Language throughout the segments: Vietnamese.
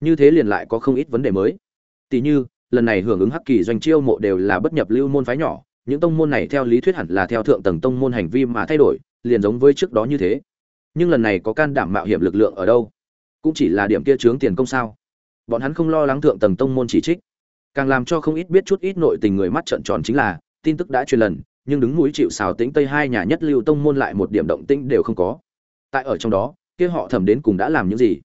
như thế liền lại có không ít vấn đề mới. Tỷ như, lần này hưởng ứng hắc kỳ doanh chiêu mộ đều là bất nhập lưu môn phái nhỏ, những tông môn này theo lý thuyết hẳn là theo thượng tầng tông môn hành vi mà thay đổi, liền giống với trước đó như thế. Nhưng lần này có can đảm mạo hiểm lực lượng ở đâu? Cũng chỉ là điểm kia chướng tiền công sao? Bọn hắn không lo lắng thượng tầng tông môn chỉ trích. Càng làm cho không ít biết chút ít nội tình người mắt trợn tròn chính là, tin tức đã truyền lần, nhưng đứng núi chịu xào tính tây hai nhà nhất lưu tông môn lại một điểm động tĩnh đều không có. Tại ở trong đó, kia họ thẩm đến cùng đã làm những gì?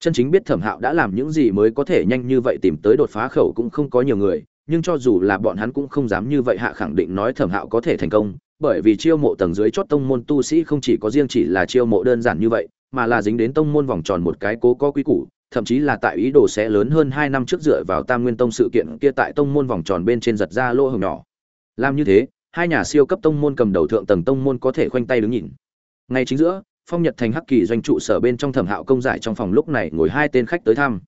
Chân chính biết thẩm hạo đã làm những gì mới có thể nhanh như vậy tìm tới đột phá khẩu cũng không có nhiều người, nhưng cho dù là bọn hắn cũng không dám như vậy hạ khẳng định nói thẩm hạo có thể thành công, bởi vì chiêu mộ tầng dưới chót tông môn tu sĩ không chỉ có riêng chỉ là chiêu mộ đơn giản như vậy, mà là dính đến tông môn vòng tròn một cái cố có quy củ, thậm chí là tại ý đồ sẽ lớn hơn hai năm trước dựa vào tam nguyên tông sự kiện kia tại tông môn vòng tròn bên trên giật ra lỗ hồng nhỏ. Làm như thế, hai nhà siêu cấp tông môn cầm đầu thượng tầng tông môn có thể khoanh tay đứng nhìn. Ngay chính giữa phong nhật thành hắc kỳ doanh trụ sở bên trong thẩm hạo công giải trong phòng lúc này ngồi hai tên khách tới thăm.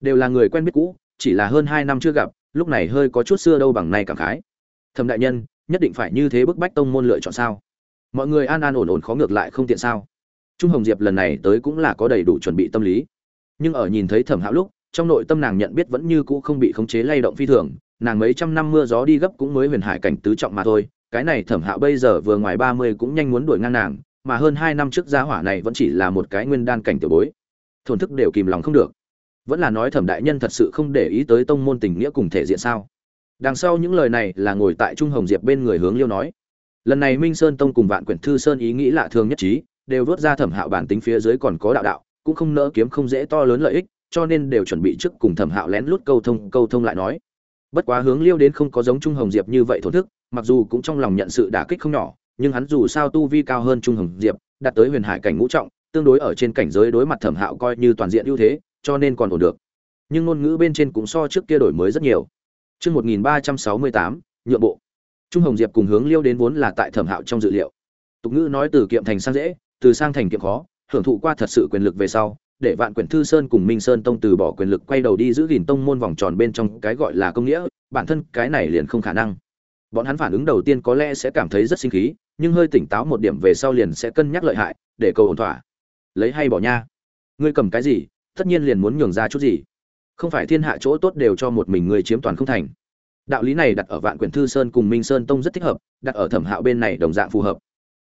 Đều là người quen biết cũ, chỉ là hơn hai năm chưa gặp, lúc này hơi có chút xưa đâu bằng nay cảm khái. Thẩm đại nhân, nhất định phải như thế bức bách tông môn lựa chọn sao? Mọi người an an ổn ổn khó ngược lại không tiện sao? Trung hồng diệp lần này tới cũng là có đầy đủ chuẩn bị tâm lý. Nhưng ở nhìn thấy thẩm hạo lúc, trong nội tâm nàng nhận biết vẫn như cũ không bị khống chế lay động phi thường, nàng mấy trăm năm mưa gió đi gấp cũng mới huyền hải cảnh tứ trọng mà thôi. Cái này thẩm hạo bây giờ vừa ngoài ba mươi cũng nhanh muốn đuổi ngang nàng mà hơn hai năm trước gia hỏa này vẫn chỉ là một cái nguyên đan cảnh tiểu bối. Thổn thức đều kìm lòng không được. Vẫn là nói thẩm đại nhân thật sự không để ý tới tông môn tình nghĩa cùng thể diện sao? Đằng sau những lời này là ngồi tại trung hồng diệp bên người hướng liêu nói. Lần này minh sơn tông cùng vạn quyển thư sơn ý nghĩ lạ thường nhất trí, đều vớt ra thẩm hạo bản tính phía dưới còn có đạo đạo, cũng không nỡ kiếm không dễ to lớn lợi ích, cho nên đều chuẩn bị trước cùng thẩm hạo lén lút câu thông câu thông lại nói. Bất quá hướng liêu đến không có giống trung hồng diệp như vậy thổn thức, mặc dù cũng trong lòng nhận sự đả kích không nhỏ nhưng hắn dù sao tu vi cao hơn trung hồng diệp đạt tới huyền hải cảnh ngũ trọng tương đối ở trên cảnh giới đối mặt thẩm hạo coi như toàn diện ưu thế cho nên còn ổn được nhưng ngôn ngữ bên trên cũng so trước kia đổi mới rất nhiều Chương 1368, nhượng bộ. Trung Hồng Diệp cùng hướng Liêu đến vốn là tại Thẩm Hạo trong dự liệu. Tục ngữ nói từ kiệm thành sang dễ, từ sang thành kiệm khó, hưởng thụ qua thật sự quyền lực về sau, để Vạn Quyển Thư Sơn cùng Minh Sơn Tông từ bỏ quyền lực quay đầu đi giữ gìn tông môn vòng tròn bên trong cái gọi là công nghĩa, bản thân cái này liền không khả năng. Bọn hắn phản ứng đầu tiên có lẽ sẽ cảm thấy rất sinh khí, nhưng hơi tỉnh táo một điểm về sau liền sẽ cân nhắc lợi hại, để cầu ổn thỏa. Lấy hay bỏ nha. Ngươi cầm cái gì, tất nhiên liền muốn nhường ra chút gì không phải thiên hạ chỗ tốt đều cho một mình ngươi chiếm toàn không thành đạo lý này đặt ở vạn quyển thư sơn cùng minh sơn tông rất thích hợp đặt ở thẩm hạo bên này đồng dạng phù hợp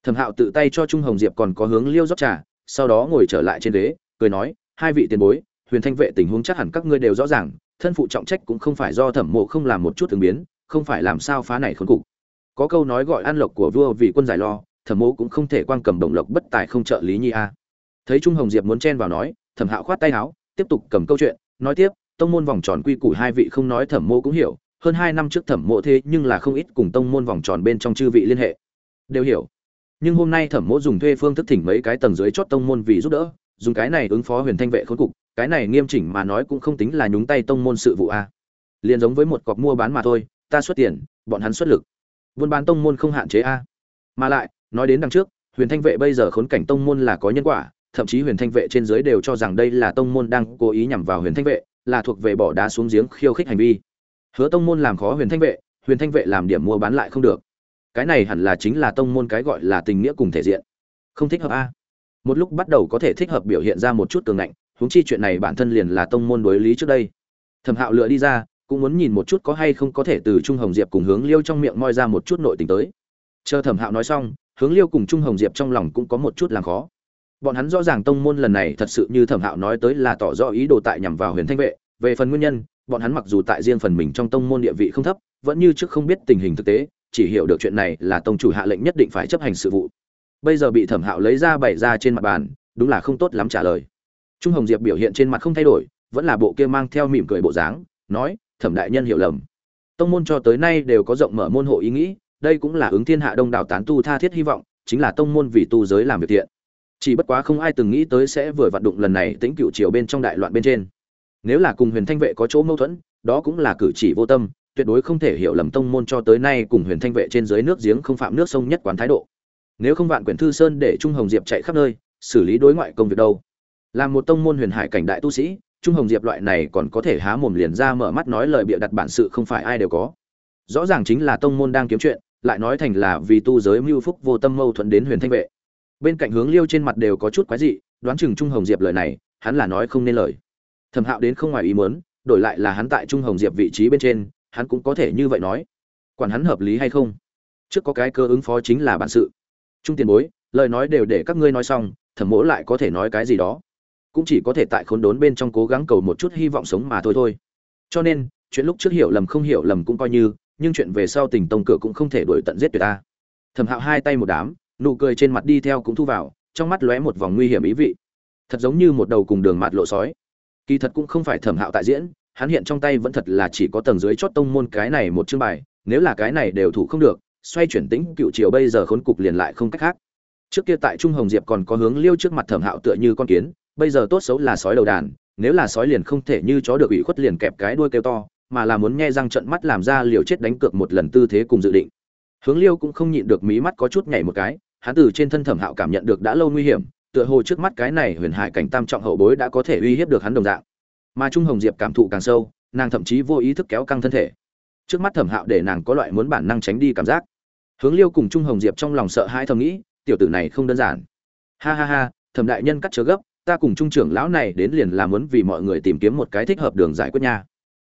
thẩm hạo tự tay cho trung hồng diệp còn có hướng liêu rót trà sau đó ngồi trở lại trên ghế cười nói hai vị tiền bối huyền thanh vệ tình huống chắc hẳn các ngươi đều rõ ràng thân phụ trọng trách cũng không phải do thẩm mộ không làm một chút ứng biến không phải làm sao phá này khốn cục có câu nói gọi an lộc của vua vì quân giải lo, thẩm mộ cũng không thể quan cầm đồng lộc bất tài không trợ lý nhi a. Thấy trung hồng diệp muốn chen vào nói, thẩm hạo khoát tay áo, tiếp tục cầm câu chuyện, nói tiếp, tông môn vòng tròn quy củ hai vị không nói thẩm mộ cũng hiểu, hơn hai năm trước thẩm mộ thế nhưng là không ít cùng tông môn vòng tròn bên trong chư vị liên hệ. Đều hiểu. Nhưng hôm nay thẩm mộ dùng thuê phương thức thỉnh mấy cái tầng dưới chót tông môn vì giúp đỡ, dùng cái này ứng phó huyền thanh vệ khốn cục, cái này nghiêm chỉnh mà nói cũng không tính là nhúng tay tông môn sự vụ a. Liền giống với một cọc mua bán mà thôi, ta xuất tiền, bọn hắn xuất lực buôn bán tông môn không hạn chế a. Mà lại, nói đến đằng trước, huyền thanh vệ bây giờ khốn cảnh tông môn là có nhân quả, thậm chí huyền thanh vệ trên dưới đều cho rằng đây là tông môn đang cố ý nhằm vào huyền thanh vệ, là thuộc về bỏ đá xuống giếng khiêu khích hành vi. Hứa tông môn làm khó huyền thanh vệ, huyền thanh vệ làm điểm mua bán lại không được. Cái này hẳn là chính là tông môn cái gọi là tình nghĩa cùng thể diện. Không thích hợp a. Một lúc bắt đầu có thể thích hợp biểu hiện ra một chút cường ngạnh, huống chi chuyện này bản thân liền là tông môn đối lý trước đây. Thẩm hạo lựa đi ra cũng muốn nhìn một chút có hay không có thể từ trung hồng diệp cùng hướng liêu trong miệng moi ra một chút nội tình tới. Chờ thẩm hạo nói xong, hướng liêu cùng trung hồng diệp trong lòng cũng có một chút làm khó. Bọn hắn rõ ràng tông môn lần này thật sự như thẩm hạo nói tới là tỏ rõ ý đồ tại nhằm vào huyền thanh vệ. Về phần nguyên nhân, bọn hắn mặc dù tại riêng phần mình trong tông môn địa vị không thấp, vẫn như trước không biết tình hình thực tế, chỉ hiểu được chuyện này là tông chủ hạ lệnh nhất định phải chấp hành sự vụ. Bây giờ bị thẩm hạo lấy ra bày ra trên mặt bàn, đúng là không tốt lắm trả lời. Trung hồng diệp biểu hiện trên mặt không thay đổi, vẫn là bộ kia mang theo mỉm cười bộ dáng, nói thẩm đại nhân hiểu lầm. Tông môn cho tới nay đều có rộng mở môn hộ ý nghĩ, đây cũng là ứng thiên hạ đông đảo tán tu tha thiết hy vọng, chính là tông môn vì tu giới làm việc thiện. Chỉ bất quá không ai từng nghĩ tới sẽ vừa vặn đụng lần này tính cựu triều bên trong đại loạn bên trên. Nếu là cùng huyền thanh vệ có chỗ mâu thuẫn, đó cũng là cử chỉ vô tâm, tuyệt đối không thể hiểu lầm tông môn cho tới nay cùng huyền thanh vệ trên dưới nước giếng không phạm nước sông nhất quán thái độ. Nếu không vạn quyển thư sơn để trung hồng diệp chạy khắp nơi, xử lý đối ngoại công việc đâu? Làm một tông môn huyền hải cảnh đại tu sĩ trung hồng diệp loại này còn có thể há mồm liền ra mở mắt nói lời bịa đặt bản sự không phải ai đều có. Rõ ràng chính là tông môn đang kiếm chuyện, lại nói thành là vì tu giới mưu phúc vô tâm mâu thuẫn đến huyền thanh vệ. Bên cạnh hướng liêu trên mặt đều có chút quái dị, đoán chừng trung hồng diệp lời này, hắn là nói không nên lời. Thẩm hạo đến không ngoài ý muốn, đổi lại là hắn tại trung hồng diệp vị trí bên trên, hắn cũng có thể như vậy nói. Quản hắn hợp lý hay không? Trước có cái cơ ứng phó chính là bản sự. Trung tiền bối, lời nói đều để các ngươi nói xong, thẩm mỗ lại có thể nói cái gì đó cũng chỉ có thể tại khốn đốn bên trong cố gắng cầu một chút hy vọng sống mà thôi thôi. Cho nên, chuyện lúc trước hiểu lầm không hiểu lầm cũng coi như, nhưng chuyện về sau tình tông cửa cũng không thể đuổi tận giết tuyệt ta. Thẩm hạo hai tay một đám, nụ cười trên mặt đi theo cũng thu vào, trong mắt lóe một vòng nguy hiểm ý vị. Thật giống như một đầu cùng đường mạt lộ sói. Kỳ thật cũng không phải thẩm hạo tại diễn, hắn hiện trong tay vẫn thật là chỉ có tầng dưới chót tông môn cái này một chương bài, nếu là cái này đều thủ không được, xoay chuyển tính cựu triều bây giờ khốn cục liền lại không cách khác. Trước kia tại trung hồng diệp còn có hướng liêu trước mặt thẩm hạo tựa như con kiến bây giờ tốt xấu là sói đầu đàn, nếu là sói liền không thể như chó được ủy khuất liền kẹp cái đuôi kêu to, mà là muốn nghe răng trận mắt làm ra liều chết đánh cược một lần tư thế cùng dự định. Hướng liêu cũng không nhịn được mí mắt có chút nhảy một cái, hắn từ trên thân thẩm hạo cảm nhận được đã lâu nguy hiểm, tựa hồ trước mắt cái này huyền hải cảnh tam trọng hậu bối đã có thể uy hiếp được hắn đồng dạng. Mà trung hồng diệp cảm thụ càng sâu, nàng thậm chí vô ý thức kéo căng thân thể. Trước mắt thẩm hạo để nàng có loại muốn bản năng tránh đi cảm giác. Hướng liêu cùng trung hồng diệp trong lòng sợ hãi thầm nghĩ, tiểu tử này không đơn giản. Ha ha ha, thẩm đại nhân cắt chớ gấp ta cùng trung trưởng lão này đến liền là muốn vì mọi người tìm kiếm một cái thích hợp đường giải quyết nha.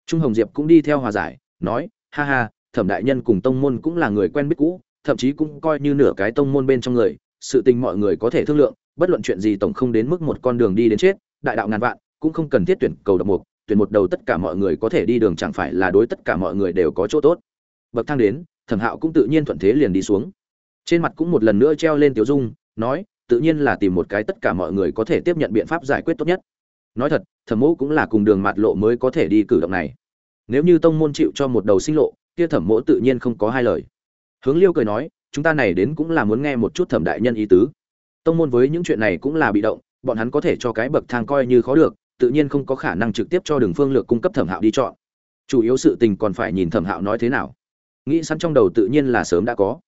Trung hồng diệp cũng đi theo hòa giải, nói, ha ha, thẩm đại nhân cùng tông môn cũng là người quen biết cũ, thậm chí cũng coi như nửa cái tông môn bên trong người, sự tình mọi người có thể thương lượng, bất luận chuyện gì tổng không đến mức một con đường đi đến chết, đại đạo ngàn vạn, cũng không cần thiết tuyển cầu độc mục, tuyển một đầu tất cả mọi người có thể đi đường chẳng phải là đối tất cả mọi người đều có chỗ tốt. Bậc thang đến, thẩm hạo cũng tự nhiên thuận thế liền đi xuống. Trên mặt cũng một lần nữa treo lên tiểu dung, nói tự nhiên là tìm một cái tất cả mọi người có thể tiếp nhận biện pháp giải quyết tốt nhất. Nói thật, thẩm mẫu cũng là cùng đường mạt lộ mới có thể đi cử động này. Nếu như tông môn chịu cho một đầu sinh lộ, kia thẩm mẫu tự nhiên không có hai lời. Hướng liêu cười nói, chúng ta này đến cũng là muốn nghe một chút thẩm đại nhân ý tứ. Tông môn với những chuyện này cũng là bị động, bọn hắn có thể cho cái bậc thang coi như khó được, tự nhiên không có khả năng trực tiếp cho đường phương lược cung cấp thẩm hạo đi chọn. Chủ yếu sự tình còn phải nhìn thẩm hạo nói thế nào. Nghĩ sẵn trong đầu tự nhiên là sớm đã có.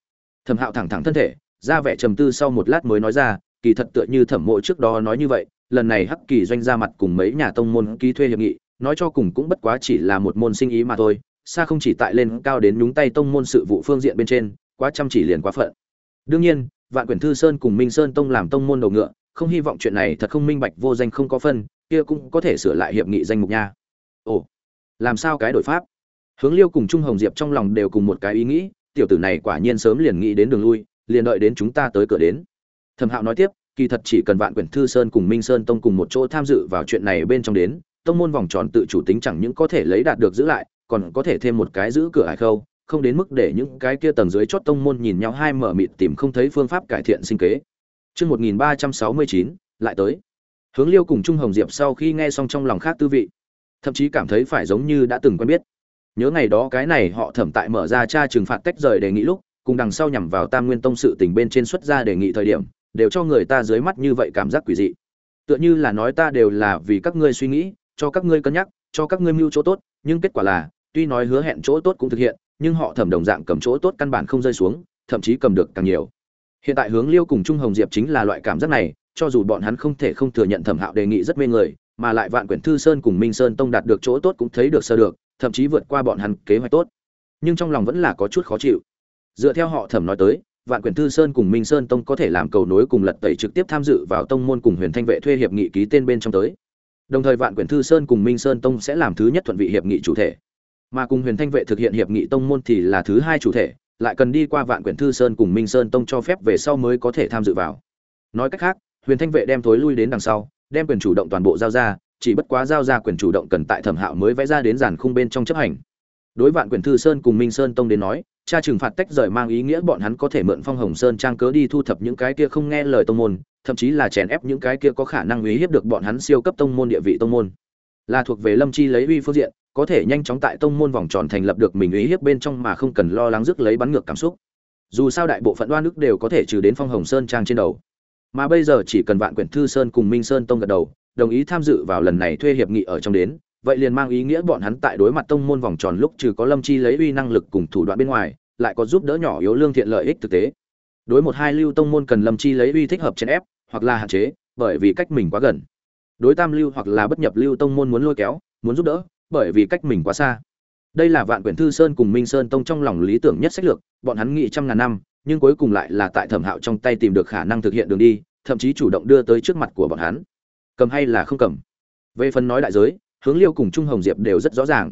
Thẩm hạo thẳng thẳng thân thể ra vẻ trầm tư sau một lát mới nói ra, kỳ thật tựa như thẩm mộ trước đó nói như vậy, lần này hắc kỳ doanh ra mặt cùng mấy nhà tông môn ký thuê hiệp nghị, nói cho cùng cũng bất quá chỉ là một môn sinh ý mà thôi, xa không chỉ tại lên cao đến nhúng tay tông môn sự vụ phương diện bên trên, quá chăm chỉ liền quá phận. Đương nhiên, vạn quyển thư sơn cùng minh sơn tông làm tông môn đầu ngựa, không hy vọng chuyện này thật không minh bạch vô danh không có phân, kia cũng có thể sửa lại hiệp nghị danh mục nha. Ồ, làm sao cái đổi pháp? Hướng liêu cùng trung hồng diệp trong lòng đều cùng một cái ý nghĩ, tiểu tử này quả nhiên sớm liền nghĩ đến đường lui liền đợi đến chúng ta tới cửa đến thẩm hạo nói tiếp kỳ thật chỉ cần vạn quyển thư sơn cùng minh sơn tông cùng một chỗ tham dự vào chuyện này bên trong đến tông môn vòng tròn tự chủ tính chẳng những có thể lấy đạt được giữ lại còn có thể thêm một cái giữ cửa hải khâu không đến mức để những cái kia tầng dưới chót tông môn nhìn nhau hai mở mịt tìm không thấy phương pháp cải thiện sinh kế. Chương 1369, lại tới. Hướng Liêu cùng Trung Hồng Diệp sau khi nghe xong trong lòng khác tư vị, thậm chí cảm thấy phải giống như đã từng quen biết. Nhớ ngày đó cái này họ thẩm tại mở ra tra trừng phạt tách rời đề nghị lúc, cùng đằng sau nhằm vào Tam Nguyên Tông sự tình bên trên xuất ra đề nghị thời điểm, đều cho người ta dưới mắt như vậy cảm giác quỷ dị. Tựa như là nói ta đều là vì các ngươi suy nghĩ, cho các ngươi cân nhắc, cho các ngươi mưu chỗ tốt, nhưng kết quả là, tuy nói hứa hẹn chỗ tốt cũng thực hiện, nhưng họ thẩm đồng dạng cầm chỗ tốt căn bản không rơi xuống, thậm chí cầm được càng nhiều. Hiện tại hướng Liêu cùng Trung Hồng Diệp chính là loại cảm giác này, cho dù bọn hắn không thể không thừa nhận Thẩm Hạo đề nghị rất mê người, mà lại Vạn Quyển Thư Sơn cùng Minh Sơn Tông đạt được chỗ tốt cũng thấy được sơ được, thậm chí vượt qua bọn hắn kế hoạch tốt. Nhưng trong lòng vẫn là có chút khó chịu. Dựa theo họ Thẩm nói tới, Vạn Quyển Thư Sơn cùng Minh Sơn Tông có thể làm cầu nối cùng lật tẩy trực tiếp tham dự vào tông môn cùng Huyền Thanh vệ thuê hiệp nghị ký tên bên trong tới. Đồng thời Vạn Quyển Thư Sơn cùng Minh Sơn Tông sẽ làm thứ nhất thuận vị hiệp nghị chủ thể. Mà cùng huyền thanh vệ thực hiện hiệp nghị tông môn thì là thứ hai chủ thể lại cần đi qua vạn quyển thư sơn cùng minh sơn tông cho phép về sau mới có thể tham dự vào. Nói cách khác huyền thanh vệ đem thối lui đến đằng sau đem quyền chủ động toàn bộ giao ra chỉ bất quá giao ra quyền chủ động cần tại thẩm hạo mới vẽ ra đến giàn khung bên trong chấp hành đối vạn quyển thư sơn cùng minh sơn tông đến nói, cha trừng phạt tách rời mang ý nghĩa bọn hắn có thể mượn phong hồng sơn trang cớ đi thu thập những cái kia không nghe lời tông môn, thậm chí là chèn ép những cái kia có khả năng uy hiếp được bọn hắn siêu cấp tông môn địa vị tông môn. Là thuộc về lâm chi lấy uy phương diện, có thể nhanh chóng tại tông môn vòng tròn thành lập được mình uy hiếp bên trong mà không cần lo lắng rước lấy bắn ngược cảm xúc. Dù sao đại bộ phận đoan nước đều có thể trừ đến phong hồng sơn trang trên đầu. Mà bây giờ chỉ cần vạn quyển thư sơn cùng minh sơn tông gật đầu, đồng ý tham dự vào lần này thuê hiệp nghị ở trong đến vậy liền mang ý nghĩa bọn hắn tại đối mặt tông môn vòng tròn lúc trừ có lâm chi lấy uy năng lực cùng thủ đoạn bên ngoài, lại có giúp đỡ nhỏ yếu lương thiện lợi ích thực tế. Đối một hai lưu tông môn cần lâm chi lấy uy thích hợp chèn ép, hoặc là hạn chế, bởi vì cách mình quá gần. Đối tam lưu hoặc là bất nhập lưu tông môn muốn lôi kéo, muốn giúp đỡ, bởi vì cách mình quá xa. Đây là vạn quyển thư sơn cùng minh sơn tông trong lòng lý tưởng nhất sách lược, bọn hắn nghĩ trăm ngàn năm, nhưng cuối cùng lại là tại thẩm hạo trong tay tìm được khả năng thực hiện đường đi, thậm chí chủ động đưa tới trước mặt của bọn hắn. Cầm hay là không cầm? Về phần nói đại giới hướng liêu cùng trung hồng diệp đều rất rõ ràng.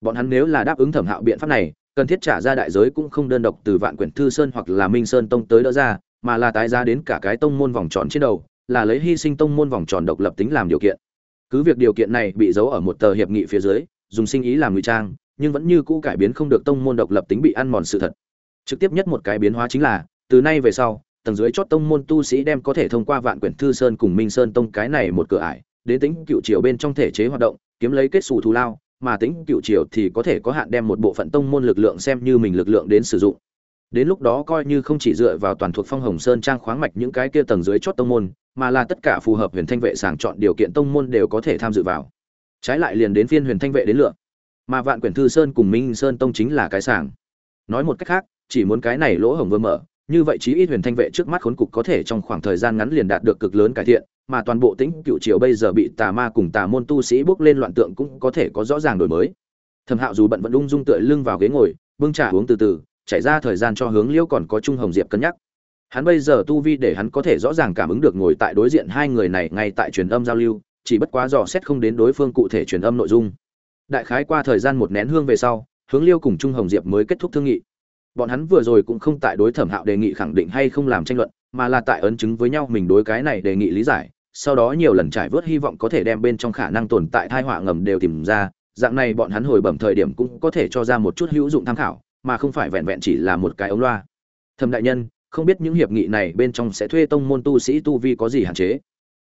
Bọn hắn nếu là đáp ứng thẩm hạo biện pháp này, cần thiết trả ra đại giới cũng không đơn độc từ vạn quyển thư sơn hoặc là minh sơn tông tới đỡ ra, mà là tái ra đến cả cái tông môn vòng tròn trên đầu, là lấy hy sinh tông môn vòng tròn độc lập tính làm điều kiện. Cứ việc điều kiện này bị giấu ở một tờ hiệp nghị phía dưới, dùng sinh ý làm ngụy trang, nhưng vẫn như cũ cải biến không được tông môn độc lập tính bị ăn mòn sự thật. Trực tiếp nhất một cái biến hóa chính là, từ nay về sau, tầng dưới chót tông môn tu sĩ đem có thể thông qua vạn quyển thư sơn cùng minh sơn tông cái này một cửa ải đến tính cựu triều bên trong thể chế hoạt động kiếm lấy kết xù thù lao mà tính cựu triều thì có thể có hạn đem một bộ phận tông môn lực lượng xem như mình lực lượng đến sử dụng. Đến lúc đó coi như không chỉ dựa vào toàn thuộc phong hồng sơn trang khoáng mạch những cái kia tầng dưới chót tông môn mà là tất cả phù hợp huyền thanh vệ sàng chọn điều kiện tông môn đều có thể tham dự vào. Trái lại liền đến phiên huyền thanh vệ đến lựa, mà vạn quyển thư sơn cùng minh sơn tông chính là cái sàng. Nói một cách khác chỉ muốn cái này lỗ hổng vừa mở như vậy chí ít huyền thanh vệ trước mắt khốn cục có thể trong khoảng thời gian ngắn liền đạt được cực lớn cải thiện mà toàn bộ tĩnh cựu triều bây giờ bị tà ma cùng tà môn tu sĩ bước lên loạn tượng cũng có thể có rõ ràng đổi mới. Thẩm hạo dù bận vẫn ung dung tựa lưng vào ghế ngồi, bưng trà uống từ từ chảy ra thời gian cho hướng liễu còn có trung hồng diệp cân nhắc. Hắn bây giờ tu vi để hắn có thể rõ ràng cảm ứng được ngồi tại đối diện hai người này ngay tại truyền âm giao lưu, chỉ bất quá dò xét không đến đối phương cụ thể truyền âm nội dung. Đại khái qua thời gian một nén hương về sau, hướng liêu cùng trung hồng diệp mới kết thúc thương nghị. Bọn hắn vừa rồi cũng không tại đối thẩm hạo đề nghị khẳng định hay không làm tranh luận mà là tại ấn chứng với nhau mình đối cái này đề nghị lý giải, sau đó nhiều lần trải vớt hy vọng có thể đem bên trong khả năng tồn tại thai họa ngầm đều tìm ra, dạng này bọn hắn hồi bẩm thời điểm cũng có thể cho ra một chút hữu dụng tham khảo, mà không phải vẹn vẹn chỉ là một cái ống loa. Thẩm đại nhân, không biết những hiệp nghị này bên trong sẽ thuê tông môn tu sĩ tu vi có gì hạn chế?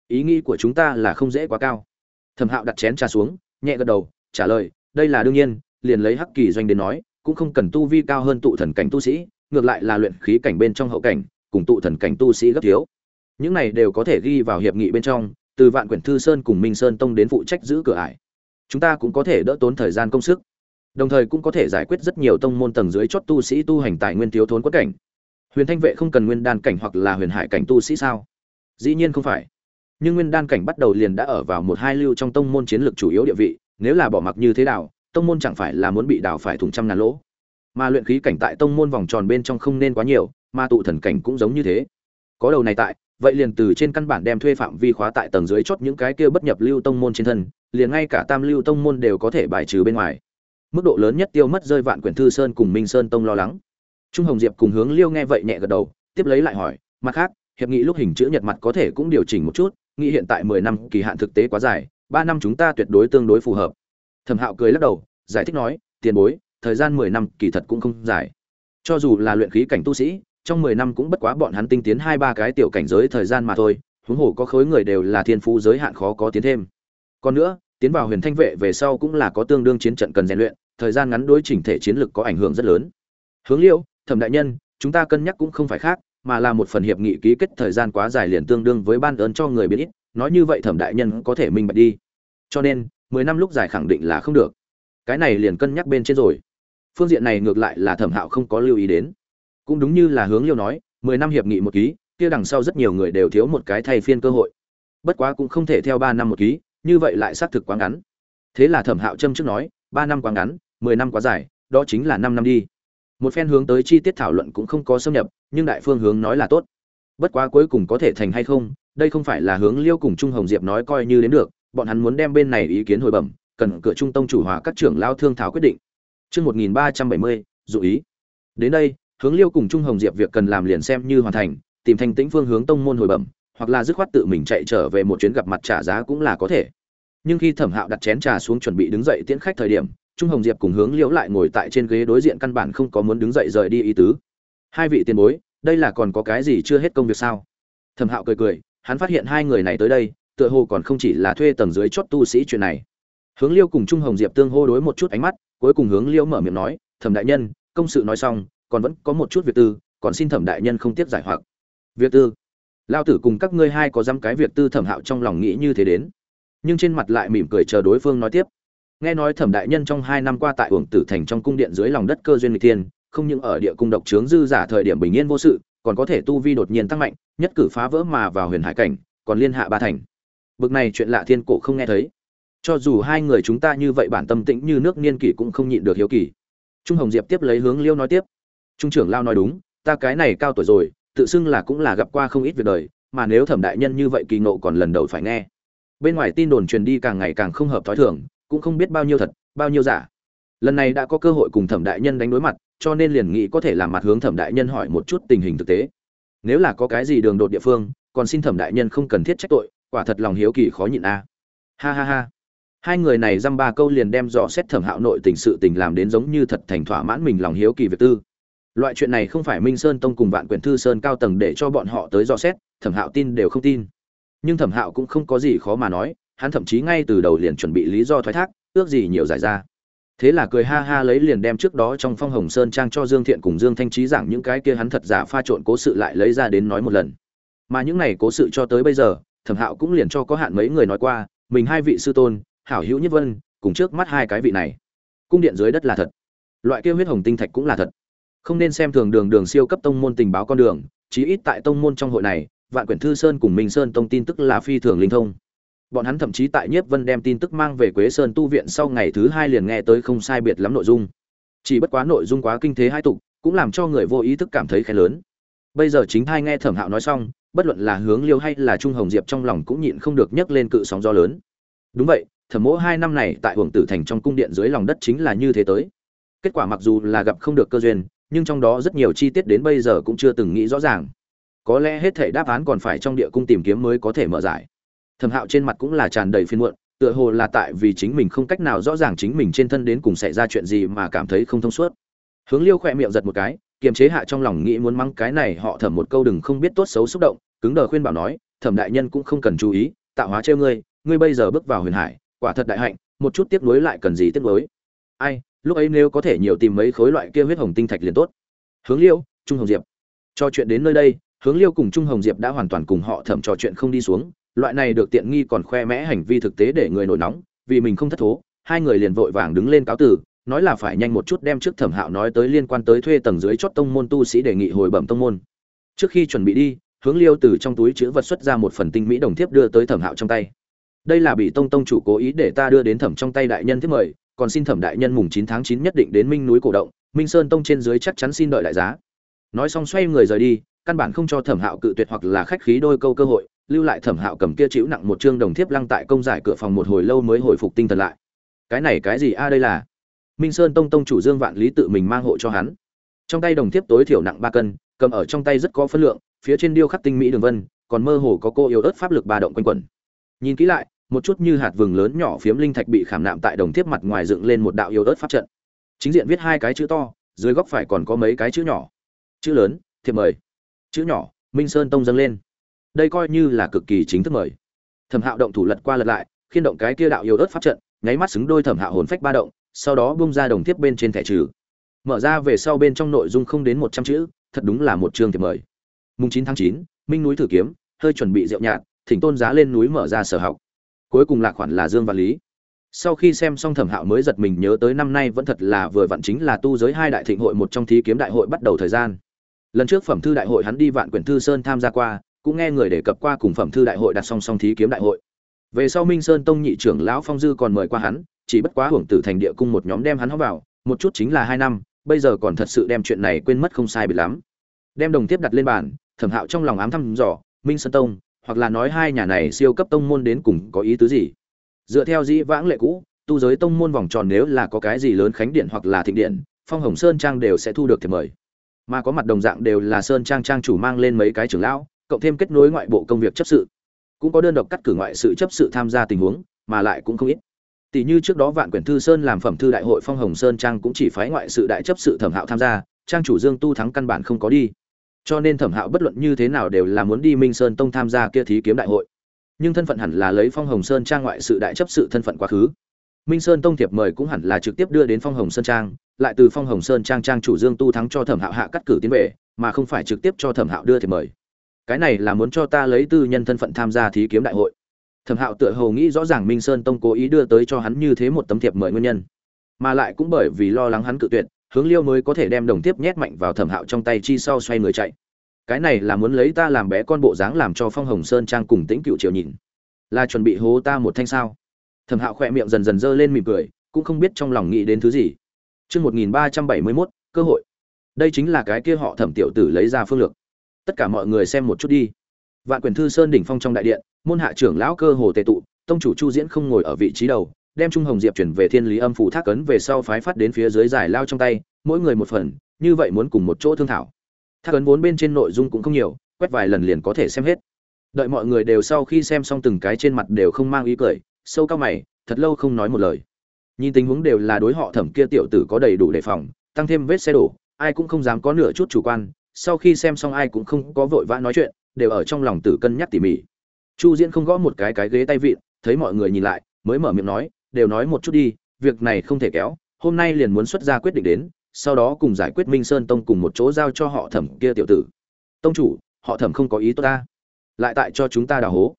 Ý nghĩ của chúng ta là không dễ quá cao. Thẩm hạo đặt chén trà xuống, nhẹ gật đầu, trả lời, đây là đương nhiên, liền lấy hắc kỳ doanh đến nói, cũng không cần tu vi cao hơn tụ thần cảnh tu sĩ, ngược lại là luyện khí cảnh bên trong hậu cảnh cùng tụ thần cảnh tu sĩ gấp thiếu. Những này đều có thể ghi vào hiệp nghị bên trong, từ vạn quyển thư sơn cùng minh sơn tông đến phụ trách giữ cửa ải. Chúng ta cũng có thể đỡ tốn thời gian công sức. Đồng thời cũng có thể giải quyết rất nhiều tông môn tầng dưới chót tu sĩ tu hành tài nguyên thiếu thốn quất cảnh. Huyền thanh vệ không cần nguyên đan cảnh hoặc là huyền hải cảnh tu sĩ sao? Dĩ nhiên không phải. Nhưng nguyên đan cảnh bắt đầu liền đã ở vào một hai lưu trong tông môn chiến lược chủ yếu địa vị, nếu là bỏ mặc như thế nào, tông môn chẳng phải là muốn bị đào phải thủng trăm ngàn lỗ. Mà luyện khí cảnh tại tông môn vòng tròn bên trong không nên quá nhiều mà tụ thần cảnh cũng giống như thế. Có đầu này tại, vậy liền từ trên căn bản đem thuê phạm vi khóa tại tầng dưới chót những cái kia bất nhập lưu tông môn trên thân, liền ngay cả tam lưu tông môn đều có thể bài trừ bên ngoài. Mức độ lớn nhất tiêu mất rơi vạn quyển thư sơn cùng minh sơn tông lo lắng. Trung hồng diệp cùng hướng liêu nghe vậy nhẹ gật đầu, tiếp lấy lại hỏi, mặt khác, hiệp nghị lúc hình chữ nhật mặt có thể cũng điều chỉnh một chút, nghĩ hiện tại mười năm kỳ hạn thực tế quá dài, ba năm chúng ta tuyệt đối tương đối phù hợp. Thẩm hạo cười lắc đầu, giải thích nói, tiền bối, thời gian mười năm kỳ thật cũng không dài. Cho dù là luyện khí cảnh tu sĩ trong mười năm cũng bất quá bọn hắn tinh tiến hai ba cái tiểu cảnh giới thời gian mà thôi, huống hồ có khối người đều là thiên phú giới hạn khó có tiến thêm. Còn nữa, tiến vào huyền thanh vệ về sau cũng là có tương đương chiến trận cần rèn luyện, thời gian ngắn đối chỉnh thể chiến lực có ảnh hưởng rất lớn. Hướng liêu, thẩm đại nhân, chúng ta cân nhắc cũng không phải khác, mà là một phần hiệp nghị ký kết thời gian quá dài liền tương đương với ban ơn cho người biết ít, nói như vậy thẩm đại nhân có thể minh bạch đi. Cho nên, mười năm lúc dài khẳng định là không được. Cái này liền cân nhắc bên trên rồi. Phương diện này ngược lại là thẩm hạo không có lưu ý đến cũng đúng như là hướng liêu nói mười năm hiệp nghị một ký kia đằng sau rất nhiều người đều thiếu một cái thay phiên cơ hội. Bất quá cũng không thể theo ba năm một ký như vậy lại xác thực quá ngắn. Thế là thẩm hạo trâm trước nói ba năm quá ngắn mười năm quá dài đó chính là năm năm đi. Một phen hướng tới chi tiết thảo luận cũng không có xâm nhập nhưng đại phương hướng nói là tốt. Bất quá cuối cùng có thể thành hay không đây không phải là hướng liêu cùng trung hồng diệp nói coi như đến được bọn hắn muốn đem bên này ý kiến hồi bẩm cần cửa trung tông chủ hòa các trưởng lao thương thảo quyết định. Chương 1370, dụ ý. Đến đây, hướng Liêu cùng Trung Hồng Diệp việc cần làm liền xem như hoàn thành, tìm thanh tĩnh phương hướng tông môn hồi bẩm, hoặc là dứt khoát tự mình chạy trở về một chuyến gặp mặt trả giá cũng là có thể. Nhưng khi Thẩm Hạo đặt chén trà xuống chuẩn bị đứng dậy tiễn khách thời điểm, Trung Hồng Diệp cùng hướng Liễu lại ngồi tại trên ghế đối diện căn bản không có muốn đứng dậy rời đi ý tứ. Hai vị tiền bối, đây là còn có cái gì chưa hết công việc sao? Thẩm Hạo cười cười, hắn phát hiện hai người này tới đây, tựa hồ còn không chỉ là thuê tầng dưới chót tu sĩ chuyện này. Hướng Liêu cùng Trung Hồng Diệp tương hô đối một chút ánh mắt, cuối cùng hướng liễu mở miệng nói thẩm đại nhân công sự nói xong còn vẫn có một chút việc tư, còn xin thẩm đại nhân không tiếp giải hoặc. Việc tư? Lao tử cùng các ngươi hai có dám cái việc tư thẩm hạo trong lòng nghĩ như thế đến? Nhưng trên mặt lại mỉm cười chờ đối phương nói tiếp. Nghe nói thẩm đại nhân trong hai năm qua tại uổng tử thành trong cung điện dưới lòng đất cơ duyên lịch thiên, không những ở địa cung độc trướng dư giả thời điểm bình yên vô sự, còn có thể tu vi đột nhiên tăng mạnh, nhất cử phá vỡ mà vào huyền hải cảnh, còn liên hạ ba thành. Bực này chuyện lạ thiên cổ không nghe thấy. Cho dù hai người chúng ta như vậy bản tâm tĩnh như nước niên kỷ cũng không nhịn được hiếu kỳ. Trung hồng diệp tiếp lấy hướng liêu nói tiếp trung trưởng lao nói đúng, ta cái này cao tuổi rồi, tự xưng là cũng là gặp qua không ít việc đời, mà nếu thẩm đại nhân như vậy kỳ ngộ còn lần đầu phải nghe. Bên ngoài tin đồn truyền đi càng ngày càng không hợp thói thường, cũng không biết bao nhiêu thật, bao nhiêu giả. Lần này đã có cơ hội cùng thẩm đại nhân đánh đối mặt, cho nên liền nghĩ có thể làm mặt hướng thẩm đại nhân hỏi một chút tình hình thực tế. Nếu là có cái gì đường đột địa phương, còn xin thẩm đại nhân không cần thiết trách tội, quả thật lòng hiếu kỳ khó nhịn a. Ha ha ha. Hai người này dăm ba câu liền đem dò xét thẩm hạo nội tình sự tình làm đến giống như thật thành thỏa mãn mình lòng hiếu kỳ việc tư loại chuyện này không phải minh sơn tông cùng vạn quyển thư sơn cao tầng để cho bọn họ tới dò xét, thẩm hạo tin đều không tin. Nhưng thẩm hạo cũng không có gì khó mà nói, hắn thậm chí ngay từ đầu liền chuẩn bị lý do thoái thác, ước gì nhiều giải ra. Thế là cười ha ha lấy liền đem trước đó trong phong hồng sơn trang cho dương thiện cùng dương thanh trí giảng những cái kia hắn thật giả pha trộn cố sự lại lấy ra đến nói một lần. Mà những này cố sự cho tới bây giờ, thẩm hạo cũng liền cho có hạn mấy người nói qua, mình hai vị sư tôn, hảo hữu nhất vân, cùng trước mắt hai cái vị này. Cung điện dưới đất là thật. Loại kia huyết hồng tinh thạch cũng là thật không nên xem thường đường đường siêu cấp tông môn tình báo con đường, chí ít tại tông môn trong hội này, vạn quyển thư sơn cùng minh sơn tông tin tức là phi thường linh thông. Bọn hắn thậm chí tại nhiếp vân đem tin tức mang về quế sơn tu viện sau ngày thứ hai liền nghe tới không sai biệt lắm nội dung. Chỉ bất quá nội dung quá kinh thế hai tục, cũng làm cho người vô ý thức cảm thấy khen lớn. Bây giờ chính thai nghe thẩm hạo nói xong, bất luận là hướng liêu hay là trung hồng diệp trong lòng cũng nhịn không được nhấc lên cự sóng gió lớn. Đúng vậy thẩm mỗ hai năm này tại hưởng tử thành trong cung điện dưới lòng đất chính là như thế tới. Kết quả mặc dù là gặp không được cơ duyên nhưng trong đó rất nhiều chi tiết đến bây giờ cũng chưa từng nghĩ rõ ràng. Có lẽ hết thể đáp án còn phải trong địa cung tìm kiếm mới có thể mở giải. Thẩm hạo trên mặt cũng là tràn đầy phiên muộn, tựa hồ là tại vì chính mình không cách nào rõ ràng chính mình trên thân đến cùng xảy ra chuyện gì mà cảm thấy không thông suốt. Hướng liêu khỏe miệng giật một cái, kiềm chế hạ trong lòng nghĩ muốn mắng cái này họ thẩm một câu đừng không biết tốt xấu xúc động, cứng đờ khuyên bảo nói, thẩm đại nhân cũng không cần chú ý, tạo hóa trêu ngươi ngươi bây giờ bước vào huyền hải, quả thật đại hạnh, một chút tiếp nối lại cần gì tiếp nối ai lúc ấy nếu có thể nhiều tìm mấy khối loại kia huyết hồng tinh thạch liền tốt. Hướng liêu, trung hồng diệp. Cho chuyện đến nơi đây, hướng liêu cùng trung hồng diệp đã hoàn toàn cùng họ thẩm trò chuyện không đi xuống. Loại này được tiện nghi còn khoe mẽ hành vi thực tế để người nổi nóng. Vì mình không thất thố, hai người liền vội vàng đứng lên cáo tử nói là phải nhanh một chút đem trước thẩm hạo nói tới liên quan tới thuê tầng dưới chót tông môn tu sĩ đề nghị hồi bẩm tông môn. Trước khi chuẩn bị đi, hướng liêu từ trong túi chữ vật xuất ra một phần tinh mỹ đồng thiếp đưa tới thẩm hạo trong tay. Đây là bị tông tông chủ cố ý để ta đưa đến thẩm trong tay đại nhân thiết mời còn xin thẩm đại nhân mùng chín tháng chín nhất định đến minh núi cổ động, minh sơn tông trên dưới chắc chắn xin đợi đại giá. Nói xong xoay người rời đi, căn bản không cho thẩm hạo cự tuyệt hoặc là khách khí đôi câu cơ hội, lưu lại thẩm hạo cầm kia chịu nặng một trương đồng thiếp lăng tại công giải cửa phòng một hồi lâu mới hồi phục tinh thần lại. Cái này cái gì a, đây là? Minh sơn tông tông chủ dương vạn lý tự mình mang hộ cho hắn. Trong tay đồng thiếp tối thiểu nặng ba cân, cầm ở trong tay rất có phân lượng, phía trên điêu khắc tinh mỹ đường vân, còn mơ hồ có cô yêu ớt pháp lực ba động quanh quẩn. Nhìn kỹ lại một chút như hạt vừng lớn nhỏ phiếm linh thạch bị khảm nạm tại đồng thiếp mặt ngoài dựng lên một đạo yêu ớt pháp trận. Chính diện viết hai cái chữ to, dưới góc phải còn có mấy cái chữ nhỏ. Chữ lớn, thiệp mời. Chữ nhỏ, minh sơn tông dâng lên. Đây coi như là cực kỳ chính thức mời. Thẩm hạo động thủ lật qua lật lại, khiên động cái kia đạo yêu ớt pháp trận, nháy mắt xứng đôi thẩm hạo hồn phách ba động, sau đó bung ra đồng tiếp bên trên thẻ trừ. Mở ra về sau bên trong nội dung không đến một trăm chữ, thật đúng là một chương thiệp mời. Mùng chín tháng chín, minh núi thử kiếm, hơi chuẩn bị rượu nhạt, thỉnh tôn giá lên núi mở ra sở học cuối cùng là khoản là dương và lý. Sau khi xem xong thẩm hạo mới giật mình nhớ tới năm nay vẫn thật là vừa vặn chính là tu giới hai đại thịnh hội một trong thí kiếm đại hội bắt đầu thời gian. Lần trước phẩm thư đại hội hắn đi vạn quyển thư sơn tham gia qua, cũng nghe người đề cập qua cùng phẩm thư đại hội đặt song song thí kiếm đại hội. Về sau minh sơn tông nhị trưởng lão phong dư còn mời qua hắn, chỉ bất quá hưởng tử thành địa cung một nhóm đem hắn hóng vào, một chút chính là hai năm, bây giờ còn thật sự đem chuyện này quên mất không sai biệt lắm. Đem đồng tiếp đặt lên bàn, thẩm hạo trong lòng ám thăm dò, minh sơn tông hoặc là nói hai nhà này siêu cấp tông môn đến cùng có ý tứ gì. Dựa theo dĩ vãng lệ cũ, tu giới tông môn vòng tròn nếu là có cái gì lớn khánh điện hoặc là thịnh điện, phong hồng sơn trang đều sẽ thu được thiệp mời. Mà có mặt đồng dạng đều là sơn trang trang chủ mang lên mấy cái trưởng lão, cộng thêm kết nối ngoại bộ công việc chấp sự. Cũng có đơn độc cắt cử ngoại sự chấp sự tham gia tình huống, mà lại cũng không ít. Tỷ như trước đó vạn quyển thư sơn làm phẩm thư đại hội phong hồng sơn trang cũng chỉ phái ngoại sự đại chấp sự thẩm hạo tham gia, trang chủ dương tu thắng căn bản không có đi cho nên thẩm hạo bất luận như thế nào đều là muốn đi minh sơn tông tham gia kia thí kiếm đại hội nhưng thân phận hẳn là lấy phong hồng sơn trang ngoại sự đại chấp sự thân phận quá khứ minh sơn tông thiệp mời cũng hẳn là trực tiếp đưa đến phong hồng sơn trang lại từ phong hồng sơn trang trang chủ dương tu thắng cho thẩm hạo hạ cắt cử tiến về mà không phải trực tiếp cho thẩm hạo đưa thiệp mời cái này là muốn cho ta lấy tư nhân thân phận tham gia thí kiếm đại hội thẩm hạo tựa hồ nghĩ rõ ràng minh sơn tông cố ý đưa tới cho hắn như thế một tấm thiệp mời nguyên nhân mà lại cũng bởi vì lo lắng hắn cự tuyệt hướng liêu mới có thể đem đồng tiếp nhét mạnh vào thẩm hạo trong tay chi sau xoay người chạy cái này là muốn lấy ta làm bé con bộ dáng làm cho phong hồng sơn trang cùng tĩnh cựu triều nhìn là chuẩn bị hố ta một thanh sao thẩm hạo khỏe miệng dần dần dơ lên mỉm cười cũng không biết trong lòng nghĩ đến thứ gì Chương 1371, cơ hội. Đây chính là cái kia họ Thẩm tiểu tử lấy ra phương lược. Tất cả mọi người xem một chút đi. Vạn Quyền Thư Sơn đỉnh phong trong đại điện, môn hạ trưởng lão cơ hồ tề tụ, tông chủ chu diễn không ngồi ở vị trí đầu đem trung hồng diệp chuyển về thiên lý âm phủ thác ấn về sau phái phát đến phía dưới giải lao trong tay, mỗi người một phần, như vậy muốn cùng một chỗ thương thảo. Thác ấn vốn bên trên nội dung cũng không nhiều, quét vài lần liền có thể xem hết. Đợi mọi người đều sau khi xem xong từng cái trên mặt đều không mang ý cười, sâu cao mày, thật lâu không nói một lời. Nhìn tình huống đều là đối họ thẩm kia tiểu tử có đầy đủ đề phòng, tăng thêm vết xe đổ, ai cũng không dám có nửa chút chủ quan, sau khi xem xong ai cũng không có vội vã nói chuyện, đều ở trong lòng tử cân nhắc tỉ mỉ. Chu diễn không gõ một cái cái ghế tay vịn, thấy mọi người nhìn lại, mới mở miệng nói đều nói một chút đi, việc này không thể kéo, hôm nay liền muốn xuất ra quyết định đến, sau đó cùng giải quyết minh sơn tông cùng một chỗ giao cho họ thẩm kia tiểu tử. Tông chủ, họ thẩm không có ý tốt ta. Lại tại cho chúng ta đào hố.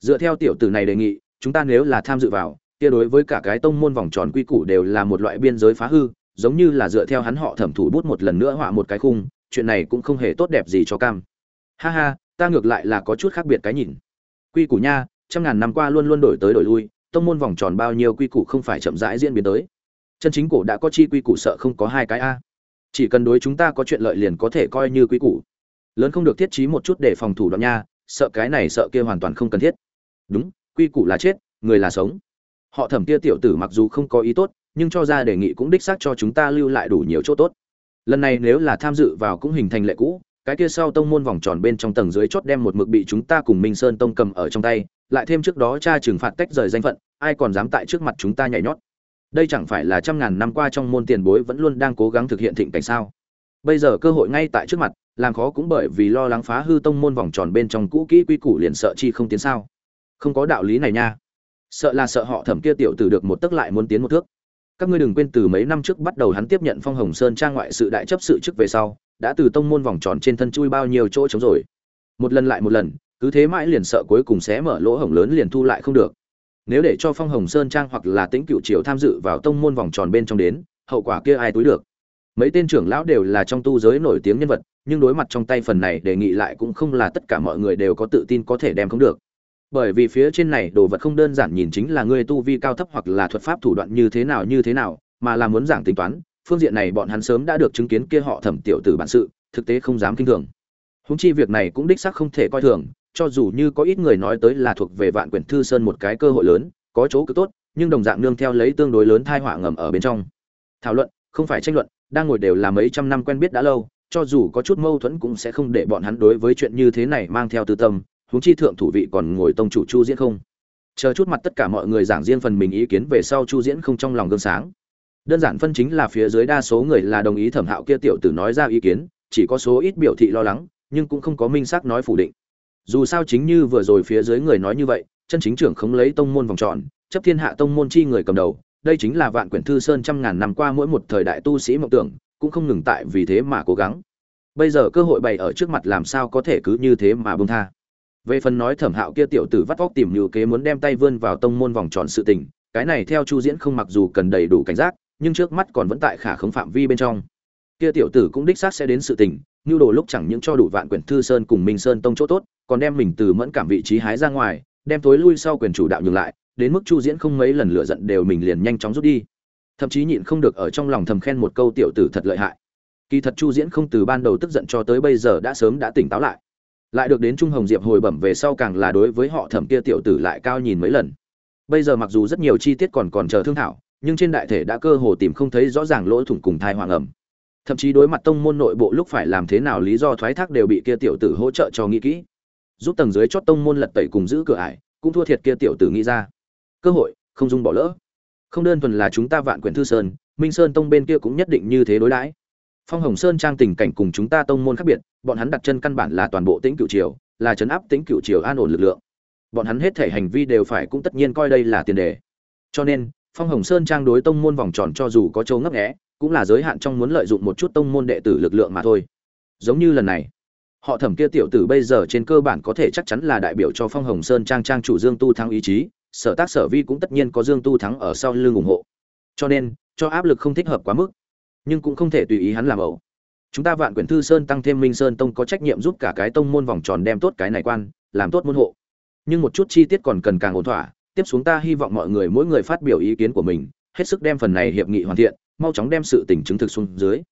Dựa theo tiểu tử này đề nghị, chúng ta nếu là tham dự vào, kia đối với cả cái tông môn vòng tròn quy củ đều là một loại biên giới phá hư, giống như là dựa theo hắn họ thẩm thủ bút một lần nữa họa một cái khung, chuyện này cũng không hề tốt đẹp gì cho cam. Ha ha, ta ngược lại là có chút khác biệt cái nhìn. Quy củ nha, trăm ngàn năm qua luôn luôn đổi tới đổi lui tông môn vòng tròn bao nhiêu quy củ không phải chậm rãi diễn biến tới. Chân chính cổ đã có chi quy củ sợ không có hai cái a. Chỉ cần đối chúng ta có chuyện lợi liền có thể coi như quy củ. Lớn không được thiết trí một chút để phòng thủ đoạn nha, sợ cái này sợ kia hoàn toàn không cần thiết. Đúng, quy củ là chết, người là sống. Họ thẩm kia tiểu tử mặc dù không có ý tốt, nhưng cho ra đề nghị cũng đích xác cho chúng ta lưu lại đủ nhiều chỗ tốt. Lần này nếu là tham dự vào cũng hình thành lệ cũ, cái kia sau tông môn vòng tròn bên trong tầng dưới chót đem một mực bị chúng ta cùng minh sơn tông cầm ở trong tay lại thêm trước đó cha trừng phạt tách rời danh phận, ai còn dám tại trước mặt chúng ta nhảy nhót? Đây chẳng phải là trăm ngàn năm qua trong môn tiền bối vẫn luôn đang cố gắng thực hiện thịnh cảnh sao? Bây giờ cơ hội ngay tại trước mặt, làm khó cũng bởi vì lo lắng phá hư tông môn vòng tròn bên trong cũ kỹ quy củ liền sợ chi không tiến sao? Không có đạo lý này nha. Sợ là sợ họ thẩm kia tiểu tử được một tức lại muốn tiến một thước. Các ngươi đừng quên từ mấy năm trước bắt đầu hắn tiếp nhận phong hồng sơn trang ngoại sự đại chấp sự chức về sau, đã từ tông môn vòng tròn trên thân chui bao nhiêu chỗ trống rồi. Một lần lại một lần cứ thế mãi liền sợ cuối cùng sẽ mở lỗ hổng lớn liền thu lại không được. Nếu để cho phong hồng sơn trang hoặc là tĩnh cựu triều tham dự vào tông môn vòng tròn bên trong đến, hậu quả kia ai túi được? Mấy tên trưởng lão đều là trong tu giới nổi tiếng nhân vật, nhưng đối mặt trong tay phần này đề nghị lại cũng không là tất cả mọi người đều có tự tin có thể đem không được. Bởi vì phía trên này đồ vật không đơn giản nhìn chính là ngươi tu vi cao thấp hoặc là thuật pháp thủ đoạn như thế nào như thế nào, mà là muốn giảng tính toán, phương diện này bọn hắn sớm đã được chứng kiến kia họ thẩm tiểu tử bản sự, thực tế không dám kinh thường. Húng chi việc này cũng đích xác không thể coi thường cho dù như có ít người nói tới là thuộc về vạn quyển thư sơn một cái cơ hội lớn, có chỗ cứ tốt, nhưng đồng dạng nương theo lấy tương đối lớn thai họa ngầm ở bên trong. Thảo luận, không phải tranh luận, đang ngồi đều là mấy trăm năm quen biết đã lâu, cho dù có chút mâu thuẫn cũng sẽ không để bọn hắn đối với chuyện như thế này mang theo tư tâm, huống chi thượng thủ vị còn ngồi tông chủ chu diễn không. Chờ chút mặt tất cả mọi người giảng riêng phần mình ý kiến về sau chu diễn không trong lòng gương sáng. Đơn giản phân chính là phía dưới đa số người là đồng ý thẩm hạo kia tiểu tử nói ra ý kiến, chỉ có số ít biểu thị lo lắng, nhưng cũng không có minh xác nói phủ định dù sao chính như vừa rồi phía dưới người nói như vậy, chân chính trưởng không lấy tông môn vòng tròn, chấp thiên hạ tông môn chi người cầm đầu, đây chính là vạn quyển thư sơn trăm ngàn năm qua mỗi một thời đại tu sĩ mộng tưởng, cũng không ngừng tại vì thế mà cố gắng. Bây giờ cơ hội bày ở trước mặt làm sao có thể cứ như thế mà bông tha. Về phần nói thẩm hạo kia tiểu tử vắt vóc tìm như kế muốn đem tay vươn vào tông môn vòng tròn sự tình, cái này theo chu diễn không mặc dù cần đầy đủ cảnh giác, nhưng trước mắt còn vẫn tại khả khống phạm vi bên trong kia tiểu tử cũng đích xác sẽ đến sự tình nhu đồ lúc chẳng những cho đủ vạn quyển thư sơn cùng minh sơn tông chỗ tốt, còn đem mình từ mẫn cảm vị trí hái ra ngoài, đem tối lui sau quyền chủ đạo nhường lại, đến mức chu diễn không mấy lần lựa giận đều mình liền nhanh chóng rút đi. Thậm chí nhịn không được ở trong lòng thầm khen một câu tiểu tử thật lợi hại. Kỳ thật chu diễn không từ ban đầu tức giận cho tới bây giờ đã sớm đã tỉnh táo lại. Lại được đến trung hồng diệp hồi bẩm về sau càng là đối với họ thẩm kia tiểu tử lại cao nhìn mấy lần. Bây giờ mặc dù rất nhiều chi tiết còn còn chờ thương thảo, nhưng trên đại thể đã cơ hồ tìm không thấy rõ ràng lỗ thủng cùng thai hoàng ẩm thậm chí đối mặt tông môn nội bộ lúc phải làm thế nào lý do thoái thác đều bị kia tiểu tử hỗ trợ cho nghĩ kỹ. Giúp tầng dưới chót tông môn lật tẩy cùng giữ cửa ải, cũng thua thiệt kia tiểu tử nghĩ ra. Cơ hội, không dung bỏ lỡ. Không đơn thuần là chúng ta vạn quyển thư sơn, minh sơn tông bên kia cũng nhất định như thế đối đãi. Phong hồng sơn trang tình cảnh cùng chúng ta tông môn khác biệt, bọn hắn đặt chân căn bản là toàn bộ tĩnh cựu triều, là chấn áp tĩnh cựu triều an ổn lực lượng. Bọn hắn hết thể hành vi đều phải cũng tất nhiên coi đây là tiền đề. Cho nên, phong hồng sơn trang đối tông môn vòng tròn cho dù có châu ngấp nghẽ cũng là giới hạn trong muốn lợi dụng một chút tông môn đệ tử lực lượng mà thôi. Giống như lần này, họ thẩm kia tiểu tử bây giờ trên cơ bản có thể chắc chắn là đại biểu cho phong hồng sơn trang trang chủ dương tu thắng ý chí, sở tác sở vi cũng tất nhiên có dương tu thắng ở sau lưng ủng hộ. Cho nên, cho áp lực không thích hợp quá mức, nhưng cũng không thể tùy ý hắn làm ẩu. Chúng ta vạn quyển thư sơn tăng thêm minh sơn tông có trách nhiệm giúp cả cái tông môn vòng tròn đem tốt cái này quan, làm tốt môn hộ. Nhưng một chút chi tiết còn cần càng ổn thỏa, tiếp xuống ta hy vọng mọi người mỗi người phát biểu ý kiến của mình, hết sức đem phần này hiệp nghị hoàn thiện mau chóng đem sự tình chứng thực xuống dưới.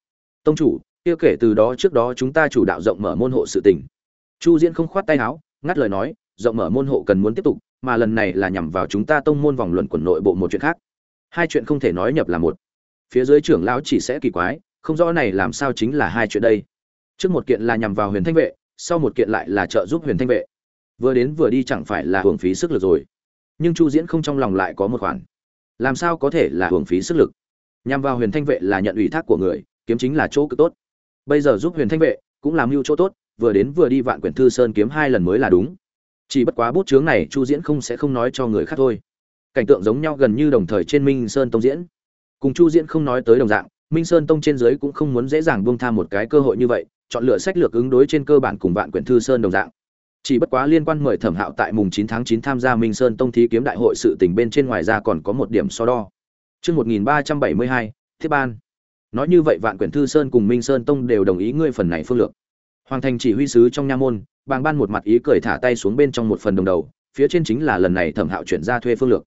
Tông chủ, kia kể từ đó trước đó chúng ta chủ đạo rộng mở môn hộ sự tình. Chu diễn không khoát tay áo, ngắt lời nói, rộng mở môn hộ cần muốn tiếp tục, mà lần này là nhằm vào chúng ta tông môn vòng luận quần nội bộ một chuyện khác. Hai chuyện không thể nói nhập là một. Phía dưới trưởng lão chỉ sẽ kỳ quái, không rõ này làm sao chính là hai chuyện đây. Trước một kiện là nhằm vào huyền thanh vệ, sau một kiện lại là trợ giúp huyền thanh vệ. Vừa đến vừa đi chẳng phải là hưởng phí sức lực rồi. Nhưng chu diễn không trong lòng lại có một khoản. Làm sao có thể là hưởng phí sức lực? Nhằm vào huyền thanh vệ là nhận ủy thác của người, kiếm chính là chỗ cực tốt. Bây giờ giúp huyền thanh vệ cũng làm mưu chỗ tốt, vừa đến vừa đi vạn quyển thư sơn kiếm hai lần mới là đúng. Chỉ bất quá bút chướng này chu diễn không sẽ không nói cho người khác thôi. Cảnh tượng giống nhau gần như đồng thời trên minh sơn tông diễn. Cùng chu diễn không nói tới đồng dạng, minh sơn tông trên dưới cũng không muốn dễ dàng buông tha một cái cơ hội như vậy, chọn lựa sách lược ứng đối trên cơ bản cùng vạn quyển thư sơn đồng dạng. Chỉ bất quá liên quan mời thẩm hạo tại mùng 9 tháng 9 tham gia minh sơn tông thí kiếm đại hội sự tình bên trên ngoài ra còn có một điểm so đo. Trước 1372, thiết ban. Nói như vậy vạn quyển thư sơn cùng minh sơn tông đều đồng ý ngươi phần này phương lược hoàng thành chỉ huy sứ trong nha môn bàng ban một mặt ý cười thả tay xuống bên trong một phần đồng đầu phía trên chính là lần này thẩm hạo chuyển ra thuê phương lược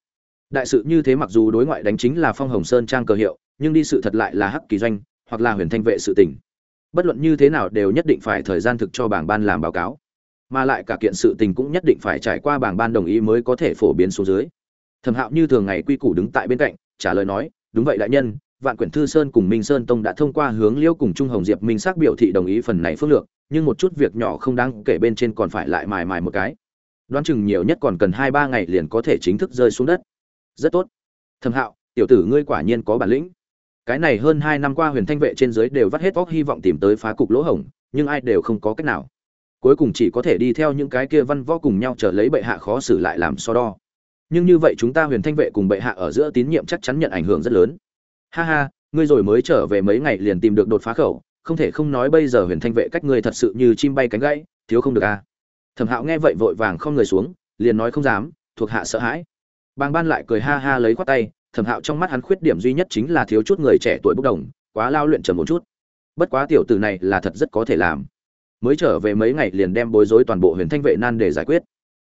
đại sự như thế mặc dù đối ngoại đánh chính là phong hồng sơn trang cờ hiệu nhưng đi sự thật lại là hắc kỳ doanh hoặc là huyền thanh vệ sự tình. bất luận như thế nào đều nhất định phải thời gian thực cho bảng ban làm báo cáo mà lại cả kiện sự tình cũng nhất định phải trải qua bảng ban đồng ý mới có thể phổ biến xuống dưới thẩm hạo như thường ngày quy củ đứng tại bên cạnh trả lời nói, đúng vậy đại nhân, vạn quyển thư sơn cùng minh sơn tông đã thông qua hướng liêu cùng trung hồng diệp minh xác biểu thị đồng ý phần này phước lược, nhưng một chút việc nhỏ không đáng kể bên trên còn phải lại mài mài một cái. Đoán chừng nhiều nhất còn cần hai ba ngày liền có thể chính thức rơi xuống đất. Rất tốt. Thâm hạo, tiểu tử ngươi quả nhiên có bản lĩnh. Cái này hơn hai năm qua huyền thanh vệ trên dưới đều vắt hết vóc hy vọng tìm tới phá cục lỗ hổng, nhưng ai đều không có cách nào. Cuối cùng chỉ có thể đi theo những cái kia văn võ cùng nhau trở lấy bệ hạ khó xử lại làm so đo nhưng như vậy chúng ta huyền thanh vệ cùng bệ hạ ở giữa tín nhiệm chắc chắn nhận ảnh hưởng rất lớn. Ha ha, ngươi rồi mới trở về mấy ngày liền tìm được đột phá khẩu, không thể không nói bây giờ huyền thanh vệ cách ngươi thật sự như chim bay cánh gãy, thiếu không được à. thẩm hạo nghe vậy vội vàng không người xuống, liền nói không dám, thuộc hạ sợ hãi. Bàng ban lại cười ha ha lấy khoát tay, thẩm hạo trong mắt hắn khuyết điểm duy nhất chính là thiếu chút người trẻ tuổi bốc đồng, quá lao luyện trầm một chút. Bất quá tiểu tử này là thật rất có thể làm. Mới trở về mấy ngày liền đem bối rối toàn bộ huyền thanh vệ nan để giải quyết.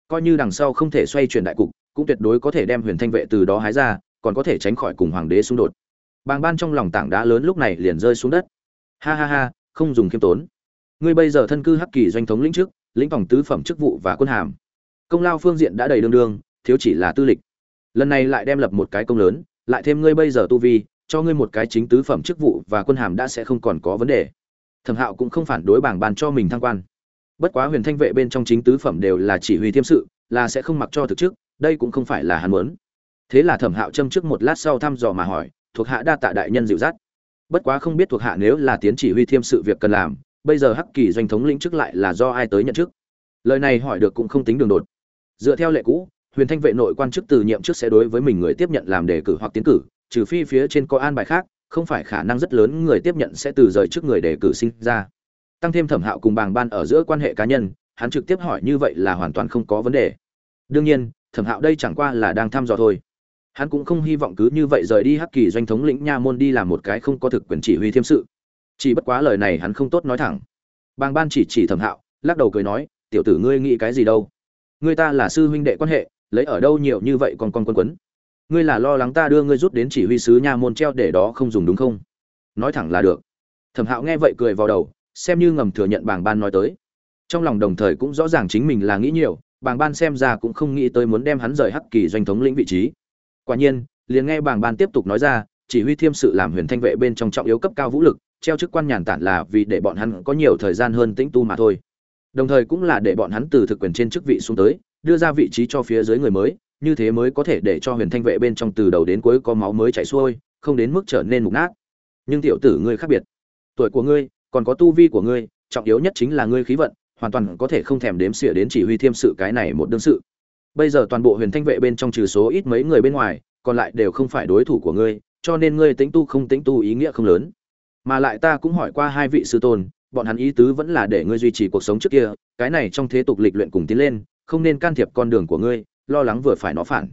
Coi như đằng sau không thể xoay chuyển đại cục cũng tuyệt đối có thể đem huyền thanh vệ từ đó hái ra, còn có thể tránh khỏi cùng hoàng đế xung đột. Bàng ban trong lòng tảng đá lớn lúc này liền rơi xuống đất. Ha ha ha, không dùng khiêm tốn. Ngươi bây giờ thân cư hắc kỳ doanh thống lĩnh chức lĩnh phòng tứ phẩm chức vụ và quân hàm. Công lao phương diện đã đầy đương đương, thiếu chỉ là tư lịch. Lần này lại đem lập một cái công lớn, lại thêm ngươi bây giờ tu vi, cho ngươi một cái chính tứ phẩm chức vụ và quân hàm đã sẽ không còn có vấn đề. Thẩm hạo cũng không phản đối bảng bàn cho mình thăng quan. Bất quá huyền thanh vệ bên trong chính tứ phẩm đều là chỉ huy thiêm sự, là sẽ không mặc cho thực chức đây cũng không phải là hắn muốn. Thế là thẩm hạo châm trước một lát sau thăm dò mà hỏi, thuộc hạ đa tạ đại nhân dịu dắt. Bất quá không biết thuộc hạ nếu là tiến chỉ huy thiêm sự việc cần làm, bây giờ hắc kỳ doanh thống lĩnh chức lại là do ai tới nhận chức? Lời này hỏi được cũng không tính đường đột. Dựa theo lệ cũ, huyền thanh vệ nội quan chức từ nhiệm trước sẽ đối với mình người tiếp nhận làm đề cử hoặc tiến cử, trừ phi phía trên có an bài khác, không phải khả năng rất lớn người tiếp nhận sẽ từ rời trước người đề cử sinh ra. Tăng thêm thẩm hạo cùng bàng ban ở giữa quan hệ cá nhân, hắn trực tiếp hỏi như vậy là hoàn toàn không có vấn đề. Đương nhiên thẩm hạo đây chẳng qua là đang thăm dò thôi. Hắn cũng không hy vọng cứ như vậy rời đi hắc kỳ doanh thống lĩnh nha môn đi làm một cái không có thực quyền chỉ huy thiêm sự. Chỉ bất quá lời này hắn không tốt nói thẳng. Bàng ban chỉ chỉ thẩm hạo, lắc đầu cười nói, tiểu tử ngươi nghĩ cái gì đâu? Ngươi ta là sư huynh đệ quan hệ, lấy ở đâu nhiều như vậy còn con quân quấn? Ngươi là lo lắng ta đưa ngươi rút đến chỉ huy sứ nha môn treo để đó không dùng đúng không? Nói thẳng là được. Thẩm hạo nghe vậy cười vào đầu, xem như ngầm thừa nhận bàng ban nói tới. Trong lòng đồng thời cũng rõ ràng chính mình là nghĩ nhiều bàng ban xem ra cũng không nghĩ tới muốn đem hắn rời hắc kỳ doanh thống lĩnh vị trí. Quả nhiên, liền nghe bàng ban tiếp tục nói ra, chỉ huy thiêm sự làm huyền thanh vệ bên trong trọng yếu cấp cao vũ lực, treo chức quan nhàn tản là vì để bọn hắn có nhiều thời gian hơn tĩnh tu mà thôi. Đồng thời cũng là để bọn hắn từ thực quyền trên chức vị xuống tới, đưa ra vị trí cho phía dưới người mới, như thế mới có thể để cho huyền thanh vệ bên trong từ đầu đến cuối có máu mới chảy xuôi, không đến mức trở nên mục nát. Nhưng tiểu tử ngươi khác biệt. Tuổi của ngươi, còn có tu vi của ngươi, trọng yếu nhất chính là ngươi khí vận hoàn toàn có thể không thèm đếm xỉa đến chỉ huy thiêm sự cái này một đương sự. Bây giờ toàn bộ huyền thanh vệ bên trong trừ số ít mấy người bên ngoài, còn lại đều không phải đối thủ của ngươi, cho nên ngươi tính tu không tính tu ý nghĩa không lớn. Mà lại ta cũng hỏi qua hai vị sư tôn, bọn hắn ý tứ vẫn là để ngươi duy trì cuộc sống trước kia, cái này trong thế tục lịch luyện cùng tiến lên, không nên can thiệp con đường của ngươi, lo lắng vừa phải nó phản.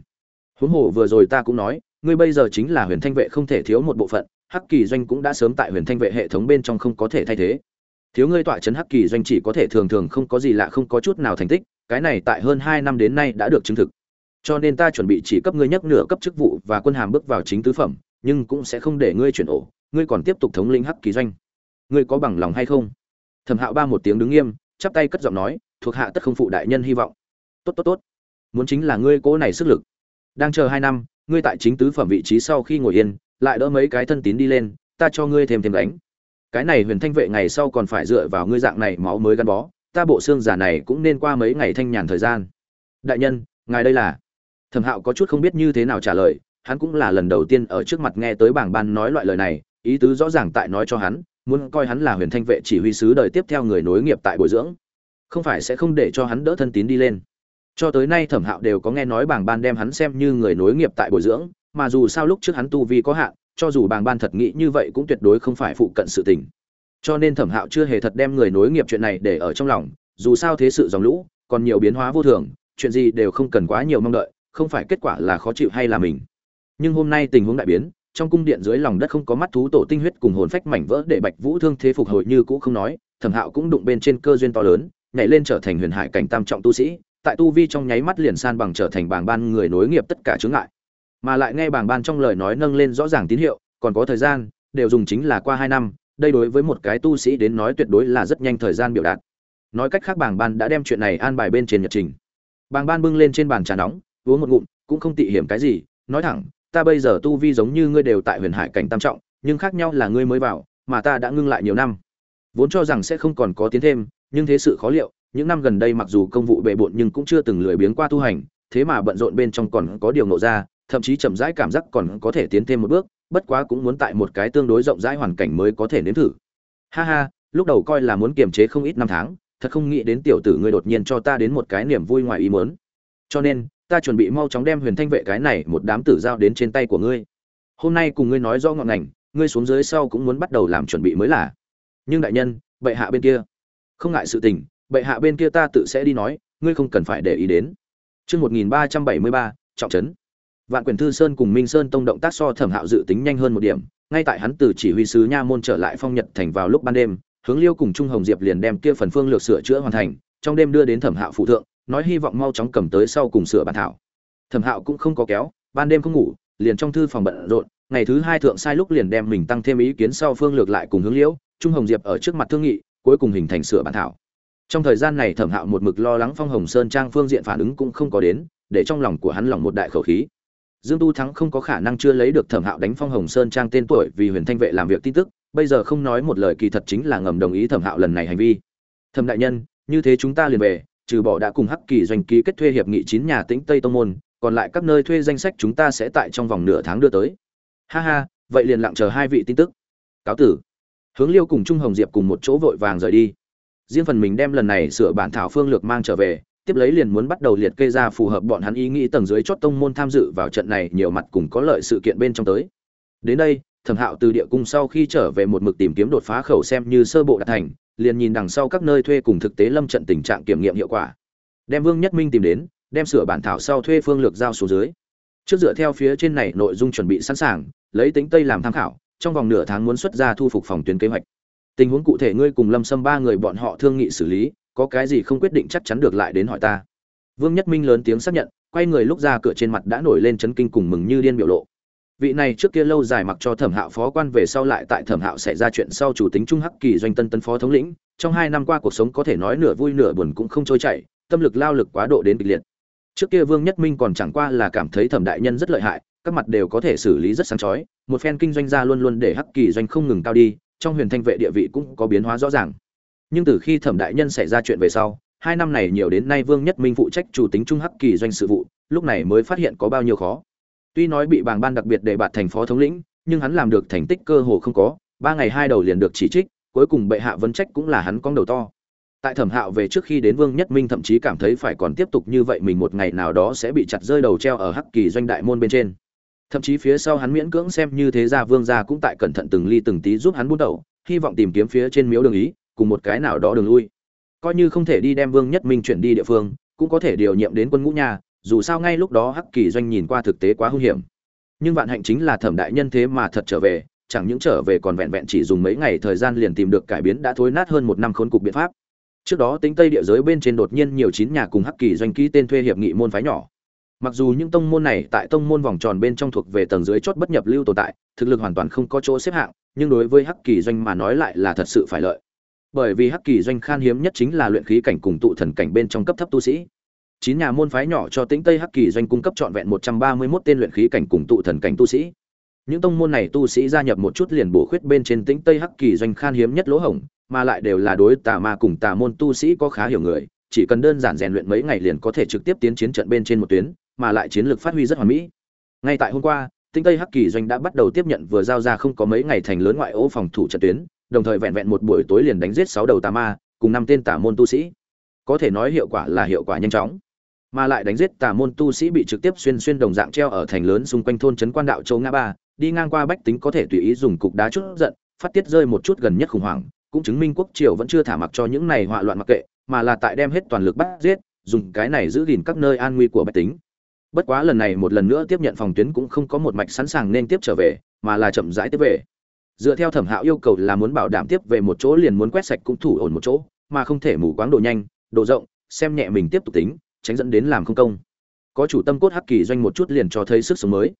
Huống hồ vừa rồi ta cũng nói, ngươi bây giờ chính là huyền thanh vệ không thể thiếu một bộ phận, hắc kỳ doanh cũng đã sớm tại huyền thanh vệ hệ thống bên trong không có thể thay thế thiếu ngươi tọa chấn hắc kỳ doanh chỉ có thể thường thường không có gì lạ, không có chút nào thành tích, cái này tại hơn hai năm đến nay đã được chứng thực. Cho nên ta chuẩn bị chỉ cấp ngươi nhắc nửa cấp chức vụ và quân hàm bước vào chính tứ phẩm, nhưng cũng sẽ không để ngươi chuyển ổ, ngươi còn tiếp tục thống lĩnh hắc kỳ doanh. Ngươi có bằng lòng hay không? Thẩm hạo ba một tiếng đứng nghiêm, chắp tay cất giọng nói, thuộc hạ tất không phụ đại nhân hy vọng. Tốt tốt tốt. Muốn chính là ngươi cố này sức lực. Đang chờ hai năm, ngươi tại chính tứ phẩm vị trí sau khi ngồi yên, lại đỡ mấy cái thân tín đi lên, ta cho ngươi thêm thêm đánh cái này huyền thanh vệ ngày sau còn phải dựa vào ngươi dạng này máu mới gắn bó, ta bộ xương giả này cũng nên qua mấy ngày thanh nhàn thời gian. Đại nhân, ngài đây là? Thẩm hạo có chút không biết như thế nào trả lời, hắn cũng là lần đầu tiên ở trước mặt nghe tới bảng ban nói loại lời này, ý tứ rõ ràng tại nói cho hắn, muốn coi hắn là huyền thanh vệ chỉ huy sứ đời tiếp theo người nối nghiệp tại bồi dưỡng. Không phải sẽ không để cho hắn đỡ thân tín đi lên. Cho tới nay thẩm hạo đều có nghe nói bảng ban đem hắn xem như người nối nghiệp tại bồi dưỡng, mà dù sao lúc trước hắn tu vi có hạn cho dù bàng ban thật nghĩ như vậy cũng tuyệt đối không phải phụ cận sự tình. Cho nên thẩm hạo chưa hề thật đem người nối nghiệp chuyện này để ở trong lòng, dù sao thế sự dòng lũ, còn nhiều biến hóa vô thường, chuyện gì đều không cần quá nhiều mong đợi, không phải kết quả là khó chịu hay là mình. Nhưng hôm nay tình huống đại biến, trong cung điện dưới lòng đất không có mắt thú tổ tinh huyết cùng hồn phách mảnh vỡ để bạch vũ thương thế phục hồi như cũ không nói, thẩm hạo cũng đụng bên trên cơ duyên to lớn, nhảy lên trở thành huyền hải cảnh tam trọng tu sĩ, tại tu vi trong nháy mắt liền san bằng trở thành bảng ban người nối nghiệp tất cả chướng ngại mà lại nghe bảng ban trong lời nói nâng lên rõ ràng tín hiệu, còn có thời gian, đều dùng chính là qua hai năm, đây đối với một cái tu sĩ đến nói tuyệt đối là rất nhanh thời gian biểu đạt. Nói cách khác bảng ban đã đem chuyện này an bài bên trên nhật trình. Bảng ban bưng lên trên bàn trà nóng, uống một ngụm, cũng không tị hiểm cái gì, nói thẳng, ta bây giờ tu vi giống như ngươi đều tại huyền hải cảnh tam trọng, nhưng khác nhau là ngươi mới vào, mà ta đã ngưng lại nhiều năm. Vốn cho rằng sẽ không còn có tiến thêm, nhưng thế sự khó liệu, những năm gần đây mặc dù công vụ bệ bộn nhưng cũng chưa từng lười biếng qua tu hành, thế mà bận rộn bên trong còn có điều nộ ra thậm chí chậm rãi cảm giác còn có thể tiến thêm một bước bất quá cũng muốn tại một cái tương đối rộng rãi hoàn cảnh mới có thể nếm thử. Ha ha lúc đầu coi là muốn kiềm chế không ít năm tháng thật không nghĩ đến tiểu tử ngươi đột nhiên cho ta đến một cái niềm vui ngoài ý muốn. Cho nên ta chuẩn bị mau chóng đem huyền thanh vệ cái này một đám tử giao đến trên tay của ngươi. Hôm nay cùng ngươi nói rõ ngọn ngành ngươi xuống dưới sau cũng muốn bắt đầu làm chuẩn bị mới là. Nhưng đại nhân bệ hạ bên kia. Không ngại sự tình bệ hạ bên kia ta tự sẽ đi nói ngươi không cần phải để ý đến. Chương 1373, trọng trấn. Vạn Quyền Thư Sơn cùng Minh Sơn Tông động tác so Thẩm Hạo dự tính nhanh hơn một điểm, ngay tại hắn từ chỉ huy sứ nha môn trở lại Phong Nhật thành vào lúc ban đêm, hướng Liêu cùng Trung Hồng Diệp liền đem kia phần phương lược sửa chữa hoàn thành, trong đêm đưa đến Thẩm Hạo phụ thượng, nói hy vọng mau chóng cầm tới sau cùng sửa bản thảo. Thẩm Hạo cũng không có kéo, ban đêm không ngủ, liền trong thư phòng bận rộn, ngày thứ hai thượng sai lúc liền đem mình tăng thêm ý kiến sau phương lược lại cùng hướng Liễu, Trung Hồng Diệp ở trước mặt thương nghị, cuối cùng hình thành sửa bản thảo. Trong thời gian này Thẩm Hạo một mực lo lắng Phong Hồng Sơn trang phương diện phản ứng cũng không có đến, để trong lòng của hắn lòng một đại khẩu khí. Dương Tu Thắng không có khả năng chưa lấy được Thẩm Hạo đánh Phong Hồng Sơn trang tên tuổi vì Huyền Thanh vệ làm việc tin tức, bây giờ không nói một lời kỳ thật chính là ngầm đồng ý Thẩm Hạo lần này hành vi. Thẩm đại nhân, như thế chúng ta liền về, trừ bỏ đã cùng Hắc Kỳ doanh ký kết thuê hiệp nghị chín nhà Tĩnh Tây tông môn, còn lại các nơi thuê danh sách chúng ta sẽ tại trong vòng nửa tháng đưa tới. Ha ha, vậy liền lặng chờ hai vị tin tức. Cáo tử. Hướng Liêu cùng Trung Hồng Diệp cùng một chỗ vội vàng rời đi. Riêng phần mình đem lần này sửa bản thảo phương lược mang trở về, tiếp lấy liền muốn bắt đầu liệt kê ra phù hợp bọn hắn ý nghĩ tầng dưới chót tông môn tham dự vào trận này nhiều mặt cùng có lợi sự kiện bên trong tới. Đến đây, Thẩm Hạo từ địa cung sau khi trở về một mực tìm kiếm đột phá khẩu xem như sơ bộ đạt thành, liền nhìn đằng sau các nơi thuê cùng thực tế lâm trận tình trạng kiểm nghiệm hiệu quả. Đem Vương Nhất Minh tìm đến, đem sửa bản thảo sau thuê phương lược giao số dưới. Trước dựa theo phía trên này nội dung chuẩn bị sẵn sàng, lấy tính Tây làm tham khảo, trong vòng nửa tháng muốn xuất ra thu phục phòng tuyến kế hoạch. Tình huống cụ thể ngươi cùng Lâm Sâm ba người bọn họ thương nghị xử lý, có cái gì không quyết định chắc chắn được lại đến hỏi ta. Vương nhất minh lớn tiếng xác nhận, quay người lúc ra cửa trên mặt đã nổi lên chấn kinh cùng mừng như điên biểu lộ. Vị này trước kia lâu dài mặc cho thẩm hạo phó quan về sau lại tại thẩm hạo xảy ra chuyện sau chủ tính trung hắc kỳ doanh tân tân phó thống lĩnh, trong hai năm qua cuộc sống có thể nói nửa vui nửa buồn cũng không trôi chảy, tâm lực lao lực quá độ đến kịch liệt. Trước kia vương nhất minh còn chẳng qua là cảm thấy thẩm đại nhân rất lợi hại, các mặt đều có thể xử lý rất sáng chói, một phen kinh doanh gia luôn luôn để hắc kỳ doanh không ngừng cao đi, trong huyền thanh vệ địa vị cũng có biến hóa rõ ràng nhưng từ khi thẩm đại nhân xảy ra chuyện về sau, hai năm này nhiều đến nay vương nhất minh phụ trách chủ tính trung hắc kỳ doanh sự vụ, lúc này mới phát hiện có bao nhiêu khó. Tuy nói bị bàng ban đặc biệt đề bạt thành phó thống lĩnh, nhưng hắn làm được thành tích cơ hồ không có, ba ngày hai đầu liền được chỉ trích, cuối cùng bệ hạ vấn trách cũng là hắn con đầu to. Tại thẩm hạo về trước khi đến vương nhất minh thậm chí cảm thấy phải còn tiếp tục như vậy mình một ngày nào đó sẽ bị chặt rơi đầu treo ở hắc kỳ doanh đại môn bên trên. Thậm chí phía sau hắn miễn cưỡng xem như thế ra vương gia cũng tại cẩn thận từng ly từng tí giúp hắn bút đầu, hy vọng tìm kiếm phía trên miếu đường ý cùng một cái nào đó đường lui. Coi như không thể đi đem vương nhất minh chuyển đi địa phương, cũng có thể điều nhiệm đến quân ngũ nhà, dù sao ngay lúc đó hắc kỳ doanh nhìn qua thực tế quá hung hiểm. Nhưng vạn hạnh chính là thẩm đại nhân thế mà thật trở về, chẳng những trở về còn vẹn vẹn chỉ dùng mấy ngày thời gian liền tìm được cải biến đã thối nát hơn một năm khốn cục biện pháp. Trước đó tính tây địa giới bên trên đột nhiên nhiều chín nhà cùng hắc kỳ doanh ký tên thuê hiệp nghị môn phái nhỏ. Mặc dù những tông môn này tại tông môn vòng tròn bên trong thuộc về tầng dưới chót bất nhập lưu tồn tại, thực lực hoàn toàn không có chỗ xếp hạng, nhưng đối với hắc kỳ doanh mà nói lại là thật sự phải lợi bởi vì hắc kỳ doanh khan hiếm nhất chính là luyện khí cảnh cùng tụ thần cảnh bên trong cấp thấp tu sĩ chín nhà môn phái nhỏ cho Tĩnh Tây Hắc Kỳ doanh cung cấp trọn vẹn 131 tên luyện khí cảnh cùng tụ thần cảnh tu sĩ. Những tông môn này tu sĩ gia nhập một chút liền bổ khuyết bên trên Tĩnh Tây Hắc Kỳ doanh khan hiếm nhất lỗ hổng, mà lại đều là đối tà ma cùng tà môn tu sĩ có khá hiểu người, chỉ cần đơn giản rèn luyện mấy ngày liền có thể trực tiếp tiến chiến trận bên trên một tuyến, mà lại chiến lược phát huy rất hoàn mỹ. Ngay tại hôm qua, Tinh Tây Hắc Kỳ doanh đã bắt đầu tiếp nhận vừa giao ra không có mấy ngày thành lớn ngoại ô phòng thủ trận tuyến, đồng thời vẹn vẹn một buổi tối liền đánh giết 6 đầu tà ma, cùng năm tên tà môn tu sĩ. Có thể nói hiệu quả là hiệu quả nhanh chóng. Mà lại đánh giết tà môn tu sĩ bị trực tiếp xuyên xuyên đồng dạng treo ở thành lớn xung quanh thôn trấn quan đạo châu ngã ba đi ngang qua bách tính có thể tùy ý dùng cục đá chút giận phát tiết rơi một chút gần nhất khủng hoảng cũng chứng minh quốc triều vẫn chưa thả mặc cho những này họa loạn mặc kệ mà là tại đem hết toàn lực bắt giết dùng cái này giữ gìn các nơi an nguy của bách tính. Bất quá lần này một lần nữa tiếp nhận phòng tuyến cũng không có một mạch sẵn sàng nên tiếp trở về mà là chậm rãi tiếp về dựa theo thẩm hạo yêu cầu là muốn bảo đảm tiếp về một chỗ liền muốn quét sạch cũng thủ ổn một chỗ, mà không thể mù quáng độ nhanh độ rộng, xem nhẹ mình tiếp tục tính, tránh dẫn đến làm không công. Có chủ tâm cốt hắc kỳ doanh một chút liền cho thấy sức sống mới.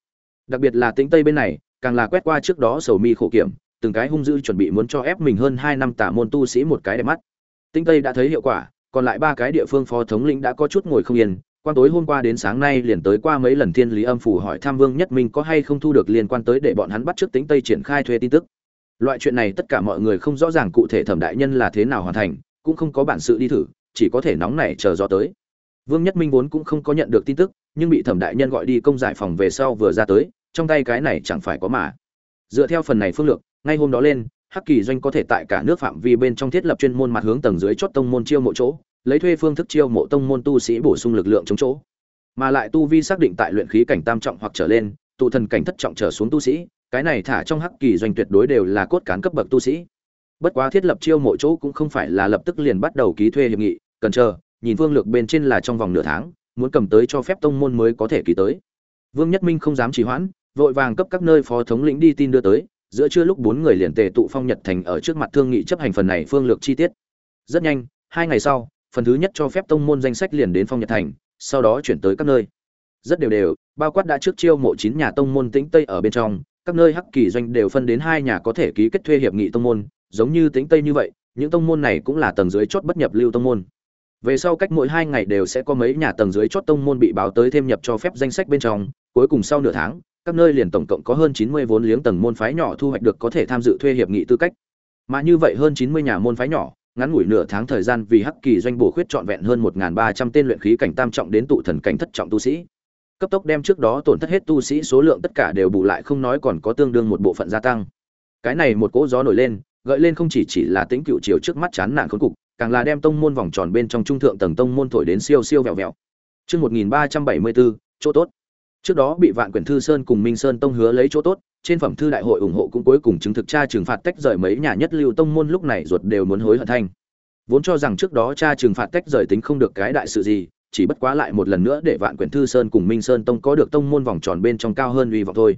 Đặc biệt là tính tây bên này, càng là quét qua trước đó sầu mi khổ kiểm, từng cái hung dữ chuẩn bị muốn cho ép mình hơn hai năm tả môn tu sĩ một cái đẹp mắt. Tính tây đã thấy hiệu quả, còn lại ba cái địa phương phó thống lĩnh đã có chút ngồi không yên quan tối hôm qua đến sáng nay liền tới qua mấy lần thiên lý âm phủ hỏi tham vương nhất minh có hay không thu được liên quan tới để bọn hắn bắt trước tính tây triển khai thuê tin tức loại chuyện này tất cả mọi người không rõ ràng cụ thể thẩm đại nhân là thế nào hoàn thành cũng không có bản sự đi thử chỉ có thể nóng nảy chờ gió tới Vương Nhất Minh vốn cũng không có nhận được tin tức, nhưng bị Thẩm đại nhân gọi đi công giải phòng về sau vừa ra tới, trong tay cái này chẳng phải có mà. Dựa theo phần này phương lược, ngay hôm đó lên, Hắc Kỳ doanh có thể tại cả nước phạm vi bên trong thiết lập chuyên môn mặt hướng tầng dưới chốt tông môn chiêu mộ chỗ, lấy thuê phương thức chiêu mộ tông môn tu sĩ bổ sung lực lượng chống chỗ. Mà lại tu vi xác định tại luyện khí cảnh tam trọng hoặc trở lên, tụ thần cảnh thất trọng trở xuống tu sĩ, cái này thả trong Hắc Kỳ doanh tuyệt đối đều là cốt cán cấp bậc tu sĩ. Bất quá thiết lập chiêu mộ chỗ cũng không phải là lập tức liền bắt đầu ký thuê hiệp nghị, cần chờ, nhìn Vương Lược bên trên là trong vòng nửa tháng, muốn cầm tới cho phép tông môn mới có thể ký tới. Vương Nhất Minh không dám trì hoãn, vội vàng cấp các nơi phó thống lĩnh đi tin đưa tới, giữa trưa lúc bốn người liền tề tụ phong Nhật thành ở trước mặt thương nghị chấp hành phần này phương lược chi tiết. Rất nhanh, hai ngày sau, phần thứ nhất cho phép tông môn danh sách liền đến phong Nhật thành, sau đó chuyển tới các nơi. Rất đều đều, bao quát đã trước chiêu mộ chín nhà tông môn Tĩnh Tây ở bên trong, các nơi hắc kỳ doanh đều phân đến hai nhà có thể ký kết thuê hiệp nghị tông môn, giống như Tĩnh Tây như vậy, những tông môn này cũng là tầng dưới chốt bất nhập lưu tông môn về sau cách mỗi hai ngày đều sẽ có mấy nhà tầng dưới chót tông môn bị báo tới thêm nhập cho phép danh sách bên trong cuối cùng sau nửa tháng các nơi liền tổng cộng có hơn chín mươi vốn liếng tầng môn phái nhỏ thu hoạch được có thể tham dự thuê hiệp nghị tư cách mà như vậy hơn chín mươi nhà môn phái nhỏ ngắn ngủi nửa tháng thời gian vì hắc kỳ doanh bổ khuyết trọn vẹn hơn một ba trăm tên luyện khí cảnh tam trọng đến tụ thần cảnh thất trọng tu sĩ cấp tốc đem trước đó tổn thất hết tu sĩ số lượng tất cả đều bù lại không nói còn có tương đương một bộ phận gia tăng cái này một cỗ gió nổi lên gợi lên không chỉ chỉ là tính cựu chiều trước mắt chán nản khốn cục càng là đem tông môn vòng tròn bên trong trung thượng tầng tông môn thổi đến siêu siêu vẹo vẹo. Chương 1374, chỗ tốt. Trước đó bị Vạn Quyển Thư Sơn cùng Minh Sơn tông hứa lấy chỗ tốt, trên phẩm thư đại hội ủng hộ cũng cuối cùng chứng thực cha trừng phạt tách rời mấy nhà nhất lưu tông môn lúc này ruột đều muốn hối hận thanh. Vốn cho rằng trước đó cha trừng phạt tách rời tính không được cái đại sự gì, chỉ bất quá lại một lần nữa để Vạn Quyển Thư Sơn cùng Minh Sơn tông có được tông môn vòng tròn bên trong cao hơn uy vọng thôi.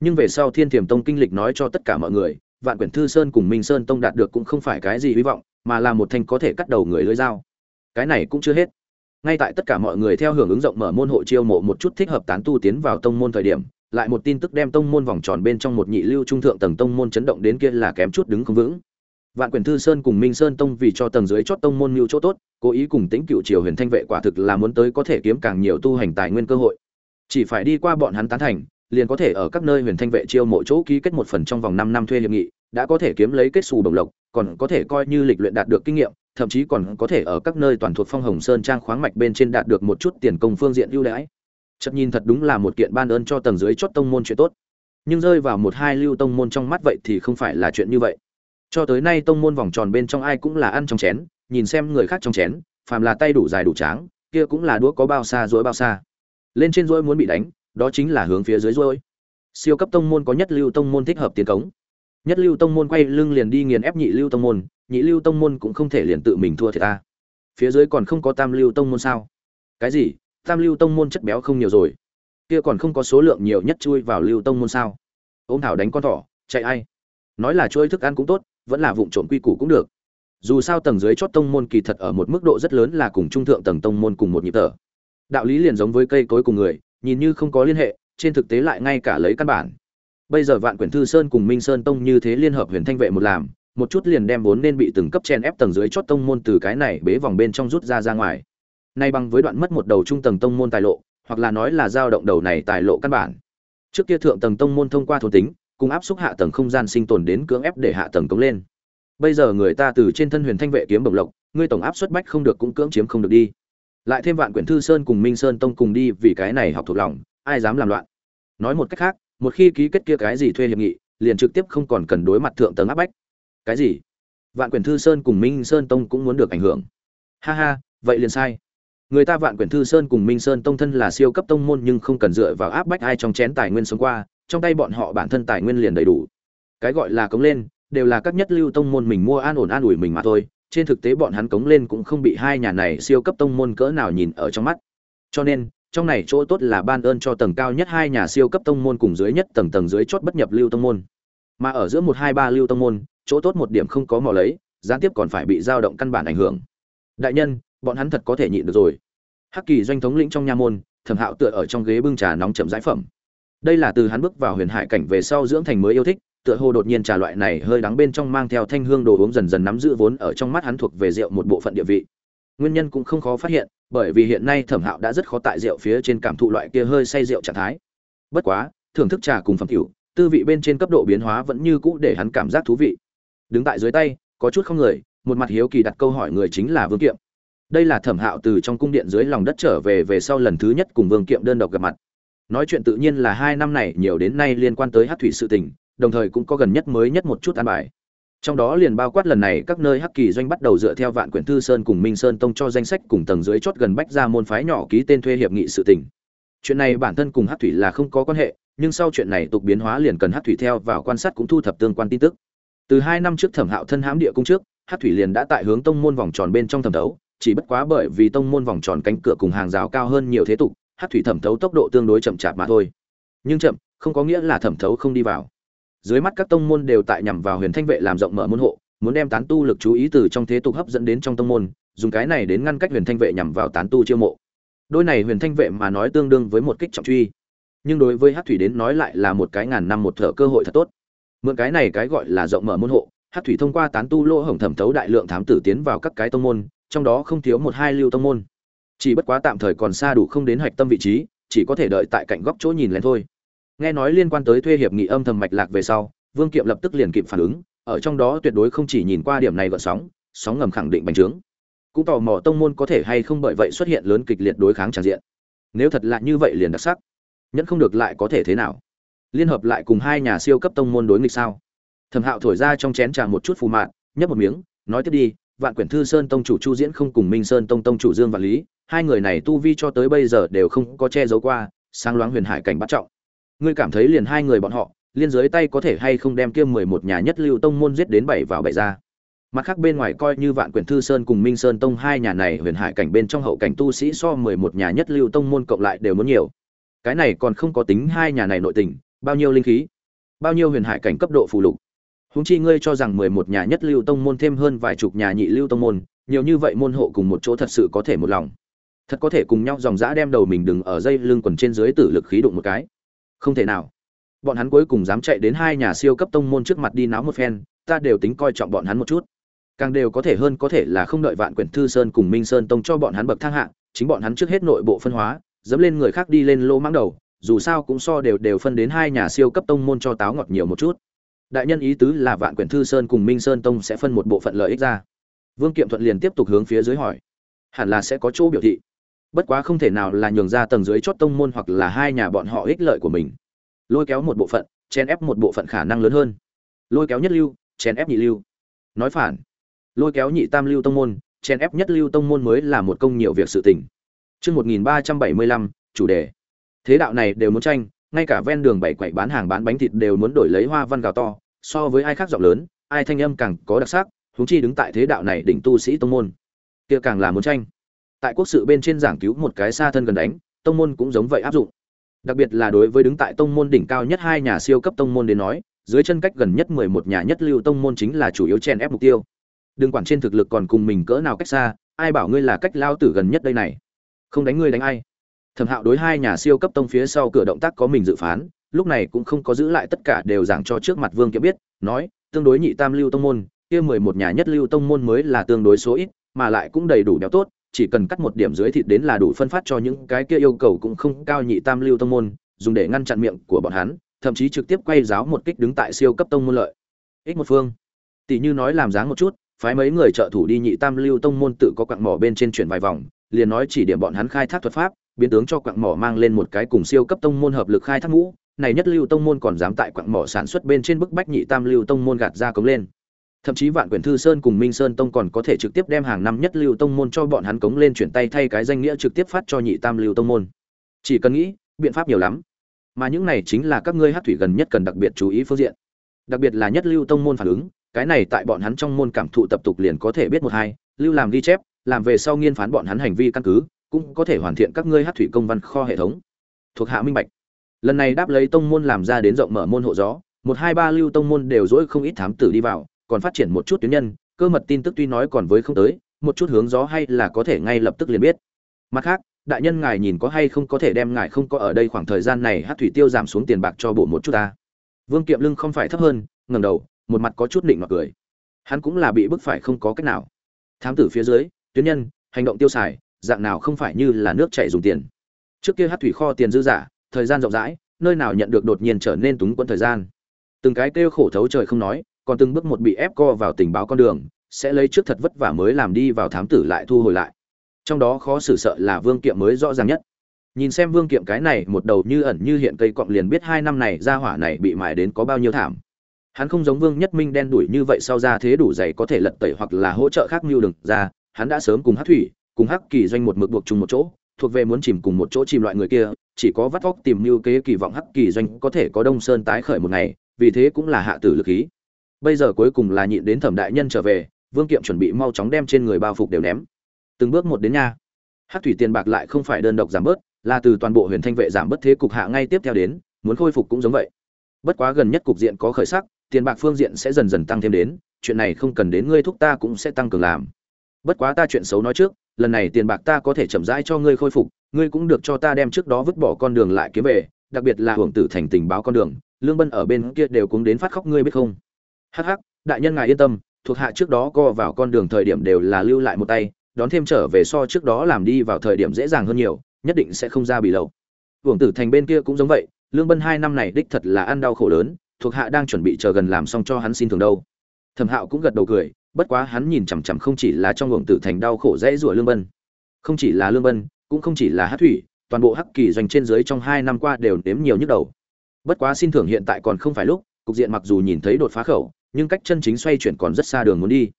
Nhưng về sau Thiên Tiềm tông kinh lịch nói cho tất cả mọi người, Vạn Quyển Thư Sơn cùng Minh Sơn tông đạt được cũng không phải cái gì hy vọng, mà là một thanh có thể cắt đầu người lưỡi dao cái này cũng chưa hết ngay tại tất cả mọi người theo hưởng ứng rộng mở môn hộ chiêu mộ một chút thích hợp tán tu tiến vào tông môn thời điểm lại một tin tức đem tông môn vòng tròn bên trong một nhị lưu trung thượng tầng tông môn chấn động đến kia là kém chút đứng không vững. Vạn quyền thư sơn cùng minh sơn tông vì cho tầng dưới chót tông môn lưu chỗ tốt, cố ý cùng Tĩnh cựu triều huyền thanh vệ quả thực là muốn tới có thể kiếm càng nhiều tu hành tài nguyên cơ hội. Chỉ phải đi qua bọn hắn tán thành, liền có thể ở các nơi huyền thanh vệ chiêu mộ chỗ ký kết một phần trong vòng 5 năm thuê hiệp nghị, đã có thể kiếm lấy kết xù đồng lộc, còn có thể coi như lịch luyện đạt được kinh nghiệm, thậm chí còn có thể ở các nơi toàn thuộc phong hồng sơn trang khoáng mạch bên trên đạt được một chút tiền công phương diện ưu đãi chợt nhìn thật đúng là một kiện ban ơn cho tầng dưới chót tông môn chuyện tốt. Nhưng rơi vào một hai lưu tông môn trong mắt vậy thì không phải là chuyện như vậy. Cho tới nay tông môn vòng tròn bên trong ai cũng là ăn trong chén, nhìn xem người khác trong chén, phàm là tay đủ dài đủ tráng, kia cũng là đũa có bao xa dối bao xa. Lên trên dối muốn bị đánh, đó chính là hướng phía dưới dối siêu cấp tông môn có nhất lưu tông môn thích hợp tiền cống. Nhất lưu tông môn quay lưng liền đi nghiền ép nhị lưu tông môn, nhị lưu tông môn cũng không thể liền tự mình thua thiệt ta. Phía dưới còn không có tam lưu tông môn sao? Cái gì? Tam lưu tông môn chất béo không nhiều rồi. Kia còn không có số lượng nhiều nhất chui vào lưu tông môn sao? Ôm thảo đánh con thỏ, chạy ai? Nói là chuỗi thức ăn cũng tốt, vẫn là vụng trộm quy củ cũng được. Dù sao tầng dưới chót tông môn kỳ thật ở một mức độ rất lớn là cùng trung thượng tầng tông môn cùng một nhịp thở. Đạo lý liền giống với cây cối cùng người, nhìn như không có liên hệ, trên thực tế lại ngay cả lấy căn bản. Bây giờ vạn quyển thư sơn cùng minh sơn tông như thế liên hợp huyền thanh vệ một làm, một chút liền đem vốn nên bị từng cấp chen ép tầng dưới chót tông môn từ cái này bế vòng bên trong rút ra ra ngoài nay bằng với đoạn mất một đầu trung tầng tông môn tài lộ, hoặc là nói là dao động đầu này tài lộ căn bản. Trước kia thượng tầng tông môn thông qua thôn tính, cùng áp xúc hạ tầng không gian sinh tồn đến cưỡng ép để hạ tầng cống lên. Bây giờ người ta từ trên thân huyền thanh vệ kiếm bổng lộc, ngươi tổng áp xuất bách không được cũng cưỡng chiếm không được đi. Lại thêm vạn quyển thư sơn cùng minh sơn tông cùng đi vì cái này học thuộc lòng, ai dám làm loạn? Nói một cách khác, một khi ký kết kia cái gì thuê hiệp nghị, liền trực tiếp không còn cần đối mặt thượng tầng áp bách. Cái gì? Vạn quyển thư sơn cùng minh sơn tông cũng muốn được ảnh hưởng. Ha ha, vậy liền sai người ta vạn quyển thư sơn cùng minh sơn tông thân là siêu cấp tông môn nhưng không cần dựa vào áp bách ai trong chén tài nguyên sống qua, trong tay bọn họ bản thân tài nguyên liền đầy đủ. Cái gọi là cống lên, đều là các nhất lưu tông môn mình mua an ổn an ủi mình mà thôi, trên thực tế bọn hắn cống lên cũng không bị hai nhà này siêu cấp tông môn cỡ nào nhìn ở trong mắt. Cho nên, trong này chỗ tốt là ban ơn cho tầng cao nhất hai nhà siêu cấp tông môn cùng dưới nhất tầng tầng dưới chót bất nhập lưu tông môn. Mà ở giữa một hai ba lưu tông môn, chỗ tốt một điểm không có mò lấy, gián tiếp còn phải bị dao động căn bản ảnh hưởng. Đại nhân, bọn hắn thật có thể nhịn được rồi hắc kỳ doanh thống lĩnh trong nha môn, thẩm hạo tựa ở trong ghế bưng trà nóng chậm giải phẩm. Đây là từ hắn bước vào huyền hải cảnh về sau dưỡng thành mới yêu thích, tựa hồ đột nhiên trà loại này hơi đắng bên trong mang theo thanh hương đồ uống dần dần nắm giữ vốn ở trong mắt hắn thuộc về rượu một bộ phận địa vị. Nguyên nhân cũng không khó phát hiện, bởi vì hiện nay thẩm hạo đã rất khó tại rượu phía trên cảm thụ loại kia hơi say rượu trạng thái. Bất quá, thưởng thức trà cùng phẩm cửu tư vị bên trên cấp độ biến hóa vẫn như cũ để hắn cảm giác thú vị. Đứng tại dưới tay, có chút không người, một mặt hiếu kỳ đặt câu hỏi người chính là vương kiệm đây là thẩm hạo từ trong cung điện dưới lòng đất trở về về sau lần thứ nhất cùng vương kiệm đơn độc gặp mặt. Nói chuyện tự nhiên là hai năm này nhiều đến nay liên quan tới hát thủy sự tình, đồng thời cũng có gần nhất mới nhất một chút an bài. Trong đó liền bao quát lần này các nơi hắc kỳ doanh bắt đầu dựa theo vạn quyển thư sơn cùng minh sơn tông cho danh sách cùng tầng dưới chót gần bách ra môn phái nhỏ ký tên thuê hiệp nghị sự tình. Chuyện này bản thân cùng hắc thủy là không có quan hệ, nhưng sau chuyện này tục biến hóa liền cần hắc thủy theo vào quan sát cũng thu thập tương quan tin tức. Từ hai năm trước thẩm hạo thân hãm địa cung trước, hắc thủy liền đã tại hướng tông môn vòng tròn bên trong thẩm thấu chỉ bất quá bởi vì tông môn vòng tròn cánh cửa cùng hàng rào cao hơn nhiều thế tục hắc thủy thẩm thấu tốc độ tương đối chậm chạp mà thôi. Nhưng chậm, không có nghĩa là thẩm thấu không đi vào. Dưới mắt các tông môn đều tại nhằm vào huyền thanh vệ làm rộng mở môn hộ, muốn đem tán tu lực chú ý từ trong thế tục hấp dẫn đến trong tông môn, dùng cái này đến ngăn cách huyền thanh vệ nhằm vào tán tu chiêu mộ. Đôi này huyền thanh vệ mà nói tương đương với một kích trọng truy. Nhưng đối với hắc thủy đến nói lại là một cái ngàn năm một thở cơ hội thật tốt. Mượn cái này cái gọi là rộng mở môn hộ hắc thủy thông qua tán tu lỗ hổng thẩm thấu đại lượng thám tử tiến vào các cái tông môn trong đó không thiếu một hai lưu tông môn. Chỉ bất quá tạm thời còn xa đủ không đến hạch tâm vị trí, chỉ có thể đợi tại cạnh góc chỗ nhìn lên thôi. Nghe nói liên quan tới thuê hiệp nghị âm thầm mạch lạc về sau, vương kiệm lập tức liền kịp phản ứng, ở trong đó tuyệt đối không chỉ nhìn qua điểm này gợn sóng sóng ngầm khẳng định bành trướng. Cũng tò mò tông môn có thể hay không bởi vậy xuất hiện lớn kịch liệt đối kháng tràn diện. Nếu thật là như vậy liền đặc sắc. Nhẫn không được lại có thể thế nào? Liên hợp lại cùng hai nhà siêu cấp tông môn đối nghịch sao? Thẩm hạo thổi ra trong chén trà một chút phù mạn nhấp một miếng, nói tiếp đi vạn quyển thư sơn tông chủ chu diễn không cùng minh sơn tông tông chủ dương vạn lý, hai người này tu vi cho tới bây giờ đều không có che giấu qua sang loáng huyền hải cảnh bắt trọng. Ngươi cảm thấy liền hai người bọn họ, liên giới tay có thể hay không đem kia mười một nhà nhất lưu tông môn giết đến bảy vào bảy ra. Mặt khác bên ngoài coi như vạn quyển thư sơn cùng minh sơn tông hai nhà này huyền hải cảnh bên trong hậu cảnh tu sĩ so mười một nhà nhất lưu tông môn cộng lại đều muốn nhiều. Cái này còn không có tính hai nhà này nội tình, bao nhiêu linh khí, bao nhiêu huyền hải cảnh cấp độ phù lục. Huống chi ngươi cho rằng mười một nhà nhất lưu tông môn thêm hơn vài chục nhà nhị lưu tông môn, nhiều như vậy môn hộ cùng một chỗ thật sự có thể một lòng. Thật có thể cùng nhau dòng dã đem đầu mình đừng ở dây lưng quần trên dưới tử lực khí đụng một cái. Không thể nào. Bọn hắn cuối cùng dám chạy đến hai nhà siêu cấp tông môn trước mặt đi náo một phen, ta đều tính coi trọng bọn hắn một chút. Càng đều có thể hơn có thể là không đợi vạn quyển thư sơn cùng minh sơn tông cho bọn hắn bậc thang hạng chính bọn hắn trước hết nội bộ phân hóa, dẫm lên người khác đi lên lô mãng đầu, dù sao cũng so đều đều phân đến hai nhà siêu cấp tông môn cho táo ngọt nhiều một chút đại nhân ý tứ là vạn quyển thư sơn cùng minh sơn tông sẽ phân một bộ phận lợi ích ra. Vương kiệm thuận liền tiếp tục hướng phía dưới hỏi. Hẳn là sẽ có chỗ biểu thị. Bất quá không thể nào là nhường ra tầng dưới chót tông môn hoặc là hai nhà bọn họ ích lợi của mình. Lôi kéo một bộ phận chen ép một bộ phận khả năng lớn hơn. Lôi kéo nhất lưu chen ép nhị lưu. Nói phản. Lôi kéo nhị tam lưu tông môn chen ép nhất lưu tông môn mới là một công nhiều việc sự tình. Chương một nghìn ba trăm bảy mươi lăm, chủ đề. Thế đạo này đều muốn tranh, ngay cả ven đường bảy quậy bán hàng bán bánh thịt đều muốn đổi lấy hoa văn gào to so với ai khác giọng lớn, ai thanh âm càng có đặc sắc, huống chi đứng tại thế đạo này đỉnh tu sĩ tông môn. Kia càng là muốn tranh. Tại quốc sự bên trên giảng cứu một cái xa thân gần đánh, tông môn cũng giống vậy áp dụng. Đặc biệt là đối với đứng tại tông môn đỉnh cao nhất hai nhà siêu cấp tông môn đến nói, dưới chân cách gần nhất mười một nhà nhất lưu tông môn chính là chủ yếu chèn ép mục tiêu. Đừng quản trên thực lực còn cùng mình cỡ nào cách xa, ai bảo ngươi là cách lao tử gần nhất đây này. Không đánh ngươi đánh ai. Thẩm hạo đối hai nhà siêu cấp tông phía sau cửa động tác có mình dự phán lúc này cũng không có giữ lại tất cả đều giảng cho trước mặt vương kiếm biết, nói, tương đối nhị tam lưu tông môn, kia mười một nhà nhất lưu tông môn mới là tương đối số ít, mà lại cũng đầy đủ béo tốt, chỉ cần cắt một điểm dưới thịt đến là đủ phân phát cho những cái kia yêu cầu cũng không cao nhị tam lưu tông môn, dùng để ngăn chặn miệng của bọn hắn, thậm chí trực tiếp quay giáo một kích đứng tại siêu cấp tông môn lợi. Ích một phương. Tỷ như nói làm dáng một chút, phái mấy người trợ thủ đi nhị tam lưu tông môn tự có quặng mỏ bên trên chuyển vài vòng, liền nói chỉ điểm bọn hắn khai thác thuật pháp, biến tướng cho quặng mỏ mang lên một cái cùng siêu cấp tông môn hợp lực khai thác ngũ này nhất lưu tông môn còn dám tại quặng mỏ sản xuất bên trên bức bách nhị tam lưu tông môn gạt ra cống lên. Thậm chí vạn quyển thư sơn cùng minh sơn tông còn có thể trực tiếp đem hàng năm nhất lưu tông môn cho bọn hắn cống lên chuyển tay thay cái danh nghĩa trực tiếp phát cho nhị tam lưu tông môn. Chỉ cần nghĩ, biện pháp nhiều lắm. Mà những này chính là các ngươi hát thủy gần nhất cần đặc biệt chú ý phương diện. Đặc biệt là nhất lưu tông môn phản ứng, cái này tại bọn hắn trong môn cảm thụ tập tục liền có thể biết một hai, lưu làm ghi chép, làm về sau nghiên phán bọn hắn hành vi căn cứ, cũng có thể hoàn thiện các ngươi hát thủy công văn kho hệ thống. Thuộc hạ minh bạch lần này đáp lấy tông môn làm ra đến rộng mở môn hộ gió, một hai ba lưu tông môn đều dỗi không ít thám tử đi vào, còn phát triển một chút tuyến nhân, cơ mật tin tức tuy nói còn với không tới, một chút hướng gió hay là có thể ngay lập tức liền biết. Mặt khác, đại nhân ngài nhìn có hay không có thể đem ngài không có ở đây khoảng thời gian này hát thủy tiêu giảm xuống tiền bạc cho bộ một chút ta. Vương kiệm lưng không phải thấp hơn, ngẩng đầu, một mặt có chút định mặc cười. Hắn cũng là bị bức phải không có cách nào. Thám tử phía dưới, tuyến nhân, hành động tiêu xài, dạng nào không phải như là nước chảy dùng tiền. Trước kia hát thủy kho tiền dư giả thời gian rộng rãi, nơi nào nhận được đột nhiên trở nên túng quẫn thời gian. Từng cái kêu khổ thấu trời không nói, còn từng bước một bị ép co vào tình báo con đường, sẽ lấy trước thật vất vả mới làm đi vào thám tử lại thu hồi lại. Trong đó khó xử sợ là vương kiệm mới rõ ràng nhất. Nhìn xem vương kiệm cái này một đầu như ẩn như hiện cây cọng liền biết hai năm này ra hỏa này bị mài đến có bao nhiêu thảm. Hắn không giống vương nhất minh đen đuổi như vậy sau ra thế đủ dày có thể lật tẩy hoặc là hỗ trợ khác mưu đừng ra, hắn đã sớm cùng hát thủy, cùng hắc kỳ doanh một mực buộc chung một chỗ thuộc về muốn chìm cùng một chỗ chìm loại người kia, chỉ có vắt vóc tìm mưu kế kỳ vọng hắc kỳ doanh có thể có đông sơn tái khởi một ngày, vì thế cũng là hạ tử lực khí. Bây giờ cuối cùng là nhịn đến thẩm đại nhân trở về, vương kiệm chuẩn bị mau chóng đem trên người bao phục đều ném. Từng bước một đến nha. Hát thủy tiền bạc lại không phải đơn độc giảm bớt, là từ toàn bộ huyền thanh vệ giảm bớt thế cục hạ ngay tiếp theo đến, muốn khôi phục cũng giống vậy. Bất quá gần nhất cục diện có khởi sắc, tiền bạc phương diện sẽ dần dần tăng thêm đến, chuyện này không cần đến ngươi thúc ta cũng sẽ tăng cường làm. Bất quá ta chuyện xấu nói trước lần này tiền bạc ta có thể chậm rãi cho ngươi khôi phục, ngươi cũng được cho ta đem trước đó vứt bỏ con đường lại kiếm về, đặc biệt là hưởng tử thành tình báo con đường, lương bân ở bên kia đều cũng đến phát khóc ngươi biết không? Hắc hắc, đại nhân ngài yên tâm, thuộc hạ trước đó co vào con đường thời điểm đều là lưu lại một tay, đón thêm trở về so trước đó làm đi vào thời điểm dễ dàng hơn nhiều, nhất định sẽ không ra bị lậu. Hưởng tử thành bên kia cũng giống vậy, lương bân hai năm này đích thật là ăn đau khổ lớn, thuộc hạ đang chuẩn bị chờ gần làm xong cho hắn xin thường đâu. Thẩm hạo cũng gật đầu cười bất quá hắn nhìn chằm chằm không chỉ là trong luồng tử thành đau khổ dễ rủa lương bân không chỉ là lương bân cũng không chỉ là hát thủy toàn bộ hắc kỳ doanh trên dưới trong hai năm qua đều nếm nhiều nhức đầu. Bất quá xin thưởng hiện tại còn không phải lúc cục diện mặc dù nhìn thấy đột phá khẩu nhưng cách chân chính xoay chuyển còn rất xa đường muốn đi.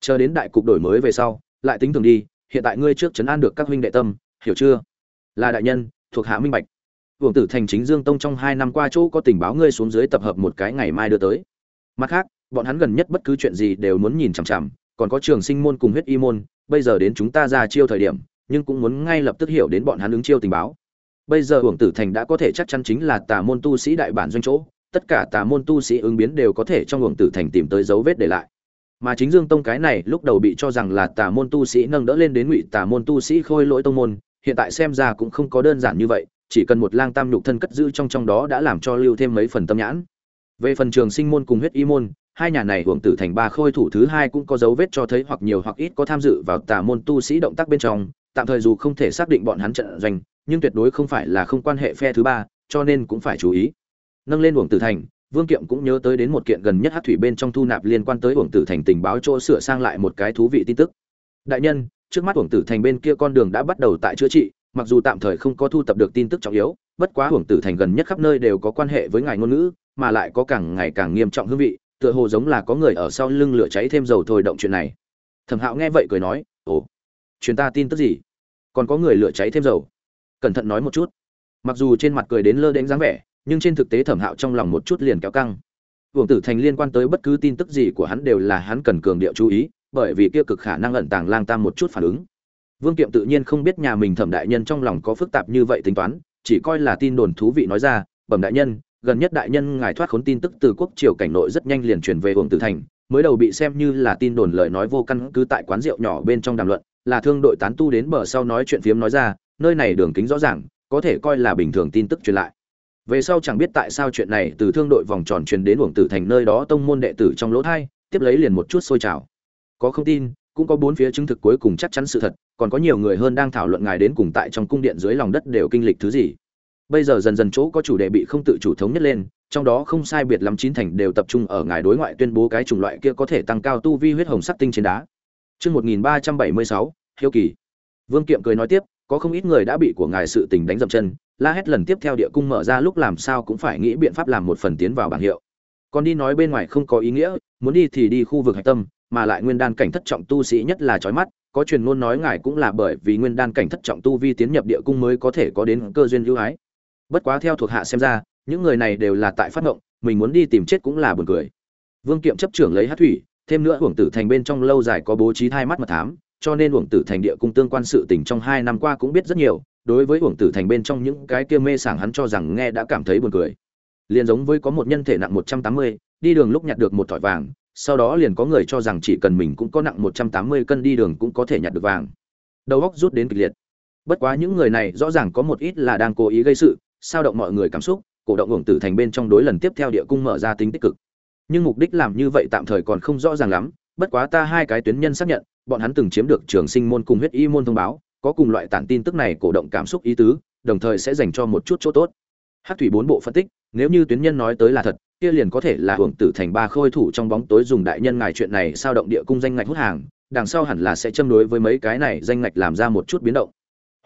Chờ đến đại cục đổi mới về sau lại tính thường đi hiện tại ngươi trước chấn an được các huynh đệ tâm hiểu chưa? Là đại nhân thuộc hạ minh bạch. Vương tử thành chính Dương Tông trong hai năm qua chỗ có tình báo ngươi xuống dưới tập hợp một cái ngày mai đưa tới. Mặt khác, bọn hắn gần nhất bất cứ chuyện gì đều muốn nhìn chằm chằm, còn có trường sinh môn cùng huyết y môn, bây giờ đến chúng ta ra chiêu thời điểm, nhưng cũng muốn ngay lập tức hiểu đến bọn hắn ứng chiêu tình báo. Bây giờ Hưởng Tử Thành đã có thể chắc chắn chính là tà môn tu sĩ đại bản doanh chỗ, tất cả tà môn tu sĩ ứng biến đều có thể trong Hưởng Tử Thành tìm tới dấu vết để lại. Mà chính Dương Tông cái này lúc đầu bị cho rằng là tà môn tu sĩ nâng đỡ lên đến ngụy tà môn tu sĩ khôi lỗi tông môn, hiện tại xem ra cũng không có đơn giản như vậy, chỉ cần một lang tam nhục thân cất giữ trong trong đó đã làm cho lưu thêm mấy phần tâm nhãn. Về phần trường sinh môn cùng huyết y môn, hai nhà này hưởng tử thành ba khôi thủ thứ hai cũng có dấu vết cho thấy hoặc nhiều hoặc ít có tham dự vào tà môn tu sĩ động tác bên trong, tạm thời dù không thể xác định bọn hắn trận doanh, nhưng tuyệt đối không phải là không quan hệ phe thứ ba, cho nên cũng phải chú ý. Nâng lên hưởng tử thành, Vương Kiệm cũng nhớ tới đến một kiện gần nhất hát thủy bên trong thu nạp liên quan tới hưởng tử thành tình báo chỗ sửa sang lại một cái thú vị tin tức. Đại nhân, trước mắt hưởng tử thành bên kia con đường đã bắt đầu tại chữa trị, mặc dù tạm thời không có thu tập được tin tức trọng yếu bất quá hưởng tử thành gần nhất khắp nơi đều có quan hệ với ngài ngôn ngữ mà lại có càng ngày càng nghiêm trọng hương vị tựa hồ giống là có người ở sau lưng lửa cháy thêm dầu thôi động chuyện này. Thẩm hạo nghe vậy cười nói ồ chuyện ta tin tức gì? Còn có người lửa cháy thêm dầu. Cẩn thận nói một chút. Mặc dù trên mặt cười đến lơ đến dáng vẻ nhưng trên thực tế thẩm hạo trong lòng một chút liền kéo căng. Vương tử thành liên quan tới bất cứ tin tức gì của hắn đều là hắn cần cường điệu chú ý bởi vì kia cực khả năng ẩn tàng lang tam một chút phản ứng. Vương Kiệm tự nhiên không biết nhà mình Thẩm đại nhân trong lòng có phức tạp như vậy tính toán, chỉ coi là tin đồn thú vị nói ra, "Bẩm đại nhân, gần nhất đại nhân ngài thoát khốn tin tức từ quốc triều cảnh nội rất nhanh liền truyền về uổng Tử thành, mới đầu bị xem như là tin đồn lời nói vô căn cứ tại quán rượu nhỏ bên trong đàm luận, là thương đội tán tu đến bờ sau nói chuyện phiếm nói ra, nơi này đường kính rõ ràng, có thể coi là bình thường tin tức truyền lại." Về sau chẳng biết tại sao chuyện này từ thương đội vòng tròn truyền đến uổng Tử thành nơi đó tông môn đệ tử trong lỗ thai, tiếp lấy liền một chút sôi trào. Có không tin, cũng có bốn phía chứng thực cuối cùng chắc chắn sự thật còn có nhiều người hơn đang thảo luận ngài đến cùng tại trong cung điện dưới lòng đất đều kinh lịch thứ gì bây giờ dần dần chỗ có chủ đề bị không tự chủ thống nhất lên trong đó không sai biệt lắm chín thành đều tập trung ở ngài đối ngoại tuyên bố cái chủng loại kia có thể tăng cao tu vi huyết hồng sắc tinh trên đá Chương 1376, Hiếu kỳ. Vương Kiệm cười nói tiếp, có không ít người đã bị của ngài sự tình đánh dậm chân, la hét lần tiếp theo địa cung mở ra lúc làm sao cũng phải nghĩ biện pháp làm một phần tiến vào bảng hiệu. Còn đi nói bên ngoài không có ý nghĩa, muốn đi thì đi khu vực hạch tâm, mà lại nguyên đan cảnh thất trọng tu sĩ nhất là chói mắt, có truyền ngôn nói ngài cũng là bởi vì nguyên đan cảnh thất trọng tu vi tiến nhập địa cung mới có thể có đến cơ duyên ưu ái. Bất quá theo thuộc hạ xem ra, những người này đều là tại phát ngộng, mình muốn đi tìm chết cũng là buồn cười. Vương Kiệm chấp trưởng lấy hát thủy, thêm nữa uổng tử thành bên trong lâu dài có bố trí hai mắt mật thám cho nên uổng tử thành địa cung tương quan sự tình trong hai năm qua cũng biết rất nhiều đối với uổng tử thành bên trong những cái kia mê sảng hắn cho rằng nghe đã cảm thấy buồn cười. Liền giống với có một nhân thể nặng một trăm tám mươi đi đường lúc nhặt được một thỏi vàng sau đó liền có người cho rằng chỉ cần mình cũng có nặng một trăm tám mươi cân đi đường cũng có thể nhặt được vàng. Đầu óc rút đến kịch liệt. Bất quá những người này rõ ràng có một ít là đang cố ý gây sự sao động mọi người cảm xúc, cổ động hưởng tử thành bên trong đối lần tiếp theo địa cung mở ra tính tích cực. Nhưng mục đích làm như vậy tạm thời còn không rõ ràng lắm, bất quá ta hai cái tuyến nhân xác nhận, bọn hắn từng chiếm được trường sinh môn cùng huyết y môn thông báo, có cùng loại tản tin tức này cổ động cảm xúc ý tứ, đồng thời sẽ dành cho một chút chỗ tốt. Hát thủy bốn bộ phân tích, nếu như tuyến nhân nói tới là thật, kia liền có thể là hưởng tử thành ba khôi thủ trong bóng tối dùng đại nhân ngài chuyện này sao động địa cung danh ngạch hút hàng, đằng sau hẳn là sẽ châm đối với mấy cái này danh ngạch làm ra một chút biến động.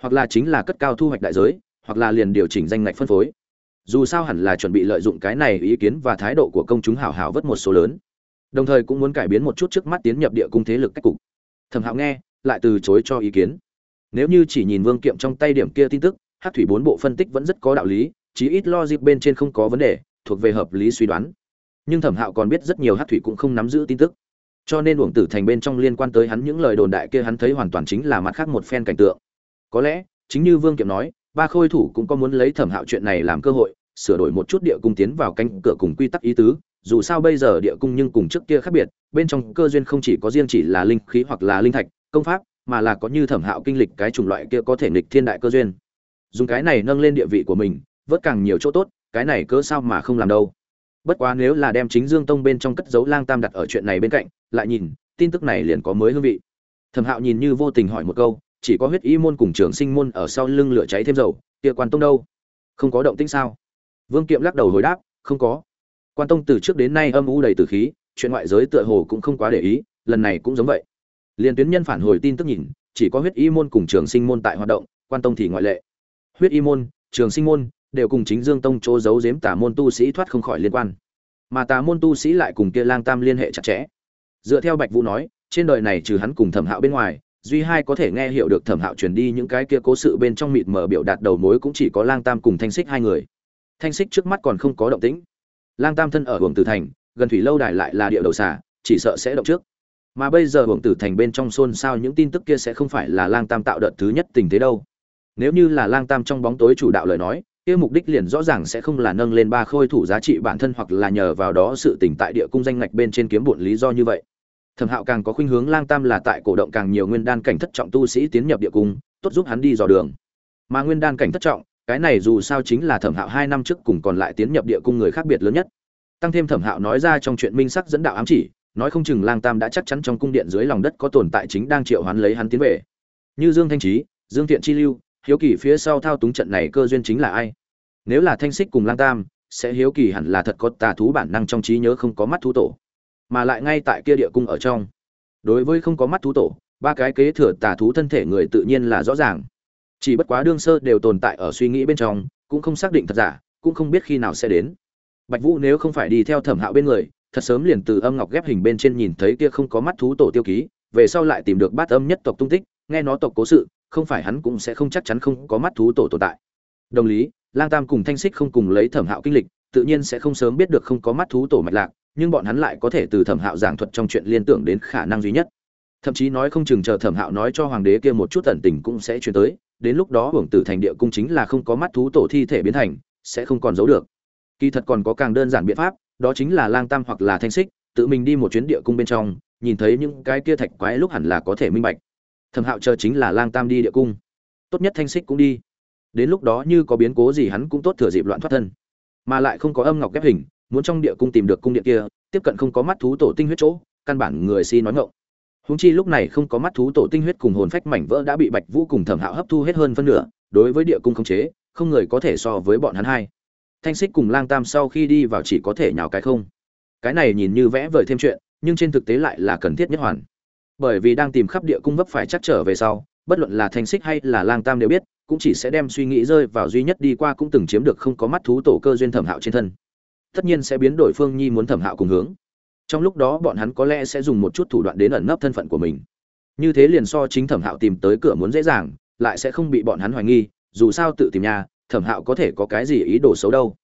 Hoặc là chính là cất cao thu hoạch đại giới hoặc là liền điều chỉnh danh ngạch phân phối. Dù sao hẳn là chuẩn bị lợi dụng cái này ý kiến và thái độ của công chúng hảo hảo vất một số lớn. Đồng thời cũng muốn cải biến một chút trước mắt tiến nhập địa cung thế lực cách cục. Thẩm hạo nghe, lại từ chối cho ý kiến. Nếu như chỉ nhìn vương kiệm trong tay điểm kia tin tức hát thủy bốn bộ phân tích vẫn rất có đạo lý, chí ít lo dịp bên trên không có vấn đề, thuộc về hợp lý suy đoán. Nhưng thẩm hạo còn biết rất nhiều hát thủy cũng không nắm giữ tin tức. Cho nên uổng tử thành bên trong liên quan tới hắn những lời đồn đại kia hắn thấy hoàn toàn chính là mặt khác một phen cảnh tượng. Có lẽ, chính như vương kiệm nói ba khôi thủ cũng có muốn lấy thẩm hạo chuyện này làm cơ hội, sửa đổi một chút địa cung tiến vào cánh cửa cùng quy tắc ý tứ, dù sao bây giờ địa cung nhưng cùng trước kia khác biệt, bên trong cơ duyên không chỉ có riêng chỉ là linh khí hoặc là linh thạch, công pháp, mà là có như thẩm hạo kinh lịch cái chủng loại kia có thể nghịch thiên đại cơ duyên. Dùng cái này nâng lên địa vị của mình, vớt càng nhiều chỗ tốt, cái này cớ sao mà không làm đâu. Bất quá nếu là đem chính dương tông bên trong cất dấu lang tam đặt ở chuyện này bên cạnh, lại nhìn, tin tức này liền có mới hương vị. Thẩm hạo nhìn như vô tình hỏi một câu chỉ có huyết y môn cùng trường sinh môn ở sau lưng lửa cháy thêm dầu, kia quan tông đâu? Không có động tĩnh sao? Vương kiệm lắc đầu hồi đáp, không có. Quan tông từ trước đến nay âm u đầy tử khí, chuyện ngoại giới tựa hồ cũng không quá để ý, lần này cũng giống vậy. Liên tuyến nhân phản hồi tin tức nhìn, chỉ có huyết y môn cùng trường sinh môn tại hoạt động, quan tông thì ngoại lệ. Huyết y môn, trường sinh môn đều cùng chính dương tông chỗ giấu giếm tả môn tu sĩ thoát không khỏi liên quan. Mà tà môn tu sĩ lại cùng kia lang tam liên hệ chặt chẽ. Dựa theo bạch vũ nói, trên đời này trừ hắn cùng thẩm hạo bên ngoài duy hai có thể nghe hiểu được thẩm hạo truyền đi những cái kia cố sự bên trong mịt mờ biểu đạt đầu mối cũng chỉ có lang tam cùng thanh xích hai người. Thanh xích trước mắt còn không có động tĩnh. Lang tam thân ở hưởng tử thành, gần thủy lâu đài lại là địa đầu xả chỉ sợ sẽ động trước. Mà bây giờ hưởng tử thành bên trong xôn xao những tin tức kia sẽ không phải là lang tam tạo đợt thứ nhất tình thế đâu. Nếu như là lang tam trong bóng tối chủ đạo lời nói, kia mục đích liền rõ ràng sẽ không là nâng lên ba khôi thủ giá trị bản thân hoặc là nhờ vào đó sự tỉnh tại địa cung danh ngạch bên trên kiếm bộn lý do như vậy thẩm hạo càng có khuynh hướng lang tam là tại cổ động càng nhiều nguyên đan cảnh thất trọng tu sĩ tiến nhập địa cung, tốt giúp hắn đi dò đường. Mà nguyên đan cảnh thất trọng, cái này dù sao chính là thẩm hạo hai năm trước cùng còn lại tiến nhập địa cung người khác biệt lớn nhất. Tăng thêm thẩm hạo nói ra trong chuyện minh sắc dẫn đạo ám chỉ, nói không chừng lang tam đã chắc chắn trong cung điện dưới lòng đất có tồn tại chính đang triệu hoán lấy hắn tiến về. Như dương thanh trí dương thiện chi lưu, hiếu kỳ phía sau thao túng trận này cơ duyên chính là ai? Nếu là thanh xích cùng lang tam, sẽ hiếu kỳ hẳn là thật có tà thú bản năng trong trí nhớ không có mắt thú tổ mà lại ngay tại kia địa cung ở trong. Đối với không có mắt thú tổ, ba cái kế thừa tà thú thân thể người tự nhiên là rõ ràng. Chỉ bất quá đương sơ đều tồn tại ở suy nghĩ bên trong, cũng không xác định thật giả, cũng không biết khi nào sẽ đến. Bạch vũ nếu không phải đi theo thẩm hạo bên người, thật sớm liền từ âm ngọc ghép hình bên trên nhìn thấy kia không có mắt thú tổ tiêu ký, về sau lại tìm được bát âm nhất tộc tung tích, nghe nó tộc cố sự, không phải hắn cũng sẽ không chắc chắn không có mắt thú tổ tồn tại. Đồng lý, lang tam cùng thanh xích không cùng lấy thẩm hạo kinh lịch, tự nhiên sẽ không sớm biết được không có mắt thú tổ mạch lạc nhưng bọn hắn lại có thể từ thẩm hạo giảng thuật trong chuyện liên tưởng đến khả năng duy nhất. Thậm chí nói không chừng chờ thẩm hạo nói cho hoàng đế kia một chút tận tình cũng sẽ chuyển tới, đến lúc đó hưởng tử thành địa cung chính là không có mắt thú tổ thi thể biến thành, sẽ không còn giấu được. Kỳ thật còn có càng đơn giản biện pháp, đó chính là lang tam hoặc là thanh xích, tự mình đi một chuyến địa cung bên trong, nhìn thấy những cái kia thạch quái lúc hẳn là có thể minh bạch. Thẩm hạo chờ chính là lang tam đi địa cung. Tốt nhất thanh xích cũng đi. Đến lúc đó như có biến cố gì hắn cũng tốt thừa dịp loạn thoát thân. Mà lại không có âm ngọc ghép hình muốn trong địa cung tìm được cung điện kia, tiếp cận không có mắt thú tổ tinh huyết chỗ, căn bản người si nói ngộng húng chi lúc này không có mắt thú tổ tinh huyết cùng hồn phách mảnh vỡ đã bị bạch vũ cùng thẩm hạo hấp thu hết hơn phân nửa, đối với địa cung khống chế, không người có thể so với bọn hắn hai. Thanh xích cùng lang tam sau khi đi vào chỉ có thể nhào cái không. Cái này nhìn như vẽ vời thêm chuyện, nhưng trên thực tế lại là cần thiết nhất hoàn. Bởi vì đang tìm khắp địa cung vấp phải chắc trở về sau, bất luận là thanh xích hay là lang tam đều biết, cũng chỉ sẽ đem suy nghĩ rơi vào duy nhất đi qua cũng từng chiếm được không có mắt thú tổ cơ duyên thẩm hạo trên thân tất nhiên sẽ biến đổi phương nhi muốn thẩm hạo cùng hướng. Trong lúc đó bọn hắn có lẽ sẽ dùng một chút thủ đoạn đến ẩn nấp thân phận của mình. Như thế liền so chính thẩm hạo tìm tới cửa muốn dễ dàng, lại sẽ không bị bọn hắn hoài nghi, dù sao tự tìm nhà, thẩm hạo có thể có cái gì ý đồ xấu đâu.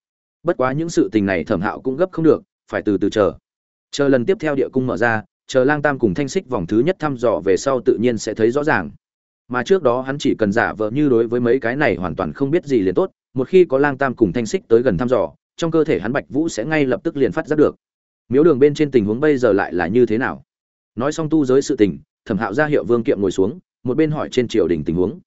Bất quá những sự tình này thẩm hạo cũng gấp không được, phải từ từ chờ. Chờ lần tiếp theo địa cung mở ra, chờ lang tam cùng thanh xích vòng thứ nhất thăm dò về sau tự nhiên sẽ thấy rõ ràng. Mà trước đó hắn chỉ cần giả vờ như đối với mấy cái này hoàn toàn không biết gì liền tốt, một khi có lang tam cùng thanh xích tới gần thăm dò trong cơ thể hắn bạch vũ sẽ ngay lập tức liền phát giác được. Miếu đường bên trên tình huống bây giờ lại là như thế nào? Nói xong tu giới sự tình thẩm hạo ra hiệu vương kiệm ngồi xuống một bên hỏi trên triều đình tình huống.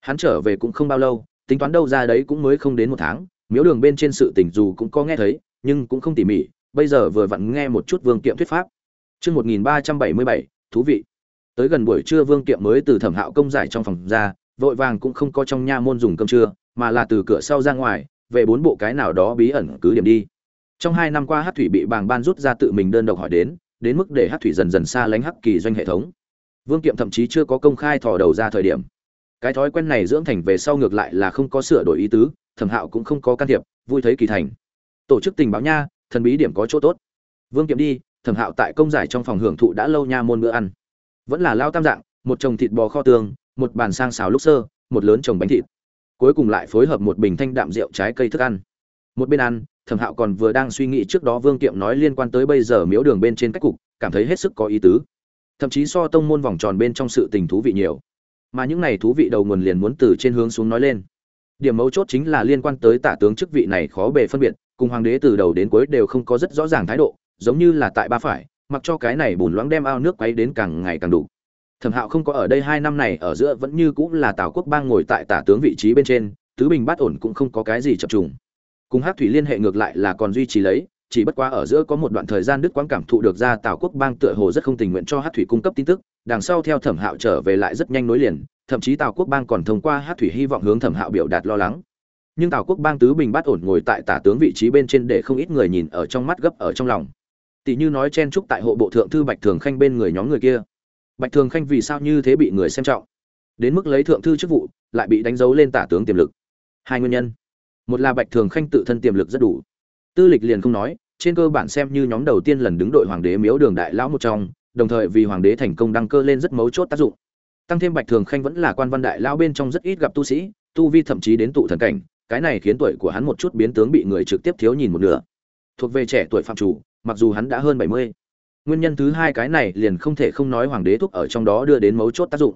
Hắn trở về cũng không bao lâu tính toán đâu ra đấy cũng mới không đến một tháng miếu đường bên trên sự tình dù cũng có nghe thấy nhưng cũng không tỉ mỉ bây giờ vừa vặn nghe một chút vương kiệm thuyết pháp. Chương 1377, thú vị. Tới gần buổi trưa Vương Kiệm mới từ Thẩm Hạo công giải trong phòng ra, vội vàng cũng không có trong nha môn dùng cơm trưa, mà là từ cửa sau ra ngoài, về bốn bộ cái nào đó bí ẩn cứ điểm đi. Trong hai năm qua Hắc Thủy bị Bàng Ban rút ra tự mình đơn độc hỏi đến, đến mức để Hắc Thủy dần dần xa lánh Hắc Kỳ doanh hệ thống. Vương Kiệm thậm chí chưa có công khai thò đầu ra thời điểm. Cái thói quen này dưỡng thành về sau ngược lại là không có sửa đổi ý tứ, Thẩm Hạo cũng không có can thiệp, vui thấy kỳ thành. Tổ chức tình báo nha, thần bí điểm có chỗ tốt. Vương Kiệm đi, thẩm hạo tại công giải trong phòng hưởng thụ đã lâu nha môn bữa ăn vẫn là lao tam dạng một chồng thịt bò kho tường một bàn sang xào lúc sơ một lớn chồng bánh thịt cuối cùng lại phối hợp một bình thanh đạm rượu trái cây thức ăn. Một bên ăn, thẩm hạo còn vừa đang suy nghĩ trước đó vương kiệm nói liên quan tới bây giờ miếu đường bên trên cách cục, cảm thấy hết sức có ý tứ. Thậm chí so tông môn vòng tròn bên trong sự tình thú vị nhiều. Mà những này thú vị đầu nguồn liền muốn từ trên hướng xuống nói lên. Điểm mấu chốt chính là liên quan tới tả tướng chức vị này khó bề phân biệt, cùng hoàng đế từ đầu đến cuối đều không có rất rõ ràng thái độ, giống như là tại ba phải, mặc cho cái này bùn loãng đem ao nước quấy đến càng ngày càng đủ thẩm hạo không có ở đây hai năm này, ở giữa vẫn như cũng là tào quốc bang ngồi tại tả tướng vị trí bên trên, tứ bình bát ổn cũng không có cái gì chập trùng. Cùng hát thủy liên hệ ngược lại là còn duy trì lấy, chỉ bất quá ở giữa có một đoạn thời gian đức quang cảm thụ được ra tào quốc bang tựa hồ rất không tình nguyện cho hát thủy cung cấp tin tức, đằng sau theo thẩm hạo trở về lại rất nhanh nối liền, thậm chí tào quốc bang còn thông qua hát thủy hy vọng hướng thẩm hạo biểu đạt lo lắng. Nhưng tào quốc bang tứ bình bát ổn ngồi tại tả tướng vị trí bên trên để không ít người nhìn ở trong mắt gấp ở trong lòng. Tỷ như nói chen trúc tại hộ bộ thượng thư bạch thường khanh bên người nhóm người kia bạch thường khanh vì sao như thế bị người xem trọng? Đến mức lấy thượng thư chức vụ, lại bị đánh dấu lên tả tướng tiềm lực. Hai nguyên nhân. Một là bạch thường khanh tự thân tiềm lực rất đủ. Tư lịch liền không nói, trên cơ bản xem như nhóm đầu tiên lần đứng đội hoàng đế miếu đường đại lão một trong, đồng thời vì hoàng đế thành công đăng cơ lên rất mấu chốt tác dụng. Tăng thêm bạch thường khanh vẫn là quan văn đại lão bên trong rất ít gặp tu sĩ, tu vi thậm chí đến tụ thần cảnh, cái này khiến tuổi của hắn một chút biến tướng bị người trực tiếp thiếu nhìn một nửa. Thuộc về trẻ tuổi phạm chủ, mặc dù hắn đã hơn bảy mươi nguyên nhân thứ hai cái này liền không thể không nói hoàng đế thúc ở trong đó đưa đến mấu chốt tác dụng.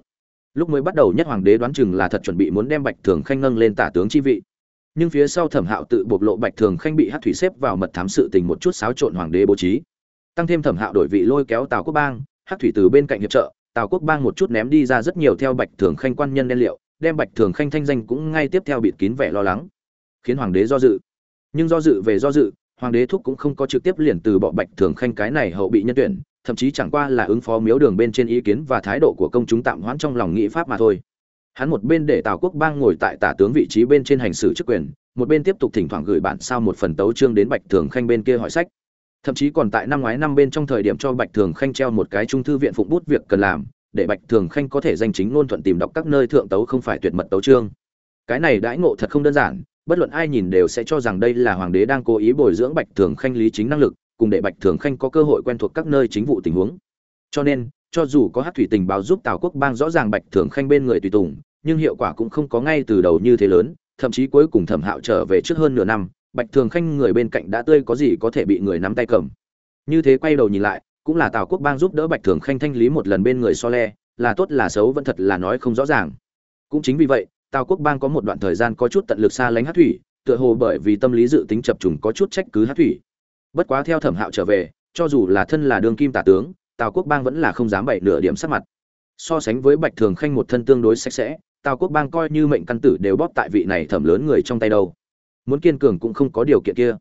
Lúc mới bắt đầu nhất hoàng đế đoán chừng là thật chuẩn bị muốn đem bạch thường khanh nâng lên tả tướng chi vị. Nhưng phía sau thẩm hạo tự bộc lộ bạch thường khanh bị hát thủy xếp vào mật thám sự tình một chút xáo trộn hoàng đế bố trí. Tăng thêm thẩm hạo đổi vị lôi kéo tào quốc bang hát thủy từ bên cạnh hiệp trợ, tào quốc bang một chút ném đi ra rất nhiều theo bạch thường khanh quan nhân đen liệu, đem bạch thường khanh thanh danh cũng ngay tiếp theo bịt kín vẻ lo lắng, khiến hoàng đế do dự. Nhưng do dự về do dự hoàng đế thúc cũng không có trực tiếp liền từ bọ bạch thường khanh cái này hậu bị nhân tuyển, thậm chí chẳng qua là ứng phó miếu đường bên trên ý kiến và thái độ của công chúng tạm hoãn trong lòng nghĩ pháp mà thôi. Hắn một bên để tào quốc bang ngồi tại tả tướng vị trí bên trên hành xử chức quyền, một bên tiếp tục thỉnh thoảng gửi bản sao một phần tấu chương đến bạch thường khanh bên kia hỏi sách. Thậm chí còn tại năm ngoái năm bên trong thời điểm cho bạch thường khanh treo một cái trung thư viện phụng bút việc cần làm, để bạch thường khanh có thể danh chính ngôn thuận tìm đọc các nơi thượng tấu không phải tuyệt mật tấu chương. Cái này đãi ngộ thật không đơn giản bất luận ai nhìn đều sẽ cho rằng đây là hoàng đế đang cố ý bồi dưỡng bạch thường khanh lý chính năng lực, cùng để bạch thường khanh có cơ hội quen thuộc các nơi chính vụ tình huống. Cho nên, cho dù có hát thủy tình báo giúp tào quốc bang rõ ràng bạch thường khanh bên người tùy tùng, nhưng hiệu quả cũng không có ngay từ đầu như thế lớn, thậm chí cuối cùng thẩm hạo trở về trước hơn nửa năm, bạch thường khanh người bên cạnh đã tươi có gì có thể bị người nắm tay cầm. Như thế quay đầu nhìn lại, cũng là tào quốc bang giúp đỡ bạch thường khanh thanh lý một lần bên người so le, là tốt là xấu vẫn thật là nói không rõ ràng. Cũng chính vì vậy Tào Quốc Bang có một đoạn thời gian có chút tận lực xa lánh Hát Thủy, tựa hồ bởi vì tâm lý dự tính chập trùng có chút trách cứ Hát Thủy. Bất quá theo Thẩm Hạo trở về, cho dù là thân là đương kim tả tướng, Tào Quốc Bang vẫn là không dám bậy nửa điểm sắc mặt. So sánh với Bạch Thường Khanh một thân tương đối sạch sẽ, Tào Quốc Bang coi như mệnh căn tử đều bóp tại vị này thẩm lớn người trong tay đâu. Muốn kiên cường cũng không có điều kiện kia.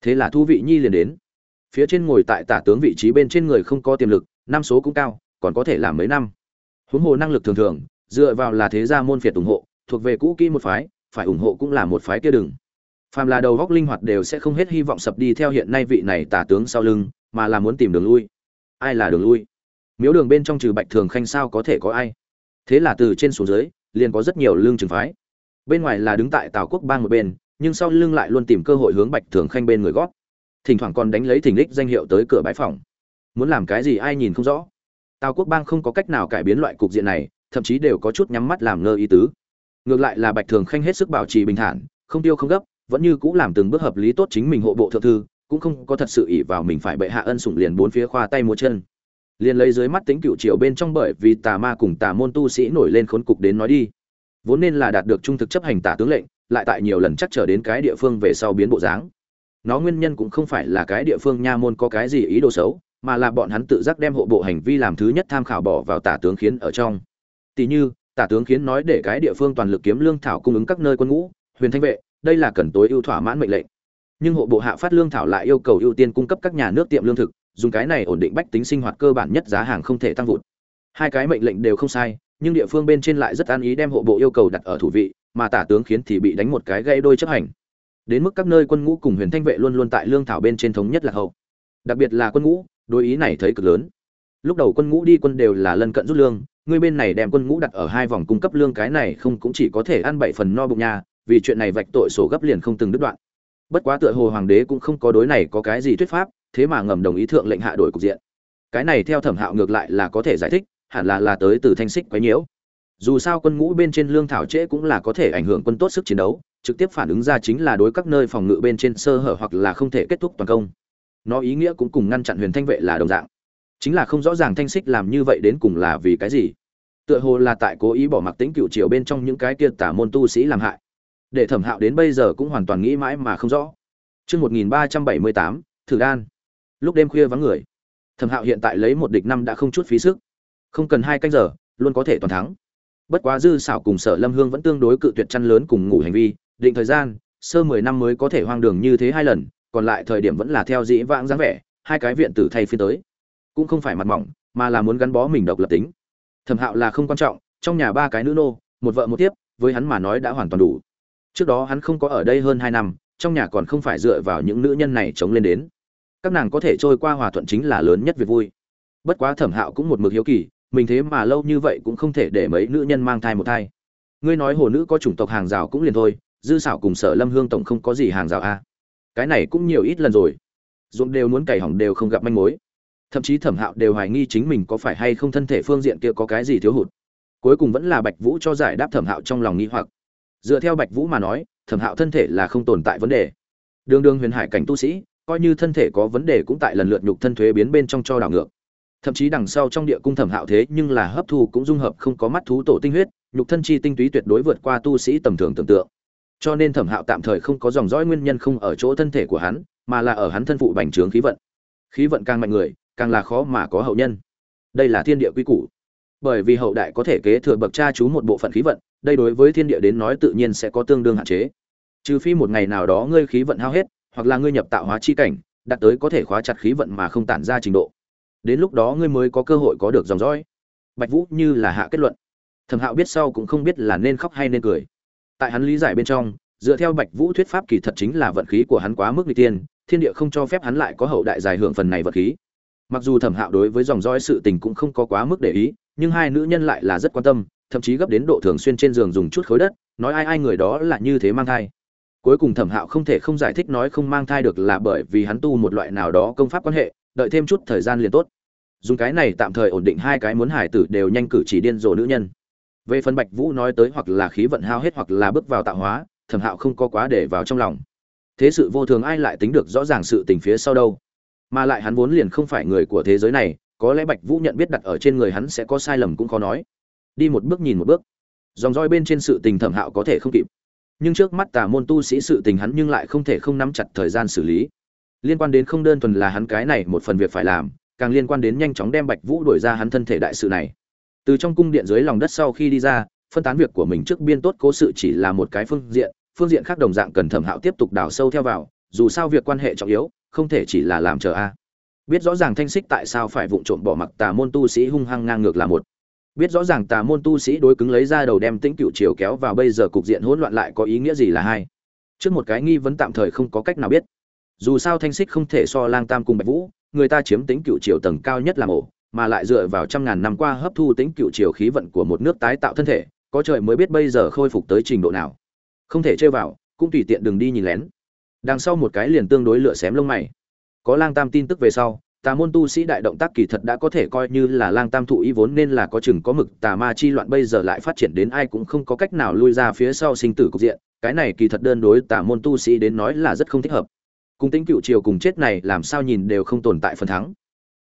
Thế là thú vị nhi liền đến. Phía trên ngồi tại tả tướng vị trí bên trên người không có tiềm lực, năm số cũng cao, còn có thể làm mấy năm huống hồ năng lực thường thường dựa vào là thế gia môn phiệt ủng hộ thuộc về cũ kỹ một phái, phải ủng hộ cũng là một phái kia đừng. Phàm là đầu góc linh hoạt đều sẽ không hết hy vọng sập đi theo hiện nay vị này tả tướng sau lưng, mà là muốn tìm đường lui. Ai là đường lui? Miếu đường bên trong trừ bạch thường khanh sao có thể có ai? Thế là từ trên xuống dưới, liền có rất nhiều lương trường phái. Bên ngoài là đứng tại tào quốc bang một bên, nhưng sau lưng lại luôn tìm cơ hội hướng bạch thường khanh bên người gót thỉnh thoảng còn đánh lấy thỉnh lích danh hiệu tới cửa bãi phòng. Muốn làm cái gì ai nhìn không rõ. Tào quốc bang không có cách nào cải biến loại cục diện này, thậm chí đều có chút nhắm mắt làm ngơ ý tứ ngược lại là bạch thường khanh hết sức bảo trì bình thản, không tiêu không gấp, vẫn như cũng làm từng bước hợp lý tốt chính mình hộ bộ thượng thư, cũng không có thật sự ỷ vào mình phải bệ hạ ân sủng liền bốn phía khoa tay múa chân. Liền lấy dưới mắt tính cựu triều bên trong bởi vì tà ma cùng tà môn tu sĩ nổi lên khốn cục đến nói đi. Vốn nên là đạt được trung thực chấp hành tả tướng lệnh, lại tại nhiều lần chắc trở đến cái địa phương về sau biến bộ dáng. Nó nguyên nhân cũng không phải là cái địa phương nha môn có cái gì ý đồ xấu, mà là bọn hắn tự giác đem hộ bộ hành vi làm thứ nhất tham khảo bỏ vào tả tướng khiến ở trong. Tỷ như tả tướng khiến nói để cái địa phương toàn lực kiếm lương thảo cung ứng các nơi quân ngũ, huyền thanh vệ, đây là cần tối ưu thỏa mãn mệnh lệnh. Nhưng hộ bộ hạ phát lương thảo lại yêu cầu ưu tiên cung cấp các nhà nước tiệm lương thực, dùng cái này ổn định bách tính sinh hoạt cơ bản nhất giá hàng không thể tăng vụt. Hai cái mệnh lệnh đều không sai, nhưng địa phương bên trên lại rất an ý đem hộ bộ yêu cầu đặt ở thủ vị, mà tả tướng khiến thì bị đánh một cái gây đôi chấp hành. Đến mức các nơi quân ngũ cùng huyền thanh vệ luôn luôn tại lương thảo bên trên thống nhất là hậu. Đặc biệt là quân ngũ, đối ý này thấy cực lớn. Lúc đầu quân ngũ đi quân đều là lân cận rút lương người bên này đem quân ngũ đặt ở hai vòng cung cấp lương, cái này không cũng chỉ có thể ăn bảy phần no bụng nhà vì chuyện này vạch tội sổ gấp liền không từng đứt đoạn. Bất quá tựa hồ hoàng đế cũng không có đối này có cái gì thuyết pháp, thế mà ngầm đồng ý thượng lệnh hạ đổi cục diện. Cái này theo thẩm hạo ngược lại là có thể giải thích, hẳn là là tới từ thanh xích quấy nhiễu. Dù sao quân ngũ bên trên lương thảo trễ cũng là có thể ảnh hưởng quân tốt sức chiến đấu, trực tiếp phản ứng ra chính là đối các nơi phòng ngự bên trên sơ hở hoặc là không thể kết thúc toàn công. Nó ý nghĩa cũng cùng ngăn chặn huyền thanh vệ là đồng dạng chính là không rõ ràng thanh xích làm như vậy đến cùng là vì cái gì. Tựa hồ là tại cố ý bỏ mặc tính cựu triều bên trong những cái kia tả môn tu sĩ làm hại. Để thẩm hạo đến bây giờ cũng hoàn toàn nghĩ mãi mà không rõ. Chương một nghìn ba trăm bảy mươi tám, thử đan. Lúc đêm khuya vắng người, thẩm hạo hiện tại lấy một địch năm đã không chút phí sức. Không cần hai canh giờ, luôn có thể toàn thắng. Bất quá dư xảo cùng sở lâm hương vẫn tương đối cự tuyệt chăn lớn cùng ngủ hành vi, định thời gian, sơ mười năm mới có thể hoang đường như thế hai lần, còn lại thời điểm vẫn là theo dĩ vãng dáng vẻ, hai cái viện tử thay phiên tới cũng không phải mặt mỏng, mà là muốn gắn bó mình độc lập tính. Thẩm hạo là không quan trọng, trong nhà ba cái nữ nô, một vợ một tiếp, với hắn mà nói đã hoàn toàn đủ. Trước đó hắn không có ở đây hơn hai năm, trong nhà còn không phải dựa vào những nữ nhân này chống lên đến. Các nàng có thể trôi qua hòa thuận chính là lớn nhất việc vui. Bất quá thẩm hạo cũng một mực hiếu kỳ, mình thế mà lâu như vậy cũng không thể để mấy nữ nhân mang thai một thai. Ngươi nói hồ nữ có chủng tộc hàng rào cũng liền thôi, dư xảo cùng sở lâm hương tổng không có gì hàng rào a. Cái này cũng nhiều ít lần rồi. Dũng đều muốn cày hỏng đều không gặp manh mối thậm chí thẩm hạo đều hoài nghi chính mình có phải hay không thân thể phương diện kia có cái gì thiếu hụt. Cuối cùng vẫn là bạch vũ cho giải đáp thẩm hạo trong lòng nghi hoặc. Dựa theo bạch vũ mà nói, thẩm hạo thân thể là không tồn tại vấn đề. Đường đường huyền hải cảnh tu sĩ, coi như thân thể có vấn đề cũng tại lần lượt nhục thân thuế biến bên trong cho đảo ngược. Thậm chí đằng sau trong địa cung thẩm hạo thế nhưng là hấp thu cũng dung hợp không có mắt thú tổ tinh huyết, nhục thân chi tinh túy tuyệt đối vượt qua tu sĩ tầm thường tưởng tượng. Cho nên thẩm hạo tạm thời không có dòng dõi nguyên nhân không ở chỗ thân thể của hắn, mà là ở hắn thân phụ bành trướng khí vận. Khí vận càng mạnh người càng là khó mà có hậu nhân. Đây là thiên địa quy củ. Bởi vì hậu đại có thể kế thừa bậc cha chú một bộ phận khí vận, đây đối với thiên địa đến nói tự nhiên sẽ có tương đương hạn chế. Trừ phi một ngày nào đó ngươi khí vận hao hết, hoặc là ngươi nhập tạo hóa chi cảnh, đạt tới có thể khóa chặt khí vận mà không tản ra trình độ. Đến lúc đó ngươi mới có cơ hội có được dòng dõi. Bạch vũ như là hạ kết luận. Thẩm hạo biết sau cũng không biết là nên khóc hay nên cười. Tại hắn lý giải bên trong, dựa theo bạch vũ thuyết pháp kỳ thật chính là vận khí của hắn quá mức n tiên thiên địa không cho phép hắn lại có hậu đại dài hưởng phần này vận khí mặc dù thẩm hạo đối với dòng dõi sự tình cũng không có quá mức để ý, nhưng hai nữ nhân lại là rất quan tâm, thậm chí gấp đến độ thường xuyên trên giường dùng chút khối đất, nói ai ai người đó là như thế mang thai. Cuối cùng thẩm hạo không thể không giải thích nói không mang thai được là bởi vì hắn tu một loại nào đó công pháp quan hệ, đợi thêm chút thời gian liền tốt. Dùng cái này tạm thời ổn định hai cái muốn hải tử đều nhanh cử chỉ điên rồ nữ nhân. Về phần bạch vũ nói tới hoặc là khí vận hao hết hoặc là bước vào tạo hóa, thẩm hạo không có quá để vào trong lòng. Thế sự vô thường ai lại tính được rõ ràng sự tình phía sau đâu? Mà lại hắn vốn liền không phải người của thế giới này, có lẽ bạch vũ nhận biết đặt ở trên người hắn sẽ có sai lầm cũng khó nói. Đi một bước nhìn một bước. Dòng roi bên trên sự tình thẩm hạo có thể không kịp. Nhưng trước mắt tà môn tu sĩ sự tình hắn nhưng lại không thể không nắm chặt thời gian xử lý. Liên quan đến không đơn thuần là hắn cái này một phần việc phải làm, càng liên quan đến nhanh chóng đem bạch vũ đổi ra hắn thân thể đại sự này. Từ trong cung điện dưới lòng đất sau khi đi ra, phân tán việc của mình trước biên tốt cố sự chỉ là một cái phương diện phương diện khác đồng dạng cần thẩm hạo tiếp tục đào sâu theo vào, dù sao việc quan hệ trọng yếu không thể chỉ là làm chờ a. Biết rõ ràng thanh xích tại sao phải vụng trộm bỏ mặc tà môn tu sĩ hung hăng ngang ngược là một. Biết rõ ràng tà môn tu sĩ đối cứng lấy ra đầu đem tĩnh cựu chiều kéo vào bây giờ cục diện hỗn loạn lại có ý nghĩa gì là hai. Trước một cái nghi vấn tạm thời không có cách nào biết. Dù sao thanh xích không thể so lang tam cùng bạch vũ, người ta chiếm tính cựu triều tầng cao nhất làm ổ mà lại dựa vào trăm ngàn năm qua hấp thu tính cựu triều khí vận của một nước tái tạo thân thể, có trời mới biết bây giờ khôi phục tới trình độ nào. Không thể chơi vào, cũng tùy tiện đừng đi nhìn lén đằng sau một cái liền tương đối lửa xém lông mày. Có lang tam tin tức về sau, tà môn tu sĩ đại động tác kỳ thật đã có thể coi như là lang tam thụ ý vốn nên là có chừng có mực, tà ma chi loạn bây giờ lại phát triển đến ai cũng không có cách nào lui ra phía sau sinh tử cục diện, cái này kỳ thật đơn đối tà môn tu sĩ đến nói là rất không thích hợp. Cùng tính cựu triều cùng chết này làm sao nhìn đều không tồn tại phần thắng.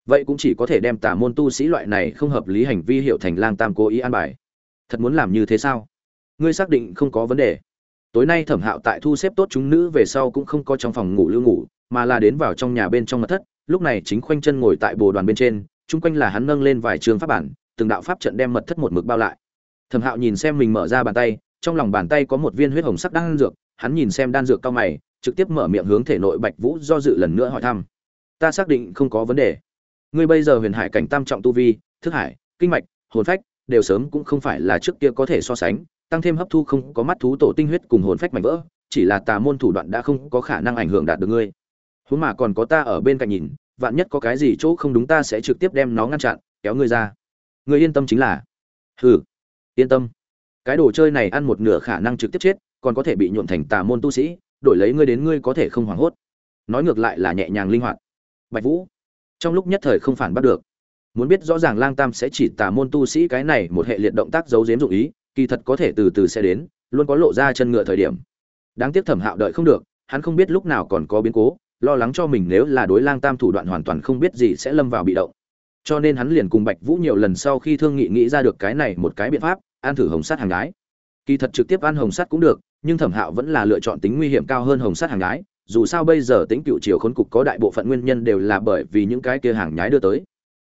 Vậy cũng chỉ có thể đem tà môn tu sĩ loại này không hợp lý hành vi hiệu thành lang tam cố ý an bài. Thật muốn làm như thế sao? Ngươi xác định không có vấn đề tối nay thẩm hạo tại thu xếp tốt chúng nữ về sau cũng không có trong phòng ngủ lưu ngủ, mà là đến vào trong nhà bên trong mật thất. Lúc này chính khoanh chân ngồi tại bồ đoàn bên trên, chung quanh là hắn nâng lên vài trường pháp bản, từng đạo pháp trận đem mật thất một mực bao lại. Thẩm hạo nhìn xem mình mở ra bàn tay, trong lòng bàn tay có một viên huyết hồng sắc đan dược, hắn nhìn xem đan dược cao mày, trực tiếp mở miệng hướng thể nội bạch vũ do dự lần nữa hỏi thăm. Ta xác định không có vấn đề. Ngươi bây giờ huyền hải cảnh tam trọng tu vi, thức hải, kinh mạch, hồn phách, đều sớm cũng không phải là trước kia có thể so sánh tăng thêm hấp thu không có mắt thú tổ tinh huyết cùng hồn phách mạnh vỡ, chỉ là tà môn thủ đoạn đã không có khả năng ảnh hưởng đạt được ngươi. Huống mà còn có ta ở bên cạnh nhìn, vạn nhất có cái gì chỗ không đúng ta sẽ trực tiếp đem nó ngăn chặn, kéo ngươi ra. Ngươi yên tâm chính là. Hừ, yên tâm. Cái đồ chơi này ăn một nửa khả năng trực tiếp chết, còn có thể bị nhuộn thành tà môn tu sĩ, đổi lấy ngươi đến ngươi có thể không hoảng hốt. Nói ngược lại là nhẹ nhàng linh hoạt. Bạch vũ, trong lúc nhất thời không phản bắt được. Muốn biết rõ ràng lang tam sẽ chỉ tà môn tu sĩ cái này một hệ liệt động tác giấu giếm dụng ý kỳ thật có thể từ từ sẽ đến, luôn có lộ ra chân ngựa thời điểm. Đáng tiếc thẩm hạo đợi không được, hắn không biết lúc nào còn có biến cố, lo lắng cho mình nếu là đối lang tam thủ đoạn hoàn toàn không biết gì sẽ lâm vào bị động. Cho nên hắn liền cùng bạch vũ nhiều lần sau khi thương nghị nghĩ ra được cái này một cái biện pháp ăn thử hồng sắt hàng gái. Kỳ thật trực tiếp ăn hồng sắt cũng được, nhưng thẩm hạo vẫn là lựa chọn tính nguy hiểm cao hơn hồng sắt hàng gái, dù sao bây giờ tính cựu chiều khốn cục có đại bộ phận nguyên nhân đều là bởi vì những cái kia hàng nhái đưa tới.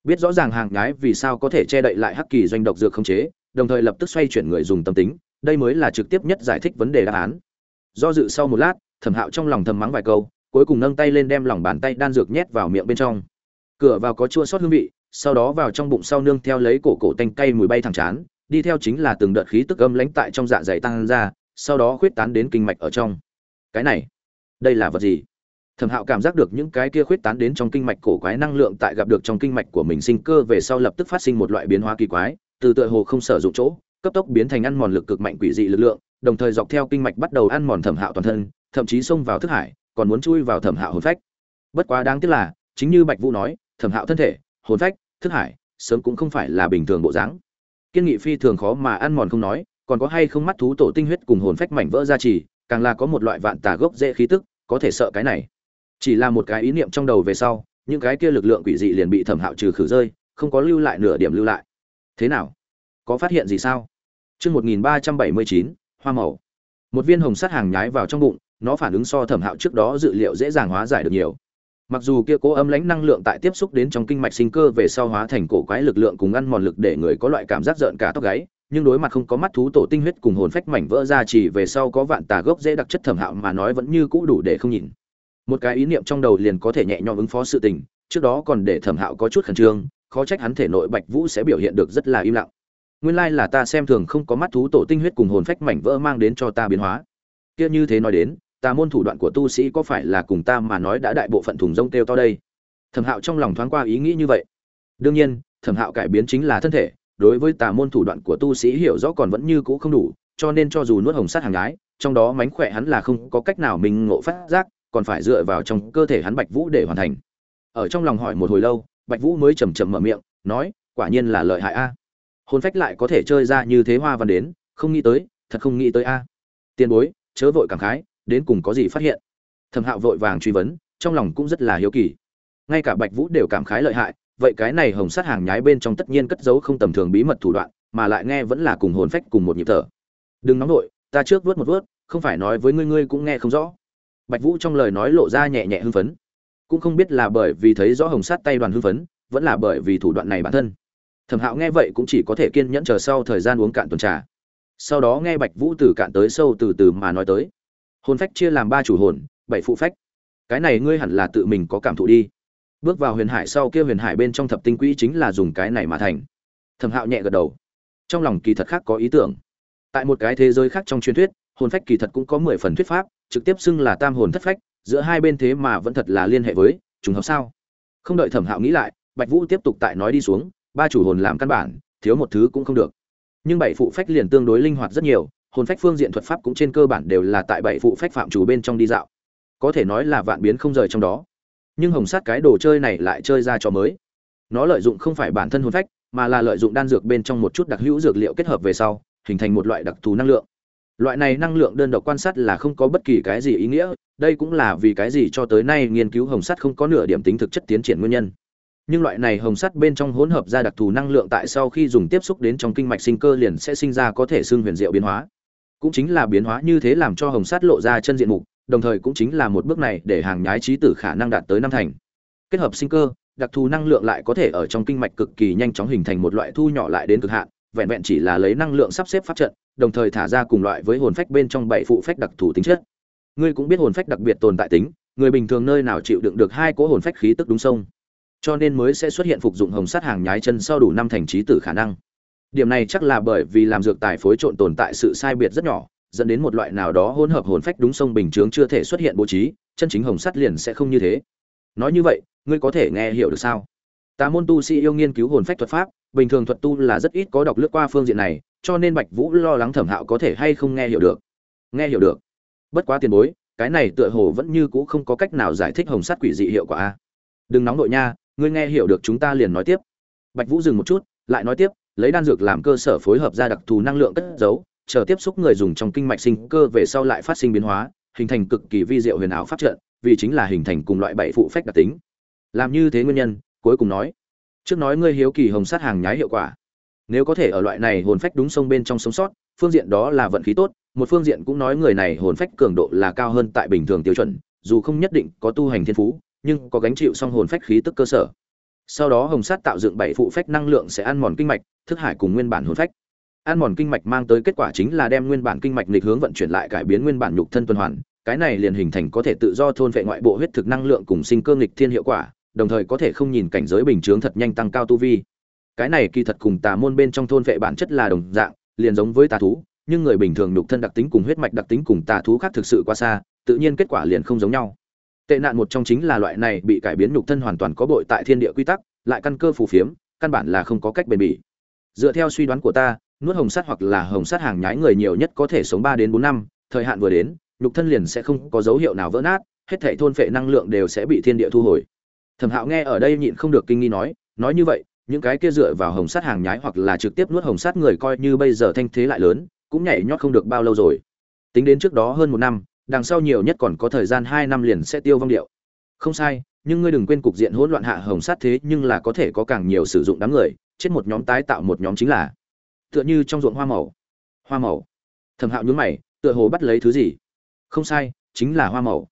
Biết rõ ràng hàng nhái vì sao có thể che đậy lại hắc kỳ doanh độc dược không chế đồng thời lập tức xoay chuyển người dùng tâm tính, đây mới là trực tiếp nhất giải thích vấn đề đáp án. Do dự sau một lát, thẩm hạo trong lòng thầm mắng vài câu, cuối cùng nâng tay lên đem lòng bàn tay đan dược nhét vào miệng bên trong. Cửa vào có chua sót hương vị, sau đó vào trong bụng sau nương theo lấy cổ cổ tanh cay mùi bay thẳng chán, đi theo chính là từng đợt khí tức âm lãnh tại trong dạ dày tăng ra, sau đó khuyết tán đến kinh mạch ở trong. Cái này, đây là vật gì? Thẩm hạo cảm giác được những cái kia khuyết tán đến trong kinh mạch cổ quái năng lượng tại gặp được trong kinh mạch của mình sinh cơ về sau lập tức phát sinh một loại biến hóa kỳ quái từ tựa hồ không sử dụng chỗ, cấp tốc biến thành ăn mòn lực cực mạnh quỷ dị lực lượng, đồng thời dọc theo kinh mạch bắt đầu ăn mòn thẩm hạo toàn thân, thậm chí xông vào thức hải, còn muốn chui vào thẩm hạo hồn phách. Bất quá đáng tiếc là, chính như bạch vũ nói, thẩm hạo thân thể, hồn phách, thức hải, sớm cũng không phải là bình thường bộ dáng. Kiên nghị phi thường khó mà ăn mòn không nói, còn có hay không mắt thú tổ tinh huyết cùng hồn phách mảnh vỡ ra trì càng là có một loại vạn tà gốc dễ khí tức, có thể sợ cái này. Chỉ là một cái ý niệm trong đầu về sau, những cái kia lực lượng quỷ dị liền bị thẩm hạo trừ khử rơi, không có lưu lại nửa điểm lưu lại thế nào? Có phát hiện gì sao? Chương một nghìn ba trăm bảy mươi chín, hoa màu. Một viên hồng sắt hàng nhái vào trong bụng, nó phản ứng so thẩm hạo trước đó dự liệu dễ dàng hóa giải được nhiều. Mặc dù kia cố âm lãnh năng lượng tại tiếp xúc đến trong kinh mạch sinh cơ về sau hóa thành cổ quái lực lượng cùng ăn mòn lực để người có loại cảm giác rợn cả tóc gáy, nhưng đối mặt không có mắt thú tổ tinh huyết cùng hồn phách mảnh vỡ ra chỉ về sau có vạn tà gốc dễ đặc chất thẩm hạo mà nói vẫn như cũ đủ để không nhìn. Một cái ý niệm trong đầu liền có thể nhẹ nhõm ứng phó sự tình, trước đó còn để thẩm hạo có chút khẩn trương khó trách hắn thể nội bạch vũ sẽ biểu hiện được rất là im lặng. Nguyên lai là ta xem thường không có mắt thú tổ tinh huyết cùng hồn phách mảnh vỡ mang đến cho ta biến hóa. Kia như thế nói đến, ta môn thủ đoạn của tu sĩ có phải là cùng ta mà nói đã đại bộ phận thùng rông kêu to đây? Thẩm hạo trong lòng thoáng qua ý nghĩ như vậy. Đương nhiên, thẩm hạo cải biến chính là thân thể, đối với tà môn thủ đoạn của tu sĩ hiểu rõ còn vẫn như cũ không đủ, cho nên cho dù nuốt hồng sát hàng gái, trong đó mánh khỏe hắn là không có cách nào mình ngộ phát giác, còn phải dựa vào trong cơ thể hắn bạch vũ để hoàn thành. Ở trong lòng hỏi một hồi lâu bạch vũ mới chầm chậm mở miệng, nói, quả nhiên là lợi hại a. Hôn phách lại có thể chơi ra như thế hoa văn đến, không nghĩ tới, thật không nghĩ tới a. Tiền bối, chớ vội cảm khái, đến cùng có gì phát hiện? Thẩm hạo vội vàng truy vấn, trong lòng cũng rất là hiếu kỳ. Ngay cả bạch vũ đều cảm khái lợi hại, vậy cái này hồng sát hàng nhái bên trong tất nhiên cất giấu không tầm thường bí mật thủ đoạn, mà lại nghe vẫn là cùng hồn phách cùng một nhịp thở. Đừng nóng nổi ta trước vớt một vớt không phải nói với ngươi ngươi cũng nghe không rõ. Bạch vũ trong lời nói lộ ra nhẹ nhẹ hưng phấn cũng không biết là bởi vì thấy rõ hồng sát tay đoàn hưng phấn, vẫn là bởi vì thủ đoạn này bản thân. Thẩm hạo nghe vậy cũng chỉ có thể kiên nhẫn chờ sau thời gian uống cạn tuần trà. Sau đó nghe bạch vũ từ cạn tới sâu từ từ mà nói tới. Hồn phách chia làm ba chủ hồn, bảy phụ phách. Cái này ngươi hẳn là tự mình có cảm thụ đi. Bước vào huyền hải sau kia huyền hải bên trong thập tinh quỹ chính là dùng cái này mà thành. Thẩm hạo nhẹ gật đầu. Trong lòng kỳ thật khác có ý tưởng. Tại một cái thế giới khác trong truyền thuyết, hồn phách kỳ thật cũng có mười phần thuyết pháp, trực tiếp xưng là tam hồn thất phách giữa hai bên thế mà vẫn thật là liên hệ với, trùng hợp sao? Không đợi thẩm hạo nghĩ lại, bạch vũ tiếp tục tại nói đi xuống, ba chủ hồn làm căn bản, thiếu một thứ cũng không được. Nhưng bảy phụ phách liền tương đối linh hoạt rất nhiều, hồn phách phương diện thuật pháp cũng trên cơ bản đều là tại bảy phụ phách phạm chủ bên trong đi dạo. Có thể nói là vạn biến không rời trong đó. Nhưng hồng sát cái đồ chơi này lại chơi ra trò mới. Nó lợi dụng không phải bản thân hồn phách, mà là lợi dụng đan dược bên trong một chút đặc hữu dược liệu kết hợp về sau, hình thành một loại đặc thù năng lượng loại này năng lượng đơn độc quan sát là không có bất kỳ cái gì ý nghĩa, đây cũng là vì cái gì cho tới nay nghiên cứu hồng sắt không có nửa điểm tính thực chất tiến triển nguyên nhân. Nhưng loại này hồng sắt bên trong hỗn hợp ra đặc thù năng lượng tại sau khi dùng tiếp xúc đến trong kinh mạch sinh cơ liền sẽ sinh ra có thể xương huyền diệu biến hóa. Cũng chính là biến hóa như thế làm cho hồng sắt lộ ra chân diện mục, đồng thời cũng chính là một bước này để hàng nhái trí tử khả năng đạt tới năm thành. Kết hợp sinh cơ, đặc thù năng lượng lại có thể ở trong kinh mạch cực kỳ nhanh chóng hình thành một loại thu nhỏ lại đến cực hạn, vẹn vẹn chỉ là lấy năng lượng sắp xếp pháp trận đồng thời thả ra cùng loại với hồn phách bên trong bảy phụ phách đặc thù tính chất. Ngươi cũng biết hồn phách đặc biệt tồn tại tính, người bình thường nơi nào chịu đựng được hai cỗ hồn phách khí tức đúng sông. Cho nên mới sẽ xuất hiện phục dụng hồng sát hàng nhái chân sau đủ năm thành trí tử khả năng. Điểm này chắc là bởi vì làm dược tài phối trộn tồn tại sự sai biệt rất nhỏ, dẫn đến một loại nào đó hỗn hợp hồn phách đúng sông bình chướng chưa thể xuất hiện bố trí, chân chính hồng sắt liền sẽ không như thế. Nói như vậy, ngươi có thể nghe hiểu được sao? Tà môn tu sĩ yêu nghiên cứu hồn phách thuật pháp, bình thường thuật tu là rất ít có đọc lướt qua phương diện này cho nên bạch vũ lo lắng thẩm hạo có thể hay không nghe hiểu được. Nghe hiểu được. Bất quá tiền bối, cái này tựa hồ vẫn như cũ không có cách nào giải thích hồng sắt quỷ dị hiệu quả a. Đừng nóng nội nha, ngươi nghe hiểu được chúng ta liền nói tiếp. Bạch vũ dừng một chút, lại nói tiếp, lấy đan dược làm cơ sở phối hợp ra đặc thù năng lượng cất giấu, chờ tiếp xúc người dùng trong kinh mạch sinh cơ về sau lại phát sinh biến hóa, hình thành cực kỳ vi diệu huyền ảo phát trận, vì chính là hình thành cùng loại bảy phụ phách đặc tính. Làm như thế nguyên nhân, cuối cùng nói. Trước nói ngươi hiếu kỳ hồng sát hàng nhái hiệu quả nếu có thể ở loại này hồn phách đúng sông bên trong sống sót, phương diện đó là vận khí tốt, một phương diện cũng nói người này hồn phách cường độ là cao hơn tại bình thường tiêu chuẩn, dù không nhất định có tu hành thiên phú, nhưng có gánh chịu song hồn phách khí tức cơ sở. Sau đó hồng sát tạo dựng bảy phụ phách năng lượng sẽ ăn mòn kinh mạch, thức hải cùng nguyên bản hồn phách. Ăn mòn kinh mạch mang tới kết quả chính là đem nguyên bản kinh mạch nghịch hướng vận chuyển lại cải biến nguyên bản nhục thân tuần hoàn, cái này liền hình thành có thể tự do thôn vệ ngoại bộ huyết thực năng lượng cùng sinh cơ nghịch thiên hiệu quả, đồng thời có thể không nhìn cảnh giới bình chướng thật nhanh tăng cao tu vi cái này kỳ thật cùng tà môn bên trong thôn vệ bản chất là đồng dạng, liền giống với tà thú, nhưng người bình thường nhục thân đặc tính cùng huyết mạch đặc tính cùng tà thú khác thực sự quá xa, tự nhiên kết quả liền không giống nhau. Tệ nạn một trong chính là loại này bị cải biến nhục thân hoàn toàn có bội tại thiên địa quy tắc, lại căn cơ phù phiếm, căn bản là không có cách bền bỉ. Dựa theo suy đoán của ta, nuốt hồng sắt hoặc là hồng sắt hàng nhái người nhiều nhất có thể sống ba đến bốn năm, thời hạn vừa đến, nhục thân liền sẽ không có dấu hiệu nào vỡ nát, hết thảy thôn phệ năng lượng đều sẽ bị thiên địa thu hồi. Thẩm hạo nghe ở đây nhịn không được kinh nghi nói nói như vậy những cái kia dựa vào hồng sát hàng nhái hoặc là trực tiếp nuốt hồng sát người coi như bây giờ thanh thế lại lớn, cũng nhảy nhót không được bao lâu rồi. Tính đến trước đó hơn một năm, đằng sau nhiều nhất còn có thời gian hai năm liền sẽ tiêu vong điệu. Không sai, nhưng ngươi đừng quên cục diện hỗn loạn hạ hồng sát thế nhưng là có thể có càng nhiều sử dụng đám người, chết một nhóm tái tạo một nhóm chính là. Tựa như trong ruộng hoa màu. Hoa màu. Thẩm hạo nhướng mày, tựa hồ bắt lấy thứ gì? Không sai, chính là hoa màu.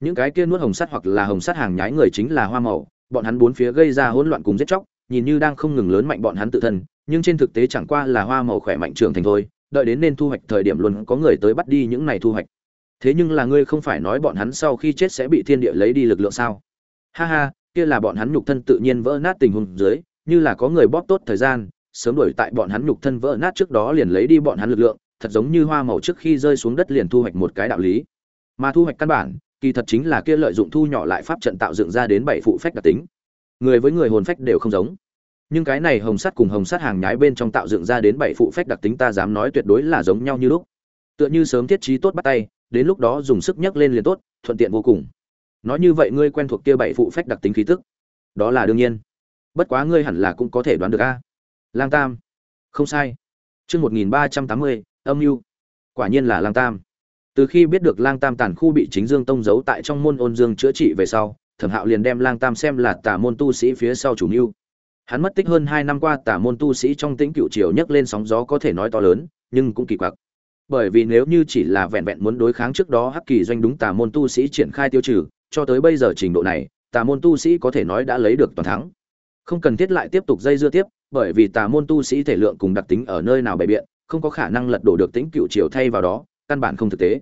Những cái kia nuốt hồng sắt hoặc là hồng sắt hàng nhái người chính là hoa màu, bọn hắn bốn phía gây ra hỗn loạn cùng giết chóc nhìn như đang không ngừng lớn mạnh bọn hắn tự thân, nhưng trên thực tế chẳng qua là hoa màu khỏe mạnh trưởng thành thôi, đợi đến nên thu hoạch thời điểm luôn có người tới bắt đi những này thu hoạch. Thế nhưng là ngươi không phải nói bọn hắn sau khi chết sẽ bị thiên địa lấy đi lực lượng sao? Ha ha, kia là bọn hắn nhục thân tự nhiên vỡ nát tình huống dưới, như là có người bóp tốt thời gian, sớm đuổi tại bọn hắn nhục thân vỡ nát trước đó liền lấy đi bọn hắn lực lượng, thật giống như hoa màu trước khi rơi xuống đất liền thu hoạch một cái đạo lý. Mà thu hoạch căn bản, kỳ thật chính là kia lợi dụng thu nhỏ lại pháp trận tạo dựng ra đến bảy phụ phách đặc tính người với người hồn phách đều không giống. Nhưng cái này hồng sắt cùng hồng sắt hàng nhái bên trong tạo dựng ra đến bảy phụ phách đặc tính ta dám nói tuyệt đối là giống nhau như lúc. Tựa như sớm thiết trí tốt bắt tay, đến lúc đó dùng sức nhấc lên liền tốt, thuận tiện vô cùng. Nói như vậy ngươi quen thuộc kia bảy phụ phách đặc tính khí tức. Đó là đương nhiên. Bất quá ngươi hẳn là cũng có thể đoán được a. Lang tam. Không sai. Chương một nghìn ba trăm tám mươi, âm mưu. Quả nhiên là lang tam. Từ khi biết được lang tam tàn khu bị chính dương tông giấu tại trong môn ôn dương chữa trị về sau thẩm hạo liền đem lang tam xem là tả môn tu sĩ phía sau chủ mưu. Hắn mất tích hơn hai năm qua tả môn tu sĩ trong tĩnh cựu triều nhấc lên sóng gió có thể nói to lớn, nhưng cũng kỳ quặc. Bởi vì nếu như chỉ là vẹn vẹn muốn đối kháng trước đó hắc kỳ doanh đúng tà môn tu sĩ triển khai tiêu trừ, cho tới bây giờ trình độ này, tà môn tu sĩ có thể nói đã lấy được toàn thắng. Không cần thiết lại tiếp tục dây dưa tiếp, bởi vì tà môn tu sĩ thể lượng cùng đặc tính ở nơi nào bày biện, không có khả năng lật đổ được tính cựu triều thay vào đó, căn bản không thực tế.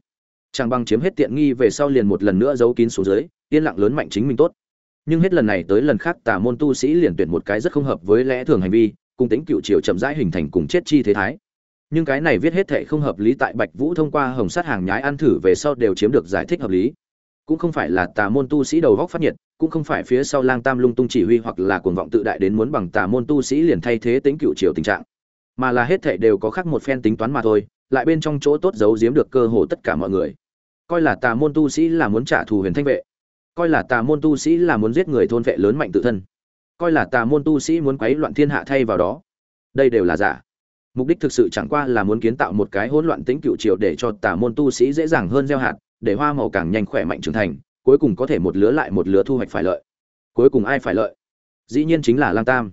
Chàng băng chiếm hết tiện nghi về sau liền một lần nữa giấu kín xuống dưới yên lặng lớn mạnh chính mình tốt. Nhưng hết lần này tới lần khác, tà môn tu sĩ liền tuyển một cái rất không hợp với lẽ thường hành vi, cùng tính cựu triều chậm rãi hình thành cùng chết chi thế thái. Nhưng cái này viết hết thệ không hợp lý tại bạch vũ thông qua hồng sát hàng nhái ăn thử về sau đều chiếm được giải thích hợp lý. Cũng không phải là tà môn tu sĩ đầu góc phát nhiệt, cũng không phải phía sau lang tam lung tung chỉ huy hoặc là cuồng vọng tự đại đến muốn bằng tà môn tu sĩ liền thay thế tính cựu triều tình trạng. Mà là hết thệ đều có khác một phen tính toán mà thôi, lại bên trong chỗ tốt giấu giếm được cơ hồ tất cả mọi người. Coi là tà môn tu sĩ là muốn trả thù huyền thanh vệ coi là tà môn tu sĩ là muốn giết người thôn vệ lớn mạnh tự thân. Coi là tà môn tu sĩ muốn quấy loạn thiên hạ thay vào đó. Đây đều là giả. Mục đích thực sự chẳng qua là muốn kiến tạo một cái hỗn loạn tính cựu triều để cho tà môn tu sĩ dễ dàng hơn gieo hạt, để hoa màu càng nhanh khỏe mạnh trưởng thành, cuối cùng có thể một lứa lại một lứa thu hoạch phải lợi. Cuối cùng ai phải lợi? Dĩ nhiên chính là lang tam.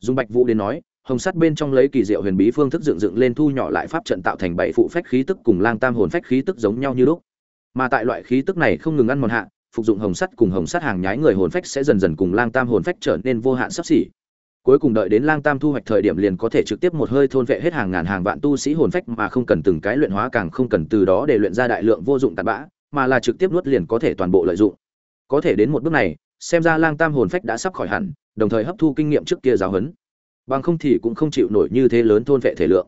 Dùng bạch vũ đến nói, hồng sắt bên trong lấy kỳ diệu huyền bí phương thức dựng dựng lên thu nhỏ lại pháp trận tạo thành bảy phụ phách khí tức cùng lang tam hồn phách khí tức giống nhau như lúc. Mà tại loại khí tức này không ngừng ăn mòn hạ phục dụng hồng sắt cùng hồng sắt hàng nhái người hồn phách sẽ dần dần cùng lang tam hồn phách trở nên vô hạn sắp xỉ. Cuối cùng đợi đến lang tam thu hoạch thời điểm liền có thể trực tiếp một hơi thôn vệ hết hàng ngàn hàng vạn tu sĩ hồn phách mà không cần từng cái luyện hóa càng không cần từ đó để luyện ra đại lượng vô dụng tàn bã, mà là trực tiếp nuốt liền có thể toàn bộ lợi dụng. Có thể đến một bước này, xem ra lang tam hồn phách đã sắp khỏi hẳn, đồng thời hấp thu kinh nghiệm trước kia giáo huấn. Bằng không thì cũng không chịu nổi như thế lớn thôn vệ thể lượng.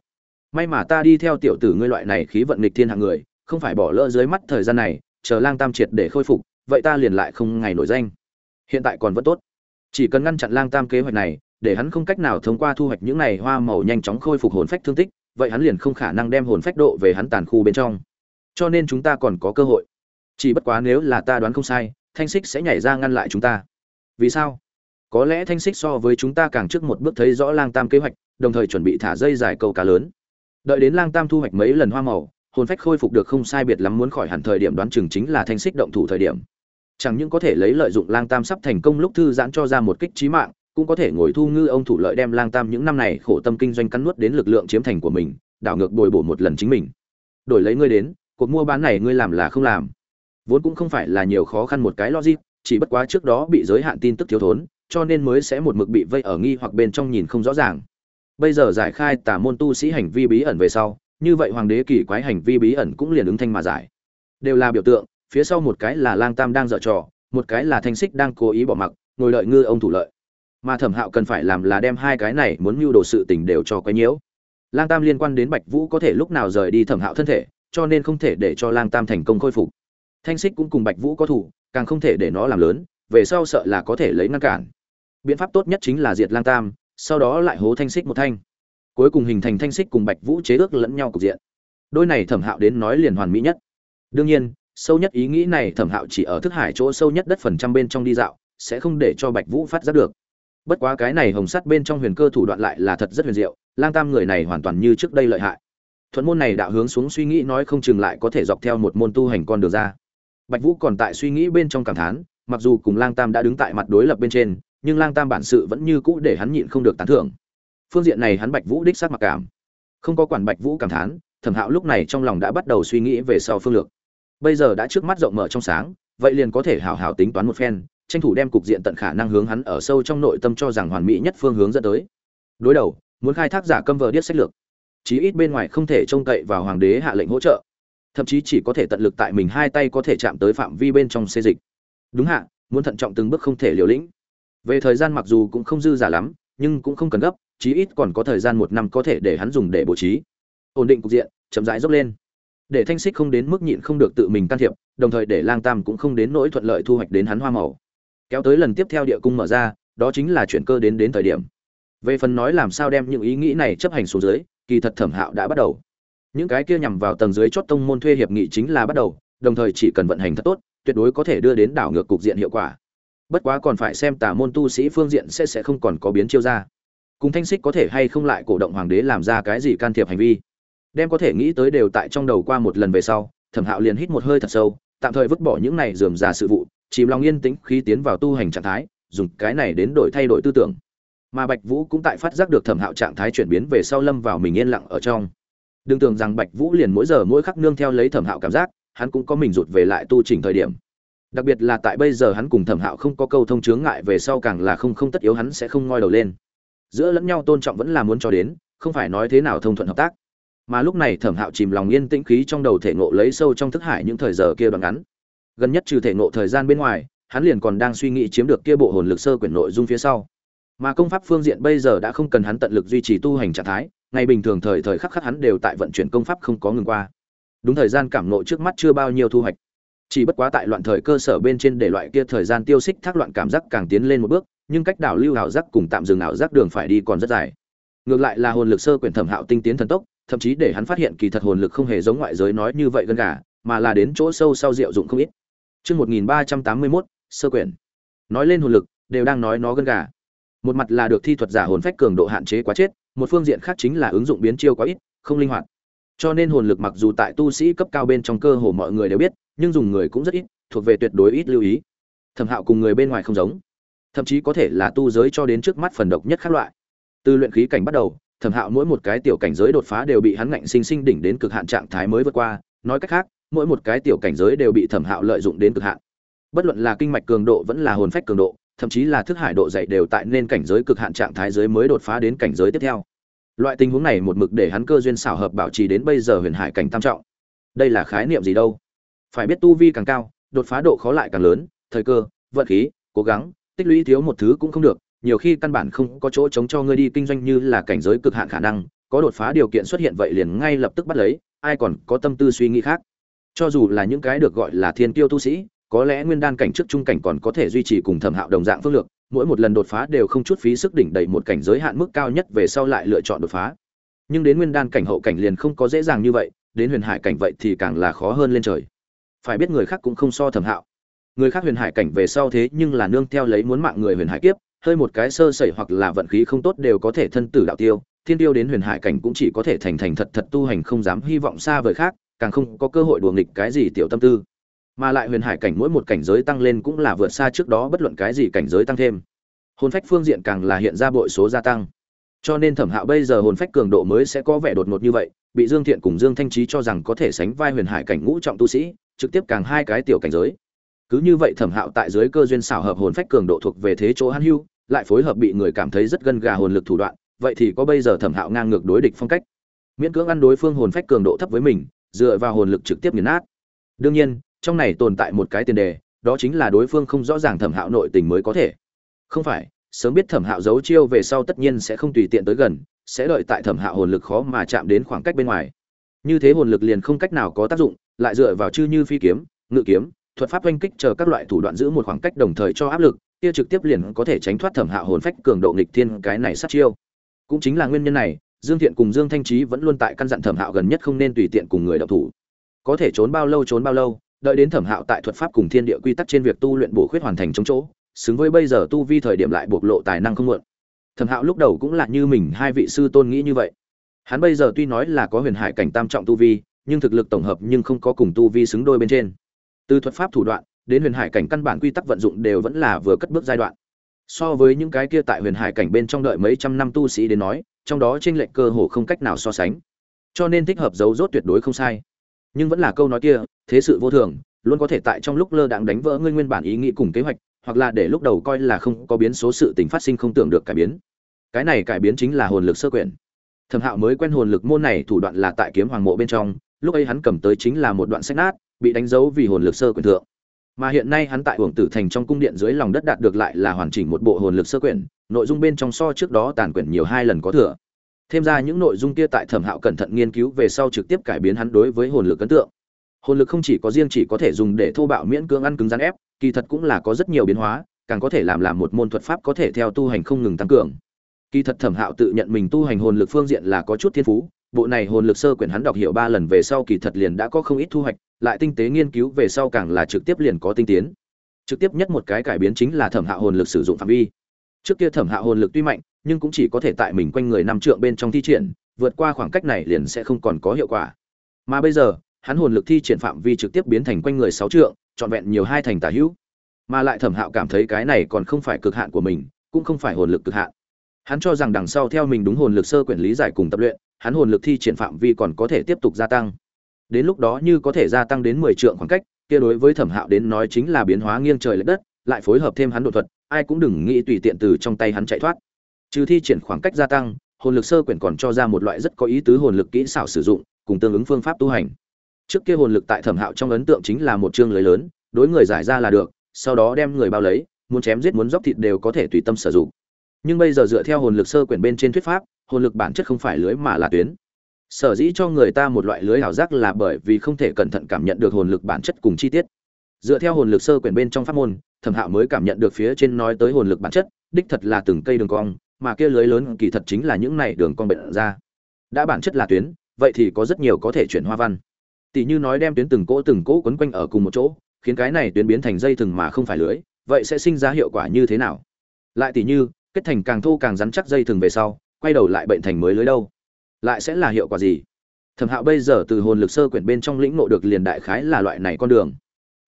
May mà ta đi theo tiểu tử ngươi loại này khí vận nghịch thiên hạng người, không phải bỏ lỡ dưới mắt thời gian này, chờ lang tam triệt để khôi phục vậy ta liền lại không ngày nổi danh. Hiện tại còn vẫn tốt. Chỉ cần ngăn chặn lang tam kế hoạch này, để hắn không cách nào thông qua thu hoạch những này hoa màu nhanh chóng khôi phục hồn phách thương tích, vậy hắn liền không khả năng đem hồn phách độ về hắn tàn khu bên trong. Cho nên chúng ta còn có cơ hội. Chỉ bất quá nếu là ta đoán không sai, thanh xích sẽ nhảy ra ngăn lại chúng ta. Vì sao? Có lẽ thanh xích so với chúng ta càng trước một bước thấy rõ lang tam kế hoạch, đồng thời chuẩn bị thả dây dài câu cá lớn. Đợi đến lang tam thu hoạch mấy lần hoa màu, hồn phách khôi phục được không sai biệt lắm muốn khỏi hẳn thời điểm đoán chừng chính là thanh xích động thủ thời điểm chẳng những có thể lấy lợi dụng lang tam sắp thành công lúc thư giãn cho ra một kích trí mạng, cũng có thể ngồi thu ngư ông thủ lợi đem lang tam những năm này khổ tâm kinh doanh cắn nuốt đến lực lượng chiếm thành của mình, đảo ngược bồi bổ một lần chính mình. Đổi lấy ngươi đến, cuộc mua bán này ngươi làm là không làm. Vốn cũng không phải là nhiều khó khăn một cái logic, chỉ bất quá trước đó bị giới hạn tin tức thiếu thốn, cho nên mới sẽ một mực bị vây ở nghi hoặc bên trong nhìn không rõ ràng. Bây giờ giải khai tà môn tu sĩ hành vi bí ẩn về sau, như vậy hoàng đế kỳ quái hành vi bí ẩn cũng liền ứng thanh mà giải. Đều là biểu tượng phía sau một cái là lang tam đang dở trò, một cái là thanh xích đang cố ý bỏ mặc, ngồi lợi ngư ông thủ lợi. Mà thẩm hạo cần phải làm là đem hai cái này muốn mưu đồ sự tình đều cho quấy nhiễu. Lang tam liên quan đến bạch vũ có thể lúc nào rời đi thẩm hạo thân thể, cho nên không thể để cho lang tam thành công khôi phục. Thanh xích cũng cùng bạch vũ có thủ càng không thể để nó làm lớn, về sau sợ là có thể lấy ngăn cản. Biện pháp tốt nhất chính là diệt lang tam, sau đó lại hố thanh xích một thanh. Cuối cùng hình thành thanh xích cùng bạch vũ chế ước lẫn nhau cục diện. Đôi này thẩm hạo đến nói liền hoàn mỹ nhất. Đương nhiên sâu nhất ý nghĩ này thẩm hạo chỉ ở thức hải chỗ sâu nhất đất phần trăm bên trong đi dạo, sẽ không để cho bạch vũ phát giác được. Bất quá cái này hồng sắt bên trong huyền cơ thủ đoạn lại là thật rất huyền diệu, lang tam người này hoàn toàn như trước đây lợi hại. Thuận môn này đạo hướng xuống suy nghĩ nói không chừng lại có thể dọc theo một môn tu hành con đường ra. Bạch vũ còn tại suy nghĩ bên trong cảm thán, mặc dù cùng lang tam đã đứng tại mặt đối lập bên trên, nhưng lang tam bản sự vẫn như cũ để hắn nhịn không được tán thưởng. Phương diện này hắn bạch vũ đích xác mặc cảm. Không có quản bạch vũ cảm thán, thẩm hạo lúc này trong lòng đã bắt đầu suy nghĩ về sau phương lược bây giờ đã trước mắt rộng mở trong sáng, vậy liền có thể hào hào tính toán một phen, tranh thủ đem cục diện tận khả năng hướng hắn ở sâu trong nội tâm cho rằng hoàn mỹ nhất phương hướng dẫn tới. Đối đầu, muốn khai thác giả câm vờ điếc sách lược. Chí ít bên ngoài không thể trông cậy vào hoàng đế hạ lệnh hỗ trợ. Thậm chí chỉ có thể tận lực tại mình hai tay có thể chạm tới phạm vi bên trong xê dịch. Đúng hạ, muốn thận trọng từng bước không thể liều lĩnh. Về thời gian mặc dù cũng không dư giả lắm, nhưng cũng không cần gấp, chí ít còn có thời gian một năm có thể để hắn dùng để bố trí. Ổn định cục diện, chậm rãi dốc lên để thanh xích không đến mức nhịn không được tự mình can thiệp, đồng thời để lang tam cũng không đến nỗi thuận lợi thu hoạch đến hắn hoa màu. Kéo tới lần tiếp theo địa cung mở ra, đó chính là chuyển cơ đến đến thời điểm. Về phần nói làm sao đem những ý nghĩ này chấp hành xuống dưới, kỳ thật thẩm hạo đã bắt đầu. Những cái kia nhằm vào tầng dưới chót tông môn thuê hiệp nghị chính là bắt đầu, đồng thời chỉ cần vận hành thật tốt, tuyệt đối có thể đưa đến đảo ngược cục diện hiệu quả. Bất quá còn phải xem tả môn tu sĩ phương diện sẽ sẽ không còn có biến chiêu ra. Cùng thanh xích có thể hay không lại cổ động hoàng đế làm ra cái gì can thiệp hành vi đem có thể nghĩ tới đều tại trong đầu qua một lần về sau, thẩm hạo liền hít một hơi thật sâu, tạm thời vứt bỏ những này dườm già sự vụ, chìm lòng yên tĩnh khi tiến vào tu hành trạng thái, dùng cái này đến đổi thay đổi tư tưởng. Mà bạch vũ cũng tại phát giác được thẩm hạo trạng thái chuyển biến về sau lâm vào mình yên lặng ở trong. Đừng tưởng rằng bạch vũ liền mỗi giờ mỗi khắc nương theo lấy thẩm hạo cảm giác, hắn cũng có mình rụt về lại tu trình thời điểm. Đặc biệt là tại bây giờ hắn cùng thẩm hạo không có câu thông chướng ngại về sau càng là không không tất yếu hắn sẽ không ngoi đầu lên. Giữa lẫn nhau tôn trọng vẫn là muốn cho đến, không phải nói thế nào thông thuận hợp tác mà lúc này thẩm hạo chìm lòng yên tĩnh khí trong đầu thể ngộ lấy sâu trong thức hải những thời giờ kia đoạn ngắn. Gần nhất trừ thể ngộ thời gian bên ngoài, hắn liền còn đang suy nghĩ chiếm được kia bộ hồn lực sơ quyển nội dung phía sau. Mà công pháp phương diện bây giờ đã không cần hắn tận lực duy trì tu hành trạng thái, ngày bình thường thời thời khắc khắc hắn đều tại vận chuyển công pháp không có ngừng qua. Đúng thời gian cảm nộ trước mắt chưa bao nhiêu thu hoạch. Chỉ bất quá tại loạn thời cơ sở bên trên để loại kia thời gian tiêu xích thác loạn cảm giác càng tiến lên một bước, nhưng cách đảo lưu ảo giác cùng tạm dừng ảo giác đường phải đi còn rất dài. Ngược lại là hồn lực sơ quyển thẩm hạo tinh tiến thần tốc thậm chí để hắn phát hiện kỳ thật hồn lực không hề giống ngoại giới nói như vậy gần cả mà là đến chỗ sâu sau diệu dụng không ít. Chương một nghìn ba trăm tám mươi mốt, sơ quyển. Nói lên hồn lực, đều đang nói nó gần gà. Một mặt là được thi thuật giả hồn phách cường độ hạn chế quá chết, một phương diện khác chính là ứng dụng biến chiêu quá ít, không linh hoạt. Cho nên hồn lực mặc dù tại tu sĩ cấp cao bên trong cơ hồ mọi người đều biết, nhưng dùng người cũng rất ít, thuộc về tuyệt đối ít lưu ý. Thẩm hạo cùng người bên ngoài không giống. Thậm chí có thể là tu giới cho đến trước mắt phần độc nhất khác loại. Từ luyện khí cảnh bắt đầu thẩm hạo mỗi một cái tiểu cảnh giới đột phá đều bị hắn ngạnh sinh sinh đỉnh đến cực hạn trạng thái mới vượt qua. Nói cách khác, mỗi một cái tiểu cảnh giới đều bị thẩm hạo lợi dụng đến cực hạn. Bất luận là kinh mạch cường độ vẫn là hồn phách cường độ, thậm chí là thức hải độ dạy đều tại nên cảnh giới cực hạn trạng thái giới mới đột phá đến cảnh giới tiếp theo. Loại tình huống này một mực để hắn cơ duyên xảo hợp bảo trì đến bây giờ huyền hải cảnh tam trọng. Đây là khái niệm gì đâu? Phải biết tu vi càng cao, đột phá độ khó lại càng lớn, thời cơ, vận khí, cố gắng, tích lũy thiếu một thứ cũng không được nhiều khi căn bản không có chỗ chống cho ngươi đi, kinh doanh như là cảnh giới cực hạn khả năng, có đột phá điều kiện xuất hiện vậy liền ngay lập tức bắt lấy, ai còn có tâm tư suy nghĩ khác. Cho dù là những cái được gọi là thiên tiêu tu sĩ, có lẽ nguyên đan cảnh trước trung cảnh còn có thể duy trì cùng thẩm hạo đồng dạng phương lược, mỗi một lần đột phá đều không chút phí sức đỉnh đầy một cảnh giới hạn mức cao nhất về sau lại lựa chọn đột phá. Nhưng đến nguyên đan cảnh hậu cảnh liền không có dễ dàng như vậy, đến huyền hải cảnh vậy thì càng là khó hơn lên trời. Phải biết người khác cũng không so thẩm hạo. Người khác huyền hải cảnh về sau thế nhưng là nương theo lấy muốn mạng người huyền hải kiếp hơi một cái sơ sẩy hoặc là vận khí không tốt đều có thể thân tử đạo tiêu, thiên tiêu đến huyền hải cảnh cũng chỉ có thể thành thành thật thật tu hành không dám hy vọng xa vời khác, càng không có cơ hội đùa nghịch cái gì tiểu tâm tư. Mà lại huyền hải cảnh mỗi một cảnh giới tăng lên cũng là vượt xa trước đó bất luận cái gì cảnh giới tăng thêm. Hồn phách phương diện càng là hiện ra bội số gia tăng. Cho nên thẩm hạo bây giờ hồn phách cường độ mới sẽ có vẻ đột ngột như vậy, bị dương thiện cùng dương thanh trí cho rằng có thể sánh vai huyền hải cảnh ngũ trọng tu sĩ, trực tiếp càng hai cái tiểu cảnh giới. Cứ như vậy thẩm hạo tại dưới cơ duyên xảo hợp hồn phách cường độ thuộc về thế chỗ hắn hưu lại phối hợp bị người cảm thấy rất gân gà hồn lực thủ đoạn, vậy thì có bây giờ thẩm hạo ngang ngược đối địch phong cách. Miễn cưỡng ăn đối phương hồn phách cường độ thấp với mình, dựa vào hồn lực trực tiếp nghiền nát. Đương nhiên, trong này tồn tại một cái tiền đề, đó chính là đối phương không rõ ràng thẩm hạo nội tình mới có thể. Không phải, sớm biết thẩm hạo giấu chiêu về sau tất nhiên sẽ không tùy tiện tới gần, sẽ đợi tại thẩm hạo hồn lực khó mà chạm đến khoảng cách bên ngoài. Như thế hồn lực liền không cách nào có tác dụng, lại dựa vào chư như phi kiếm, ngự kiếm, thuật pháp oanh kích chờ các loại thủ đoạn giữ một khoảng cách đồng thời cho áp lực kia trực tiếp liền có thể tránh thoát thẩm hạ hồn phách cường độ nghịch thiên cái này sát chiêu. Cũng chính là nguyên nhân này, dương thiện cùng dương thanh trí vẫn luôn tại căn dặn thẩm hạo gần nhất không nên tùy tiện cùng người đọc thủ. Có thể trốn bao lâu trốn bao lâu, đợi đến thẩm hạo tại thuật pháp cùng thiên địa quy tắc trên việc tu luyện bổ khuyết hoàn thành chống chỗ, xứng với bây giờ tu vi thời điểm lại bộc lộ tài năng không muộn. Thẩm hạo lúc đầu cũng là như mình, hai vị sư tôn nghĩ như vậy. Hắn bây giờ tuy nói là có huyền hải cảnh tam trọng tu vi, nhưng thực lực tổng hợp nhưng không có cùng tu vi xứng đôi bên trên. Từ thuật pháp thủ đoạn đến huyền hải cảnh căn bản quy tắc vận dụng đều vẫn là vừa cất bước giai đoạn. So với những cái kia tại huyền hải cảnh bên trong đợi mấy trăm năm tu sĩ đến nói, trong đó tranh lệch cơ hồ không cách nào so sánh. Cho nên thích hợp dấu rốt tuyệt đối không sai. Nhưng vẫn là câu nói kia, thế sự vô thường, luôn có thể tại trong lúc lơ đãng đánh vỡ ngươi nguyên bản ý nghĩ cùng kế hoạch, hoặc là để lúc đầu coi là không có biến số sự tình phát sinh không tưởng được cải biến. Cái này cải biến chính là hồn lực sơ quyển. Thẩm hạo mới quen hồn lực môn này thủ đoạn là tại kiếm hoàng mộ bên trong, lúc ấy hắn cầm tới chính là một đoạn sách nát, bị đánh dấu vì hồn lực sơ quyển thượng mà hiện nay hắn tại uổng tử thành trong cung điện dưới lòng đất đạt được lại là hoàn chỉnh một bộ hồn lực sơ quyển, nội dung bên trong so trước đó tàn quyển nhiều hai lần có thừa. Thêm ra những nội dung kia tại thẩm hạo cẩn thận nghiên cứu về sau trực tiếp cải biến hắn đối với hồn lực ấn tượng. Hồn lực không chỉ có riêng chỉ có thể dùng để thô bạo miễn cưỡng ăn cứng rắn ép, kỳ thật cũng là có rất nhiều biến hóa, càng có thể làm làm một môn thuật pháp có thể theo tu hành không ngừng tăng cường. Kỳ thật thẩm hạo tự nhận mình tu hành hồn lực phương diện là có chút thiên phú bộ này hồn lực sơ quyển hắn đọc hiểu ba lần về sau kỳ thật liền đã có không ít thu hoạch, lại tinh tế nghiên cứu về sau càng là trực tiếp liền có tinh tiến. Trực tiếp nhất một cái cải biến chính là thẩm hạ hồn lực sử dụng phạm vi. Trước kia thẩm hạ hồn lực tuy mạnh, nhưng cũng chỉ có thể tại mình quanh người năm trượng bên trong thi triển, vượt qua khoảng cách này liền sẽ không còn có hiệu quả. Mà bây giờ, hắn hồn lực thi triển phạm vi trực tiếp biến thành quanh người sáu trượng, trọn vẹn nhiều hai thành tả hữu. Mà lại thẩm hạo cảm thấy cái này còn không phải cực hạn của mình, cũng không phải hồn lực cực hạn. Hắn cho rằng đằng sau theo mình đúng hồn lực sơ quyển lý giải cùng tập luyện hắn hồn lực thi triển phạm vi còn có thể tiếp tục gia tăng. Đến lúc đó như có thể gia tăng đến mười trượng khoảng cách, kia đối với thẩm hạo đến nói chính là biến hóa nghiêng trời lệch đất, lại phối hợp thêm hắn đột thuật, ai cũng đừng nghĩ tùy tiện từ trong tay hắn chạy thoát. Trừ thi triển khoảng cách gia tăng, hồn lực sơ quyển còn cho ra một loại rất có ý tứ hồn lực kỹ xảo sử dụng, cùng tương ứng phương pháp tu hành. Trước kia hồn lực tại thẩm hạo trong ấn tượng chính là một chương lưới lớn, đối người giải ra là được, sau đó đem người bao lấy, muốn chém giết muốn dốc thịt đều có thể tùy tâm sử dụng. Nhưng bây giờ dựa theo hồn lực sơ quyển bên trên thuyết pháp hồn lực bản chất không phải lưới mà là tuyến. Sở dĩ cho người ta một loại lưới ảo giác là bởi vì không thể cẩn thận cảm nhận được hồn lực bản chất cùng chi tiết. Dựa theo hồn lực sơ quyển bên trong pháp môn, thẩm hạo mới cảm nhận được phía trên nói tới hồn lực bản chất, đích thật là từng cây đường cong, mà kia lưới lớn kỳ thật chính là những này đường cong bệnh ra. Đã bản chất là tuyến, vậy thì có rất nhiều có thể chuyển hoa văn. Tỷ như nói đem tuyến từng cỗ từng cỗ quấn quanh ở cùng một chỗ, khiến cái này tuyến biến thành dây thừng mà không phải lưới, vậy sẽ sinh ra hiệu quả như thế nào? Lại tỷ như, kết thành càng thô càng rắn chắc dây thừng về sau quay đầu lại bệnh thành mới lưới đâu? Lại sẽ là hiệu quả gì? Thẩm hạo bây giờ từ hồn lực sơ quyển bên trong lĩnh ngộ được liền đại khái là loại này con đường.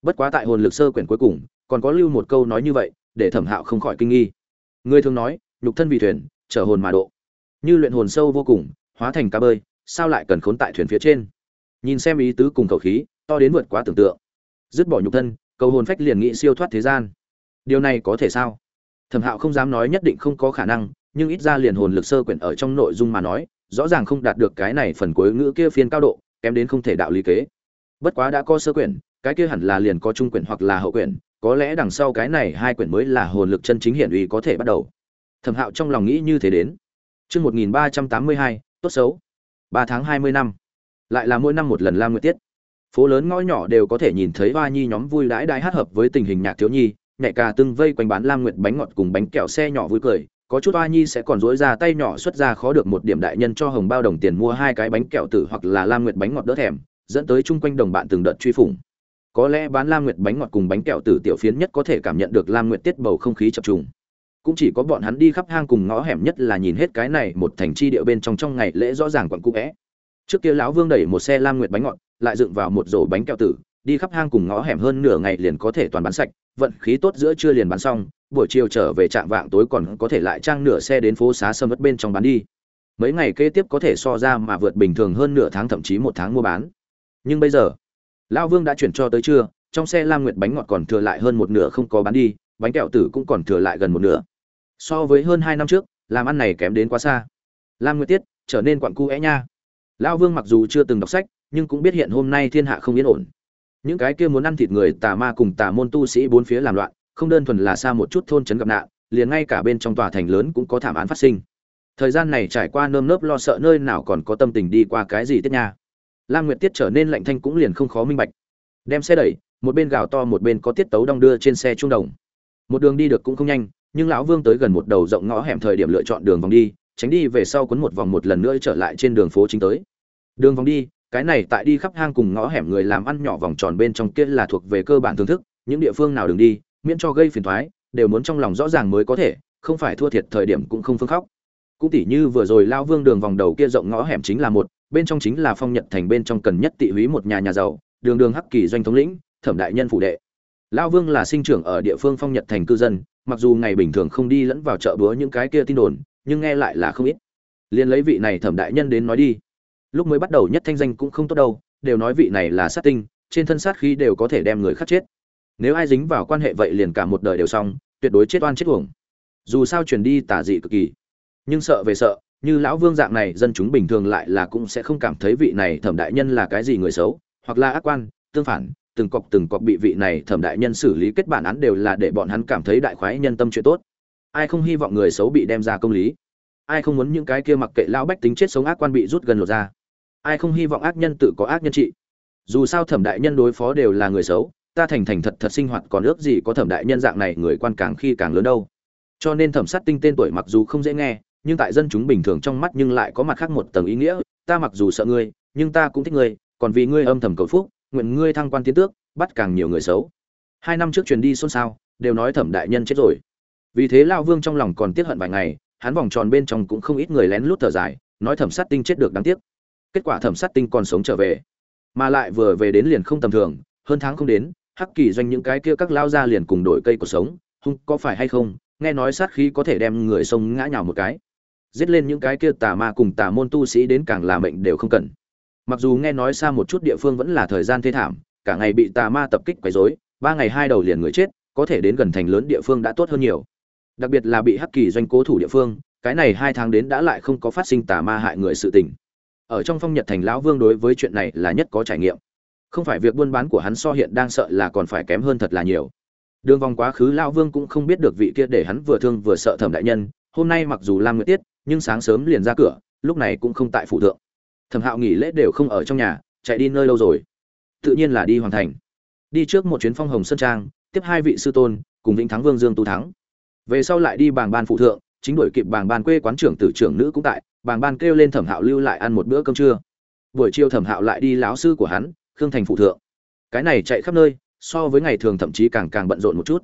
Bất quá tại hồn lực sơ quyển cuối cùng, còn có lưu một câu nói như vậy, để thẩm hạo không khỏi kinh nghi. Người thường nói, nhục thân vì thuyền, chở hồn mà độ. Như luyện hồn sâu vô cùng, hóa thành cá bơi, sao lại cần khốn tại thuyền phía trên? Nhìn xem ý tứ cùng khẩu khí, to đến vượt quá tưởng tượng. Dứt bỏ nhục thân, cầu hồn phách liền nghị siêu thoát thế gian. Điều này có thể sao? Thẩm hạo không dám nói nhất định không có khả năng nhưng ít ra liền hồn lực sơ quyển ở trong nội dung mà nói rõ ràng không đạt được cái này phần cuối ngữ kia phiên cao độ kém đến không thể đạo lý kế bất quá đã có sơ quyển cái kia hẳn là liền có trung quyển hoặc là hậu quyển có lẽ đằng sau cái này hai quyển mới là hồn lực chân chính hiển uy có thể bắt đầu thẩm hạo trong lòng nghĩ như thế đến Chương 1382, tốt xấu. 3 tháng 20 năm. Lại là mỗi năm một lần Lam Nguyệt tiết. Phố lớn ngõ nhỏ đều có thể nhìn thấy Hoa Nhi nhóm vui đãi đãi hát hợp với tình hình nhạc thiếu nhi, nhẹ ca từng vây quanh bán Lam Nguyệt bánh ngọt cùng bánh kẹo xe nhỏ vui cười, có chút oa Nhi sẽ còn dối ra tay nhỏ xuất ra khó được một điểm đại nhân cho hồng bao đồng tiền mua hai cái bánh kẹo tử hoặc là Lam Nguyệt bánh ngọt đỡ thèm, dẫn tới chung quanh đồng bạn từng đợt truy phủng. Có lẽ bán Lam Nguyệt bánh ngọt cùng bánh kẹo tử tiểu phiến nhất có thể cảm nhận được Lam Nguyệt tiết bầu không khí chập trùng cũng chỉ có bọn hắn đi khắp hang cùng ngõ hẻm nhất là nhìn hết cái này một thành chi địa bên trong trong ngày lễ rõ ràng quặn cũ vẽ trước kia lão vương đẩy một xe lam nguyệt bánh ngọt lại dựng vào một rổ bánh kẹo tử đi khắp hang cùng ngõ hẻm hơn nửa ngày liền có thể toàn bán sạch vận khí tốt giữa trưa liền bán xong buổi chiều trở về trạm vạng tối còn có thể lại trang nửa xe đến phố xá sâm mất bên trong bán đi. Mấy ngày kế tiếp có thể so ra mà vượt bình thường hơn nửa tháng thậm chí một tháng mua bán. Nhưng bây giờ, lão vương đã chuyển cho tới trưa, trong xe lam nguyệt bánh ngọt còn thừa lại hơn một nửa không có bán đi, bánh kẹo tử cũng còn thừa lại gần một nửa. So với hơn hai năm trước, làm ăn này kém đến quá xa. Lam nguyệt tiết, trở nên quặn cu é nha. Lão vương mặc dù chưa từng đọc sách, nhưng cũng biết hiện hôm nay thiên hạ không yên ổn. Những cái kia muốn ăn thịt người tà ma cùng tà môn tu sĩ bốn phía làm loạn không đơn thuần là xa một chút thôn trấn gặp nạn, liền ngay cả bên trong tòa thành lớn cũng có thảm án phát sinh. Thời gian này trải qua nơm nớp lo sợ nơi nào còn có tâm tình đi qua cái gì tiết nha. Lam nguyệt tiết trở nên lạnh thanh cũng liền không khó minh bạch. Đem xe đẩy, một bên gào to một bên có tiết tấu đong đưa trên xe trung đồng. Một đường đi được cũng không nhanh, nhưng lão vương tới gần một đầu rộng ngõ hẻm thời điểm lựa chọn đường vòng đi, tránh đi về sau quấn một vòng một lần nữa trở lại trên đường phố chính tới. Đường vòng đi, cái này tại đi khắp hang cùng ngõ hẻm người làm ăn nhỏ vòng tròn bên trong kia là thuộc về cơ bản thưởng thức, những địa phương nào đường đi miễn cho gây phiền toái, đều muốn trong lòng rõ ràng mới có thể không phải thua thiệt thời điểm cũng không phương khóc. Cũng tỉ như vừa rồi lao vương đường vòng đầu kia rộng ngõ hẻm chính là một bên trong chính là phong nhật thành bên trong cần nhất tị húy một nhà nhà giàu đường đường hắc kỳ doanh thống lĩnh thẩm đại nhân phủ đệ. Lao vương là sinh trưởng ở địa phương phong nhật thành cư dân mặc dù ngày bình thường không đi lẫn vào chợ búa những cái kia tin đồn nhưng nghe lại là không ít. Liên lấy vị này thẩm đại nhân đến nói đi. Lúc mới bắt đầu nhất thanh danh cũng không tốt đâu đều nói vị này là sát tinh trên thân sát khí đều có thể đem người khắc chết nếu ai dính vào quan hệ vậy liền cả một đời đều xong, tuyệt đối chết oan chết uổng. Dù sao truyền đi tả dị cực kỳ. Nhưng sợ về sợ, như lão vương dạng này, dân chúng bình thường lại là cũng sẽ không cảm thấy vị này thẩm đại nhân là cái gì người xấu, hoặc là ác quan, tương phản, từng cọc từng cọc bị vị này thẩm đại nhân xử lý kết bản án đều là để bọn hắn cảm thấy đại khoái nhân tâm chuyện tốt. Ai không hy vọng người xấu bị đem ra công lý? Ai không muốn những cái kia mặc kệ lão bách tính chết sống ác quan bị rút gần lột ra? Ai không hy vọng ác nhân tự có ác nhân trị? Dù sao thẩm đại nhân đối phó đều là người xấu ta thành thành thật thật sinh hoạt còn ước gì có thẩm đại nhân dạng này, người quan càng khi càng lớn đâu. Cho nên thẩm sát tinh tên tuổi mặc dù không dễ nghe, nhưng tại dân chúng bình thường trong mắt nhưng lại có mặt khác một tầng ý nghĩa. Ta mặc dù sợ ngươi, nhưng ta cũng thích ngươi, còn vì ngươi âm thầm cầu phúc, nguyện ngươi thăng quan tiến tước, bắt càng nhiều người xấu. Hai năm trước truyền đi xôn xao, đều nói thẩm đại nhân chết rồi. Vì thế lao vương trong lòng còn tiếc hận vài ngày, hắn vòng tròn bên trong cũng không ít người lén lút thở dài, nói thẩm sát tinh chết được đáng tiếc. Kết quả thẩm sát tinh còn sống trở về, mà lại vừa về đến liền không tầm thường, hơn tháng không đến hắc kỳ doanh những cái kia các lao ra liền cùng đổi cây cuộc sống, hung có phải hay không, nghe nói sát khí có thể đem người sông ngã nhào một cái. Giết lên những cái kia tà ma cùng tà môn tu sĩ đến càng là mệnh đều không cần. Mặc dù nghe nói xa một chút địa phương vẫn là thời gian thê thảm, cả ngày bị tà ma tập kích quấy rối, ba ngày hai đầu liền người chết, có thể đến gần thành lớn địa phương đã tốt hơn nhiều. Đặc biệt là bị hắc kỳ doanh cố thủ địa phương, cái này hai tháng đến đã lại không có phát sinh tà ma hại người sự tình. Ở trong phong nhật thành lão vương đối với chuyện này là nhất có trải nghiệm không phải việc buôn bán của hắn so hiện đang sợ là còn phải kém hơn thật là nhiều. Đường vòng quá khứ lao vương cũng không biết được vị kia để hắn vừa thương vừa sợ thẩm đại nhân. Hôm nay mặc dù lam nguyệt tiết, nhưng sáng sớm liền ra cửa, lúc này cũng không tại phủ thượng. Thẩm hạo nghỉ lễ đều không ở trong nhà, chạy đi nơi lâu rồi. Tự nhiên là đi hoàn thành. Đi trước một chuyến phong hồng sơn trang, tiếp hai vị sư tôn, cùng vĩnh thắng vương dương tu thắng. Về sau lại đi bàng ban phụ thượng, chính đuổi kịp bàng ban quê quán trưởng tử trưởng nữ cũng tại, bàng ban kêu lên thẩm hạo lưu lại ăn một bữa cơm trưa. Buổi chiều thẩm hạo lại đi lão sư của hắn khương thành phụ thượng. Cái này chạy khắp nơi, so với ngày thường thậm chí càng càng bận rộn một chút.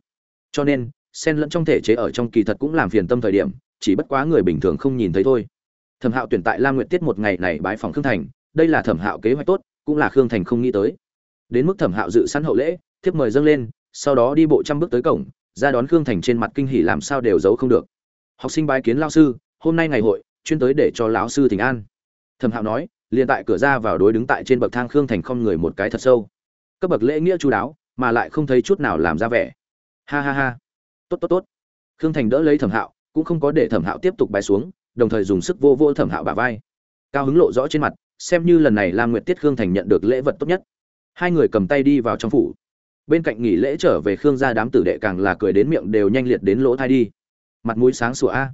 Cho nên, sen lẫn trong thể chế ở trong kỳ thật cũng làm phiền tâm thời điểm, chỉ bất quá người bình thường không nhìn thấy thôi. Thẩm hạo tuyển tại lam nguyện tiết một ngày này bái phòng khương thành, đây là thẩm hạo kế hoạch tốt, cũng là khương thành không nghĩ tới. Đến mức thẩm hạo dự sẵn hậu lễ, thiếp mời dâng lên, sau đó đi bộ trăm bước tới cổng, ra đón khương thành trên mặt kinh hỉ làm sao đều giấu không được. Học sinh bái kiến lao sư, hôm nay ngày hội, chuyên tới để cho lão sư thỉnh an. Thẩm hạo nói liền tại cửa ra vào đối đứng tại trên bậc thang khương thành không người một cái thật sâu. Cấp bậc lễ nghĩa chú đáo, mà lại không thấy chút nào làm ra vẻ. Ha ha ha. Tốt tốt tốt. Khương thành đỡ lấy thẩm hạo, cũng không có để thẩm hạo tiếp tục bài xuống, đồng thời dùng sức vô vô thẩm hạo bả vai. Cao hứng lộ rõ trên mặt, xem như lần này lam nguyện tiết khương thành nhận được lễ vật tốt nhất. Hai người cầm tay đi vào trong phủ. Bên cạnh nghỉ lễ trở về khương gia đám tử đệ càng là cười đến miệng đều nhanh liệt đến lỗ thai đi. Mặt mũi sáng sủa a.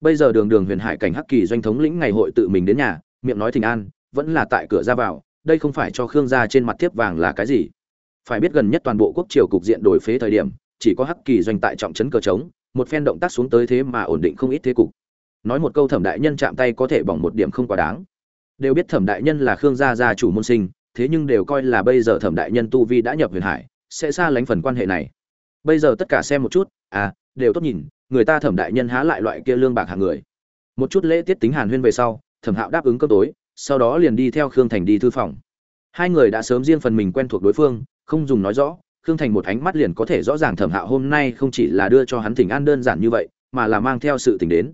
Bây giờ đường đường huyền hải cảnh hắc kỳ doanh thống lĩnh ngày hội tự mình đến nhà, miệng nói thình an vẫn là tại cửa ra vào, đây không phải cho khương gia trên mặt thiếp vàng là cái gì. Phải biết gần nhất toàn bộ quốc triều cục diện đổi phế thời điểm, chỉ có hắc kỳ doanh tại trọng trấn cờ trống, một phen động tác xuống tới thế mà ổn định không ít thế cục. Nói một câu thẩm đại nhân chạm tay có thể bỏng một điểm không quá đáng. Đều biết thẩm đại nhân là khương gia gia chủ môn sinh, thế nhưng đều coi là bây giờ thẩm đại nhân tu vi đã nhập huyền hải, sẽ xa lánh phần quan hệ này. Bây giờ tất cả xem một chút à đều tốt nhìn, người ta thẩm đại nhân há lại loại kia lương bạc hàng người. Một chút lễ tiết tính hàn huyên về sau, thẩm hạo đáp ứng cơm tối sau đó liền đi theo khương thành đi thư phòng. Hai người đã sớm riêng phần mình quen thuộc đối phương, không dùng nói rõ, khương thành một ánh mắt liền có thể rõ ràng thẩm hạo hôm nay không chỉ là đưa cho hắn thỉnh an đơn giản như vậy, mà là mang theo sự tình đến.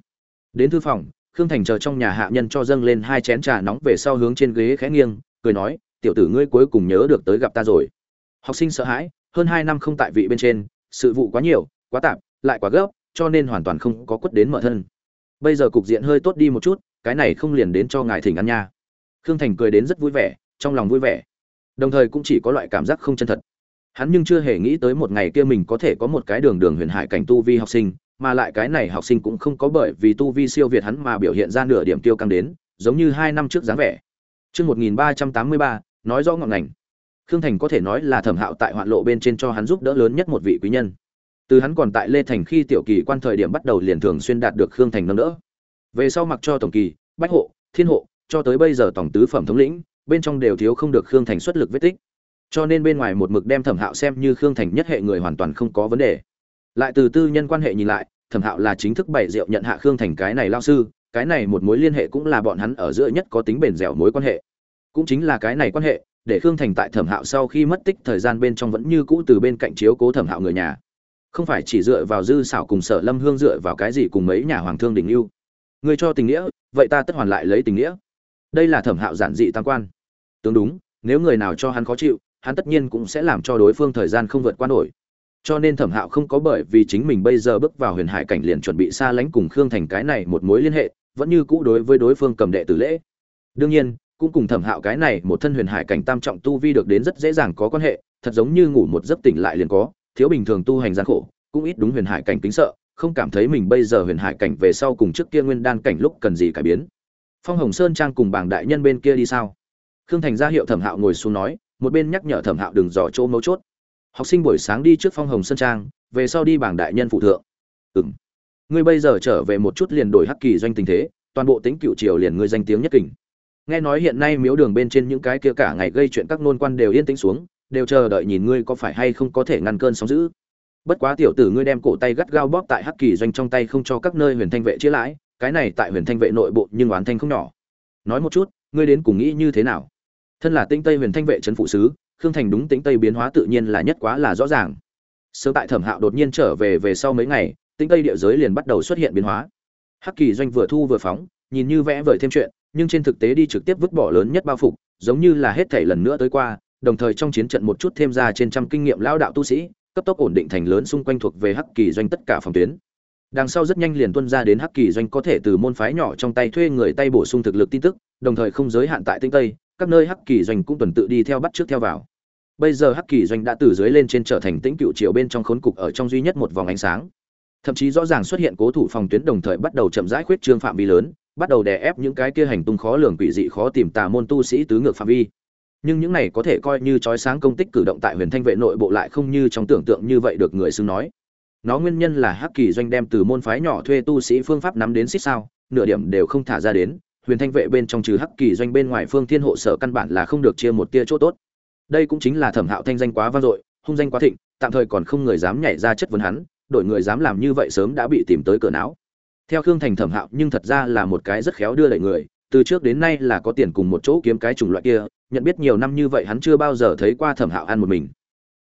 Đến thư phòng, khương thành chờ trong nhà hạ nhân cho dâng lên hai chén trà nóng về sau hướng trên ghế khẽ nghiêng, cười nói, tiểu tử ngươi cuối cùng nhớ được tới gặp ta rồi. Học sinh sợ hãi, hơn hai năm không tại vị bên trên, sự vụ quá nhiều, quá tạp, lại quá gấp, cho nên hoàn toàn không có quất đến mở thân. Bây giờ cục diện hơi tốt đi một chút, cái này không liền đến cho ngài thỉnh ăn nha khương thành cười đến rất vui vẻ trong lòng vui vẻ đồng thời cũng chỉ có loại cảm giác không chân thật hắn nhưng chưa hề nghĩ tới một ngày kia mình có thể có một cái đường đường huyền hải cảnh tu vi học sinh mà lại cái này học sinh cũng không có bởi vì tu vi siêu việt hắn mà biểu hiện ra nửa điểm tiêu căng đến giống như hai năm trước dáng vẻ Chương 1383, nói rõ ngọn ngành. Khương Thành có thể nói là Thẩm Hạo tại hoạn lộ bên trên cho hắn giúp đỡ lớn nhất một vị quý nhân. Từ hắn còn tại Lê Thành khi tiểu kỳ quan thời điểm bắt đầu liền thường xuyên đạt được Khương Thành nâng đỡ. Về sau mặc cho tổng kỳ, bách hộ, thiên hộ, cho tới bây giờ tổng tứ phẩm thống lĩnh, bên trong đều thiếu không được Khương Thành xuất lực vết tích. Cho nên bên ngoài một mực đem Thẩm Hạo xem như Khương Thành nhất hệ người hoàn toàn không có vấn đề. Lại từ tư nhân quan hệ nhìn lại, Thẩm Hạo là chính thức bày rượu nhận hạ Khương Thành cái này lao sư, cái này một mối liên hệ cũng là bọn hắn ở giữa nhất có tính bền dẻo mối quan hệ cũng chính là cái này quan hệ để khương thành tại thẩm hạo sau khi mất tích thời gian bên trong vẫn như cũ từ bên cạnh chiếu cố thẩm hạo người nhà không phải chỉ dựa vào dư xảo cùng sở lâm hương dựa vào cái gì cùng mấy nhà hoàng thương đình yêu người cho tình nghĩa vậy ta tất hoàn lại lấy tình nghĩa đây là thẩm hạo giản dị tam quan. Tương đúng, nếu người nào cho hắn khó chịu, hắn tất nhiên cũng sẽ làm cho đối phương thời gian không vượt qua nổi. Cho nên thẩm hạo không có bởi vì chính mình bây giờ bước vào huyền hải cảnh liền chuẩn bị xa lánh cùng khương thành cái này một mối liên hệ, vẫn như cũ đối với đối phương cầm đệ tử lễ. Đương nhiên, cũng cùng thẩm hạo cái này một thân huyền hải cảnh tam trọng tu vi được đến rất dễ dàng có quan hệ, thật giống như ngủ một giấc tỉnh lại liền có, thiếu bình thường tu hành gian khổ, cũng ít đúng huyền hải cảnh kính sợ, không cảm thấy mình bây giờ huyền hải cảnh về sau cùng trước kia nguyên đan cảnh lúc cần gì cải biến phong hồng sơn trang cùng bảng đại nhân bên kia đi sao? Khương thành ra hiệu thẩm hạo ngồi xuống nói, một bên nhắc nhở thẩm hạo đừng dò chỗ mấu chốt. Học sinh buổi sáng đi trước phong hồng sơn trang, về sau đi bảng đại nhân phụ thượng. Ừ m ngươi bây giờ trở về một chút liền đổi hắc kỳ doanh tình thế, toàn bộ tính cựu triều liền ngươi danh tiếng nhất kình. Nghe nói hiện nay miếu đường bên trên những cái kia cả ngày gây chuyện các nôn quan đều yên tĩnh xuống, đều chờ đợi nhìn ngươi có phải hay không có thể ngăn cơn sóng dữ. Bất quá tiểu tử ngươi đem cổ tay gắt gao bóp tại hắc kỳ doanh trong tay không cho các nơi huyền thanh vệ chia lãi cái này tại huyền thanh vệ nội bộ nhưng oán thanh không nhỏ. Nói một chút, ngươi đến cùng nghĩ như thế nào? Thân là tinh tây huyền thanh vệ trấn phụ sứ, khương thành đúng tinh tây biến hóa tự nhiên là nhất quá là rõ ràng. Sớm tại thẩm hạo đột nhiên trở về về sau mấy ngày, tinh tây địa giới liền bắt đầu xuất hiện biến hóa. Hắc kỳ doanh vừa thu vừa phóng, nhìn như vẽ vời thêm chuyện, nhưng trên thực tế đi trực tiếp vứt bỏ lớn nhất bao phục, giống như là hết thảy lần nữa tới qua, đồng thời trong chiến trận một chút thêm ra trên trăm kinh nghiệm lão đạo tu sĩ, cấp tốc ổn định thành lớn xung quanh thuộc về hắc kỳ doanh tất cả phòng tuyến đằng sau rất nhanh liền tuân ra đến hắc kỳ doanh có thể từ môn phái nhỏ trong tay thuê người tay bổ sung thực lực tin tức, đồng thời không giới hạn tại tinh tây, các nơi hắc kỳ doanh cũng tuần tự đi theo bắt trước theo vào. Bây giờ hắc kỳ doanh đã từ dưới lên trên trở thành tĩnh cựu triều bên trong khốn cục ở trong duy nhất một vòng ánh sáng. Thậm chí rõ ràng xuất hiện cố thủ phòng tuyến đồng thời bắt đầu chậm rãi khuyết trương phạm vi lớn, bắt đầu đè ép những cái kia hành tung khó lường quỷ dị khó tìm tà môn tu sĩ tứ ngược phạm vi. Nhưng những này có thể coi như trói sáng công tích cử động tại huyền thanh vệ nội bộ lại không như trong tưởng tượng như vậy được người xưng nói nó nguyên nhân là hắc kỳ doanh đem từ môn phái nhỏ thuê tu sĩ phương pháp nắm đến xích sao, nửa điểm đều không thả ra đến. Huyền thanh vệ bên trong trừ hắc kỳ doanh bên ngoài phương thiên hộ sở căn bản là không được chia một tia chỗ tốt. Đây cũng chính là thẩm hạo thanh danh quá vang dội, hung danh quá thịnh, tạm thời còn không người dám nhảy ra chất vấn hắn đội người dám làm như vậy sớm đã bị tìm tới cửa não. Theo khương thành thẩm hạo nhưng thật ra là một cái rất khéo đưa đẩy người, từ trước đến nay là có tiền cùng một chỗ kiếm cái chủng loại kia, nhận biết nhiều năm như vậy hắn chưa bao giờ thấy qua thẩm hạo ăn một mình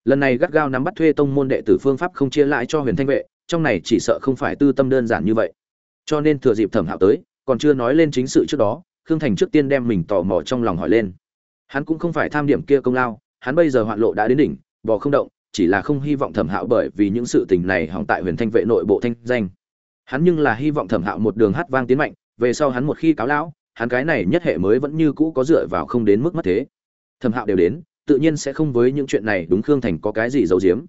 lần này gắt gao nắm bắt thuê tông môn đệ tử phương pháp không chia lại cho huyền thanh vệ, trong này chỉ sợ không phải tư tâm đơn giản như vậy. Cho nên thừa dịp thẩm hạo tới, còn chưa nói lên chính sự trước đó, khương thành trước tiên đem mình tò mò trong lòng hỏi lên. Hắn cũng không phải tham điểm kia công lao, hắn bây giờ hoạn lộ đã đến đỉnh bò không động, chỉ là không hy vọng thẩm hạo bởi vì những sự tình này hỏng tại huyền thanh vệ nội bộ thanh danh. Hắn nhưng là hy vọng thẩm hạo một đường hát vang tiến mạnh, về sau hắn một khi cáo lão, hắn cái này nhất hệ mới vẫn như cũ có dựa vào không đến mức mất thế. Thẩm hạo đều đến tự nhiên sẽ không với những chuyện này, đúng khương thành có cái gì giấu giếm.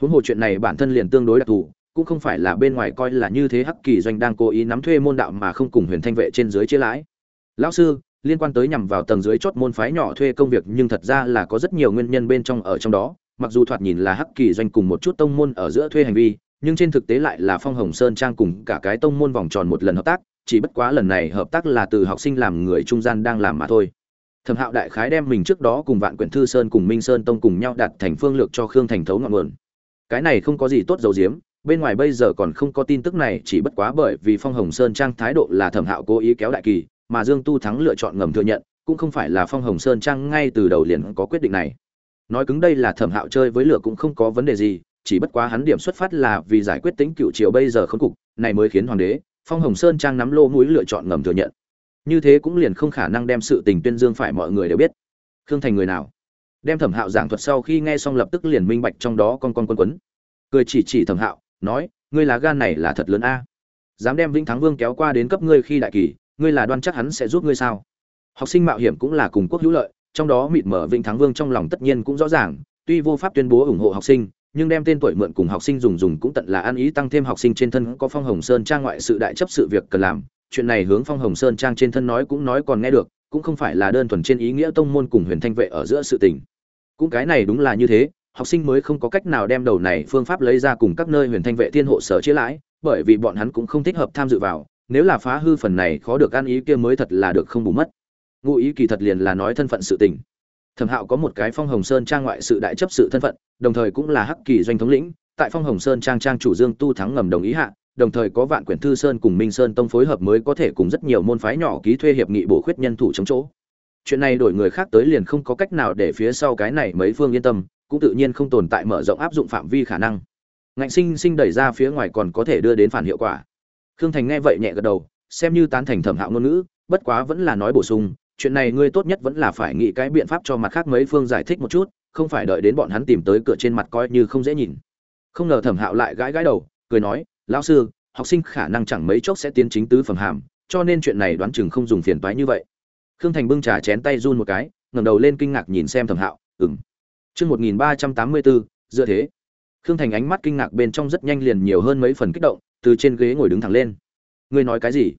Huống hồ chuyện này bản thân liền tương đối đặc thù, cũng không phải là bên ngoài coi là như thế hắc kỳ doanh đang cố ý nắm thuê môn đạo mà không cùng huyền thanh vệ trên dưới chia lãi. Lão sư, liên quan tới nhằm vào tầng dưới chót môn phái nhỏ thuê công việc nhưng thật ra là có rất nhiều nguyên nhân bên trong ở trong đó, mặc dù thoạt nhìn là hắc kỳ doanh cùng một chút tông môn ở giữa thuê hành vi, nhưng trên thực tế lại là phong hồng sơn trang cùng cả cái tông môn vòng tròn một lần hợp tác, chỉ bất quá lần này hợp tác là từ học sinh làm người trung gian đang làm mà thôi thẩm hạo đại khái đem mình trước đó cùng vạn quyển thư sơn cùng minh sơn tông cùng nhau đặt thành phương lược cho khương thành thấu ngọn nguồn. Cái này không có gì tốt dầu diếm bên ngoài bây giờ còn không có tin tức này, chỉ bất quá bởi vì phong hồng sơn trang thái độ là thẩm hạo cố ý kéo đại kỳ, mà dương tu thắng lựa chọn ngầm thừa nhận, cũng không phải là phong hồng sơn trang ngay từ đầu liền có quyết định này. Nói cứng đây là thẩm hạo chơi với lửa cũng không có vấn đề gì, chỉ bất quá hắn điểm xuất phát là vì giải quyết tính cựu triều bây giờ khốn cục, này mới khiến hoàng đế, phong hồng sơn trang nắm lô mũi lựa chọn ngầm thừa nhận như thế cũng liền không khả năng đem sự tình tuyên dương phải mọi người đều biết. Khương thành người nào? Đem thẩm hạo giảng thuật sau khi nghe xong lập tức liền minh bạch trong đó con con quân quấn. Cười chỉ chỉ thẩm hạo, nói, ngươi lá gan này là thật lớn a. Dám đem vĩnh thắng vương kéo qua đến cấp ngươi khi đại kỳ, ngươi là đoan chắc hắn sẽ giúp ngươi sao? Học sinh mạo hiểm cũng là cùng quốc hữu lợi, trong đó mịt mở vĩnh thắng vương trong lòng tất nhiên cũng rõ ràng, tuy vô pháp tuyên bố ủng hộ học sinh, nhưng đem tên tuổi mượn cùng học sinh dùng dùng cũng tận là ăn ý tăng thêm học sinh trên thân có phong hồng sơn trang ngoại sự đại chấp sự việc cần làm chuyện này hướng phong hồng sơn trang trên thân nói cũng nói còn nghe được, cũng không phải là đơn thuần trên ý nghĩa tông môn cùng huyền thanh vệ ở giữa sự tình. Cũng cái này đúng là như thế, học sinh mới không có cách nào đem đầu này phương pháp lấy ra cùng các nơi huyền thanh vệ thiên hộ sở chế lãi, bởi vì bọn hắn cũng không thích hợp tham dự vào, nếu là phá hư phần này khó được ăn ý kia mới thật là được không bù mất. Ngụ ý kỳ thật liền là nói thân phận sự tình. Thẩm hạo có một cái phong hồng sơn trang ngoại sự đại chấp sự thân phận, đồng thời cũng là hắc kỳ doanh thống lĩnh, tại phong hồng sơn trang trang chủ dương tu thắng ngầm đồng ý hạ đồng thời có vạn quyển thư sơn cùng minh sơn tông phối hợp mới có thể cùng rất nhiều môn phái nhỏ ký thuê hiệp nghị bổ khuyết nhân thủ chống chỗ. Chuyện này đổi người khác tới liền không có cách nào để phía sau cái này mấy phương yên tâm, cũng tự nhiên không tồn tại mở rộng áp dụng phạm vi khả năng. Ngạnh sinh sinh đẩy ra phía ngoài còn có thể đưa đến phản hiệu quả. Khương thành nghe vậy nhẹ gật đầu, xem như tán thành thẩm hạo ngôn ngữ, bất quá vẫn là nói bổ sung, chuyện này ngươi tốt nhất vẫn là phải nghĩ cái biện pháp cho mặt khác mấy phương giải thích một chút, không phải đợi đến bọn hắn tìm tới cửa trên mặt coi như không dễ nhìn. Không ngờ thẩm hạo lại gãi gãi đầu, cười nói lão sư, học sinh khả năng chẳng mấy chốc sẽ tiến chính tứ phẩm hàm, cho nên chuyện này đoán chừng không dùng phiền toái như vậy. Khương thành bưng trà chén tay run một cái, ngẩng đầu lên kinh ngạc nhìn xem thẩm hạo ừng chương một nghìn ba trăm tám mươi bốn dựa thế. Khương thành ánh mắt kinh ngạc bên trong rất nhanh liền nhiều hơn mấy phần kích động, từ trên ghế ngồi đứng thẳng lên. Ngươi nói cái gì?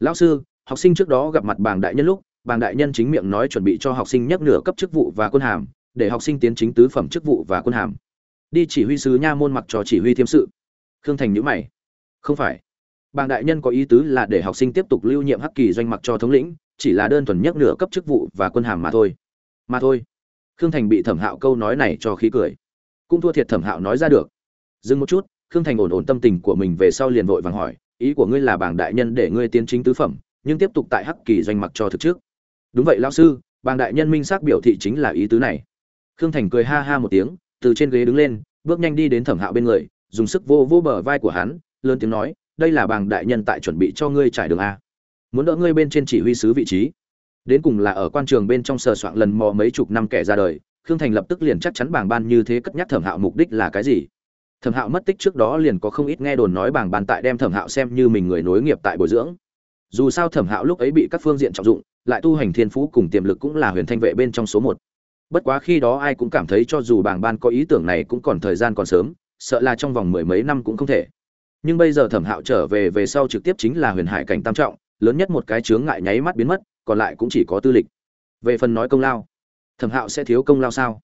Lão sư, học sinh trước đó gặp mặt bàng đại nhân lúc, bàng đại nhân chính miệng nói chuẩn bị cho học sinh nhắc nửa cấp chức vụ và quân hàm, để học sinh tiến chính tứ phẩm chức vụ và quân hàm. Đi chỉ huy sứ nha môn mặc cho chỉ huy thiêm sự khương thành nhữ mày. Không phải. Bàng đại nhân có ý tứ là để học sinh tiếp tục lưu nhiệm hắc kỳ doanh mặc cho thống lĩnh, chỉ là đơn thuần nhắc nửa cấp chức vụ và quân hàm mà thôi. Mà thôi. Khương thành bị thẩm hạo câu nói này cho khí cười. Cũng thua thiệt thẩm hạo nói ra được. Dừng một chút, khương thành ổn ổn tâm tình của mình về sau liền vội vàng hỏi, ý của ngươi là bảng đại nhân để ngươi tiến chính tứ phẩm, nhưng tiếp tục tại hắc kỳ doanh mặc cho thực trước. Đúng vậy lão sư, bàng đại nhân minh xác biểu thị chính là ý tứ này. Khương thành cười ha ha một tiếng, từ trên ghế đứng lên, bước nhanh đi đến thẩm hạo bên người dùng sức vô vô bờ vai của hắn, lớn tiếng nói, đây là bàng đại nhân tại chuẩn bị cho ngươi trải đường a. Muốn đỡ ngươi bên trên chỉ huy sứ vị trí. Đến cùng là ở quan trường bên trong sờ soạn lần mò mấy chục năm kẻ ra đời, khương thành lập tức liền chắc chắn bảng ban như thế cất nhắc thẩm hạo mục đích là cái gì. Thẩm hạo mất tích trước đó liền có không ít nghe đồn nói bảng ban tại đem thẩm hạo xem như mình người nối nghiệp tại bồi dưỡng. Dù sao thẩm hạo lúc ấy bị các phương diện trọng dụng, lại tu hành thiên phú cùng tiềm lực cũng là huyền thanh vệ bên trong số một. Bất quá khi đó ai cũng cảm thấy cho dù bảng ban có ý tưởng này cũng còn thời gian còn sớm sợ là trong vòng mười mấy năm cũng không thể. Nhưng bây giờ thẩm hạo trở về về sau trực tiếp chính là huyền hải cảnh tam trọng, lớn nhất một cái chướng ngại nháy mắt biến mất, còn lại cũng chỉ có tư lịch. Về phần nói công lao, thẩm hạo sẽ thiếu công lao sao?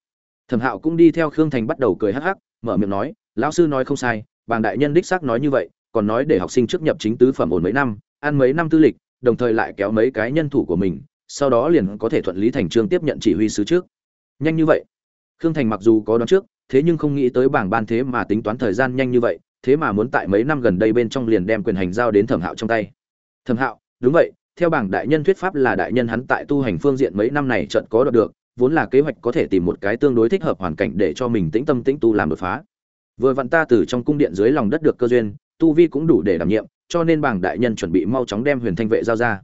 Thẩm hạo cũng đi theo khương thành bắt đầu cười hắc hắc, mở miệng nói, lão sư nói không sai, bàng đại nhân đích xác nói như vậy, còn nói để học sinh trước nhập chính tứ phẩm ổn mấy năm, ăn mấy năm tư lịch, đồng thời lại kéo mấy cái nhân thủ của mình, sau đó liền có thể thuận lý thành trương tiếp nhận chỉ huy sứ trước. Nhanh như vậy. Khương thành mặc dù có đoán trước thế nhưng không nghĩ tới bảng ban thế mà tính toán thời gian nhanh như vậy, thế mà muốn tại mấy năm gần đây bên trong liền đem quyền hành giao đến thẩm hạo trong tay. Thẩm hạo, đúng vậy, theo bảng đại nhân thuyết pháp là đại nhân hắn tại tu hành phương diện mấy năm này trận có được, vốn là kế hoạch có thể tìm một cái tương đối thích hợp hoàn cảnh để cho mình tĩnh tâm tĩnh tu làm đột phá. Vừa vặn ta từ trong cung điện dưới lòng đất được cơ duyên, tu vi cũng đủ để đảm nhiệm, cho nên bảng đại nhân chuẩn bị mau chóng đem huyền thanh vệ giao ra.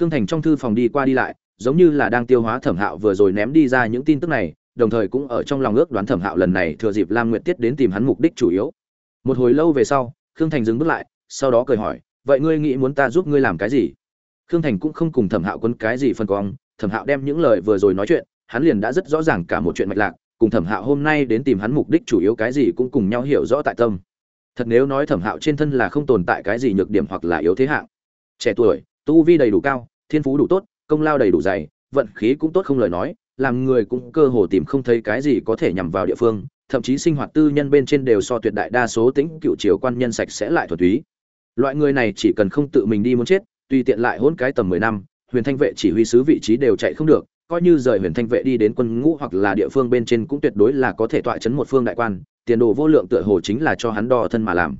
Khương thành trong thư phòng đi qua đi lại, giống như là đang tiêu hóa thẩm hạo vừa rồi ném đi ra những tin tức này đồng thời cũng ở trong lòng ước đoán thẩm hạo lần này thừa dịp lam nguyệt tiết đến tìm hắn mục đích chủ yếu. Một hồi lâu về sau, khương thành dừng bước lại, sau đó cười hỏi, vậy ngươi nghĩ muốn ta giúp ngươi làm cái gì? Khương thành cũng không cùng thẩm hạo quân cái gì phân quang thẩm hạo đem những lời vừa rồi nói chuyện, hắn liền đã rất rõ ràng cả một chuyện mạch lạc, cùng thẩm hạo hôm nay đến tìm hắn mục đích chủ yếu cái gì cũng cùng nhau hiểu rõ tại tâm. Thật nếu nói thẩm hạo trên thân là không tồn tại cái gì nhược điểm hoặc là yếu thế hạng. Trẻ tuổi, tu vi đầy đủ cao, thiên phú đủ tốt, công lao đầy đủ dày, vận khí cũng tốt không lời nói làm người cũng cơ hồ tìm không thấy cái gì có thể nhằm vào địa phương, thậm chí sinh hoạt tư nhân bên trên đều so tuyệt đại đa số tính cựu triều quan nhân sạch sẽ lại thuật túy. Loại người này chỉ cần không tự mình đi muốn chết, tùy tiện lại hôn cái tầm mười năm, huyền thanh vệ chỉ huy sứ vị trí đều chạy không được, coi như rời huyền thanh vệ đi đến quân ngũ hoặc là địa phương bên trên cũng tuyệt đối là có thể tọa chấn một phương đại quan, tiền đồ vô lượng tựa hồ chính là cho hắn đo thân mà làm.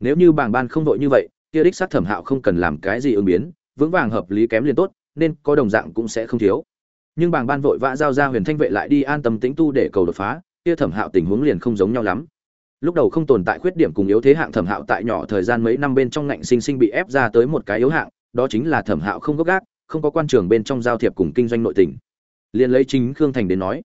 Nếu như bảng ban không vội như vậy, kia đích xác thẩm hạo không cần làm cái gì ứng biến, vững vàng hợp lý kém liền tốt, nên có đồng dạng cũng sẽ không thiếu nhưng bảng ban vội vã giao ra huyền thanh vệ lại đi an tâm tĩnh tu để cầu đột phá, kia thẩm hạo tình huống liền không giống nhau lắm. Lúc đầu không tồn tại khuyết điểm cùng yếu thế hạng thẩm hạo tại nhỏ thời gian mấy năm bên trong ngạnh sinh sinh bị ép ra tới một cái yếu hạng, đó chính là thẩm hạo không gốc gác, không có quan trường bên trong giao thiệp cùng kinh doanh nội tình. Liền lấy chính khương thành đến nói,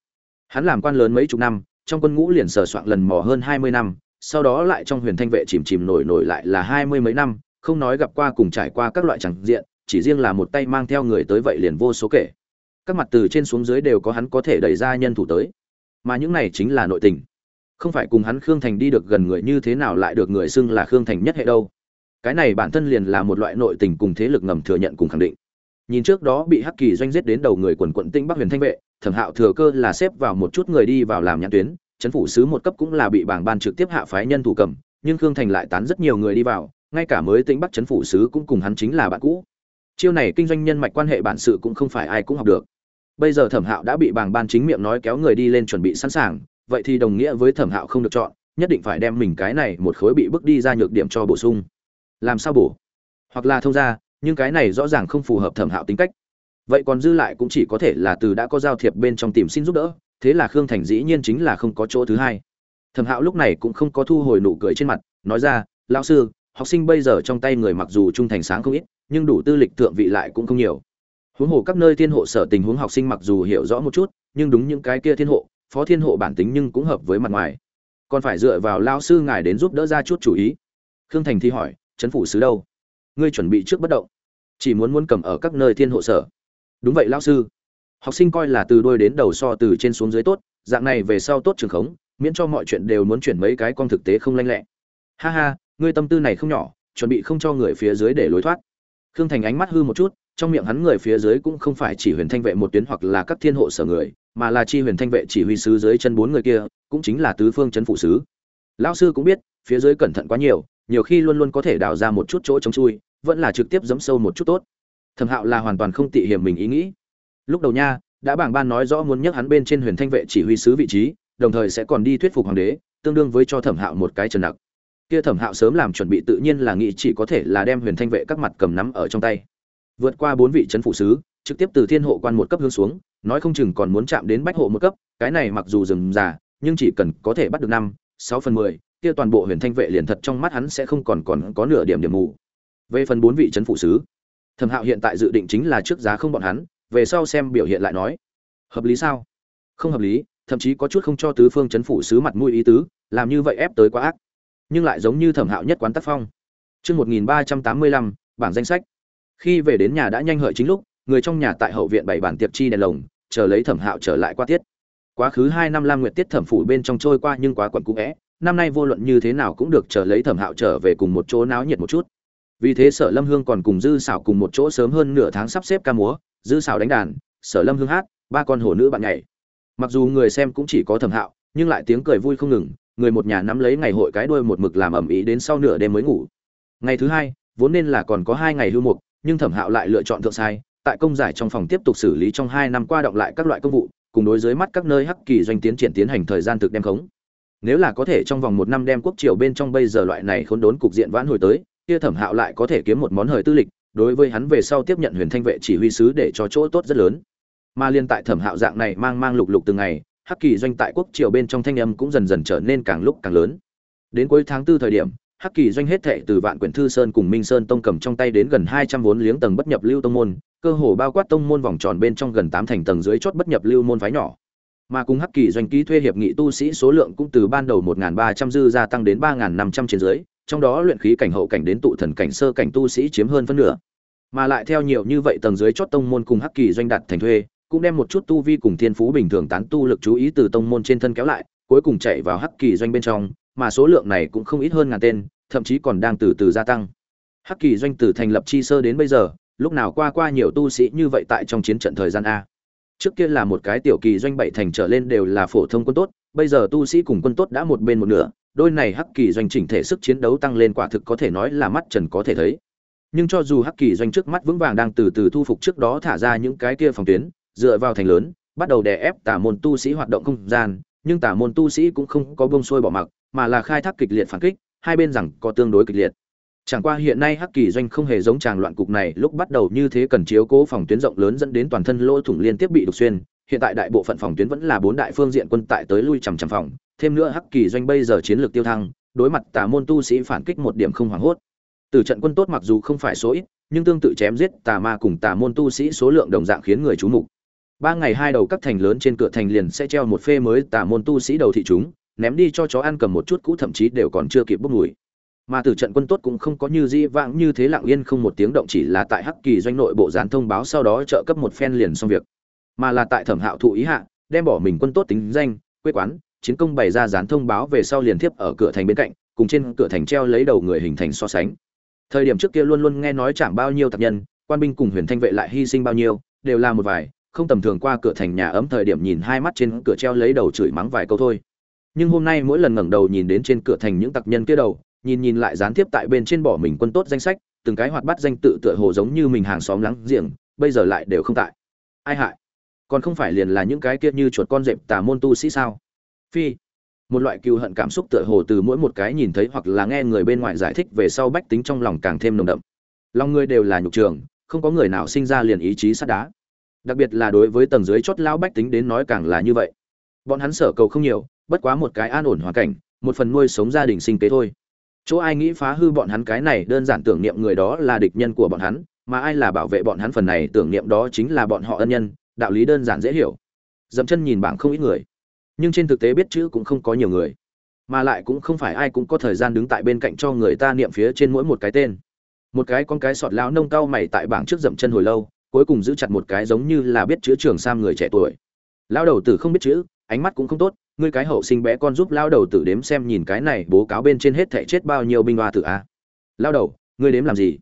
hắn làm quan lớn mấy chục năm, trong quân ngũ liền sờ soạn lần mò hơn hai mươi năm, sau đó lại trong huyền thanh vệ chìm chìm nổi nổi lại là hai mươi mấy năm, không nói gặp qua cùng trải qua các loại chẳng diện, chỉ riêng là một tay mang theo người tới vậy liền vô số kể các mặt từ trên xuống dưới đều có hắn có thể đẩy ra nhân thủ tới. Mà những này chính là nội tình. Không phải cùng hắn khương thành đi được gần người như thế nào lại được người xưng là khương thành nhất hệ đâu. Cái này bản thân liền là một loại nội tình cùng thế lực ngầm thừa nhận cùng khẳng định. Nhìn trước đó bị hắc kỳ doanh giết đến đầu người quần quận tinh bắc huyền thanh vệ, thẩm hạo thừa cơ là xếp vào một chút người đi vào làm nhãn tuyến chấn phủ sứ một cấp cũng là bị bảng ban trực tiếp hạ phái nhân thủ cầm, nhưng khương thành lại tán rất nhiều người đi vào, ngay cả mới tính bắc chấn phủ sứ cũng cùng hắn chính là bạn cũ. Chiêu này kinh doanh nhân mạch quan hệ bản sự cũng không phải ai cũng học được bây giờ thẩm hạo đã bị Bàng ban chính miệng nói kéo người đi lên chuẩn bị sẵn sàng, vậy thì đồng nghĩa với thẩm hạo không được chọn, nhất định phải đem mình cái này một khối bị bước đi ra nhược điểm cho bổ sung. Làm sao bổ? Hoặc là thông ra, nhưng cái này rõ ràng không phù hợp thẩm hạo tính cách. Vậy còn dư lại cũng chỉ có thể là từ đã có giao thiệp bên trong tìm xin giúp đỡ, thế là khương thành dĩ nhiên chính là không có chỗ thứ hai. Thẩm hạo lúc này cũng không có thu hồi nụ cười trên mặt, nói ra, lão sư, học sinh bây giờ trong tay người mặc dù trung thành sáng không ít, nhưng đủ tư lịch thượng vị lại cũng không nhiều huống hồ các nơi thiên hộ sở tình huống học sinh mặc dù hiểu rõ một chút, nhưng đúng những cái kia thiên hộ, phó thiên hộ bản tính nhưng cũng hợp với mặt ngoài. Còn phải dựa vào lao sư ngài đến giúp đỡ ra chút chủ ý. Khương thành thi hỏi, trấn phủ sứ đâu? Ngươi chuẩn bị trước bất động. Chỉ muốn muốn cầm ở các nơi thiên hộ sở. Đúng vậy lao sư. Học sinh coi là từ đôi đến đầu so từ trên xuống dưới tốt, dạng này về sau tốt trường khống, miễn cho mọi chuyện đều muốn chuyển mấy cái con thực tế không lanh lẹ. Ha ha, ngươi tâm tư này không nhỏ, chuẩn bị không cho người phía dưới để lối thoát. Khương thành ánh mắt hư một chút trong miệng hắn người phía dưới cũng không phải chỉ huyền thanh vệ một tuyến hoặc là các thiên hộ sở người, mà là chi huyền thanh vệ chỉ huy sứ dưới chân bốn người kia, cũng chính là tứ phương chấn phụ sứ. Lão sư cũng biết, phía dưới cẩn thận quá nhiều nhiều khi luôn luôn có thể đào ra một chút chỗ trống chui, vẫn là trực tiếp dẫm sâu một chút tốt. Thẩm hạo là hoàn toàn không tị hiểm mình ý nghĩ. Lúc đầu nha, đã bảng ban nói rõ muốn nhắc hắn bên trên huyền thanh vệ chỉ huy sứ vị trí, đồng thời sẽ còn đi thuyết phục hoàng đế, tương đương với cho thẩm hạo một cái trần nặc. Kia thẩm hạo sớm làm chuẩn bị tự nhiên là nghĩ chỉ có thể là đem huyền thanh vệ các mặt cầm nắm ở trong tay vượt qua bốn vị trấn phụ sứ, trực tiếp từ thiên hộ quan một cấp hướng xuống, nói không chừng còn muốn chạm đến bách hộ một cấp, cái này mặc dù dừng già, nhưng chỉ cần có thể bắt được năm, sáu phần mười, kia toàn bộ huyền thanh vệ liền thật trong mắt hắn sẽ không còn còn có nửa điểm điểm mù. Về phần bốn vị trấn phụ sứ, thẩm hạo hiện tại dự định chính là trước giá không bọn hắn, về sau xem biểu hiện lại nói. Hợp lý sao? Không hợp lý, thậm chí có chút không cho tứ phương chấn phủ sứ mặt mũi ý tứ, làm như vậy ép tới quá ác. Nhưng lại giống như thẩm hạo nhất quán tác phong. Chương một nghìn ba trăm tám mươi lăm, bảng danh sách khi về đến nhà đã nhanh hợi chính lúc, người trong nhà tại hậu viện bảy bản tiệc chi đèn lồng, chờ lấy thẩm hạo trở lại qua tiết. Quá khứ hai năm lam nguyệt tiết thẩm phủ bên trong trôi qua nhưng quá quẩn cũ vẽ, năm nay vô luận như thế nào cũng được chờ lấy thẩm hạo trở về cùng một chỗ náo nhiệt một chút. Vì thế sở lâm hương còn cùng dư xảo cùng một chỗ sớm hơn nửa tháng sắp xếp ca múa, dư xảo đánh đàn, sở lâm hương hát, ba con hổ nữ bạn nhảy. Mặc dù người xem cũng chỉ có thẩm hạo, nhưng lại tiếng cười vui không ngừng, người một nhà nắm lấy ngày hội cái đuôi một mực làm ẩm ý đến sau nửa đêm mới ngủ. Ngày thứ hai, vốn nên là còn có hai ngày lưu mục nhưng thẩm hạo lại lựa chọn thượng sai, tại công giải trong phòng tiếp tục xử lý trong hai năm qua động lại các loại công vụ, cùng đối dưới mắt các nơi hắc kỳ doanh tiến triển tiến hành thời gian thực đem khống. Nếu là có thể trong vòng một năm đem quốc triều bên trong bây giờ loại này khốn đốn cục diện vãn hồi tới, kia thẩm hạo lại có thể kiếm một món hời tư lịch, đối với hắn về sau tiếp nhận huyền thanh vệ chỉ huy sứ để cho chỗ tốt rất lớn. Mà liên tại thẩm hạo dạng này mang mang lục lục từng ngày, hắc kỳ doanh tại quốc triều bên trong thanh âm cũng dần dần trở nên càng lúc càng lớn. Đến cuối tháng tư thời điểm hắc kỳ doanh hết thệ từ vạn quyển thư sơn cùng minh sơn tông cầm trong tay đến gần hai trăm vốn liếng tầng bất nhập lưu tông môn, cơ hồ bao quát tông môn vòng tròn bên trong gần tám thành tầng dưới chót bất nhập lưu môn phái nhỏ. Mà cùng hắc kỳ doanh ký thuê hiệp nghị tu sĩ số lượng cũng từ ban đầu một ba trăm dư gia tăng đến ba năm trăm trên dưới, trong đó luyện khí cảnh hậu cảnh đến tụ thần cảnh sơ cảnh tu sĩ chiếm hơn phân nửa. Mà lại theo nhiều như vậy tầng dưới chót tông môn cùng hắc kỳ doanh đặt thành thuê, cũng đem một chút tu vi cùng thiên phú bình thường tán tu lực chú ý từ tông môn trên thân kéo lại cuối cùng chạy vào hắc kỳ doanh bên trong, mà số lượng này cũng không ít hơn ngàn tên, thậm chí còn đang từ từ gia tăng. Hắc kỳ doanh từ thành lập chi sơ đến bây giờ, lúc nào qua qua nhiều tu sĩ như vậy tại trong chiến trận thời gian a. Trước kia là một cái tiểu kỳ doanh bảy thành trở lên đều là phổ thông quân tốt, bây giờ tu sĩ cùng quân tốt đã một bên một nửa, đôi này hắc kỳ doanh chỉnh thể sức chiến đấu tăng lên quả thực có thể nói là mắt trần có thể thấy. Nhưng cho dù hắc kỳ doanh trước mắt vững vàng đang từ từ thu phục trước đó thả ra những cái kia phòng tuyến, dựa vào thành lớn, bắt đầu đè ép tả môn tu sĩ hoạt động không gian nhưng tả môn tu sĩ cũng không có bông xuôi bỏ mặc, mà là khai thác kịch liệt phản kích, hai bên rằng có tương đối kịch liệt. Chẳng qua hiện nay hắc kỳ doanh không hề giống tràng loạn cục này, lúc bắt đầu như thế cần chiếu cố phòng tuyến rộng lớn dẫn đến toàn thân lỗ thủng liên tiếp bị đục xuyên, hiện tại đại bộ phận phòng tuyến vẫn là bốn đại phương diện quân tại tới lui chằm chằm phòng, thêm nữa hắc kỳ doanh bây giờ chiến lược tiêu thăng, đối mặt tà môn tu sĩ phản kích một điểm không hoảng hốt. Từ trận quân tốt mặc dù không phải số ít, nhưng tương tự chém giết tà ma cùng tà môn tu sĩ số lượng đồng dạng khiến người chú mục ba ngày hai đầu các thành lớn trên cửa thành liền sẽ treo một phê mới tả môn tu sĩ đầu thị chúng, ném đi cho chó ăn cầm một chút cũ thậm chí đều còn chưa kịp bốc mùi. Mà từ trận quân tốt cũng không có như di vãng như thế lặng yên không một tiếng động chỉ là tại hắc kỳ doanh nội bộ dán thông báo sau đó trợ cấp một phen liền xong việc. Mà là tại thẩm hạo thụ ý hạ, đem bỏ mình quân tốt tính danh, quê quán, chiến công bày ra dán thông báo về sau liền tiếp ở cửa thành bên cạnh, cùng trên cửa thành treo lấy đầu người hình thành so sánh. Thời điểm trước kia luôn luôn nghe nói chẳng bao nhiêu tạp nhân, quan binh cùng huyền thanh vệ lại hy sinh bao nhiêu, đều là một vài không tầm thường qua cửa thành nhà ấm thời điểm nhìn hai mắt trên cửa treo lấy đầu chửi mắng vài câu thôi. Nhưng hôm nay mỗi lần ngẩng đầu nhìn đến trên cửa thành những tặc nhân kia đầu, nhìn nhìn lại gián tiếp tại bên trên bỏ mình quân tốt danh sách, từng cái hoạt bắt danh tự tựa hồ giống như mình hàng xóm lắng giềng, bây giờ lại đều không tại. Ai hại? Còn không phải liền là những cái kia như chuột con dẹp tà môn tu sĩ sao? Phi. Một loại cừu hận cảm xúc tựa hồ từ mỗi một cái nhìn thấy hoặc là nghe người bên ngoài giải thích về sau bách tính trong lòng càng thêm nồng đậm. Lòng người đều là nhục trường, không có người nào sinh ra liền ý chí sắt đá đặc biệt là đối với tầng dưới chót lao bách tính đến nói càng là như vậy. Bọn hắn sở cầu không nhiều, bất quá một cái an ổn hoàn cảnh, một phần nuôi sống gia đình sinh kế thôi. Chỗ ai nghĩ phá hư bọn hắn cái này đơn giản tưởng niệm người đó là địch nhân của bọn hắn, mà ai là bảo vệ bọn hắn phần này tưởng niệm đó chính là bọn họ ân nhân, đạo lý đơn giản dễ hiểu. Dẫm chân nhìn bảng không ít người, nhưng trên thực tế biết chữ cũng không có nhiều người, mà lại cũng không phải ai cũng có thời gian đứng tại bên cạnh cho người ta niệm phía trên mỗi một cái tên. Một cái con cái sọt lão nông cao mày tại bảng trước dậm chân hồi lâu cuối cùng giữ chặt một cái giống như là biết chữ trường sam người trẻ tuổi. Lao đầu tử không biết chữ, ánh mắt cũng không tốt, ngươi cái hậu sinh bé con giúp lao đầu tử đếm xem nhìn cái này bố cáo bên trên hết thảy chết bao nhiêu binh hoa tử a. Lao đầu, ngươi đếm làm gì?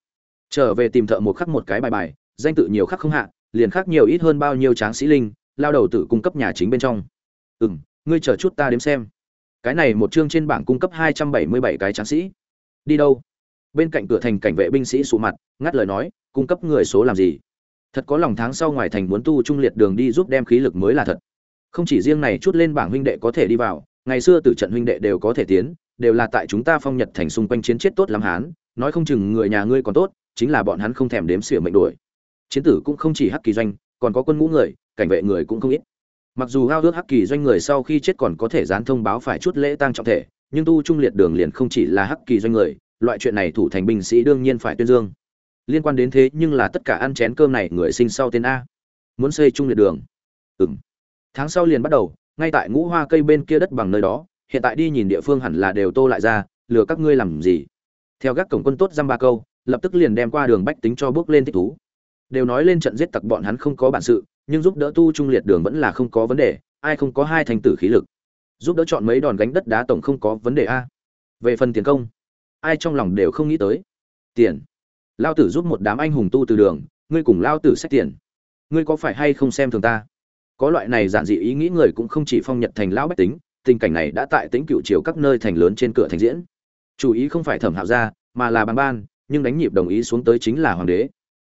Trở về tìm thợ một khắc một cái bài bài, danh tự nhiều khắc không hạ, liền khắc nhiều ít hơn bao nhiêu tráng sĩ linh lao đầu tử cung cấp nhà chính bên trong. Ừ m ngươi chờ chút ta đếm xem. Cái này một chương trên bảng cung cấp hai trăm bảy mươi bảy cái tráng sĩ. Đi đâu? Bên cạnh cửa thành cảnh vệ binh sĩ sụ mặt, ngắt lời nói, cung cấp người số làm gì? Thật có lòng tháng sau ngoài thành muốn tu trung liệt đường đi giúp đem khí lực mới là thật. Không chỉ riêng này, chút lên bảng huynh đệ có thể đi vào, ngày xưa từ trận huynh đệ đều có thể tiến, đều là tại chúng ta phong nhật thành xung quanh chiến chết tốt lắm hán, nói không chừng người nhà ngươi còn tốt, chính là bọn hắn không thèm đếm xỉa mệnh đuổi. Chiến tử cũng không chỉ hắc kỳ doanh, còn có quân ngũ người, cảnh vệ người cũng không ít. Mặc dù ao ước hắc kỳ doanh người sau khi chết còn có thể dán thông báo phải chút lễ tang trọng thể, nhưng tu trung liệt đường liền không chỉ là hắc kỳ doanh người, loại chuyện này thủ thành binh sĩ đương nhiên phải tuyên dương liên quan đến thế nhưng là tất cả ăn chén cơm này người sinh sau tên a. Muốn xây trung liệt đường. Ừm. Tháng sau liền bắt đầu, ngay tại ngũ hoa cây bên kia đất bằng nơi đó, hiện tại đi nhìn địa phương hẳn là đều tô lại ra, lừa các ngươi làm gì? Theo gác cổng quân tốt dăm ba câu, lập tức liền đem qua đường bách tính cho bước lên thích thú. Đều nói lên trận giết tặc bọn hắn không có bản sự, nhưng giúp đỡ tu trung liệt đường vẫn là không có vấn đề, ai không có hai thành tử khí lực. Giúp đỡ chọn mấy đòn gánh đất đá tổng không có vấn đề a. Về phần tiền công, ai trong lòng đều không nghĩ tới. Tiền lao tử giúp một đám anh hùng tu từ đường ngươi cùng lao tử xét tiền. Ngươi có phải hay không xem thường ta? Có loại này giản dị ý nghĩ người cũng không chỉ phong nhật thành lão bách tính tình cảnh này đã tại tính cựu chiều các nơi thành lớn trên cửa thành diễn. Chủ ý không phải thẩm hạo ra, mà là bàn ban nhưng đánh nhịp đồng ý xuống tới chính là hoàng đế.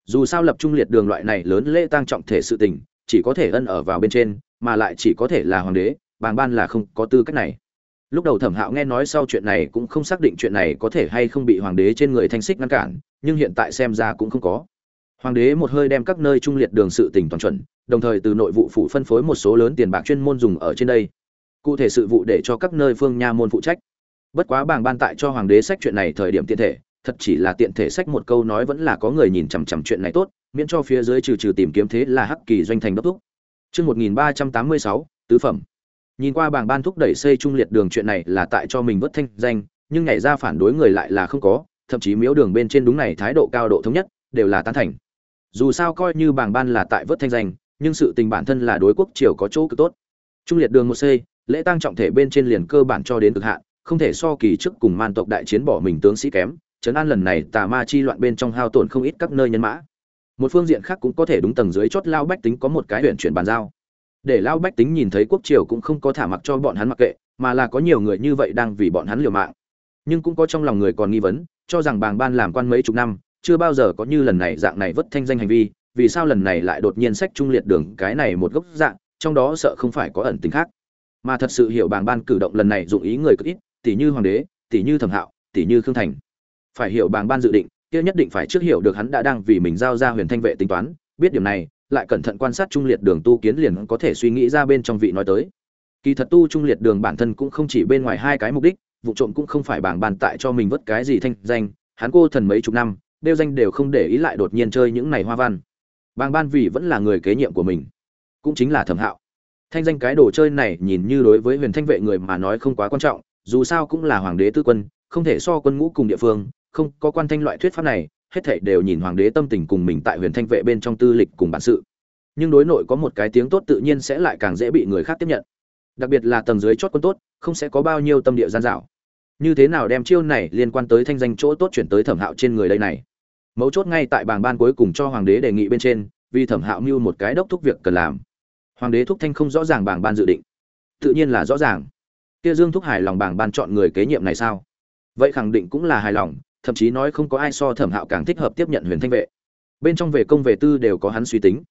Dù sao lập trung liệt đường loại này lớn lễ tăng trọng thể sự tình chỉ có thể ân ở vào bên trên mà lại chỉ có thể là hoàng đế bàng ban là không có tư cách này. Lúc đầu thẩm hạo nghe nói sau chuyện này cũng không xác định chuyện này có thể hay không bị hoàng đế trên người thanh xích ngăn cản nhưng hiện tại xem ra cũng không có. Hoàng đế một hơi đem các nơi trung liệt đường sự tỉnh toàn chuẩn đồng thời từ nội vụ phủ phân phối một số lớn tiền bạc chuyên môn dùng ở trên đây. Cụ thể sự vụ để cho các nơi phương nha môn phụ trách. Bất quá bảng ban tại cho hoàng đế sách chuyện này thời điểm tiện thể thật chỉ là tiện thể sách một câu nói vẫn là có người nhìn chằm chằm chuyện này tốt miễn cho phía dưới trừ trừ tìm kiếm thế là hắc kỳ doanh thành đốc thúc. Chương 1386, tứ phẩm. Nhìn qua bảng ban thúc đẩy xây trung liệt đường chuyện này là tại cho mình vớt thanh danh, nhưng nhảy ra phản đối người lại là không có, thậm chí miếu đường bên trên đúng này thái độ cao độ thống nhất, đều là tán thành. Dù sao coi như bảng ban là tại vớt thanh danh, nhưng sự tình bản thân là đối quốc triều có chỗ cực tốt. Trung liệt đường một c lễ tang trọng thể bên trên liền cơ bản cho đến cực hạn, không thể so kỳ trước cùng man tộc đại chiến bỏ mình tướng sĩ kém, trấn an lần này tà ma chi loạn bên trong hao tổn không ít các nơi nhân mã một phương diện khác cũng có thể đúng tầng dưới chót lao bách tính có một cái huyện chuyển bàn giao để lao bách tính nhìn thấy quốc triều cũng không có thả mặc cho bọn hắn mặc kệ mà là có nhiều người như vậy đang vì bọn hắn liều mạng nhưng cũng có trong lòng người còn nghi vấn cho rằng bàng ban làm quan mấy chục năm, chưa bao giờ có như lần này dạng này vất thanh danh hành vi, vì sao lần này lại đột nhiên sách trung liệt đường cái này một gốc dạng, trong đó sợ không phải có ẩn tính khác. Mà thật sự hiểu bàng ban cử động lần này dụng ý người cực ít tỷ như hoàng đế tỷ như thẩm hạo tỷ như khương thành. Phải hiểu bàng ban dự định, kia nhất định phải trước hiểu được hắn đã đang vì mình giao ra huyền thanh vệ tính toán, biết điểm này, lại cẩn thận quan sát trung liệt đường tu kiến liền có thể suy nghĩ ra bên trong vị nói tới. Kỳ thật tu trung liệt đường bản thân cũng không chỉ bên ngoài hai cái mục đích vụ trộm cũng không phải bảng bàn tại cho mình vất cái gì thanh danh, hắn cô thần mấy chục năm đeo danh đều không để ý lại đột nhiên chơi những này hoa văn. Bàng ban vì vẫn là người kế nhiệm của mình, cũng chính là thẩm hạo. Thanh danh cái đồ chơi này nhìn như đối với huyền thanh vệ người mà nói không quá quan trọng, dù sao cũng là hoàng đế tư quân, không thể so quân ngũ cùng địa phương, không có quan thanh loại thuyết pháp này, hết thảy đều nhìn hoàng đế tâm tình cùng mình tại huyền thanh vệ bên trong tư lịch cùng bản sự. Nhưng đối nội có một cái tiếng tốt tự nhiên sẽ lại càng dễ bị người khác tiếp nhận đặc biệt là tầng dưới chót quân tốt, không sẽ có bao nhiêu tâm địa gian dảo. Như thế nào đem chiêu này liên quan tới thanh danh chỗ tốt chuyển tới thẩm hạo trên người đây này? Mấu chốt ngay tại bảng ban cuối cùng cho hoàng đế đề nghị bên trên, vì thẩm hạo mưu một cái đốc thúc việc cần làm. Hoàng đế thúc thanh không rõ ràng bảng ban dự định. Tự nhiên là rõ ràng. Kia dương thúc hài lòng bảng ban chọn người kế nhiệm này sao? Vậy khẳng định cũng là hài lòng, thậm chí nói không có ai so thẩm hạo càng thích hợp tiếp nhận huyền thanh vệ. Bên trong về công về tư đều có hắn suy tính.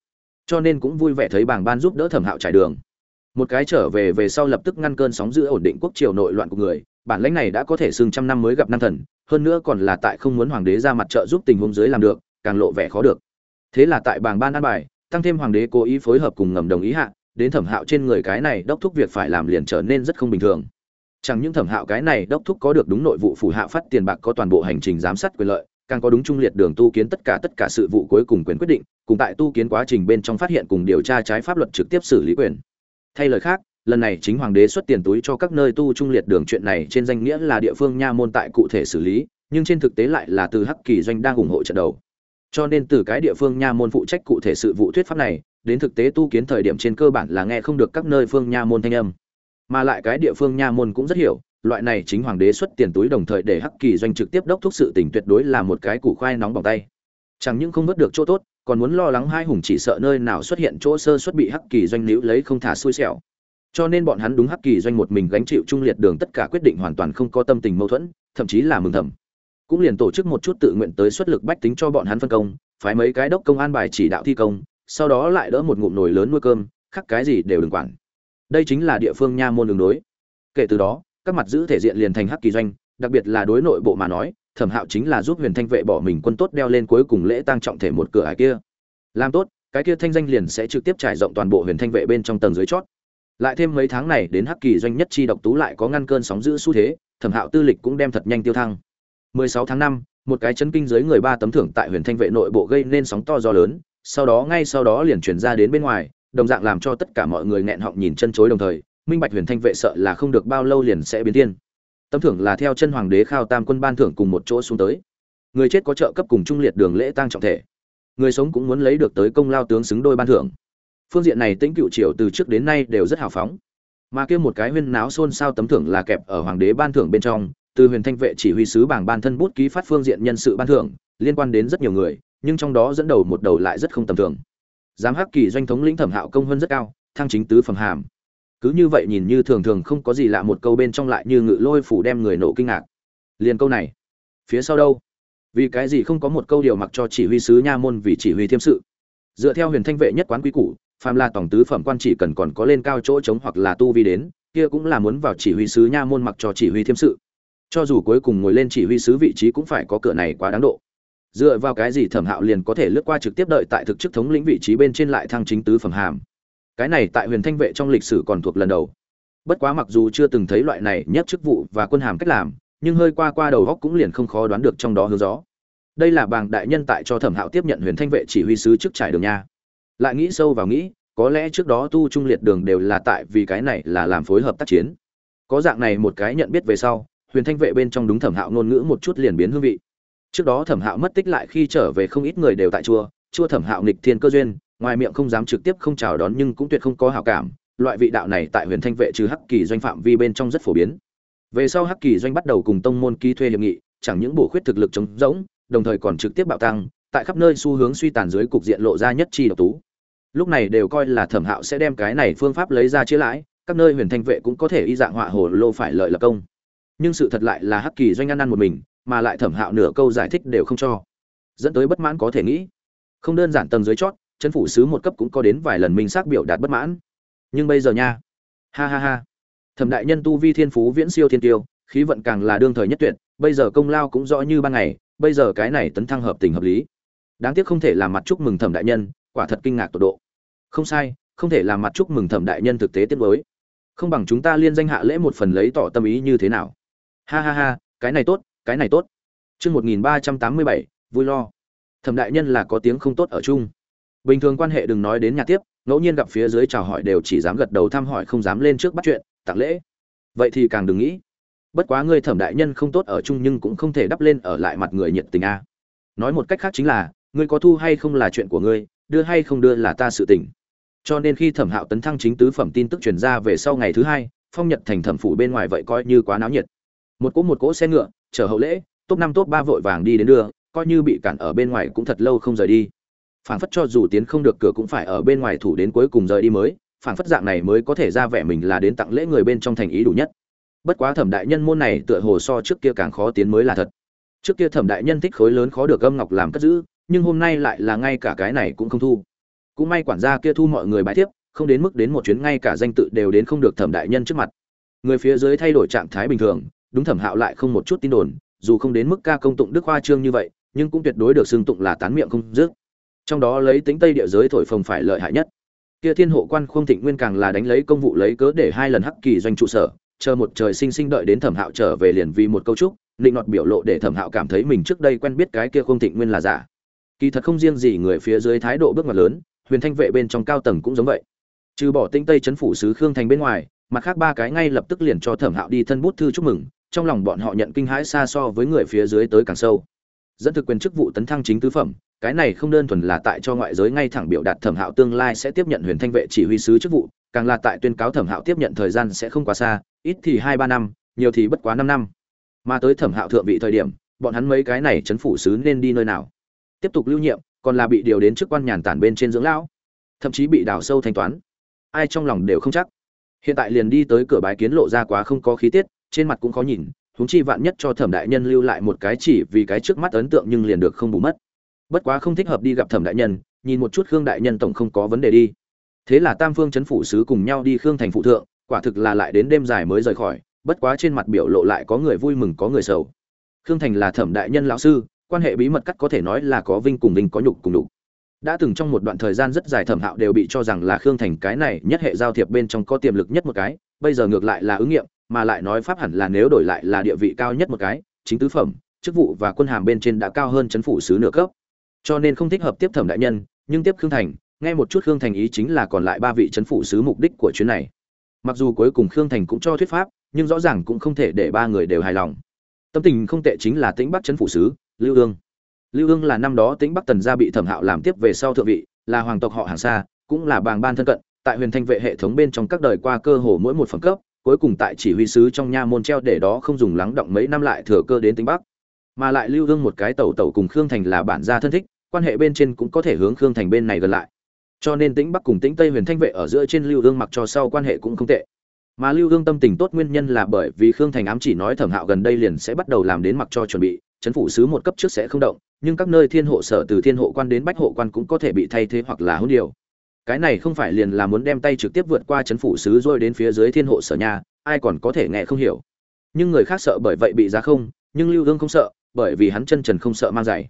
Cho nên cũng vui vẻ thấy bảng ban giúp đỡ thẩm hạo trải đường một cái trở về về sau lập tức ngăn cơn sóng giữ ổn định quốc triều nội loạn của người, bản lãnh này đã có thể xưng trăm năm mới gặp năm thần, hơn nữa còn là tại không muốn hoàng đế ra mặt trợ giúp tình huống dưới làm được, càng lộ vẻ khó được. Thế là tại bảng ban an bài, tăng thêm hoàng đế cố ý phối hợp cùng ngầm đồng ý hạ, đến thẩm hạo trên người cái này đốc thúc việc phải làm liền trở nên rất không bình thường. Chẳng những thẩm hạo cái này đốc thúc có được đúng nội vụ phủ hạ phát tiền bạc có toàn bộ hành trình giám sát quyền lợi, càng có đúng trung liệt đường tu kiến tất cả tất cả sự vụ cuối cùng quyền quyết định, cùng tại tu kiến quá trình bên trong phát hiện cùng điều tra trái pháp luật trực tiếp xử lý quyền thay lời khác, lần này chính hoàng đế xuất tiền túi cho các nơi tu trung liệt đường chuyện này trên danh nghĩa là địa phương nha môn tại cụ thể xử lý, nhưng trên thực tế lại là từ hắc kỳ doanh đang ủng hộ trận đầu. Cho nên từ cái địa phương nha môn phụ trách cụ thể sự vụ thuyết pháp này, đến thực tế tu kiến thời điểm trên cơ bản là nghe không được các nơi phương nha môn thanh âm. Mà lại cái địa phương nha môn cũng rất hiểu, loại này chính hoàng đế xuất tiền túi đồng thời để hắc kỳ doanh trực tiếp đốc thúc sự tình tuyệt đối là một cái củ khoai nóng bỏng tay. Chẳng những không vớt được chỗ tốt còn muốn lo lắng hai hùng chỉ sợ nơi nào xuất hiện chỗ sơ xuất bị hắc kỳ doanh níu lấy không thả xui xẻo. Cho nên bọn hắn đúng hắc kỳ doanh một mình gánh chịu trung liệt đường tất cả quyết định hoàn toàn không có tâm tình mâu thuẫn, thậm chí là mừng thầm. Cũng liền tổ chức một chút tự nguyện tới xuất lực bách tính cho bọn hắn phân công, phái mấy cái đốc công an bài chỉ đạo thi công, sau đó lại đỡ một ngụm nồi lớn nuôi cơm, khắc cái gì đều đừng quản. Đây chính là địa phương nha môn đường đối. Kể từ đó, các mặt giữ thể diện liền thành hắc kỳ doanh, đặc biệt là đối nội bộ mà nói thẩm hạo chính là giúp huyền thanh vệ bỏ mình quân tốt đeo lên cuối cùng lễ tăng trọng thể một cửa ải kia. Làm tốt cái kia thanh danh liền sẽ trực tiếp trải rộng toàn bộ huyền thanh vệ bên trong tầng dưới chót. Lại thêm mấy tháng này đến hắc kỳ doanh nhất chi độc tú lại có ngăn cơn sóng giữ xu thế thẩm hạo tư lịch cũng đem thật nhanh tiêu thăng. 16 tháng 5, một cái chấn kinh dưới người ba tấm thưởng tại huyền thanh vệ nội bộ gây nên sóng to gió lớn sau đó ngay sau đó liền chuyển ra đến bên ngoài đồng dạng làm cho tất cả mọi người nghẹn họng nhìn chân chối đồng thời minh bạch huyền thanh vệ sợ là không được bao lâu liền sẽ biến tiên tấm thưởng là theo chân hoàng đế khao tam quân ban thưởng cùng một chỗ xuống tới. Người chết có trợ cấp cùng trung liệt đường lễ tang trọng thể. Người sống cũng muốn lấy được tới công lao tướng xứng đôi ban thưởng. Phương diện này tĩnh cựu triều từ trước đến nay đều rất hào phóng. Mà kia một cái huyên náo xôn xao tấm thưởng là kẹp ở hoàng đế ban thưởng bên trong, từ huyền thanh vệ chỉ huy sứ bảng ban thân bút ký phát phương diện nhân sự ban thưởng, liên quan đến rất nhiều người, nhưng trong đó dẫn đầu một đầu lại rất không tầm thường. Giám hắc kỳ doanh thống lĩnh thẩm hạo công hơn rất cao, thăng chính tứ phẩm hàm cứ như vậy nhìn như thường thường không có gì lạ một câu bên trong lại như ngự lôi phủ đem người nộ kinh ngạc. Liền câu này, phía sau đâu? Vì cái gì không có một câu điều mặc cho chỉ huy sứ nha môn vì chỉ huy thiêm sự? Dựa theo huyền thanh vệ nhất quán quý củ, phàm là tổng tứ phẩm quan chỉ cần còn có lên cao chỗ trống hoặc là tu vi đến, kia cũng là muốn vào chỉ huy sứ nha môn mặc cho chỉ huy thiêm sự. Cho dù cuối cùng ngồi lên chỉ huy sứ vị trí cũng phải có cửa này quá đáng độ. Dựa vào cái gì thẩm hạo liền có thể lướt qua trực tiếp đợi tại thực chức thống lĩnh vị trí bên trên lại thăng chính tứ phẩm hàm? Cái này tại huyền thanh vệ trong lịch sử còn thuộc lần đầu. Bất quá mặc dù chưa từng thấy loại này nhất chức vụ và quân hàm cách làm, nhưng hơi qua qua đầu góc cũng liền không khó đoán được trong đó hướng gió. Đây là bàng đại nhân tại cho thẩm hạo tiếp nhận huyền thanh vệ chỉ huy sứ trước trải đường nha. Lại nghĩ sâu vào nghĩ, có lẽ trước đó tu trung liệt đường đều là tại vì cái này là làm phối hợp tác chiến. Có dạng này một cái nhận biết về sau, huyền thanh vệ bên trong đúng thẩm hạo ngôn ngữ một chút liền biến hương vị. Trước đó thẩm hạo mất tích lại khi trở về không ít người đều tại chùa chua thẩm hạo nghịch thiên cơ duyên ngoài miệng không dám trực tiếp không chào đón nhưng cũng tuyệt không có hảo cảm, loại vị đạo này tại huyền thanh vệ trừ hắc kỳ doanh phạm vi bên trong rất phổ biến. Về sau hắc kỳ doanh bắt đầu cùng tông môn ký thuê hiệp nghị, chẳng những bổ khuyết thực lực chống rỗng, đồng thời còn trực tiếp bạo tăng, tại khắp nơi xu hướng suy tàn dưới cục diện lộ ra nhất chi độc tú. Lúc này đều coi là thẩm hạo sẽ đem cái này phương pháp lấy ra chữa lãi, các nơi huyền thanh vệ cũng có thể y dạng họa hồ lô phải lợi lập công. Nhưng sự thật lại là hắc kỳ doanh ăn ăn một mình, mà lại thẩm hạo nửa câu giải thích đều không cho. Dẫn tới bất mãn có thể nghĩ. Không đơn giản tầng dưới chót chân phủ sứ một cấp cũng có đến vài lần minh xác biểu đạt bất mãn. Nhưng bây giờ nha. Ha ha ha. Thẩm đại nhân tu vi thiên phú viễn siêu thiên tiêu, khí vận càng là đương thời nhất tuyệt, bây giờ công lao cũng rõ như ban ngày, bây giờ cái này tấn thăng hợp tình hợp lý. Đáng tiếc không thể làm mặt chúc mừng thẩm đại nhân, quả thật kinh ngạc tột độ. Không sai, không thể làm mặt chúc mừng thẩm đại nhân thực tế tiết mới không bằng chúng ta liên danh hạ lễ một phần lấy tỏ tâm ý như thế nào. Ha ha ha, cái này tốt, cái này tốt. Chương một nghìn ba trăm tám mươi bảy, vui lo. Thẩm đại nhân là có tiếng không tốt ở chung bình thường quan hệ đừng nói đến nhà tiếp, ngẫu nhiên gặp phía dưới chào hỏi đều chỉ dám gật đầu thăm hỏi không dám lên trước bắt chuyện, tặng lễ. Vậy thì càng đừng nghĩ. Bất quá ngươi thẩm đại nhân không tốt ở chung nhưng cũng không thể đắp lên ở lại mặt người nhiệt tình a. Nói một cách khác chính là, ngươi có thu hay không là chuyện của ngươi, đưa hay không đưa là ta sự tình. Cho nên khi thẩm hạo tấn thăng chính tứ phẩm tin tức truyền ra về sau ngày thứ hai, phong nhật thành thẩm phủ bên ngoài vậy coi như quá náo nhiệt. Một cỗ một cỗ xe ngựa, chở hậu lễ, top năm top ba vội vàng đi đến đưa, coi như bị cản ở bên ngoài cũng thật lâu không rời đi phảng phất cho dù tiến không được cửa cũng phải ở bên ngoài thủ đến cuối cùng rời đi mới, phảng phất dạng này mới có thể ra vẻ mình là đến tặng lễ người bên trong thành ý đủ nhất. Bất quá thẩm đại nhân môn này tựa hồ so trước kia càng khó tiến mới là thật. Trước kia thẩm đại nhân thích khối lớn khó được âm ngọc làm cất giữ, nhưng hôm nay lại là ngay cả cái này cũng không thu. Cũng may quản gia kia thu mọi người bãi tiếp không đến mức đến một chuyến ngay cả danh tự đều đến không được thẩm đại nhân trước mặt. Người phía dưới thay đổi trạng thái bình thường, đúng thẩm hạo lại không một chút tin đồn, dù không đến mức ca công tụng đức hoa trương như vậy, nhưng cũng tuyệt đối được xưng tụng là tán miệng không dứt trong đó lấy tính tây địa giới thổi phồng phải lợi hại nhất. Kia thiên hộ quan Khương thịnh nguyên càng là đánh lấy công vụ lấy cớ để hai lần hắc kỳ doanh trụ sở, chờ một trời sinh sinh đợi đến thẩm hạo trở về liền vì một câu chúc định nọt biểu lộ để thẩm hạo cảm thấy mình trước đây quen biết cái kia Khương thịnh nguyên là giả. Kỳ thật không riêng gì người phía dưới thái độ bước ngoặt lớn, huyền thanh vệ bên trong cao tầng cũng giống vậy. Trừ bỏ tinh tây chấn phủ sứ khương thành bên ngoài, mặt khác ba cái ngay lập tức liền cho thẩm hạo đi thân bút thư chúc mừng, trong lòng bọn họ nhận kinh hãi xa so với người phía dưới tới càng sâu. Dẫn thực quyền chức vụ tấn thăng chính tứ phẩm cái này không đơn thuần là tại cho ngoại giới ngay thẳng biểu đạt thẩm hạo tương lai sẽ tiếp nhận huyền thanh vệ chỉ huy sứ chức vụ, càng là tại tuyên cáo thẩm hạo tiếp nhận thời gian sẽ không quá xa, ít thì hai ba năm, nhiều thì bất quá năm năm. Mà tới thẩm hạo thượng vị thời điểm, bọn hắn mấy cái này chấn phủ sứ nên đi nơi nào? Tiếp tục lưu nhiệm, còn là bị điều đến chức quan nhàn tản bên trên dưỡng lão, thậm chí bị đào sâu thanh toán. Ai trong lòng đều không chắc. Hiện tại liền đi tới cửa bái kiến lộ ra quá không có khí tiết, trên mặt cũng khó nhìn, huống chi vạn nhất cho thẩm đại nhân lưu lại một cái chỉ vì cái trước mắt ấn tượng nhưng liền được không bù mất bất quá không thích hợp đi gặp thẩm đại nhân, nhìn một chút khương đại nhân tổng không có vấn đề đi. Thế là tam phương chấn phủ sứ cùng nhau đi khương thành phụ thượng, quả thực là lại đến đêm dài mới rời khỏi, bất quá trên mặt biểu lộ lại có người vui mừng, có người sầu. Khương thành là thẩm đại nhân lão sư, quan hệ bí mật cắt có thể nói là có vinh cùng vinh, có nhục cùng đục đã từng trong một đoạn thời gian rất dài thẩm hạo đều bị cho rằng là khương thành cái này nhất hệ giao thiệp bên trong có tiềm lực nhất một cái, bây giờ ngược lại là ứng nghiệm, mà lại nói pháp hẳn là nếu đổi lại là địa vị cao nhất một cái, chính tứ phẩm, chức vụ và quân hàm bên trên đã cao hơn chấn phủ sứ nửa cấp cho nên không thích hợp tiếp thẩm đại nhân, nhưng tiếp khương thành, nghe một chút khương thành ý chính là còn lại ba vị chấn phủ sứ mục đích của chuyến này. Mặc dù cuối cùng khương thành cũng cho thuyết pháp, nhưng rõ ràng cũng không thể để ba người đều hài lòng. Tâm tình không tệ chính là tĩnh bắc chấn phủ sứ, lưu ương. Lưu ương là năm đó tĩnh bắc tần gia bị thẩm hạo làm tiếp về sau thượng vị, là hoàng tộc họ hàng xa cũng là bàng ban thân cận, tại huyền thanh vệ hệ thống bên trong các đời qua cơ hồ mỗi một phẩm cấp, cuối cùng tại chỉ huy sứ trong nha môn treo để đó không dùng lắng động mấy năm lại thừa cơ đến tính bắc mà lại lưu hương một cái tẩu tẩu cùng khương thành là bản gia thân thích, quan hệ bên trên cũng có thể hướng khương thành bên này gần lại. Cho nên tĩnh bắc cùng tĩnh tây huyền thanh vệ ở giữa trên lưu hương mặc cho sau quan hệ cũng không tệ. Mà lưu hương tâm tình tốt nguyên nhân là bởi vì khương thành ám chỉ nói thẩm hạo gần đây liền sẽ bắt đầu làm đến mặc cho chuẩn bị, chấn phủ sứ một cấp trước sẽ không động, nhưng các nơi thiên hộ sở từ thiên hộ quan đến bách hộ quan cũng có thể bị thay thế hoặc là hôn điều. Cái này không phải liền là muốn đem tay trực tiếp vượt qua chấn phủ sứ rồi đến phía dưới thiên hộ sở nhà, ai còn có thể nghe không hiểu. Nhưng người khác sợ bởi vậy bị giá không, nhưng lưu hương không sợ bởi vì hắn chân trần không sợ mang giày.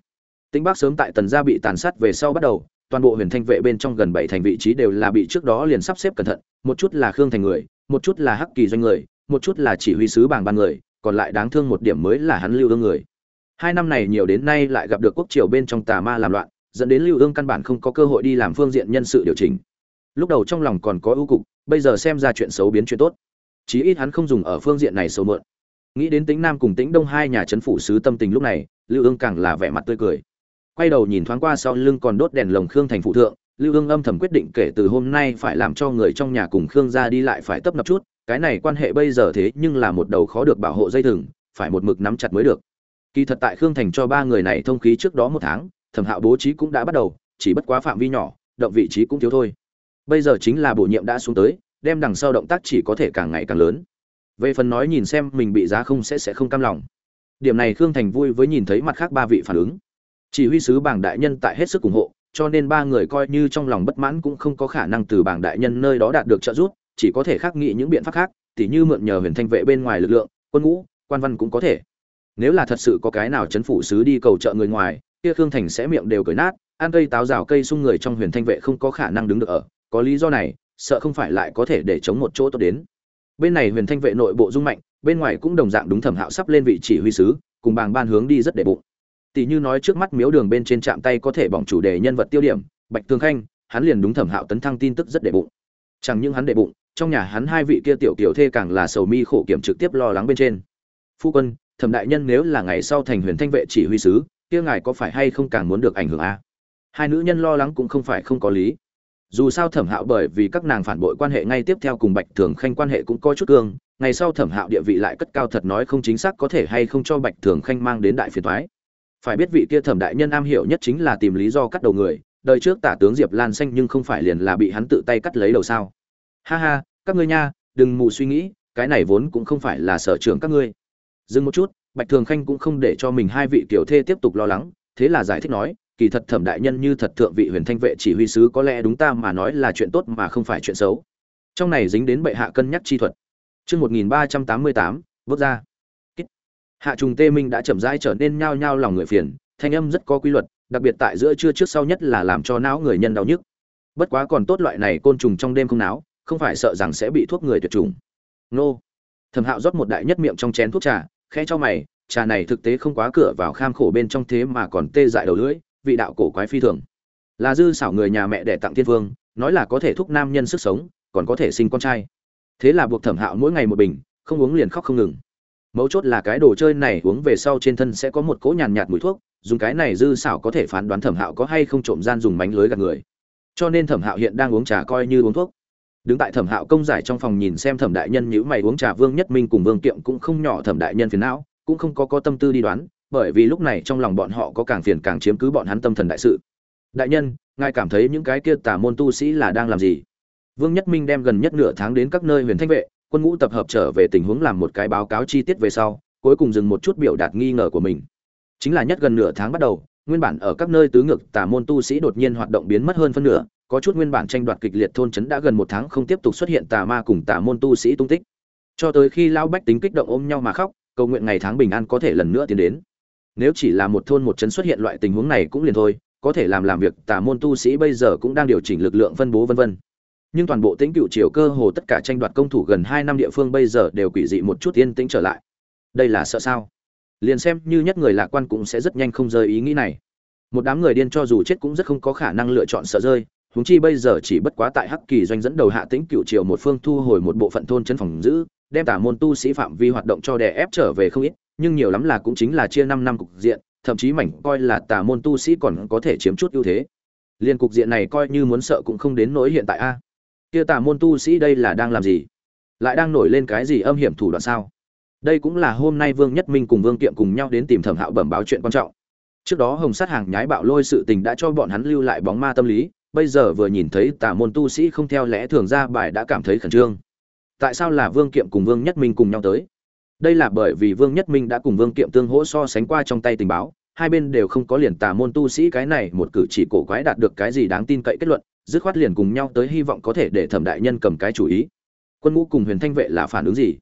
Tĩnh bắc sớm tại tần gia bị tàn sát về sau bắt đầu, toàn bộ huyền thanh vệ bên trong gần bảy thành vị trí đều là bị trước đó liền sắp xếp cẩn thận, một chút là khương thành người, một chút là hắc kỳ doanh người, một chút là chỉ huy sứ bảng ban người, còn lại đáng thương một điểm mới là hắn lưu Ương người. Hai năm này nhiều đến nay lại gặp được quốc triều bên trong tà ma làm loạn, dẫn đến lưu Ương căn bản không có cơ hội đi làm phương diện nhân sự điều chỉnh. Lúc đầu trong lòng còn có ưu cục, bây giờ xem ra chuyện xấu biến chuyện tốt. Chí ít hắn không dùng ở phương diện này xấu mượn nghĩ đến tính nam cùng tính đông hai nhà trấn phủ sứ tâm tình lúc này, lưu ương càng là vẻ mặt tươi cười. Quay đầu nhìn thoáng qua sau lưng còn đốt đèn lồng khương thành phụ thượng, lưu ương âm thầm quyết định kể từ hôm nay phải làm cho người trong nhà cùng khương gia đi lại phải tấp nập chút, cái này quan hệ bây giờ thế nhưng là một đầu khó được bảo hộ dây thừng, phải một mực nắm chặt mới được. Kỳ thật tại khương thành cho ba người này thông khí trước đó một tháng, thẩm hạo bố trí cũng đã bắt đầu, chỉ bất quá phạm vi nhỏ, động vị trí cũng thiếu thôi. Bây giờ chính là bổ nhiệm đã xuống tới, đem đằng sau động tác chỉ có thể càng ngày càng lớn về phần nói nhìn xem mình bị giá không sẽ sẽ không cam lòng. Điểm này khương thành vui với nhìn thấy mặt khác ba vị phản ứng. Chỉ huy sứ bảng đại nhân tại hết sức ủng hộ, cho nên ba người coi như trong lòng bất mãn cũng không có khả năng từ bảng đại nhân nơi đó đạt được trợ giúp, chỉ có thể khắc nghị những biện pháp khác, tỉ như mượn nhờ huyền thanh vệ bên ngoài lực lượng, quân ngũ, quan văn cũng có thể. Nếu là thật sự có cái nào chấn phủ sứ đi cầu trợ người ngoài, kia khương thành sẽ miệng đều cởi nát, ăn cây táo rào cây xung người trong huyền thanh vệ không có khả năng đứng được ở. Có lý do này, sợ không phải lại có thể để chống một chỗ tốt đến bên này huyền thanh vệ nội bộ dung mạnh, bên ngoài cũng đồng dạng đúng thẩm hạo sắp lên vị chỉ huy sứ, cùng bàng ban hướng đi rất đệ bụng. Tỷ như nói trước mắt miếu đường bên trên chạm tay có thể bỏng chủ đề nhân vật tiêu điểm, bạch thương khanh, hắn liền đúng thẩm hạo tấn thăng tin tức rất đệ bụng. Chẳng những hắn đệ bụng, trong nhà hắn hai vị kia tiểu kiểu thê càng là sầu mi khổ kiểm trực tiếp lo lắng bên trên. Phu quân, thẩm đại nhân nếu là ngày sau thành huyền thanh vệ chỉ huy sứ, kia ngài có phải hay không càng muốn được ảnh hưởng a? Hai nữ nhân lo lắng cũng không phải không có lý dù sao thẩm hạo bởi vì các nàng phản bội quan hệ ngay tiếp theo cùng bạch thường khanh quan hệ cũng có chút cương, ngày sau thẩm hạo địa vị lại cất cao thật nói không chính xác có thể hay không cho bạch thường khanh mang đến đại phiền thoái phải biết vị kia thẩm đại nhân am hiểu nhất chính là tìm lý do cắt đầu người, đời trước tả tướng diệp lan xanh nhưng không phải liền là bị hắn tự tay cắt lấy đầu sao. Ha ha, các ngươi nha, đừng mù suy nghĩ, cái này vốn cũng không phải là sở trường các ngươi. Dừng một chút, bạch thường khanh cũng không để cho mình hai vị tiểu thê tiếp tục lo lắng, thế là giải thích nói kỳ thật thẩm đại nhân như thật thượng vị huyền thanh vệ chỉ huy sứ có lẽ đúng ta mà nói là chuyện tốt mà không phải chuyện xấu. Trong này dính đến bệ hạ cân nhắc chi thuật. Chương một nghìn ba trăm tám mươi tám, bước ra. Hạ trùng tê minh đã chậm rãi trở nên nhao nhao lòng người phiền, thanh âm rất có quy luật, đặc biệt tại giữa trưa trước sau nhất là làm cho não người nhân đau nhức. Bất quá còn tốt loại này côn trùng trong đêm không náo, không phải sợ rằng sẽ bị thuốc người tuyệt chủng. Nô. Thẩm hạo rót một đại nhất miệng trong chén thuốc trà, khẽ cho mày, trà này thực tế không quá cửa vào kham khổ bên trong thế mà còn tê dại đầu lưỡi vị đạo cổ quái phi thường. Là dư xảo người nhà mẹ để tặng thiên vương nói là có thể thúc nam nhân sức sống còn có thể sinh con trai. Thế là buộc thẩm hạo mỗi ngày một bình không uống liền khóc không ngừng. Mấu chốt là cái đồ chơi này uống về sau trên thân sẽ có một cỗ nhàn nhạt, mùi thuốc dùng cái này dư xảo có thể phán đoán thẩm hạo có hay không trộm gian dùng mánh lưới gạt người. Cho nên thẩm hạo hiện đang uống trà coi như uống thuốc. Đứng tại thẩm hạo công giải trong phòng nhìn xem thẩm đại nhân nhữ mày uống trà vương nhất minh cùng vương kiệm cũng không nhỏ thẩm đại nhân phiền não cũng không có có tâm tư đi đoán bởi vì lúc này trong lòng bọn họ có càng phiền càng chiếm cứ bọn hắn tâm thần đại sự. Đại nhân, ngài cảm thấy những cái kia tà môn tu sĩ là đang làm gì? Vương nhất minh đem gần nhất nửa tháng đến các nơi huyền thanh vệ, quân ngũ tập hợp trở về tình huống làm một cái báo cáo chi tiết về sau, cuối cùng dừng một chút biểu đạt nghi ngờ của mình. Chính là nhất gần nửa tháng bắt đầu, nguyên bản ở các nơi tứ ngược tà môn tu sĩ đột nhiên hoạt động biến mất hơn phân nửa, có chút nguyên bản tranh đoạt kịch liệt thôn trấn đã gần một tháng không tiếp tục xuất hiện tà ma cùng tà môn tu sĩ tung tích. Cho tới khi lão bách tính kích động ôm nhau mà khóc, cầu nguyện ngày tháng bình an có thể lần nữa tiến đến nếu chỉ là một thôn một trấn xuất hiện loại tình huống này cũng liền thôi, có thể làm làm việc, tà môn tu sĩ bây giờ cũng đang điều chỉnh lực lượng phân bố vân vân. Nhưng toàn bộ tĩnh cựu triều cơ hồ tất cả tranh đoạt công thủ gần hai năm địa phương bây giờ đều quỷ dị một chút yên tĩnh trở lại. Đây là sợ sao? Liền xem như nhất người lạc quan cũng sẽ rất nhanh không rơi ý nghĩ này. Một đám người điên cho dù chết cũng rất không có khả năng lựa chọn sợ rơi, huống chi bây giờ chỉ bất quá tại hắc kỳ doanh dẫn đầu hạ tĩnh cựu triều một phương thu hồi một bộ phận thôn chân phòng giữ, đem tả môn tu sĩ phạm vi hoạt động cho đè ép trở về không ít nhưng nhiều lắm là cũng chính là chia năm năm cục diện, thậm chí mảnh coi là tà môn tu sĩ còn có thể chiếm chút ưu thế. Liên cục diện này coi như muốn sợ cũng không đến nỗi hiện tại a. Kia tà môn tu sĩ đây là đang làm gì? Lại đang nổi lên cái gì âm hiểm thủ đoạn sao? Đây cũng là hôm nay vương nhất minh cùng vương kiệm cùng nhau đến tìm thẩm hạo bẩm báo chuyện quan trọng. Trước đó hồng sát hàng nhái bạo lôi sự tình đã cho bọn hắn lưu lại bóng ma tâm lý, bây giờ vừa nhìn thấy tà môn tu sĩ không theo lẽ thường ra bài đã cảm thấy khẩn trương. Tại sao là vương kiệm cùng vương nhất minh cùng nhau tới? Đây là bởi vì vương nhất minh đã cùng vương kiệm tương hỗ so sánh qua trong tay tình báo, hai bên đều không có liền tà môn tu sĩ cái này một cử chỉ cổ quái đạt được cái gì đáng tin cậy kết luận, dứt khoát liền cùng nhau tới hy vọng có thể để thẩm đại nhân cầm cái chủ ý. Quân ngũ cùng huyền thanh vệ là phản ứng gì?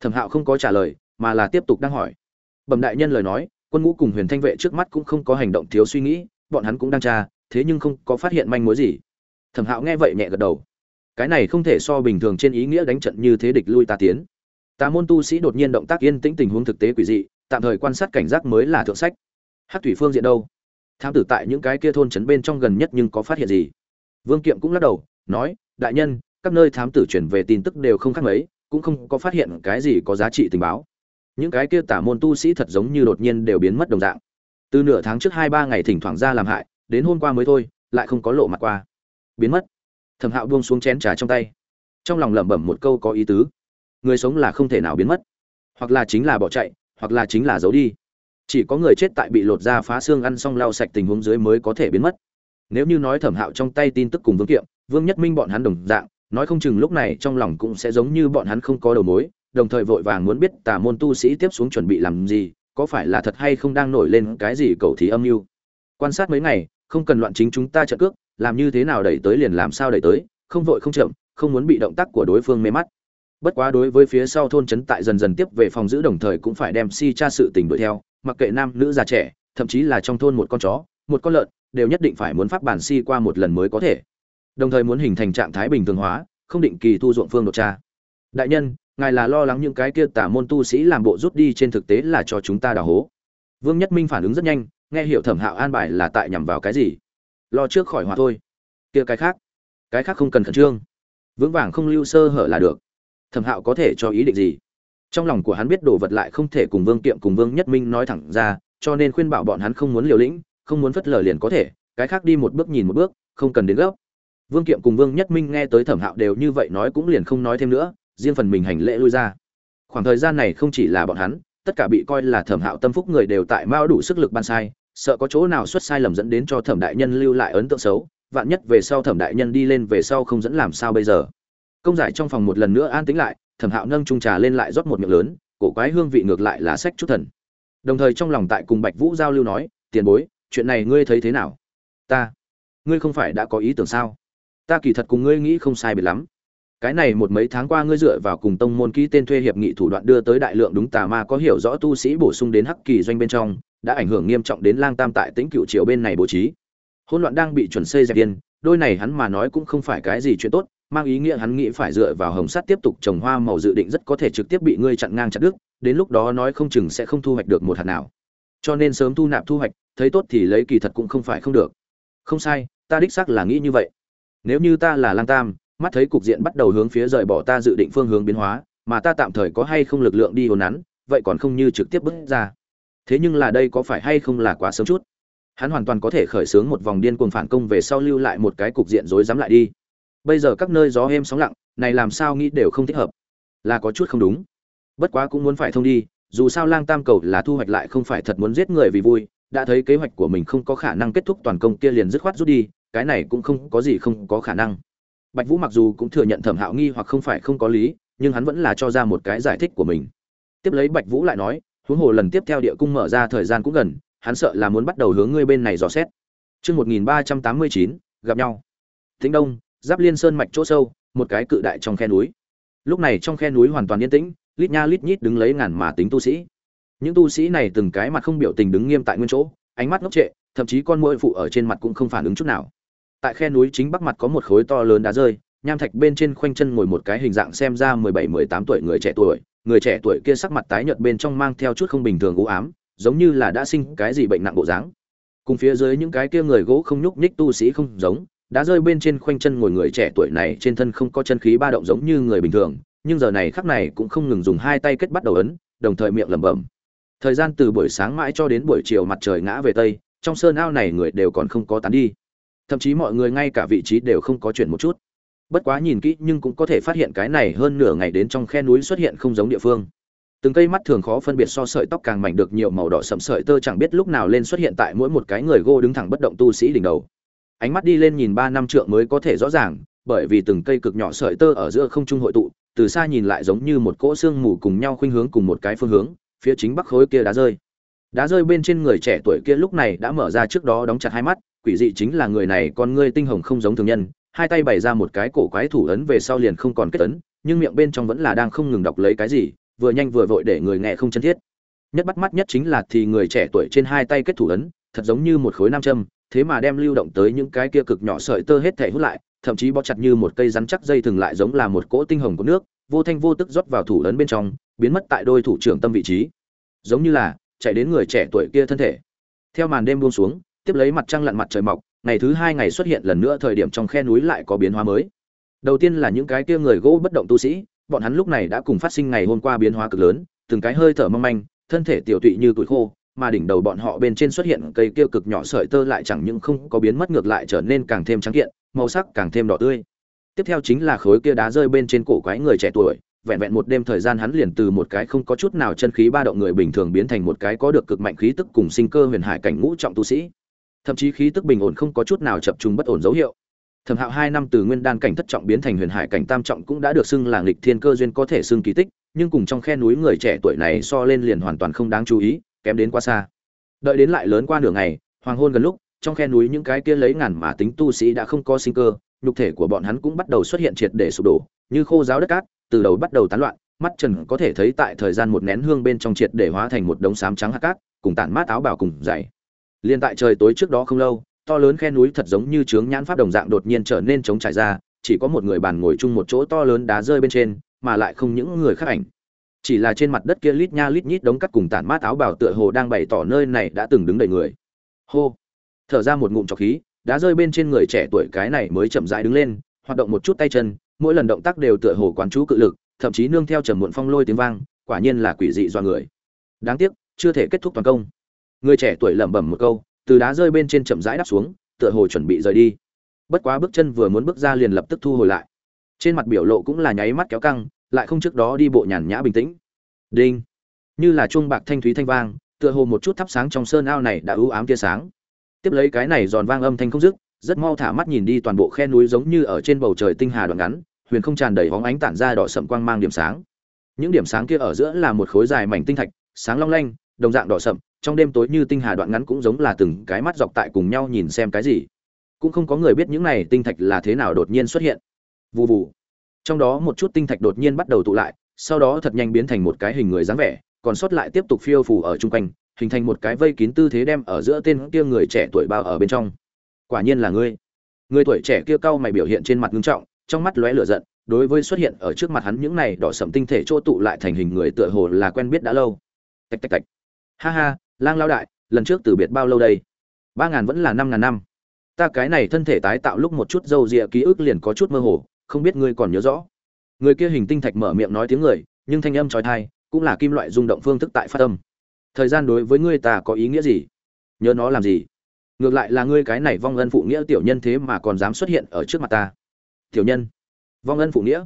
Thẩm hạo không có trả lời, mà là tiếp tục đang hỏi. Bẩm đại nhân lời nói, quân ngũ cùng huyền thanh vệ trước mắt cũng không có hành động thiếu suy nghĩ, bọn hắn cũng đang tra, thế nhưng không có phát hiện manh mối gì. Thẩm hạo nghe vậy nhẹ gật đầu. Cái này không thể so bình thường trên ý nghĩa đánh trận như thế địch lui ta tiến tà môn tu sĩ đột nhiên động tác yên tĩnh tình huống thực tế quỷ dị, tạm thời quan sát cảnh giác mới là thượng sách. Hát thủy phương diện đâu? Thám tử tại những cái kia thôn trấn bên trong gần nhất nhưng có phát hiện gì? Vương kiệm cũng lắc đầu, nói, đại nhân, các nơi thám tử chuyển về tin tức đều không khác mấy, cũng không có phát hiện cái gì có giá trị tình báo. Những cái kia tả môn tu sĩ thật giống như đột nhiên đều biến mất đồng dạng. Từ nửa tháng trước hai ba ngày thỉnh thoảng ra làm hại, đến hôm qua mới thôi, lại không có lộ mặt qua. Biến mất. Thẩm hạo buông xuống chén trà trong tay. Trong lòng lẩm bẩm một câu có ý tứ người sống là không thể nào biến mất. Hoặc là chính là bỏ chạy, hoặc là chính là giấu đi. Chỉ có người chết tại bị lột da phá xương ăn xong lau sạch tình huống dưới mới có thể biến mất. Nếu như nói thẩm hạo trong tay tin tức cùng vương kiệm, vương nhất minh bọn hắn đồng dạng, nói không chừng lúc này trong lòng cũng sẽ giống như bọn hắn không có đầu mối, đồng thời vội vàng muốn biết tà môn tu sĩ tiếp xuống chuẩn bị làm gì, có phải là thật hay không đang nổi lên cái gì cầu thí âm mưu. Quan sát mấy ngày, không cần loạn chính chúng ta trợ cước, làm như thế nào đẩy tới liền làm sao đẩy tới, không vội không chậm, không muốn bị động tác của đối phương mê mắt bất quá đối với phía sau thôn trấn tại dần dần tiếp về phòng giữ đồng thời cũng phải đem si tra sự tình đuổi theo, mặc kệ nam nữ già trẻ, thậm chí là trong thôn một con chó, một con lợn, đều nhất định phải muốn phát bản si qua một lần mới có thể. Đồng thời muốn hình thành trạng thái bình thường hóa, không định kỳ thu ruộng phương đột tra. Đại nhân, ngài là lo lắng những cái kia tả môn tu sĩ làm bộ rút đi trên thực tế là cho chúng ta đào hố. Vương nhất minh phản ứng rất nhanh, nghe hiểu thẩm hạo an bài là tại nhằm vào cái gì? Lo trước khỏi hòa thôi. Kia cái khác. Cái khác không cần khẩn trương. Vững vàng không lưu sơ hở là được thẩm hạo có thể cho ý định gì? Trong lòng của hắn biết đồ vật lại không thể cùng vương kiệm cùng vương nhất minh nói thẳng ra, cho nên khuyên bảo bọn hắn không muốn liều lĩnh, không muốn phất lờ liền có thể, cái khác đi một bước nhìn một bước, không cần đến gấp. Vương kiệm cùng vương nhất minh nghe tới thẩm hạo đều như vậy nói cũng liền không nói thêm nữa, riêng phần mình hành lễ lui ra. Khoảng thời gian này không chỉ là bọn hắn, tất cả bị coi là thẩm hạo tâm phúc người đều tại mao đủ sức lực ban sai, sợ có chỗ nào xuất sai lầm dẫn đến cho thẩm đại nhân lưu lại ấn tượng xấu, vạn nhất về sau thẩm đại nhân đi lên về sau không dẫn làm sao bây giờ công giải trong phòng một lần nữa an tĩnh lại, thẩm hạo nâng trung trà lên lại rót một miệng lớn, cổ quái hương vị ngược lại là sách chút thần. Đồng thời trong lòng tại cùng bạch vũ giao lưu nói, tiền bối, chuyện này ngươi thấy thế nào? Ta, ngươi không phải đã có ý tưởng sao? Ta kỳ thật cùng ngươi nghĩ không sai biệt lắm. Cái này một mấy tháng qua ngươi dựa vào cùng tông môn ký tên thuê hiệp nghị thủ đoạn đưa tới đại lượng đúng tà ma có hiểu rõ tu sĩ bổ sung đến hắc kỳ doanh bên trong, đã ảnh hưởng nghiêm trọng đến lang tam tại tĩnh cựu triều bên này bố trí. Hỗn loạn đang bị chuẩn xây dẹp yên đôi này hắn mà nói cũng không phải cái gì chuyện tốt mang ý nghĩa hắn nghĩ phải dựa vào hồng sắt tiếp tục trồng hoa màu dự định rất có thể trực tiếp bị ngươi chặn ngang chặt đứt, đến lúc đó nói không chừng sẽ không thu hoạch được một hạt nào. Cho nên sớm thu nạp thu hoạch, thấy tốt thì lấy kỳ thật cũng không phải không được. Không sai, ta đích xác là nghĩ như vậy. Nếu như ta là lang tam, mắt thấy cục diện bắt đầu hướng phía rời bỏ ta dự định phương hướng biến hóa, mà ta tạm thời có hay không lực lượng đi hồn nắn, vậy còn không như trực tiếp bước ra. Thế nhưng là đây có phải hay không là quá sớm chút? Hắn hoàn toàn có thể khởi xướng một vòng điên cuồng phản công về sau lưu lại một cái cục diện rối rắm lại đi bây giờ các nơi gió êm sóng lặng, này làm sao nghĩ đều không thích hợp. Là có chút không đúng. Bất quá cũng muốn phải thông đi, dù sao lang tam cầu là thu hoạch lại không phải thật muốn giết người vì vui, đã thấy kế hoạch của mình không có khả năng kết thúc toàn công kia liền dứt khoát rút đi, cái này cũng không có gì không có khả năng. Bạch vũ mặc dù cũng thừa nhận thẩm hạo nghi hoặc không phải không có lý, nhưng hắn vẫn là cho ra một cái giải thích của mình. Tiếp lấy bạch vũ lại nói, huống hồ lần tiếp theo địa cung mở ra thời gian cũng gần, hắn sợ là muốn bắt đầu hướng ngươi bên này dò xét. Chương một nghìn ba trăm tám mươi chín, gặp nhau. Thính đông giáp liên sơn mạch chỗ sâu, một cái cự đại trong khe núi. Lúc này trong khe núi hoàn toàn yên tĩnh, lít nha lít nhít đứng lấy ngàn mà tính tu sĩ. Những tu sĩ này từng cái mặt không biểu tình đứng nghiêm tại nguyên chỗ, ánh mắt ngốc trệ, thậm chí con mũi phụ ở trên mặt cũng không phản ứng chút nào. Tại khe núi chính bắc mặt có một khối to lớn đá rơi, nham thạch bên trên khoanh chân ngồi một cái hình dạng xem ra mười bảy, mười tám tuổi người trẻ tuổi, người trẻ tuổi kia sắc mặt tái nhợt bên trong mang theo chút không bình thường u ám, giống như là đã sinh cái gì bệnh nặng bộ dáng. Cùng phía dưới những cái kia người gỗ không nhúc nhích tu sĩ không giống đã rơi bên trên khoanh chân ngồi người trẻ tuổi này trên thân không có chân khí ba động giống như người bình thường, nhưng giờ này khắc này cũng không ngừng dùng hai tay kết bắt đầu ấn, đồng thời miệng lẩm bẩm. Thời gian từ buổi sáng mãi cho đến buổi chiều mặt trời ngã về tây, trong sơn ao này người đều còn không có tán đi. Thậm chí mọi người ngay cả vị trí đều không có chuyển một chút. Bất quá nhìn kỹ nhưng cũng có thể phát hiện cái này hơn nửa ngày đến trong khe núi xuất hiện không giống địa phương. Từng cây mắt thường khó phân biệt so sợi tóc càng mảnh được nhiều màu đỏ sậm sợi tơ chẳng biết lúc nào lên xuất hiện tại mỗi một cái người gô đứng thẳng bất động tu sĩ đỉnh đầu ánh mắt đi lên nhìn ba năm trượng mới có thể rõ ràng, bởi vì từng cây cực nhỏ sợi tơ ở giữa không trung hội tụ, từ xa nhìn lại giống như một cỗ xương mù cùng nhau khuynh hướng cùng một cái phương hướng, phía chính bắc khối kia đá rơi. Đá rơi bên trên người trẻ tuổi kia lúc này đã mở ra trước đó đóng chặt hai mắt, quỷ dị chính là người này con ngươi tinh hồng không giống thường nhân, hai tay bày ra một cái cổ quái thủ ấn về sau liền không còn kết ấn, nhưng miệng bên trong vẫn là đang không ngừng đọc lấy cái gì, vừa nhanh vừa vội để người nghe không chân thiết. Nhất bắt mắt nhất chính là thì người trẻ tuổi trên hai tay kết thủ ấn, thật giống như một khối nam châm thế mà đem lưu động tới những cái kia cực nhỏ sợi tơ hết thể hút lại, thậm chí bó chặt như một cây rắn chắc dây thừng lại giống là một cỗ tinh hồng của nước, vô thanh vô tức rót vào thủ lớn bên trong, biến mất tại đôi thủ trưởng tâm vị trí. Giống như là chạy đến người trẻ tuổi kia thân thể. Theo màn đêm buông xuống, tiếp lấy mặt trăng lặn mặt trời mọc, ngày thứ hai ngày xuất hiện lần nữa thời điểm trong khe núi lại có biến hóa mới. Đầu tiên là những cái kia người gỗ bất động tu sĩ, bọn hắn lúc này đã cùng phát sinh ngày hôm qua biến hóa cực lớn, từng cái hơi thở mong manh, thân thể tiểu tụy như tuổi khô mà đỉnh đầu bọn họ bên trên xuất hiện cây kia cực nhỏ sợi tơ lại chẳng những không có biến mất ngược lại trở nên càng thêm trắng kiện, màu sắc càng thêm đỏ tươi. Tiếp theo chính là khối kia đá rơi bên trên cổ quái người trẻ tuổi, vẹn vẹn một đêm thời gian hắn liền từ một cái không có chút nào chân khí ba động người bình thường biến thành một cái có được cực mạnh khí tức cùng sinh cơ huyền hải cảnh ngũ trọng tu sĩ. Thậm chí khí tức bình ổn không có chút nào chập trùng bất ổn dấu hiệu. Thẩm hạo hai năm từ nguyên đan cảnh thất trọng biến thành huyền hải cảnh tam trọng cũng đã được xưng là nghịch thiên cơ duyên có thể xưng kỳ tích, nhưng cùng trong khe núi người trẻ tuổi này so lên liền hoàn toàn không đáng chú ý kém đến quá xa. Đợi đến lại lớn qua nửa ngày, hoàng hôn gần lúc, trong khe núi những cái kia lấy ngàn mà tính tu sĩ đã không có sinh cơ, nhục thể của bọn hắn cũng bắt đầu xuất hiện triệt để sụp đổ, như khô giáo đất cát, từ đầu bắt đầu tán loạn, mắt trần có thể thấy tại thời gian một nén hương bên trong triệt để hóa thành một đống xám trắng hạt cát, cùng tản mát áo bào cùng dày. Liên tại trời tối trước đó không lâu, to lớn khe núi thật giống như trướng nhãn pháp đồng dạng đột nhiên trở nên trống trải ra, chỉ có một người bàn ngồi chung một chỗ to lớn đá rơi bên trên, mà lại không những người khác ảnh chỉ là trên mặt đất kia lít nha lít nhít đống cắt cùng tản mát áo bảo tựa hồ đang bày tỏ nơi này đã từng đứng đầy người. Hô! Thở ra một ngụm trọc khí, đá rơi bên trên người trẻ tuổi cái này mới chậm rãi đứng lên, hoạt động một chút tay chân, mỗi lần động tác đều tựa hồ quán chú cự lực, thậm chí nương theo trầm muộn phong lôi tiếng vang, quả nhiên là quỷ dị do người. Đáng tiếc, chưa thể kết thúc toàn công. Người trẻ tuổi lẩm bẩm một câu, từ đá rơi bên trên chậm rãi đáp xuống, tựa hồ chuẩn bị rời đi. Bất quá bước chân vừa muốn bước ra liền lập tức thu hồi lại. Trên mặt biểu lộ cũng là nháy mắt kéo căng lại không trước đó đi bộ nhàn nhã bình tĩnh. Đinh. Như là chuông bạc thanh thúy thanh vang, tựa hồ một chút thắp sáng trong sơn ao này đã ưu ám tia sáng. Tiếp lấy cái này giòn vang âm thanh không dứt, rất mau thả mắt nhìn đi toàn bộ khe núi giống như ở trên bầu trời tinh hà đoạn ngắn, huyền không tràn đầy hóng ánh tản ra đỏ sậm quang mang điểm sáng. Những điểm sáng kia ở giữa là một khối dài mảnh tinh thạch, sáng long lanh, đồng dạng đỏ sậm, trong đêm tối như tinh hà đoạn ngắn cũng giống là từng cái mắt dọc tại cùng nhau nhìn xem cái gì. Cũng không có người biết những này tinh thạch là thế nào đột nhiên xuất hiện. Vù vù trong đó một chút tinh thạch đột nhiên bắt đầu tụ lại, sau đó thật nhanh biến thành một cái hình người dáng vẻ, còn sót lại tiếp tục phiêu phù ở chung quanh, hình thành một cái vây kín tư thế đem ở giữa tên kia người trẻ tuổi bao ở bên trong. Quả nhiên là ngươi. Người tuổi trẻ kia cau mày biểu hiện trên mặt ngưng trọng, trong mắt lóe lửa giận, đối với xuất hiện ở trước mặt hắn những này đỏ sậm tinh thể chỗ tụ lại thành hình người tựa hồ là quen biết đã lâu. Tạch tạch tạch. Ha ha, lang lao đại, lần trước từ biệt bao lâu đây? Ba ngàn vẫn là năm ngàn năm. Ta cái này thân thể tái tạo lúc một chút dâu rịa ký ức liền có chút mơ hồ không biết ngươi còn nhớ rõ. Người kia hình tinh thạch mở miệng nói tiếng người, nhưng thanh âm trói thai, cũng là kim loại rung động phương thức tại phát âm. Thời gian đối với ngươi ta có ý nghĩa gì? Nhớ nó làm gì? Ngược lại là ngươi cái này vong ân phụ nghĩa tiểu nhân thế mà còn dám xuất hiện ở trước mặt ta. Tiểu nhân. Vong ân phụ nghĩa.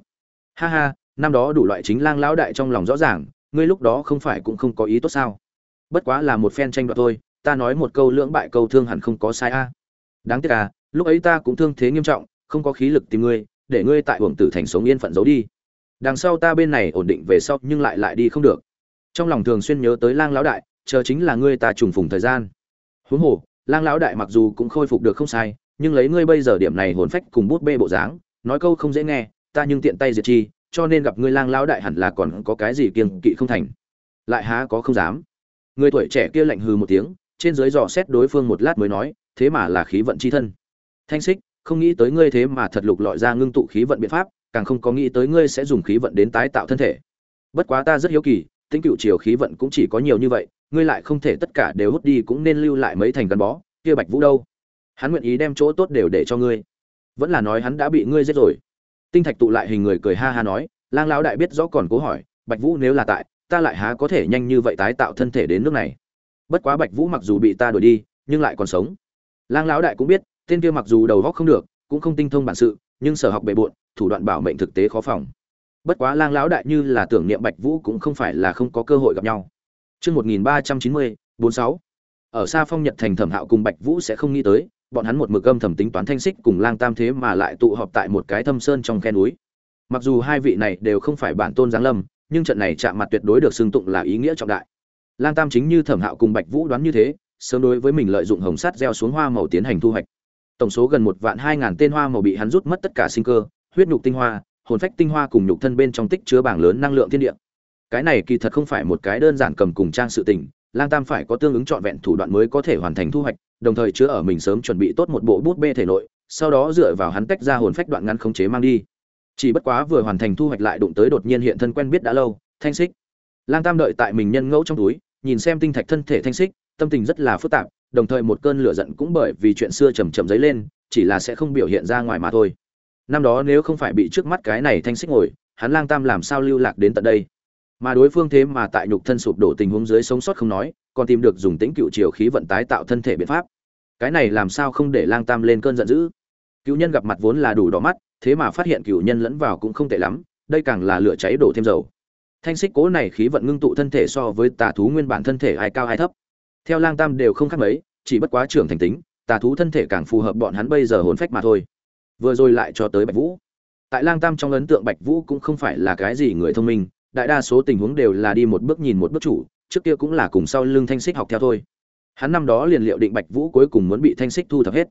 Ha ha, năm đó đủ loại chính lang lão đại trong lòng rõ ràng, ngươi lúc đó không phải cũng không có ý tốt sao? Bất quá là một phen tranh đoạt thôi, ta nói một câu lưỡng bại câu thương hẳn không có sai a. Đáng tiếc à lúc ấy ta cũng thương thế nghiêm trọng, không có khí lực tìm ngươi để ngươi tại uổng tử thành sống yên phận giấu đi. Đằng sau ta bên này ổn định về sau nhưng lại lại đi không được. Trong lòng thường xuyên nhớ tới lang lão đại, chờ chính là ngươi ta trùng phùng thời gian. Huống hồ, lang lão đại mặc dù cũng khôi phục được không sai, nhưng lấy ngươi bây giờ điểm này hồn phách cùng bút bê bộ dáng, nói câu không dễ nghe, ta nhưng tiện tay diệt chi, cho nên gặp ngươi lang lão đại hẳn là còn có cái gì kiêng kỵ không thành. Lại há có không dám. Người tuổi trẻ kia lạnh hừ một tiếng, trên dưới dò xét đối phương một lát mới nói, thế mà là khí vận chi thân. Thanh xích không nghĩ tới ngươi thế mà thật lục lọi ra ngưng tụ khí vận biện pháp, càng không có nghĩ tới ngươi sẽ dùng khí vận đến tái tạo thân thể. Bất quá ta rất hiếu kỳ tính cựu chiều khí vận cũng chỉ có nhiều như vậy, ngươi lại không thể tất cả đều hút đi cũng nên lưu lại mấy thành gắn bó, kia bạch vũ đâu? Hắn nguyện ý đem chỗ tốt đều để cho ngươi. Vẫn là nói hắn đã bị ngươi giết rồi. Tinh thạch tụ lại hình người cười ha ha nói, lang lão đại biết rõ còn cố hỏi, bạch vũ nếu là tại, ta lại há có thể nhanh như vậy tái tạo thân thể đến nước này? Bất quá bạch vũ mặc dù bị ta đuổi đi, nhưng lại còn sống. Lang lão đại cũng biết tên kia mặc dù đầu óc không được cũng không tinh thông bản sự nhưng sở học bề bộn thủ đoạn bảo mệnh thực tế khó phòng. Bất quá lang lão đại như là tưởng niệm bạch vũ cũng không phải là không có cơ hội gặp nhau. Trước 1390, 46. Ở xa phong Nhật thành thẩm hạo cùng bạch vũ sẽ không nghĩ tới bọn hắn một mực âm thầm tính toán thanh xích cùng lang tam thế mà lại tụ họp tại một cái thâm sơn trong khe núi. Mặc dù hai vị này đều không phải bản tôn giáng lâm nhưng trận này chạm mặt tuyệt đối được xưng tụng là ý nghĩa trọng đại. Lang tam chính như thẩm hạo cùng bạch vũ đoán như thế sớm đối với mình lợi dụng hồng sắt gieo xuống hoa màu tiến hành thu hoạch tổng số gần một vạn hai ngàn tên hoa màu bị hắn rút mất tất cả sinh cơ, huyết nhục tinh hoa, hồn phách tinh hoa cùng nhục thân bên trong tích chứa bảng lớn năng lượng thiên địa. Cái này kỳ thật không phải một cái đơn giản cầm cùng trang sự tình, lang tam phải có tương ứng trọn vẹn thủ đoạn mới có thể hoàn thành thu hoạch, đồng thời chứa ở mình sớm chuẩn bị tốt một bộ bút bê thể nội, sau đó dựa vào hắn tách ra hồn phách đoạn ngắn khống chế mang đi. Chỉ bất quá vừa hoàn thành thu hoạch lại đụng tới đột nhiên hiện thân quen biết đã lâu, thanh xích lang tam đợi tại mình nhân ngẫu trong túi, nhìn xem tinh thạch thân thể thanh xích tâm tình rất là phức tạp đồng thời một cơn lửa giận cũng bởi vì chuyện xưa chầm chậm dấy lên, chỉ là sẽ không biểu hiện ra ngoài mà thôi. Năm đó nếu không phải bị trước mắt cái này thanh xích ngồi, hắn lang tam làm sao lưu lạc đến tận đây? Mà đối phương thế mà tại nhục thân sụp đổ tình huống dưới sống sót không nói, còn tìm được dùng tĩnh cựu chiều khí vận tái tạo thân thể biện pháp. Cái này làm sao không để lang tam lên cơn giận dữ? Cựu nhân gặp mặt vốn là đủ đỏ mắt, thế mà phát hiện cựu nhân lẫn vào cũng không tệ lắm, đây càng là lửa cháy đổ thêm dầu. Thanh xích cố này khí vận ngưng tụ thân thể so với tà thú nguyên bản thân thể ai cao ai thấp theo lang tam đều không khác mấy, chỉ bất quá trưởng thành tính, tà thú thân thể càng phù hợp bọn hắn bây giờ hồn phách mà thôi. Vừa rồi lại cho tới bạch vũ. Tại lang tam trong ấn tượng bạch vũ cũng không phải là cái gì người thông minh, đại đa số tình huống đều là đi một bước nhìn một bước chủ, trước kia cũng là cùng sau lưng thanh xích học theo thôi. Hắn năm đó liền liệu định bạch vũ cuối cùng muốn bị thanh xích thu thập hết.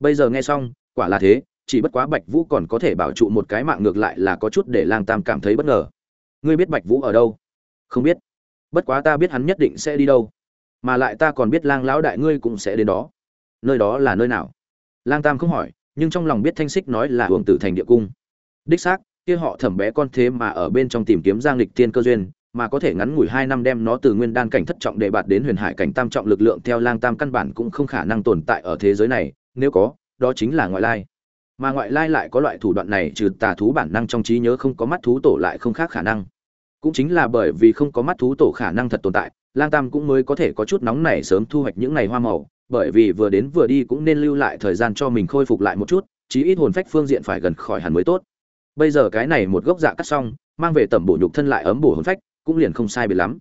Bây giờ nghe xong, quả là thế, chỉ bất quá bạch vũ còn có thể bảo trụ một cái mạng ngược lại là có chút để lang tam cảm thấy bất ngờ. Ngươi biết bạch vũ ở đâu? Không biết. Bất quá ta biết hắn nhất định sẽ đi đâu mà lại ta còn biết lang lão đại ngươi cũng sẽ đến đó. Nơi đó là nơi nào? Lang tam không hỏi, nhưng trong lòng biết thanh xích nói là hưởng tử thành địa cung. Đích xác, kia họ thẩm bé con thế mà ở bên trong tìm kiếm giang lịch tiên cơ duyên, mà có thể ngắn ngủi hai năm đem nó từ nguyên đan cảnh thất trọng để bạt đến huyền hải cảnh tam trọng lực lượng theo lang tam căn bản cũng không khả năng tồn tại ở thế giới này, nếu có, đó chính là ngoại lai. Mà ngoại lai lại có loại thủ đoạn này trừ tà thú bản năng trong trí nhớ không có mắt thú tổ lại không khác khả năng. Cũng chính là bởi vì không có mắt thú tổ khả năng thật tồn tại lang tam cũng mới có thể có chút nóng này sớm thu hoạch những ngày hoa màu, bởi vì vừa đến vừa đi cũng nên lưu lại thời gian cho mình khôi phục lại một chút, chí ít hồn phách phương diện phải gần khỏi hẳn mới tốt. Bây giờ cái này một gốc dạ cắt xong, mang về tẩm bổ nhục thân lại ấm bổ hồn phách, cũng liền không sai biệt lắm.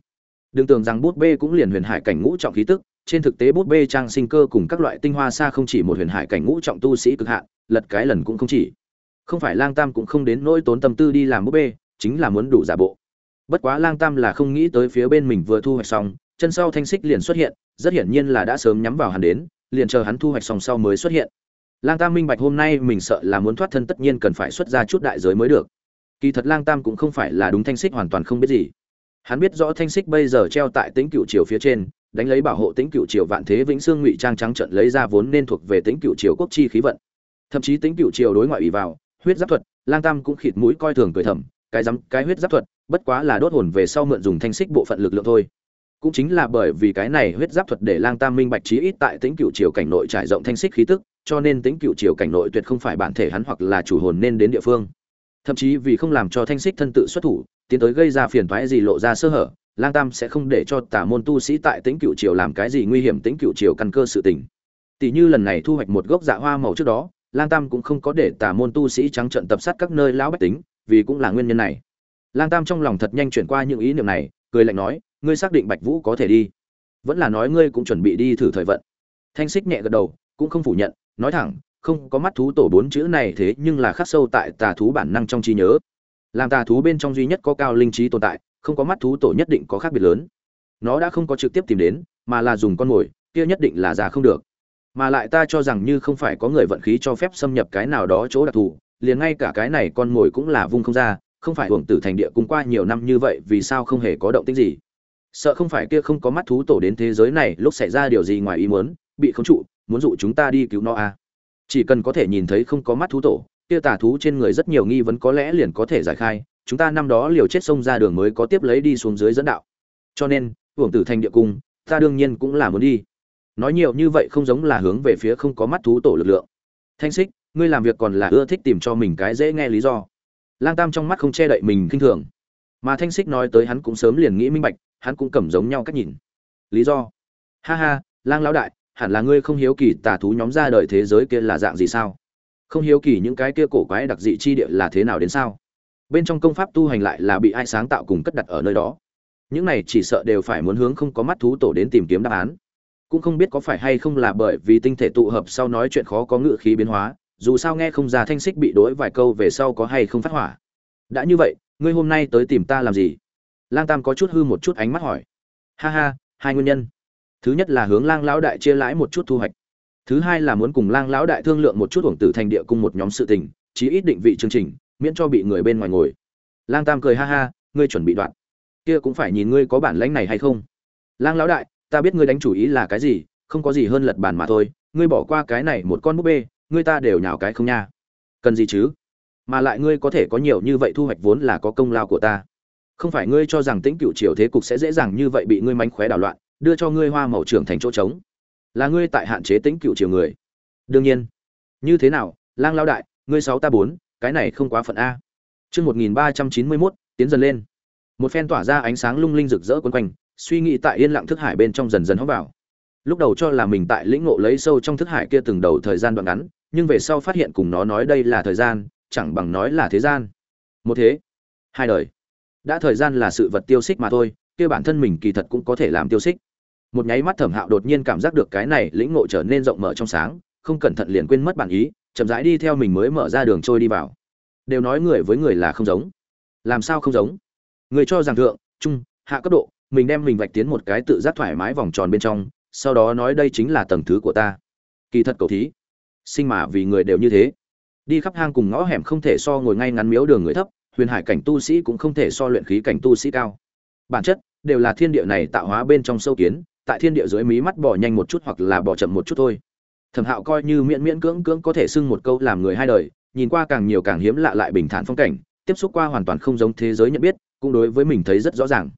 Đừng tưởng rằng bút bê cũng liền huyền hải cảnh ngũ trọng khí tức, trên thực tế bút bê trang sinh cơ cùng các loại tinh hoa xa không chỉ một huyền hải cảnh ngũ trọng tu sĩ cực hạn, lật cái lần cũng không chỉ. Không phải lang tam cũng không đến nỗi tốn tâm tư đi làm bút bê, chính là muốn đủ giả bộ bất quá lang tam là không nghĩ tới phía bên mình vừa thu hoạch xong, chân sau thanh xích liền xuất hiện, rất hiển nhiên là đã sớm nhắm vào hắn đến, liền chờ hắn thu hoạch xong sau mới xuất hiện. Lang tam minh bạch hôm nay mình sợ là muốn thoát thân tất nhiên cần phải xuất ra chút đại giới mới được. Kỳ thật lang tam cũng không phải là đúng thanh xích hoàn toàn không biết gì. Hắn biết rõ thanh xích bây giờ treo tại tính cựu triều phía trên, đánh lấy bảo hộ tính cựu triều vạn thế vĩnh xương ngụy trang trắng trận lấy ra vốn nên thuộc về tính cựu triều quốc chi khí vận. Thậm chí tính cựu triều đối ngoại ủy vào, huyết giáp thuật, lang tam cũng khịt mũi coi thường cười thầm, cái rắm cái huyết giáp thuật bất quá là đốt hồn về sau mượn dùng thanh xích bộ phận lực lượng thôi. Cũng chính là bởi vì cái này huyết giáp thuật để lang tam minh bạch trí ít tại tính cựu triều cảnh nội trải rộng thanh xích khí tức, cho nên tính cựu triều cảnh nội tuyệt không phải bản thể hắn hoặc là chủ hồn nên đến địa phương. Thậm chí vì không làm cho thanh xích thân tự xuất thủ, tiến tới gây ra phiền toái gì lộ ra sơ hở, lang tam sẽ không để cho tả môn tu sĩ tại tính cựu triều làm cái gì nguy hiểm tính cựu triều căn cơ sự tình. Tỷ như lần này thu hoạch một gốc dạ hoa màu trước đó, lang tam cũng không có để tả môn tu sĩ trắng trận tập sát các nơi lão bách tính, vì cũng là nguyên nhân này lang tam trong lòng thật nhanh chuyển qua những ý niệm này, cười lạnh nói, ngươi xác định bạch vũ có thể đi. Vẫn là nói ngươi cũng chuẩn bị đi thử thời vận. Thanh xích nhẹ gật đầu, cũng không phủ nhận, nói thẳng, không có mắt thú tổ bốn chữ này thế nhưng là khắc sâu tại tà thú bản năng trong trí nhớ. Làm tà thú bên trong duy nhất có cao linh trí tồn tại, không có mắt thú tổ nhất định có khác biệt lớn. Nó đã không có trực tiếp tìm đến, mà là dùng con mồi, kia nhất định là già không được. Mà lại ta cho rằng như không phải có người vận khí cho phép xâm nhập cái nào đó chỗ đặc thù, liền ngay cả cái này con mồi cũng là vung không ra không phải hưởng tử thành địa cung qua nhiều năm như vậy, vì sao không hề có động tĩnh gì? Sợ không phải kia không có mắt thú tổ đến thế giới này, lúc xảy ra điều gì ngoài ý muốn, bị khống trụ, muốn dụ chúng ta đi cứu nó à. chỉ cần có thể nhìn thấy không có mắt thú tổ, kia tà thú trên người rất nhiều nghi vấn có lẽ liền có thể giải khai, chúng ta năm đó liều chết sông ra đường mới có tiếp lấy đi xuống dưới dẫn đạo. Cho nên, hưởng tử thành địa cung, ta đương nhiên cũng là muốn đi. Nói nhiều như vậy không giống là hướng về phía không có mắt thú tổ lực lượng. Thanh xích ngươi làm việc còn là ưa thích tìm cho mình cái dễ nghe lý do lang tam trong mắt không che đậy mình khinh thường. Mà thanh xích nói tới hắn cũng sớm liền nghĩ minh bạch, hắn cũng cầm giống nhau cách nhìn. Lý do? Ha ha, lang lão đại, hẳn là ngươi không hiếu kỳ tà thú nhóm ra đời thế giới kia là dạng gì sao? Không hiếu kỳ những cái kia cổ quái đặc dị chi địa là thế nào đến sao? Bên trong công pháp tu hành lại là bị ai sáng tạo cùng cất đặt ở nơi đó. Những này chỉ sợ đều phải muốn hướng không có mắt thú tổ đến tìm kiếm đáp án. Cũng không biết có phải hay không là bởi vì tinh thể tụ hợp sau nói chuyện khó có ngự khí biến hóa dù sao nghe không ra thanh xích bị đối vài câu về sau có hay không phát hỏa. Đã như vậy, ngươi hôm nay tới tìm ta làm gì? Lang tam có chút hư một chút ánh mắt hỏi. Ha ha, hai nguyên nhân. Thứ nhất là hướng lang lão đại chia lãi một chút thu hoạch. Thứ hai là muốn cùng lang lão đại thương lượng một chút hưởng tử thành địa cung một nhóm sự tình, chí ít định vị chương trình, miễn cho bị người bên ngoài ngồi. Lang tam cười ha ha, ngươi chuẩn bị đoạn. Kia cũng phải nhìn ngươi có bản lãnh này hay không. Lang lão đại, ta biết ngươi đánh chủ ý là cái gì, không có gì hơn lật bàn mà thôi, ngươi bỏ qua cái này một con búp bê ngươi ta đều nhào cái không nha. Cần gì chứ? Mà lại ngươi có thể có nhiều như vậy thu hoạch vốn là có công lao của ta. Không phải ngươi cho rằng tĩnh cựu triều thế cục sẽ dễ dàng như vậy bị ngươi mánh khóe đảo loạn, đưa cho ngươi hoa màu trưởng thành chỗ trống. Là ngươi tại hạn chế tĩnh cựu triều người. Đương nhiên. Như thế nào, lang lao đại, ngươi sáu ta bốn, cái này không quá phận a. Chương một nghìn ba trăm chín mươi mốt, tiến dần lên. Một phen tỏa ra ánh sáng lung linh rực rỡ quấn quanh, suy nghĩ tại yên lặng thức hải bên trong dần dần hóc vào lúc đầu cho là mình tại lĩnh ngộ lấy sâu trong thức hải kia từng đầu thời gian đoạn ngắn, nhưng về sau phát hiện cùng nó nói đây là thời gian, chẳng bằng nói là thế gian. Một thế, hai đời. Đã thời gian là sự vật tiêu xích mà thôi, kia bản thân mình kỳ thật cũng có thể làm tiêu xích. Một nháy mắt thẩm hạo đột nhiên cảm giác được cái này lĩnh ngộ trở nên rộng mở trong sáng, không cẩn thận liền quên mất bản ý, chậm rãi đi theo mình mới mở ra đường trôi đi vào. Đều nói người với người là không giống. Làm sao không giống? Người cho rằng thượng, trung, hạ cấp độ, mình đem mình vạch tiến một cái tự giác thoải mái vòng tròn bên trong sau đó nói đây chính là tầng thứ của ta. Kỳ thật cầu thí, sinh mà vì người đều như thế. Đi khắp hang cùng ngõ hẻm không thể so ngồi ngay ngắn miếu đường người thấp, huyền hải cảnh tu sĩ cũng không thể so luyện khí cảnh tu sĩ cao. Bản chất, đều là thiên địa này tạo hóa bên trong sâu kiến, tại thiên địa dưới mí mắt bỏ nhanh một chút hoặc là bỏ chậm một chút thôi. Thẩm hạo coi như miễn miễn cưỡng cưỡng có thể xưng một câu làm người hai đời, nhìn qua càng nhiều càng hiếm lạ lại bình thản phong cảnh, tiếp xúc qua hoàn toàn không giống thế giới nhận biết, cũng đối với mình thấy rất rõ ràng.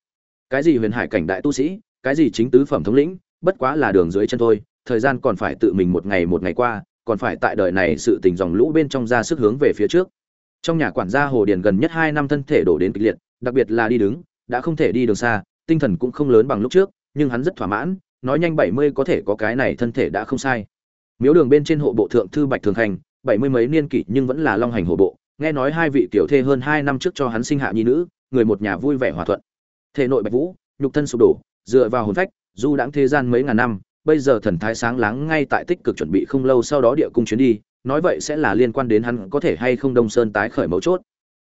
Cái gì huyền hải cảnh đại tu sĩ, cái gì chính tứ phẩm thống lĩnh bất quá là đường dưới chân thôi, thời gian còn phải tự mình một ngày một ngày qua, còn phải tại đời này sự tình dòng lũ bên trong ra sức hướng về phía trước. Trong nhà quản gia hồ điền gần nhất hai năm thân thể đổ đến kịch liệt, đặc biệt là đi đứng, đã không thể đi đường xa, tinh thần cũng không lớn bằng lúc trước, nhưng hắn rất thỏa mãn, nói nhanh bảy mươi có thể có cái này thân thể đã không sai. Miếu đường bên trên hộ bộ thượng thư bạch thường thành bảy mươi mấy niên kỷ nhưng vẫn là long hành hộ bộ, nghe nói hai vị tiểu thê hơn hai năm trước cho hắn sinh hạ nhi nữ, người một nhà vui vẻ hòa thuận. Thể nội bạch vũ, nhục thân sụp đổ, dựa vào hồn phách du đãng thế gian mấy ngàn năm, bây giờ thần thái sáng láng ngay tại tích cực chuẩn bị không lâu sau đó địa cung chuyến đi, nói vậy sẽ là liên quan đến hắn có thể hay không đông sơn tái khởi mấu chốt.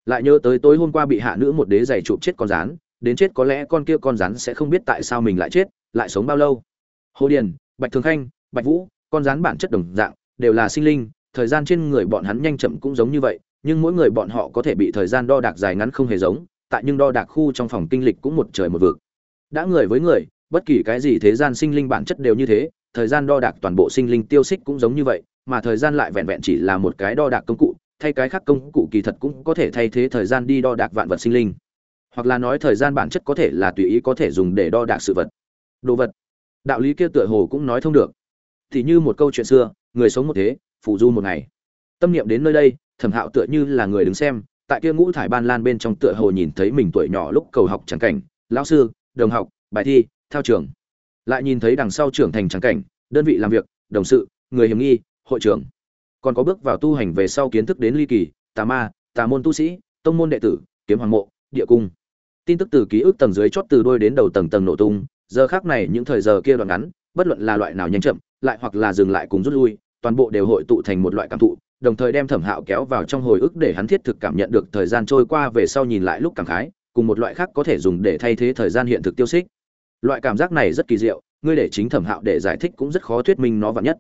Lại nhớ tới tối hôm qua bị hạ nữ một đế giày chụp chết con rắn đến chết có lẽ con kia con rắn sẽ không biết tại sao mình lại chết, lại sống bao lâu. Hồ điền, bạch thường khanh, bạch vũ, con rắn bản chất đồng dạng, đều là sinh linh, thời gian trên người bọn hắn nhanh chậm cũng giống như vậy, nhưng mỗi người bọn họ có thể bị thời gian đo đạc dài ngắn không hề giống, tại nhưng đo đạc khu trong phòng kinh lịch cũng một trời một vực. Đã người với người bất kỳ cái gì thế gian sinh linh bản chất đều như thế, thời gian đo đạc toàn bộ sinh linh tiêu xích cũng giống như vậy, mà thời gian lại vẹn vẹn chỉ là một cái đo đạc công cụ, thay cái khác công cụ kỳ thật cũng có thể thay thế thời gian đi đo đạc vạn vật sinh linh. Hoặc là nói thời gian bản chất có thể là tùy ý có thể dùng để đo đạc sự vật. Đồ vật. Đạo lý kia tựa hồ cũng nói thông được. Thì như một câu chuyện xưa, người sống một thế, phụ du một ngày. Tâm niệm đến nơi đây, thẩm hạo tựa như là người đứng xem, tại kia ngũ thải ban lan bên trong tựa hồ nhìn thấy mình tuổi nhỏ lúc cầu học trắng cảnh. Lão sư, đồng học, bài thi theo trường. Lại nhìn thấy đằng sau trưởng thành trắng cảnh, đơn vị làm việc, đồng sự, người hiểm nghi, hội trưởng. Còn có bước vào tu hành về sau kiến thức đến ly kỳ, tà ma, tà môn tu sĩ, tông môn đệ tử, kiếm hoàng mộ, địa cung. Tin tức từ ký ức tầng dưới chót từ đôi đến đầu tầng tầng nổ tung, giờ khác này những thời giờ kia đoạn ngắn, bất luận là loại nào nhanh chậm, lại hoặc là dừng lại cùng rút lui, toàn bộ đều hội tụ thành một loại cảm thụ, đồng thời đem thẩm hạo kéo vào trong hồi ức để hắn thiết thực cảm nhận được thời gian trôi qua về sau nhìn lại lúc cảm khái, cùng một loại khác có thể dùng để thay thế thời gian hiện thực tiêu xích loại cảm giác này rất kỳ diệu, ngươi để chính thẩm hạo để giải thích cũng rất khó thuyết minh nó vạn nhất.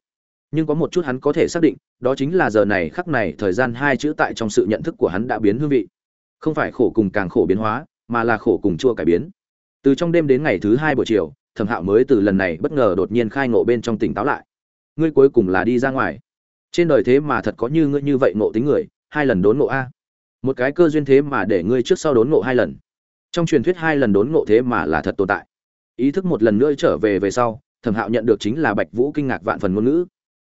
Nhưng có một chút hắn có thể xác định, đó chính là giờ này khắc này thời gian hai chữ tại trong sự nhận thức của hắn đã biến hương vị. Không phải khổ cùng càng khổ biến hóa, mà là khổ cùng chua cải biến. Từ trong đêm đến ngày thứ hai buổi chiều, thẩm hạo mới từ lần này bất ngờ đột nhiên khai ngộ bên trong tỉnh táo lại. Ngươi cuối cùng là đi ra ngoài. Trên đời thế mà thật có như ngươi như vậy ngộ tính người, hai lần đốn ngộ a. Một cái cơ duyên thế mà để ngươi trước sau đốn ngộ hai lần. Trong truyền thuyết hai lần đốn ngộ thế mà là thật tồn tại ý thức một lần nữa trở về về sau, thẩm hạo nhận được chính là bạch vũ kinh ngạc vạn phần ngôn ngữ.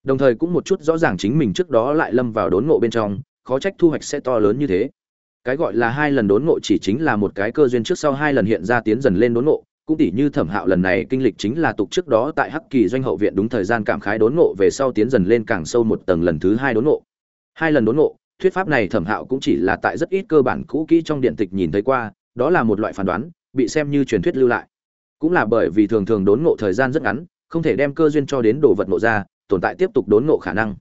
Đồng thời cũng một chút rõ ràng chính mình trước đó lại lâm vào đốn ngộ bên trong, khó trách thu hoạch sẽ to lớn như thế. Cái gọi là hai lần đốn ngộ chỉ chính là một cái cơ duyên trước sau hai lần hiện ra tiến dần lên đốn ngộ, cũng tỉ như thẩm hạo lần này kinh lịch chính là tục trước đó tại hắc kỳ doanh hậu viện đúng thời gian cảm khái đốn ngộ về sau tiến dần lên càng sâu một tầng lần thứ hai đốn ngộ. Hai lần đốn ngộ, thuyết pháp này thẩm hạo cũng chỉ là tại rất ít cơ bản cũ kỹ trong điện tịch nhìn thấy qua, đó là một loại phán đoán, bị xem như truyền thuyết lưu lại cũng là bởi vì thường thường đốn ngộ thời gian rất ngắn, không thể đem cơ duyên cho đến đồ vật ngộ ra, tồn tại tiếp tục đốn ngộ khả năng.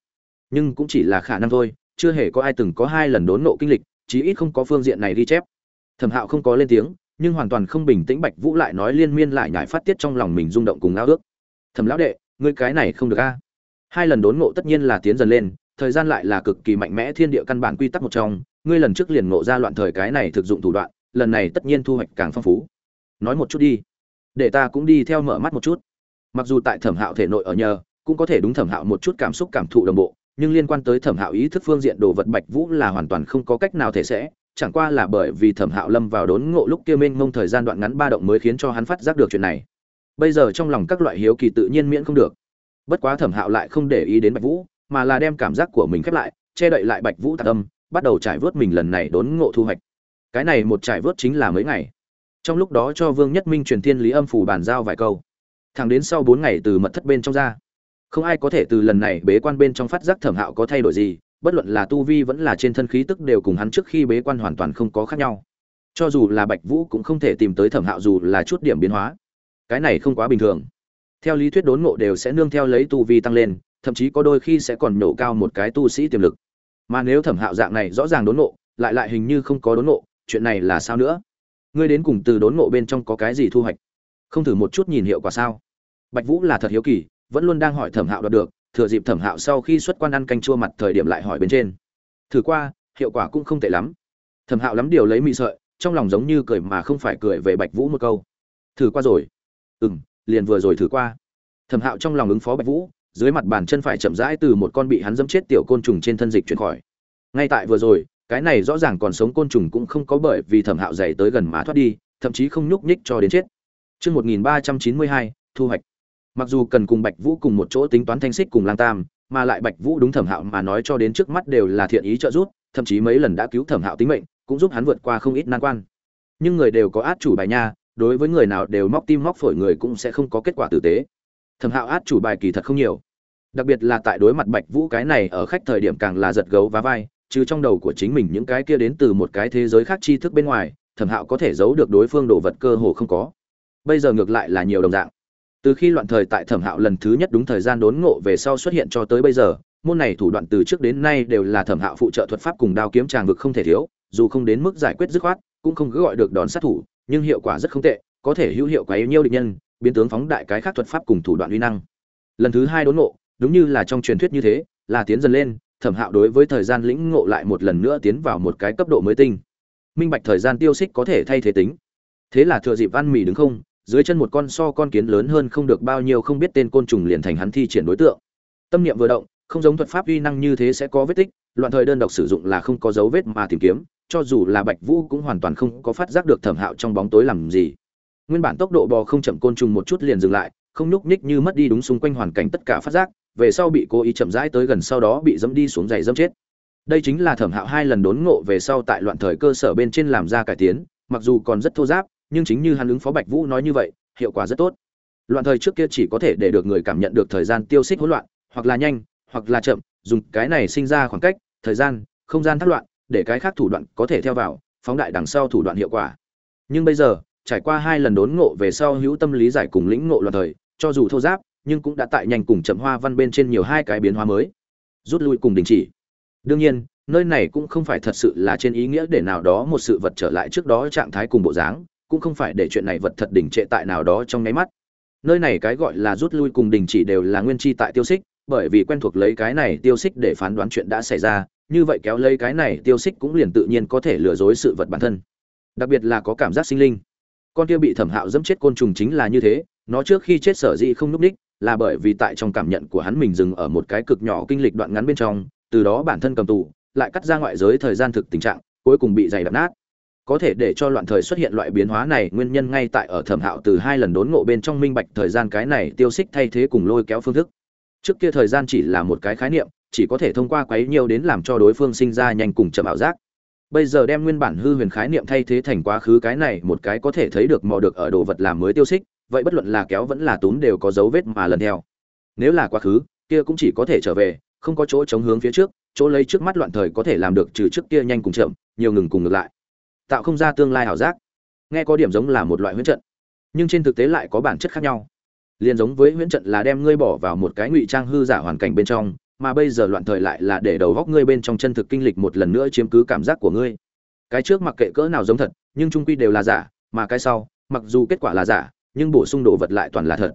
Nhưng cũng chỉ là khả năng thôi, chưa hề có ai từng có hai lần đốn ngộ kinh lịch, chí ít không có phương diện này ghi chép. Thẩm hạo không có lên tiếng, nhưng hoàn toàn không bình tĩnh bạch vũ lại nói liên miên lại nhải phát tiết trong lòng mình rung động cùng ao ước. Thẩm lão đệ, ngươi cái này không được a. Hai lần đốn ngộ tất nhiên là tiến dần lên, thời gian lại là cực kỳ mạnh mẽ thiên địa căn bản quy tắc một trong, ngươi lần trước liền ngộ ra loạn thời cái này thực dụng thủ đoạn, lần này tất nhiên thu hoạch càng phong phú. Nói một chút đi để ta cũng đi theo mở mắt một chút. Mặc dù tại thẩm hạo thể nội ở nhờ, cũng có thể đúng thẩm hạo một chút cảm xúc cảm thụ đồng bộ, nhưng liên quan tới thẩm hạo ý thức phương diện đồ vật bạch vũ là hoàn toàn không có cách nào thể sẽ, chẳng qua là bởi vì thẩm hạo lâm vào đốn ngộ lúc kia mênh mông thời gian đoạn ngắn ba động mới khiến cho hắn phát giác được chuyện này. Bây giờ trong lòng các loại hiếu kỳ tự nhiên miễn không được. Bất quá thẩm hạo lại không để ý đến bạch vũ, mà là đem cảm giác của mình khép lại, che đậy lại bạch vũ tạc âm, bắt đầu trải vớt mình lần này đốn ngộ thu hoạch. Cái này một trải vớt chính là mấy ngày trong lúc đó cho vương nhất minh truyền thiên lý âm phủ bàn giao vài câu. Thẳng đến sau bốn ngày từ mật thất bên trong ra, không ai có thể từ lần này bế quan bên trong phát giác thẩm hạo có thay đổi gì, bất luận là tu vi vẫn là trên thân khí tức đều cùng hắn trước khi bế quan hoàn toàn không có khác nhau. Cho dù là bạch vũ cũng không thể tìm tới thẩm hạo dù là chút điểm biến hóa. Cái này không quá bình thường. Theo lý thuyết đốn ngộ đều sẽ nương theo lấy tu vi tăng lên, thậm chí có đôi khi sẽ còn nổ cao một cái tu sĩ tiềm lực. Mà nếu thẩm hạo dạng này rõ ràng đốn ngộ, lại lại hình như không có đốn ngộ, chuyện này là sao nữa? Ngươi đến cùng từ đốn ngộ bên trong có cái gì thu hoạch? Không thử một chút nhìn hiệu quả sao? Bạch vũ là thật hiếu kỳ, vẫn luôn đang hỏi thẩm hạo đoạt được, thừa dịp thẩm hạo sau khi xuất quan ăn canh chua mặt thời điểm lại hỏi bên trên. Thử qua, hiệu quả cũng không tệ lắm. Thẩm hạo lắm điều lấy mị sợi, trong lòng giống như cười mà không phải cười về bạch vũ một câu. Thử qua rồi. Ừ m liền vừa rồi thử qua. Thẩm hạo trong lòng ứng phó bạch vũ, dưới mặt bàn chân phải chậm rãi từ một con bị hắn dẫm chết tiểu côn trùng trên thân dịch chuyển khỏi. Ngay tại vừa rồi cái này rõ ràng còn sống côn trùng cũng không có bởi vì thẩm hạo dày tới gần mà thoát đi thậm chí không nhúc nhích cho đến chết. Trước 1392, thu hoạch. Mặc dù cần cùng bạch vũ cùng một chỗ tính toán thanh xích cùng lang tam mà lại bạch vũ đúng thẩm hạo mà nói cho đến trước mắt đều là thiện ý trợ giúp thậm chí mấy lần đã cứu thẩm hạo tính mệnh cũng giúp hắn vượt qua không ít nan quan. Nhưng người đều có át chủ bài nha đối với người nào đều móc tim móc phổi người cũng sẽ không có kết quả tử tế. Thẩm hạo át chủ bài kỳ thật không nhiều. Đặc biệt là tại đối mặt bạch vũ cái này ở khách thời điểm càng là giật gấu và vai chứ trong đầu của chính mình những cái kia đến từ một cái thế giới khác tri thức bên ngoài, thẩm hạo có thể giấu được đối phương đồ vật cơ hồ không có. Bây giờ ngược lại là nhiều đồng dạng. Từ khi loạn thời tại thẩm hạo lần thứ nhất đúng thời gian đốn ngộ về sau xuất hiện cho tới bây giờ, môn này thủ đoạn từ trước đến nay đều là thẩm hạo phụ trợ thuật pháp cùng đao kiếm tràng vực không thể thiếu, dù không đến mức giải quyết dứt khoát, cũng không cứ gọi được đón sát thủ, nhưng hiệu quả rất không tệ, có thể hữu hiệu quá yêu nhiêu địch nhân, biến tướng phóng đại cái khác thuật pháp cùng thủ đoạn uy năng. Lần thứ hai đốn ngộ, đúng như là trong truyền thuyết như thế, là tiến dần lên thẩm hạo đối với thời gian lĩnh ngộ lại một lần nữa tiến vào một cái cấp độ mới tinh. Minh bạch thời gian tiêu xích có thể thay thế tính. Thế là thừa dịp ăn mì đứng không, dưới chân một con so con kiến lớn hơn không được bao nhiêu không biết tên côn trùng liền thành hắn thi triển đối tượng. Tâm niệm vừa động, không giống thuật pháp uy năng như thế sẽ có vết tích, loạn thời đơn độc sử dụng là không có dấu vết mà tìm kiếm, cho dù là bạch vũ cũng hoàn toàn không có phát giác được thẩm hạo trong bóng tối làm gì. Nguyên bản tốc độ bò không chậm côn trùng một chút liền dừng lại, không nhúc nhích như mất đi đúng xung quanh hoàn cảnh tất cả phát giác về sau bị cố ý chậm rãi tới gần sau đó bị dẫm đi xuống giày dẫm chết. Đây chính là thẩm hạo hai lần đốn ngộ về sau tại loạn thời cơ sở bên trên làm ra cải tiến, mặc dù còn rất thô giáp, nhưng chính như hắn ứng phó bạch vũ nói như vậy, hiệu quả rất tốt. Loạn thời trước kia chỉ có thể để được người cảm nhận được thời gian tiêu xích hỗn loạn, hoặc là nhanh, hoặc là chậm, dùng cái này sinh ra khoảng cách, thời gian, không gian thác loạn, để cái khác thủ đoạn có thể theo vào, phóng đại đằng sau thủ đoạn hiệu quả. Nhưng bây giờ, trải qua hai lần đốn ngộ về sau hữu tâm lý giải cùng lĩnh ngộ loạn thời, cho dù thô giáp nhưng cũng đã tại nhanh cùng chậm hoa văn bên trên nhiều hai cái biến hóa mới. Rút lui cùng đình chỉ. Đương nhiên, nơi này cũng không phải thật sự là trên ý nghĩa để nào đó một sự vật trở lại trước đó trạng thái cùng bộ dáng, cũng không phải để chuyện này vật thật đỉnh trệ tại nào đó trong nháy mắt. Nơi này cái gọi là rút lui cùng đình chỉ đều là nguyên chi tại tiêu xích, bởi vì quen thuộc lấy cái này tiêu xích để phán đoán chuyện đã xảy ra, như vậy kéo lấy cái này tiêu xích cũng liền tự nhiên có thể lừa dối sự vật bản thân. Đặc biệt là có cảm giác sinh linh. Con kia bị thẩm hạo dẫm chết côn trùng chính là như thế, nó trước khi chết sở dĩ không núp đích là bởi vì tại trong cảm nhận của hắn mình dừng ở một cái cực nhỏ kinh lịch đoạn ngắn bên trong, từ đó bản thân cầm tù, lại cắt ra ngoại giới thời gian thực tình trạng, cuối cùng bị dày đập nát. Có thể để cho loạn thời xuất hiện loại biến hóa này, nguyên nhân ngay tại ở thẩm hạo từ hai lần đốn ngộ bên trong minh bạch thời gian cái này tiêu xích thay thế cùng lôi kéo phương thức. Trước kia thời gian chỉ là một cái khái niệm, chỉ có thể thông qua quấy nhiều đến làm cho đối phương sinh ra nhanh cùng chậm ảo giác. Bây giờ đem nguyên bản hư huyền khái niệm thay thế thành quá khứ cái này, một cái có thể thấy được mò được ở đồ vật làm mới tiêu xích vậy bất luận là kéo vẫn là túm đều có dấu vết mà lần theo. Nếu là quá khứ, kia cũng chỉ có thể trở về, không có chỗ chống hướng phía trước, chỗ lấy trước mắt loạn thời có thể làm được trừ trước kia nhanh cùng chậm, nhiều ngừng cùng ngược lại. Tạo không ra tương lai ảo giác. Nghe có điểm giống là một loại huyễn trận, nhưng trên thực tế lại có bản chất khác nhau. Liền giống với huyễn trận là đem ngươi bỏ vào một cái ngụy trang hư giả hoàn cảnh bên trong, mà bây giờ loạn thời lại là để đầu góc ngươi bên trong chân thực kinh lịch một lần nữa chiếm cứ cảm giác của ngươi. Cái trước mặc kệ cỡ nào giống thật, nhưng trung quy đều là giả, mà cái sau, mặc dù kết quả là giả nhưng bổ sung đồ vật lại toàn là thật.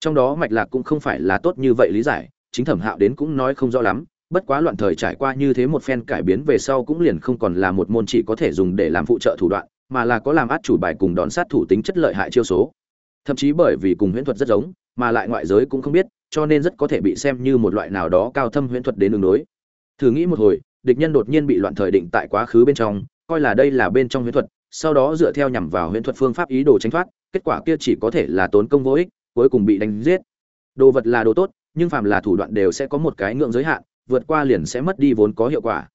Trong đó mạch lạc cũng không phải là tốt như vậy lý giải, chính thẩm hạo đến cũng nói không rõ lắm, bất quá loạn thời trải qua như thế một phen cải biến về sau cũng liền không còn là một môn chỉ có thể dùng để làm phụ trợ thủ đoạn, mà là có làm át chủ bài cùng đòn sát thủ tính chất lợi hại chiêu số. Thậm chí bởi vì cùng huyễn thuật rất giống, mà lại ngoại giới cũng không biết, cho nên rất có thể bị xem như một loại nào đó cao thâm huyễn thuật đến đường đối. Thử nghĩ một hồi, địch nhân đột nhiên bị loạn thời định tại quá khứ bên trong, coi là đây là bên trong huyễn thuật sau đó dựa theo nhằm vào huyễn thuật phương pháp ý đồ tránh thoát, kết quả kia chỉ có thể là tốn công vô ích, cuối cùng bị đánh giết. Đồ vật là đồ tốt, nhưng phàm là thủ đoạn đều sẽ có một cái ngưỡng giới hạn, vượt qua liền sẽ mất đi vốn có hiệu quả.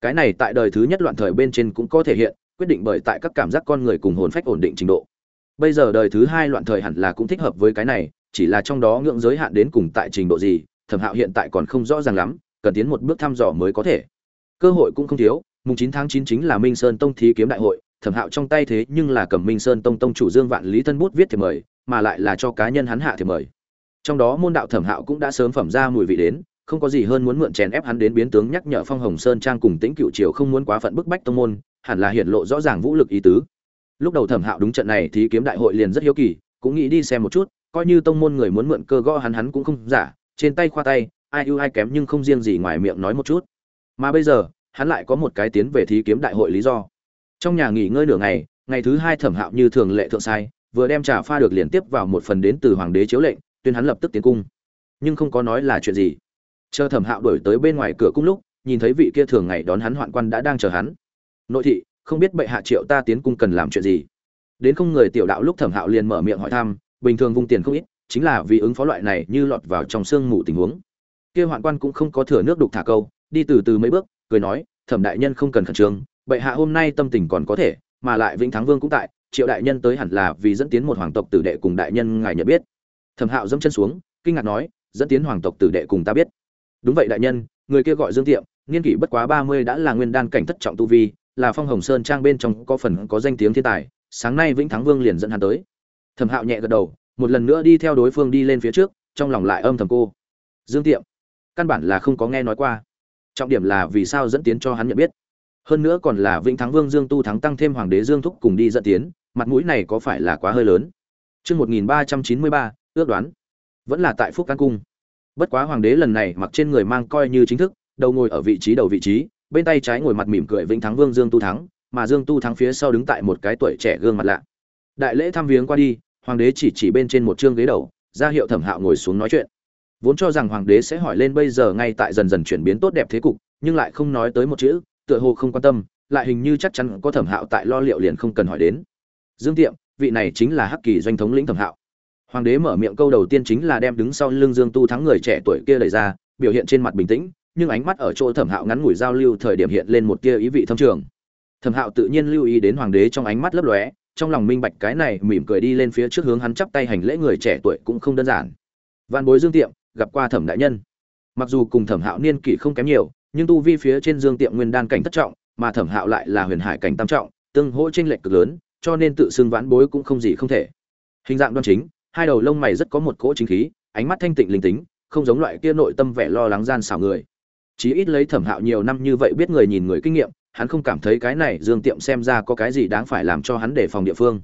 Cái này tại đời thứ nhất loạn thời bên trên cũng có thể hiện, quyết định bởi tại các cảm giác con người cùng hồn phách ổn định trình độ. Bây giờ đời thứ hai loạn thời hẳn là cũng thích hợp với cái này, chỉ là trong đó ngưỡng giới hạn đến cùng tại trình độ gì, thẩm hạo hiện tại còn không rõ ràng lắm, cần tiến một bước thăm dò mới có thể. Cơ hội cũng không thiếu, mùng chín tháng chín chính là minh sơn tông thí kiếm đại hội thẩm hạo trong tay thế nhưng là cầm minh sơn tông tông chủ dương vạn lý thân bút viết thì mời, mà lại là cho cá nhân hắn hạ thì mời. Trong đó môn đạo thẩm hạo cũng đã sớm phẩm ra mùi vị đến, không có gì hơn muốn mượn chèn ép hắn đến biến tướng nhắc nhở phong hồng sơn trang cùng tĩnh cựu triều không muốn quá phận bức bách tông môn, hẳn là hiện lộ rõ ràng vũ lực ý tứ. Lúc đầu thẩm hạo đúng trận này thì kiếm đại hội liền rất hiếu kỳ, cũng nghĩ đi xem một chút, coi như tông môn người muốn mượn cơ gõ hắn hắn cũng không giả, trên tay khoa tay, ai ưu ai kém nhưng không riêng gì ngoài miệng nói một chút. Mà bây giờ, hắn lại có một cái tiến về thí kiếm đại hội lý do trong nhà nghỉ ngơi nửa ngày ngày thứ hai thẩm hạo như thường lệ thượng sai, vừa đem trà pha được liền tiếp vào một phần đến từ hoàng đế chiếu lệnh, tuyên hắn lập tức tiến cung. Nhưng không có nói là chuyện gì. Chờ thẩm hạo đổi tới bên ngoài cửa cung lúc, nhìn thấy vị kia thường ngày đón hắn hoạn quan đã đang chờ hắn. Nội thị, không biết bệ hạ triệu ta tiến cung cần làm chuyện gì? Đến không người tiểu đạo lúc thẩm hạo liền mở miệng hỏi thăm, bình thường vung tiền không ít, chính là vì ứng phó loại này như lọt vào trong sương mù tình huống. Kia hoạn quan cũng không có thừa nước đục thả câu, đi từ từ mấy bước, cười nói, thẩm đại nhân không cần khẩn trương bệ hạ hôm nay tâm tình còn có thể, mà lại vĩnh thắng vương cũng tại, triệu đại nhân tới hẳn là vì dẫn tiến một hoàng tộc tử đệ cùng đại nhân ngài nhận biết. Thẩm hạo dẫm chân xuống, kinh ngạc nói, dẫn tiến hoàng tộc tử đệ cùng ta biết. Đúng vậy đại nhân, người kia gọi dương tiệm, niên kỷ bất quá ba mươi đã là nguyên đan cảnh thất trọng tu vi, là phong hồng sơn trang bên trong có phần có danh tiếng thiên tài, sáng nay vĩnh thắng vương liền dẫn hắn tới. Thẩm hạo nhẹ gật đầu, một lần nữa đi theo đối phương đi lên phía trước, trong lòng lại âm thầm cô. Dương tiệm, căn bản là không có nghe nói qua. Trọng điểm là vì sao dẫn tiến cho hắn nhận biết? Hơn nữa còn là vĩnh thắng vương dương tu thắng tăng thêm hoàng đế dương thúc cùng đi dẫn tiến mặt mũi này có phải là quá hơi lớn Trước 1393, ước đoán. Vẫn là tại Phúc Can Cung. Bất quá hoàng đế lần này mặc trên người mang coi như chính thức, đầu ngồi ở vị trí đầu vị trí, bên tay trái ngồi mặt mỉm cười Vĩnh Thắng Vương Dương Tu Thắng, mà Dương Tu Thắng phía sau đứng tại một cái tuổi trẻ gương mặt lạ. Đại lễ thăm viếng qua đi, hoàng đế chỉ chỉ bên trên một chương ghế đầu, ra hiệu Thẩm Hạo ngồi xuống nói chuyện. Vốn cho rằng hoàng đế sẽ hỏi lên bây giờ ngay tại dần dần chuyển biến tốt đẹp thế cục, nhưng lại không nói tới một chữ, tựa hồ không quan tâm, lại hình như chắc chắn có Thẩm Hạo tại lo liệu liền không cần hỏi đến. Dương Tiệm, vị này chính là Hắc Kỳ doanh thống lĩnh Thẩm Hạo. Hoàng đế mở miệng câu đầu tiên chính là đem đứng sau lưng Dương Tu thắng người trẻ tuổi kia đẩy ra, biểu hiện trên mặt bình tĩnh, nhưng ánh mắt ở chỗ Thẩm Hạo ngắn ngủi giao lưu thời điểm hiện lên một tia ý vị thâm trường. Thẩm Hạo tự nhiên lưu ý đến hoàng đế trong ánh mắt lấp lóe, trong lòng minh bạch cái này mỉm cười đi lên phía trước hướng hắn chắp tay hành lễ người trẻ tuổi cũng không đơn giản. văn Bối Dương Tiệm, gặp qua Thẩm đại nhân. Mặc dù cùng Thẩm Hạo niên kỷ không kém nhiều, nhưng tu vi phía trên Dương Tiệm nguyên đan cảnh thất trọng, mà Thẩm Hạo lại là huyền hải cảnh tam trọng, tương hỗ chênh lệch cực lớn, cho nên tự xưng vãn bối cũng không gì không thể. Hình dạng đoan chính, hai đầu lông mày rất có một cỗ chính khí, ánh mắt thanh tịnh linh tính, không giống loại kia nội tâm vẻ lo lắng gian xảo người. Chí ít lấy Thẩm Hạo nhiều năm như vậy biết người nhìn người kinh nghiệm, hắn không cảm thấy cái này Dương Tiệm xem ra có cái gì đáng phải làm cho hắn đề phòng địa phương.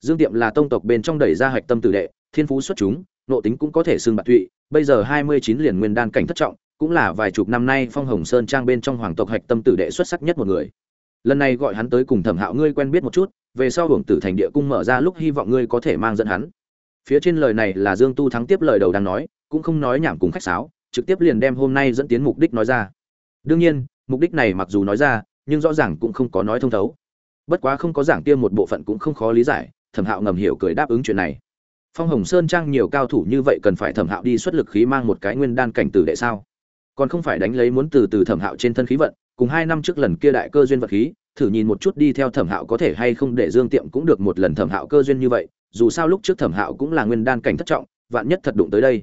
Dương Tiệm là tông tộc bên trong đẩy ra hạch tâm tử đệ, thiên phú xuất chúng, nội tính cũng có thể xưng bạc tụy, bây giờ hai mươi chín liền nguyên đan cảnh thất trọng, cũng là vài chục năm nay Phong Hồng Sơn trang bên trong hoàng tộc hạch tâm tử đệ xuất sắc nhất một người. Lần này gọi hắn tới cùng Thẩm Hạo ngươi quen biết một chút, về sau hưởng tử thành địa cung mở ra lúc hy vọng ngươi có thể mang dẫn hắn. Phía trên lời này là dương tu thắng tiếp lời đầu đang nói cũng không nói nhảm cùng khách sáo trực tiếp liền đem hôm nay dẫn tiến mục đích nói ra. Đương nhiên mục đích này mặc dù nói ra nhưng rõ ràng cũng không có nói thông thấu. Bất quá không có giảng tiêm một bộ phận cũng không khó lý giải thẩm hạo ngầm hiểu cười đáp ứng chuyện này. Phong hồng sơn trang nhiều cao thủ như vậy cần phải thẩm hạo đi xuất lực khí mang một cái nguyên đan cảnh tử đệ sao? Còn không phải đánh lấy muốn từ từ thẩm hạo trên thân khí vận, cùng hai năm trước lần kia đại cơ duyên vật khí, thử nhìn một chút đi theo thẩm hạo có thể hay không để dương tiệm cũng được một lần thẩm hạo cơ duyên như vậy, dù sao lúc trước thẩm hạo cũng là nguyên đan cảnh thất trọng, vạn nhất thật đụng tới đây.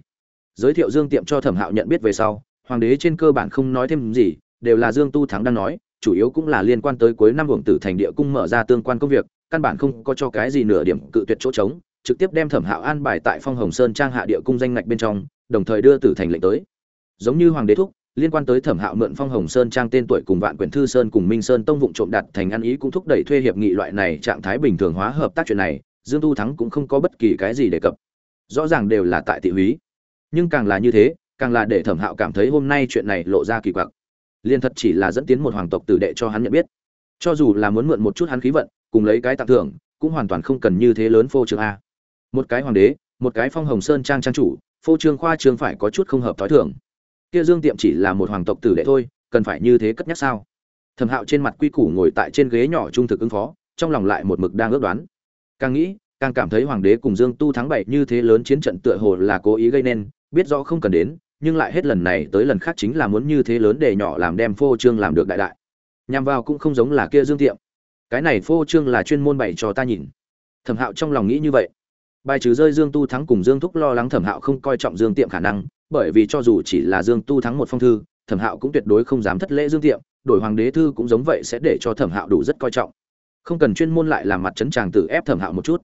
Giới thiệu dương tiệm cho thẩm hạo nhận biết về sau, hoàng đế trên cơ bản không nói thêm gì, đều là dương tu thắng đang nói, chủ yếu cũng là liên quan tới cuối năm hưởng tử thành địa cung mở ra tương quan công việc, căn bản không có cho cái gì nửa điểm cự tuyệt chỗ trống, trực tiếp đem thẩm hạo an bài tại phong hồng sơn trang hạ địa cung danh ngạch bên trong, đồng thời đưa tử thành lệnh tới giống như hoàng đế thúc, liên quan tới thẩm hạo mượn phong hồng sơn trang tên tuổi cùng vạn quyển thư sơn cùng minh sơn tông vụng trộm đặt thành ăn ý cũng thúc đẩy thuê hiệp nghị loại này trạng thái bình thường hóa hợp tác chuyện này, dương tu thắng cũng không có bất kỳ cái gì đề cập. Rõ ràng đều là tại tị húy. Nhưng càng là như thế, càng là để thẩm hạo cảm thấy hôm nay chuyện này lộ ra kỳ quặc. Liên thật chỉ là dẫn tiến một hoàng tộc tử đệ cho hắn nhận biết. Cho dù là muốn mượn một chút hắn khí vận, cùng lấy cái tặng thưởng, cũng hoàn toàn không cần như thế lớn phô trương a. Một cái hoàng đế, một cái phong hồng sơn trang trang chủ, phô trương khoa trương phải có chút không hợp thói thường kia dương tiệm chỉ là một hoàng tộc tử đệ thôi, cần phải như thế cất nhắc sao? Thẩm hạo trên mặt quy củ ngồi tại trên ghế nhỏ trung thực ứng phó, trong lòng lại một mực đang ước đoán. Càng nghĩ, càng cảm thấy hoàng đế cùng dương tu thắng bảy như thế lớn chiến trận tựa hồ là cố ý gây nên, biết rõ không cần đến, nhưng lại hết lần này tới lần khác chính là muốn như thế lớn để nhỏ làm đem phô trương làm được đại đại. Nhằm vào cũng không giống là kia dương tiệm. Cái này phô trương là chuyên môn bày cho ta nhìn. Thẩm hạo trong lòng nghĩ như vậy. Bài trừ rơi dương tu thắng cùng dương thúc lo lắng, thẩm hạo không coi trọng dương tiệm khả năng bởi vì cho dù chỉ là dương tu thắng một phong thư, thẩm hạo cũng tuyệt đối không dám thất lễ dương tiệm, đổi hoàng đế thư cũng giống vậy sẽ để cho thẩm hạo đủ rất coi trọng. Không cần chuyên môn lại làm mặt trấn tràng tử ép thẩm hạo một chút.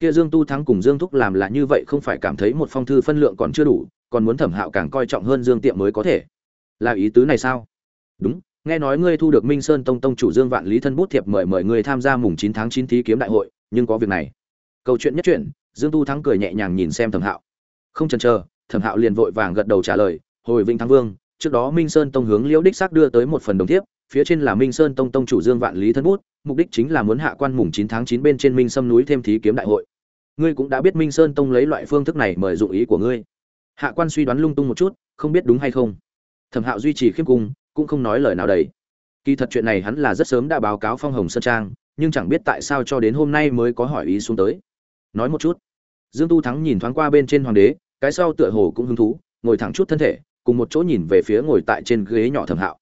Kia dương tu thắng cùng dương thúc làm là như vậy không phải cảm thấy một phong thư phân lượng còn chưa đủ, còn muốn thẩm hạo càng coi trọng hơn dương tiệm mới có thể. Là ý tứ này sao? Đúng, nghe nói ngươi thu được minh sơn tông tông chủ dương vạn lý thân bút thiệp mời mời ngươi tham gia mùng chín tháng chín thí kiếm đại hội, nhưng có việc này. Câu chuyện nhất chuyện dương tu thắng cười nhẹ nhàng nhìn xem thẩm hạo. Không chần chờ thẩm hạo liền vội vàng gật đầu trả lời, hồi vinh thắng vương, trước đó minh sơn tông hướng liễu đích xác đưa tới một phần đồng thiếp, phía trên là minh sơn tông tông chủ dương vạn lý thân bút, mục đích chính là muốn hạ quan mùng chín tháng chín bên trên minh sâm núi thêm thí kiếm đại hội. Ngươi cũng đã biết minh sơn tông lấy loại phương thức này mời dụng ý của ngươi. Hạ quan suy đoán lung tung một chút, không biết đúng hay không? Thẩm hạo duy trì khiêm cung, cũng không nói lời nào đấy. kỳ thật chuyện này hắn là rất sớm đã báo cáo phong hồng sơn trang, nhưng chẳng biết tại sao cho đến hôm nay mới có hỏi ý xuống tới. Nói một chút. Dương tu thắng nhìn thoáng qua bên trên hoàng đế cái sau tựa hồ cũng hứng thú, ngồi thẳng chút thân thể, cùng một chỗ nhìn về phía ngồi tại trên ghế nhỏ thẩm hạo.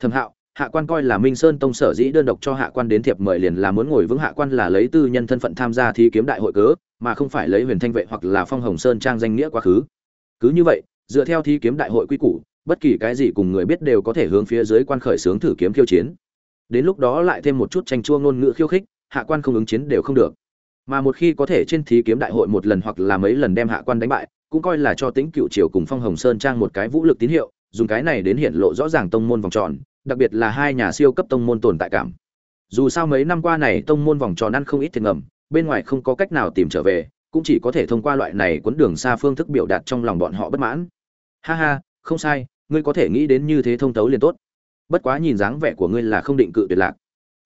Thẩm hạo, hạ quan coi là minh sơn tông sở dĩ đơn độc cho hạ quan đến thiệp mời liền là muốn ngồi vững hạ quan là lấy tư nhân thân phận tham gia thi kiếm đại hội cớ, mà không phải lấy huyền thanh vệ hoặc là phong hồng sơn trang danh nghĩa quá khứ. Cứ như vậy, dựa theo thi kiếm đại hội quy củ, bất kỳ cái gì cùng người biết đều có thể hướng phía dưới quan khởi sướng thử kiếm khiêu chiến. Đến lúc đó lại thêm một chút tranh chua ngôn ngữ khiêu khích, hạ quan không ứng chiến đều không được. Mà một khi có thể trên thí kiếm đại hội một lần hoặc là mấy lần đem hạ quan đánh bại cũng coi là cho tính cựu triều cùng phong hồng sơn trang một cái vũ lực tín hiệu, dùng cái này đến hiện lộ rõ ràng tông môn vòng tròn, đặc biệt là hai nhà siêu cấp tông môn tồn tại cảm. Dù sao mấy năm qua này tông môn vòng tròn ăn không ít thiệt ngầm, bên ngoài không có cách nào tìm trở về, cũng chỉ có thể thông qua loại này cuốn đường xa phương thức biểu đạt trong lòng bọn họ bất mãn. Ha ha, không sai, ngươi có thể nghĩ đến như thế thông tấu liền tốt. Bất quá nhìn dáng vẻ của ngươi là không định cự tuyệt lạc.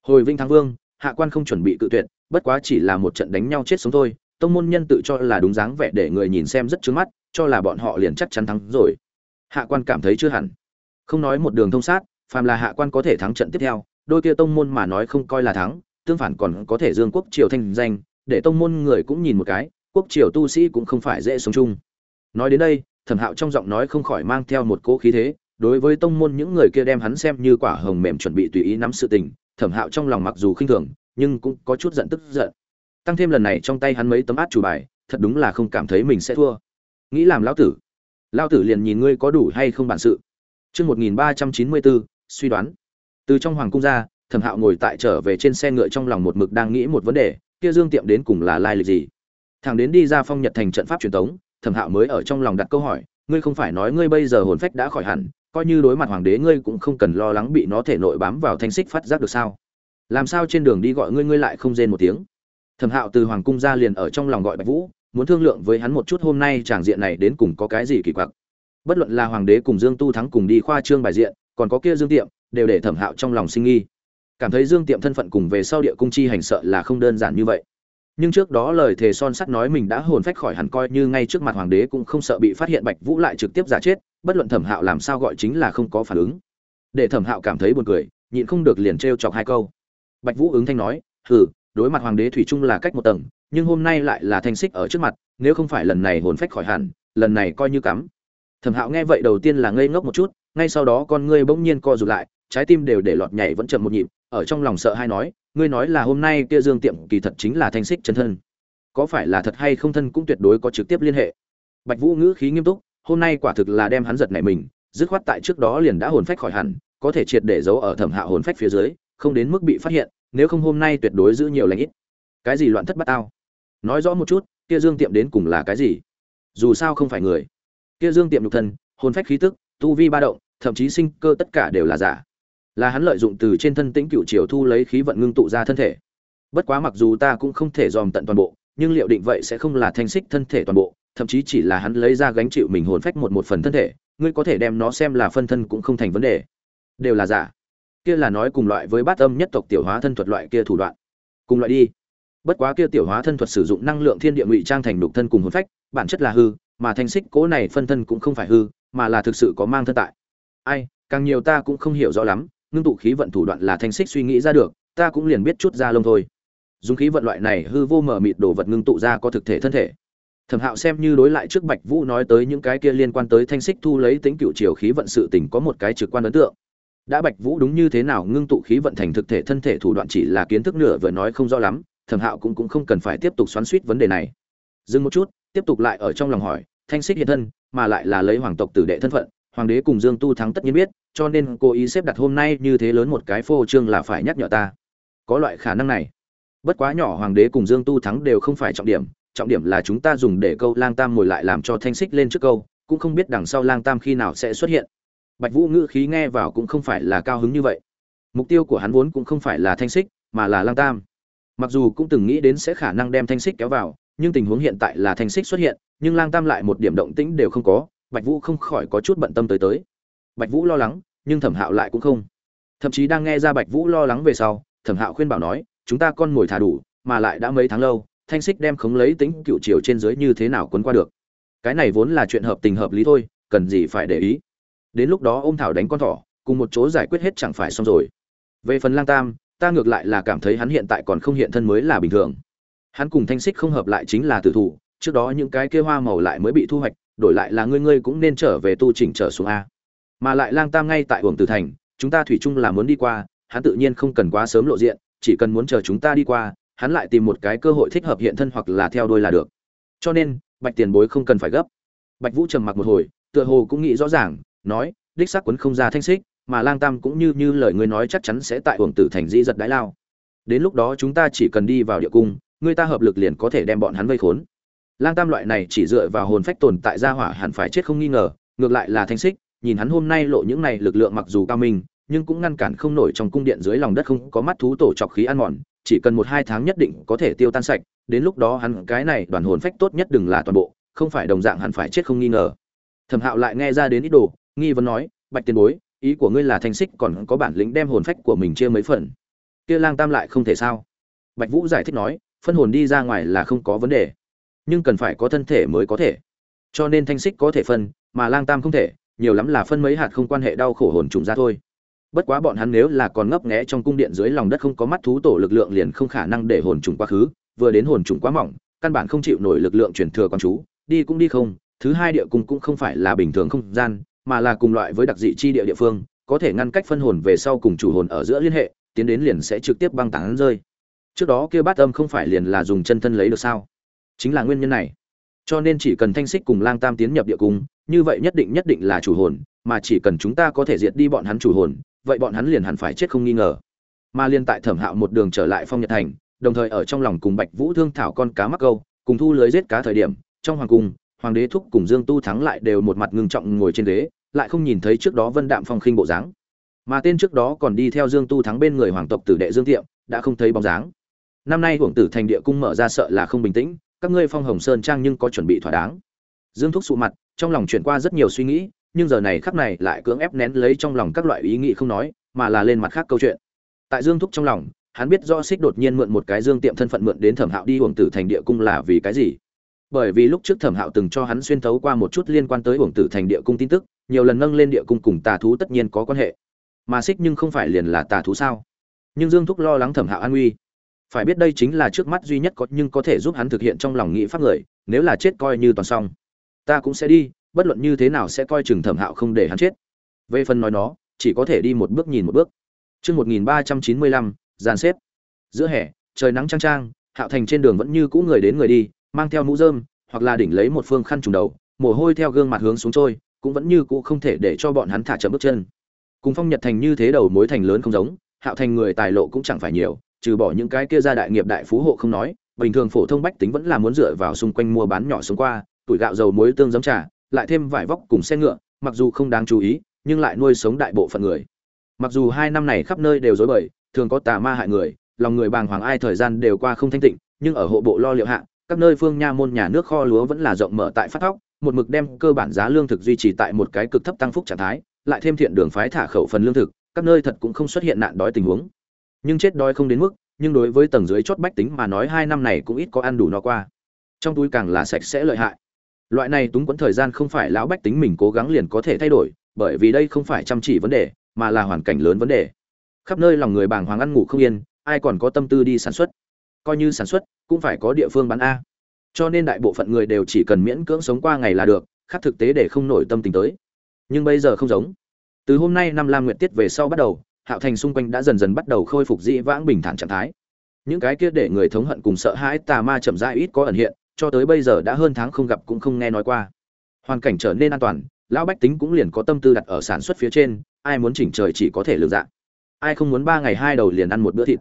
Hồi vinh thắng vương, hạ quan không chuẩn bị cự tuyệt, bất quá chỉ là một trận đánh nhau chết sống thôi tông môn nhân tự cho là đúng dáng vẻ để người nhìn xem rất trướng mắt, cho là bọn họ liền chắc chắn thắng rồi. Hạ quan cảm thấy chưa hẳn. Không nói một đường thông sát, phàm là hạ quan có thể thắng trận tiếp theo, đôi kia tông môn mà nói không coi là thắng, tương phản còn có thể dương quốc triều thanh danh, để tông môn người cũng nhìn một cái, quốc triều tu sĩ cũng không phải dễ sống chung. Nói đến đây, thẩm hạo trong giọng nói không khỏi mang theo một cỗ khí thế, đối với tông môn những người kia đem hắn xem như quả hồng mềm chuẩn bị tùy ý nắm sự tình, thẩm hạo trong lòng mặc dù khinh thường, nhưng cũng có chút giận tức giận tăng thêm lần này trong tay hắn mấy tấm át chủ bài thật đúng là không cảm thấy mình sẽ thua nghĩ làm lão tử lão tử liền nhìn ngươi có đủ hay không bản sự Trước 1394, suy đoán. Từ trong hoàng cung ra, Thẩm Hạo ngồi tại trở về trên xe ngựa trong lòng một mực đang nghĩ một vấn đề, kia Dương Tiệm đến cùng là lai lịch gì? Thằng đến đi ra Phong Nhật thành trận pháp truyền tống, Thẩm Hạo mới ở trong lòng đặt câu hỏi, ngươi không phải nói ngươi bây giờ hồn phách đã khỏi hẳn, coi như đối mặt hoàng đế ngươi cũng không cần lo lắng bị nó thể nội bám vào thanh xích phát giác được sao? Làm sao trên đường đi gọi ngươi ngươi lại không rên một tiếng? Thẩm Hạo từ hoàng cung ra liền ở trong lòng gọi Bạch Vũ, muốn thương lượng với hắn một chút hôm nay tràng diện này đến cùng có cái gì kỳ quặc. Bất luận là hoàng đế cùng dương tu thắng cùng đi khoa trương bài diện còn có kia dương tiệm đều để thẩm hạo trong lòng sinh nghi. Cảm thấy dương tiệm thân phận cùng về sau địa cung chi hành sợ là không đơn giản như vậy. Nhưng trước đó lời thề son sắt nói mình đã hồn phách khỏi hẳn coi như ngay trước mặt hoàng đế cũng không sợ bị phát hiện bạch vũ lại trực tiếp giả chết bất luận thẩm hạo làm sao gọi chính là không có phản ứng. Để thẩm hạo cảm thấy buồn cười nhịn không được liền t chọc hai câu. Bạch vũ ứng thanh nói hừ đối mặt hoàng đế thủy trung là cách một tầng, nhưng hôm nay lại là thanh xích ở trước mặt, nếu không phải lần này hồn phách khỏi hẳn, lần này coi như cắm. Thẩm hạo nghe vậy đầu tiên là ngây ngốc một chút, ngay sau đó con ngươi bỗng nhiên co rụt lại, trái tim đều để lọt nhảy vẫn chậm một nhịp, ở trong lòng sợ hay nói, ngươi nói là hôm nay kia dương tiệm kỳ thật chính là thanh xích chân thân. Có phải là thật hay không thân cũng tuyệt đối có trực tiếp liên hệ. Bạch vũ ngữ khí nghiêm túc, hôm nay quả thực là đem hắn giật nảy mình, dứt khoát tại trước đó liền đã hồn phách khỏi hẳn, có thể triệt để giấu ở thẩm hạ hồn phách phía dưới, không đến mức bị phát hiện nếu không hôm nay tuyệt đối giữ nhiều lãnh ít. Cái gì loạn thất bát tao? Nói rõ một chút, kia dương tiệm đến cùng là cái gì? Dù sao không phải người. Kia dương tiệm nhục thân, hồn phách khí tức, tu vi ba động, thậm chí sinh cơ tất cả đều là giả. Là hắn lợi dụng từ trên thân tĩnh cựu triều thu lấy khí vận ngưng tụ ra thân thể. Bất quá mặc dù ta cũng không thể dòm tận toàn bộ, nhưng liệu định vậy sẽ không là thanh xích thân thể toàn bộ, thậm chí chỉ là hắn lấy ra gánh chịu mình hồn phách một một phần thân thể, ngươi có thể đem nó xem là phân thân cũng không thành vấn đề. Đều là giả kia là nói cùng loại với bát âm nhất tộc tiểu hóa thân thuật loại kia thủ đoạn. Cùng loại đi. Bất quá kia tiểu hóa thân thuật sử dụng năng lượng thiên địa ngụy trang thành đục thân cùng hồn phách, bản chất là hư, mà thanh xích cố này phân thân cũng không phải hư, mà là thực sự có mang thân tại. Ai, càng nhiều ta cũng không hiểu rõ lắm, ngưng tụ khí vận thủ đoạn là thanh xích suy nghĩ ra được, ta cũng liền biết chút ra lông thôi. Dùng khí vận loại này hư vô mở mịt đồ vật ngưng tụ ra có thực thể thân thể. Thẩm hạo xem như đối lại trước bạch vũ nói tới những cái kia liên quan tới thanh xích thu lấy tính cựu triều khí vận sự tình có một cái trực quan ấn tượng đã bạch vũ đúng như thế nào ngưng tụ khí vận thành thực thể thân thể thủ đoạn chỉ là kiến thức nửa vừa nói không rõ lắm, thẩm hạo cũng cũng không cần phải tiếp tục xoắn suýt vấn đề này. Dừng một chút, tiếp tục lại ở trong lòng hỏi, thanh xích hiện thân, mà lại là lấy hoàng tộc tử đệ thân phận, hoàng đế cùng dương tu thắng tất nhiên biết, cho nên cố ý xếp đặt hôm nay như thế lớn một cái phô trương là phải nhắc nhở ta. Có loại khả năng này. Bất quá nhỏ hoàng đế cùng dương tu thắng đều không phải trọng điểm trọng điểm là chúng ta dùng để câu lang tam ngồi lại làm cho thanh xích lên trước câu, cũng không biết đằng sau lang tam khi nào sẽ xuất hiện bạch vũ ngữ khí nghe vào cũng không phải là cao hứng như vậy. Mục tiêu của hắn vốn cũng không phải là thanh xích, mà là lang tam. Mặc dù cũng từng nghĩ đến sẽ khả năng đem thanh xích kéo vào, nhưng tình huống hiện tại là thanh xích xuất hiện, nhưng lang tam lại một điểm động tĩnh đều không có, bạch vũ không khỏi có chút bận tâm tới tới. Bạch vũ lo lắng, nhưng thẩm hạo lại cũng không. Thậm chí đang nghe ra bạch vũ lo lắng về sau, thẩm hạo khuyên bảo nói, chúng ta con mồi thả đủ, mà lại đã mấy tháng lâu, thanh xích đem khống lấy tính cựu chiều trên dưới như thế nào quấn qua được? Cái này vốn là chuyện hợp tình hợp lý thôi, cần gì phải để ý? Đến lúc đó ôm thảo đánh con thỏ, cùng một chỗ giải quyết hết chẳng phải xong rồi. Về phần lang tam, ta ngược lại là cảm thấy hắn hiện tại còn không hiện thân mới là bình thường. Hắn cùng thanh xích không hợp lại chính là tử thủ, trước đó những cái kia hoa màu lại mới bị thu hoạch, đổi lại là ngươi ngươi cũng nên trở về tu chỉnh trở xuống a. Mà lại lang tam ngay tại uổng tử thành, chúng ta thủy chung là muốn đi qua, hắn tự nhiên không cần quá sớm lộ diện, chỉ cần muốn chờ chúng ta đi qua, hắn lại tìm một cái cơ hội thích hợp hiện thân hoặc là theo đôi là được. Cho nên, bạch tiền bối không cần phải gấp. Bạch vũ trầm mặc một hồi, tựa hồ cũng nghĩ rõ ràng nói, đích xác quấn không ra thanh xích, mà lang tam cũng như như lời ngươi nói chắc chắn sẽ tại uổng tử thành di giật đái lao. Đến lúc đó chúng ta chỉ cần đi vào địa cung người ta hợp lực liền có thể đem bọn hắn vây khốn. Lang tam loại này chỉ dựa vào hồn phách tồn tại gia hỏa hẳn phải chết không nghi ngờ, ngược lại là thanh xích, nhìn hắn hôm nay lộ những này lực lượng mặc dù cao minh, nhưng cũng ngăn cản không nổi trong cung điện dưới lòng đất không có mắt thú tổ chọc khí ăn mòn, chỉ cần một hai tháng nhất định có thể tiêu tan sạch, đến lúc đó hắn cái này đoàn hồn phách tốt nhất đừng là toàn bộ, không phải đồng dạng hẳn phải chết không nghi ngờ. Thẩm hạo lại nghe ra đến ít đồ nghi vấn nói, bạch tiền bối, ý của ngươi là thanh xích còn có bản lĩnh đem hồn phách của mình chia mấy phần? Kia lang tam lại không thể sao? Bạch vũ giải thích nói, phân hồn đi ra ngoài là không có vấn đề, nhưng cần phải có thân thể mới có thể. Cho nên thanh xích có thể phân, mà lang tam không thể, nhiều lắm là phân mấy hạt không quan hệ đau khổ hồn trùng ra thôi. Bất quá bọn hắn nếu là còn ngấp nghé trong cung điện dưới lòng đất không có mắt thú tổ lực lượng liền không khả năng để hồn trùng quá khứ, vừa đến hồn trùng quá mỏng, căn bản không chịu nổi lực lượng truyền thừa con chú, đi cũng đi không, thứ hai địa cung cũng không phải là bình thường không gian mà là cùng loại với đặc dị chi địa địa phương, có thể ngăn cách phân hồn về sau cùng chủ hồn ở giữa liên hệ, tiến đến liền sẽ trực tiếp băng tán rơi. Trước đó kia bát âm không phải liền là dùng chân thân lấy được sao? Chính là nguyên nhân này. Cho nên chỉ cần thanh xích cùng lang tam tiến nhập địa cung, như vậy nhất định nhất định là chủ hồn, mà chỉ cần chúng ta có thể diệt đi bọn hắn chủ hồn, vậy bọn hắn liền hẳn phải chết không nghi ngờ. Mà liên tại thẩm hạo một đường trở lại phong nhật thành, đồng thời ở trong lòng cùng bạch vũ thương thảo con cá mắc câu, cùng thu lưới giết cá thời điểm, trong hoàng cung hoàng đế thúc cùng dương tu thắng lại đều một mặt ngưng trọng ngồi trên ghế, lại không nhìn thấy trước đó vân đạm phong khinh bộ dáng. Mà tên trước đó còn đi theo dương tu thắng bên người hoàng tộc tử đệ dương tiệm, đã không thấy bóng dáng. Năm nay hưởng tử thành địa cung mở ra sợ là không bình tĩnh, các ngươi phong hồng sơn trang nhưng có chuẩn bị thỏa đáng. Dương thúc sụ mặt, trong lòng chuyển qua rất nhiều suy nghĩ, nhưng giờ này khắc này lại cưỡng ép nén lấy trong lòng các loại ý nghĩ không nói, mà là lên mặt khác câu chuyện. Tại dương thúc trong lòng, hắn biết do xích đột nhiên mượn một cái dương tiệm thân phận mượn đến thẩm hạo đi hưởng tử thành địa cung là vì cái gì bởi vì lúc trước thẩm hạo từng cho hắn xuyên thấu qua một chút liên quan tới uổng tử thành địa cung tin tức nhiều lần nâng lên địa cung cùng tà thú tất nhiên có quan hệ. Mà xích nhưng không phải liền là tà thú sao? Nhưng dương thúc lo lắng thẩm hạo an nguy. Phải biết đây chính là trước mắt duy nhất có nhưng có thể giúp hắn thực hiện trong lòng nghĩ pháp người nếu là chết coi như toàn xong. Ta cũng sẽ đi bất luận như thế nào sẽ coi chừng thẩm hạo không để hắn chết. Về phần nói nó chỉ có thể đi một bước nhìn một bước. Trước 1395, giàn xếp. Giữa hè, trời nắng trang trang, Hạo Thành trên đường vẫn như cũ người đến người đi, mang theo mũ rơm, hoặc là đỉnh lấy một phương khăn trùng đầu, mồ hôi theo gương mặt hướng xuống trôi, cũng vẫn như cũ không thể để cho bọn hắn thả chậm bước chân. Cùng Phong Nhật Thành như thế đầu mối thành lớn không giống, Hạo Thành người tài lộ cũng chẳng phải nhiều, trừ bỏ những cái kia gia đại nghiệp đại phú hộ không nói, bình thường phổ thông bách tính vẫn là muốn dựa vào xung quanh mua bán nhỏ sống qua, tuổi gạo dầu muối tương giấm trà, lại thêm vải vóc cùng xe ngựa, mặc dù không đáng chú ý, nhưng lại nuôi sống đại bộ phận người. Mặc dù hai năm này khắp nơi đều rối bời, thường có tà ma hại người, lòng người bàng hoàng ai thời gian đều qua không thanh tịnh, nhưng ở hộ bộ lo liệu hạ, các nơi phương nha môn nhà nước kho lúa vẫn là rộng mở tại phát thóc, một mực đem cơ bản giá lương thực duy trì tại một cái cực thấp tăng phúc trạng thái, lại thêm thiện đường phái thả khẩu phần lương thực, các nơi thật cũng không xuất hiện nạn đói tình huống. Nhưng chết đói không đến mức, nhưng đối với tầng dưới chót bách tính mà nói hai năm này cũng ít có ăn đủ no qua. Trong túi càng là sạch sẽ lợi hại. Loại này túng quẫn thời gian không phải lão bách tính mình cố gắng liền có thể thay đổi, bởi vì đây không phải chăm chỉ vấn đề, mà là hoàn cảnh lớn vấn đề. Khắp nơi lòng người bàng hoàng ăn ngủ không yên, ai còn có tâm tư đi sản xuất. Coi như sản xuất, cũng phải có địa phương bán a. Cho nên đại bộ phận người đều chỉ cần miễn cưỡng sống qua ngày là được, khác thực tế để không nổi tâm tình tới. Nhưng bây giờ không giống. Từ hôm nay năm Lam Nguyệt tiết về sau bắt đầu, Hạo Thành xung quanh đã dần dần bắt đầu khôi phục dĩ vãng bình thản trạng thái. Những cái kia để người thống hận cùng sợ hãi tà ma chậm rãi ít có ẩn hiện, cho tới bây giờ đã hơn tháng không gặp cũng không nghe nói qua. Hoàn cảnh trở nên an toàn, lão bách tính cũng liền có tâm tư đặt ở sản xuất phía trên, ai muốn chỉnh trời chỉ có thể lựa dạng. Ai không muốn ba ngày hai đầu liền ăn một bữa thịt.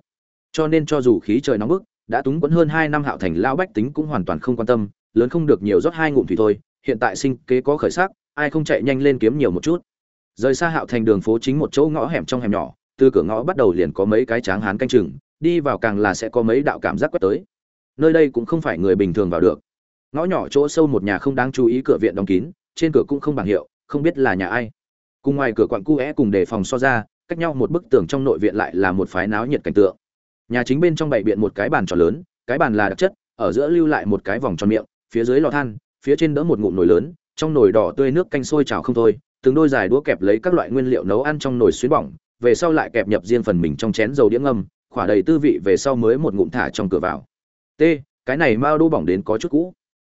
Cho nên cho dù khí trời nóng bức, đã túng quẫn hơn hai năm Hạo Thành lão bách tính cũng hoàn toàn không quan tâm, lớn không được nhiều rót hai ngụm thủy thôi, hiện tại sinh kế có khởi sắc, ai không chạy nhanh lên kiếm nhiều một chút. Rời xa Hạo Thành đường phố chính một chỗ ngõ hẻm trong hẻm nhỏ, từ cửa ngõ bắt đầu liền có mấy cái tráng hán canh chừng, đi vào càng là sẽ có mấy đạo cảm giác quét tới. Nơi đây cũng không phải người bình thường vào được. Ngõ nhỏ chỗ sâu một nhà không đáng chú ý cửa viện đóng kín, trên cửa cũng không bảng hiệu, không biết là nhà ai. Cùng ngoài cửa quặng cu cùng đề phòng so ra, cách nhau một bức tường trong nội viện lại là một phái náo nhiệt cảnh tượng. Nhà chính bên trong bày biện một cái bàn tròn lớn, cái bàn là đặc chất, ở giữa lưu lại một cái vòng tròn miệng, phía dưới lò than, phía trên đỡ một ngụm nồi lớn, trong nồi đỏ tươi nước canh sôi trào không thôi, từng đôi dài đũa kẹp lấy các loại nguyên liệu nấu ăn trong nồi xuyến bỏng, về sau lại kẹp nhập riêng phần mình trong chén dầu đĩa ngâm, khỏa đầy tư vị về sau mới một ngụm thả trong cửa vào. T, cái này mao đỗ bỏng đến có chút cũ.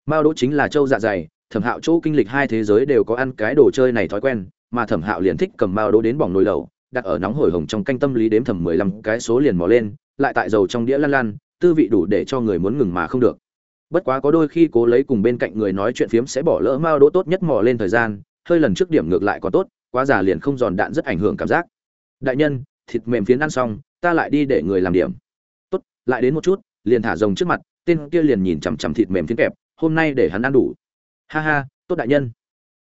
Mao đỗ chính là trâu dạ dày, Thẩm Hạo chỗ kinh lịch hai thế giới đều có ăn cái đồ chơi này thói quen, mà Thẩm Hạo liền thích cầm mao đỗ đến bỏng nồi lẩu, đặt ở nóng hổi hồng trong canh tâm lý đếm thầm mười lăm cái số liền mò lên, lại tại dầu trong đĩa lăn lăn, tư vị đủ để cho người muốn ngừng mà không được. Bất quá có đôi khi cố lấy cùng bên cạnh người nói chuyện phiếm sẽ bỏ lỡ mao đỗ tốt nhất mò lên thời gian, hơi lần trước điểm ngược lại có tốt, quá già liền không giòn đạn rất ảnh hưởng cảm giác. Đại nhân, thịt mềm phiến ăn xong, ta lại đi để người làm điểm. Tốt, lại đến một chút, liền thả rồng trước mặt, tên kia liền nhìn chằm chằm thịt mềm phiến kẹp, hôm nay để hắn ăn đủ. Ha ha, tốt đại nhân.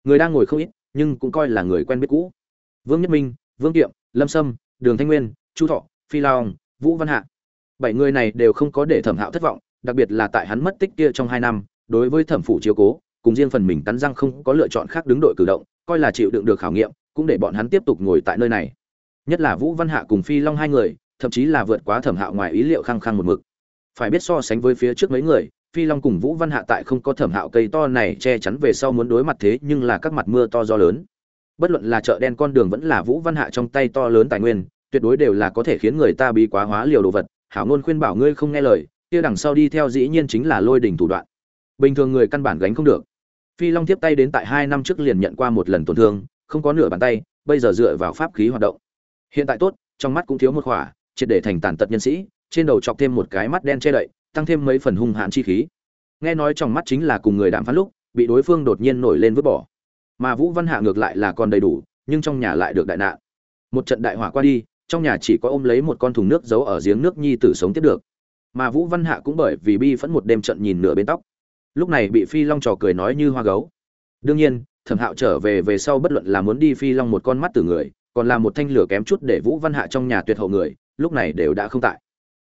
Người đang ngồi không ít, nhưng cũng coi là người quen biết cũ. Vương Nhất Minh, Vương Kiệm, Lâm Sâm, Đường Thanh Nguyên, Chu Thọ, Phi Long, Vũ Văn Hạ. Bảy người này đều không có để Thẩm Hạo thất vọng, đặc biệt là tại hắn mất tích kia trong hai năm, đối với Thẩm phủ chiếu cố, cùng riêng phần mình cắn răng không có lựa chọn khác đứng đội cử động, coi là chịu đựng được khảo nghiệm, cũng để bọn hắn tiếp tục ngồi tại nơi này. Nhất là Vũ Văn Hạ cùng Phi Long hai người, thậm chí là vượt quá Thẩm Hạo ngoài ý liệu khăng khăng một mực. Phải biết so sánh với phía trước mấy người, Phi Long cùng Vũ Văn Hạ tại không có Thẩm Hạo cây to này che chắn về sau muốn đối mặt thế nhưng là các mặt mưa to gió lớn. Bất luận là chợ đen con đường vẫn là Vũ Văn Hạ trong tay to lớn tài nguyên, tuyệt đối đều là có thể khiến người ta bị quá hóa liều đồ vật, hảo ngôn khuyên bảo ngươi không nghe lời, kia đằng sau đi theo dĩ nhiên chính là lôi đỉnh thủ đoạn. Bình thường người căn bản gánh không được. Phi Long tiếp tay đến tại hai năm trước liền nhận qua một lần tổn thương, không có nửa bàn tay, bây giờ dựa vào pháp khí hoạt động. Hiện tại tốt, trong mắt cũng thiếu một khỏa, triệt để thành tàn tật nhân sĩ, trên đầu chọc thêm một cái mắt đen che đậy, tăng thêm mấy phần hung hãn chi khí. Nghe nói trong mắt chính là cùng người đạm phán lúc, bị đối phương đột nhiên nổi lên vứt bỏ. Mà Vũ Văn Hạ ngược lại là còn đầy đủ, nhưng trong nhà lại được đại nạn. Một trận đại hỏa qua đi, trong nhà chỉ có ôm lấy một con thùng nước giấu ở giếng nước nhi tử sống tiếp được. Mà Vũ Văn Hạ cũng bởi vì bi phẫn một đêm trận nhìn nửa bên tóc. Lúc này bị Phi Long trò cười nói như hoa gấu. Đương nhiên, Thẩm Hạo trở về về sau bất luận là muốn đi Phi Long một con mắt từ người, còn là một thanh lửa kém chút để Vũ Văn Hạ trong nhà tuyệt hậu người, lúc này đều đã không tại.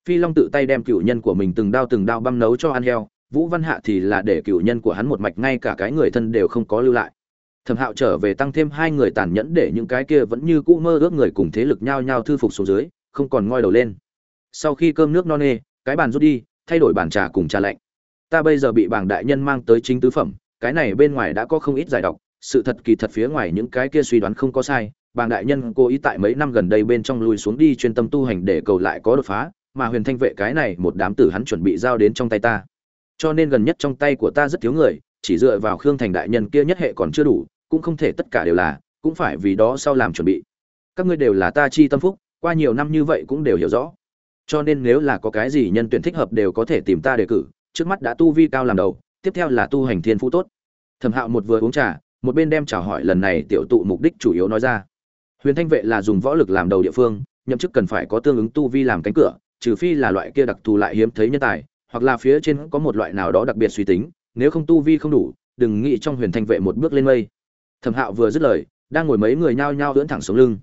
Phi Long tự tay đem cựu nhân của mình từng đao từng đao băm nấu cho ăn heo, Vũ Văn Hạ thì là để cựu nhân của hắn một mạch ngay cả cái người thân đều không có lưu lại. Thẩm Hạo trở về tăng thêm hai người tàn nhẫn để những cái kia vẫn như cũ mơ ước người cùng thế lực nhao nhao thư phục xuống dưới, không còn ngoi đầu lên. Sau khi cơm nước no nê, cái bàn rút đi, thay đổi bàn trà cùng trà lạnh. Ta bây giờ bị bảng đại nhân mang tới chính tứ phẩm, cái này bên ngoài đã có không ít giải độc, sự thật kỳ thật phía ngoài những cái kia suy đoán không có sai, bảng đại nhân cố ý tại mấy năm gần đây bên trong lùi xuống đi chuyên tâm tu hành để cầu lại có đột phá mà huyền thanh vệ cái này một đám tử hắn chuẩn bị giao đến trong tay ta cho nên gần nhất trong tay của ta rất thiếu người chỉ dựa vào khương thành đại nhân kia nhất hệ còn chưa đủ, cũng không thể tất cả đều là, cũng phải vì đó sau làm chuẩn bị. Các ngươi đều là ta chi tâm phúc, qua nhiều năm như vậy cũng đều hiểu rõ. Cho nên nếu là có cái gì nhân tuyển thích hợp đều có thể tìm ta đề cử, trước mắt đã tu vi cao làm đầu, tiếp theo là tu hành thiên phú tốt. Thẩm hạo một vừa uống trà, một bên đem chào hỏi lần này tiểu tụ mục đích chủ yếu nói ra. Huyền thanh vệ là dùng võ lực làm đầu địa phương, nhậm chức cần phải có tương ứng tu vi làm cánh cửa, trừ phi là loại kia đặc thù lại hiếm thấy nhân tài, hoặc là phía trên có một loại nào đó đặc biệt suy tính nếu không tu vi không đủ, đừng nghĩ trong huyền thanh vệ một bước lên mây. Thẩm hạo vừa dứt lời, đang ngồi mấy người nhao nhao ưỡn thẳng xuống lưng.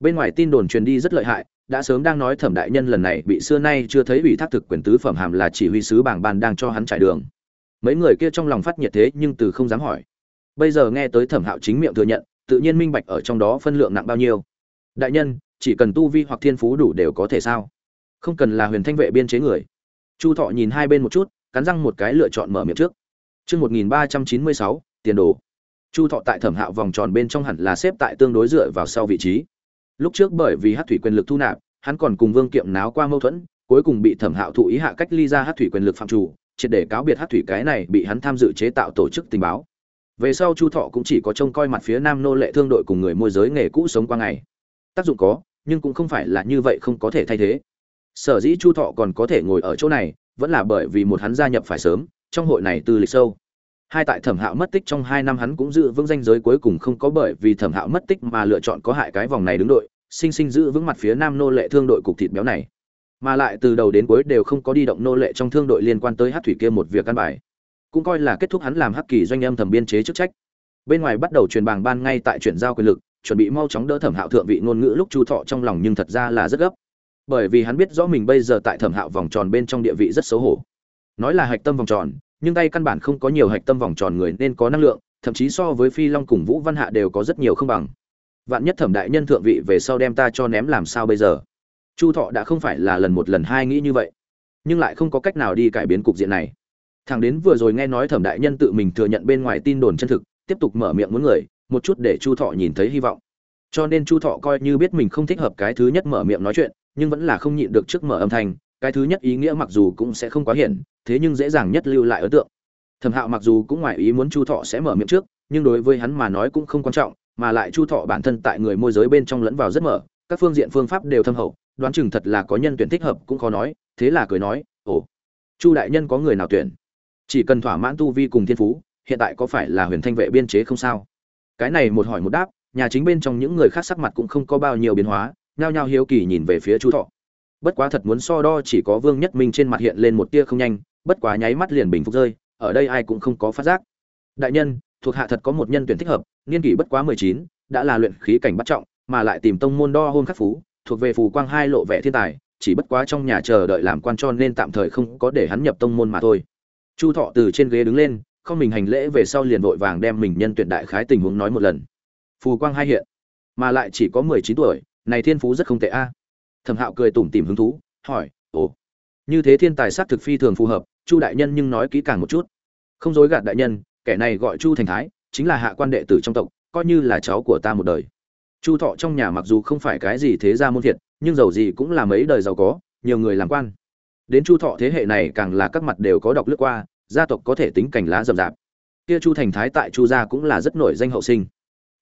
Bên ngoài tin đồn truyền đi rất lợi hại, đã sớm đang nói thẩm đại nhân lần này bị xưa nay chưa thấy ủy thác thực quyền tứ phẩm hàm là chỉ huy sứ bảng ban đang cho hắn trải đường. Mấy người kia trong lòng phát nhiệt thế nhưng từ không dám hỏi. Bây giờ nghe tới thẩm hạo chính miệng thừa nhận, tự nhiên minh bạch ở trong đó phân lượng nặng bao nhiêu. Đại nhân, chỉ cần tu vi hoặc thiên phú đủ đều có thể sao? Không cần là huyền thanh vệ biên chế người. Chu thọ nhìn hai bên một chút, cắn răng một cái lựa chọn mở miệng trước. Chương 1396, tiền đồ. Chu Thọ tại Thẩm Hạo vòng tròn bên trong hẳn là xếp tại tương đối dựa vào sau vị trí. Lúc trước bởi vì Hắc thủy quyền lực thu nạp, hắn còn cùng Vương Kiệm náo qua mâu thuẫn, cuối cùng bị Thẩm Hạo thụ ý hạ cách ly ra Hắc thủy quyền lực phạm chủ, triệt để cáo biệt Hắc thủy cái này bị hắn tham dự chế tạo tổ chức tình báo. Về sau Chu Thọ cũng chỉ có trông coi mặt phía Nam nô lệ thương đội cùng người môi giới nghề cũ sống qua ngày. Tác dụng có, nhưng cũng không phải là như vậy không có thể thay thế. Sở dĩ Chu Thọ còn có thể ngồi ở chỗ này, vẫn là bởi vì một hắn gia nhập phải sớm, trong hội này tư lịch sâu. Hai tại thẩm hạo mất tích trong hai năm hắn cũng giữ vững danh giới cuối cùng không có bởi vì thẩm hạo mất tích mà lựa chọn có hại cái vòng này đứng đội, sinh sinh giữ vững mặt phía nam nô lệ thương đội cục thịt béo này. Mà lại từ đầu đến cuối đều không có đi động nô lệ trong thương đội liên quan tới hát thủy kia một việc căn bài. Cũng coi là kết thúc hắn làm hắc kỳ doanh âm thẩm biên chế chức trách. Bên ngoài bắt đầu truyền bàng ban ngay tại chuyển giao quyền lực, chuẩn bị mau chóng đỡ thẩm hạo thượng vị ngôn ngữ lúc chu thọ trong lòng nhưng thật ra là rất gấp. Bởi vì hắn biết rõ mình bây giờ tại thẩm hạo vòng tròn bên trong địa vị rất xấu hổ nói là hạch tâm vòng tròn, nhưng tay căn bản không có nhiều hạch tâm vòng tròn người nên có năng lượng, thậm chí so với phi long cùng vũ văn hạ đều có rất nhiều không bằng. Vạn nhất thẩm đại nhân thượng vị về sau đem ta cho ném làm sao bây giờ? Chu thọ đã không phải là lần một lần hai nghĩ như vậy, nhưng lại không có cách nào đi cải biến cục diện này. Thằng đến vừa rồi nghe nói thẩm đại nhân tự mình thừa nhận bên ngoài tin đồn chân thực, tiếp tục mở miệng muốn người, một chút để chu thọ nhìn thấy hy vọng. Cho nên chu thọ coi như biết mình không thích hợp cái thứ nhất mở miệng nói chuyện, nhưng vẫn là không nhịn được trước mở âm thanh, cái thứ nhất ý nghĩa mặc dù cũng sẽ không quá hiển thế nhưng dễ dàng nhất lưu lại ấn tượng. Thẩm hạo mặc dù cũng ngoài ý muốn chu thọ sẽ mở miệng trước, nhưng đối với hắn mà nói cũng không quan trọng, mà lại chu thọ bản thân tại người môi giới bên trong lẫn vào rất mở, các phương diện phương pháp đều thâm hậu, đoán chừng thật là có nhân tuyển thích hợp cũng khó nói, thế là cười nói, ồ, chu đại nhân có người nào tuyển? Chỉ cần thỏa mãn tu vi cùng thiên phú, hiện tại có phải là huyền thanh vệ biên chế không sao? Cái này một hỏi một đáp, nhà chính bên trong những người khác sắc mặt cũng không có bao nhiêu biến hóa, nhao nhao hiếu kỳ nhìn về phía chu thọ. Bất quá thật muốn so đo chỉ có vương nhất minh trên mặt hiện lên một tia không nhanh bất quá nháy mắt liền bình phục rơi, ở đây ai cũng không có phát giác. Đại nhân, thuộc hạ thật có một nhân tuyển thích hợp, niên kỷ bất quá mười chín, đã là luyện khí cảnh bắt trọng, mà lại tìm tông môn đo hôn khắc phú, thuộc về phù quang hai lộ vẻ thiên tài, chỉ bất quá trong nhà chờ đợi làm quan cho nên tạm thời không có để hắn nhập tông môn mà thôi. Chu thọ từ trên ghế đứng lên, không mình hành lễ về sau liền vội vàng đem mình nhân tuyển đại khái tình huống nói một lần. Phù quang hai hiện, mà lại chỉ có mười chín tuổi, này thiên phú rất không tệ a. Thẩm hạo cười tủm tìm hứng thú, hỏi, ồ, như thế thiên tài sát thực phi thường phù hợp chu đại nhân nhưng nói kỹ càng một chút. Không dối gạt đại nhân, kẻ này gọi chu thành thái, chính là hạ quan đệ tử trong tộc, coi như là cháu của ta một đời. Chu thọ trong nhà mặc dù không phải cái gì thế ra môn thiệt, nhưng giàu gì cũng là mấy đời giàu có, nhiều người làm quan. Đến chu thọ thế hệ này càng là các mặt đều có đọc lướt qua, gia tộc có thể tính cành lá rậm rạp. Kia chu thành thái tại chu gia cũng là rất nổi danh hậu sinh.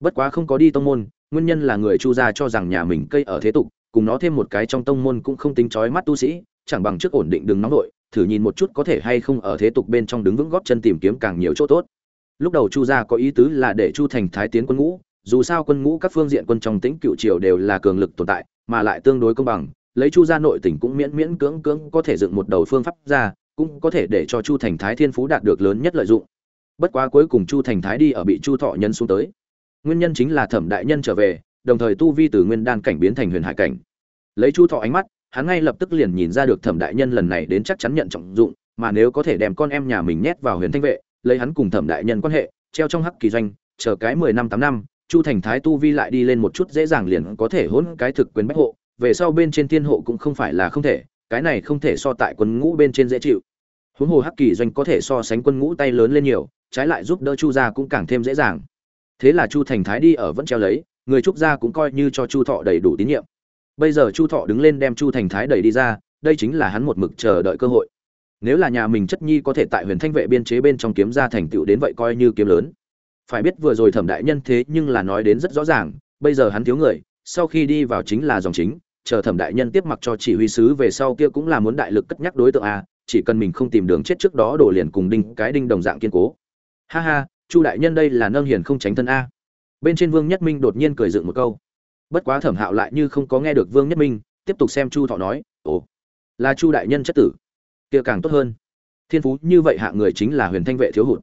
Bất quá không có đi tông môn, nguyên nhân là người chu gia cho rằng nhà mình cây ở thế tục, cùng nó thêm một cái trong tông môn cũng không tính chói mắt tu sĩ, chẳng bằng trước ổn định đừng nóng nổi thử nhìn một chút có thể hay không ở thế tục bên trong đứng vững góp chân tìm kiếm càng nhiều chỗ tốt. Lúc đầu chu gia có ý tứ là để chu thành thái tiến quân ngũ, dù sao quân ngũ các phương diện quân trong tĩnh cựu triều đều là cường lực tồn tại, mà lại tương đối công bằng, lấy chu gia nội tỉnh cũng miễn miễn cưỡng cưỡng có thể dựng một đầu phương pháp ra, cũng có thể để cho chu thành thái thiên phú đạt được lớn nhất lợi dụng. Bất quá cuối cùng chu thành thái đi ở bị chu thọ nhân xuống tới. Nguyên nhân chính là thẩm đại nhân trở về, đồng thời tu vi từ nguyên đan cảnh biến thành huyền hải cảnh. Lấy chu thọ ánh mắt hắn ngay lập tức liền nhìn ra được thẩm đại nhân lần này đến chắc chắn nhận trọng dụng, mà nếu có thể đem con em nhà mình nhét vào huyền thanh vệ, lấy hắn cùng thẩm đại nhân quan hệ, treo trong hắc kỳ doanh, chờ cái mười năm tám năm, chu thành thái tu vi lại đi lên một chút dễ dàng liền có thể hỗn cái thực quyền bách hộ, về sau bên trên thiên hộ cũng không phải là không thể, cái này không thể so tại quân ngũ bên trên dễ chịu. Huống hồ hắc kỳ doanh có thể so sánh quân ngũ tay lớn lên nhiều, trái lại giúp đỡ chu gia cũng càng thêm dễ dàng. Thế là chu thành thái đi ở vẫn treo lấy, người trúc gia cũng coi như cho chu thọ đầy đủ tín nhiệm bây giờ chu thọ đứng lên đem chu thành thái đẩy đi ra, đây chính là hắn một mực chờ đợi cơ hội. Nếu là nhà mình chất nhi có thể tại huyền thanh vệ biên chế bên trong kiếm ra thành tựu đến vậy coi như kiếm lớn. Phải biết vừa rồi thẩm đại nhân thế nhưng là nói đến rất rõ ràng, bây giờ hắn thiếu người, sau khi đi vào chính là dòng chính, chờ thẩm đại nhân tiếp mặc cho chỉ huy sứ về sau kia cũng là muốn đại lực cất nhắc đối tượng a, chỉ cần mình không tìm đường chết trước đó đổ liền cùng đinh cái đinh đồng dạng kiên cố. Ha ha, chu đại nhân đây là nâng hiền không tránh thân a. Bên trên vương nhất minh đột nhiên cười dựng một câu bất quá thẩm hạo lại như không có nghe được vương nhất minh, tiếp tục xem chu thọ nói, ồ, là chu đại nhân chất tử, kia càng tốt hơn. Thiên phú như vậy hạ người chính là huyền thanh vệ thiếu hụt.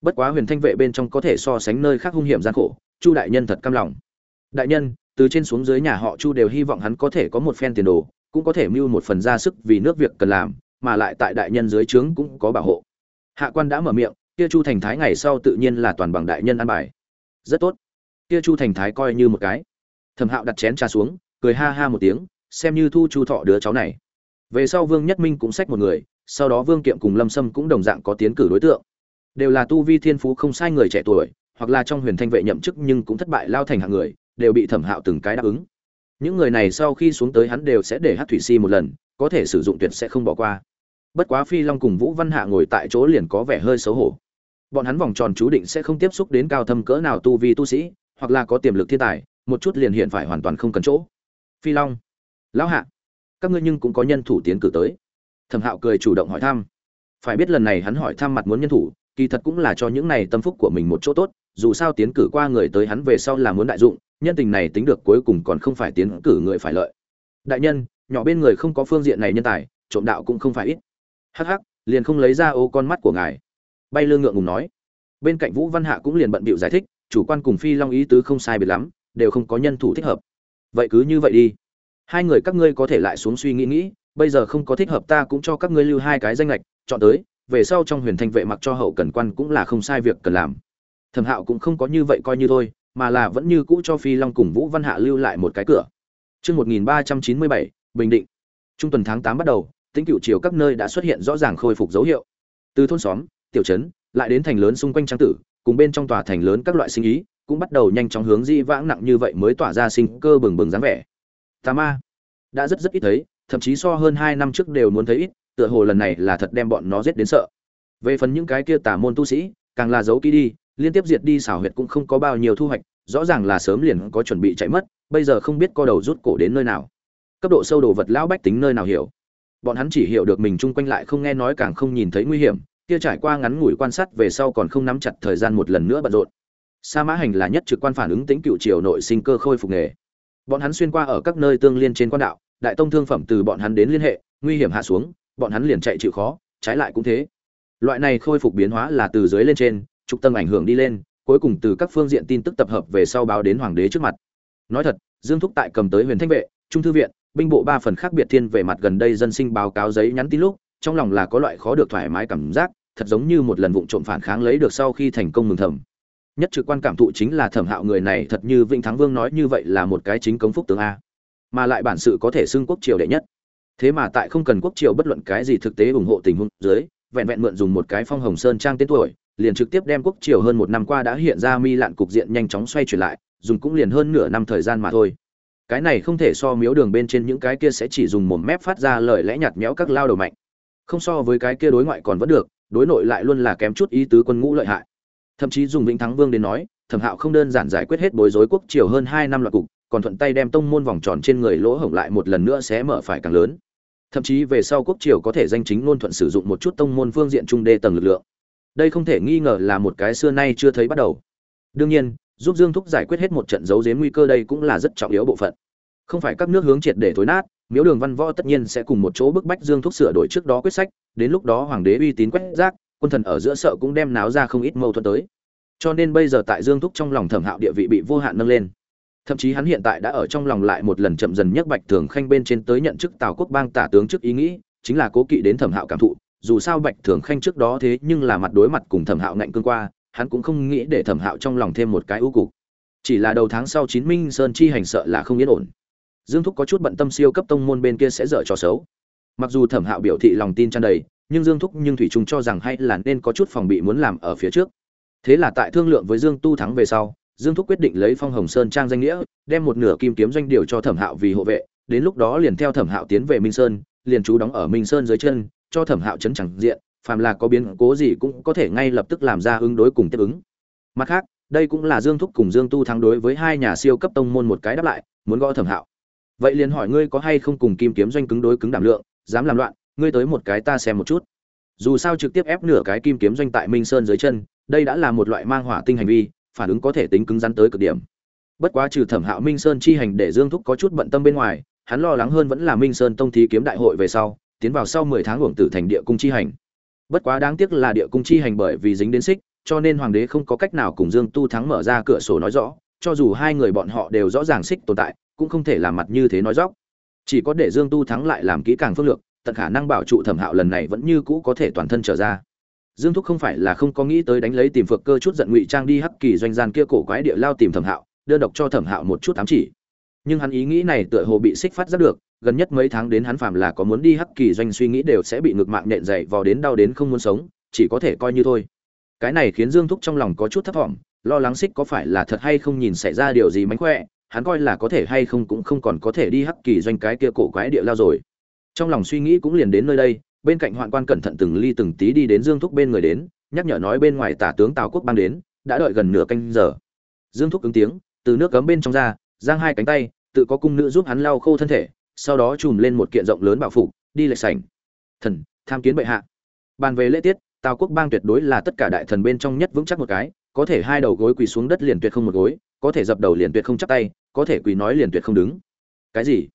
Bất quá huyền thanh vệ bên trong có thể so sánh nơi khác hung hiểm gian khổ, chu đại nhân thật căm lòng. Đại nhân, từ trên xuống dưới nhà họ chu đều hy vọng hắn có thể có một phen tiền đồ, cũng có thể mưu một phần ra sức vì nước việc cần làm, mà lại tại đại nhân dưới trướng cũng có bảo hộ. Hạ quan đã mở miệng, kia chu thành thái ngày sau tự nhiên là toàn bằng đại nhân an bài. Rất tốt. Kia chu thành thái coi như một cái thẩm hạo đặt chén trà xuống, cười ha ha một tiếng, xem như thu chu thọ đứa cháu này. Về sau vương nhất minh cũng xách một người, sau đó vương kiệm cùng lâm sâm cũng đồng dạng có tiến cử đối tượng. Đều là tu vi thiên phú không sai người trẻ tuổi, hoặc là trong huyền thanh vệ nhậm chức nhưng cũng thất bại lao thành hạng người, đều bị thẩm hạo từng cái đáp ứng. Những người này sau khi xuống tới hắn đều sẽ để hát thủy si một lần, có thể sử dụng tuyệt sẽ không bỏ qua. Bất quá phi long cùng vũ văn hạ ngồi tại chỗ liền có vẻ hơi xấu hổ. Bọn hắn vòng tròn chú định sẽ không tiếp xúc đến cao thâm cỡ nào tu vi tu sĩ, hoặc là có tiềm lực thiên tài một chút liền hiện phải hoàn toàn không cần chỗ. Phi long, lão hạ, các ngươi nhưng cũng có nhân thủ tiến cử tới. Thẩm hạo cười chủ động hỏi thăm. Phải biết lần này hắn hỏi thăm mặt muốn nhân thủ, kỳ thật cũng là cho những này tâm phúc của mình một chỗ tốt, dù sao tiến cử qua người tới hắn về sau là muốn đại dụng, nhân tình này tính được cuối cùng còn không phải tiến cử người phải lợi. Đại nhân, nhỏ bên người không có phương diện này nhân tài, trộm đạo cũng không phải ít. Hắc hắc, liền không lấy ra ô con mắt của ngài. Bay lương ngượng ngùng nói. Bên cạnh vũ văn hạ cũng liền bận bịu giải thích, chủ quan cùng phi long ý tứ không sai biệt lắm đều không có nhân thủ thích hợp vậy cứ như vậy đi hai người các ngươi có thể lại xuống suy nghĩ nghĩ bây giờ không có thích hợp ta cũng cho các ngươi lưu hai cái danh lệch chọn tới về sau trong huyền thanh vệ mặc cho hậu cần quan cũng là không sai việc cần làm thẩm hạo cũng không có như vậy coi như thôi mà là vẫn như cũ cho phi long cùng vũ văn hạ lưu lại một cái cửa Trước 1397, Bình Định. Trung tuần tháng 8 bắt đầu, tính cựu chiều các nơi đã xuất hiện rõ ràng khôi phục dấu hiệu. Từ thôn xóm, tiểu trấn, lại đến thành lớn xung quanh trang tử, cùng bên trong tòa thành lớn các loại sinh ý, cũng bắt đầu nhanh chóng hướng di vãng nặng như vậy mới tỏa ra sinh cơ bừng bừng dáng vẻ. Tà ma đã rất rất ít thấy, thậm chí so hơn hai năm trước đều muốn thấy ít, tựa hồ lần này là thật đem bọn nó giết đến sợ. Về phần những cái kia tà môn tu sĩ, càng là giấu kỹ đi, liên tiếp diệt đi xảo huyệt cũng không có bao nhiêu thu hoạch, rõ ràng là sớm liền có chuẩn bị chạy mất, bây giờ không biết co đầu rút cổ đến nơi nào. Cấp độ sâu đồ vật lão bách tính nơi nào hiểu. Bọn hắn chỉ hiểu được mình chung quanh lại không nghe nói càng không nhìn thấy nguy hiểm, kia trải qua ngắn ngủi quan sát về sau còn không nắm chặt thời gian một lần nữa bận rộn. Sa Mã Hành là nhất trực quan phản ứng tính cựu triều nội sinh cơ khôi phục nghề. Bọn hắn xuyên qua ở các nơi tương liên trên quan đạo, đại tông thương phẩm từ bọn hắn đến liên hệ, nguy hiểm hạ xuống, bọn hắn liền chạy chịu khó, trái lại cũng thế. Loại này khôi phục biến hóa là từ dưới lên trên, trục tầng ảnh hưởng đi lên, cuối cùng từ các phương diện tin tức tập hợp về sau báo đến hoàng đế trước mặt. Nói thật, Dương Thúc tại cầm tới Huyền Thanh vệ, Trung thư viện, binh bộ ba phần khác biệt thiên về mặt gần đây dân sinh báo cáo giấy nhắn tin lúc, trong lòng là có loại khó được thoải mái cảm giác, thật giống như một lần vụng trộm phản kháng lấy được sau khi thành công mừng thầm. Nhất trực quan cảm thụ chính là Thẩm Hạo người này thật như Vĩnh Thắng Vương nói như vậy là một cái chính công phúc tướng a, mà lại bản sự có thể xưng quốc triều đệ nhất. Thế mà tại không cần quốc triều bất luận cái gì thực tế ủng hộ tình huống dưới, vẹn vẹn mượn dùng một cái phong hồng sơn trang tên tuổi, liền trực tiếp đem quốc triều hơn một năm qua đã hiện ra mi lạn cục diện nhanh chóng xoay chuyển lại dùng cũng liền hơn nửa năm thời gian mà thôi. Cái này không thể so miếu đường bên trên những cái kia sẽ chỉ dùng một mép phát ra lời lẽ nhạt nhẽo các lao đầu mạnh. Không so với cái kia đối ngoại còn vẫn được đối nội lại luôn là kém chút ý tứ quân ngũ lợi hại thậm chí dùng vĩnh thắng vương đến nói, thẩm hạo không đơn giản giải quyết hết bối rối quốc triều hơn hai năm loạt cục, còn thuận tay đem tông môn vòng tròn trên người lỗ hổng lại một lần nữa sẽ mở phải càng lớn. Thậm chí về sau quốc triều có thể danh chính ngôn thuận sử dụng một chút tông môn phương diện trung đê tầng lực lượng. Đây không thể nghi ngờ là một cái xưa nay chưa thấy bắt đầu. Đương nhiên, giúp dương thúc giải quyết hết một trận giấu dếm nguy cơ đây cũng là rất trọng yếu bộ phận. Không phải các nước hướng triệt để thối nát, miếu đường văn võ tất nhiên sẽ cùng một chỗ bức bách dương thúc sửa đổi trước đó quyết sách, đến lúc đó hoàng đế uy tín quét rác quân thần ở giữa sợ cũng đem náo ra không ít mâu thuẫn tới cho nên bây giờ tại dương thúc trong lòng thẩm hạo địa vị bị vô hạn nâng lên thậm chí hắn hiện tại đã ở trong lòng lại một lần chậm dần nhắc bạch thường khanh bên trên tới nhận chức tào quốc bang tả tướng trước ý nghĩ chính là cố kỵ đến thẩm hạo cảm thụ dù sao Bạch Thường Khanh trước đó thế nhưng là mặt đối mặt cùng Thẩm Hạo ngạnh cương qua, hắn cũng không nghĩ để Thẩm Hạo trong lòng thêm một cái ưu cục. Chỉ là đầu tháng sau Chín Minh Sơn chi hành sợ là không yên ổn. Dương Thúc có chút bận tâm siêu cấp tông môn bên kia sẽ dở trò xấu. Mặc dù Thẩm Hạo biểu thị lòng tin tràn đầy, nhưng Dương Thúc nhưng thủy chung cho rằng hay là nên có chút phòng bị muốn làm ở phía trước. Thế là tại thương lượng với Dương Tu thắng về sau, Dương Thúc quyết định lấy Phong Hồng Sơn trang danh nghĩa, đem một nửa kim kiếm doanh điều cho Thẩm Hạo vì hộ vệ, đến lúc đó liền theo Thẩm Hạo tiến về Minh Sơn, liền trú đóng ở Minh Sơn dưới chân, cho thẩm hạo chấn chẳng diện phàm là có biến cố gì cũng có thể ngay lập tức làm ra ứng đối cùng tiếp ứng mặt khác đây cũng là dương thúc cùng dương tu thắng đối với hai nhà siêu cấp tông môn một cái đáp lại muốn gõ thẩm hạo vậy liền hỏi ngươi có hay không cùng kim kiếm doanh cứng đối cứng đảm lượng dám làm loạn ngươi tới một cái ta xem một chút. Dù sao trực tiếp ép nửa cái kim kiếm doanh tại minh sơn dưới chân, đây đã là một loại mang hỏa tinh hành vi, phản ứng có thể tính cứng rắn tới cực điểm. Bất quá trừ thẩm hạo minh sơn chi hành để dương thúc có chút bận tâm bên ngoài, hắn lo lắng hơn vẫn là minh sơn tông thí kiếm đại hội về sau, tiến vào sau mười tháng hưởng tử thành địa cung chi hành. Bất quá đáng tiếc là địa cung chi hành bởi vì dính đến xích, cho nên hoàng đế không có cách nào cùng dương tu thắng mở ra cửa sổ nói rõ, cho dù hai người bọn họ đều rõ ràng xích tồn tại, cũng không thể làm mặt như thế nói dóc. Chỉ có để dương tu thắng lại làm kỹ càng phương lược tận khả năng bảo trụ thẩm hạo lần này vẫn như cũ có thể toàn thân trở ra. Dương thúc không phải là không có nghĩ tới đánh lấy tìm phược cơ chút giận ngụy trang đi hắc kỳ doanh gian kia cổ quái địa lao tìm thẩm hạo, đơn độc cho thẩm hạo một chút ám chỉ. Nhưng hắn ý nghĩ này tựa hồ bị xích phát ra được, gần nhất mấy tháng đến hắn phàm là có muốn đi hắc kỳ doanh suy nghĩ đều sẽ bị ngược mạng nện dậy vào đến đau đến không muốn sống, chỉ có thể coi như thôi. Cái này khiến dương thúc trong lòng có chút thấp thỏm, lo lắng xích có phải là thật hay không nhìn xảy ra điều gì mánh khỏe, hắn coi là có thể hay không cũng không còn có thể đi hắc kỳ doanh cái kia cổ quái địa lao rồi trong lòng suy nghĩ cũng liền đến nơi đây, bên cạnh hoạn quan cẩn thận từng ly từng tí đi đến dương thúc bên người đến, nhắc nhở nói bên ngoài tả tướng tào quốc bang đến, đã đợi gần nửa canh giờ. Dương thúc ứng tiếng, từ nước cấm bên trong ra, giang hai cánh tay, tự có cung nữ giúp hắn lau khô thân thể, sau đó chùm lên một kiện rộng lớn bảo phục, đi lệch sảnh. Thần, tham kiến bệ hạ. Bàn về lễ tiết, tào quốc bang tuyệt đối là tất cả đại thần bên trong nhất vững chắc một cái, có thể hai đầu gối quỳ xuống đất liền tuyệt không một gối, có thể dập đầu liền tuyệt không chắp tay, có thể quỳ nói liền tuyệt không đứng. Cái gì?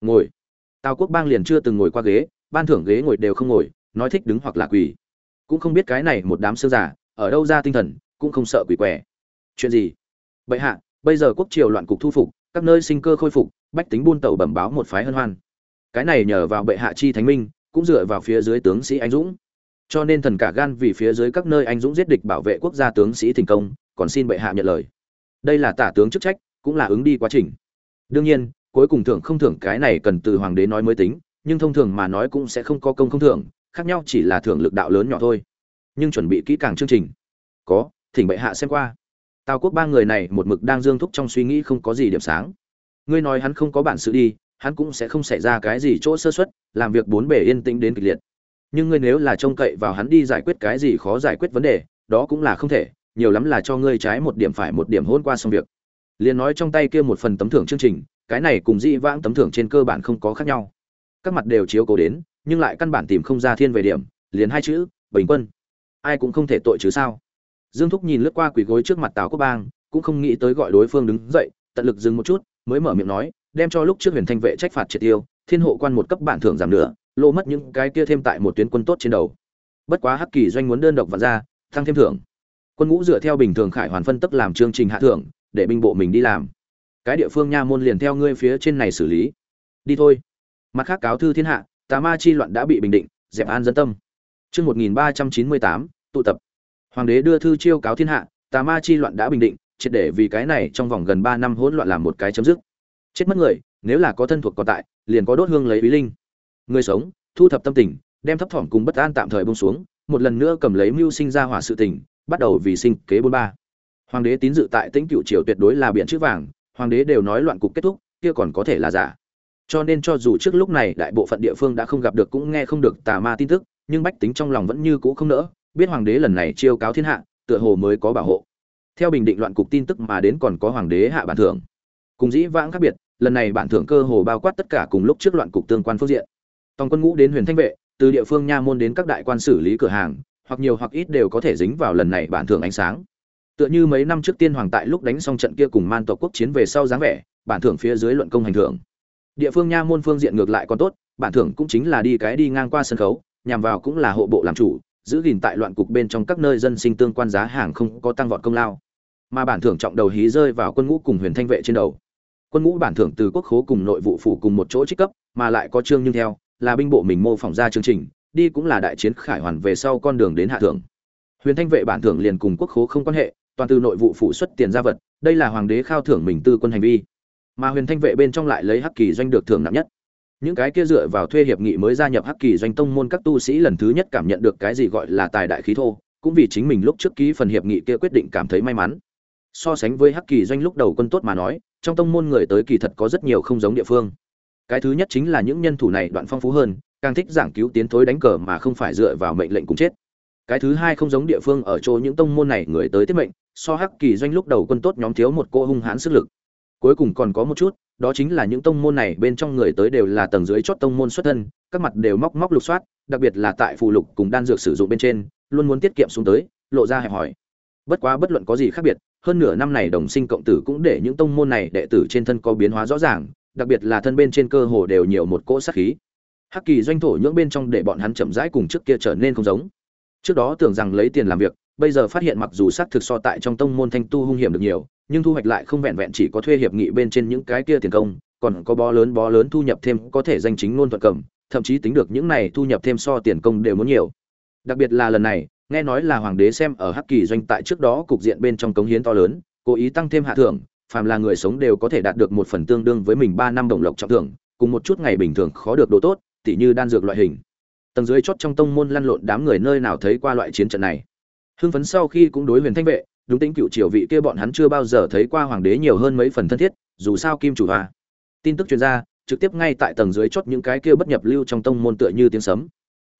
Ngồi tào quốc bang liền chưa từng ngồi qua ghế, ban thưởng ghế ngồi đều không ngồi, nói thích đứng hoặc là quỳ. Cũng không biết cái này một đám sơ giả ở đâu ra tinh thần, cũng không sợ quỷ què chuyện gì? Bệ hạ, bây giờ quốc triều loạn cục thu phục, các nơi sinh cơ khôi phục, bách tính buôn tàu bẩm báo một phái hân hoan. Cái này nhờ vào bệ hạ chi thánh minh, cũng dựa vào phía dưới tướng sĩ anh dũng. Cho nên thần cả gan vì phía dưới các nơi anh dũng giết địch bảo vệ quốc gia tướng sĩ thành công, còn xin bệ hạ nhận lời. Đây là tả tướng chức trách, cũng là ứng đi quá trình. Đương nhiên cuối cùng thưởng không thưởng cái này cần từ hoàng đế nói mới tính, nhưng thông thường mà nói cũng sẽ không có công không thưởng, khác nhau chỉ là thưởng lực đạo lớn nhỏ thôi. Nhưng chuẩn bị kỹ càng chương trình. Có, thỉnh bệ hạ xem qua. Tào quốc ba người này một mực đang dương thúc trong suy nghĩ không có gì điểm sáng. Ngươi nói hắn không có bản sự đi, hắn cũng sẽ không xảy ra cái gì chỗ sơ xuất làm việc bốn bề yên tĩnh đến kịch liệt. Nhưng ngươi nếu là trông cậy vào hắn đi giải quyết cái gì khó giải quyết vấn đề, đó cũng là không thể, nhiều lắm là cho ngươi trái một điểm phải một điểm hôn qua xong việc. Liền nói trong tay kia một phần tấm thưởng chương trình cái này cùng dị vãng tấm thưởng trên cơ bản không có khác nhau. Các mặt đều chiếu cố đến, nhưng lại căn bản tìm không ra thiên về điểm, liền hai chữ, bình quân. Ai cũng không thể tội chứ sao? Dương thúc nhìn lướt qua quỳ gối trước mặt tào quốc bang, cũng không nghĩ tới gọi đối phương đứng dậy, tận lực dừng một chút, mới mở miệng nói, đem cho lúc trước huyền thanh vệ trách phạt triệt tiêu, thiên hộ quan một cấp bản thưởng giảm nửa lô mất những cái kia thêm tại một tuyến quân tốt trên đầu. Bất quá hắc kỳ doanh muốn đơn độc và ra tăng thêm thưởng. Quân ngũ dựa theo bình thường khải hoàn phân tức làm chương trình hạ thưởng, để binh bộ mình đi làm cái địa phương nha môn liền theo ngươi phía trên này xử lý. Đi thôi. Mặt khác cáo thư thiên hạ, tà ma chi loạn đã bị bình định, dẹp an dân tâm. Chương một nghìn ba trăm chín mươi tám, tụ tập. Hoàng đế đưa thư chiêu cáo thiên hạ, tà ma chi loạn đã bình định, triệt để vì cái này trong vòng gần ba năm hỗn loạn làm một cái chấm dứt. Chết mất người, nếu là có thân thuộc còn tại, liền có đốt hương lấy ý linh. Người sống, thu thập tâm tình, đem thấp thỏm cùng bất an tạm thời bông xuống, một lần nữa cầm lấy mưu sinh ra hỏa sự tình, bắt đầu vì sinh kế bốn ba. Hoàng đế tín dự tại tĩnh cựu triều tuyệt đối là biện chữ vàng hoàng đế đều nói loạn cục kết thúc, kia còn có thể là giả. Cho nên cho dù trước lúc này đại bộ phận địa phương đã không gặp được cũng nghe không được tà ma tin tức, nhưng bách tính trong lòng vẫn như cũ không nỡ, biết hoàng đế lần này chiêu cáo thiên hạ, tựa hồ mới có bảo hộ. Theo bình định loạn cục tin tức mà đến còn có hoàng đế hạ bản thưởng. Cùng dĩ vãng khác biệt, lần này bản thưởng cơ hồ bao quát tất cả cùng lúc trước loạn cục tương quan phương diện. Tòng quân ngũ đến huyền thanh vệ, từ địa phương nha môn đến các đại quan xử lý cửa hàng, hoặc nhiều hoặc ít đều có thể dính vào lần này bản thưởng ánh sáng tựa như mấy năm trước tiên hoàng tại lúc đánh xong trận kia cùng man tộc quốc chiến về sau dáng vẻ, bản thưởng phía dưới luận công hành thưởng. Địa phương nha môn phương diện ngược lại còn tốt, bản thưởng cũng chính là đi cái đi ngang qua sân khấu, nhằm vào cũng là hộ bộ làm chủ, giữ gìn tại loạn cục bên trong các nơi dân sinh tương quan giá hàng không có tăng vọt công lao. Mà bản thưởng trọng đầu hí rơi vào quân ngũ cùng huyền thanh vệ trên đầu. Quân ngũ bản thưởng từ quốc khố cùng nội vụ phủ cùng một chỗ trích cấp, mà lại có chương nhưng theo, là binh bộ mình mô phỏng ra chương trình, đi cũng là đại chiến khải hoàn về sau con đường đến hạ thưởng. Huyền thanh vệ bản thưởng liền cùng quốc khố không quan hệ toàn từ nội vụ phụ xuất tiền ra vật, đây là hoàng đế khao thưởng mình tư quân hành vi. Mà huyền thanh vệ bên trong lại lấy hắc kỳ doanh được thưởng nặng nhất. Những cái kia dựa vào thuê hiệp nghị mới gia nhập hắc kỳ doanh tông môn các tu sĩ lần thứ nhất cảm nhận được cái gì gọi là tài đại khí thô, cũng vì chính mình lúc trước ký phần hiệp nghị kia quyết định cảm thấy may mắn. So sánh với hắc kỳ doanh lúc đầu quân tốt mà nói, trong tông môn người tới kỳ thật có rất nhiều không giống địa phương. Cái thứ nhất chính là những nhân thủ này đoạn phong phú hơn, càng thích giảng cứu tiến thối đánh cờ mà không phải dựa vào mệnh lệnh cùng chết. Cái thứ hai không giống địa phương ở chỗ những tông môn này người tới tiếp mệnh so hắc kỳ doanh lúc đầu quân tốt nhóm thiếu một cô hung hãn sức lực. Cuối cùng còn có một chút, đó chính là những tông môn này bên trong người tới đều là tầng dưới chót tông môn xuất thân, các mặt đều móc móc lục soát, đặc biệt là tại phụ lục cùng đan dược sử dụng bên trên, luôn muốn tiết kiệm xuống tới, lộ ra hẹp hỏi bất quá bất luận có gì khác biệt, hơn nửa năm này đồng sinh cộng tử cũng để những tông môn này đệ tử trên thân có biến hóa rõ ràng, đặc biệt là thân bên trên cơ hồ đều nhiều một cỗ sát khí. Hắc kỳ doanh thổ nhưỡng bên trong để bọn hắn chậm rãi cùng trước kia trở nên không giống. Trước đó tưởng rằng lấy tiền làm việc bây giờ phát hiện mặc dù xác thực so tại trong tông môn thanh tu hung hiểm được nhiều, nhưng thu hoạch lại không vẹn vẹn chỉ có thuê hiệp nghị bên trên những cái kia tiền công, còn có bó lớn bó lớn thu nhập thêm có thể danh chính ngôn thuận cầm, thậm chí tính được những này thu nhập thêm so tiền công đều muốn nhiều. Đặc biệt là lần này, nghe nói là hoàng đế xem ở hắc kỳ doanh tại trước đó cục diện bên trong cống hiến to lớn, cố ý tăng thêm hạ thưởng, phàm là người sống đều có thể đạt được một phần tương đương với mình ba năm đồng lộc trọng thưởng, cùng một chút ngày bình thường khó được đồ tốt, tỉ như đan dược loại hình. Tầng dưới chót trong tông môn lăn lộn đám người nơi nào thấy qua loại chiến trận này? Hưng phấn sau khi cũng đối huyền thanh vệ, đúng tính cựu triều vị kia bọn hắn chưa bao giờ thấy qua hoàng đế nhiều hơn mấy phần thân thiết, dù sao kim chủ hòa tin tức chuyên gia trực tiếp ngay tại tầng dưới chót những cái kia bất nhập lưu trong tông môn tựa như tiếng sấm.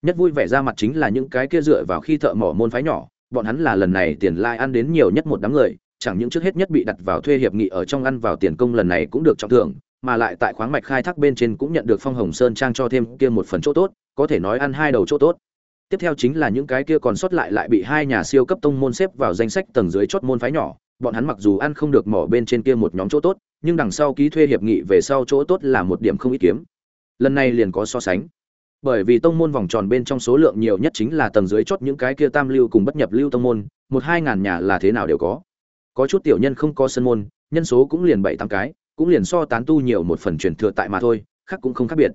Nhất vui vẻ ra mặt chính là những cái kia dựa vào khi thợ mỏ môn phái nhỏ, bọn hắn là lần này tiền lai ăn đến nhiều nhất một đám người, chẳng những trước hết nhất bị đặt vào thuê hiệp nghị ở trong ăn vào tiền công lần này cũng được trọng thưởng, mà lại tại khoáng mạch khai thác bên trên cũng nhận được phong hồng sơn trang cho thêm kia một phần chỗ tốt, có thể nói ăn hai đầu chỗ tốt tiếp theo chính là những cái kia còn sót lại lại bị hai nhà siêu cấp tông môn xếp vào danh sách tầng dưới chót môn phái nhỏ. Bọn hắn mặc dù ăn không được mỏ bên trên kia một nhóm chỗ tốt, nhưng đằng sau ký thuê hiệp nghị về sau chỗ tốt là một điểm không ít kiếm. Lần này liền có so sánh. Bởi vì tông môn vòng tròn bên trong số lượng nhiều nhất chính là tầng dưới chót những cái kia tam lưu cùng bất nhập lưu tông môn, một hai ngàn nhà là thế nào đều có. Có chút tiểu nhân không có sân môn, nhân số cũng liền bảy tám cái, cũng liền so tán tu nhiều một phần truyền thừa tại mà thôi, khác cũng không khác biệt.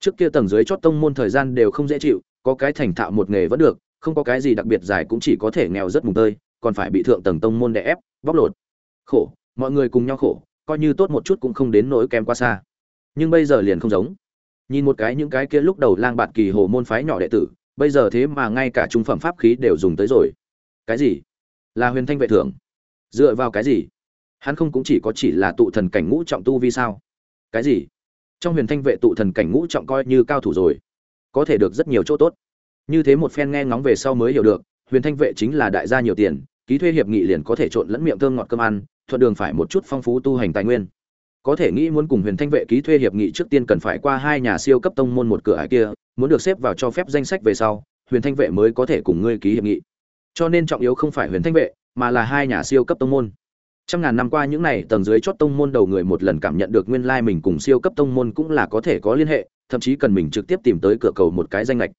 Trước kia tầng dưới chót tông môn thời gian đều không dễ chịu có cái thành thạo một nghề vẫn được, không có cái gì đặc biệt dài cũng chỉ có thể nghèo rất mùng tơi, còn phải bị thượng tầng tông môn đè ép, bóc lột. Khổ, mọi người cùng nhau khổ, coi như tốt một chút cũng không đến nỗi kém quá xa. Nhưng bây giờ liền không giống. Nhìn một cái những cái kia lúc đầu lang bạt kỳ hồ môn phái nhỏ đệ tử, bây giờ thế mà ngay cả trung phẩm pháp khí đều dùng tới rồi. Cái gì? Là huyền thanh vệ thưởng dựa vào cái gì? Hắn không cũng chỉ có chỉ là tụ thần cảnh ngũ trọng tu vi sao? Cái gì? Trong huyền thanh vệ tụ thần cảnh ngũ trọng coi như cao thủ rồi có thể được rất nhiều chỗ tốt. Như thế một phen nghe ngóng về sau mới hiểu được, huyền thanh vệ chính là đại gia nhiều tiền, ký thuê hiệp nghị liền có thể trộn lẫn miệng thơm ngọt cơm ăn, thuận đường phải một chút phong phú tu hành tài nguyên. Có thể nghĩ muốn cùng huyền thanh vệ ký thuê hiệp nghị trước tiên cần phải qua hai nhà siêu cấp tông môn một cửa hải kia, muốn được xếp vào cho phép danh sách về sau, huyền thanh vệ mới có thể cùng ngươi ký hiệp nghị. Cho nên trọng yếu không phải huyền thanh vệ, mà là hai nhà siêu cấp tông môn. Trăm ngàn năm qua những n à y tầng dưới chót tông môn đầu người một lần cảm nhận được nguyên lai mình cùng siêu cấp tông môn cũng là có thể có liên hệ thậm chí cần mình trực tiếp tìm tới cửa cầu một cái danh lệch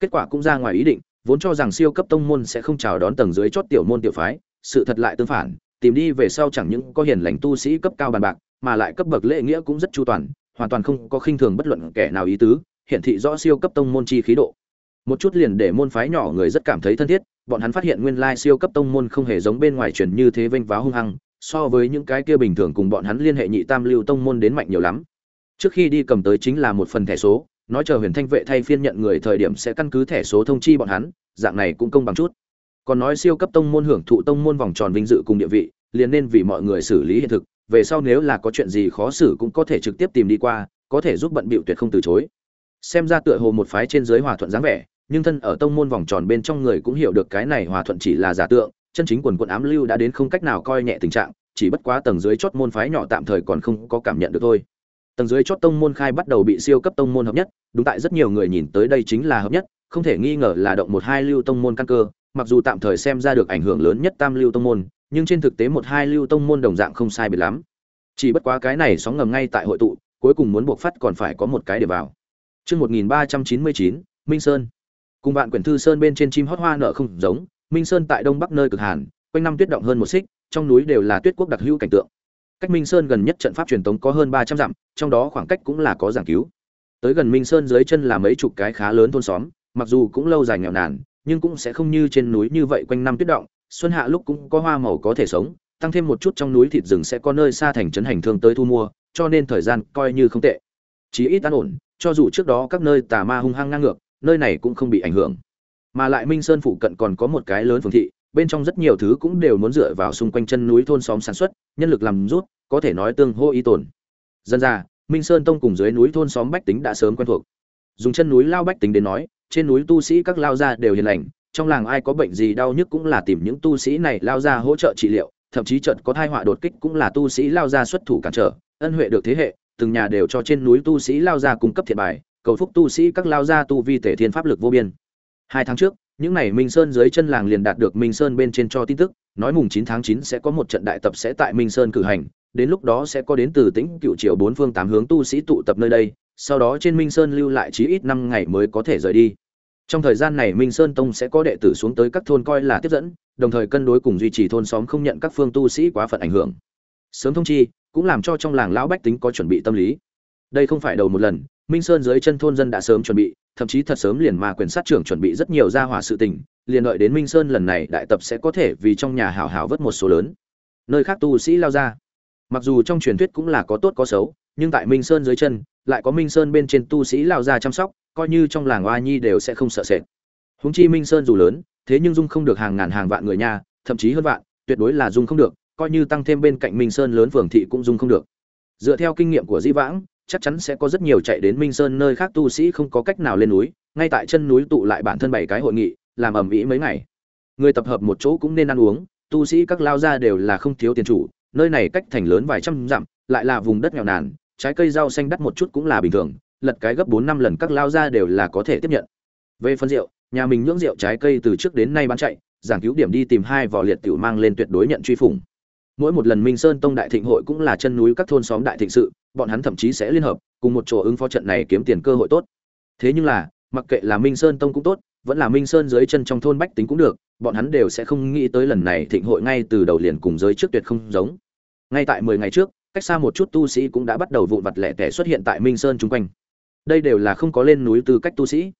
kết quả cũng ra ngoài ý định, vốn cho rằng siêu cấp tông môn sẽ không chào đón tầng dưới chót tiểu môn tiểu phái, sự thật lại tương phản, tìm đi về sau chẳng những có hiền lành tu sĩ cấp cao bàn bạc, mà lại cấp bậc lễ nghĩa cũng rất chu toàn, hoàn toàn không có khinh thường bất luận kẻ nào ý tứ, hiển thị rõ siêu cấp tông môn chi khí độ. Một chút liền để môn phái nhỏ người rất cảm thấy thân thiết, bọn hắn phát hiện nguyên lai siêu cấp tông môn không hề giống bên ngoài truyền như thế vênh váo hung hăng, so với những cái kia bình thường cùng bọn hắn liên hệ nhị tam lưu tông môn đến mạnh nhiều lắm trước khi đi cầm tới chính là một phần thẻ số nói chờ huyền thanh vệ thay phiên nhận người thời điểm sẽ căn cứ thẻ số thông chi bọn hắn, dạng này cũng công bằng chút. Còn nói siêu cấp tông môn hưởng thụ tông môn vòng tròn vinh dự cùng địa vị, liền nên vì mọi người xử lý hiện thực, về sau nếu là có chuyện gì khó xử cũng có thể trực tiếp tìm đi qua, có thể giúp bận bịu tuyệt không từ chối. Xem ra tựa hồ một phái trên dưới hòa thuận dáng vẻ, nhưng thân ở tông môn vòng tròn bên trong người cũng hiểu được cái này hòa thuận chỉ là giả tượng, chân chính quần quận ám lưu đã đến không cách nào coi nhẹ tình trạng, chỉ bất quá tầng dưới chót môn phái nhỏ tạm thời còn không có cảm nhận được thôi tầng dưới chót tông môn khai bắt đầu bị siêu cấp tông môn hợp nhất đúng tại rất nhiều người nhìn tới đây chính là hợp nhất không thể nghi ngờ là động một hai lưu tông môn căn cơ mặc dù tạm thời xem ra được ảnh hưởng lớn nhất tam lưu tông môn nhưng trên thực tế một hai lưu tông môn đồng dạng không sai biệt lắm chỉ bất quá cái này sóng ngầm ngay tại hội tụ cuối cùng muốn buộc phát còn phải có một cái để vào Trước 1399, Minh Sơn. Cùng bạn quyển thư sơn bên trên chim hót hoa nở không giống, Minh Sơn tại đông bắc nơi cực hàn, quanh năm tuyết động hơn một xích, trong núi đều là tuyết quốc đặc hữu cảnh tượng. Cách Minh Sơn gần nhất trận pháp truyền tống có hơn 300 dặm, trong đó khoảng cách cũng là có giảng cứu. Tới gần Minh Sơn dưới chân là mấy chục cái khá lớn thôn xóm, mặc dù cũng lâu dài nghèo nàn, nhưng cũng sẽ không như trên núi như vậy quanh năm tuyết động, xuân hạ lúc cũng có hoa màu có thể sống, tăng thêm một chút trong núi thịt rừng sẽ có nơi xa thành trấn hành thương tới thu mua, cho nên thời gian coi như không tệ. Chí ít an ổn, cho dù trước đó các nơi tà ma hung hăng ngang ngược, nơi này cũng không bị ảnh hưởng. Mà lại Minh Sơn phụ cận còn có một cái lớn phường thị, bên trong rất nhiều thứ cũng đều muốn dựa vào xung quanh chân núi thôn xóm sản xuất, nhân lực làm rút, có thể nói tương hô y tồn. Dân ra, Minh Sơn tông cùng dưới núi thôn xóm bách tính đã sớm quen thuộc. Dùng chân núi lao bách tính đến nói, trên núi tu sĩ các lao gia đều hiền lành, trong làng ai có bệnh gì đau nhức cũng là tìm những tu sĩ này lao ra hỗ trợ trị liệu, thậm chí trận có thai họa đột kích cũng là tu sĩ lao ra xuất thủ cản trở, ân huệ được thế hệ từng nhà đều cho trên núi tu sĩ lao ra cung cấp thiệt bài cầu phúc tu sĩ các lao gia tu vi tể thiên pháp lực vô biên hai tháng trước những này minh sơn dưới chân làng liền đạt được minh sơn bên trên cho tin tức, nói mùng chín tháng chín sẽ có một trận đại tập sẽ tại minh sơn cử hành, đến lúc đó sẽ có đến từ tĩnh, cựu triều bốn phương tám hướng tu sĩ tụ tập nơi đây, sau đó trên minh sơn lưu lại chí ít năm ngày mới có thể rời đi. Trong thời gian này minh sơn tông sẽ có đệ tử xuống tới các thôn coi là tiếp dẫn, đồng thời cân đối cùng duy trì thôn xóm không nhận các phương tu sĩ quá phận ảnh hưởng. Sớm thông chi, cũng làm cho trong làng lão bách tính có chuẩn bị tâm lý. Đây không phải đầu một lần, minh sơn dưới chân thôn dân đã sớm chuẩn bị thậm chí thật sớm liền mà quyền sát trưởng chuẩn bị rất nhiều gia hỏa sự tình, liền đợi đến minh sơn lần này đại tập sẽ có thể vì trong nhà hảo hảo vớt một số lớn. Nơi khác tu sĩ lao ra. Mặc dù trong truyền thuyết cũng là có tốt có xấu, nhưng tại minh sơn dưới chân, lại có minh sơn bên trên tu sĩ lao ra chăm sóc, coi như trong làng oa nhi đều sẽ không sợ sệt. Huống chi minh sơn dù lớn, thế nhưng dung không được hàng ngàn hàng vạn người nha thậm chí hơn vạn, tuyệt đối là dung không được, coi như tăng thêm bên cạnh minh sơn lớn phường thị cũng dung không được. Dựa theo kinh nghiệm của di vãng chắc chắn sẽ có rất nhiều chạy đến minh sơn nơi khác tu sĩ không có cách nào lên núi, ngay tại chân núi tụ lại bản thân bảy cái hội nghị, làm ầm ĩ mấy ngày. Người tập hợp một chỗ cũng nên ăn uống, tu sĩ các lao gia đều là không thiếu tiền chủ, nơi này cách thành lớn vài trăm dặm, lại là vùng đất nghèo nàn, trái cây rau xanh đắt một chút cũng là bình thường, lật cái gấp bốn năm lần các lao gia đều là có thể tiếp nhận. Về phân rượu, nhà mình nhưỡng rượu trái cây từ trước đến nay bán chạy, giảng cứu điểm đi tìm hai vỏ liệt tiểu mang lên tuyệt đối nhận truy phủng mỗi một lần minh sơn tông đại thịnh hội cũng là chân núi các thôn xóm đại thịnh sự, bọn hắn thậm chí sẽ liên hợp, cùng một chỗ ứng phó trận này kiếm tiền cơ hội tốt. Thế nhưng là, mặc kệ là minh sơn tông cũng tốt, vẫn là minh sơn dưới chân trong thôn bách tính cũng được, bọn hắn đều sẽ không nghĩ tới lần này thịnh hội ngay từ đầu liền cùng giới trước tuyệt không giống. Ngay tại mười ngày trước, cách xa một chút tu sĩ cũng đã bắt đầu vụn vặt lẻ tẻ xuất hiện tại minh sơn chung quanh. Đây đều là không có lên núi tư cách tu sĩ,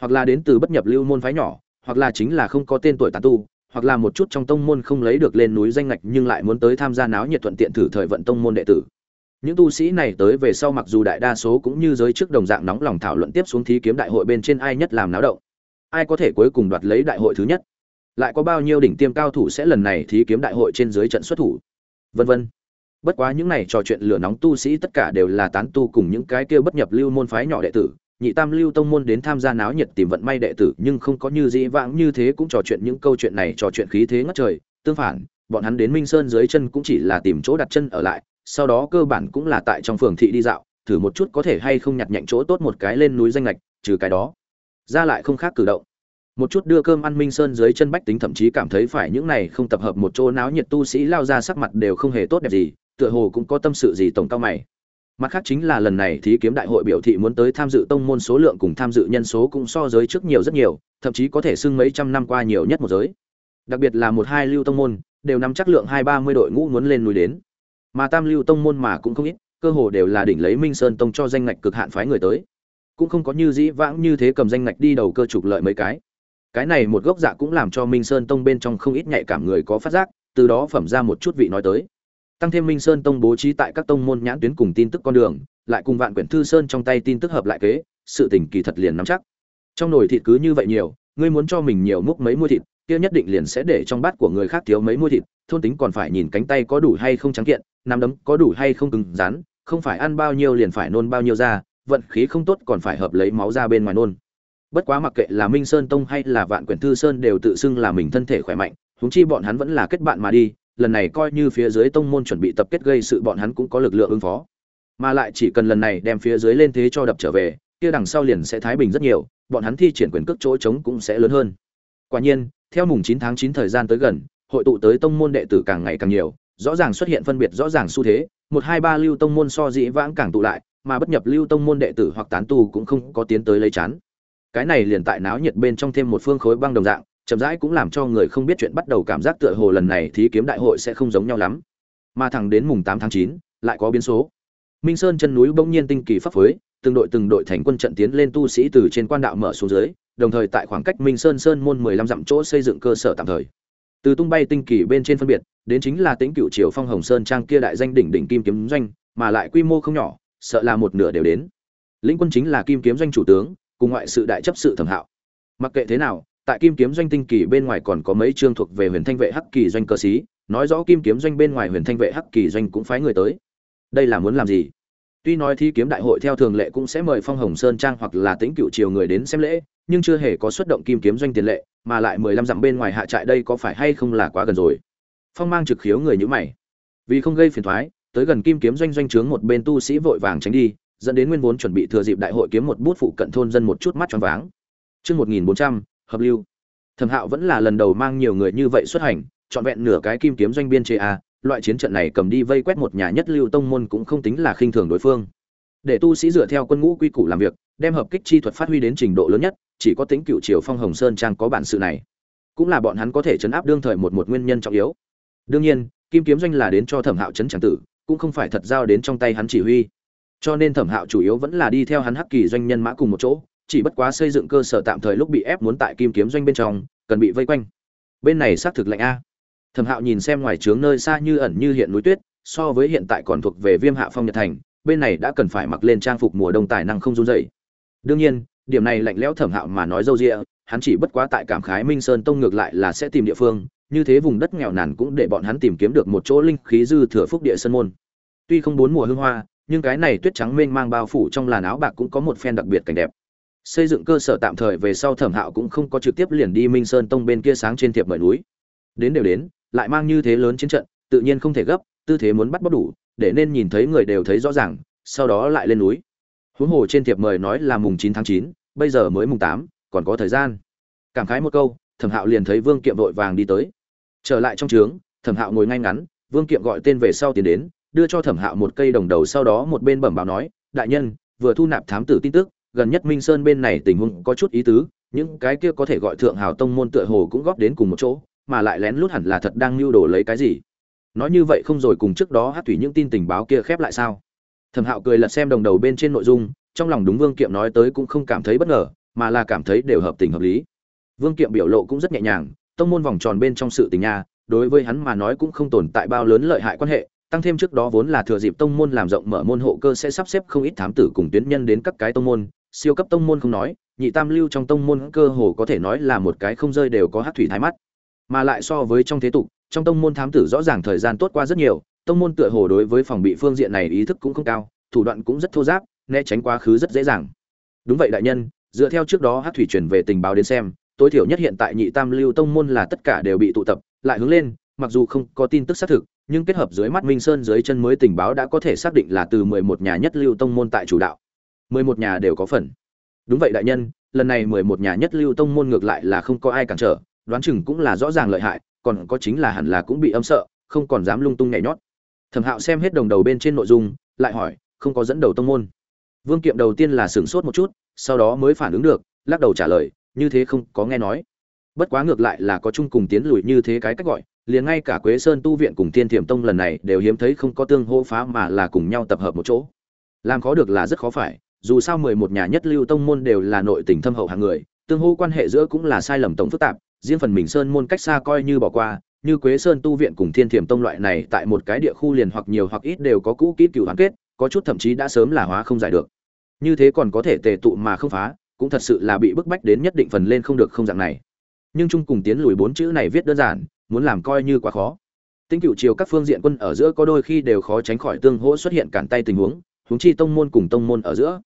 hoặc là đến từ bất nhập lưu môn phái nhỏ, hoặc là chính là không có tên tuổi tán tu hoặc là một chút trong tông môn không lấy được lên núi danh ngạch nhưng lại muốn tới tham gia náo nhiệt thuận tiện thử thời vận tông môn đệ tử. Những tu sĩ này tới về sau mặc dù đại đa số cũng như giới trước đồng dạng nóng lòng thảo luận tiếp xuống thí kiếm đại hội bên trên ai nhất làm náo động, ai có thể cuối cùng đoạt lấy đại hội thứ nhất. Lại có bao nhiêu đỉnh tiêm cao thủ sẽ lần này thí kiếm đại hội trên dưới trận xuất thủ? Vân vân. Bất quá những này trò chuyện lửa nóng tu sĩ tất cả đều là tán tu cùng những cái kia bất nhập lưu môn phái nhỏ đệ tử nhị tam lưu tông môn đến tham gia náo nhiệt tìm vận may đệ tử, nhưng không có như dĩ vãng như thế cũng trò chuyện những câu chuyện này, trò chuyện khí thế ngất trời. Tương phản, bọn hắn đến minh sơn dưới chân cũng chỉ là tìm chỗ đặt chân ở lại, sau đó cơ bản cũng là tại trong phường thị đi dạo, thử một chút có thể hay không nhặt nhạnh chỗ tốt một cái lên núi danh lệch trừ cái đó, ra lại không khác cử động. Một chút đưa cơm ăn minh sơn dưới chân bách tính thậm chí cảm thấy phải những này không tập hợp một chỗ náo nhiệt tu sĩ lao ra sắc mặt đều không hề tốt đẹp gì, tựa hồ cũng có tâm sự gì tổng cao mày mặt khác chính là lần này thí kiếm đại hội biểu thị muốn tới tham dự tông môn số lượng cùng tham dự nhân số cũng so giới trước nhiều rất nhiều, thậm chí có thể xưng mấy trăm năm qua nhiều nhất một giới. Đặc biệt là một hai lưu tông môn, đều nắm chắc lượng hai ba mươi đội ngũ muốn lên núi đến. Mà tam lưu tông môn mà cũng không ít, cơ hồ đều là đỉnh lấy minh sơn tông cho danh ngạch cực hạn phái người tới. Cũng không có như dĩ vãng như thế cầm danh ngạch đi đầu cơ trục lợi mấy cái. Cái này một gốc dạ cũng làm cho minh sơn tông bên trong không ít nhạy cảm người có phát giác, từ đó phẩm ra một chút vị nói tới tăng thêm minh sơn tông bố trí tại các tông môn nhãn tuyến cùng tin tức con đường, lại cùng vạn quyển thư sơn trong tay tin tức hợp lại kế, sự tình kỳ thật liền nắm chắc. Trong nồi thịt cứ như vậy nhiều, ngươi muốn cho mình nhiều múc mấy mua thịt, kia nhất định liền sẽ để trong bát của người khác thiếu mấy mua thịt, thôn tính còn phải nhìn cánh tay có đủ hay không trắng kiện, nắm đấm có đủ hay không cứng rắn, không phải ăn bao nhiêu liền phải nôn bao nhiêu ra, vận khí không tốt còn phải hợp lấy máu ra bên ngoài nôn. Bất quá mặc kệ là minh sơn tông hay là vạn quyển thư sơn đều tự xưng là mình thân thể khỏe mạnh, huống chi bọn hắn vẫn là kết bạn mà đi lần này coi như phía dưới tông môn chuẩn bị tập kết gây sự, bọn hắn cũng có lực lượng ứng phó. Mà lại chỉ cần lần này đem phía dưới lên thế cho đập trở về, kia đằng sau liền sẽ thái bình rất nhiều, bọn hắn thi triển quyền cước chỗ trống cũng sẽ lớn hơn. Quả nhiên, theo mùng 9 tháng 9 thời gian tới gần, hội tụ tới tông môn đệ tử càng ngày càng nhiều, rõ ràng xuất hiện phân biệt rõ ràng xu thế, một, hai, ba lưu tông môn so dĩ vãng càng tụ lại, mà bất nhập lưu tông môn đệ tử hoặc tán tu cũng không có tiến tới lấy chán. Cái này liền tại náo nhiệt bên trong thêm một phương khối băng đồng dạng chậm rãi cũng làm cho người không biết chuyện bắt đầu cảm giác tựa hồ lần này thí kiếm đại hội sẽ không giống nhau lắm. Mà thẳng đến mùng tám tháng chín, lại có biến số. Minh sơn chân núi bỗng nhiên tinh kỳ pháp phối từng đội từng đội thành quân trận tiến lên tu sĩ từ trên quan đạo mở xuống dưới, đồng thời tại khoảng cách minh sơn sơn môn mười lăm dặm chỗ xây dựng cơ sở tạm thời. Từ tung bay tinh kỳ bên trên phân biệt, đến chính là tính cựu triều phong hồng sơn trang kia đại danh đỉnh đỉnh kim kiếm doanh, mà lại quy mô không nhỏ, sợ là một nửa đều đến. Lĩnh quân chính là kim kiếm doanh chủ tướng, cùng ngoại sự đại chấp sự thẩm hạo. Mặc kệ thế nào tại kim kiếm doanh tinh kỳ bên ngoài còn có mấy chương thuộc về huyền thanh vệ hắc kỳ doanh cơ sĩ nói rõ kim kiếm doanh bên ngoài huyền thanh vệ hắc kỳ doanh cũng phái người tới. Đây là muốn làm gì? Tuy nói thi kiếm đại hội theo thường lệ cũng sẽ mời phong hồng sơn trang hoặc là tính cựu triều người đến xem lễ nhưng chưa hề có xuất động kim kiếm doanh tiền lệ mà lại mười lăm dặm bên ngoài hạ trại đây có phải hay không là quá gần rồi? Phong mang trực khiếu người như mày. Vì không gây phiền thoái tới gần kim kiếm doanh doanh trướng một bên tu sĩ vội vàng tránh đi dẫn đến nguyên vốn chuẩn bị thừa dịp đại hội kiếm một bút phụ cận thôn dân một chút mắt choáng váng. Chương 1400, hợp lưu. Thẩm Hạo vẫn là lần đầu mang nhiều người như vậy xuất hành, chọn vẹn nửa cái kim kiếm doanh biên chế a, loại chiến trận này cầm đi vây quét một nhà nhất lưu tông môn cũng không tính là khinh thường đối phương. Để tu sĩ dựa theo quân ngũ quy củ làm việc, đem hợp kích chi thuật phát huy đến trình độ lớn nhất, chỉ có tính cựu triều phong hồng sơn trang có bản sự này, cũng là bọn hắn có thể chấn áp đương thời một một nguyên nhân trọng yếu. Đương nhiên, kim kiếm doanh là đến cho Thẩm Hạo chấn chẳng tử, cũng không phải thật giao đến trong tay hắn chỉ huy. Cho nên Thẩm Hạo chủ yếu vẫn là đi theo hắn Hắc Kỳ doanh nhân mã cùng một chỗ, chỉ bất quá xây dựng cơ sở tạm thời lúc bị ép muốn tại kim kiếm doanh bên trong, cần bị vây quanh. Bên này xác thực lạnh a. Thẩm hạo nhìn xem ngoài trướng nơi xa như ẩn như hiện núi tuyết, so với hiện tại còn thuộc về viêm hạ phong nhật thành, bên này đã cần phải mặc lên trang phục mùa đông tài năng không run dày đương nhiên, điểm này lạnh lẽo thẩm hạo mà nói dâu rịa hắn chỉ bất quá tại cảm khái minh sơn tông ngược lại là sẽ tìm địa phương, như thế vùng đất nghèo nàn cũng để bọn hắn tìm kiếm được một chỗ linh khí dư thừa phúc địa sân môn. Tuy không bốn mùa hương hoa, nhưng cái này tuyết trắng mênh mang bao phủ trong làn áo bạc cũng có một phen đặc biệt cảnh đẹp xây dựng cơ sở tạm thời về sau thẩm hạo cũng không có trực tiếp liền đi minh sơn tông bên kia sáng trên thiệp mời núi. Đến đều đến, lại mang như thế lớn chiến trận, tự nhiên không thể gấp, tư thế muốn bắt bóc đủ, để nên nhìn thấy người đều thấy rõ ràng, sau đó lại lên núi. Huống hồ trên thiệp mời nói là mùng chín tháng chín, bây giờ mới mùng tám, còn có thời gian. Cảm khái một câu, thẩm hạo liền thấy vương kiệm vội vàng đi tới. Trở lại trong trướng, thẩm hạo ngồi ngay ngắn, vương kiệm gọi tên về sau tiến đến, đưa cho thẩm hạo một cây đồng đầu, sau đó một bên bẩm báo nói, đại nhân, vừa thu nạp thám tử tin tức gần nhất Minh Sơn bên này tình huống có chút ý tứ, những cái kia có thể gọi thượng hào tông môn tựa hồ cũng góp đến cùng một chỗ, mà lại lén lút hẳn là thật đang lưu đồ lấy cái gì. Nói như vậy không rồi cùng trước đó hát thủy những tin tình báo kia khép lại sao? Thẩm Hạo cười lật xem đồng đầu bên trên nội dung, trong lòng đúng Vương Kiệm nói tới cũng không cảm thấy bất ngờ, mà là cảm thấy đều hợp tình hợp lý. Vương Kiệm biểu lộ cũng rất nhẹ nhàng, tông môn vòng tròn bên trong sự tình nha, đối với hắn mà nói cũng không tồn tại bao lớn lợi hại quan hệ, tăng thêm trước đó vốn là thừa dịp tông môn làm rộng mở môn hộ cơ sẽ sắp xếp không ít thám tử cùng tuyến nhân đến các cái tông môn, siêu cấp tông môn không nói, nhị tam lưu trong tông môn cơ hồ có thể nói là một cái không rơi đều có hát thủy thái mắt. Mà lại so với trong thế tục, trong tông môn thám tử rõ ràng thời gian tốt qua rất nhiều, tông môn tựa hồ đối với phòng bị phương diện này ý thức cũng không cao, thủ đoạn cũng rất thô giáp, né tránh quá khứ rất dễ dàng. Đúng vậy đại nhân, dựa theo trước đó hát thủy truyền về tình báo đến xem, tối thiểu nhất hiện tại nhị tam lưu tông môn là tất cả đều bị tụ tập, lại hướng lên, mặc dù không có tin tức xác thực, nhưng kết hợp dưới mắt minh sơn dưới chân mới tình báo đã có thể xác định là từ mười một nhà nhất lưu tông môn tại chủ đạo mười một nhà đều có phần. Đúng vậy đại nhân, lần này mười một nhà nhất lưu tông môn ngược lại là không có ai cản trở, đoán chừng cũng là rõ ràng lợi hại, còn có chính là hẳn là cũng bị âm sợ, không còn dám lung tung nhảy nhót. Thẩm hạo xem hết đồng đầu bên trên nội dung, lại hỏi, không có dẫn đầu tông môn. Vương kiệm đầu tiên là sửng sốt một chút, sau đó mới phản ứng được, lắc đầu trả lời, như thế không có nghe nói. Bất quá ngược lại là có chung cùng tiến lùi như thế cái cách gọi, liền ngay cả quế sơn tu viện cùng tiên thiểm tông lần này đều hiếm thấy không có tương hô phá mà là cùng nhau tập hợp một chỗ. Làm khó được là rất khó phải dù sao mười một nhà nhất lưu tông môn đều là nội tình thâm hậu hàng người, tương hô quan hệ giữa cũng là sai lầm tổng phức tạp, riêng phần mình sơn môn cách xa coi như bỏ qua, như quế sơn tu viện cùng thiên thiểm tông loại này tại một cái địa khu liền hoặc nhiều hoặc ít đều có cũ kỹ cựu hoàn kết, có chút thậm chí đã sớm là hóa không giải được. Như thế còn có thể tề tụ mà không phá, cũng thật sự là bị bức bách đến nhất định phần lên không được không dạng này. Nhưng chung cùng tiến lùi bốn chữ này viết đơn giản, muốn làm coi như quá khó. Tính cựu chiều các phương diện quân ở giữa có đôi khi đều khó tránh khỏi tương hỗ xuất hiện cản tay tình huống huống chi tông môn cùng tông môn ở giữa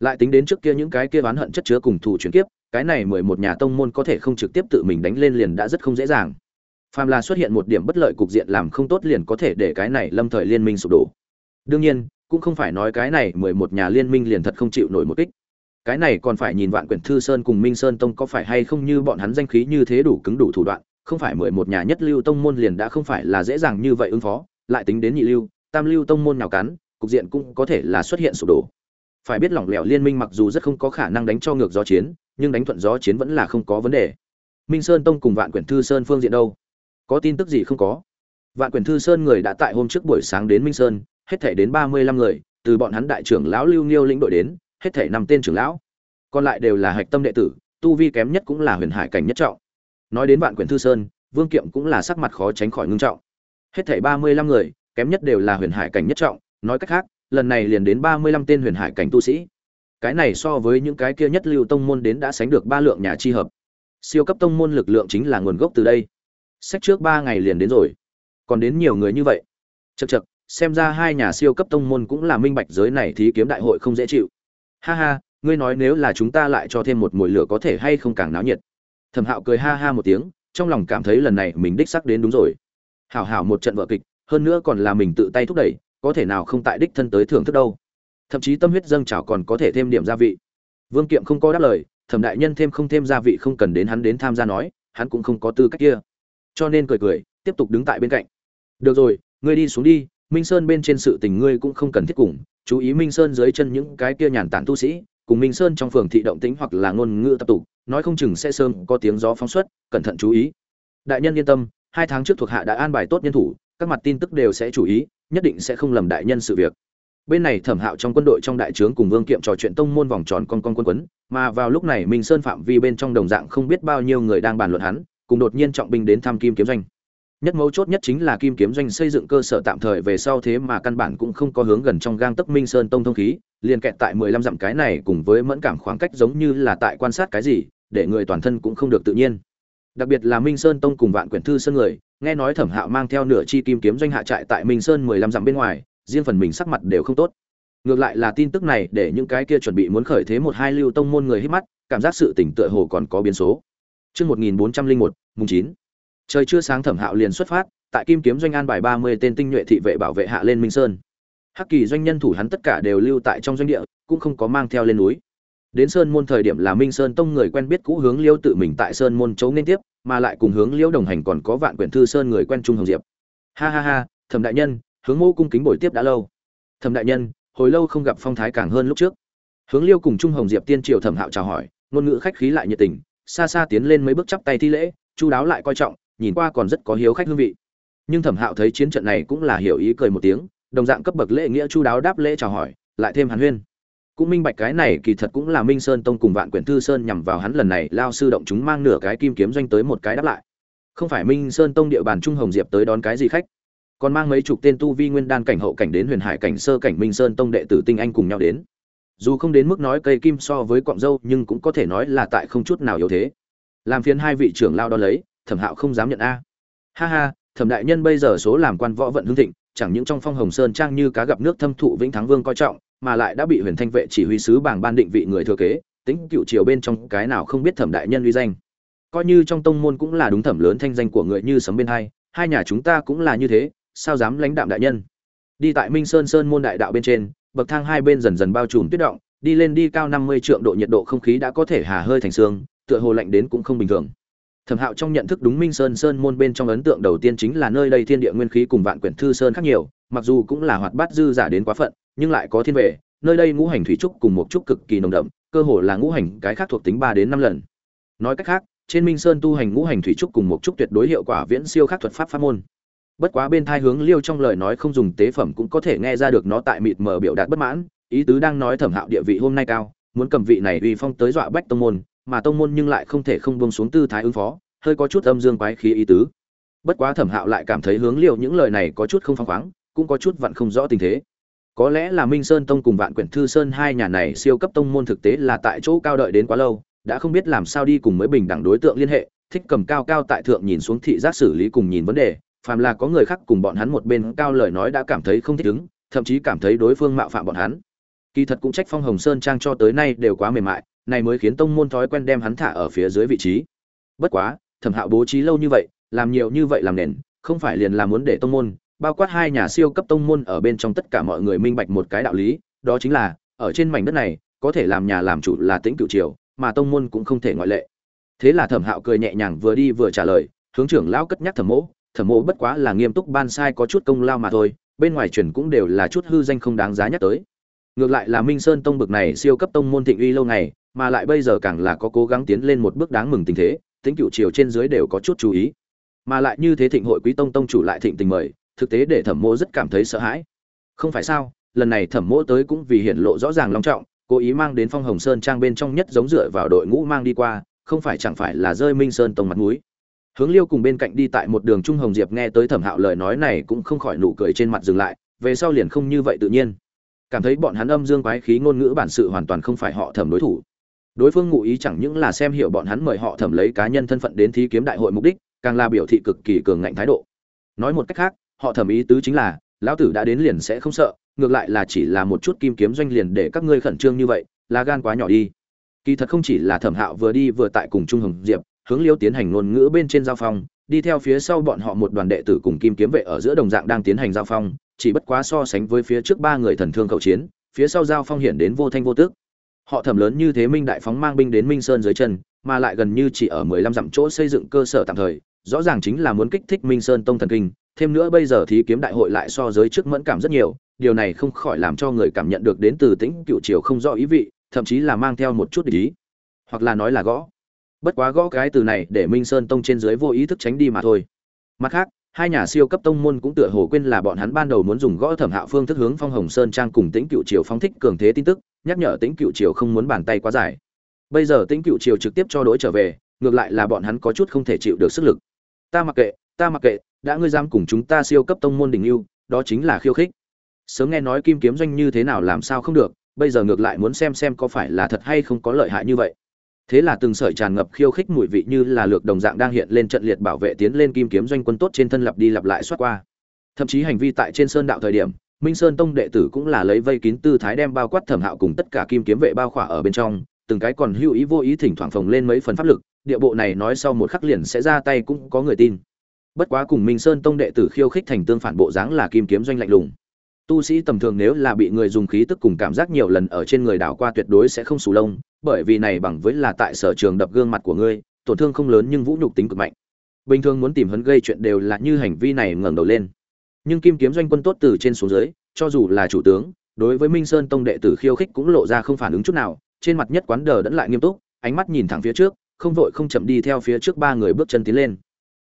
lại tính đến trước kia những cái kia oán hận chất chứa cùng thủ chuyển kiếp, cái này mười một nhà tông môn có thể không trực tiếp tự mình đánh lên liền đã rất không dễ dàng. Phàm là xuất hiện một điểm bất lợi cục diện làm không tốt liền có thể để cái này lâm thời liên minh sụp đổ. Đương nhiên, cũng không phải nói cái này mười một nhà liên minh liền thật không chịu nổi một kích. Cái này còn phải nhìn vạn quyển thư sơn cùng minh sơn tông có phải hay không như bọn hắn danh khí như thế đủ cứng đủ thủ đoạn, không phải mười một nhà nhất lưu tông môn liền đã không phải là dễ dàng như vậy ứng phó, lại tính đến nhị lưu, tam lưu tông môn nào cắn, cục diện cũng có thể là xuất hiện sụp đổ phải biết lỏng lẻo liên minh mặc dù rất không có khả năng đánh cho ngược gió chiến, nhưng đánh thuận gió chiến vẫn là không có vấn đề. Minh sơn tông cùng vạn quyển thư sơn phương diện đâu? Có tin tức gì không có? Vạn quyển thư sơn người đã tại hôm trước buổi sáng đến minh sơn, hết thể đến ba mươi lăm người, từ bọn hắn đại trưởng lão lưu nghiêu lĩnh đội đến, hết thể năm tên trưởng lão. Còn lại đều là hạch tâm đệ tử, tu vi kém nhất cũng là huyền hải cảnh nhất trọng. Nói đến vạn quyển thư sơn, vương kiệm cũng là sắc mặt khó tránh khỏi ngưng trọng. Hết thể ba mươi lăm người, kém nhất đều là huyền hải cảnh nhất trọng, nói cách khác lần này liền đến ba mươi lăm tên huyền hải cảnh tu sĩ. Cái này so với những cái kia nhất lưu tông môn đến đã sánh được ba lượng nhà chi hợp. Siêu cấp tông môn lực lượng chính là nguồn gốc từ đây. Sách trước ba ngày liền đến rồi. Còn đến nhiều người như vậy. Chật chật xem ra hai nhà siêu cấp tông môn cũng là minh bạch giới này thí kiếm đại hội không dễ chịu. Ha ha, ngươi nói nếu là chúng ta lại cho thêm một mùi lửa có thể hay không càng náo nhiệt. Thẩm hạo cười ha ha một tiếng, trong lòng cảm thấy lần này mình đích sắc đến đúng rồi. Hảo hảo một trận vợ kịch, hơn nữa còn là mình tự tay thúc đẩy có thể nào không tại đích thân tới thưởng thức đâu. Thậm chí tâm huyết dâng trào còn có thể thêm điểm gia vị. Vương kiệm không có đáp lời, thẩm đại nhân thêm không thêm gia vị không cần đến hắn đến tham gia nói, hắn cũng không có tư cách kia. Cho nên cười cười, tiếp tục đứng tại bên cạnh. Được rồi, ngươi đi xuống đi, minh sơn bên trên sự tình ngươi cũng không cần thiết cùng, chú ý minh sơn dưới chân những cái kia nhàn tản tu sĩ, cùng minh sơn trong phường thị động tĩnh hoặc là ngôn ngữ tập tục, nói không chừng sẽ sơn có tiếng gió phóng xuất, cẩn thận chú ý. Đại nhân yên tâm, hai tháng trước thuộc hạ đã an bài tốt nhân thủ, các mặt tin tức đều sẽ chú ý nhất định sẽ không lầm đại nhân sự việc. Bên này thẩm hạo trong quân đội trong đại trướng cùng vương kiệm trò chuyện tông môn vòng tròn con con quân quấn, mà vào lúc này minh sơn phạm vi bên trong đồng dạng không biết bao nhiêu người đang bàn luận hắn, cùng đột nhiên trọng binh đến thăm kim kiếm doanh. Nhất mấu chốt nhất chính là kim kiếm doanh xây dựng cơ sở tạm thời về sau thế mà căn bản cũng không có hướng gần trong gang tấc minh sơn tông thông khí, liền kẹt tại mười lăm dặm cái này cùng với mẫn cảm khoảng cách giống như là tại quan sát cái gì, để người toàn thân cũng không được tự nhiên đặc biệt là minh sơn tông cùng vạn quyển thư sơn người nghe nói thẩm hạo mang theo nửa chi kim kiếm doanh hạ trại tại minh sơn mười lăm dặm bên ngoài riêng phần mình sắc mặt đều không tốt ngược lại là tin tức này để những cái kia chuẩn bị muốn khởi thế một hai lưu tông môn người hít mắt cảm giác sự tỉnh tựa hồ còn có biến số Chương 1401, mùng 9. Trời chưa sáng Thẩm Hạo liền xuất phát, tại Kim Kiếm doanh an bài 30 tên tinh nhuệ thị vệ bảo vệ hạ lên Minh Sơn. Hắc Kỳ doanh nhân thủ hắn tất cả đều lưu tại trong doanh địa, cũng không có mang theo lên núi. Đến Sơn môn thời điểm là Minh Sơn tông người quen biết cũ hướng Liêu tự mình tại Sơn môn chấu nên tiếp, mà lại cùng hướng Liêu đồng hành còn có Vạn Quyển thư Sơn người quen Trung Hồng Diệp. Ha ha ha, Thẩm đại nhân, hướng mô cung kính buổi tiếp đã lâu. Thẩm đại nhân, hồi lâu không gặp phong thái càng hơn lúc trước. Hướng Liêu cùng Trung Hồng Diệp tiên triều Thẩm Hạo chào hỏi, ngôn ngữ khách khí lại nhiệt tình, xa xa tiến lên mấy bước chắp tay thi lễ chu đáo lại coi trọng nhìn qua còn rất có hiếu khách hương vị nhưng thẩm hạo thấy chiến trận này cũng là hiểu ý cười một tiếng đồng dạng cấp bậc lễ nghĩa chu đáo đáp lễ chào hỏi lại thêm hàn huyên cũng minh bạch cái này kỳ thật cũng là minh sơn tông cùng vạn quyển thư sơn nhằm vào hắn lần này, lao sư động chúng mang nửa cái kim kiếm doanh tới một cái đáp lại. Không phải minh sơn tông địa bàn trung hồng diệp tới đón cái gì khách, còn mang mấy chục tên tu vi nguyên đan cảnh hậu cảnh đến huyền hải cảnh sơ cảnh minh sơn tông đệ tử tinh anh cùng nhau đến. Dù không đến mức nói cây kim so với cọng dâu nhưng cũng có thể nói là tại không chút nào yếu thế. Làm phiền hai vị trưởng lao đo lấy, thẩm hạo không dám nhận a. Ha ha, thẩm đại nhân bây giờ số làm quan võ vận hương thịnh, chẳng những trong phong hồng sơn trang như cá gặp nước thâm thụ vĩnh thắng vương coi trọng mà lại đã bị huyền thanh vệ chỉ huy sứ bảng ban định vị người thừa kế tính cựu triều bên trong cái nào không biết thẩm đại nhân uy danh coi như trong tông môn cũng là đúng thẩm lớn thanh danh của người như sấm bên hai hai nhà chúng ta cũng là như thế sao dám lãnh đạm đại nhân đi tại minh sơn sơn môn đại đạo bên trên bậc thang hai bên dần dần bao trùm tuyết động, đi lên đi cao 50 trượng độ nhiệt độ không khí đã có thể hà hơi thành xương, tựa hồ lạnh đến cũng không bình thường. Thẩm Hạo trong nhận thức đúng Minh Sơn Sơn môn bên trong ấn tượng đầu tiên chính là nơi đây thiên địa nguyên khí cùng vạn quyển thư sơn khác nhiều, mặc dù cũng là hoạt bát dư giả đến quá phận, nhưng lại có thiên về nơi đây ngũ hành thủy trúc cùng một trúc cực kỳ nồng đậm, cơ hồ là ngũ hành cái khác thuộc tính ba đến năm lần. Nói cách khác, trên Minh Sơn tu hành ngũ hành thủy trúc cùng một trúc tuyệt đối hiệu quả viễn siêu khác thuật pháp pháp môn. Bất quá bên thai hướng liêu trong lời nói không dùng tế phẩm cũng có thể nghe ra được nó tại mịt mờ biểu đạt bất mãn ý tứ đang nói thẩm hạo địa vị hôm nay cao muốn cầm vị này uy phong tới dọa bách tông môn mà tông môn nhưng lại không thể không buông xuống tư thái ứng phó hơi có chút âm dương quái khí ý tứ. Bất quá thẩm hạo lại cảm thấy hướng liêu những lời này có chút không phăng khoáng cũng có chút vặn không rõ tình thế có lẽ là minh sơn tông cùng vạn quyển thư sơn hai nhà này siêu cấp tông môn thực tế là tại chỗ cao đợi đến quá lâu, đã không biết làm sao đi cùng mới bình đẳng đối tượng liên hệ, thích cầm cao cao tại thượng nhìn xuống thị giác xử lý cùng nhìn vấn đề, phàm là có người khác cùng bọn hắn một bên cao lời nói đã cảm thấy không thích ứng, thậm chí cảm thấy đối phương mạo phạm bọn hắn. Kỳ thật cũng trách phong hồng sơn trang cho tới nay đều quá mềm mại, này mới khiến tông môn thói quen đem hắn thả ở phía dưới vị trí. Bất quá, thẩm hạo bố trí lâu như vậy, làm nhiều như vậy làm nền, không phải liền là muốn để tông môn bao quát hai nhà siêu cấp tông môn ở bên trong tất cả mọi người minh bạch một cái đạo lý, đó chính là, ở trên mảnh đất này, có thể làm nhà làm chủ là tĩnh cựu triều, mà tông môn cũng không thể ngoại lệ. Thế là thẩm hạo cười nhẹ nhàng vừa đi vừa trả lời, hướng trưởng lão cất nhắc thẩm mỗ thẩm mộ bất quá là nghiêm túc ban sai có chút công lao mà thôi, bên ngoài truyền cũng đều là chút hư danh không đáng giá nhắc tới. Ngược lại là minh sơn tông bực này siêu cấp tông môn thịnh uy lâu ngày, mà lại bây giờ càng là có cố gắng tiến lên một bước đáng mừng tình thế, tĩnh cựu triều trên dưới đều có chút chú ý. Mà lại như thế thịnh hội quý tông tông chủ lại thịnh tình mời thực tế để thẩm mộ rất cảm thấy sợ hãi. Không phải sao, lần này thẩm mộ tới cũng vì hiện lộ rõ ràng long trọng, cố ý mang đến phong hồng sơn trang bên trong nhất giống dựa vào đội ngũ mang đi qua, không phải chẳng phải là rơi minh sơn tông mặt mũi. Hướng liêu cùng bên cạnh đi tại một đường trung hồng diệp nghe tới thẩm hạo lời nói này cũng không khỏi nụ cười trên mặt dừng lại, về sau liền không như vậy tự nhiên. Cảm thấy bọn hắn âm dương quái khí ngôn ngữ bản sự hoàn toàn không phải họ thẩm đối thủ. Đối phương ngụ ý chẳng những là xem hiểu bọn hắn mời họ thẩm lấy cá nhân thân phận đến thí kiếm đại hội mục đích, càng là biểu thị cực kỳ cường ngạnh thái độ. Nói một cách khác họ thẩm ý tứ chính là, lão tử đã đến liền sẽ không sợ, ngược lại là chỉ là một chút kim kiếm doanh liền để các ngươi khẩn trương như vậy là gan quá nhỏ đi. Kỳ thật không chỉ là thẩm hạo vừa đi vừa tại cùng trung hồng diệp, hướng liêu tiến hành ngôn ngữ bên trên giao phong, đi theo phía sau bọn họ một đoàn đệ tử cùng kim kiếm vệ ở giữa đồng dạng đang tiến hành giao phong, chỉ bất quá so sánh với phía trước ba người thần thương cầu chiến, phía sau giao phong hiển đến vô thanh vô tước họ thẩm lớn như thế minh đại phóng mang binh đến minh sơn dưới chân, mà lại gần như chỉ ở mười lăm dặm chỗ xây dựng cơ sở tạm thời, rõ ràng chính là muốn kích thích minh sơn tông thần kinh thêm nữa bây giờ thí kiếm đại hội lại so giới trước mẫn cảm rất nhiều, điều này không khỏi làm cho người cảm nhận được đến từ tĩnh cựu triều không rõ ý vị, thậm chí là mang theo một chút ý. Hoặc là nói là gõ. Bất quá gõ cái từ này để minh sơn tông trên dưới vô ý thức tránh đi mà thôi. Mặt khác, hai nhà siêu cấp tông môn cũng tựa hồ quên là bọn hắn ban đầu muốn dùng gõ thẩm hạo phương thức hướng phong hồng sơn trang cùng tĩnh cựu triều phóng thích cường thế tin tức, nhắc nhở tĩnh cựu triều không muốn bàn tay quá dài. Bây giờ tĩnh cựu triều trực tiếp cho đối trở về, ngược lại là bọn hắn có chút không thể chịu được sức lực. Ta mặc kệ ta mặc kệ, đã ngươi giam cùng chúng ta siêu cấp tông môn đỉnh lưu đó chính là khiêu khích. Sớm nghe nói kim kiếm doanh như thế nào làm sao không được, bây giờ ngược lại muốn xem xem có phải là thật hay không có lợi hại như vậy. Thế là từng sợi tràn ngập khiêu khích mùi vị như là lược đồng dạng đang hiện lên trận liệt bảo vệ tiến lên kim kiếm doanh quân tốt trên thân lặp đi lặp lại xoát qua. Thậm chí hành vi tại trên sơn đạo thời điểm, minh sơn tông đệ tử cũng là lấy vây kín tư thái đem bao quát thẩm hạo cùng tất cả kim kiếm vệ bao khỏa ở bên trong, từng cái còn hữu ý vô ý thỉnh thoảng phồng lên mấy phần pháp lực, địa bộ này nói sau một khắc liền sẽ ra tay cũng có người tin bất quá cùng minh sơn tông đệ tử khiêu khích thành tương phản bộ dáng là kim kiếm doanh lạnh lùng. Tu sĩ tầm thường nếu là bị người dùng khí tức cùng cảm giác nhiều lần ở trên người đảo qua tuyệt đối sẽ không sù lông, bởi vì này bằng với là tại sở trường đập gương mặt của ngươi, tổn thương không lớn nhưng vũ nhục tính cực mạnh. Bình thường muốn tìm hấn gây chuyện đều là như hành vi này ngẩng đầu lên. Nhưng kim kiếm doanh quân tốt từ trên xuống dưới, cho dù là chủ tướng, đối với minh sơn tông đệ tử khiêu khích cũng lộ ra không phản ứng chút nào, trên mặt nhất quán đờ đẫn lại nghiêm túc, ánh mắt nhìn thẳng phía trước, không vội không chậm đi theo phía trước ba người bước chân tiến lên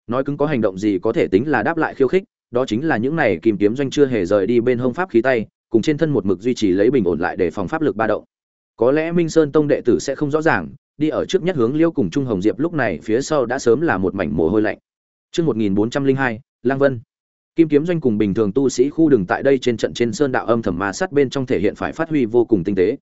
nói cứng có hành động gì có thể tính là đáp lại khiêu khích đó chính là những này kim kiếm doanh chưa hề rời đi bên hông pháp khí tay cùng trên thân một mực duy trì lấy bình ổn lại để phòng pháp lực ba động có lẽ minh sơn tông đệ tử sẽ không rõ ràng đi ở trước nhất hướng liêu cùng trung hồng diệp lúc này phía sau đã sớm là một mảnh mồ hôi lạnh Trước 1402, Lang Vân. Kim kiếm doanh cùng bình thường tu sĩ khu đường tại đây trên trận trên sơn đạo âm thầm ma sát bên trong thể hiện phải phát huy vô cùng tinh tế.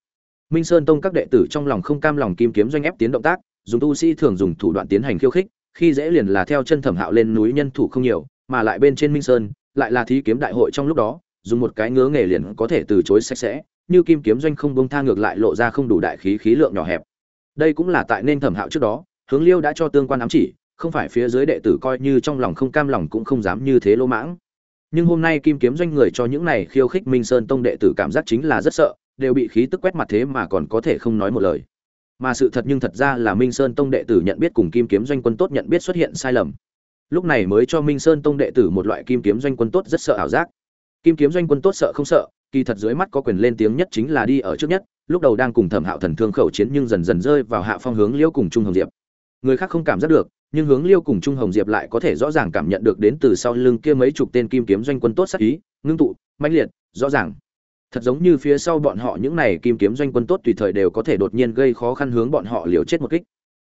Minh Sơn Tông các đệ tử trong lòng không cam lòng kim kiếm doanh ép tiến động tác, dùng tu sĩ thường dùng thủ đoạn tiến hành khiêu khích, khi dễ liền là theo chân thẩm hạo lên núi nhân thủ không nhiều, mà lại bên trên Minh Sơn, lại là thí kiếm đại hội trong lúc đó, dùng một cái ngứa nghề liền có thể từ chối sạch sẽ, như kim kiếm doanh không bông tha ngược lại lộ ra không đủ đại khí khí lượng nhỏ hẹp. Đây cũng là tại nên thẩm hạo trước đó, Hướng Liêu đã cho tương quan ám chỉ, không phải phía dưới đệ tử coi như trong lòng không cam lòng cũng không dám như thế lỗ mãng. Nhưng hôm nay kim kiếm doanh người cho những này khiêu khích Minh Sơn tông đệ tử cảm giác chính là rất sợ, đều bị khí tức quét mặt thế mà còn có thể không nói một lời mà sự thật nhưng thật ra là minh sơn tông đệ tử nhận biết cùng kim kiếm doanh quân tốt nhận biết xuất hiện sai lầm. Lúc này mới cho minh sơn tông đệ tử một loại kim kiếm doanh quân tốt rất sợ ảo giác. Kim kiếm doanh quân tốt sợ không sợ, kỳ thật dưới mắt có quyền lên tiếng nhất chính là đi ở trước nhất, lúc đầu đang cùng thẩm hạo thần thương khẩu chiến nhưng dần dần rơi vào hạ phong hướng liêu cùng trung hồng diệp. Người khác không cảm giác được, nhưng hướng liêu cùng trung hồng diệp lại có thể rõ ràng cảm nhận được đến từ sau lưng kia mấy chục tên kim kiếm doanh quân tốt sắc ý, ngưng tụ, mãnh liệt, rõ ràng thật giống như phía sau bọn họ những này kim kiếm doanh quân tốt tùy thời đều có thể đột nhiên gây khó khăn hướng bọn họ liều chết một kích.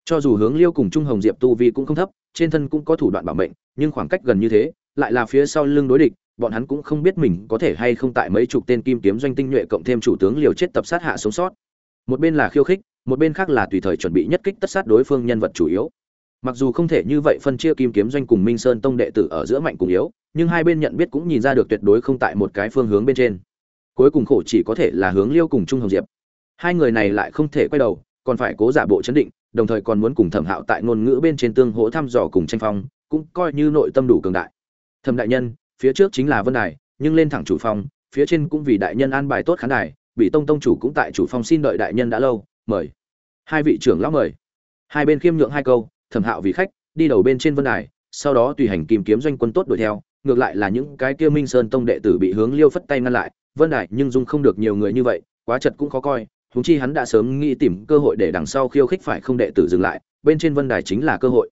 Cho dù hướng liêu cùng trung hồng diệp tu vi cũng không thấp, trên thân cũng có thủ đoạn bảo mệnh, nhưng khoảng cách gần như thế, lại là phía sau lưng đối địch, bọn hắn cũng không biết mình có thể hay không tại mấy chục tên kim kiếm doanh tinh nhuệ cộng thêm chủ tướng liều chết tập sát hạ sống sót. Một bên là khiêu khích, một bên khác là tùy thời chuẩn bị nhất kích tất sát đối phương nhân vật chủ yếu. Mặc dù không thể như vậy phân chia kim kiếm doanh cùng minh sơn tông đệ tử ở giữa mạnh cùng yếu, nhưng hai bên nhận biết cũng nhìn ra được tuyệt đối không tại một cái phương hướng bên trên cuối cùng khổ chỉ có thể là hướng liêu cùng trung hồng diệp. Hai người này lại không thể quay đầu, còn phải cố giả bộ chấn định, đồng thời còn muốn cùng thẩm hạo tại ngôn ngữ bên trên tương hỗ thăm dò cùng tranh phong, cũng coi như nội tâm đủ cường đại. Thẩm đại nhân, phía trước chính là vân đài, nhưng lên thẳng chủ phong, phía trên cũng vì đại nhân an bài tốt khán đài, bị tông tông chủ cũng tại chủ phong xin đợi đại nhân đã lâu, mời. Hai vị trưởng lão mời. Hai bên khiêm nhượng hai câu, thẩm hạo vì khách, đi đầu bên trên vân đài, sau đó tùy hành tìm kiếm doanh quân tốt đuổi theo, ngược lại là những cái kia minh sơn tông đệ tử bị hướng liêu phất tay ngăn lại vân đại nhưng dung không được nhiều người như vậy, quá chật cũng khó coi húng chi hắn đã sớm nghĩ tìm cơ hội để đằng sau khiêu khích phải không đệ tử dừng lại, bên trên vân đài chính là cơ hội.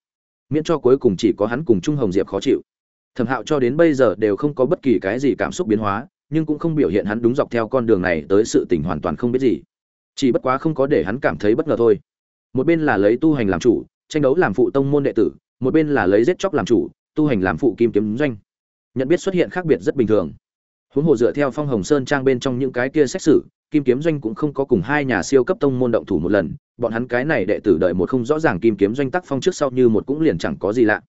Miễn cho cuối cùng chỉ có hắn cùng trung hồng diệp khó chịu. Thẩm hạo cho đến bây giờ đều không có bất kỳ cái gì cảm xúc biến hóa, nhưng cũng không biểu hiện hắn đúng dọc theo con đường này tới sự tình hoàn toàn không biết gì. Chỉ bất quá không có để hắn cảm thấy bất ngờ thôi. Một bên là lấy tu hành làm chủ, tranh đấu làm phụ tông môn đệ tử, một bên là lấy giết chóc làm chủ, tu hành làm phụ kim kiếm doanh. Nhận biết xuất hiện khác biệt rất bình thường huống hồ dựa theo phong hồng sơn trang bên trong những cái kia xét xử, kim kiếm doanh cũng không có cùng hai nhà siêu cấp tông môn động thủ một lần, bọn hắn cái này đệ tử đợi một không rõ ràng kim kiếm doanh tác phong trước sau như một cũng liền chẳng có gì lạ.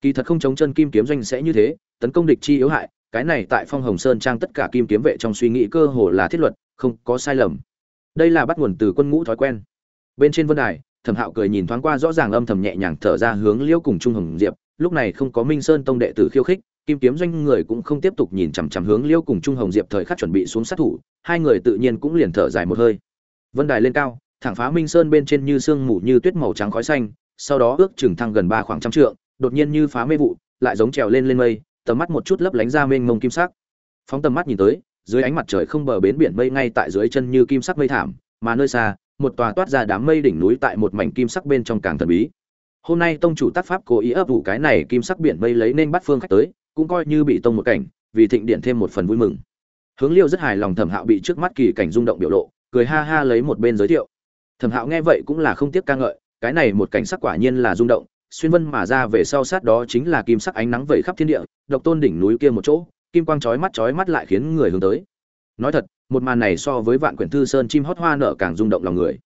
Kỳ thật không chống chân kim kiếm doanh sẽ như thế, tấn công địch chi yếu hại, cái này tại phong hồng sơn trang tất cả kim kiếm vệ trong suy nghĩ cơ hồ là thiết luật, không có sai lầm. Đây là bắt nguồn từ quân ngũ thói quen. Bên trên vân đài, thẩm hạo cười nhìn thoáng qua rõ ràng âm thầm nhẹ nhàng thở ra hướng liễu cùng trung hồng diệp, lúc này không có minh sơn tông đệ tử khiêu khích kim kiếm doanh người cũng không tiếp tục nhìn chằm chằm hướng liêu cùng trung hồng diệp thời khắc chuẩn bị xuống sát thủ, hai người tự nhiên cũng liền thở dài một hơi. Vân đài lên cao, thẳng phá minh sơn bên trên như sương mù như tuyết màu trắng khói xanh, sau đó ước chừng thăng gần ba khoảng trăm trượng, đột nhiên như phá mê vụ, lại giống trèo lên lên mây, tầm mắt một chút lấp lánh ra mênh mông kim sắc. Phóng tầm mắt nhìn tới, dưới ánh mặt trời không bờ bến biển mây ngay tại dưới chân như kim sắc mây thảm, mà nơi xa, một tòa toát ra đám mây đỉnh núi tại một mảnh kim sắc bên trong càng thần bí. Hôm nay tông chủ tác pháp cố ý ấp ủ cái này kim sắc biển mây lấy nên bắt phương khách tới cũng coi như bị tông một cảnh, vì thịnh điện thêm một phần vui mừng. Hướng liêu rất hài lòng thẩm hạo bị trước mắt kỳ cảnh rung động biểu lộ, cười ha ha lấy một bên giới thiệu. Thẩm hạo nghe vậy cũng là không tiếc ca ngợi, cái này một cảnh sắc quả nhiên là rung động, xuyên vân mà ra về sau sát đó chính là kim sắc ánh nắng vẩy khắp thiên địa, độc tôn đỉnh núi kia một chỗ, kim quang chói mắt chói mắt lại khiến người hướng tới. Nói thật, một màn này so với vạn quyển thư sơn chim hót hoa nở càng rung động lòng người.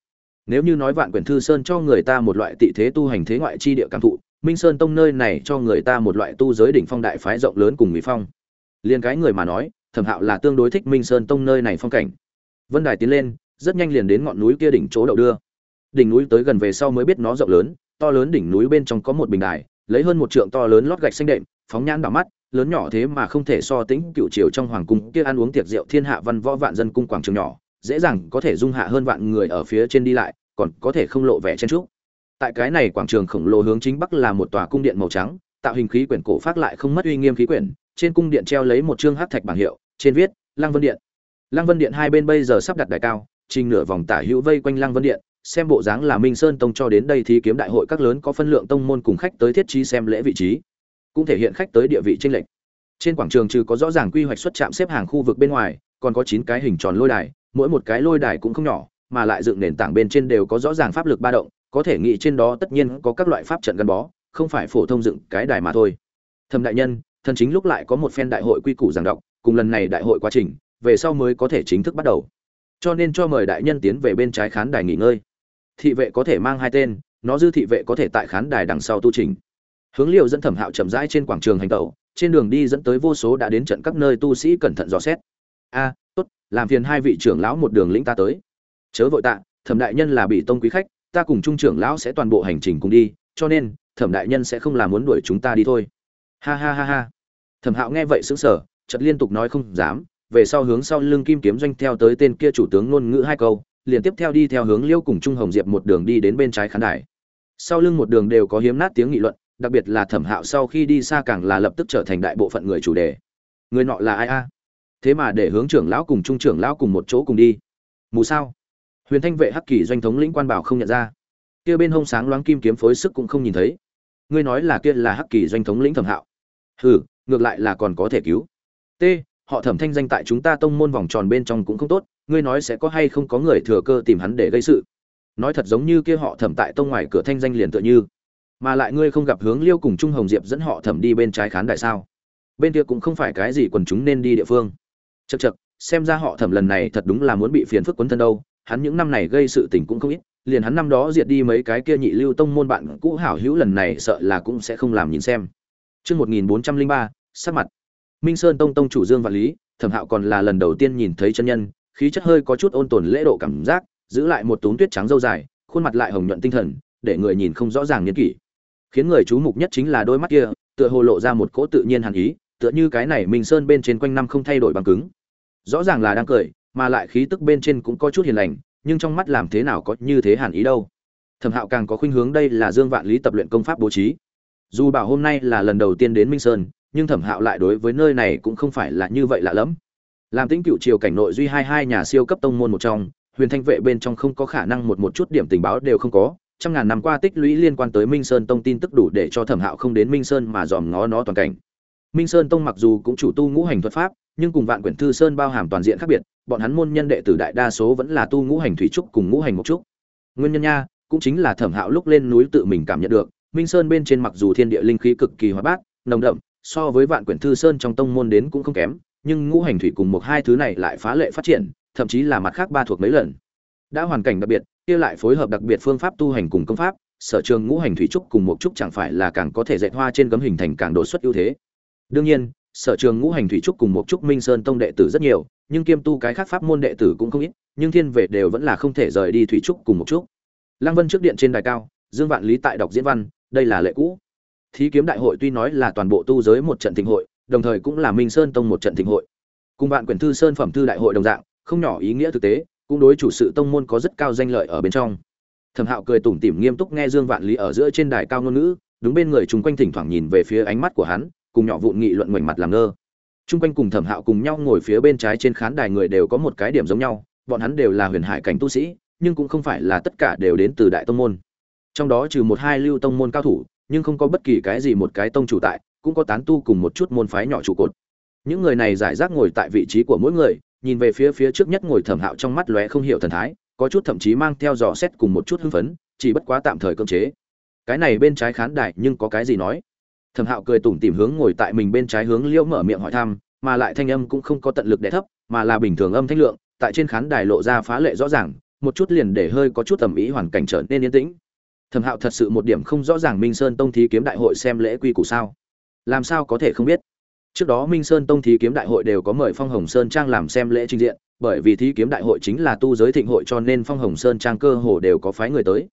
Nếu như nói vạn quyển thư sơn cho người ta một loại tị thế tu hành thế ngoại chi địa cảm thụ minh sơn tông nơi này cho người ta một loại tu giới đỉnh phong đại phái rộng lớn cùng mỹ phong. Liên cái người mà nói, thẩm hạo là tương đối thích minh sơn tông nơi này phong cảnh. Vân đài tiến lên, rất nhanh liền đến ngọn núi kia đỉnh chỗ đậu đưa. Đỉnh núi tới gần về sau mới biết nó rộng lớn, to lớn đỉnh núi bên trong có một bình đài, lấy hơn một trượng to lớn lót gạch xanh đệm, phóng nhãn đảo mắt, lớn nhỏ thế mà không thể so tính cựu triều trong hoàng cung kia ăn uống tiệc rượu thiên hạ văn võ vạn dân cung quảng trường nhỏ, dễ dàng có thể dung hạ hơn vạn người ở phía trên đi lại, còn có thể không lộ vẻ chen trước tại cái này quảng trường khổng lồ hướng chính bắc là một tòa cung điện màu trắng, tạo hình khí quyển cổ phát lại không mất uy nghiêm khí quyển, trên cung điện treo lấy một chương hắc thạch bảng hiệu, trên viết, lăng vân điện. Lăng vân điện hai bên bây giờ sắp đặt đài cao, trình nửa vòng tả hữu vây quanh lăng vân điện, xem bộ dáng là minh sơn tông cho đến đây thì kiếm đại hội các lớn có phân lượng tông môn cùng khách tới thiết trí xem lễ vị trí, cũng thể hiện khách tới địa vị tranh lệch. Trên quảng trường trừ có rõ ràng quy hoạch xuất trạm xếp hàng khu vực bên ngoài, còn có chín cái hình tròn lôi đài, mỗi một cái lôi đài cũng không nhỏ, mà lại dựng nền tảng bên trên đều có rõ ràng pháp lực ba động có thể nghĩ trên đó tất nhiên có các loại pháp trận gắn bó, không phải phổ thông dựng cái đài mà thôi. Thầm đại nhân, thần chính lúc lại có một phen đại hội quy củ giảng đọc, cùng lần này đại hội quá trình, về sau mới có thể chính thức bắt đầu. Cho nên cho mời đại nhân tiến về bên trái khán đài nghỉ ngơi. Thị vệ có thể mang hai tên, nó dư thị vệ có thể tại khán đài đằng sau tu trình. Hướng liệu dẫn thẩm hạo chậm rãi trên quảng trường hành tẩu, trên đường đi dẫn tới vô số đã đến trận các nơi tu sĩ cẩn thận dò xét. A, tốt, làm phiền hai vị trưởng lão một đường lĩnh ta tới. Chớ vội tạ, thẩm đại nhân là bị tông quý khách ta cùng trung trưởng lão sẽ toàn bộ hành trình cùng đi, cho nên, thẩm đại nhân sẽ không làm muốn đuổi chúng ta đi thôi. Ha ha ha ha. Thẩm hạo nghe vậy sững sờ, chợt liên tục nói không dám, về sau hướng sau lưng kim kiếm doanh theo tới tên kia chủ tướng ngôn ngữ hai câu, liền tiếp theo đi theo hướng liêu cùng trung hồng diệp một đường đi đến bên trái khán đài. Sau lưng một đường đều có hiếm nát tiếng nghị luận, đặc biệt là thẩm hạo sau khi đi xa càng là lập tức trở thành đại bộ phận người chủ đề. Người nọ là ai a? Thế mà để hướng trưởng lão cùng trung trưởng lão cùng một chỗ cùng đi. Mù sao? Huyền thanh vệ hắc kỳ doanh thống lĩnh quan bảo không nhận ra. Kia bên hông sáng loáng kim kiếm phối sức cũng không nhìn thấy. Ngươi nói là kia là hắc kỳ doanh thống lĩnh thẩm hạo. Hừ, ngược lại là còn có thể cứu. T, họ thẩm thanh danh tại chúng ta tông môn vòng tròn bên trong cũng không tốt, ngươi nói sẽ có hay không có người thừa cơ tìm hắn để gây sự. Nói thật giống như kia họ thẩm tại tông ngoài cửa thanh danh liền tựa như. Mà lại ngươi không gặp hướng liêu cùng trung hồng diệp dẫn họ thẩm đi bên trái khán đại sao? Bên kia cũng không phải cái gì quần chúng nên đi địa phương. Chật chật xem ra họ thẩm lần này thật đúng là muốn bị phiền phức quấn thân đâu hắn những năm này gây sự tình cũng không ít liền hắn năm đó diệt đi mấy cái kia nhị lưu tông môn bạn cũ hảo hữu lần này sợ là cũng sẽ không làm nhìn xem Chương 1403, sắc mặt. Minh Sơn Tông Tông chủ Dương Vạn Lý, Thẩm Hạo còn là lần đầu tiên nhìn thấy chân nhân, khí chất hơi có chút ôn tồn lễ độ cảm giác, giữ lại một túm tuyết trắng râu dài, khuôn mặt lại hồng nhuận tinh thần, để người nhìn không rõ ràng niên kỷ. Khiến người chú mục nhất chính là đôi mắt kia, tựa hồ lộ ra một cỗ tự nhiên hàn ý, tựa như cái này Minh Sơn bên trên quanh năm không thay đổi bằng cứng. Rõ ràng là đang cười, mà lại khí tức bên trên cũng có chút hiền lành, nhưng trong mắt làm thế nào có như thế hàn ý đâu. Thẩm Hạo càng có khuynh hướng đây là Dương Vạn Lý tập luyện công pháp bố trí. Dù bảo hôm nay là lần đầu tiên đến Minh Sơn, nhưng Thẩm Hạo lại đối với nơi này cũng không phải là như vậy lạ lắm. Làm tính cựu triều cảnh nội duy hai hai nhà siêu cấp tông môn một trong, Huyền Thanh vệ bên trong không có khả năng một một chút điểm tình báo đều không có, trăm ngàn năm qua tích lũy liên quan tới Minh Sơn tông tin tức đủ để cho Thẩm Hạo không đến Minh Sơn mà dòm ngó nó toàn cảnh. Minh Sơn tông mặc dù cũng chủ tu ngũ hành thuật pháp, nhưng cùng Vạn Quyển Thư Sơn bao hàm toàn diện khác biệt, bọn hắn môn nhân đệ tử đại đa số vẫn là tu ngũ hành thủy trúc cùng ngũ hành mộc trúc. Nguyên nhân nha, cũng chính là Thẩm Hạo lúc lên núi tự mình cảm nhận được, Minh Sơn bên trên mặc dù thiên địa linh khí cực kỳ hóa bát, nồng đậm, so với Vạn Quyển Thư Sơn trong tông môn đến cũng không kém, nhưng ngũ hành thủy cùng một hai thứ này lại phá lệ phát triển, thậm chí là mặt khác ba thuộc mấy lần. Đã hoàn cảnh đặc biệt, kia lại phối hợp đặc biệt phương pháp tu hành cùng công pháp, sở trường ngũ hành thủy trúc cùng một trúc chẳng phải là càng có thể dệt hoa trên gấm hình thành càng đột xuất ưu thế. Đương nhiên, sở trường ngũ hành thủy trúc cùng một trúc Minh Sơn tông đệ tử rất nhiều, nhưng kiêm tu cái khác pháp môn đệ tử cũng không ít, nhưng thiên về đều vẫn là không thể rời đi thủy trúc cùng một chút. Lăng Vân trước điện trên đài cao, Dương Vạn Lý tại đọc diễn văn, đây là lệ cũ. Thí kiếm đại hội tuy nói là toàn bộ tu giới một trận thịnh hội, đồng thời cũng là minh sơn tông một trận thịnh hội cùng bạn quyển thư sơn phẩm thư đại hội đồng dạng không nhỏ ý nghĩa thực tế cũng đối chủ sự tông môn có rất cao danh lợi ở bên trong thẩm hạo cười tủm tỉm nghiêm túc nghe dương vạn lý ở giữa trên đài cao ngôn ngữ đứng bên người chung quanh thỉnh thoảng nhìn về phía ánh mắt của hắn cùng nhỏ vụn nghị luận ngoảnh mặt làm ngơ Trung quanh cùng thẩm hạo cùng nhau ngồi phía bên trái trên khán đài người đều có một cái điểm giống nhau, bọn hắn đều là huyền hải cảnh tu sĩ, nhưng cũng không phải là tất cả đều đến từ đại tông môn. Trong đó trừ một hai lưu tông môn cao thủ, nhưng không có bất kỳ cái gì một cái tông chủ tại, cũng có tán tu cùng một chút môn phái nhỏ trụ cột. Những người này giải rác ngồi tại vị trí của mỗi người, nhìn về phía phía trước nhất ngồi thẩm hạo trong mắt lóe không hiểu thần thái, có chút thậm chí mang theo dò xét cùng một chút hưng phấn, chỉ bất quá tạm thời cưỡng chế. Cái này bên trái khán đài nhưng có cái gì nói? Thẩm hạo cười tủm tỉm hướng ngồi tại mình bên trái hướng liễu mở miệng hỏi thăm, mà lại thanh âm cũng không có tận lực đẻ thấp, mà là bình thường âm thanh lượng, tại trên khán đài lộ ra phá lệ rõ ràng, một chút liền để hơi có chút tầm ý hoàn cảnh trở nên yên tĩnh. Thẩm hạo thật sự một điểm không rõ ràng minh sơn tông thí kiếm đại hội xem lễ quy củ sao. Làm sao có thể không biết? Trước đó minh sơn tông thí kiếm đại hội đều có mời phong hồng sơn trang làm xem lễ trình diện, bởi vì thí kiếm đại hội chính là tu giới thịnh hội cho nên phong hồng sơn trang cơ hồ đều có phái người tới.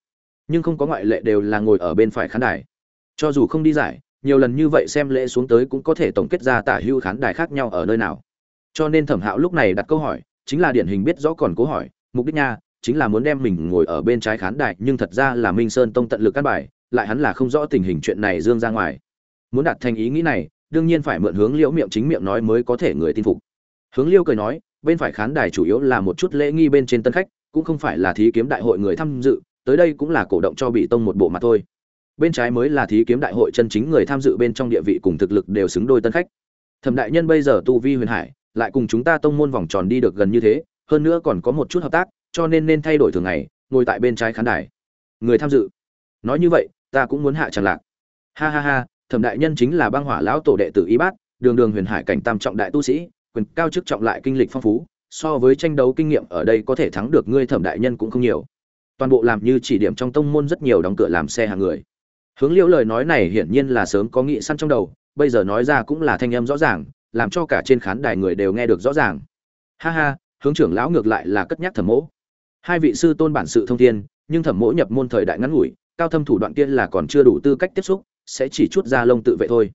Nhưng không có ngoại lệ đều là ngồi ở bên phải khán đài. Cho dù không đi giải nhiều lần như vậy xem lễ xuống tới cũng có thể tổng kết ra tả hưu khán đài khác nhau ở nơi nào. Cho nên thẩm hạo lúc này đặt câu hỏi, chính là điển hình biết rõ còn cố hỏi, mục đích nha, chính là muốn đem mình ngồi ở bên trái khán đài, nhưng thật ra là minh sơn tông tận lực cắt bài, lại hắn là không rõ tình hình chuyện này dương ra ngoài. Muốn đạt thành ý nghĩ này, đương nhiên phải mượn hướng liễu miệng chính miệng nói mới có thể người tin phục. Hướng liêu cười nói, bên phải khán đài chủ yếu là một chút lễ nghi bên trên tân khách, cũng không phải là thí kiếm đại hội người tham dự, tới đây cũng là cổ động cho bị tông một bộ mặt thôi bên trái mới là thí kiếm đại hội chân chính người tham dự bên trong địa vị cùng thực lực đều xứng đôi tân khách. Thẩm đại nhân bây giờ tu vi huyền hải, lại cùng chúng ta tông môn vòng tròn đi được gần như thế, hơn nữa còn có một chút hợp tác, cho nên nên thay đổi thường ngày, ngồi tại bên trái khán đài. Người tham dự. Nói như vậy, ta cũng muốn hạ tràng lạc. Ha ha ha, thẩm đại nhân chính là băng hỏa lão tổ đệ tử y bát, đường đường huyền hải cảnh tam trọng đại tu sĩ, quyền cao chức trọng lại kinh lịch phong phú, so với tranh đấu kinh nghiệm ở đây có thể thắng được ngươi thẩm đại nhân cũng không nhiều. Toàn bộ làm như chỉ điểm trong tông môn rất nhiều đóng cửa làm xe hàng người hướng liễu lời nói này hiển nhiên là sớm có nghị săn trong đầu, bây giờ nói ra cũng là thanh âm rõ ràng, làm cho cả trên khán đài người đều nghe được rõ ràng. Ha ha, hướng trưởng lão ngược lại là cất nhắc thẩm mỗ. Hai vị sư tôn bản sự thông thiên, nhưng thẩm mỗ nhập môn thời đại ngắn ngủi, cao thâm thủ đoạn kia là còn chưa đủ tư cách tiếp xúc, sẽ chỉ chút ra lông tự vệ thôi.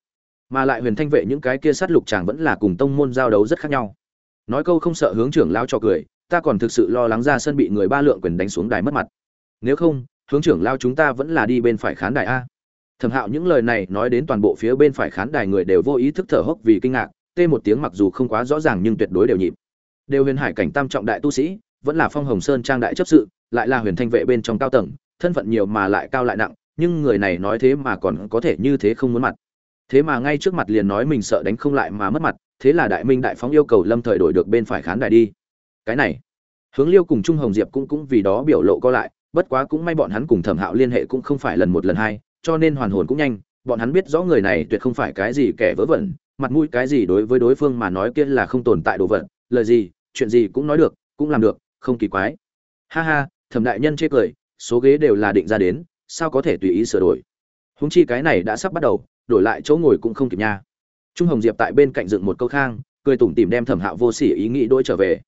Mà lại huyền thanh vệ những cái kia sát lục chàng vẫn là cùng tông môn giao đấu rất khác nhau. Nói câu không sợ hướng trưởng lão cho cười, ta còn thực sự lo lắng ra sân bị người ba lượng quyền đánh xuống đài mất mặt. Nếu không, hướng trưởng lão chúng ta vẫn là đi bên phải khán đài a thẩm hạo những lời này nói đến toàn bộ phía bên phải khán đài người đều vô ý thức thở hốc vì kinh ngạc, tê một tiếng mặc dù không quá rõ ràng nhưng tuyệt đối đều nhịp. Đều huyền hải cảnh tam trọng đại tu sĩ, vẫn là phong hồng sơn trang đại chấp sự, lại là huyền thanh vệ bên trong cao tầng, thân phận nhiều mà lại cao lại nặng, nhưng người này nói thế mà còn có thể như thế không muốn mặt. Thế mà ngay trước mặt liền nói mình sợ đánh không lại mà mất mặt, thế là đại minh đại phóng yêu cầu lâm thời đổi được bên phải khán đài đi. Cái này, hướng liêu cùng trung hồng diệp cũng cũng vì đó biểu lộ co lại, bất quá cũng may bọn hắn cùng thẩm hạo liên hệ cũng không phải lần một lần hai cho nên hoàn hồn cũng nhanh, bọn hắn biết rõ người này tuyệt không phải cái gì kẻ vớ vẩn, mặt mũi cái gì đối với đối phương mà nói kia là không tồn tại đồ vật, lời gì, chuyện gì cũng nói được, cũng làm được, không kỳ quái. Ha ha, thẩm đại nhân chê cười, số ghế đều là định ra đến, sao có thể tùy ý sửa đổi? Húng chi cái này đã sắp bắt đầu, đổi lại chỗ ngồi cũng không kịp nha. Trung hồng diệp tại bên cạnh dựng một câu khang, cười tủm tỉm đem thẩm hạo vô sỉ ý nghĩ đôi trở về.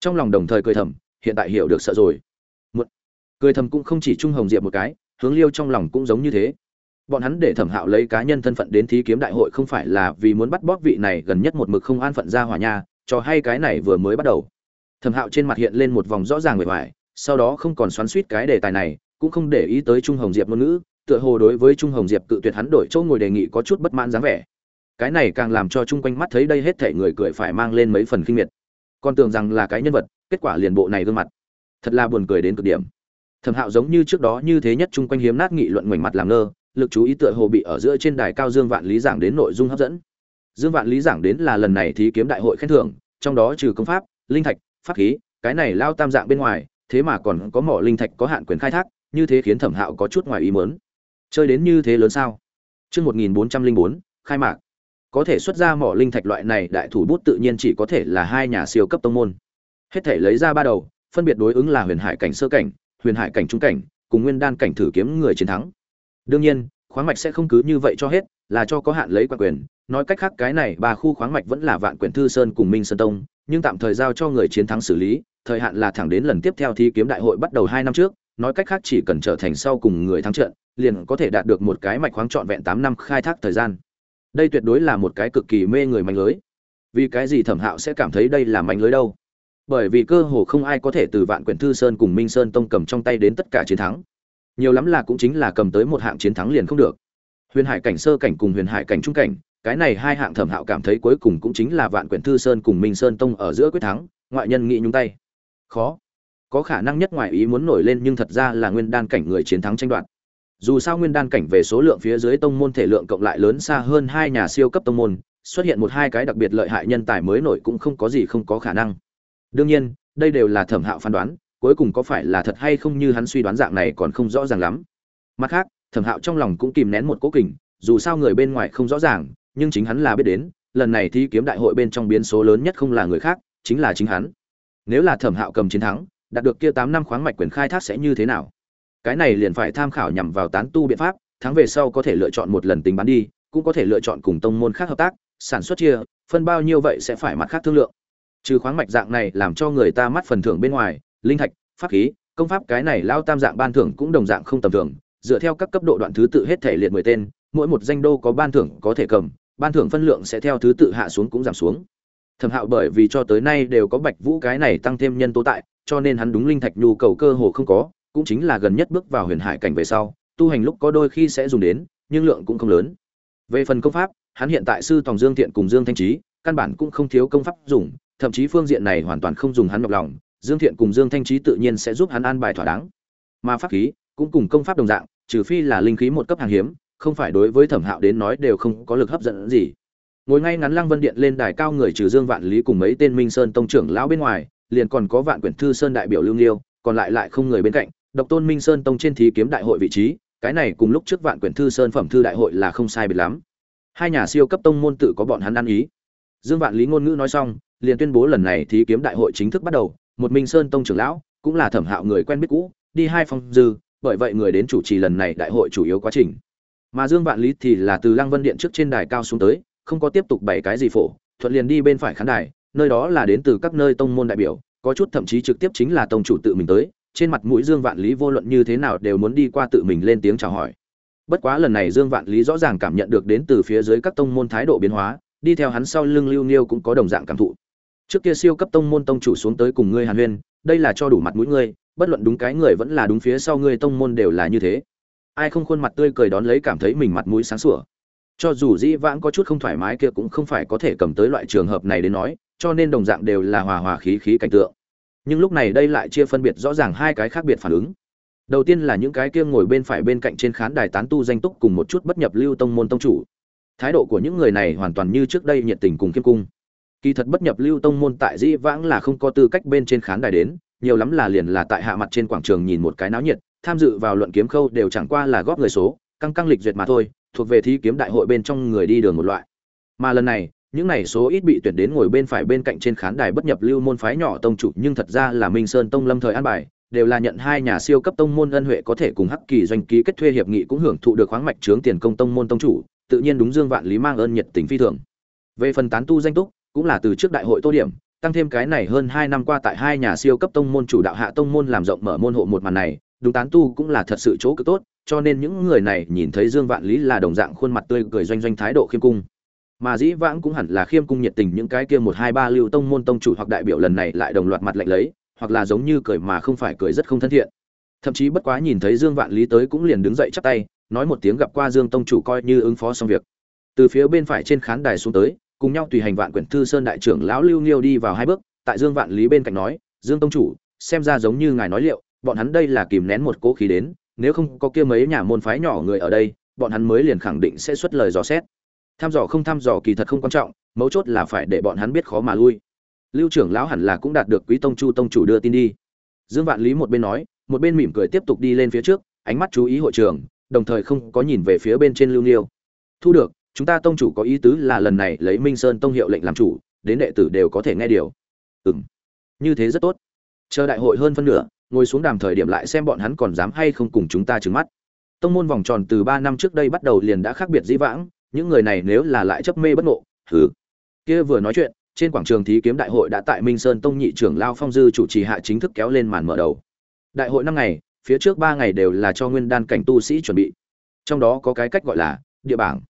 Trong lòng đồng thời cười thầm, hiện tại hiểu được sợ rồi. Một, cười thầm cũng không chỉ trung hồng diệp một cái hướng liêu trong lòng cũng giống như thế. Bọn hắn để thẩm hạo lấy cá nhân thân phận đến thí kiếm đại hội không phải là vì muốn bắt bóp vị này gần nhất một mực không an phận ra hòa nha, cho hay cái này vừa mới bắt đầu. Thẩm hạo trên mặt hiện lên một vòng rõ ràng bề ngoài sau đó không còn xoắn suýt cái đề tài này, cũng không để ý tới trung hồng diệp ngôn ngữ, tựa hồ đối với trung hồng diệp cự tuyệt hắn đổi chỗ ngồi đề nghị có chút bất mãn dáng vẻ. Cái này càng làm cho chung quanh mắt thấy đây hết thể người cười phải mang lên mấy phần kinh miệt. Còn tưởng rằng là cái nhân vật, kết quả liền bộ này gương mặt. Thật là buồn cười đến cực điểm thẩm hạo giống như trước đó như thế nhất chung quanh hiếm nát nghị luận ngoảnh mặt làm ngơ lực chú ý tựa hồ bị ở giữa trên đài cao dương vạn lý giảng đến nội dung hấp dẫn dương vạn lý giảng đến là lần này thí kiếm đại hội khen thưởng trong đó trừ công pháp linh thạch pháp khí cái này lao tam dạng bên ngoài thế mà còn có mỏ linh thạch có hạn quyền khai thác như thế khiến thẩm hạo có chút ngoài ý mớn chơi đến như thế lớn sao Trước 1404, khai mạc. Có thể xuất ra mỏ linh thạch loại này đại thủ bút tự nhiên chỉ có thể là hai nhà siêu cấp tông môn. Hết thể lấy ra ba đầu, phân biệt đối ứng là huyền hải cảnh sơ cảnh, huyền hải cảnh trung cảnh, cùng nguyên đan cảnh thử kiếm người chiến thắng. Đương nhiên, khoáng mạch sẽ không cứ như vậy cho hết, là cho có hạn lấy quan quyền, nói cách khác cái này ba khu khoáng mạch vẫn là vạn quyển thư sơn cùng minh sơn tông nhưng tạm thời giao cho người chiến thắng xử lý thời hạn là thẳng đến lần tiếp theo thi kiếm đại hội bắt đầu hai năm trước. Nói cách khác chỉ cần trở thành sau cùng người thắng trận liền có thể đạt được một cái mạch khoáng trọn vẹn tám năm khai thác thời gian. Đây tuyệt đối là một cái cực kỳ mê người mạnh lưới. Vì cái gì thẩm hạo sẽ cảm thấy đây là mạnh lưới đâu? Bởi vì cơ hồ không ai có thể từ vạn quyển thư sơn cùng minh sơn tông cầm trong tay đến tất cả chiến thắng. Nhiều lắm là cũng chính là cầm tới một hạng chiến thắng liền không được. Huyền hải cảnh sơ cảnh cùng huyền hải cảnh trung cảnh, cái này hai hạng thẩm hạo cảm thấy cuối cùng cũng chính là vạn quyển thư sơn cùng minh sơn tông ở giữa quyết thắng, ngoại nhân nghĩ nhung tay. Khó. Có khả năng nhất ngoại ý muốn nổi lên nhưng thật ra là nguyên đan cảnh người chiến thắng tranh đoạt. Dù sao nguyên đan cảnh về số lượng phía dưới tông môn thể lượng cộng lại lớn xa hơn hai nhà siêu cấp tông môn, xuất hiện một hai cái đặc biệt lợi hại nhân tài mới nổi cũng không có gì không có khả năng đương nhiên, đây đều là thẩm hạo phán đoán, cuối cùng có phải là thật hay không như hắn suy đoán dạng này còn không rõ ràng lắm. Mặt khác, thẩm hạo trong lòng cũng kìm nén một cố kình, dù sao người bên ngoài không rõ ràng, nhưng chính hắn là biết đến, lần này thi kiếm đại hội bên trong biến số lớn nhất không là người khác, chính là chính hắn. Nếu là thẩm hạo cầm chiến thắng, đạt được kia tám năm khoáng mạch quyền khai thác sẽ như thế nào? Cái này liền phải tham khảo nhằm vào tán tu biện pháp, thắng về sau có thể lựa chọn một lần tính bán đi, cũng có thể lựa chọn cùng tông môn khác hợp tác, sản xuất chia, phân bao nhiêu vậy sẽ phải mặt khác thương lượng trừ khoáng mạch dạng này làm cho người ta mắt phần thưởng bên ngoài, linh thạch, pháp khí, công pháp cái này lao tam dạng ban thưởng cũng đồng dạng không tầm thường. Dựa theo các cấp độ đoạn thứ tự hết thể liệt mười tên, mỗi một danh đô có ban thưởng có thể cầm, ban thưởng phân lượng sẽ theo thứ tự hạ xuống cũng giảm xuống. Thẩm hạo bởi vì cho tới nay đều có bạch vũ cái này tăng thêm nhân tố tại, cho nên hắn đúng linh thạch nhu cầu cơ hồ không có, cũng chính là gần nhất bước vào huyền hải cảnh về sau, tu hành lúc có đôi khi sẽ dùng đến, nhưng lượng cũng không lớn. Về phần công pháp, hắn hiện tại sư tòng dương thiện cùng dương thanh trí, căn bản cũng không thiếu công pháp dùng thậm chí phương diện này hoàn toàn không dùng hắn nhọc lòng, dương thiện cùng dương thanh trí tự nhiên sẽ giúp hắn an bài thỏa đáng. Mà pháp khí cũng cùng công pháp đồng dạng, trừ phi là linh khí một cấp hàng hiếm, không phải đối với thẩm hạo đến nói đều không có lực hấp dẫn gì. Ngồi ngay ngắn lăng vân điện lên đài cao người trừ dương vạn lý cùng mấy tên minh sơn tông trưởng lão bên ngoài, liền còn có vạn quyển thư sơn đại biểu lưu liêu còn lại lại không người bên cạnh, độc tôn minh sơn tông trên thí kiếm đại hội vị trí, cái này cùng lúc trước vạn quyển thư sơn phẩm thư đại hội là không sai biệt lắm. Hai nhà siêu cấp tông môn tự có bọn hắn ăn ý. Dương vạn lý ngôn ngữ nói xong liền tuyên bố lần này thí kiếm đại hội chính thức bắt đầu, một minh sơn tông trưởng lão, cũng là thẩm hạo người quen biết cũ, đi hai phong dư, bởi vậy người đến chủ trì lần này đại hội chủ yếu quá trình. Mà dương vạn lý thì là từ lăng vân điện trước trên đài cao xuống tới, không có tiếp tục bày cái gì phổ, thuận liền đi bên phải khán đài, nơi đó là đến từ các nơi tông môn đại biểu, có chút thậm chí trực tiếp chính là tông chủ tự mình tới, trên mặt mũi dương vạn lý vô luận như thế nào đều muốn đi qua tự mình lên tiếng chào hỏi. Bất quá lần này dương vạn lý rõ ràng cảm nhận được đến từ phía dưới các tông môn thái độ biến hóa, đi theo hắn sau lưng lưu niêu cũng có đồng dạng cảm thụ trước kia siêu cấp tông môn tông chủ xuống tới cùng ngươi hàn huyên, đây là cho đủ mặt mũi ngươi, bất luận đúng cái người vẫn là đúng phía sau ngươi tông môn đều là như thế. Ai không khuôn mặt tươi cười đón lấy cảm thấy mình mặt mũi sáng sủa. Cho dù dĩ vãng có chút không thoải mái kia cũng không phải có thể cầm tới loại trường hợp này đến nói, cho nên đồng dạng đều là hòa hòa khí khí cảnh tượng. Nhưng lúc này đây lại chia phân biệt rõ ràng hai cái khác biệt phản ứng. Đầu tiên là những cái kia ngồi bên phải bên cạnh trên khán đài tán tu danh túc cùng một chút bất nhập lưu tông môn tông chủ. Thái độ của những người này hoàn toàn như trước đây nhiệt tình cùng kiêm cung kỳ thật bất nhập lưu tông môn tại dĩ vãng là không có tư cách bên trên khán đài đến, nhiều lắm là liền là tại hạ mặt trên quảng trường nhìn một cái náo nhiệt, tham dự vào luận kiếm khâu đều chẳng qua là góp người số, căng căng lịch duyệt mà thôi, thuộc về thi kiếm đại hội bên trong người đi đường một loại. Mà lần này, những này số ít bị tuyển đến ngồi bên phải bên cạnh trên khán đài bất nhập lưu môn phái nhỏ tông chủ, nhưng thật ra là minh sơn tông lâm thời an bài, đều là nhận hai nhà siêu cấp tông môn ân huệ có thể cùng hắc kỳ doanh ký kết thuê hiệp nghị cũng hưởng thụ được khoáng mạch trướng tiền công tông môn tông chủ, tự nhiên đúng dương vạn lý mang ơn nhiệt tình phi thường. Về phần tán tu danh túc cũng là từ trước đại hội tô điểm, tăng thêm cái này hơn hai năm qua tại hai nhà siêu cấp tông môn chủ đạo hạ tông môn làm rộng mở môn hộ một màn này, đúng tán tu cũng là thật sự chỗ cực tốt, cho nên những người này nhìn thấy dương vạn lý là đồng dạng khuôn mặt tươi cười doanh doanh thái độ khiêm cung. Mà dĩ vãng cũng hẳn là khiêm cung nhiệt tình những cái kia một hai ba lưu tông môn tông chủ hoặc đại biểu lần này lại đồng loạt mặt lạnh lấy, hoặc là giống như cười mà không phải cười rất không thân thiện. Thậm chí bất quá nhìn thấy dương vạn lý tới cũng liền đứng dậy chắp tay, nói một tiếng gặp qua dương tông chủ coi như ứng phó xong việc. Từ phía bên phải trên khán đài xuống tới cùng nhau tùy hành vạn quyển thư sơn đại trưởng lão lưu nghiêu đi vào hai bước, tại dương vạn lý bên cạnh nói, dương tông chủ, xem ra giống như ngài nói liệu, bọn hắn đây là kìm nén một cố khí đến, nếu không có kia mấy nhà môn phái nhỏ người ở đây, bọn hắn mới liền khẳng định sẽ xuất lời dò xét. Tham dò không tham dò kỳ thật không quan trọng, mấu chốt là phải để bọn hắn biết khó mà lui. Lưu trưởng lão hẳn là cũng đạt được quý tông chu tông chủ đưa tin đi. Dương vạn lý một bên nói, một bên mỉm cười tiếp tục đi lên phía trước, ánh mắt chú ý hội trường, đồng thời không có nhìn về phía bên trên lưu niêu thu được chúng ta tông chủ có ý tứ là lần này lấy minh sơn tông hiệu lệnh làm chủ, đến đệ tử đều có thể nghe điều. Ừ m như thế rất tốt. Chờ đại hội hơn phân nửa, ngồi xuống đàm thời điểm lại xem bọn hắn còn dám hay không cùng chúng ta trừng mắt. Tông môn vòng tròn từ ba năm trước đây bắt đầu liền đã khác biệt dĩ vãng, những người này nếu là lại chấp mê bất ngộ thử kia vừa nói chuyện, trên quảng trường thí kiếm đại hội đã tại minh sơn tông nhị trưởng lao phong dư chủ trì hạ chính thức kéo lên màn mở đầu. Đại hội năm ngày, phía trước ba ngày đều là cho nguyên đan cảnh tu sĩ chuẩn bị. Trong đó có cái cách gọi là địa bảng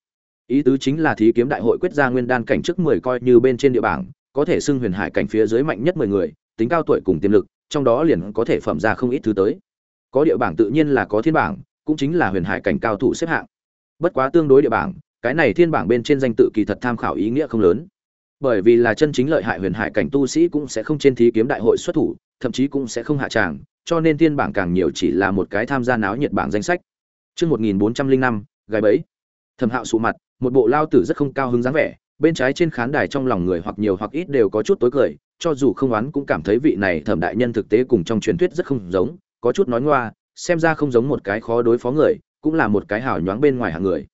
ý tứ chính là thí kiếm đại hội quyết ra nguyên đan cảnh trước mười coi như bên trên địa bảng có thể xưng huyền hải cảnh phía dưới mạnh nhất mười người tính cao tuổi cùng tiềm lực trong đó liền có thể phẩm ra không ít thứ tới. Có địa bảng tự nhiên là có thiên bảng cũng chính là huyền hải cảnh cao thủ xếp hạng. Bất quá tương đối địa bảng cái này thiên bảng bên trên danh tự kỳ thật tham khảo ý nghĩa không lớn. Bởi vì là chân chính lợi hại huyền hải cảnh tu sĩ cũng sẽ không trên thí kiếm đại hội xuất thủ thậm chí cũng sẽ không hạ tràng cho nên thiên bảng càng nhiều chỉ là một cái tham gia náo nhiệt bảng danh sách. Chương 1405, gái bẫy. Thẩm Hạo sụ mặt, một bộ lao tử rất không cao hứng dáng vẻ, bên trái trên khán đài trong lòng người hoặc nhiều hoặc ít đều có chút tối cười, cho dù không oán cũng cảm thấy vị này Thẩm đại nhân thực tế cùng trong truyền thuyết rất không giống, có chút nói ngoa, xem ra không giống một cái khó đối phó người, cũng là một cái hảo nhoáng bên ngoài hạng người.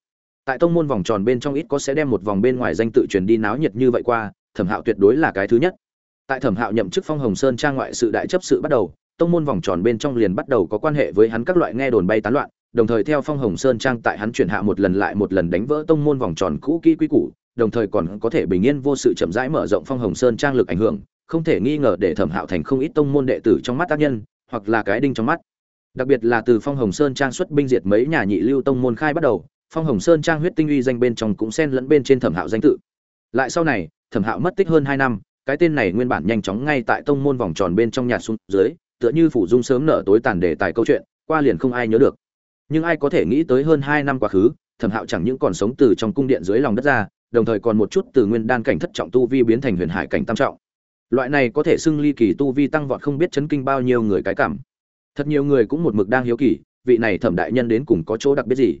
Tại tông môn vòng tròn bên trong ít có sẽ đem một vòng bên ngoài danh tự truyền đi náo nhiệt như vậy qua, Thẩm Hạo tuyệt đối là cái thứ nhất. Tại Thẩm Hạo nhậm chức Phong Hồng Sơn trang ngoại sự đại chấp sự bắt đầu, tông môn vòng tròn bên trong liền bắt đầu có quan hệ với hắn các loại nghe đồn bay tán loạn, đồng thời theo phong hồng sơn trang tại hắn chuyển hạ một lần lại một lần đánh vỡ tông môn vòng tròn cũ kỹ quy củ, đồng thời còn có thể bình yên vô sự chậm rãi mở rộng phong hồng sơn trang lực ảnh hưởng, không thể nghi ngờ để thẩm hạo thành không ít tông môn đệ tử trong mắt tác nhân, hoặc là cái đinh trong mắt. Đặc biệt là từ phong hồng sơn trang xuất binh diệt mấy nhà nhị lưu tông môn khai bắt đầu, phong hồng sơn trang huyết tinh uy danh bên trong cũng xen lẫn bên trên thẩm hạo danh tự. Lại sau này, thẩm hạo mất tích hơn hai năm, cái tên này nguyên bản nhanh chóng ngay tại tông môn vòng tròn bên trong nhà xuống dưới, tựa như phủ dung sớm nở tối tàn đề tài câu chuyện, qua liền không ai nhớ được nhưng ai có thể nghĩ tới hơn hai năm quá khứ, thẩm hạo chẳng những còn sống từ trong cung điện dưới lòng đất ra, đồng thời còn một chút từ nguyên đan cảnh thất trọng tu vi biến thành huyền hải cảnh tam trọng. Loại này có thể xưng ly kỳ tu vi tăng vọt không biết chấn kinh bao nhiêu người cái cảm. Thật nhiều người cũng một mực đang hiếu kỳ, vị này thẩm đại nhân đến cùng có chỗ đặc biệt gì.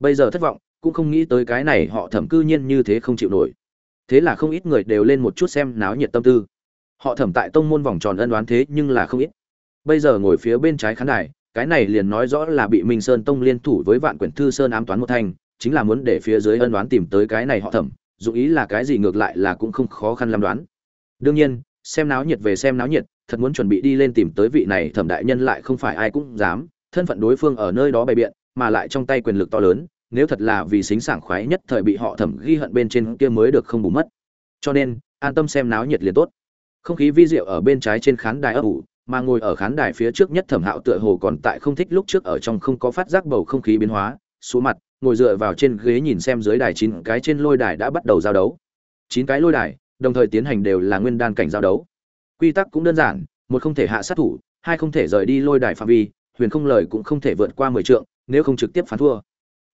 Bây giờ thất vọng, cũng không nghĩ tới cái này họ thẩm cư nhiên như thế không chịu nổi. Thế là không ít người đều lên một chút xem náo nhiệt tâm tư. Họ thẩm tại tông môn vòng tròn ân đoán thế nhưng là không ít. Bây giờ ngồi phía bên trái khán đài cái này liền nói rõ là bị Minh Sơn Tông liên thủ với Vạn Quyển Thư Sơn ám toán một thành, chính là muốn để phía dưới ân đoán tìm tới cái này họ thẩm, dụng ý là cái gì ngược lại là cũng không khó khăn làm đoán. Đương nhiên, xem náo nhiệt về xem náo nhiệt, thật muốn chuẩn bị đi lên tìm tới vị này thẩm đại nhân lại không phải ai cũng dám, thân phận đối phương ở nơi đó bày biện, mà lại trong tay quyền lực to lớn, nếu thật là vì xính sảng khoái nhất thời bị họ thẩm ghi hận bên trên kia mới được không bù mất. Cho nên, an tâm xem náo nhiệt liền tốt. Không khí vi diệu ở bên trái trên khán đài ấp ủ, mà ngồi ở khán đài phía trước nhất thẩm hạo tựa hồ còn tại không thích lúc trước ở trong không có phát giác bầu không khí biến hóa xuống mặt, ngồi dựa vào trên ghế nhìn xem dưới đài chín cái trên lôi đài đã bắt đầu giao đấu. Chín cái lôi đài, đồng thời tiến hành đều là nguyên đan cảnh giao đấu. Quy tắc cũng đơn giản, một không thể hạ sát thủ, hai không thể rời đi lôi đài phạm vi, huyền không lời cũng không thể vượt qua mười trượng, nếu không trực tiếp phán thua.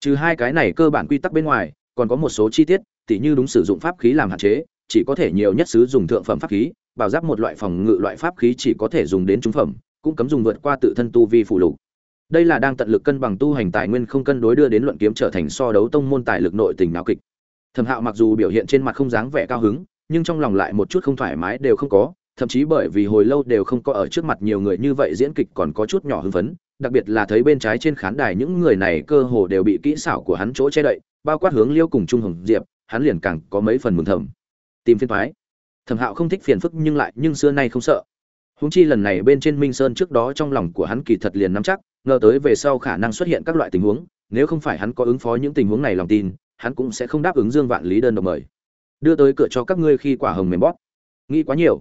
Trừ hai cái này cơ bản quy tắc bên ngoài, còn có một số chi tiết, tỉ như đúng sử dụng pháp khí làm hạn chế, chỉ có thể nhiều nhất sử dụng thượng phẩm pháp khí bảo giáp một loại phòng ngự loại pháp khí chỉ có thể dùng đến trung phẩm, cũng cấm dùng vượt qua tự thân tu vi phụ lục. Đây là đang tận lực cân bằng tu hành tài nguyên không cân đối đưa đến luận kiếm trở thành so đấu tông môn tài lực nội tình náo kịch. Thẩm Hạo mặc dù biểu hiện trên mặt không dáng vẻ cao hứng, nhưng trong lòng lại một chút không thoải mái đều không có, thậm chí bởi vì hồi lâu đều không có ở trước mặt nhiều người như vậy diễn kịch còn có chút nhỏ hưng phấn, đặc biệt là thấy bên trái trên khán đài những người này cơ hồ đều bị kỹ xảo của hắn chỗ che đậy, bao quát hướng Liêu cùng Trung Hồng Diệp, hắn liền càng có mấy phần mừng thầm. Tìm phiên thoái thẩm hạo không thích phiền phức nhưng lại nhưng xưa nay không sợ. Húng chi lần này bên trên minh sơn trước đó trong lòng của hắn kỳ thật liền nắm chắc, ngờ tới về sau khả năng xuất hiện các loại tình huống, nếu không phải hắn có ứng phó những tình huống này lòng tin, hắn cũng sẽ không đáp ứng dương vạn lý đơn độc mời. Đưa tới cửa cho các ngươi khi quả hồng mềm bóp. Nghĩ quá nhiều.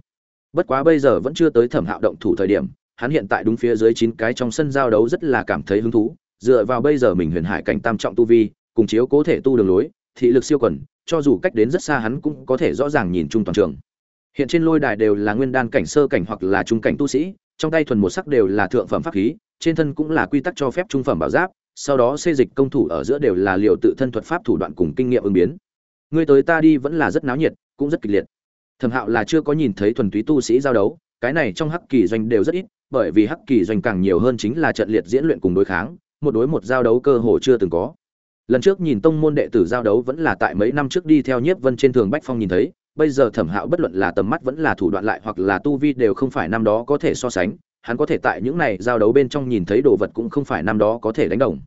Bất quá bây giờ vẫn chưa tới thẩm hạo động thủ thời điểm, hắn hiện tại đúng phía dưới chín cái trong sân giao đấu rất là cảm thấy hứng thú, dựa vào bây giờ mình huyền hải cảnh tam trọng tu vi, cùng chiếu cố thể tu đường lối, thị lực siêu quần, cho dù cách đến rất xa hắn cũng có thể rõ ràng nhìn chung toàn trường hiện trên lôi đài đều là nguyên đan cảnh sơ cảnh hoặc là trung cảnh tu sĩ, trong tay thuần một sắc đều là thượng phẩm pháp khí, trên thân cũng là quy tắc cho phép trung phẩm bảo giáp, sau đó xê dịch công thủ ở giữa đều là liệu tự thân thuật pháp thủ đoạn cùng kinh nghiệm ứng biến. Người tới ta đi vẫn là rất náo nhiệt, cũng rất kịch liệt. Thẩm hạo là chưa có nhìn thấy thuần túy tu sĩ giao đấu, cái này trong hắc kỳ doanh đều rất ít, bởi vì hắc kỳ doanh càng nhiều hơn chính là trận liệt diễn luyện cùng đối kháng, một đối một giao đấu cơ hồ chưa từng có. Lần trước nhìn tông môn đệ tử giao đấu vẫn là tại mấy năm trước đi theo nhiếp vân trên thường bách phong nhìn thấy bây giờ thẩm hạo bất luận là tầm mắt vẫn là thủ đoạn lại hoặc là tu vi đều không phải năm đó có thể so sánh, hắn có thể tại những này giao đấu bên trong nhìn thấy đồ vật cũng không phải năm đó có thể đánh đồng.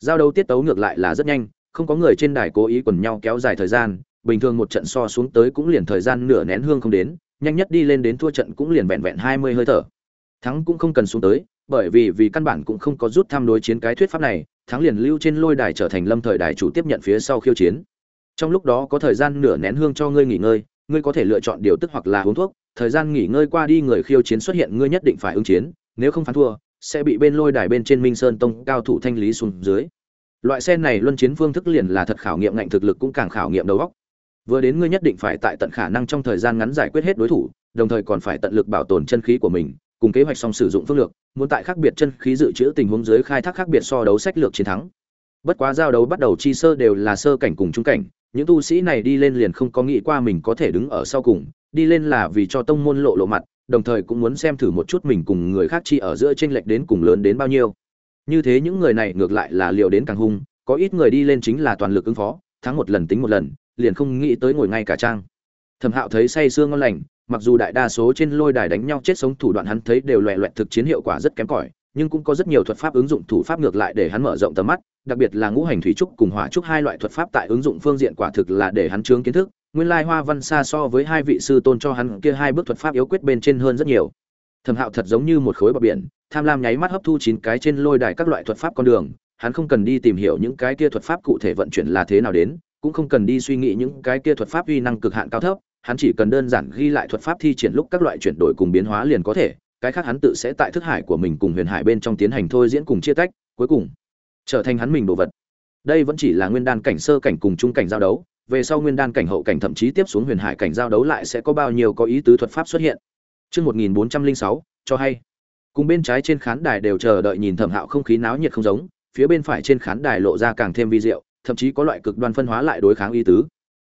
Giao đấu tiết tấu ngược lại là rất nhanh, không có người trên đài cố ý quần nhau kéo dài thời gian, bình thường một trận so xuống tới cũng liền thời gian nửa nén hương không đến, nhanh nhất đi lên đến thua trận cũng liền vẹn vẹn hai mươi hơi thở. Thắng cũng không cần xuống tới, bởi vì vì căn bản cũng không có rút tham đối chiến cái thuyết pháp này, thắng liền lưu trên lôi đài trở thành lâm thời đài chủ tiếp nhận phía sau khiêu chiến trong lúc đó có thời gian nửa nén hương cho ngươi nghỉ ngơi, ngươi có thể lựa chọn điều tức hoặc là uống thuốc. Thời gian nghỉ ngơi qua đi, người khiêu chiến xuất hiện, ngươi nhất định phải ứng chiến, nếu không phán thua, sẽ bị bên lôi đài bên trên minh sơn tông cao thủ thanh lý xuống dưới. Loại xe này luân chiến phương thức liền là thật khảo nghiệm ngạnh thực lực cũng càng khảo nghiệm đầu óc. Vừa đến ngươi nhất định phải tại tận khả năng trong thời gian ngắn giải quyết hết đối thủ, đồng thời còn phải tận lực bảo tồn chân khí của mình, cùng kế hoạch song sử dụng phương lược, muốn tại khác biệt chân khí dự trữ tình huống dưới khai thác khác biệt so đấu sách lược chiến thắng. Bất quá giao đấu bắt đầu chi sơ đều là sơ cảnh cùng trung cảnh những tu sĩ này đi lên liền không có nghĩ qua mình có thể đứng ở sau cùng, đi lên là vì cho tông môn lộ lộ mặt, đồng thời cũng muốn xem thử một chút mình cùng người khác chi ở giữa tranh lệch đến cùng lớn đến bao nhiêu. Như thế những người này ngược lại là liều đến càng hung, có ít người đi lên chính là toàn lực ứng phó, thắng một lần tính một lần, liền không nghĩ tới ngồi ngay cả trang. Thẩm hạo thấy say xương ngon lành, mặc dù đại đa số trên lôi đài đánh nhau chết sống thủ đoạn hắn thấy đều loẹt loẹt thực chiến hiệu quả rất kém cỏi nhưng cũng có rất nhiều thuật pháp ứng dụng thủ pháp ngược lại để hắn mở rộng tầm mắt, đặc biệt là ngũ hành thủy trúc cùng hỏa trúc hai loại thuật pháp tại ứng dụng phương diện quả thực là để hắn trướng kiến thức, nguyên lai hoa văn xa so với hai vị sư tôn cho hắn kia hai bước thuật pháp yếu quyết bên trên hơn rất nhiều. Thẩm hạo thật giống như một khối bọt biển, tham lam nháy mắt hấp thu chín cái trên lôi đài các loại thuật pháp con đường, hắn không cần đi tìm hiểu những cái kia thuật pháp cụ thể vận chuyển là thế nào đến, cũng không cần đi suy nghĩ những cái kia thuật pháp uy năng cực hạn cao thấp, hắn chỉ cần đơn giản ghi lại thuật pháp thi triển lúc các loại chuyển đổi cùng biến hóa liền có thể cái khác hắn tự sẽ tại thức hải của mình cùng huyền hải bên trong tiến hành thôi diễn cùng chia tách cuối cùng trở thành hắn mình đồ vật đây vẫn chỉ là nguyên đan cảnh sơ cảnh cùng trung cảnh giao đấu về sau nguyên đan cảnh hậu cảnh thậm chí tiếp xuống huyền hải cảnh giao đấu lại sẽ có bao nhiêu có ý tứ thuật pháp xuất hiện Trước 1406, cho hay. Cùng bên trái trên khán đài đều chờ đợi nhìn thẩm hạo không khí náo nhiệt không giống, phía bên phải trên khán đài lộ ra càng thêm vi diệu, thậm chí có loại cực đoan phân hóa lại đối kháng ý tứ.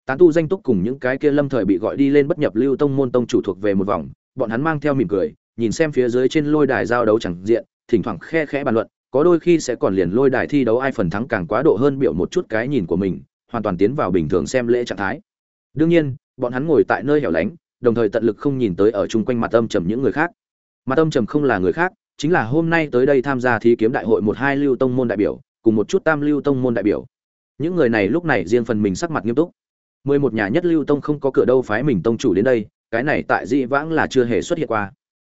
Tán tu danh túc cùng những cái kia lâm thời bị gọi đi lên bất nhập lưu tông môn tông chủ thuộc về một vòng, bọn hắn mang theo mỉm cười, nhìn xem phía dưới trên lôi đài giao đấu chẳng diện, thỉnh thoảng khe khẽ bàn luận, có đôi khi sẽ còn liền lôi đài thi đấu ai phần thắng càng quá độ hơn biểu một chút cái nhìn của mình, hoàn toàn tiến vào bình thường xem lễ trạng thái. Đương nhiên, bọn hắn ngồi tại nơi hẻo lánh, đồng thời tận lực không nhìn tới ở chung quanh mặt âm trầm những người khác. Mặt âm trầm không là người khác, chính là hôm nay tới đây tham gia thí kiếm đại hội một hai lưu tông môn đại biểu, cùng một chút tam lưu tông môn đại biểu. Những người này lúc này riêng phần mình sắc mặt nghiêm túc. mười một nhà nhất lưu tông không có cửa đâu phái mình tông chủ đến đây, cái này tại Dị Vãng là chưa hề xuất hiện qua.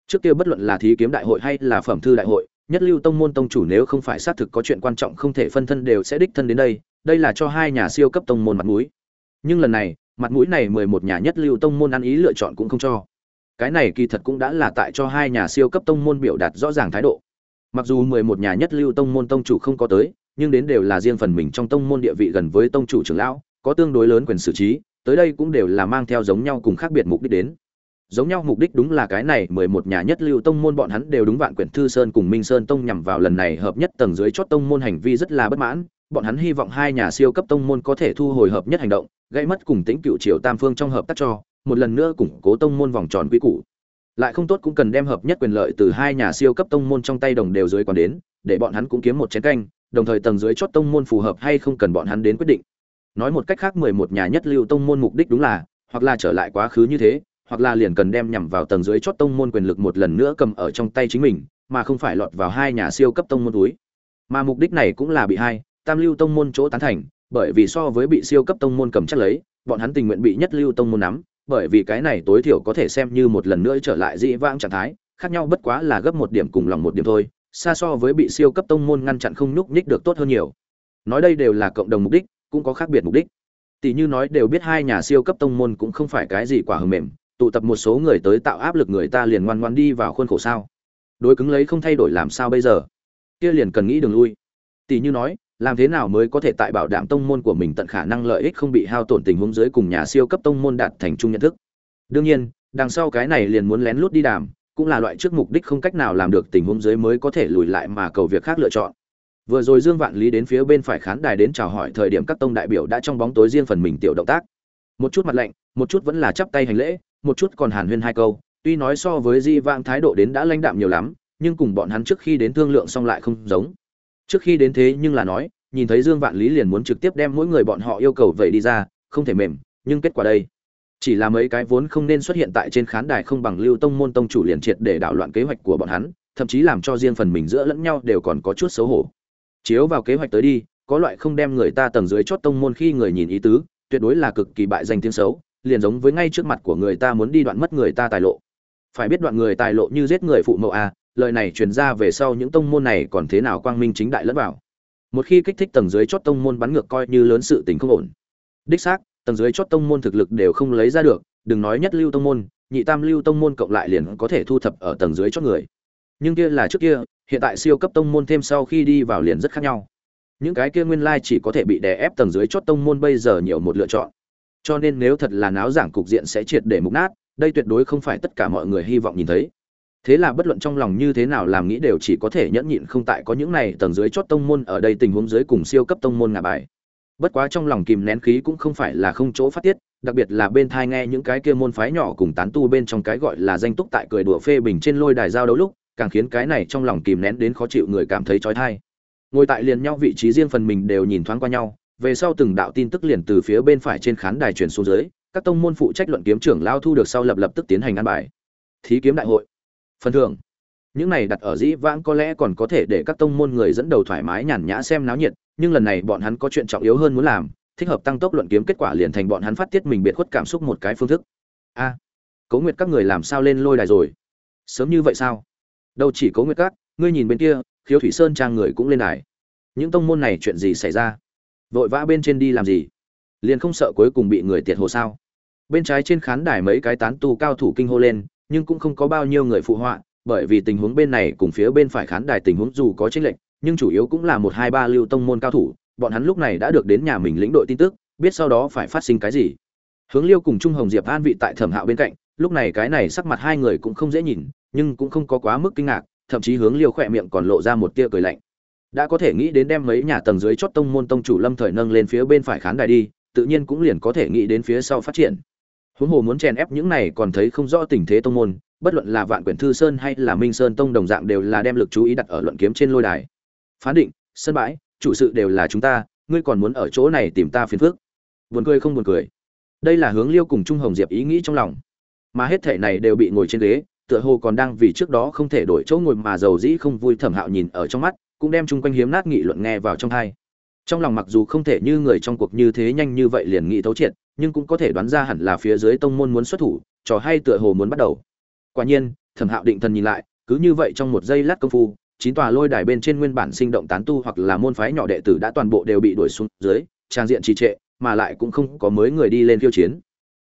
Trước kia bất luận là thí kiếm đại hội hay là phẩm thư đại hội, nhất lưu tông môn tông chủ nếu không phải xác thực có chuyện quan trọng không thể phân thân đều sẽ đích thân đến đây, đây là cho hai nhà siêu cấp tông môn mặt mũi. Nhưng lần này, mặt mũi này mười một nhà nhất lưu tông môn ăn ý lựa chọn cũng không cho. Cái này kỳ thật cũng đã là tại cho hai nhà siêu cấp tông môn biểu đạt rõ ràng thái độ. Mặc dù mười một nhà nhất lưu tông môn tông chủ không có tới, nhưng đến đều là riêng phần mình trong tông môn địa vị gần với tông chủ trưởng lão, có tương đối lớn quyền xử trí, tới đây cũng đều là mang theo giống nhau cùng khác biệt mục đích đến giống nhau mục đích đúng là cái này, mười một nhà nhất lưu tông môn bọn hắn đều đúng vạn quyển thư sơn cùng minh sơn tông nhằm vào lần này hợp nhất tầng dưới chót tông môn hành vi rất là bất mãn. Bọn hắn hy vọng hai nhà siêu cấp tông môn có thể thu hồi hợp nhất hành động, gây mất cùng tính cựu triều tam phương trong hợp tác cho, một lần nữa củng cố tông môn vòng tròn quy củ. Lại không tốt cũng cần đem hợp nhất quyền lợi từ hai nhà siêu cấp tông môn trong tay đồng đều dưới còn đến, để bọn hắn cũng kiếm một chén canh, đồng thời tầng dưới chót tông môn phù hợp hay không cần bọn hắn đến quyết định. Nói một cách khác, mười một nhà nhất lưu tông môn mục đích đúng là, hoặc là trở lại quá khứ như thế hoặc là liền cần đem nhằm vào tầng dưới chót tông môn quyền lực một lần nữa cầm ở trong tay chính mình, mà không phải lọt vào hai nhà siêu cấp tông môn túi. Mà mục đích này cũng là bị hai, tam lưu tông môn chỗ tán thành, bởi vì so với bị siêu cấp tông môn cầm chắc lấy, bọn hắn tình nguyện bị nhất lưu tông môn nắm, bởi vì cái này tối thiểu có thể xem như một lần nữa trở lại dị vãng trạng thái, khác nhau bất quá là gấp một điểm cùng lòng một điểm thôi, xa so với bị siêu cấp tông môn ngăn chặn không nhúc nhích được tốt hơn nhiều. Nói đây đều là cộng đồng mục đích, cũng có khác biệt mục đích. Tỷ như nói đều biết hai nhà siêu cấp tông môn cũng không phải cái gì quả hờ mềm, tụ tập một số người tới tạo áp lực người ta liền ngoan ngoan đi vào khuôn khổ sao. Đối cứng lấy không thay đổi làm sao bây giờ? Kia liền cần nghĩ đường lui. Tỷ như nói, làm thế nào mới có thể tại bảo đảm tông môn của mình tận khả năng lợi ích không bị hao tổn tình huống dưới cùng nhà siêu cấp tông môn đạt thành chung nhận thức? Đương nhiên, đằng sau cái này liền muốn lén lút đi đàm, cũng là loại trước mục đích không cách nào làm được tình huống dưới mới có thể lùi lại mà cầu việc khác lựa chọn. Vừa rồi dương vạn lý đến phía bên phải khán đài đến chào hỏi thời điểm các tông đại biểu đã trong bóng tối riêng phần mình tiểu động tác. Một chút mặt lạnh, một chút vẫn là chắp tay hành lễ một chút còn hàn huyên hai câu, tuy nói so với di vang thái độ đến đã lãnh đạm nhiều lắm, nhưng cùng bọn hắn trước khi đến thương lượng xong lại không giống. Trước khi đến thế nhưng là nói, nhìn thấy dương vạn lý liền muốn trực tiếp đem mỗi người bọn họ yêu cầu vậy đi ra, không thể mềm, nhưng kết quả đây. Chỉ là mấy cái vốn không nên xuất hiện tại trên khán đài không bằng lưu tông môn tông chủ liền triệt để đảo loạn kế hoạch của bọn hắn, thậm chí làm cho riêng phần mình giữa lẫn nhau đều còn có chút xấu hổ. Chiếu vào kế hoạch tới đi, có loại không đem người ta tầng dưới chót tông môn khi người nhìn ý tứ, tuyệt đối là cực kỳ bại danh tiếng xấu liền giống với ngay trước mặt của người ta muốn đi đoạn mất người ta tài lộ. Phải biết đoạn người tài lộ như giết người phụ mẫu a à, lời này truyền ra về sau những tông môn này còn thế nào quang minh chính đại lẫn vào. Một khi kích thích tầng dưới chót tông môn bắn ngược coi như lớn sự tình không ổn. Đích xác tầng dưới chót tông môn thực lực đều không lấy ra được đừng nói nhất lưu tông môn nhị tam lưu tông môn cộng lại liền có thể thu thập ở tầng dưới chót người. Nhưng kia là trước kia hiện tại siêu cấp tông môn thêm sau khi đi vào liền rất khác nhau. Những cái kia nguyên lai chỉ có thể bị đè ép tầng dưới chót tông môn bây giờ nhiều một lựa chọn cho nên nếu thật là náo giảng cục diện sẽ triệt để mục nát, đây tuyệt đối không phải tất cả mọi người hy vọng nhìn thấy. Thế là bất luận trong lòng như thế nào làm nghĩ đều chỉ có thể nhẫn nhịn không tại có những này tầng dưới chót tông môn ở đây tình huống dưới cùng siêu cấp tông môn ngả bài. Bất quá trong lòng kìm nén khí cũng không phải là không chỗ phát tiết, đặc biệt là bên thai nghe những cái kia môn phái nhỏ cùng tán tu bên trong cái gọi là danh túc tại cười đùa phê bình trên lôi đài giao đấu lúc, càng khiến cái này trong lòng kìm nén đến khó chịu người cảm thấy trói thai. Ngồi tại liền nhau vị trí riêng phần mình đều nhìn thoáng qua nhau về sau từng đạo tin tức liền từ phía bên phải trên khán đài truyền xuống dưới các tông môn phụ trách luận kiếm trưởng lao thu được sau lập lập tức tiến hành ăn bài. Thí kiếm đại hội. Phần thưởng. Những này đặt ở dĩ vãng có lẽ còn có thể để các tông môn người dẫn đầu thoải mái nhàn nhã xem náo nhiệt nhưng lần này bọn hắn có chuyện trọng yếu hơn muốn làm thích hợp tăng tốc luận kiếm kết quả liền thành bọn hắn phát tiết mình biệt khuất cảm xúc một cái phương thức. A. À, cấu nguyệt các người làm sao lên lôi đài rồi? Sớm như vậy sao? Đâu chỉ cấu nguyệt các ngươi nhìn bên kia khiếu thủy sơn trang người cũng lên đài. Những tông môn này chuyện gì xảy ra? Vội vã bên trên đi làm gì? Liền không sợ cuối cùng bị người tiệt hồ sao? Bên trái trên khán đài mấy cái tán tu cao thủ kinh hô lên, nhưng cũng không có bao nhiêu người phụ họa, bởi vì tình huống bên này cùng phía bên phải khán đài tình huống dù có chênh lệch, nhưng chủ yếu cũng là một hai ba lưu tông môn cao thủ, bọn hắn lúc này đã được đến nhà mình lĩnh đội tin tức, biết sau đó phải phát sinh cái gì. Hướng liêu cùng trung hồng diệp an vị tại thẩm hạo bên cạnh, lúc này cái này sắc mặt hai người cũng không dễ nhìn, nhưng cũng không có quá mức kinh ngạc, thậm chí hướng liêu khỏe miệng còn lộ ra một tia cười lạnh đã có thể nghĩ đến đem mấy nhà tầng dưới chót tông môn tông chủ lâm thời nâng lên phía bên phải khán đài đi, tự nhiên cũng liền có thể nghĩ đến phía sau phát triển. Huống hồ muốn chèn ép những này còn thấy không rõ tình thế tông môn, bất luận là vạn quyển thư sơn hay là minh sơn tông đồng dạng đều là đem lực chú ý đặt ở luận kiếm trên lôi đài. Phán định sân bãi, chủ sự đều là chúng ta, ngươi còn muốn ở chỗ này tìm ta phiền phức? Buồn cười không buồn cười. Đây là hướng liêu cùng trung hồng diệp ý nghĩ trong lòng. Mà hết thể này đều bị ngồi trên ghế, tựa hồ còn đang vì trước đó không thể đổi chỗ ngồi mà giàu dĩ không vui thẩm hạo nhìn ở trong mắt cũng đem chung quanh hiếm nát nghị luận nghe vào trong thai. Trong lòng mặc dù không thể như người trong cuộc như thế nhanh như vậy liền nghĩ thấu triệt, nhưng cũng có thể đoán ra hẳn là phía dưới tông môn muốn xuất thủ, trò hay tựa hồ muốn bắt đầu. Quả nhiên, thẩm hạo định thần nhìn lại, cứ như vậy trong một giây lát công phu, chín tòa lôi đài bên trên nguyên bản sinh động tán tu hoặc là môn phái nhỏ đệ tử đã toàn bộ đều bị đuổi xuống dưới, trang diện trì trệ, mà lại cũng không có mới người đi lên khiêu chiến.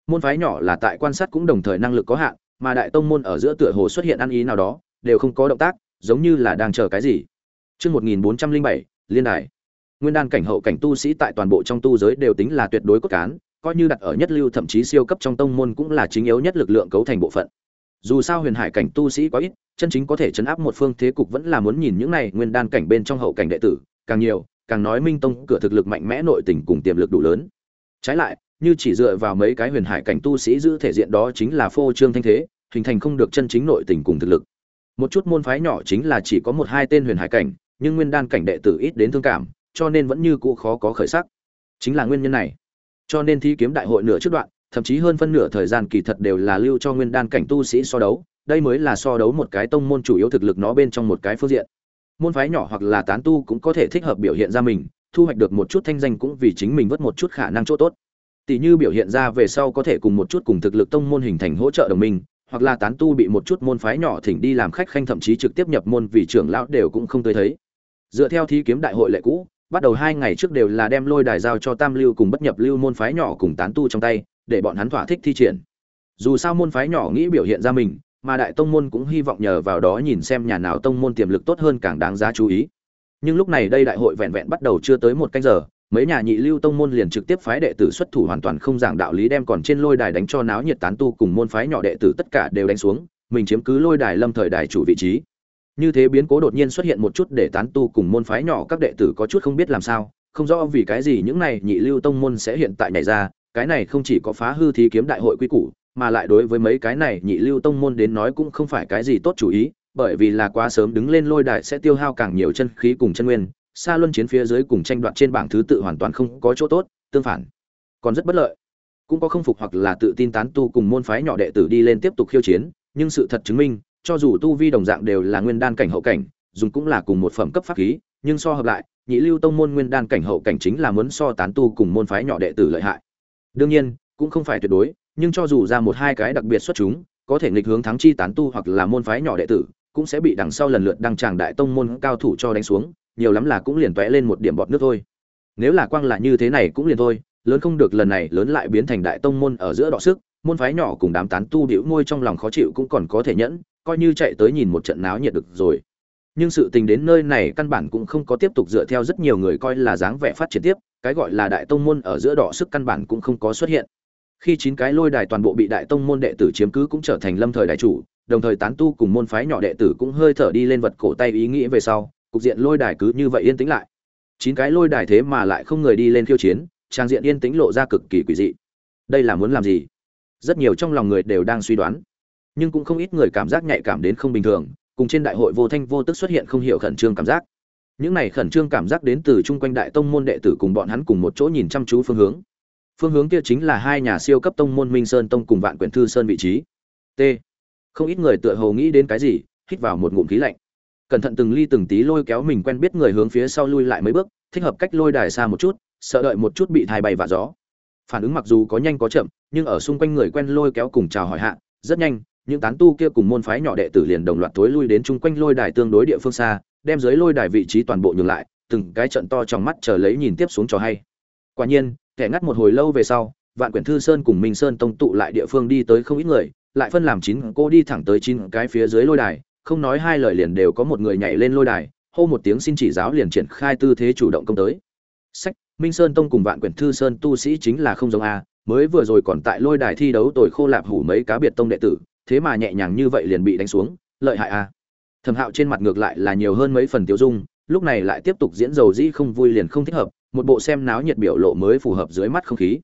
Môn phái nhỏ là tại quan sát cũng đồng thời năng lực có hạn, mà đại tông môn ở giữa tựa hồ xuất hiện ăn ý nào đó, đều không có động tác, giống như là đang chờ cái gì. Trước 1407, liên đài. Nguyên đan cảnh hậu cảnh tu sĩ tại toàn bộ trong tu giới đều tính là tuyệt đối cốt cán, coi như đặt ở nhất lưu thậm chí siêu cấp trong tông môn cũng là chính yếu nhất lực lượng cấu thành bộ phận. Dù sao huyền hải cảnh tu sĩ quá ít, chân chính có thể chấn áp một phương thế cục vẫn là muốn nhìn những này nguyên đan cảnh bên trong hậu cảnh đệ tử, càng nhiều, càng nói Minh Tông cửa thực lực mạnh mẽ nội tình cùng tiềm lực đủ lớn. Trái lại, như chỉ dựa vào mấy cái huyền hải cảnh tu sĩ giữ thể diện đó chính là phô trương thanh thế, hình thành không được chân chính nội tình cùng thực lực. Một chút môn phái nhỏ chính là chỉ có một hai tên huyền hải cảnh, nhưng nguyên đan cảnh đệ tử ít đến thương cảm, cho nên vẫn như cũ khó có khởi sắc. Chính là nguyên nhân này. Cho nên thi kiếm đại hội nửa trước đoạn, thậm chí hơn phân nửa thời gian kỳ thật đều là lưu cho nguyên đan cảnh tu sĩ so đấu, đây mới là so đấu một cái tông môn chủ yếu thực lực nó bên trong một cái phương diện. Môn phái nhỏ hoặc là tán tu cũng có thể thích hợp biểu hiện ra mình, thu hoạch được một chút thanh danh cũng vì chính mình vớt một chút khả năng chỗ tốt. Tỷ như biểu hiện ra về sau có thể cùng một chút cùng thực lực tông môn hình thành hỗ trợ đồng minh, hoặc là tán tu bị một chút môn phái nhỏ thỉnh đi làm khách khanh thậm chí trực tiếp nhập môn vì trưởng lão đều cũng không tới thấy. Dựa theo thí kiếm đại hội lệ cũ, bắt đầu hai ngày trước đều là đem lôi đài giao cho tam lưu cùng bất nhập lưu môn phái nhỏ cùng tán tu trong tay, để bọn hắn thỏa thích thi triển. Dù sao môn phái nhỏ nghĩ biểu hiện ra mình, mà đại tông môn cũng hy vọng nhờ vào đó nhìn xem nhà nào tông môn tiềm lực tốt hơn càng đáng giá chú ý. Nhưng lúc này đây đại hội vẹn vẹn bắt đầu chưa tới một canh giờ, mấy nhà nhị lưu tông môn liền trực tiếp phái đệ tử xuất thủ hoàn toàn không giảng đạo lý đem còn trên lôi đài đánh cho náo nhiệt tán tu cùng môn phái nhỏ đệ tử tất cả đều đánh xuống, mình chiếm cứ lôi đài lâm thời đài chủ vị trí. Như thế biến cố đột nhiên xuất hiện một chút để tán tu cùng môn phái nhỏ các đệ tử có chút không biết làm sao, không rõ vì cái gì những này nhị lưu tông môn sẽ hiện tại nhảy ra, cái này không chỉ có phá hư thí kiếm đại hội quy củ, mà lại đối với mấy cái này nhị lưu tông môn đến nói cũng không phải cái gì tốt chủ ý, bởi vì là quá sớm đứng lên lôi đại sẽ tiêu hao càng nhiều chân khí cùng chân nguyên, xa luân chiến phía dưới cùng tranh đoạt trên bảng thứ tự hoàn toàn không có chỗ tốt, tương phản, còn rất bất lợi. Cũng có không phục hoặc là tự tin tán tu cùng môn phái nhỏ đệ tử đi lên tiếp tục khiêu chiến, nhưng sự thật chứng minh, cho dù tu vi đồng dạng đều là nguyên đan cảnh hậu cảnh, dùng cũng là cùng một phẩm cấp pháp khí, nhưng so hợp lại, nhị lưu tông môn nguyên đan cảnh hậu cảnh chính là muốn so tán tu cùng môn phái nhỏ đệ tử lợi hại. Đương nhiên, cũng không phải tuyệt đối, nhưng cho dù ra một hai cái đặc biệt xuất chúng, có thể nghịch hướng thắng chi tán tu hoặc là môn phái nhỏ đệ tử, cũng sẽ bị đằng sau lần lượt đăng tràng đại tông môn cao thủ cho đánh xuống, nhiều lắm là cũng liền tóe lên một điểm bọt nước thôi. Nếu là quang là như thế này cũng liền thôi, lớn không được lần này lớn lại biến thành đại tông môn ở giữa đọ sức, môn phái nhỏ cùng đám tán tu bĩu môi trong lòng khó chịu cũng còn có thể nhẫn, coi như chạy tới nhìn một trận náo nhiệt được rồi. nhưng sự tình đến nơi này căn bản cũng không có tiếp tục dựa theo rất nhiều người coi là dáng vẻ phát triển tiếp, cái gọi là đại tông môn ở giữa đỏ sức căn bản cũng không có xuất hiện. Khi chín cái lôi đài toàn bộ bị đại tông môn đệ tử chiếm cứ cũng trở thành lâm thời đại chủ, đồng thời tán tu cùng môn phái nhỏ đệ tử cũng hơi thở đi lên vật cổ tay ý nghĩ về sau, cục diện lôi đài cứ như vậy yên tĩnh lại. Chín cái lôi đài thế mà lại không người đi lên khiêu chiến, trang diện yên tĩnh lộ ra cực kỳ quỷ dị. Đây là muốn làm gì? Rất nhiều trong lòng người đều đang suy đoán nhưng cũng không ít người cảm giác nhạy cảm đến không bình thường, cùng trên đại hội vô thanh vô tức xuất hiện không hiểu khẩn trương cảm giác. Những này khẩn trương cảm giác đến từ chung quanh đại tông môn đệ tử cùng bọn hắn cùng một chỗ nhìn chăm chú phương hướng. Phương hướng kia chính là hai nhà siêu cấp tông môn minh sơn tông cùng vạn quyển thư sơn vị trí. T. Không ít người tựa hồ nghĩ đến cái gì, hít vào một ngụm khí lạnh. Cẩn thận từng ly từng tí lôi kéo mình quen biết người hướng phía sau lui lại mấy bước, thích hợp cách lôi đài xa một chút, sợ đợi một chút bị thai bay và gió. Phản ứng mặc dù có nhanh có chậm, nhưng ở xung quanh người quen lôi kéo cùng chào hỏi hạ, rất nhanh những tán tu kia cùng môn phái nhỏ đệ tử liền đồng loạt tối lui đến chung quanh lôi đài tương đối địa phương xa, đem dưới lôi đài vị trí toàn bộ nhường lại, từng cái trận to trong mắt chờ lấy nhìn tiếp xuống cho hay. Quả nhiên, kẻ ngắt một hồi lâu về sau, vạn quyển thư sơn cùng minh sơn tông tụ lại địa phương đi tới không ít người, lại phân làm chín cô đi thẳng tới chín cái phía dưới lôi đài, không nói hai lời liền đều có một người nhảy lên lôi đài, hô một tiếng xin chỉ giáo liền triển khai tư thế chủ động công tới. Sách, minh sơn tông cùng vạn quyển thư sơn tu sĩ chính là không giống a, mới vừa rồi còn tại lôi đài thi đấu tồi khô lạp hủ mấy cá biệt tông đệ tử thế mà nhẹ nhàng như vậy liền bị đánh xuống, lợi hại à. Thẩm hạo trên mặt ngược lại là nhiều hơn mấy phần tiêu dung, lúc này lại tiếp tục diễn dầu dĩ không vui liền không thích hợp, một bộ xem náo nhiệt biểu lộ mới phù hợp dưới mắt không khí.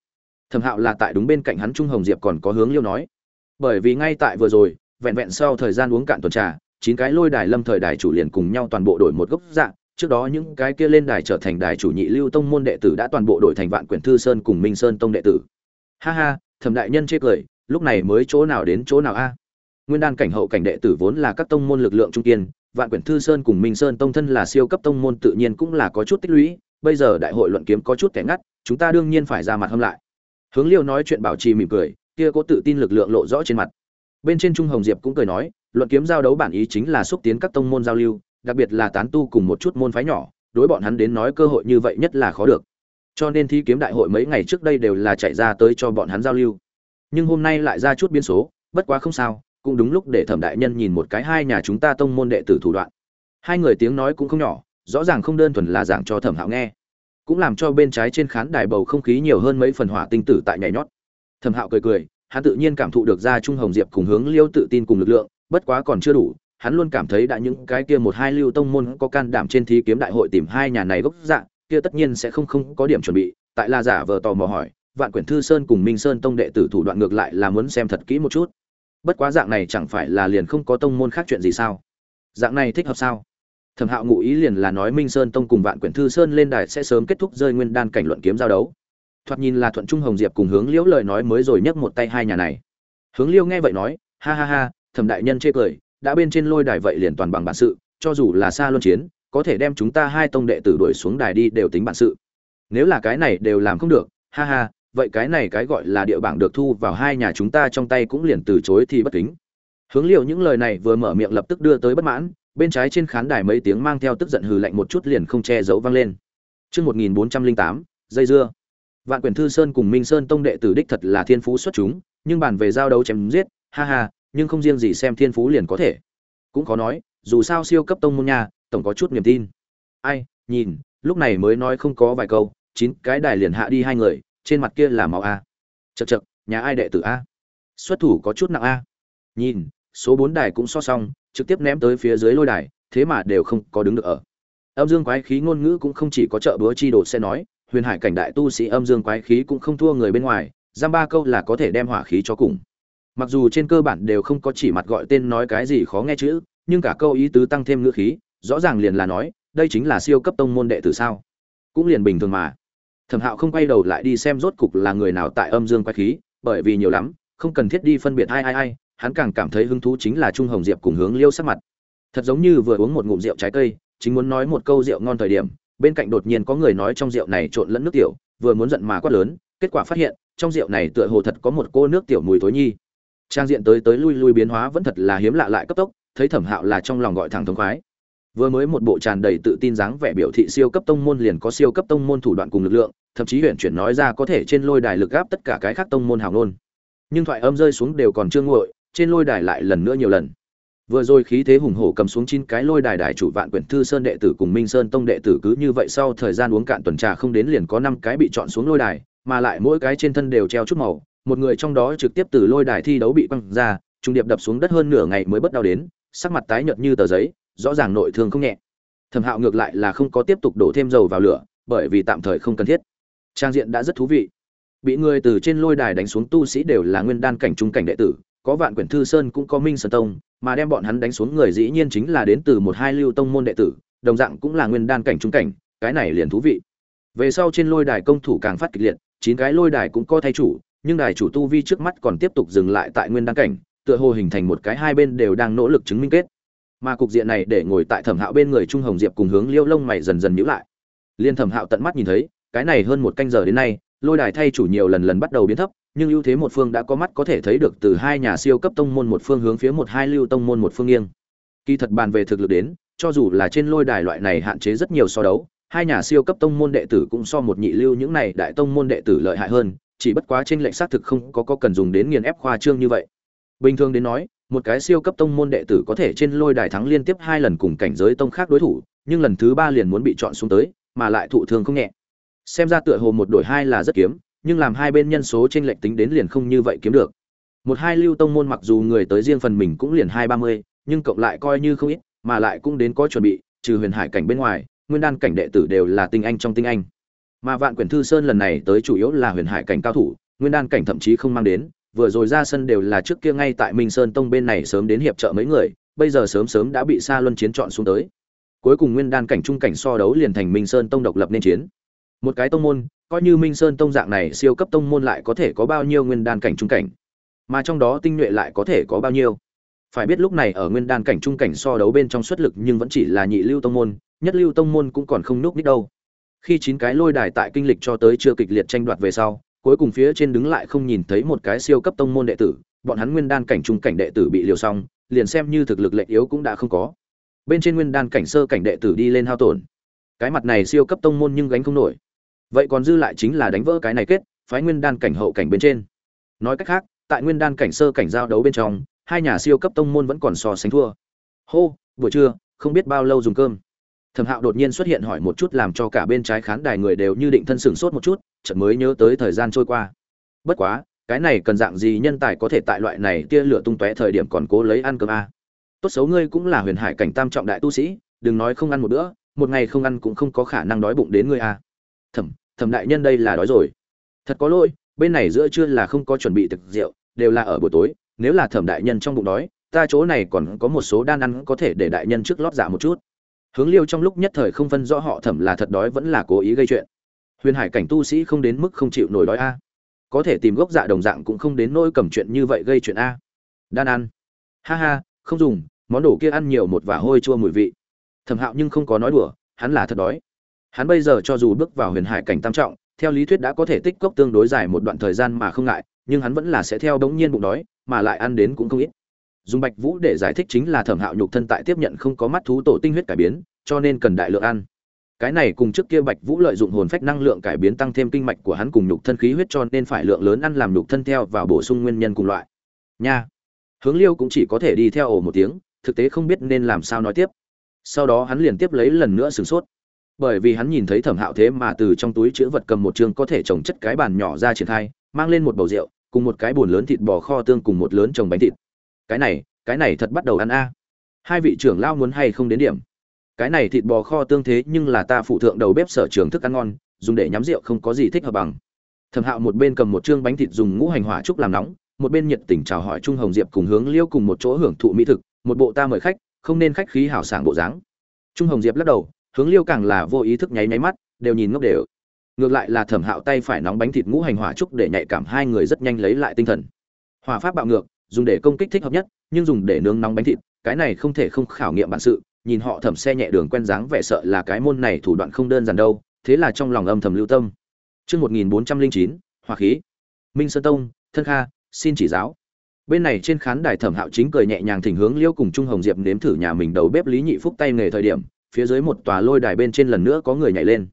Thẩm hạo là tại đúng bên cạnh hắn trung hồng diệp còn có hướng liêu nói. Bởi vì ngay tại vừa rồi, vẹn vẹn sau thời gian uống cạn tuần trà, chín cái lôi đài lâm thời đài chủ liền cùng nhau toàn bộ đổi một gốc dạng, trước đó những cái kia lên đài trở thành đài chủ nhị lưu tông môn đệ tử đã toàn bộ đổi thành vạn quyển thư sơn cùng minh sơn tông đệ tử. Ha ha, thẩm đại nhân chê cười lúc này mới chỗ nào đến chỗ nào a? À? Nguyên đan cảnh hậu cảnh đệ tử vốn là các tông môn lực lượng trung kiên, vạn quyển thư sơn cùng minh sơn tông thân là siêu cấp tông môn tự nhiên cũng là có chút tích lũy, bây giờ đại hội luận kiếm có chút kẻ ngắt, chúng ta đương nhiên phải ra mặt hâm lại. Hướng liêu nói chuyện bảo trì mỉm cười, kia có tự tin lực lượng lộ rõ trên mặt. Bên trên trung hồng diệp cũng cười nói, luận kiếm giao đấu bản ý chính là xúc tiến các tông môn giao lưu, đặc biệt là tán tu cùng một chút môn phái nhỏ, đối bọn hắn đến nói cơ hội như vậy nhất là khó được. Cho nên thi kiếm đại hội mấy ngày trước đây đều là chạy ra tới cho bọn hắn giao lưu nhưng hôm nay lại ra chút biến số, bất quá không sao, cũng đúng lúc để thẩm đại nhân nhìn một cái hai nhà chúng ta tông môn đệ tử thủ đoạn. Hai người tiếng nói cũng không nhỏ, rõ ràng không đơn thuần là giảng cho thẩm hạo nghe, cũng làm cho bên trái trên khán đài bầu không khí nhiều hơn mấy phần hỏa tinh tử tại nhảy nhót. Thẩm hạo cười cười, hắn tự nhiên cảm thụ được ra trung hồng diệp cùng hướng liêu tự tin cùng lực lượng, bất quá còn chưa đủ, hắn luôn cảm thấy đã những cái kia một hai lưu tông môn có can đảm trên thí kiếm đại hội tìm hai nhà này gốc dạng kia tất nhiên sẽ không không có điểm chuẩn bị, tại là giả vờ tò mò hỏi vạn quyển thư sơn cùng minh sơn tông đệ tử thủ đoạn ngược lại là muốn xem thật kỹ một chút. Bất quá dạng này chẳng phải là liền không có tông môn khác chuyện gì sao? Dạng này thích hợp sao? Thẩm hạo ngụ ý liền là nói minh sơn tông cùng vạn quyển thư sơn lên đài sẽ sớm kết thúc rơi nguyên đan cảnh luận kiếm giao đấu. Thoạt nhìn là thuận trung hồng diệp cùng hướng liễu lời nói mới rồi nhấc một tay hai nhà này. Hướng liêu nghe vậy nói, ha ha ha, thẩm đại nhân chê cười, đã bên trên lôi đài vậy liền toàn bằng bản sự, cho dù là xa luân chiến, có thể đem chúng ta hai tông đệ tử đuổi xuống đài đi đều tính bản sự. Nếu là cái này đều làm không được, ha ha vậy cái này cái gọi là địa bảng được thu vào hai nhà chúng ta trong tay cũng liền từ chối thì bất kính. Hướng liệu những lời này vừa mở miệng lập tức đưa tới bất mãn, bên trái trên khán đài mấy tiếng mang theo tức giận hừ lạnh một chút liền không che giấu vang lên. Chương một nghìn bốn trăm linh tám, dây dưa. Vạn quyền thư sơn cùng minh sơn tông đệ tử đích thật là thiên phú xuất chúng, nhưng bàn về giao đấu chém giết, ha ha, nhưng không riêng gì xem thiên phú liền có thể. Cũng có nói, dù sao siêu cấp tông môn nhà tổng có chút niềm tin. Ai, nhìn, lúc này mới nói không có vài câu, chín cái đài liền hạ đi hai người trên mặt kia là máu a. Chật chật nhà ai đệ tử a? Xuất thủ có chút nặng a. Nhìn, số bốn đài cũng so xong, trực tiếp ném tới phía dưới lôi đài, thế mà đều không có đứng được ở. Âm dương quái khí ngôn ngữ cũng không chỉ có trợ búa chi đồ sẽ nói, huyền hải cảnh đại tu sĩ âm dương quái khí cũng không thua người bên ngoài, giam ba câu là có thể đem hỏa khí cho cùng. Mặc dù trên cơ bản đều không có chỉ mặt gọi tên nói cái gì khó nghe chữ, nhưng cả câu ý tứ tăng thêm ngữ khí, rõ ràng liền là nói, đây chính là siêu cấp tông môn đệ tử sao? Cũng liền bình thường mà thẩm hạo không quay đầu lại đi xem rốt cục là người nào tại âm dương quái khí, bởi vì nhiều lắm, không cần thiết đi phân biệt ai ai ai, hắn càng cảm thấy hứng thú chính là trung hồng diệp cùng hướng liêu sắc mặt. Thật giống như vừa uống một ngụm rượu trái cây, chính muốn nói một câu rượu ngon thời điểm, bên cạnh đột nhiên có người nói trong rượu này trộn lẫn nước tiểu, vừa muốn giận mà quát lớn, kết quả phát hiện, trong rượu này tựa hồ thật có một cô nước tiểu mùi thối nhi. Trang diện tới tới lui lui biến hóa vẫn thật là hiếm lạ lại cấp tốc, thấy thẩm hạo là trong lòng gọi thẳng thống khoái vừa mới một bộ tràn đầy tự tin dáng vẻ biểu thị siêu cấp tông môn liền có siêu cấp tông môn thủ đoạn cùng lực lượng, thậm chí huyện chuyển nói ra có thể trên lôi đài lực gáp tất cả cái khác tông môn hào nôn nhưng thoại âm rơi xuống đều còn chưa nguội, trên lôi đài lại lần nữa nhiều lần. Vừa rồi khí thế hùng hổ cầm xuống chín cái lôi đài đài chủ vạn quyển thư sơn đệ tử cùng minh sơn tông đệ tử cứ như vậy sau thời gian uống cạn tuần trà không đến liền có năm cái bị chọn xuống lôi đài, mà lại mỗi cái trên thân đều treo chút màu, một người trong đó trực tiếp từ lôi đài thi đấu bị quăng ra, trung điệp đập xuống đất hơn nửa ngày mới bất đau đến, sắc mặt tái nhợt như tờ giấy rõ ràng nội thương không nhẹ. Thẩm hạo ngược lại là không có tiếp tục đổ thêm dầu vào lửa, bởi vì tạm thời không cần thiết. Trang diện đã rất thú vị. Bị người từ trên lôi đài đánh xuống tu sĩ đều là nguyên đan cảnh trung cảnh đệ tử, có vạn quyển thư sơn cũng có minh sơn tông, mà đem bọn hắn đánh xuống người dĩ nhiên chính là đến từ một hai lưu tông môn đệ tử, đồng dạng cũng là nguyên đan cảnh trung cảnh, cái này liền thú vị. Về sau trên lôi đài công thủ càng phát kịch liệt, chín cái lôi đài cũng có thay chủ, nhưng đài chủ tu vi trước mắt còn tiếp tục dừng lại tại nguyên đan cảnh, tựa hồ hình thành một cái hai bên đều đang nỗ lực chứng minh kết mà cục diện này để ngồi tại thẩm hạo bên người trung hồng diệp cùng hướng liêu lông mày dần dần nhữ lại. Liên thẩm hạo tận mắt nhìn thấy cái này hơn một canh giờ đến nay lôi đài thay chủ nhiều lần lần bắt đầu biến thấp nhưng ưu thế một phương đã có mắt có thể thấy được từ hai nhà siêu cấp tông môn một phương hướng phía một hai lưu tông môn một phương nghiêng. Kỳ thật bàn về thực lực đến cho dù là trên lôi đài loại này hạn chế rất nhiều so đấu hai nhà siêu cấp tông môn đệ tử cũng so một nhị lưu những này đại tông môn đệ tử lợi hại hơn chỉ bất quá trên lệnh xác thực không có, có cần dùng đến nghiền ép khoa trương như vậy. Bình thường đến nói một cái siêu cấp tông môn đệ tử có thể trên lôi đài thắng liên tiếp hai lần cùng cảnh giới tông khác đối thủ, nhưng lần thứ ba liền muốn bị chọn xuống tới, mà lại thụ thương không nhẹ. Xem ra tựa hồ một đổi hai là rất kiếm, nhưng làm hai bên nhân số trên lệnh tính đến liền không như vậy kiếm được. Một hai lưu tông môn mặc dù người tới riêng phần mình cũng liền hai ba mươi, nhưng cộng lại coi như không ít, mà lại cũng đến có chuẩn bị, trừ huyền hải cảnh bên ngoài, nguyên đan cảnh đệ tử đều là tinh anh trong tinh anh. Mà vạn quyển thư sơn lần này tới chủ yếu là huyền hải cảnh cao thủ, nguyên đan cảnh thậm chí không mang đến vừa rồi ra sân đều là trước kia ngay tại minh sơn tông bên này sớm đến hiệp trợ mấy người, bây giờ sớm sớm đã bị Sa luân chiến chọn xuống tới. Cuối cùng nguyên đan cảnh trung cảnh so đấu liền thành minh sơn tông độc lập nên chiến. Một cái tông môn, coi như minh sơn tông dạng này siêu cấp tông môn lại có thể có bao nhiêu nguyên đan cảnh trung cảnh? Mà trong đó tinh nhuệ lại có thể có bao nhiêu? Phải biết lúc này ở nguyên đan cảnh trung cảnh so đấu bên trong xuất lực nhưng vẫn chỉ là nhị lưu tông môn, nhất lưu tông môn cũng còn không núp đích đâu. Khi chín cái lôi đài tại kinh lịch cho tới chưa kịch liệt tranh đoạt về sau cuối cùng phía trên đứng lại không nhìn thấy một cái siêu cấp tông môn đệ tử, bọn hắn nguyên đan cảnh trung cảnh đệ tử bị liều xong, liền xem như thực lực lệ yếu cũng đã không có. Bên trên nguyên đan cảnh sơ cảnh đệ tử đi lên hao tổn. Cái mặt này siêu cấp tông môn nhưng gánh không nổi. Vậy còn dư lại chính là đánh vỡ cái này kết, phái nguyên đan cảnh hậu cảnh bên trên. Nói cách khác, tại nguyên đan cảnh sơ cảnh giao đấu bên trong, hai nhà siêu cấp tông môn vẫn còn so sánh thua. Hô, buổi trưa, không biết bao lâu dùng cơm thẩm hạo đột nhiên xuất hiện hỏi một chút làm cho cả bên trái khán đài người đều như định thân sửng sốt một chút, chợt mới nhớ tới thời gian trôi qua. Bất quá, cái này cần dạng gì nhân tài có thể tại loại này tia lửa tung tóe thời điểm còn cố lấy ăn cơm a? Tốt xấu ngươi cũng là huyền hải cảnh tam trọng đại tu sĩ, đừng nói không ăn một bữa, một ngày không ăn cũng không có khả năng đói bụng đến ngươi a. Thẩm thẩm đại nhân đây là đói rồi. Thật có lỗi, bên này giữa trưa là không có chuẩn bị thực rượu, đều là ở buổi tối, nếu là thẩm đại nhân trong bụng đói, ta chỗ này còn có một số đan ăn có thể để đại nhân trước lót dạ một chút hướng liêu trong lúc nhất thời không phân rõ họ thẩm là thật đói vẫn là cố ý gây chuyện. Huyền hải cảnh tu sĩ không đến mức không chịu nổi đói a. Có thể tìm gốc dạ đồng dạng cũng không đến nỗi cầm chuyện như vậy gây chuyện a. Đan ăn. Ha ha, không dùng, món đồ kia ăn nhiều một vả hôi chua mùi vị. Thẩm hạo nhưng không có nói đùa, hắn là thật đói. Hắn bây giờ cho dù bước vào huyền hải cảnh tam trọng, theo lý thuyết đã có thể tích cốc tương đối dài một đoạn thời gian mà không ngại, nhưng hắn vẫn là sẽ theo đống nhiên bụng đói, mà lại ăn đến cũng không ít dùng bạch vũ để giải thích chính là thẩm hạo nhục thân tại tiếp nhận không có mắt thú tổ tinh huyết cải biến, cho nên cần đại lượng ăn. Cái này cùng trước kia bạch vũ lợi dụng hồn phách năng lượng cải biến tăng thêm kinh mạch của hắn cùng nhục thân khí huyết cho nên phải lượng lớn ăn làm nhục thân theo và bổ sung nguyên nhân cùng loại. Nha. Hướng liêu cũng chỉ có thể đi theo ổ một tiếng, thực tế không biết nên làm sao nói tiếp. Sau đó hắn liền tiếp lấy lần nữa sửng sốt. Bởi vì hắn nhìn thấy thẩm hạo thế mà từ trong túi chữ vật cầm một chương có thể trồng chất cái bàn nhỏ ra triển khai, mang lên một bầu rượu, cùng một cái bồn lớn thịt bò kho tương cùng một lớn trồng bánh thịt cái này cái này thật bắt đầu ăn a. Hai vị trưởng lao muốn hay không đến điểm? Cái này thịt bò kho tương thế nhưng là ta phụ thượng đầu bếp sở trường thức ăn ngon, dùng để nhắm rượu không có gì thích hợp bằng. Thẩm hạo một bên cầm một chương bánh thịt dùng ngũ hành hỏa trúc làm nóng, một bên nhiệt tình chào hỏi trung hồng diệp cùng hướng liêu cùng một chỗ hưởng thụ mỹ thực, một bộ ta mời khách, không nên khách khí hảo sảng bộ dáng. Trung hồng diệp lắc đầu, hướng liêu càng là vô ý thức nháy nháy mắt, đều nhìn ngốc đều. Ngược lại là thẩm hạo tay phải nóng bánh thịt ngũ hành hỏa trúc để nhạy cảm hai người rất nhanh lấy lại tinh thần. Hỏa pháp bạo ngược dùng để công kích thích hợp nhất nhưng dùng để nướng nóng bánh thịt cái này không thể không khảo nghiệm bản sự nhìn họ thẩm xe nhẹ đường quen dáng vẻ sợ là cái môn này thủ đoạn không đơn giản đâu thế là trong lòng âm thầm lưu tâm Trước 1409, hỏa khí. Minh Sơn Tông, thân kha, xin chỉ giáo. Bên này trên khán đài thẩm hạo chính cười nhẹ nhàng thỉnh hướng liêu cùng Trung Hồng Diệp nếm thử nhà mình đầu bếp Lý Nhị Phúc tay nghề thời điểm, phía dưới một tòa lôi đài bên trên lần nữa có người nhảy lên.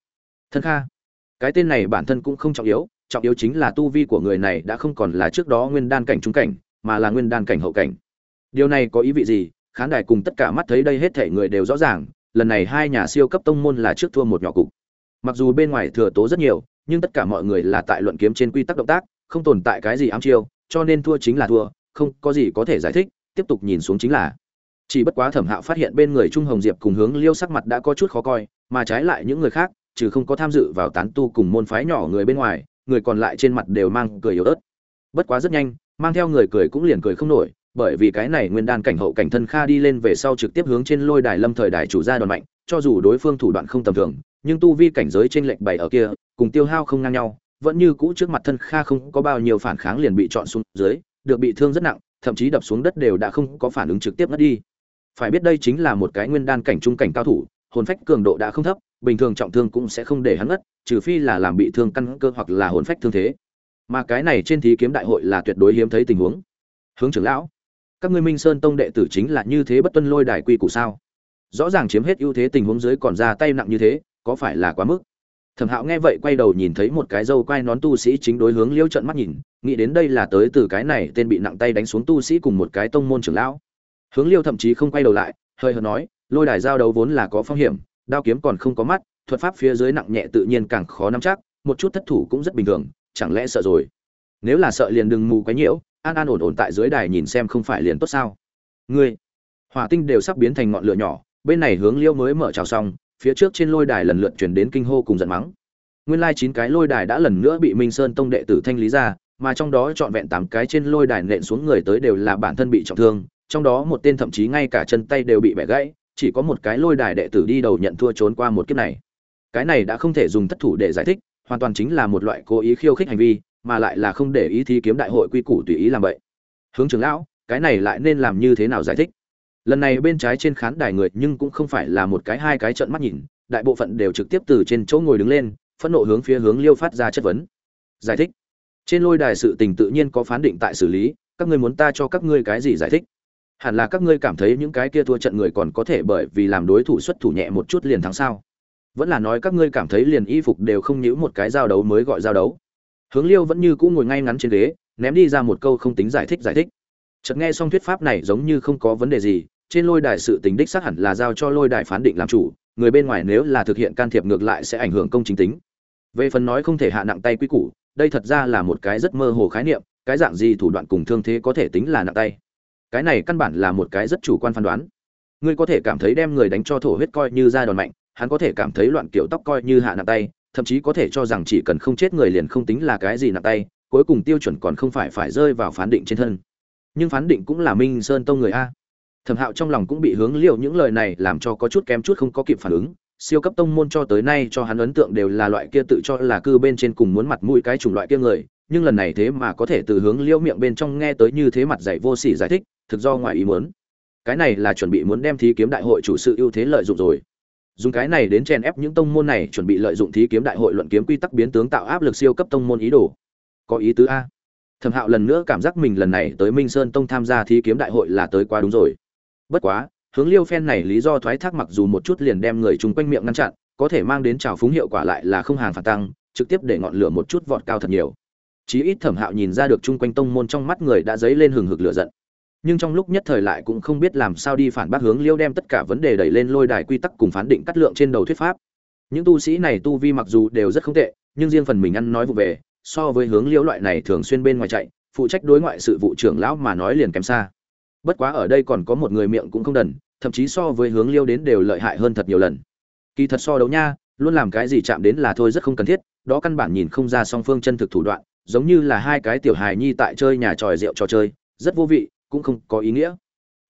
Thân kha. Cái tên này bản thân cũng không trọng yếu, trọng yếu chính là tu vi của người này đã không còn là trước đó nguyên đan cảnh trung cảnh, mà là nguyên đan cảnh hậu cảnh. Điều này có ý vị gì? khán đài cùng tất cả mắt thấy đây hết thể người đều rõ ràng, lần này hai nhà siêu cấp tông môn là trước thua một nhỏ cục mặc dù bên ngoài thừa tố rất nhiều, nhưng tất cả mọi người là tại luận kiếm trên quy tắc động tác, không tồn tại cái gì ám chiêu, cho nên thua chính là thua, không có gì có thể giải thích, tiếp tục nhìn xuống chính là chỉ bất quá thẩm hạo phát hiện bên người trung hồng diệp cùng hướng liêu sắc mặt đã có chút khó coi, mà trái lại những người khác, trừ không có tham dự vào tán tu cùng môn phái nhỏ người bên ngoài, người còn lại trên mặt đều mang cười yếu ớt bất quá rất nhanh mang theo người cười cũng liền cười không nổi, bởi vì cái này nguyên đan cảnh hậu cảnh thân kha đi lên về sau trực tiếp hướng trên lôi đài lâm thời đài chủ ra đòn mạnh, cho dù đối phương thủ đoạn không tầm thường, nhưng tu vi cảnh giới trên lệnh bảy ở kia, cùng tiêu hao không ngang nhau, vẫn như cũ trước mặt thân kha không có bao nhiêu phản kháng liền bị chọn xuống dưới, được bị thương rất nặng, thậm chí đập xuống đất đều đã không có phản ứng trực tiếp ngất đi. Phải biết đây chính là một cái nguyên đan cảnh trung cảnh cao thủ, hồn phách cường độ đã không thấp, bình thường trọng thương cũng sẽ không để hắn ngất, trừ phi là làm bị thương căn cơ hoặc là hồn phách thương thế mà cái này trên thí kiếm đại hội là tuyệt đối hiếm thấy tình huống. Hướng trưởng lão, các ngươi minh sơn tông đệ tử chính là như thế bất tuân lôi đài quy củ sao? Rõ ràng chiếm hết ưu thế tình huống dưới còn ra tay nặng như thế, có phải là quá mức? Thẩm hạo nghe vậy quay đầu nhìn thấy một cái dâu quai nón tu sĩ chính đối hướng liêu trận mắt nhìn, nghĩ đến đây là tới từ cái này tên bị nặng tay đánh xuống tu sĩ cùng một cái tông môn trưởng lão. Hướng liêu thậm chí không quay đầu lại, hơi hợt nói, lôi đài giao đấu vốn là có phong hiểm, đao kiếm còn không có mắt, thuật pháp phía dưới nặng nhẹ tự nhiên càng khó nắm chắc, một chút thất thủ cũng rất bình thường chẳng lẽ sợ rồi? Nếu là sợ liền đừng mù quấy nhiễu, an an ổn ổn tại dưới đài nhìn xem không phải liền tốt sao? Ngươi, hỏa tinh đều sắp biến thành ngọn lửa nhỏ, bên này hướng liêu mới mở trào xong, phía trước trên lôi đài lần lượt chuyển đến kinh hô cùng giận mắng. Nguyên lai chín cái lôi đài đã lần nữa bị minh sơn tông đệ tử thanh lý ra, mà trong đó trọn vẹn tám cái trên lôi đài nện xuống người tới đều là bản thân bị trọng thương, trong đó một tên thậm chí ngay cả chân tay đều bị bẻ gãy, chỉ có một cái lôi đài đệ tử đi đầu nhận thua trốn qua một kiếp này. Cái này đã không thể dùng thất thủ để giải thích hoàn toàn chính là một loại cố ý khiêu khích hành vi, mà lại là không để ý thi kiếm đại hội quy củ tùy ý làm vậy. Hướng trưởng lão, cái này lại nên làm như thế nào giải thích? Lần này bên trái trên khán đài người nhưng cũng không phải là một cái hai cái trận mắt nhìn, đại bộ phận đều trực tiếp từ trên chỗ ngồi đứng lên, phẫn nộ hướng phía hướng liêu phát ra chất vấn. Giải thích. Trên lôi đài sự tình tự nhiên có phán định tại xử lý, các ngươi muốn ta cho các ngươi cái gì giải thích? Hẳn là các ngươi cảm thấy những cái kia thua trận người còn có thể bởi vì làm đối thủ xuất thủ nhẹ một chút liền thắng sao? Vẫn là nói các ngươi cảm thấy liền y phục đều không nhữ một cái giao đấu mới gọi giao đấu. Hướng liêu vẫn như cũ ngồi ngay ngắn trên ghế, ném đi ra một câu không tính giải thích giải thích. Chợt nghe xong thuyết pháp này giống như không có vấn đề gì, trên lôi đài sự tính đích xác hẳn là giao cho lôi đài phán định làm chủ, người bên ngoài nếu là thực hiện can thiệp ngược lại sẽ ảnh hưởng công chính tính. Về phần nói không thể hạ nặng tay quy củ, đây thật ra là một cái rất mơ hồ khái niệm, cái dạng gì thủ đoạn cùng thương thế có thể tính là nặng tay. Cái này căn bản là một cái rất chủ quan phán đoán. Ngươi có thể cảm thấy đem người đánh cho thổ huyết coi như ra đòn mạnh hắn có thể cảm thấy loạn kiểu tóc coi như hạ nặng tay, thậm chí có thể cho rằng chỉ cần không chết người liền không tính là cái gì nặng tay, cuối cùng tiêu chuẩn còn không phải phải rơi vào phán định trên thân. Nhưng phán định cũng là minh sơn tông người a. Thẩm hạo trong lòng cũng bị hướng liệu những lời này làm cho có chút kém chút không có kịp phản ứng. Siêu cấp tông môn cho tới nay cho hắn ấn tượng đều là loại kia tự cho là cư bên trên cùng muốn mặt mũi cái chủng loại kia người, nhưng lần này thế mà có thể từ hướng liễu miệng bên trong nghe tới như thế mặt dạy vô sỉ giải thích, thực do ngoài ý muốn. Cái này là chuẩn bị muốn đem thí kiếm đại hội chủ sự ưu thế lợi dụng rồi dùng cái này đến chèn ép những tông môn này chuẩn bị lợi dụng thí kiếm đại hội luận kiếm quy tắc biến tướng tạo áp lực siêu cấp tông môn ý đồ. Có ý tứ a. Thẩm hạo lần nữa cảm giác mình lần này tới minh sơn tông tham gia thí kiếm đại hội là tới quá đúng rồi. Bất quá, hướng liêu phen này lý do thoái thác mặc dù một chút liền đem người chung quanh miệng ngăn chặn, có thể mang đến trào phúng hiệu quả lại là không hàng phản tăng, trực tiếp để ngọn lửa một chút vọt cao thật nhiều. Chí ít thẩm hạo nhìn ra được chung quanh tông môn trong mắt người đã dấy lên hừng hực lửa giận nhưng trong lúc nhất thời lại cũng không biết làm sao đi phản bác hướng liêu đem tất cả vấn đề đẩy lên lôi đài quy tắc cùng phán định cắt lượng trên đầu thuyết pháp. Những tu sĩ này tu vi mặc dù đều rất không tệ, nhưng riêng phần mình ăn nói vụ về, so với hướng liêu loại này thường xuyên bên ngoài chạy, phụ trách đối ngoại sự vụ trưởng lão mà nói liền kém xa. Bất quá ở đây còn có một người miệng cũng không đần, thậm chí so với hướng liêu đến đều lợi hại hơn thật nhiều lần. Kỳ thật so đấu nha, luôn làm cái gì chạm đến là thôi rất không cần thiết, đó căn bản nhìn không ra song phương chân thực thủ đoạn, giống như là hai cái tiểu hài nhi tại chơi nhà tròi rượu trò chơi, rất vô vị cũng không có ý nghĩa.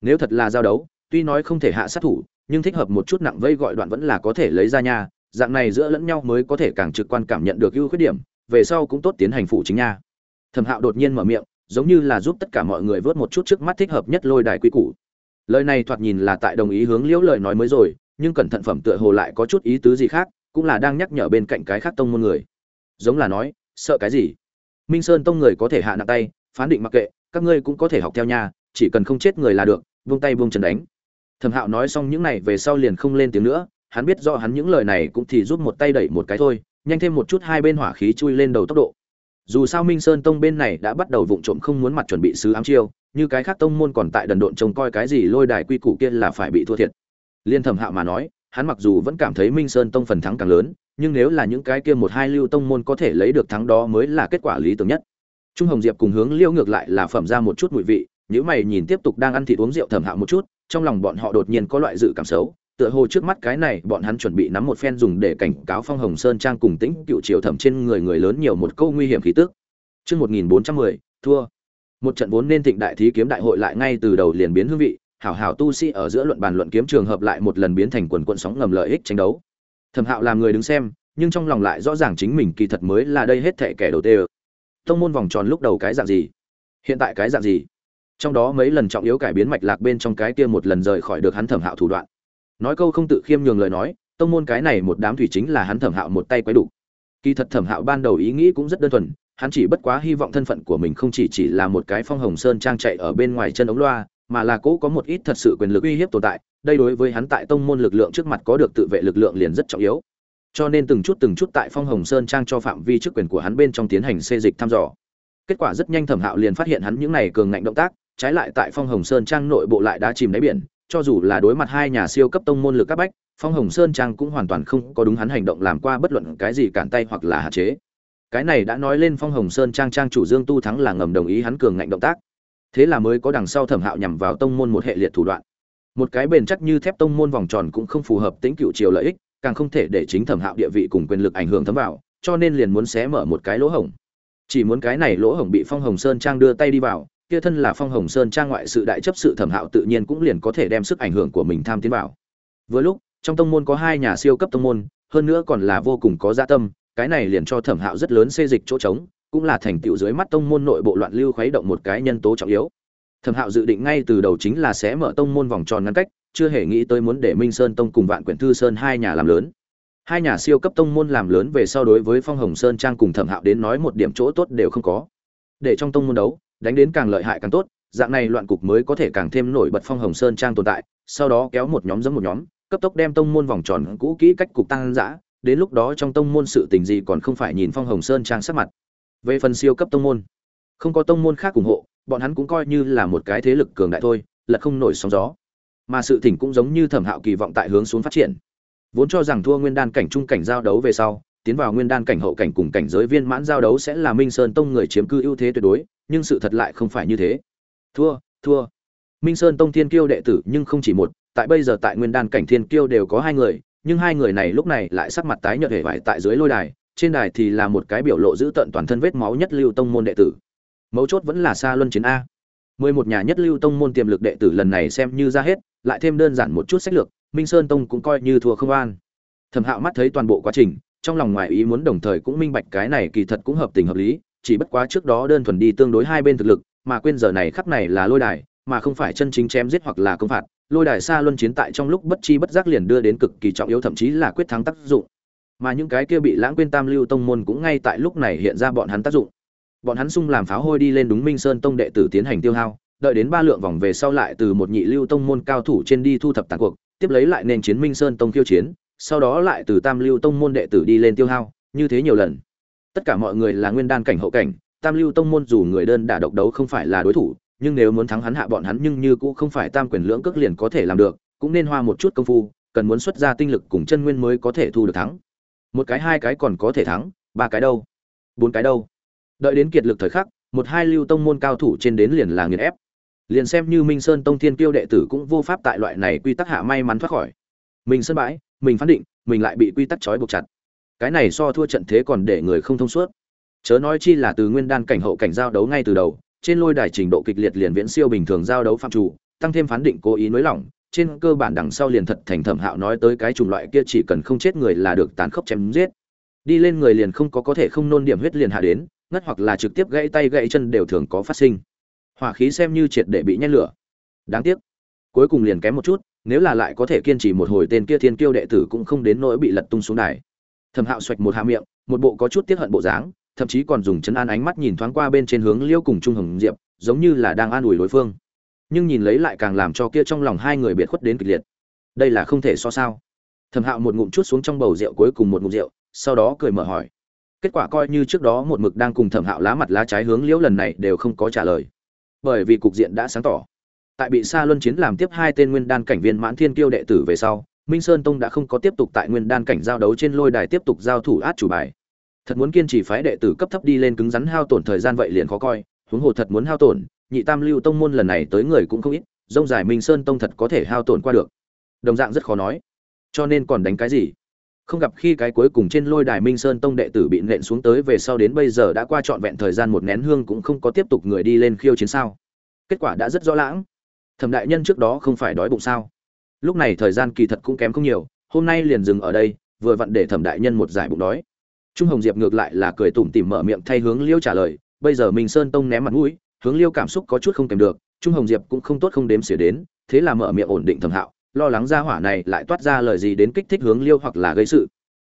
Nếu thật là giao đấu, tuy nói không thể hạ sát thủ, nhưng thích hợp một chút nặng vây gọi đoạn vẫn là có thể lấy ra nha. Dạng này giữa lẫn nhau mới có thể càng trực quan cảm nhận được ưu khuyết điểm, về sau cũng tốt tiến hành phụ chính nha. Thẩm hạo đột nhiên mở miệng, giống như là giúp tất cả mọi người vớt một chút trước mắt thích hợp nhất lôi đài quy củ. Lời này thoạt nhìn là tại đồng ý hướng liễu lời nói mới rồi, nhưng cẩn thận phẩm tựa hồ lại có chút ý tứ gì khác, cũng là đang nhắc nhở bên cạnh cái khác tông môn người. Giống là nói, sợ cái gì? Minh sơn tông người có thể hạ nặng tay, phán định mặc kệ các ngươi cũng có thể học theo nha, chỉ cần không chết người là được vung tay vung chân đánh. Thẩm hạo nói xong những này về sau liền không lên tiếng nữa, hắn biết do hắn những lời này cũng thì giúp một tay đẩy một cái thôi, nhanh thêm một chút hai bên hỏa khí chui lên đầu tốc độ. Dù sao minh sơn tông bên này đã bắt đầu vụng trộm không muốn mặt chuẩn bị sứ ám chiêu, như cái khác tông môn còn tại đần độn trông coi cái gì lôi đài quy củ kia là phải bị thua thiệt. Liên thẩm hạo mà nói, hắn mặc dù vẫn cảm thấy minh sơn tông phần thắng càng lớn, nhưng nếu là những cái kia một hai lưu tông môn có thể lấy được thắng đó mới là kết quả lý tưởng nhất trung hồng diệp cùng hướng liêu ngược lại là phẩm ra một chút mùi vị nếu mày nhìn tiếp tục đang ăn thịt uống rượu thẩm hạo một chút trong lòng bọn họ đột nhiên có loại dự cảm xấu tựa hồ trước mắt cái này bọn hắn chuẩn bị nắm một phen dùng để cảnh cáo phong hồng sơn trang cùng tĩnh cựu triều thẩm trên người người lớn nhiều một câu nguy hiểm khí tức Chương 1410, thua. Một trận vốn nên thịnh đại thí kiếm đại hội lại ngay từ đầu liền biến hương vị, hảo hảo tu sĩ ở giữa luận bàn luận kiếm trường hợp lại một lần biến thành quần quần sóng ngầm lợi ích tranh đấu. Thẩm Hạo làm người đứng xem, nhưng trong lòng lại rõ ràng chính mình kỳ thật mới là đây hết thảy kẻ đầu tiên. Tông môn vòng tròn lúc đầu cái dạng gì, hiện tại cái dạng gì? Trong đó mấy lần trọng yếu cải biến mạch lạc bên trong cái kia một lần rời khỏi được hắn Thẩm Hạo thủ đoạn. Nói câu không tự khiêm nhường lời nói, tông môn cái này một đám thủy chính là hắn Thẩm Hạo một tay quái đủ. Kỳ thật Thẩm Hạo ban đầu ý nghĩ cũng rất đơn thuần, hắn chỉ bất quá hy vọng thân phận của mình không chỉ chỉ là một cái phong hồng sơn trang chạy ở bên ngoài chân ống loa mà là cố có một ít thật sự quyền lực uy hiếp tồn tại đây đối với hắn tại tông môn lực lượng trước mặt có được tự vệ lực lượng liền rất trọng yếu cho nên từng chút từng chút tại phong hồng sơn trang cho phạm vi chức quyền của hắn bên trong tiến hành xê dịch thăm dò. Kết quả rất nhanh thẩm hạo liền phát hiện hắn những này cường ngạnh động tác, trái lại tại phong hồng sơn trang nội bộ lại đã chìm đáy biển, cho dù là đối mặt hai nhà siêu cấp tông môn lực các bách, phong hồng sơn trang cũng hoàn toàn không có đúng hắn hành động làm qua bất luận cái gì cản tay hoặc là hạn chế. Cái này đã nói lên phong hồng sơn trang trang chủ dương tu thắng là ngầm đồng ý hắn cường ngạnh động tác. Thế là mới có đằng sau thẩm hạo nhằm vào tông môn một hệ liệt thủ đoạn. Một cái bền chắc như thép tông môn vòng tròn cũng không phù hợp tính cựu chiều lợi ích càng không thể để chính thẩm hạo địa vị cùng quyền lực ảnh hưởng thấm vào, cho nên liền muốn xé mở một cái lỗ hổng. Chỉ muốn cái này lỗ hổng bị phong hồng sơn trang đưa tay đi vào, kia thân là phong hồng sơn trang ngoại sự đại chấp sự thẩm hạo tự nhiên cũng liền có thể đem sức ảnh hưởng của mình tham tiến vào. Vừa lúc, trong tông môn có hai nhà siêu cấp tông môn, hơn nữa còn là vô cùng có gia dạ tâm, cái này liền cho thẩm hạo rất lớn xê dịch chỗ trống, cũng là thành tựu dưới mắt tông môn nội bộ loạn lưu khuấy động một cái nhân tố trọng yếu thẩm hạo dự định ngay từ đầu chính là sẽ mở tông môn vòng tròn ngăn cách, chưa hề nghĩ tới muốn để minh sơn tông cùng vạn quyển thư sơn hai nhà làm lớn. Hai nhà siêu cấp tông môn làm lớn về so đối với phong hồng sơn trang cùng thẩm hạo đến nói một điểm chỗ tốt đều không có. Để trong tông môn đấu, đánh đến càng lợi hại càng tốt, dạng này loạn cục mới có thể càng thêm nổi bật phong hồng sơn trang tồn tại, sau đó kéo một nhóm giống một nhóm, cấp tốc đem tông môn vòng tròn cũ kỹ cách cục tăng giã đến lúc đó trong tông môn sự tình gì còn không phải nhìn phong hồng sơn trang sắc mặt. Về phần siêu cấp tông môn, không có tông môn khác ủng hộ bọn hắn cũng coi như là một cái thế lực cường đại thôi, lật không nổi sóng gió. Mà sự thỉnh cũng giống như thẩm hạo kỳ vọng tại hướng xuống phát triển. Vốn cho rằng thua nguyên đan cảnh trung cảnh giao đấu về sau, tiến vào nguyên đan cảnh hậu cảnh cùng cảnh giới viên mãn giao đấu sẽ là minh sơn tông người chiếm cư ưu thế tuyệt đối, nhưng sự thật lại không phải như thế. Thua thua. Minh sơn tông thiên kiêu đệ tử nhưng không chỉ một, tại bây giờ tại nguyên đan cảnh thiên kiêu đều có hai người, nhưng hai người này lúc này lại sắc mặt tái nhợt hề vải tại dưới lôi đài, trên đài thì là một cái biểu lộ giữ tận toàn thân vết máu nhất lưu tông môn đệ tử mấu chốt vẫn là xa luân chiến a. Mười một nhà nhất lưu tông môn tiềm lực đệ tử lần này xem như ra hết, lại thêm đơn giản một chút sách lược, minh sơn tông cũng coi như thua không an thẩm hạo mắt thấy toàn bộ quá trình, trong lòng ngoài ý muốn đồng thời cũng minh bạch cái này kỳ thật cũng hợp tình hợp lý, chỉ bất quá trước đó đơn thuần đi tương đối hai bên thực lực, mà quên giờ này khắp này là lôi đài, mà không phải chân chính chém giết hoặc là công phạt, lôi đài xa luân chiến tại trong lúc bất chi bất giác liền đưa đến cực kỳ trọng yếu thậm chí là quyết thắng tác dụng. Mà những cái kia bị lãng quên tam lưu tông môn cũng ngay tại lúc này hiện ra bọn hắn tác dụng bọn hắn sung làm pháo hôi đi lên đúng minh sơn tông đệ tử tiến hành tiêu hao đợi đến ba lượng vòng về sau lại từ một nhị lưu tông môn cao thủ trên đi thu thập tàn cuộc tiếp lấy lại nền chiến minh sơn tông tiêu chiến sau đó lại từ tam lưu tông môn đệ tử đi lên tiêu hao như thế nhiều lần tất cả mọi người là nguyên đan cảnh hậu cảnh tam lưu tông môn dù người đơn đả độc đấu không phải là đối thủ nhưng nếu muốn thắng hắn hạ bọn hắn nhưng như cũng không phải tam quyền lưỡng cước liền có thể làm được, cũng nên hoa một chút công phu, cần muốn xuất ra tinh lực cùng chân nguyên mới có thể thu được thắng. Một cái hai cái còn có thể thắng, ba cái đâu? Bốn cái đâu? Đợi đến kiệt lực thời khắc, một hai lưu tông môn cao thủ trên đến liền là nghiền ép. Liền xem như Minh Sơn Tông Thiên Kiêu đệ tử cũng vô pháp tại loại này quy tắc hạ may mắn thoát khỏi. Mình sân bãi, mình phán định, mình lại bị quy tắc trói buộc chặt. Cái này so thua trận thế còn để người không thông suốt. Chớ nói chi là từ nguyên đan cảnh hậu cảnh giao đấu ngay từ đầu, trên lôi đài trình độ kịch liệt liền viễn siêu bình thường giao đấu phạm chủ, tăng thêm phán định cố ý nới lỏng, trên cơ bản đằng sau liền thật thành thẩm hạo nói tới cái chủng loại kia chỉ cần không chết người là được tàn khốc chém giết. Đi lên người liền không có có thể không nôn điểm huyết liền hạ đến, ngất hoặc là trực tiếp gãy tay gãy chân đều thường có phát sinh. Hỏa khí xem như triệt để bị nhen lửa. Đáng tiếc, cuối cùng liền kém một chút, nếu là lại có thể kiên trì một hồi tên kia thiên kiêu đệ tử cũng không đến nỗi bị lật tung xuống đài. Thẩm Hạo xoạch một hạ miệng, một bộ có chút tiếp hận bộ dáng, thậm chí còn dùng chấn an ánh mắt nhìn thoáng qua bên trên hướng liêu cùng trung hồng diệp giống như là đang an ủi đối phương nhưng nhìn lấy lại càng làm cho kia trong lòng hai người biệt khuất đến kịch liệt đây là không thể so sao thẩm hạo một ngụm chút xuống trong bầu rượu cuối cùng một ngụm rượu sau đó cười mở hỏi kết quả coi như trước đó một mực đang cùng thẩm hạo lá mặt lá trái hướng liễu lần này đều không có trả lời. Bởi vì cục diện đã sáng tỏ. Tại bị sa luân chiến làm tiếp hai tên nguyên đan cảnh viên mãn thiên kiêu đệ tử về sau, minh sơn tông đã không có tiếp tục tại nguyên đan cảnh giao đấu trên lôi đài tiếp tục giao thủ át chủ bài. Thật muốn kiên trì phái đệ tử cấp thấp đi lên cứng rắn hao tổn thời gian vậy liền khó coi, huống hồ thật muốn hao tổn, nhị tam lưu tông môn lần này tới người cũng không ít dông dài minh sơn tông thật có thể hao tổn qua được. Đồng dạng rất khó nói. Cho nên còn đánh cái gì? Không gặp khi cái cuối cùng trên lôi đài minh sơn tông đệ tử bị nện xuống tới về sau đến bây giờ đã qua trọn vẹn thời gian một nén hương cũng không có tiếp tục người đi lên khiêu chiến sao. Kết quả đã rất rõ lãng. Thẩm đại nhân trước đó không phải đói bụng sao? Lúc này thời gian kỳ thật cũng kém không nhiều, hôm nay liền dừng ở đây, vừa vặn để thẩm đại nhân một giải bụng đói. Trung hồng diệp ngược lại là cười tủm tỉm mở miệng thay hướng liêu trả lời, bây giờ minh sơn tông ném mặt mũi, hướng liêu cảm xúc có chút không kèm được, trung hồng diệp cũng không tốt không đếm xỉa đến, thế là mở miệng ổn định thẩm hạo lo lắng ra hỏa này lại toát ra lời gì đến kích thích hướng liêu hoặc là gây sự.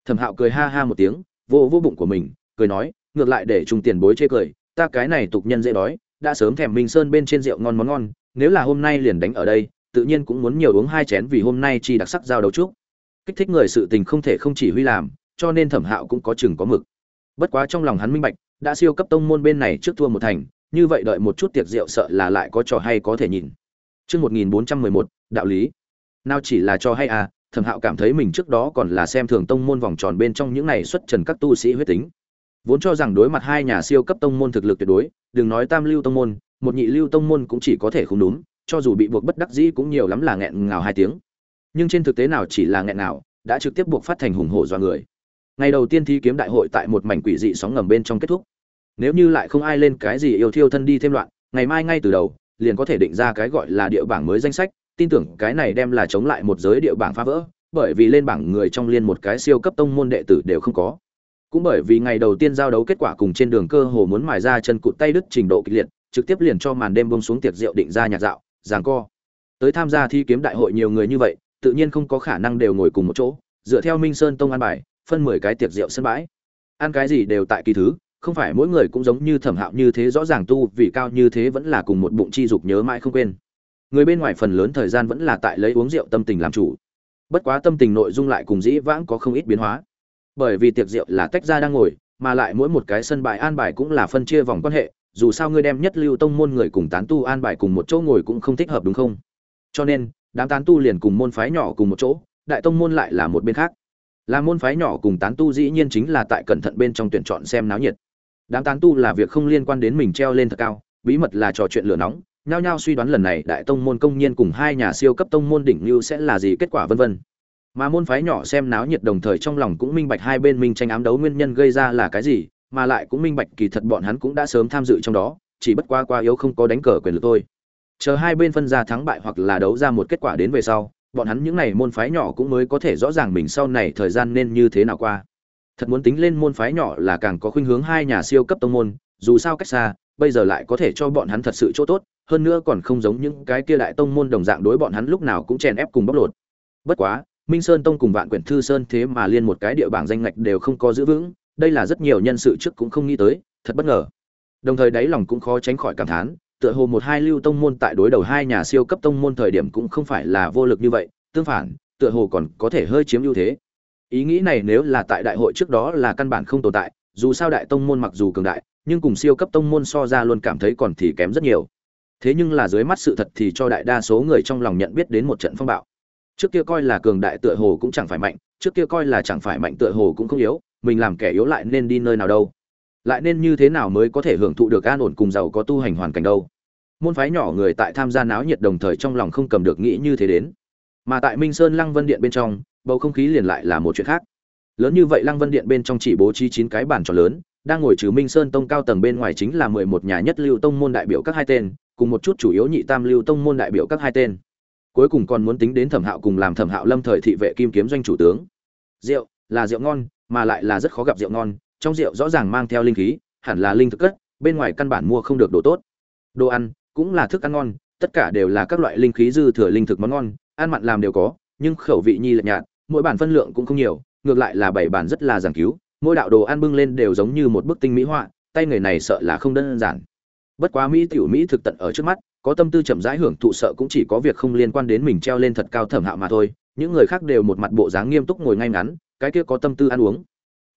Thẩm hạo cười ha ha một tiếng vô vô bụng của mình cười nói ngược lại để trung tiền bối chê cười ta cái này tục nhân dễ đói đã sớm thèm minh sơn bên trên rượu ngon món ngon nếu là hôm nay liền đánh ở đây tự nhiên cũng muốn nhiều uống hai chén vì hôm nay chi đặc sắc giao đấu trước kích thích người sự tình không thể không chỉ huy làm cho nên thẩm hạo cũng có chừng có mực. Bất quá trong lòng hắn minh bạch đã siêu cấp tông môn bên này trước thua một thành như vậy đợi một chút tiệc rượu sợ là lại có trò hay có thể nhìn. Trước 1411, đạo lý. Nào chỉ là cho hay à, thẩm hạo cảm thấy mình trước đó còn là xem thường tông môn vòng tròn bên trong những này xuất trần các tu sĩ huyết tính. Vốn cho rằng đối mặt hai nhà siêu cấp tông môn thực lực tuyệt đối đừng nói tam lưu tông môn một nhị lưu tông môn cũng chỉ có thể không đúng cho dù bị buộc bất đắc dĩ cũng nhiều lắm là nghẹn ngào hai tiếng. Nhưng trên thực tế nào chỉ là nghẹn ngào đã trực tiếp buộc phát thành hùng hổ do người. Ngày đầu tiên thi kiếm đại hội tại một mảnh quỷ dị sóng ngầm bên trong kết thúc. Nếu như lại không ai lên cái gì yêu thiêu thân đi thêm loạn ngày mai ngay từ đầu liền có thể định ra cái gọi là địa bảng mới danh sách tin tưởng cái này đem là chống lại một giới địa bảng phá vỡ, bởi vì lên bảng người trong liên một cái siêu cấp tông môn đệ tử đều không có. Cũng bởi vì ngày đầu tiên giao đấu kết quả cùng trên đường cơ hồ muốn mài ra chân cụt tay đứt trình độ kịch liệt, trực tiếp liền cho màn đêm bông xuống tiệc rượu định ra nhạc dạo, giảng co. Tới tham gia thi kiếm đại hội nhiều người như vậy, tự nhiên không có khả năng đều ngồi cùng một chỗ, dựa theo minh sơn tông an bài, phân mười cái tiệc rượu sân bãi. Ăn cái gì đều tại kỳ thứ, không phải mỗi người cũng giống như thẩm hạo như thế rõ ràng tu, vì cao như thế vẫn là cùng một bụng chi dục nhớ mãi không quên người bên ngoài phần lớn thời gian vẫn là tại lấy uống rượu tâm tình làm chủ. Bất quá tâm tình nội dung lại cùng dĩ vãng có không ít biến hóa. Bởi vì tiệc rượu là tách ra đang ngồi, mà lại mỗi một cái sân bài an bài cũng là phân chia vòng quan hệ, dù sao ngươi đem nhất lưu tông môn người cùng tán tu an bài cùng một chỗ ngồi cũng không thích hợp đúng không? Cho nên, đám tán tu liền cùng môn phái nhỏ cùng một chỗ, đại tông môn lại là một bên khác. Là môn phái nhỏ cùng tán tu dĩ nhiên chính là tại cẩn thận bên trong tuyển chọn xem náo nhiệt. Đám tán tu là việc không liên quan đến mình treo lên thật cao, bí mật là trò chuyện lửa nóng nhao nhao suy đoán lần này đại tông môn công nhiên cùng hai nhà siêu cấp tông môn đỉnh lưu sẽ là gì kết quả vân vân. Mà môn phái nhỏ xem náo nhiệt đồng thời trong lòng cũng minh bạch hai bên minh tranh ám đấu nguyên nhân gây ra là cái gì, mà lại cũng minh bạch kỳ thật bọn hắn cũng đã sớm tham dự trong đó, chỉ bất qua qua yếu không có đánh cờ quyền lực thôi. Chờ hai bên phân ra thắng bại hoặc là đấu ra một kết quả đến về sau, bọn hắn những này môn phái nhỏ cũng mới có thể rõ ràng mình sau này thời gian nên như thế nào qua. Thật muốn tính lên môn phái nhỏ là càng có khuynh hướng hai nhà siêu cấp tông môn, dù sao cách xa, bây giờ lại có thể cho bọn hắn thật sự chỗ tốt, hơn nữa còn không giống những cái kia đại tông môn đồng dạng đối bọn hắn lúc nào cũng chèn ép cùng bóc lột. Bất quá, Minh Sơn Tông cùng Vạn Quyển Thư Sơn thế mà liên một cái địa bảng danh ngạch đều không có giữ vững, đây là rất nhiều nhân sự trước cũng không nghĩ tới, thật bất ngờ. Đồng thời đáy lòng cũng khó tránh khỏi cảm thán, tựa hồ một hai lưu tông môn tại đối đầu hai nhà siêu cấp tông môn thời điểm cũng không phải là vô lực như vậy, tương phản, tựa hồ còn có thể hơi chiếm ưu thế. Ý nghĩ này nếu là tại đại hội trước đó là căn bản không tồn tại, dù sao đại tông môn mặc dù cường đại, nhưng cùng siêu cấp tông môn so ra luôn cảm thấy còn thì kém rất nhiều thế nhưng là dưới mắt sự thật thì cho đại đa số người trong lòng nhận biết đến một trận phong bạo. Trước kia coi là cường đại tựa hồ cũng chẳng phải mạnh, trước kia coi là chẳng phải mạnh tựa hồ cũng không yếu, mình làm kẻ yếu lại nên đi nơi nào đâu? Lại nên như thế nào mới có thể hưởng thụ được an ổn cùng giàu có tu hành hoàn cảnh đâu? Môn phái nhỏ người tại tham gia náo nhiệt đồng thời trong lòng không cầm được nghĩ như thế đến. Mà tại minh sơn lăng vân điện bên trong, bầu không khí liền lại là một chuyện khác. Lớn như vậy lăng vân điện bên trong chỉ bố trí chín cái bàn trò lớn, đang ngồi trừ minh sơn tông cao tầng bên ngoài chính là mười một nhà nhất lưu tông môn đại biểu các hai tên cùng một chút chủ yếu nhị tam lưu tông môn đại biểu các hai tên. Cuối cùng còn muốn tính đến thẩm hạo cùng làm thẩm hạo lâm thời thị vệ kim kiếm doanh chủ tướng. Rượu, là rượu ngon, mà lại là rất khó gặp rượu ngon, trong rượu rõ ràng mang theo linh khí, hẳn là linh thực cất, bên ngoài căn bản mua không được đồ tốt. Đồ ăn cũng là thức ăn ngon, tất cả đều là các loại linh khí dư thừa linh thực món ngon, ăn mặn làm đều có, nhưng khẩu vị nhi lệch nhạt, mỗi bản phân lượng cũng không nhiều, ngược lại là bảy bản rất là giảng cứu, mỗi đạo đồ ăn bưng lên đều giống như một bức tinh mỹ họa, tay người này sợ là không đơn giản bất quá mỹ tiểu mỹ thực tận ở trước mắt, có tâm tư chậm rãi hưởng thụ sợ cũng chỉ có việc không liên quan đến mình treo lên thật cao thẩm hạo mà thôi, những người khác đều một mặt bộ dáng nghiêm túc ngồi ngay ngắn, cái kia có tâm tư ăn uống.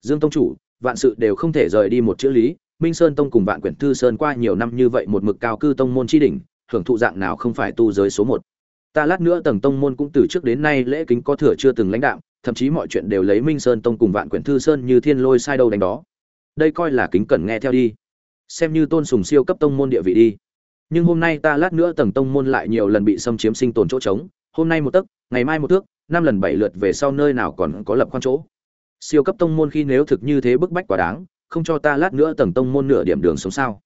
Dương tông chủ, vạn sự đều không thể rời đi một chữ lý, minh sơn tông cùng vạn quyển thư sơn qua nhiều năm như vậy một mực cao cư tông môn chi đỉnh, hưởng thụ dạng nào không phải tu giới số một. Ta lát nữa tầng tông môn cũng từ trước đến nay lễ kính có thừa chưa từng lãnh đạo, thậm chí mọi chuyện đều lấy minh sơn tông cùng vạn quyển thư sơn như thiên lôi sai đâu đánh đó. Đây coi là kính cẩn nghe theo đi xem như tôn sùng siêu cấp tông môn địa vị đi. Nhưng hôm nay ta lát nữa tầng tông môn lại nhiều lần bị xâm chiếm sinh tồn chỗ trống. Hôm nay một tấc, ngày mai một thước, năm lần bảy lượt về sau nơi nào còn có lập quan chỗ. Siêu cấp tông môn khi nếu thực như thế bức bách quá đáng, không cho ta lát nữa tầng tông môn nửa điểm đường sống sao?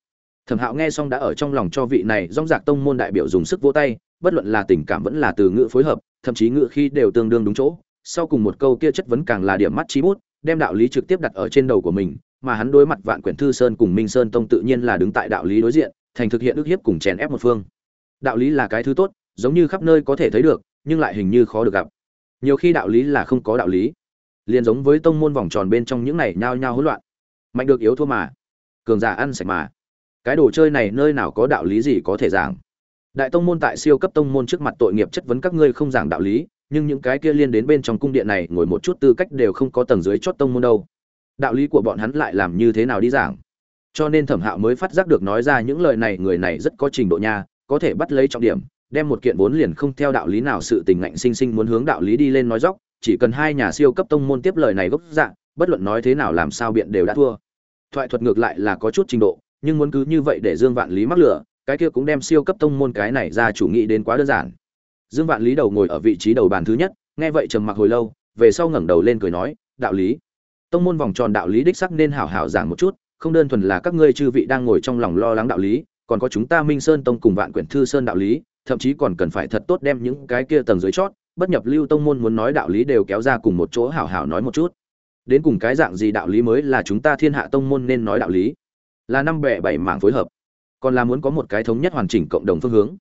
Thẩm hạo nghe xong đã ở trong lòng cho vị này dong dạc tông môn đại biểu dùng sức vỗ tay, bất luận là tình cảm vẫn là từ ngữ phối hợp, thậm chí ngữ khi đều tương đương đúng chỗ. Sau cùng một câu kia chất vấn càng là điểm mắt trí bút, đem đạo lý trực tiếp đặt ở trên đầu của mình mà hắn đối mặt vạn quyển thư sơn cùng minh sơn tông tự nhiên là đứng tại đạo lý đối diện, thành thực hiện ức hiếp cùng chèn ép một phương. Đạo lý là cái thứ tốt, giống như khắp nơi có thể thấy được, nhưng lại hình như khó được gặp. Nhiều khi đạo lý là không có đạo lý. Liền giống với tông môn vòng tròn bên trong những này nhao nhao hỗn loạn. Mạnh được yếu thua mà, cường giả ăn sạch mà. Cái đồ chơi này nơi nào có đạo lý gì có thể giảng? Đại tông môn tại siêu cấp tông môn trước mặt tội nghiệp chất vấn các ngươi không giảng đạo lý, nhưng những cái kia liên đến bên trong cung điện này ngồi một chút tư cách đều không có tầng dưới chót tông môn đâu đạo lý của bọn hắn lại làm như thế nào đi giảng? Cho nên thẩm hạo mới phát giác được nói ra những lời này, người này rất có trình độ nha, có thể bắt lấy trọng điểm, đem một kiện vốn liền không theo đạo lý nào sự tình ngạnh sinh sinh muốn hướng đạo lý đi lên nói dóc chỉ cần hai nhà siêu cấp tông môn tiếp lời này gốc dạng bất luận nói thế nào làm sao biện đều đã thua. Thoại thuật ngược lại là có chút trình độ, nhưng muốn cứ như vậy để dương vạn lý mắc lửa, cái kia cũng đem siêu cấp tông môn cái này ra chủ nghĩ đến quá đơn giản. Dương vạn lý đầu ngồi ở vị trí đầu bàn thứ nhất, nghe vậy trầm mặc hồi lâu, về sau ngẩng đầu lên cười nói, đạo lý tông môn vòng tròn đạo lý đích sắc nên hảo hảo giảng một chút, không đơn thuần là các ngươi chư vị đang ngồi trong lòng lo lắng đạo lý, còn có chúng ta minh sơn tông cùng vạn quyển thư sơn đạo lý, thậm chí còn cần phải thật tốt đem những cái kia tầng dưới chót, bất nhập lưu tông môn muốn nói đạo lý đều kéo ra cùng một chỗ hảo hảo nói một chút. Đến cùng cái dạng gì đạo lý mới là chúng ta thiên hạ tông môn nên nói đạo lý? Là năm bẻ bảy mảng phối hợp. Còn là muốn có một cái thống nhất hoàn chỉnh cộng đồng phương hướng.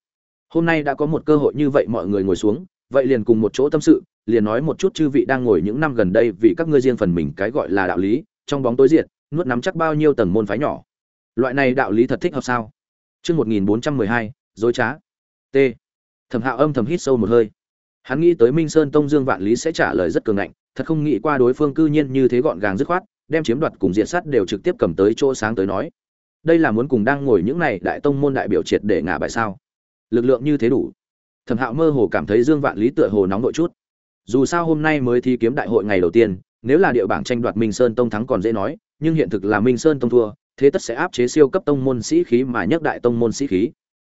Hôm nay đã có một cơ hội như vậy mọi người ngồi xuống, vậy liền cùng một chỗ tâm sự liền nói một chút chư vị đang ngồi những năm gần đây vì các ngươi riêng phần mình cái gọi là đạo lý, trong bóng tối diệt, nuốt nắm chắc bao nhiêu tầng môn phái nhỏ. Loại này đạo lý thật thích hợp sao? Chương một nghìn bốn trăm mười hai, dối trá. T. Thẩm hạo âm thầm hít sâu một hơi. Hắn nghĩ tới minh sơn tông dương vạn lý sẽ trả lời rất cường ngạnh, thật không nghĩ qua đối phương cư nhiên như thế gọn gàng dứt khoát, đem chiếm đoạt cùng diện sát đều trực tiếp cầm tới chỗ sáng tới nói. Đây là muốn cùng đang ngồi những này đại tông môn đại biểu triệt để ngả bài sao? Lực lượng như thế đủ. Thẩm hạo mơ hồ cảm thấy dương vạn lý tựa hồ nóng nội chút dù sao hôm nay mới thi kiếm đại hội ngày đầu tiên, nếu là địa bảng tranh đoạt minh sơn tông thắng còn dễ nói, nhưng hiện thực là minh sơn tông thua, thế tất sẽ áp chế siêu cấp tông môn sĩ khí mà nhắc đại tông môn sĩ khí.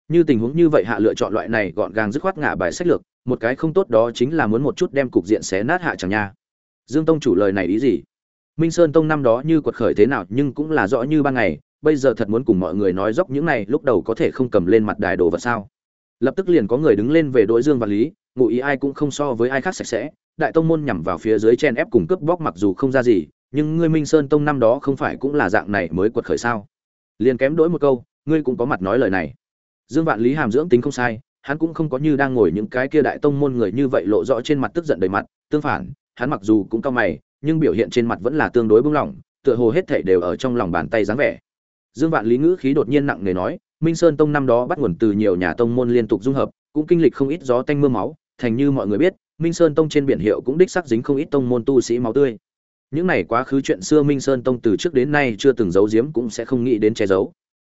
Như tình huống như vậy hạ lựa chọn loại này gọn gàng dứt khoát ngả bài sách lược, một cái không tốt đó chính là muốn một chút đem cục diện xé nát hạ chẳng nha. Dương tông chủ lời này ý gì? Minh sơn tông năm đó như quật khởi thế nào nhưng cũng là rõ như ban ngày, bây giờ thật muốn cùng mọi người nói dốc những này lúc đầu có thể không cầm lên mặt đài đồ vật sao? Lập tức liền có người đứng lên về đối dương và lý ngụ ý ai cũng không so với ai khác sạch sẽ, đại tông môn nhằm vào phía dưới chen ép cùng cướp bóc mặc dù không ra gì, nhưng ngươi minh sơn tông năm đó không phải cũng là dạng này mới quật khởi sao? Liền kém đỗi một câu, ngươi cũng có mặt nói lời này. Dương vạn lý hàm dưỡng tính không sai, hắn cũng không có như đang ngồi những cái kia đại tông môn người như vậy lộ rõ trên mặt tức giận đầy mặt, tương phản, hắn mặc dù cũng cao mày, nhưng biểu hiện trên mặt vẫn là tương đối bưng lỏng tựa hồ hết thảy đều ở trong lòng bàn tay dáng vẻ. Dương vạn lý ngữ khí đột nhiên nặng nề nói, minh sơn tông năm đó bắt nguồn từ nhiều nhà tông môn liên tục dung hợp, cũng kinh lịch không ít gió tanh mưa máu thành như mọi người biết, minh sơn tông trên biển hiệu cũng đích xác dính không ít tông môn tu sĩ máu tươi. Những này quá khứ chuyện xưa minh sơn tông từ trước đến nay chưa từng giấu giếm cũng sẽ không nghĩ đến che giấu.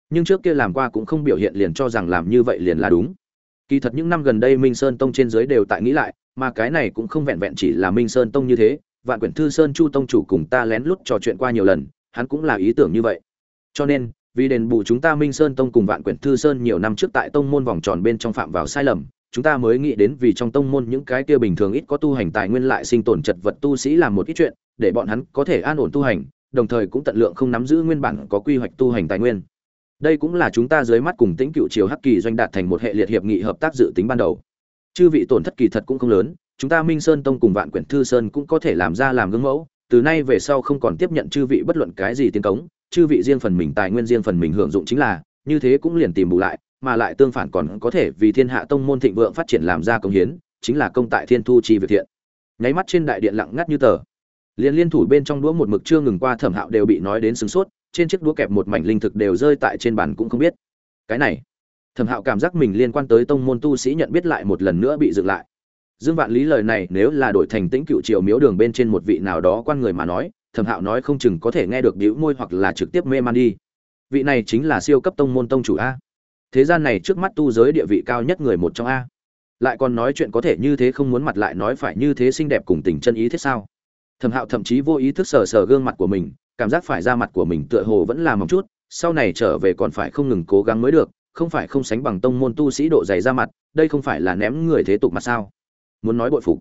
Nhưng trước kia làm qua cũng không biểu hiện liền cho rằng làm như vậy liền là đúng. Kỳ thật những năm gần đây minh sơn tông trên dưới đều tại nghĩ lại, mà cái này cũng không vẹn vẹn chỉ là minh sơn tông như thế, vạn quyển thư sơn chu tông chủ cùng ta lén lút trò chuyện qua nhiều lần, hắn cũng là ý tưởng như vậy. Cho nên, vì đền bù chúng ta minh sơn tông cùng vạn quyển thư sơn nhiều năm trước tại tông môn vòng tròn bên trong phạm vào sai lầm chúng ta mới nghĩ đến vì trong tông môn những cái kia bình thường ít có tu hành tài nguyên lại sinh tồn chật vật tu sĩ làm một ít chuyện, để bọn hắn có thể an ổn tu hành, đồng thời cũng tận lượng không nắm giữ nguyên bản có quy hoạch tu hành tài nguyên. Đây cũng là chúng ta dưới mắt cùng tĩnh cựu triều hắc kỳ doanh đạt thành một hệ liệt hiệp nghị hợp tác dự tính ban đầu. Chư vị tổn thất kỳ thật cũng không lớn, chúng ta minh sơn tông cùng vạn quyển thư sơn cũng có thể làm ra làm gương mẫu, từ nay về sau không còn tiếp nhận chư vị bất luận cái gì tiến cống, chư vị riêng phần mình tài nguyên riêng phần mình hưởng dụng chính là, như thế cũng liền tìm bù lại mà lại tương phản còn có thể vì thiên hạ tông môn thịnh vượng phát triển làm ra công hiến, chính là công tại thiên thu chi việc thiện. Nháy mắt trên đại điện lặng ngắt như tờ. Liên liên thủ bên trong đũa một mực chưa ngừng qua thẩm hạo đều bị nói đến sửng sốt, trên chiếc đũa kẹp một mảnh linh thực đều rơi tại trên bàn cũng không biết. Cái này, thẩm hạo cảm giác mình liên quan tới tông môn tu sĩ nhận biết lại một lần nữa bị dựng lại. Dương vạn lý lời này nếu là đổi thành tĩnh cựu triều miếu đường bên trên một vị nào đó quan người mà nói, thẩm hạo nói không chừng có thể nghe được đĩu môi hoặc là trực tiếp mê man đi. Vị này chính là siêu cấp tông môn tông chủ a thế gian này trước mắt tu giới địa vị cao nhất người một trong a. Lại còn nói chuyện có thể như thế không muốn mặt lại nói phải như thế xinh đẹp cùng tình chân ý thế sao? Thẩm hạo thậm chí vô ý thức sờ sờ gương mặt của mình, cảm giác phải ra mặt của mình tựa hồ vẫn là một chút, sau này trở về còn phải không ngừng cố gắng mới được, không phải không sánh bằng tông môn tu sĩ độ dày ra mặt, đây không phải là ném người thế tục mà sao? Muốn nói bội phục.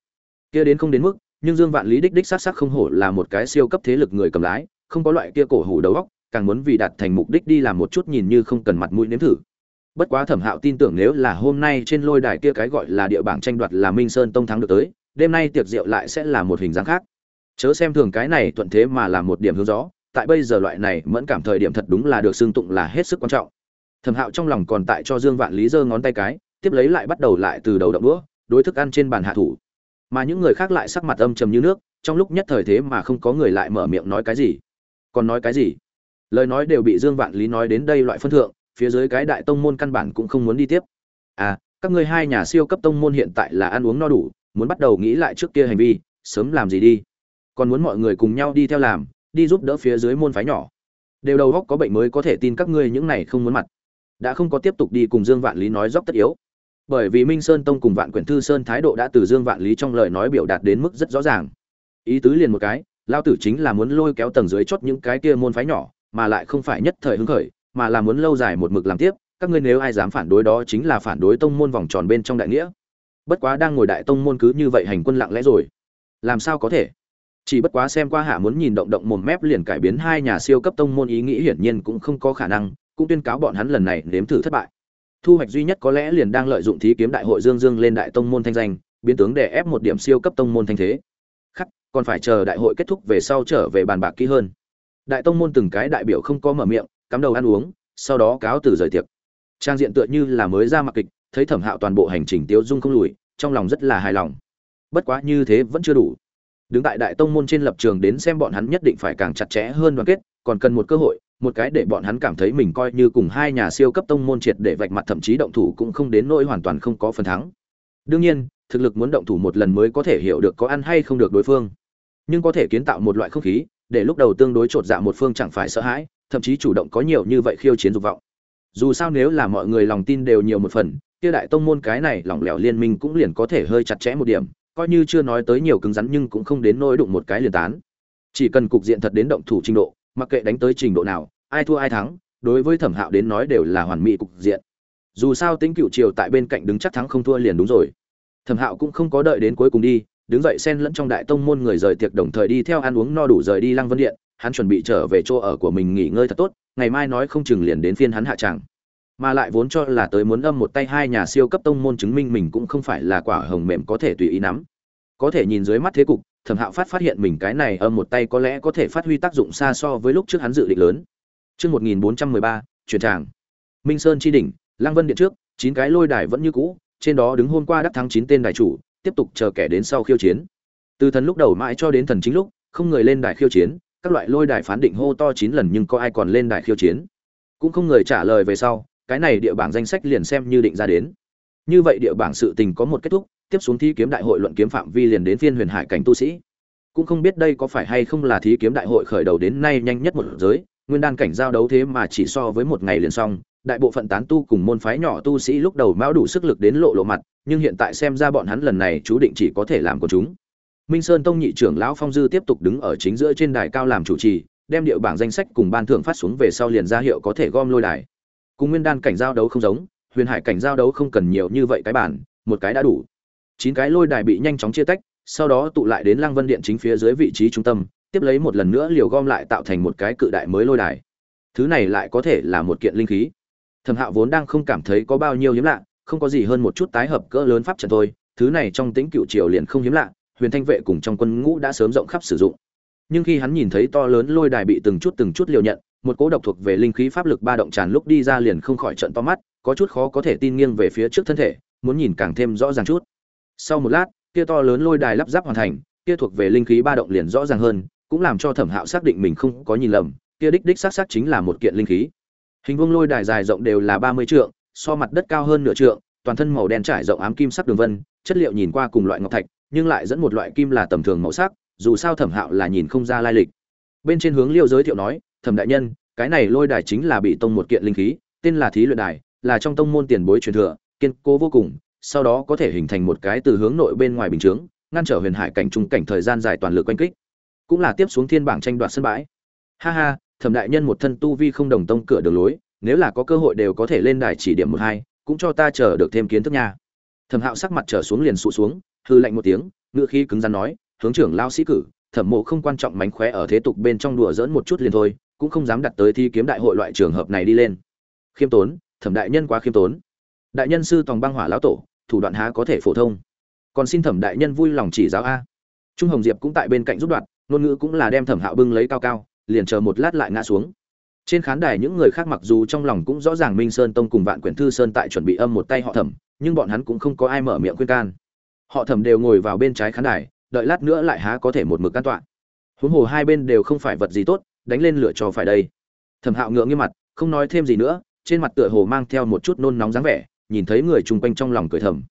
Kia đến không đến mức, nhưng dương vạn lý đích đích xác xác không hổ là một cái siêu cấp thế lực người cầm lái, không có loại kia cổ hủ đầu óc, càng muốn vì đạt thành mục đích đi làm một chút nhìn như không cần mặt mũi nếm thử bất quá thẩm hạo tin tưởng nếu là hôm nay trên lôi đài kia cái gọi là địa bảng tranh đoạt là minh sơn tông thắng được tới, đêm nay tiệc rượu lại sẽ là một hình dáng khác. Chớ xem thường cái này thuận thế mà là một điểm hướng gió tại bây giờ loại này mẫn cảm thời điểm thật đúng là được xưng tụng là hết sức quan trọng. Thẩm hạo trong lòng còn tại cho dương vạn lý giơ ngón tay cái, tiếp lấy lại bắt đầu lại từ đầu động đũa, đối thức ăn trên bàn hạ thủ. Mà những người khác lại sắc mặt âm trầm như nước, trong lúc nhất thời thế mà không có người lại mở miệng nói cái gì. Còn nói cái gì? Lời nói đều bị dương vạn lý nói đến đây loại phân thượng phía dưới cái đại tông môn căn bản cũng không muốn đi tiếp. À các ngươi hai nhà siêu cấp tông môn hiện tại là ăn uống no đủ, muốn bắt đầu nghĩ lại trước kia hành vi, sớm làm gì đi. Còn muốn mọi người cùng nhau đi theo làm, đi giúp đỡ phía dưới môn phái nhỏ. Đều đầu góc có bệnh mới có thể tin các ngươi những này không muốn mặt. Đã không có tiếp tục đi cùng dương vạn lý nói dốc tất yếu. Bởi vì minh sơn tông cùng vạn quyển thư sơn thái độ đã từ dương vạn lý trong lời nói biểu đạt đến mức rất rõ ràng. Ý tứ liền một cái lao tử chính là muốn lôi kéo tầng dưới chót những cái kia môn phái nhỏ, mà lại không phải nhất thời hứng khởi mà là muốn lâu dài một mực làm tiếp, các ngươi nếu ai dám phản đối đó chính là phản đối tông môn vòng tròn bên trong đại nghĩa. Bất quá đang ngồi đại tông môn cứ như vậy hành quân lặng lẽ rồi. Làm sao có thể? Chỉ bất quá xem qua hạ muốn nhìn động động mồm mép liền cải biến hai nhà siêu cấp tông môn ý nghĩ hiển nhiên cũng không có khả năng, cũng tuyên cáo bọn hắn lần này nếm thử thất bại. Thu hoạch duy nhất có lẽ liền đang lợi dụng thí kiếm đại hội dương dương lên đại tông môn thanh danh, biến tướng để ép một điểm siêu cấp tông môn thanh thế. Khắc, còn phải chờ đại hội kết thúc về sau trở về bàn bạc kỹ hơn. Đại tông môn từng cái đại biểu không có mở miệng cắm đầu ăn uống, sau đó cáo từ rời tiệc. Trang diện tựa như là mới ra mặc kịch, thấy thẩm hạo toàn bộ hành trình tiêu dung không lùi, trong lòng rất là hài lòng. Bất quá như thế vẫn chưa đủ. Đứng tại đại tông môn trên lập trường đến xem bọn hắn nhất định phải càng chặt chẽ hơn đoàn kết, còn cần một cơ hội, một cái để bọn hắn cảm thấy mình coi như cùng hai nhà siêu cấp tông môn triệt để vạch mặt thậm chí động thủ cũng không đến nỗi hoàn toàn không có phần thắng. Đương nhiên, thực lực muốn động thủ một lần mới có thể hiểu được có ăn hay không được đối phương. Nhưng có thể kiến tạo một loại không khí, để lúc đầu tương đối chột dạ một phương chẳng phải sợ hãi thậm chí chủ động có nhiều như vậy khiêu chiến dục vọng. Dù sao nếu là mọi người lòng tin đều nhiều một phần, kia đại tông môn cái này lỏng lẻo liên minh cũng liền có thể hơi chặt chẽ một điểm, coi như chưa nói tới nhiều cứng rắn nhưng cũng không đến nỗi đụng một cái liền tán. Chỉ cần cục diện thật đến động thủ trình độ, mặc kệ đánh tới trình độ nào, ai thua ai thắng, đối với thẩm hạo đến nói đều là hoàn mỹ cục diện. Dù sao tính cựu triều tại bên cạnh đứng chắc thắng không thua liền đúng rồi. Thẩm hạo cũng không có đợi đến cuối cùng đi, đứng dậy xen lẫn trong đại tông môn người rời tiệc đồng thời đi theo ăn uống no đủ rời đi lăng vân điện hắn chuẩn bị trở về chỗ ở của mình nghỉ ngơi thật tốt ngày mai nói không chừng liền đến phiên hắn hạ tràng mà lại vốn cho là tới muốn âm một tay hai nhà siêu cấp tông môn chứng minh mình cũng không phải là quả hồng mềm có thể tùy ý nắm có thể nhìn dưới mắt thế cục thẩm hạo phát phát hiện mình cái này âm một tay có lẽ có thể phát huy tác dụng xa so với lúc trước hắn dự định lớn Chương 1413, chuyển tràng. Minh Sơn chi đỉnh, Lăng Vân điện trước, chín cái lôi đài vẫn như cũ, trên đó đứng hôm qua đắc thắng chín tên đài chủ, tiếp tục chờ kẻ đến sau khiêu chiến. Từ thần lúc đầu mãi cho đến thần chính lúc, không người lên đài khiêu chiến, các loại lôi đài phán định hô to chín lần nhưng có ai còn lên đài khiêu chiến. Cũng không người trả lời về sau, cái này địa bảng danh sách liền xem như định ra đến. Như vậy địa bảng sự tình có một kết thúc, tiếp xuống thi kiếm đại hội luận kiếm phạm vi liền đến phiên huyền hải cảnh tu sĩ. Cũng không biết đây có phải hay không là thí kiếm đại hội khởi đầu đến nay nhanh nhất một giới, nguyên đan cảnh giao đấu thế mà chỉ so với một ngày liền xong đại bộ phận tán tu cùng môn phái nhỏ tu sĩ lúc đầu mão đủ sức lực đến lộ lộ mặt nhưng hiện tại xem ra bọn hắn lần này chú định chỉ có thể làm của chúng minh sơn tông nhị trưởng lão phong dư tiếp tục đứng ở chính giữa trên đài cao làm chủ trì, đem điệu bảng danh sách cùng ban thưởng phát xuống về sau liền ra hiệu có thể gom lôi đài. Cùng nguyên đan cảnh giao đấu không giống, huyền hải cảnh giao đấu không cần nhiều như vậy cái bản, một cái đã đủ. Chín cái lôi đài bị nhanh chóng chia tách, sau đó tụ lại đến lăng vân điện chính phía dưới vị trí trung tâm, tiếp lấy một lần nữa liều gom lại tạo thành một cái cự đại mới lôi đài. Thứ này lại có thể là một kiện linh khí. Thẩm hạo vốn đang không cảm thấy có bao nhiêu hiếm lạ, không có gì hơn một chút tái hợp cỡ lớn pháp trận thôi, thứ này trong tính cựu triều liền không hiếm lạ huyền thanh vệ cùng trong quân ngũ đã sớm rộng khắp sử dụng. Nhưng khi hắn nhìn thấy to lớn lôi đài bị từng chút từng chút liều nhận, một cố độc thuộc về linh khí pháp lực ba động tràn lúc đi ra liền không khỏi trận to mắt, có chút khó có thể tin nghiêng về phía trước thân thể, muốn nhìn càng thêm rõ ràng chút. Sau một lát, kia to lớn lôi đài lắp ráp hoàn thành, kia thuộc về linh khí ba động liền rõ ràng hơn, cũng làm cho thẩm hạo xác định mình không có nhìn lầm, kia đích đích xác xác chính là một kiện linh khí. Hình vuông lôi đài dài rộng đều là ba mươi trượng, so mặt đất cao hơn nửa trượng, toàn thân màu đen trải rộng ám kim sắc đường vân chất liệu nhìn qua cùng loại ngọc thạch, nhưng lại dẫn một loại kim là tầm thường màu sắc, dù sao thẩm hạo là nhìn không ra lai lịch. Bên trên hướng liêu giới thiệu nói, thẩm đại nhân, cái này lôi đài chính là bị tông một kiện linh khí, tên là thí luyện đài, là trong tông môn tiền bối truyền thừa, kiên cố vô cùng, sau đó có thể hình thành một cái từ hướng nội bên ngoài bình chướng, ngăn trở huyền hải cảnh trung cảnh thời gian dài toàn lực quanh kích, cũng là tiếp xuống thiên bảng tranh đoạt sân bãi. Ha ha, thẩm đại nhân một thân tu vi không đồng tông cửa đường lối, nếu là có cơ hội đều có thể lên đài chỉ điểm một hai, cũng cho ta chờ được thêm kiến thức nha thẩm hạo sắc mặt trở xuống liền sụ xuống, hư lạnh một tiếng ngựa khí cứng rắn nói, hướng trưởng lao sĩ cử, thẩm mộ không quan trọng mánh khóe ở thế tục bên trong đùa dỡn một chút liền thôi, cũng không dám đặt tới thi kiếm đại hội loại trường hợp này đi lên. Khiêm tốn, thẩm đại nhân quá khiêm tốn. Đại nhân sư tòng băng hỏa lão tổ, thủ đoạn há có thể phổ thông. Còn xin thẩm đại nhân vui lòng chỉ giáo a. Trung hồng diệp cũng tại bên cạnh giúp đoạt ngôn ngữ cũng là đem thẩm hạo bưng lấy cao cao, liền chờ một lát lại ngã xuống. Trên khán đài những người khác mặc dù trong lòng cũng rõ ràng minh sơn tông cùng vạn quyển thư sơn tại chuẩn bị âm một tay họ thẩm nhưng bọn hắn cũng không có ai mở miệng khuyên can. Họ thẩm đều ngồi vào bên trái khán đài, đợi lát nữa lại há có thể một mực can tọa. Huống hồ hai bên đều không phải vật gì tốt, đánh lên lửa cho phải đây. Thẩm hạo ngượng nghiêm mặt, không nói thêm gì nữa, trên mặt tựa hồ mang theo một chút nôn nóng dáng vẻ, nhìn thấy người chung quanh trong lòng cười thầm.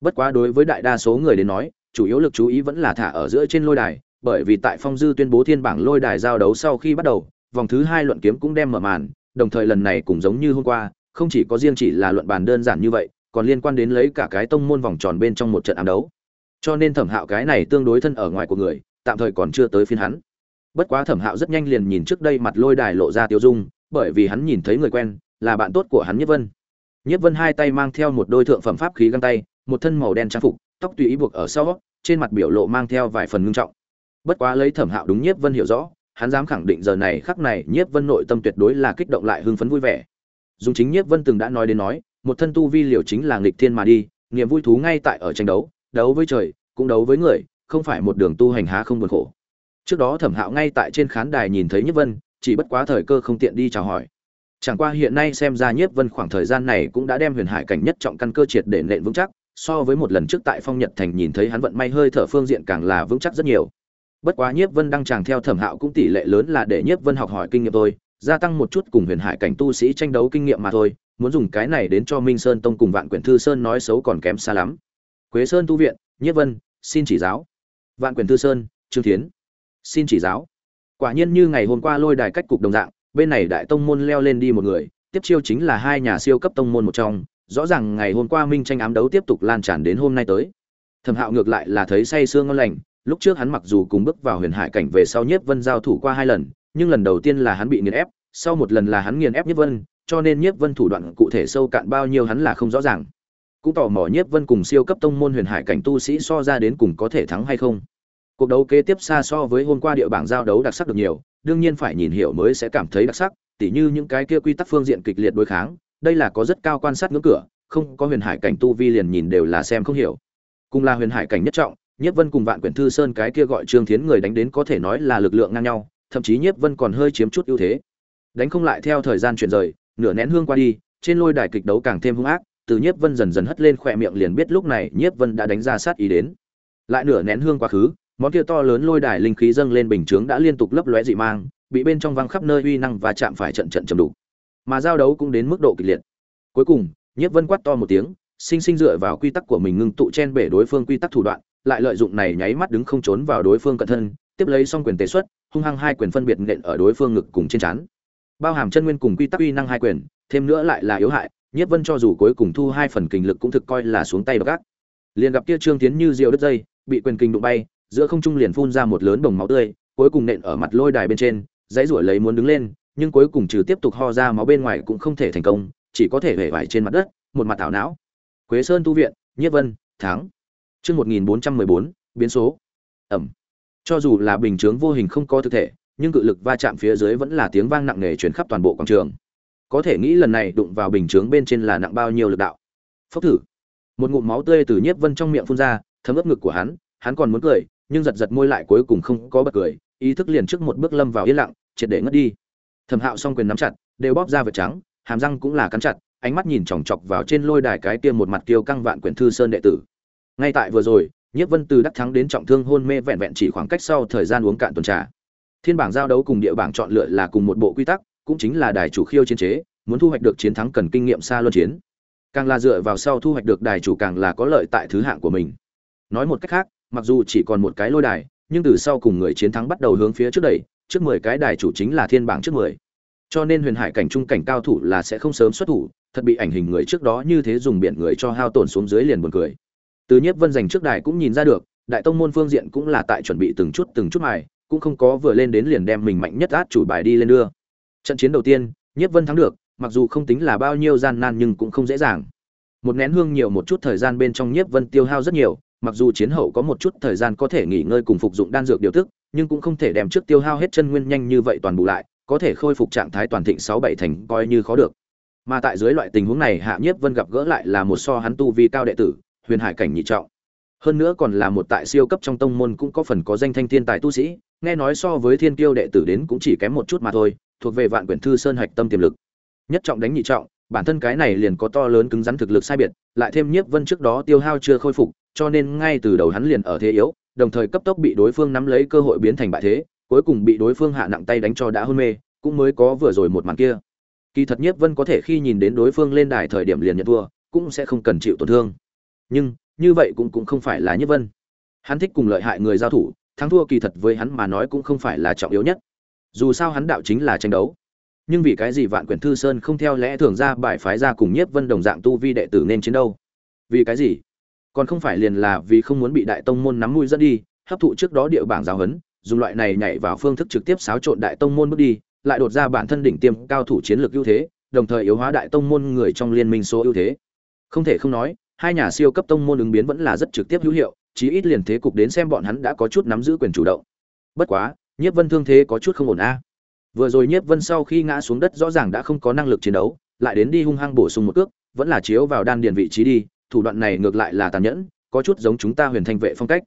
Bất quá đối với đại đa số người đến nói, chủ yếu lực chú ý vẫn là thả ở giữa trên lôi đài, bởi vì tại phong dư tuyên bố thiên bảng lôi đài giao đấu sau khi bắt đầu, vòng thứ hai luận kiếm cũng đem mở màn, đồng thời lần này cũng giống như hôm qua, không chỉ có riêng chỉ là luận bàn đơn giản như vậy còn liên quan đến lấy cả cái tông môn vòng tròn bên trong một trận ám đấu. Cho nên thẩm hạo cái này tương đối thân ở ngoài của người, tạm thời còn chưa tới phiên hắn. Bất quá thẩm hạo rất nhanh liền nhìn trước đây mặt lôi đài lộ ra tiêu dung, bởi vì hắn nhìn thấy người quen, là bạn tốt của hắn nhất vân. Nhất vân hai tay mang theo một đôi thượng phẩm pháp khí găng tay, một thân màu đen trang phục, tóc tùy ý buộc ở sau, trên mặt biểu lộ mang theo vài phần ngưng trọng. Bất quá lấy thẩm hạo đúng nhất vân hiểu rõ, hắn dám khẳng định giờ này khắc này nhất vân nội tâm tuyệt đối là kích động lại hưng phấn vui vẻ. Dùng chính nhất vân từng đã nói đến nói một thân tu vi liều chính là nghịch thiên mà đi, niềm vui thú ngay tại ở tranh đấu đấu với trời, cũng đấu với người, không phải một đường tu hành há không buồn khổ. Trước đó thẩm hạo ngay tại trên khán đài nhìn thấy nhất vân, chỉ bất quá thời cơ không tiện đi chào hỏi. Chẳng qua hiện nay xem ra nhất vân khoảng thời gian này cũng đã đem huyền hải cảnh nhất trọng căn cơ triệt để nện vững chắc, so với một lần trước tại phong nhật thành nhìn thấy hắn vận may hơi thở phương diện càng là vững chắc rất nhiều. Bất quá nhiếp vân đang chàng theo thẩm hạo cũng tỷ lệ lớn là để nhiếp vân học hỏi kinh nghiệm thôi, gia tăng một chút cùng huyền hải cảnh tu sĩ tranh đấu kinh nghiệm mà thôi muốn dùng cái này đến cho minh sơn tông cùng vạn quyển thư sơn nói xấu còn kém xa lắm. Quế sơn tu viện, nhiếp vân, xin chỉ giáo. Vạn quyển thư sơn, trương thiến, xin chỉ giáo. Quả nhiên như ngày hôm qua lôi đài cách cục đồng dạng, bên này đại tông môn leo lên đi một người, tiếp chiêu chính là hai nhà siêu cấp tông môn một trong, rõ ràng ngày hôm qua minh tranh ám đấu tiếp tục lan tràn đến hôm nay tới. Thẩm hạo ngược lại là thấy say sương ngon lành, lúc trước hắn mặc dù cùng bước vào huyền hải cảnh về sau nhiếp vân giao thủ qua hai lần, nhưng lần đầu tiên là hắn bị nghiền ép, sau một lần là hắn nghiền ép nhiếp vân cho nên nhiếp vân thủ đoạn cụ thể sâu cạn bao nhiêu hắn là không rõ ràng. Cũng tò mò nhiếp vân cùng siêu cấp tông môn huyền hải cảnh tu sĩ so ra đến cùng có thể thắng hay không. Cuộc đấu kế tiếp xa so với hôm qua địa bảng giao đấu đặc sắc được nhiều đương nhiên phải nhìn hiểu mới sẽ cảm thấy đặc sắc tỉ như những cái kia quy tắc phương diện kịch liệt đối kháng đây là có rất cao quan sát ngưỡng cửa không có huyền hải cảnh tu vi liền nhìn đều là xem không hiểu. Cùng là huyền hải cảnh nhất trọng Nhiếp Vân cùng Vạn Quyển Thư Sơn cái kia gọi Trương Thiến người đánh đến có thể nói là lực lượng ngang nhau, thậm chí Nhiếp Vân còn hơi chiếm chút ưu thế. Đánh không lại theo thời gian chuyển rời, nửa nén hương qua đi, trên lôi đài kịch đấu càng thêm hung ác, từ Nhiếp Vân dần dần hất lên khóe miệng liền biết lúc này Nhiếp Vân đã đánh ra sát ý đến. Lại nửa nén hương quá khứ, món kia to lớn lôi đài linh khí dâng lên bình chướng đã liên tục lấp lóe dị mang, bị bên trong văng khắp nơi uy năng và chạm phải trận trận trầm đủ. Mà giao đấu cũng đến mức độ kịch liệt. Cuối cùng, Nhiếp Vân quát to một tiếng, sinh sinh dựa vào quy tắc của mình ngưng tụ chen bể đối phương quy tắc thủ đoạn, lại lợi dụng này nháy mắt đứng không trốn vào đối phương cận thân, tiếp lấy xong quyền tế xuất, hung hăng hai quyền phân biệt nện ở đối phương ngực cùng trên trán. Bao hàm chân nguyên cùng quy tắc uy năng hai quyền, thêm nữa lại là yếu hại, Nhiếp Vân cho dù cuối cùng thu hai phần kinh lực cũng thực coi là xuống tay gác. Liền gặp kia Trương Tiến như diều đứt dây, bị quyền kinh đụng bay, giữa không trung liền phun ra một lớn bồng máu tươi, cuối cùng nện ở mặt lôi đài bên trên, dãy ruổi lấy muốn đứng lên, nhưng cuối cùng trừ tiếp tục ho ra máu bên ngoài cũng không thể thành công, chỉ có thể hể vải trên mặt đất, một mặt thảo não. Quế Sơn tu viện, Nhiếp Vân, thắng. Chương 1414, biến số. Ẩm. Cho dù là bình chướng vô hình không có thực thể, nhưng cự lực va chạm phía dưới vẫn là tiếng vang nặng nề truyền khắp toàn bộ quảng trường. Có thể nghĩ lần này đụng vào bình chướng bên trên là nặng bao nhiêu lực đạo. Phốc thử. Một ngụm máu tươi từ Nhiếp Vân trong miệng phun ra, thấm ướt ngực của hắn, hắn còn muốn cười, nhưng giật giật môi lại cuối cùng không có bật cười, ý thức liền trước một bước lâm vào yên lặng, triệt để ngất đi. Thẩm Hạo song quyền nắm chặt, đều bóp ra vật trắng, hàm răng cũng là cắn chặt, ánh mắt nhìn chòng chọc vào trên lôi đài cái kia một mặt kiêu căng vạn quyển thư sơn đệ tử ngay tại vừa rồi nhiếp vân từ đắc thắng đến trọng thương hôn mê vẹn vẹn chỉ khoảng cách sau thời gian uống cạn tuần trà thiên bảng giao đấu cùng địa bảng chọn lựa là cùng một bộ quy tắc, cũng chính là đài chủ khiêu chiến chế, muốn thu hoạch được chiến thắng cần kinh nghiệm xa luân chiến. Càng là dựa vào sau thu hoạch được đài chủ càng là có lợi tại thứ hạng của mình. Nói một cách khác, mặc dù chỉ còn một cái lôi đài, nhưng từ sau cùng người chiến thắng bắt đầu hướng phía trước đẩy, trước mười cái đài chủ chính là thiên bảng trước mười. Cho nên huyền hải cảnh trung cảnh cao thủ là sẽ không sớm xuất thủ, thật bị ảnh hình người trước đó như thế dùng biển người cho hao tổn xuống dưới liền buồn cười. Từ nhiếp vân giành trước đài cũng nhìn ra được, đại tông môn phương diện cũng là tại chuẩn bị từng chút từng chút mài cũng không có vừa lên đến liền đem mình mạnh nhất át chủ bài đi lên đưa. Trận chiến đầu tiên, nhiếp vân thắng được, mặc dù không tính là bao nhiêu gian nan nhưng cũng không dễ dàng. Một nén hương nhiều một chút thời gian bên trong nhiếp vân tiêu hao rất nhiều, mặc dù chiến hậu có một chút thời gian có thể nghỉ ngơi cùng phục dụng đan dược điều tức, nhưng cũng không thể đem trước tiêu hao hết chân nguyên nhanh như vậy toàn bù lại, có thể khôi phục trạng thái toàn thịnh sáu bảy thành coi như khó được. Mà tại dưới loại tình huống này hạ nhiếp vân gặp gỡ lại là một so hắn tu vi cao đệ tử, huyền hải cảnh nhị trọng. Hơn nữa còn là một tại siêu cấp trong tông môn cũng có phần có danh thanh thiên tài tu sĩ nghe nói so với thiên kiêu đệ tử đến cũng chỉ kém một chút mà thôi, thuộc về vạn quyển thư sơn hạch tâm tiềm lực. Nhất trọng đánh nhị trọng, bản thân cái này liền có to lớn cứng rắn thực lực sai biệt, lại thêm nhiếp vân trước đó tiêu hao chưa khôi phục, cho nên ngay từ đầu hắn liền ở thế yếu, đồng thời cấp tốc bị đối phương nắm lấy cơ hội biến thành bại thế, cuối cùng bị đối phương hạ nặng tay đánh cho đã hôn mê, cũng mới có vừa rồi một màn kia. Kỳ thật nhiếp vân có thể khi nhìn đến đối phương lên đài thời điểm liền nhận thua, cũng sẽ không cần chịu tổn thương. Nhưng, như vậy cũng cũng không phải là nhiếp vân. Hắn thích cùng lợi hại người giao thủ thắng thua kỳ thật với hắn mà nói cũng không phải là trọng yếu nhất. Dù sao hắn đạo chính là tranh đấu. Nhưng vì cái gì vạn quyển thư sơn không theo lẽ thường ra bài phái ra cùng nhiếp vân đồng dạng tu vi đệ tử nên chiến đâu vì cái gì? Còn không phải liền là vì không muốn bị đại tông môn nắm mũi dẫn đi, hấp thụ trước đó địa bảng giáo huấn, dùng loại này nhảy vào phương thức trực tiếp xáo trộn đại tông môn bước đi, lại đột ra bản thân đỉnh tiêm cao thủ chiến lược ưu thế, đồng thời yếu hóa đại tông môn người trong liên minh số ưu thế. Không thể không nói, hai nhà siêu cấp tông môn ứng biến vẫn là rất trực tiếp hữu hiệu chí ít liền thế cục đến xem bọn hắn đã có chút nắm giữ quyền chủ động. Bất quá, nhiếp vân thương thế có chút không ổn a. Vừa rồi nhiếp vân sau khi ngã xuống đất rõ ràng đã không có năng lực chiến đấu, lại đến đi hung hăng bổ sung một cước, vẫn là chiếu vào đan điền vị trí đi, thủ đoạn này ngược lại là tàn nhẫn, có chút giống chúng ta huyền thanh vệ phong cách.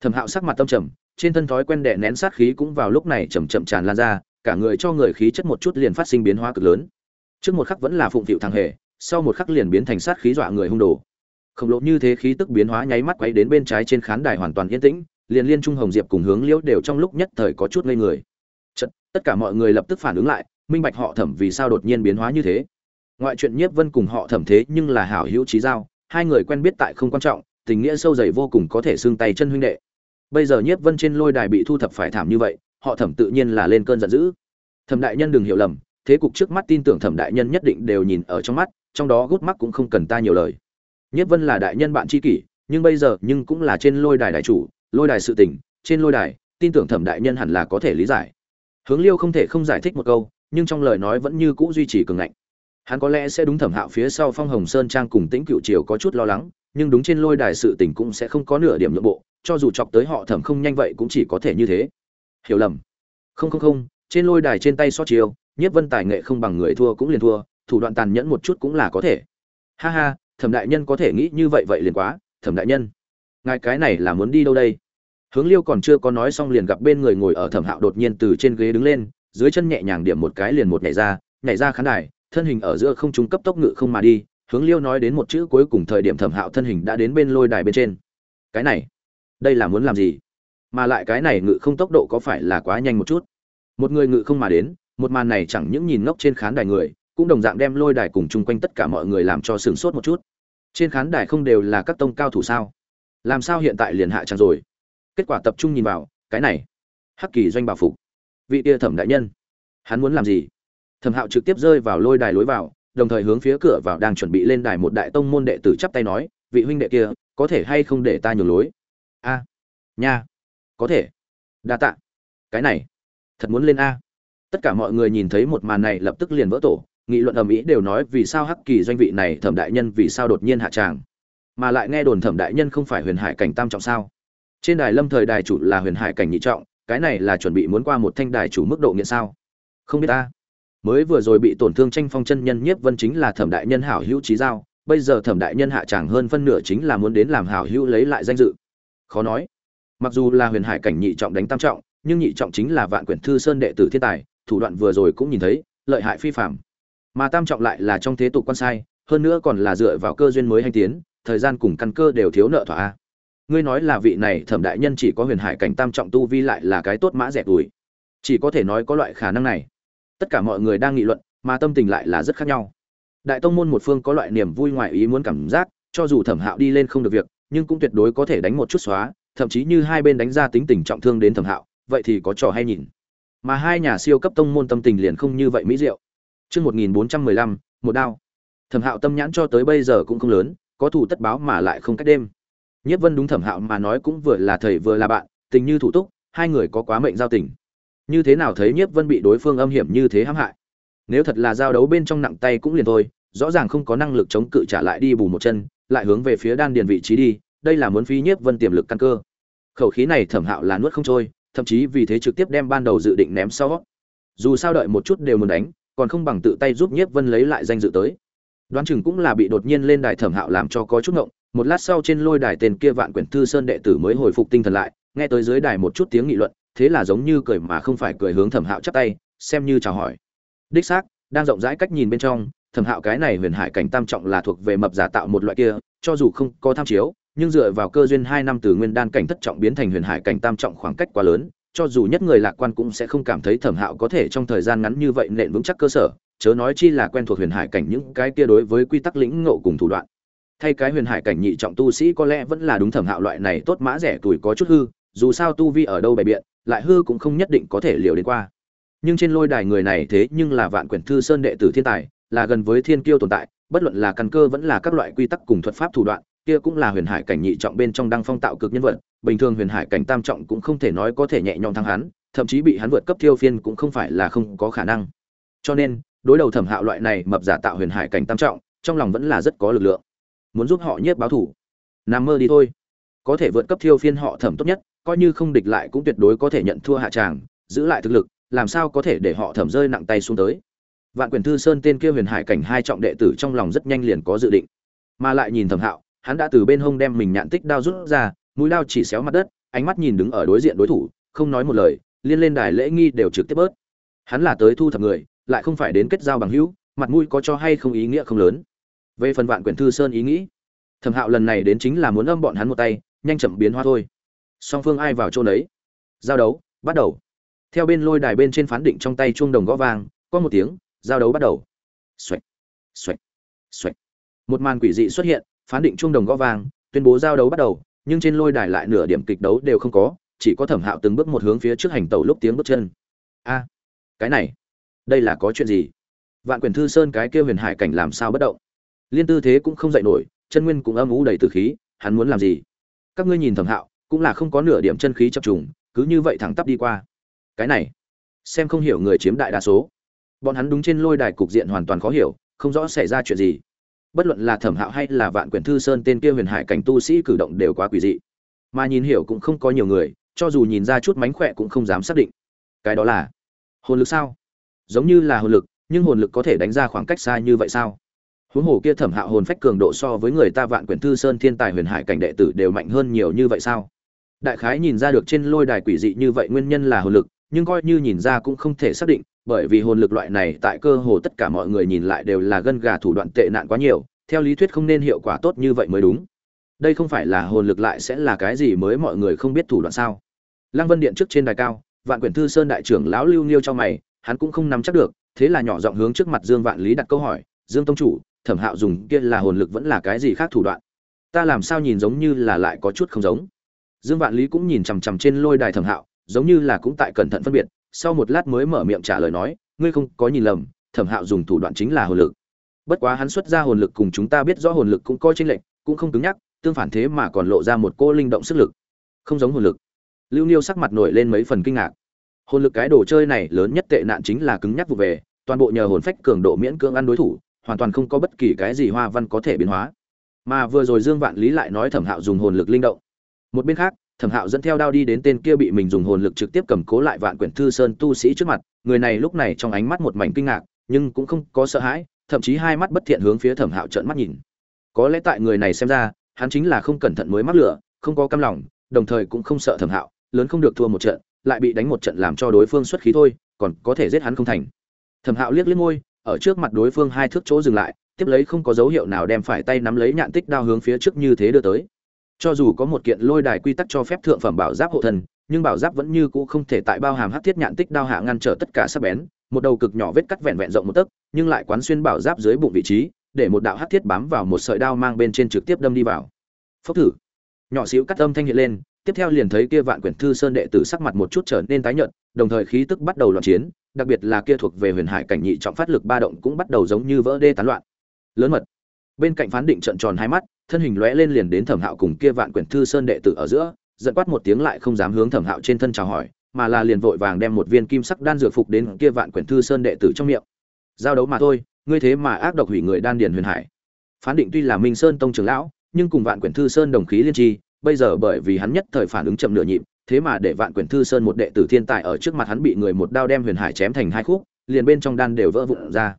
Thẩm hạo sắc mặt tâm trầm, trên thân thói quen đè nén sát khí cũng vào lúc này chậm chậm tràn lan ra, cả người cho người khí chất một chút liền phát sinh biến hóa cực lớn. Trước một khắc vẫn là phụng phịu thằng hề, sau một khắc liền biến thành sát khí dọa người hung đồ khổng lồ như thế khí tức biến hóa nháy mắt quay đến bên trái trên khán đài hoàn toàn yên tĩnh liền liên trung hồng diệp cùng hướng liễu đều trong lúc nhất thời có chút ngây người. Chật, tất cả mọi người lập tức phản ứng lại minh bạch họ thẩm vì sao đột nhiên biến hóa như thế. Ngoại chuyện nhiếp vân cùng họ thẩm thế nhưng là hảo hữu trí giao hai người quen biết tại không quan trọng tình nghĩa sâu dày vô cùng có thể xương tay chân huynh đệ. Bây giờ nhiếp vân trên lôi đài bị thu thập phải thảm như vậy họ thẩm tự nhiên là lên cơn giận dữ. Thẩm đại nhân đừng hiểu lầm thế cục trước mắt tin tưởng thẩm đại nhân nhất định đều nhìn ở trong mắt trong đó gút mắt cũng không cần ta nhiều lời nhiếp vân là đại nhân bạn tri kỷ, nhưng bây giờ nhưng cũng là trên lôi đài đại chủ, lôi đài sự tình, trên lôi đài, tin tưởng thẩm đại nhân hẳn là có thể lý giải. Hướng liêu không thể không giải thích một câu, nhưng trong lời nói vẫn như cũ duy trì cường ngạnh. Hắn có lẽ sẽ đúng thẩm hạo phía sau phong hồng sơn trang cùng tĩnh cựu triều có chút lo lắng, nhưng đúng trên lôi đài sự tình cũng sẽ không có nửa điểm nhượng bộ, cho dù chọc tới họ thẩm không nhanh vậy cũng chỉ có thể như thế. Hiểu lầm. Không không không, trên lôi đài trên tay so chiều nhiếp vân tài nghệ không bằng người thua cũng liền thua, thủ đoạn tàn nhẫn một chút cũng là có thể. Ha ha thẩm đại nhân có thể nghĩ như vậy vậy liền quá, thẩm đại nhân. Ngài cái này là muốn đi đâu đây? Hướng liêu còn chưa có nói xong liền gặp bên người ngồi ở thẩm hạo đột nhiên từ trên ghế đứng lên, dưới chân nhẹ nhàng điểm một cái liền một nhảy ra nhảy ra khán đài, thân hình ở giữa không trung cấp tốc ngự không mà đi. Hướng liêu nói đến một chữ cuối cùng thời điểm thẩm hạo thân hình đã đến bên lôi đài bên trên. Cái này, đây là muốn làm gì? Mà lại cái này ngự không tốc độ có phải là quá nhanh một chút? Một người ngự không mà đến, một màn này chẳng những nhìn ngốc trên khán đài người, cũng đồng dạng đem lôi đài cùng chung quanh tất cả mọi người làm cho sửng sốt một chút trên khán đài không đều là các tông cao thủ sao? Làm sao hiện tại liền hạ chẳng rồi? Kết quả tập trung nhìn vào, cái này. Hắc kỳ doanh bảo phục. Vị tia thẩm đại nhân. Hắn muốn làm gì? Thẩm hạo trực tiếp rơi vào lôi đài lối vào, đồng thời hướng phía cửa vào đang chuẩn bị lên đài một đại tông môn đệ tử chắp tay nói, vị huynh đệ kia, có thể hay không để ta nhường lối? A, nha, có thể. Đa tạ. Cái này, thật muốn lên a. Tất cả mọi người nhìn thấy một màn này lập tức liền vỡ tổ nghị luận ầm ĩ đều nói vì sao hắc kỳ doanh vị này thẩm đại nhân vì sao đột nhiên hạ tràng, mà lại nghe đồn thẩm đại nhân không phải huyền hải cảnh tam trọng sao? Trên đài lâm thời đài chủ là huyền hải cảnh nhị trọng, cái này là chuẩn bị muốn qua một thanh đài chủ mức độ nghiện sao? Không biết ta. Mới vừa rồi bị tổn thương tranh phong chân nhân nhiếp vân chính là thẩm đại nhân hảo hữu trí giao, bây giờ thẩm đại nhân hạ tràng hơn phân nửa chính là muốn đến làm hảo hữu lấy lại danh dự. Khó nói. Mặc dù là huyền hải cảnh nhị trọng đánh tam trọng, nhưng nhị trọng chính là vạn quyển thư sơn đệ tử thiên tài, thủ đoạn vừa rồi cũng nhìn thấy, lợi hại phi phạm mà tam trọng lại là trong thế tục quan sai, hơn nữa còn là dựa vào cơ duyên mới hành tiến, thời gian cùng căn cơ đều thiếu nợ thỏa ngươi nói là vị này thẩm đại nhân chỉ có huyền hải cảnh tam trọng tu vi lại là cái tốt mã dẹp đùi. Chỉ có thể nói có loại khả năng này. Tất cả mọi người đang nghị luận, mà tâm tình lại là rất khác nhau. Đại tông môn một phương có loại niềm vui ngoài ý muốn cảm giác, cho dù thẩm hạo đi lên không được việc, nhưng cũng tuyệt đối có thể đánh một chút xóa, thậm chí như hai bên đánh ra tính tình trọng thương đến thẩm hạo, vậy thì có trò hay nhìn. Mà hai nhà siêu cấp tông môn tâm tình liền không như vậy mỹ diệu chương một nghìn bốn trăm mười lăm, một đao. Thẩm hạo tâm nhãn cho tới bây giờ cũng không lớn, có thủ tất báo mà lại không cách đêm. Nhiếp vân đúng thẩm hạo mà nói cũng vừa là thầy vừa là bạn, tình như thủ túc, hai người có quá mệnh giao tình. Như thế nào thấy nhiếp vân bị đối phương âm hiểm như thế hãm hại? Nếu thật là giao đấu bên trong nặng tay cũng liền thôi, rõ ràng không có năng lực chống cự trả lại đi bù một chân, lại hướng về phía đan điền vị trí đi, đây là muốn phí nhiếp vân tiềm lực căn cơ. Khẩu khí này thẩm hạo là nuốt không trôi, thậm chí vì thế trực tiếp đem ban đầu dự định ném sau. Dù sao đợi một chút đều muốn đánh còn không bằng tự tay giúp nhiếp vân lấy lại danh dự tới. Đoán chừng cũng là bị đột nhiên lên đài thẩm hạo làm cho có chút ngộng, một lát sau trên lôi đài tên kia vạn quyển thư sơn đệ tử mới hồi phục tinh thần lại, nghe tới dưới đài một chút tiếng nghị luận, thế là giống như cười mà không phải cười hướng thẩm hạo chắp tay, xem như chào hỏi. Đích xác, đang rộng rãi cách nhìn bên trong, thẩm hạo cái này huyền hải cảnh tam trọng là thuộc về mập giả tạo một loại kia, cho dù không có tham chiếu, nhưng dựa vào cơ duyên hai năm từ nguyên đan cảnh thất trọng biến thành huyền hải cảnh tam trọng khoảng cách quá lớn cho dù nhất người lạc quan cũng sẽ không cảm thấy thẩm hạo có thể trong thời gian ngắn như vậy nện vững chắc cơ sở, chớ nói chi là quen thuộc huyền hải cảnh những cái kia đối với quy tắc lĩnh ngộ cùng thủ đoạn. Thay cái huyền hải cảnh nhị trọng tu sĩ có lẽ vẫn là đúng thẩm hạo loại này tốt mã rẻ tuổi có chút hư, dù sao tu vi ở đâu bày biện, lại hư cũng không nhất định có thể liều đến qua. Nhưng trên lôi đài người này thế nhưng là vạn quyển thư sơn đệ tử thiên tài, là gần với thiên kiêu tồn tại, bất luận là căn cơ vẫn là các loại quy tắc cùng thuật pháp thủ đoạn kia cũng là huyền hải cảnh nhị trọng bên trong đăng phong tạo cực nhân vật, bình thường huyền hải cảnh tam trọng cũng không thể nói có thể nhẹ nhõm thắng hắn, thậm chí bị hắn vượt cấp thiêu phiên cũng không phải là không có khả năng. Cho nên, đối đầu thẩm hạo loại này mập giả tạo huyền hải cảnh tam trọng, trong lòng vẫn là rất có lực lượng. Muốn giúp họ nhiếp báo thủ. Nằm mơ đi thôi. Có thể vượt cấp thiêu phiên họ thẩm tốt nhất, coi như không địch lại cũng tuyệt đối có thể nhận thua hạ tràng, giữ lại thực lực, làm sao có thể để họ thẩm rơi nặng tay xuống tới. Vạn quyền thư sơn tên kia huyền hải cảnh hai trọng đệ tử trong lòng rất nhanh liền có dự định. Mà lại nhìn thẩm hạo hắn đã từ bên hông đem mình nhạn tích đao rút ra, mũi đao chỉ xéo mặt đất, ánh mắt nhìn đứng ở đối diện đối thủ, không nói một lời, liên lên đài lễ nghi đều trực tiếp bớt. Hắn là tới thu thập người, lại không phải đến kết giao bằng hữu, mặt mũi có cho hay không ý nghĩa không lớn. Về phần vạn quyển thư sơn ý nghĩ, thẩm hạo lần này đến chính là muốn âm bọn hắn một tay, nhanh chậm biến hoa thôi. Song phương ai vào chỗ đấy giao đấu, bắt đầu. Theo bên lôi đài bên trên phán định trong tay chuông đồng gõ vang, có một tiếng, giao đấu bắt đầu. Xoạch xoạch xoạch một màn quỷ dị xuất hiện phán định chuông đồng gõ vang, tuyên bố giao đấu bắt đầu, nhưng trên lôi đài lại nửa điểm kịch đấu đều không có, chỉ có thẩm hạo từng bước một hướng phía trước hành tẩu lúc tiếng bước chân. A, cái này, đây là có chuyện gì? Vạn quyền thư sơn cái kêu huyền hải cảnh làm sao bất động? Liên tư thế cũng không dậy nổi, chân nguyên cũng âm ủ đầy từ khí, hắn muốn làm gì? Các ngươi nhìn thẩm hạo, cũng là không có nửa điểm chân khí chập trùng, cứ như vậy thẳng tắp đi qua. Cái này, xem không hiểu người chiếm đại đa số. Bọn hắn đúng trên lôi đài cục diện hoàn toàn khó hiểu, không rõ xảy ra chuyện gì bất luận là thẩm hạo hay là vạn quyển thư sơn tên kia huyền hải cảnh tu sĩ cử động đều quá quỷ dị. Mà nhìn hiểu cũng không có nhiều người, cho dù nhìn ra chút mánh khỏe cũng không dám xác định. Cái đó là hồn lực sao? Giống như là hồn lực, nhưng hồn lực có thể đánh ra khoảng cách xa như vậy sao? Huống hồ kia thẩm hạo hồn phách cường độ so với người ta vạn quyển thư sơn thiên tài huyền hải cảnh đệ tử đều mạnh hơn nhiều như vậy sao? Đại khái nhìn ra được trên lôi đài quỷ dị như vậy nguyên nhân là hồn lực, nhưng coi như nhìn ra cũng không thể xác định bởi vì hồn lực loại này tại cơ hồ tất cả mọi người nhìn lại đều là gân gà thủ đoạn tệ nạn quá nhiều, theo lý thuyết không nên hiệu quả tốt như vậy mới đúng. Đây không phải là hồn lực lại sẽ là cái gì mới mọi người không biết thủ đoạn sao. Lăng vân điện trước trên đài cao, vạn quyển thư sơn đại trưởng lão lưu niêu cho mày, hắn cũng không nắm chắc được, thế là nhỏ giọng hướng trước mặt dương vạn lý đặt câu hỏi, dương tông chủ, thẩm hạo dùng kia là hồn lực vẫn là cái gì khác thủ đoạn? Ta làm sao nhìn giống như là lại có chút không giống? Dương vạn lý cũng nhìn chằm chằm trên lôi đài thẩm hạo, giống như là cũng tại cẩn thận phân biệt sau một lát mới mở miệng trả lời nói, ngươi không có nhìn lầm, thẩm hạo dùng thủ đoạn chính là hồn lực. Bất quá hắn xuất ra hồn lực cùng chúng ta biết rõ hồn lực cũng coi tranh lệch, cũng không cứng nhắc, tương phản thế mà còn lộ ra một cô linh động sức lực. Không giống hồn lực. Lưu niêu sắc mặt nổi lên mấy phần kinh ngạc. Hồn lực cái đồ chơi này lớn nhất tệ nạn chính là cứng nhắc vụ về, toàn bộ nhờ hồn phách cường độ miễn cưỡng ăn đối thủ, hoàn toàn không có bất kỳ cái gì hoa văn có thể biến hóa. Mà vừa rồi dương vạn lý lại nói thẩm hạo dùng hồn lực linh động. Một bên khác thẩm hạo dẫn theo đao đi đến tên kia bị mình dùng hồn lực trực tiếp cầm cố lại vạn quyển thư sơn tu sĩ trước mặt. Người này lúc này trong ánh mắt một mảnh kinh ngạc, nhưng cũng không có sợ hãi, thậm chí hai mắt bất thiện hướng phía thẩm hạo trợn mắt nhìn. Có lẽ tại người này xem ra, hắn chính là không cẩn thận mới mắc lửa, không có căm lòng, đồng thời cũng không sợ thẩm hạo, lớn không được thua một trận, lại bị đánh một trận làm cho đối phương xuất khí thôi, còn có thể giết hắn không thành. Thẩm hạo liếc liếc môi, ở trước mặt đối phương hai thước chỗ dừng lại, tiếp lấy không có dấu hiệu nào đem phải tay nắm lấy nhạn tích đao hướng phía trước như thế đưa tới cho dù có một kiện lôi đài quy tắc cho phép thượng phẩm bảo giáp hộ thân, nhưng bảo giáp vẫn như cũ không thể tại bao hàm hắc thiết nhạn tích đao hạ ngăn trở tất cả sắc bén, một đầu cực nhỏ vết cắt vẹn vẹn rộng một tấc, nhưng lại quán xuyên bảo giáp dưới bụng vị trí, để một đạo hắc thiết bám vào một sợi đao mang bên trên trực tiếp đâm đi vào. Phốc thử. Nhỏ xíu cắt âm thanh hiện lên, tiếp theo liền thấy kia vạn quyển thư sơn đệ tử sắc mặt một chút trở nên tái nhợt, đồng thời khí tức bắt đầu loạn chiến, đặc biệt là kia thuộc về huyền hải cảnh nhị trọng phát lực ba động cũng bắt đầu giống như vỡ đê tán loạn. Lớn mật. Bên cạnh phán định trận tròn hai mắt thân hình lóe lên liền đến thẩm hạo cùng kia vạn quyển thư sơn đệ tử ở giữa, giận quát một tiếng lại không dám hướng thẩm hạo trên thân chào hỏi, mà là liền vội vàng đem một viên kim sắc đan dược phục đến kia vạn quyển thư sơn đệ tử trong miệng. Giao đấu mà thôi, ngươi thế mà ác độc hủy người đan điền huyền hải. Phán định tuy là minh sơn tông trưởng lão, nhưng cùng vạn quyển thư sơn đồng khí liên tri, bây giờ bởi vì hắn nhất thời phản ứng chậm nửa nhịp, thế mà để vạn quyển thư sơn một đệ tử thiên tài ở trước mặt hắn bị người một đao đem huyền hải chém thành hai khúc, liền bên trong đan đều vỡ vụn ra.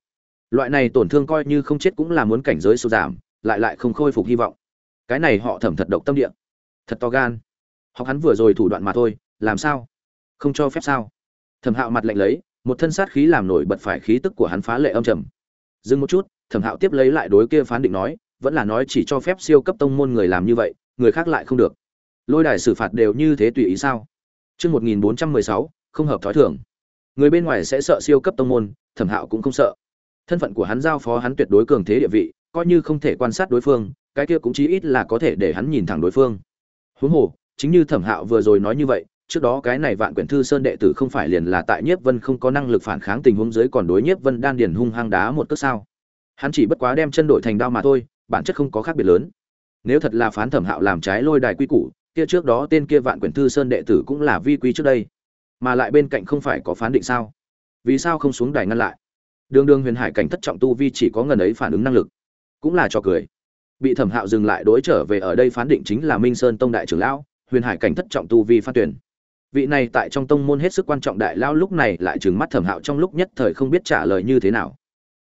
Loại này tổn thương coi như không chết cũng là muốn cảnh giới sụt giảm lại lại không khôi phục hy vọng. Cái này họ thẩm thật độc tâm địa. Thật to gan. Học hắn vừa rồi thủ đoạn mà thôi làm sao? Không cho phép sao? Thẩm hạo mặt lạnh lấy một thân sát khí làm nổi bật phải khí tức của hắn phá lệ âm trầm. Dừng một chút thẩm hạo tiếp lấy lại đối kia phán định nói vẫn là nói chỉ cho phép siêu cấp tông môn người làm như vậy người khác lại không được. Lôi đài xử phạt đều như thế tùy ý sao? Trước 1416, không hợp thói thường. Người bên ngoài sẽ sợ siêu cấp tông môn, Thẩm Hạo cũng không sợ. Thân phận của hắn giao phó hắn tuyệt đối cường thế địa vị, coi như không thể quan sát đối phương, cái kia cũng chí ít là có thể để hắn nhìn thẳng đối phương. Huống hồ, chính như Thẩm Hạo vừa rồi nói như vậy, trước đó cái này Vạn Quyển Thư Sơn đệ tử không phải liền là tại Nhiếp Vân không có năng lực phản kháng tình huống dưới còn đối Nhiếp Vân đan điền hung hăng đá một cước sao? Hắn chỉ bất quá đem chân đổi thành đao mà thôi, bản chất không có khác biệt lớn. Nếu thật là phán Thẩm Hạo làm trái lôi đài quy củ, kia trước đó tên kia Vạn Quyển Thư Sơn đệ tử cũng là vi quy trước đây, mà lại bên cạnh không phải có phán định sao? Vì sao không xuống đài ngăn lại? Đường Đường Huyền Hải cảnh thất trọng tu vi chỉ có ngần ấy phản ứng năng lực, cũng là cho cười. Bị Thẩm Hạo dừng lại đối trở về ở đây phán định chính là Minh Sơn Tông đại trưởng lão, Huyền Hải cảnh thất trọng tu vi phan tuyển. Vị này tại trong tông môn hết sức quan trọng đại lao lúc này lại trừng mắt thẩm hạo trong lúc nhất thời không biết trả lời như thế nào.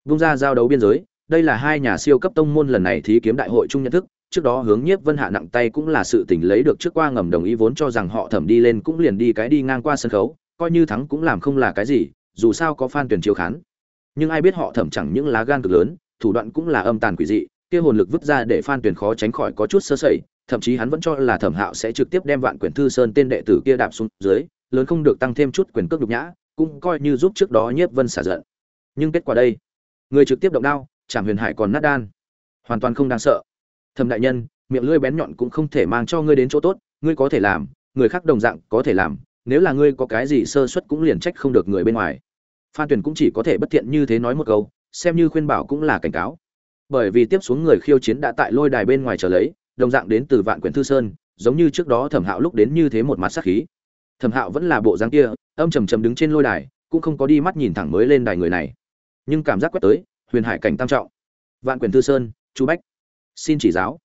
Vung ra giao đấu biên giới đây là hai nhà siêu cấp tông môn lần này thí kiếm đại hội chung nhận thức trước đó hướng nhiếp vân hạ nặng tay cũng là sự tỉnh lấy được trước qua ngầm đồng ý vốn cho rằng họ thẩm đi lên cũng liền đi cái đi ngang qua sân khấu coi như thắng cũng làm không là cái gì dù sao có phan tuyển chiếu khán. Nhưng ai biết họ thẩm chẳng những lá gan cực lớn thủ đoạn cũng là âm tàn quỷ dị, kia hồn lực vứt ra để phan tuyển khó tránh khỏi có chút sơ sẩy, thậm chí hắn vẫn cho là thẩm hạo sẽ trực tiếp đem vạn quyển thư sơn tên đệ tử kia đạp xuống dưới, lớn không được tăng thêm chút quyền cước nhục nhã, cũng coi như giúp trước đó nhiếp vân xả giận. Nhưng kết quả đây? Người trực tiếp động đao chảm huyền hải còn nát đan. Hoàn toàn không đáng sợ. Thẩm đại nhân, miệng lưỡi bén nhọn cũng không thể mang cho ngươi đến chỗ tốt, ngươi có thể làm, người khác đồng dạng có thể làm, nếu là ngươi có cái gì sơ suất cũng liền trách không được người bên ngoài. Phan tuyền cũng chỉ có thể bất thiện như thế nói một câu xem như khuyên bảo cũng là cảnh cáo. Bởi vì tiếp xuống người khiêu chiến đã tại lôi đài bên ngoài trở lấy, đồng dạng đến từ vạn quyển thư sơn, giống như trước đó thẩm hạo lúc đến như thế một mặt sắc khí. Thẩm hạo vẫn là bộ dáng kia, âm trầm trầm đứng trên lôi đài, cũng không có đi mắt nhìn thẳng mới lên đài người này. Nhưng cảm giác quét tới, huyền hải cảnh tam trọng. Vạn quyển thư sơn, chu bách. Xin chỉ giáo.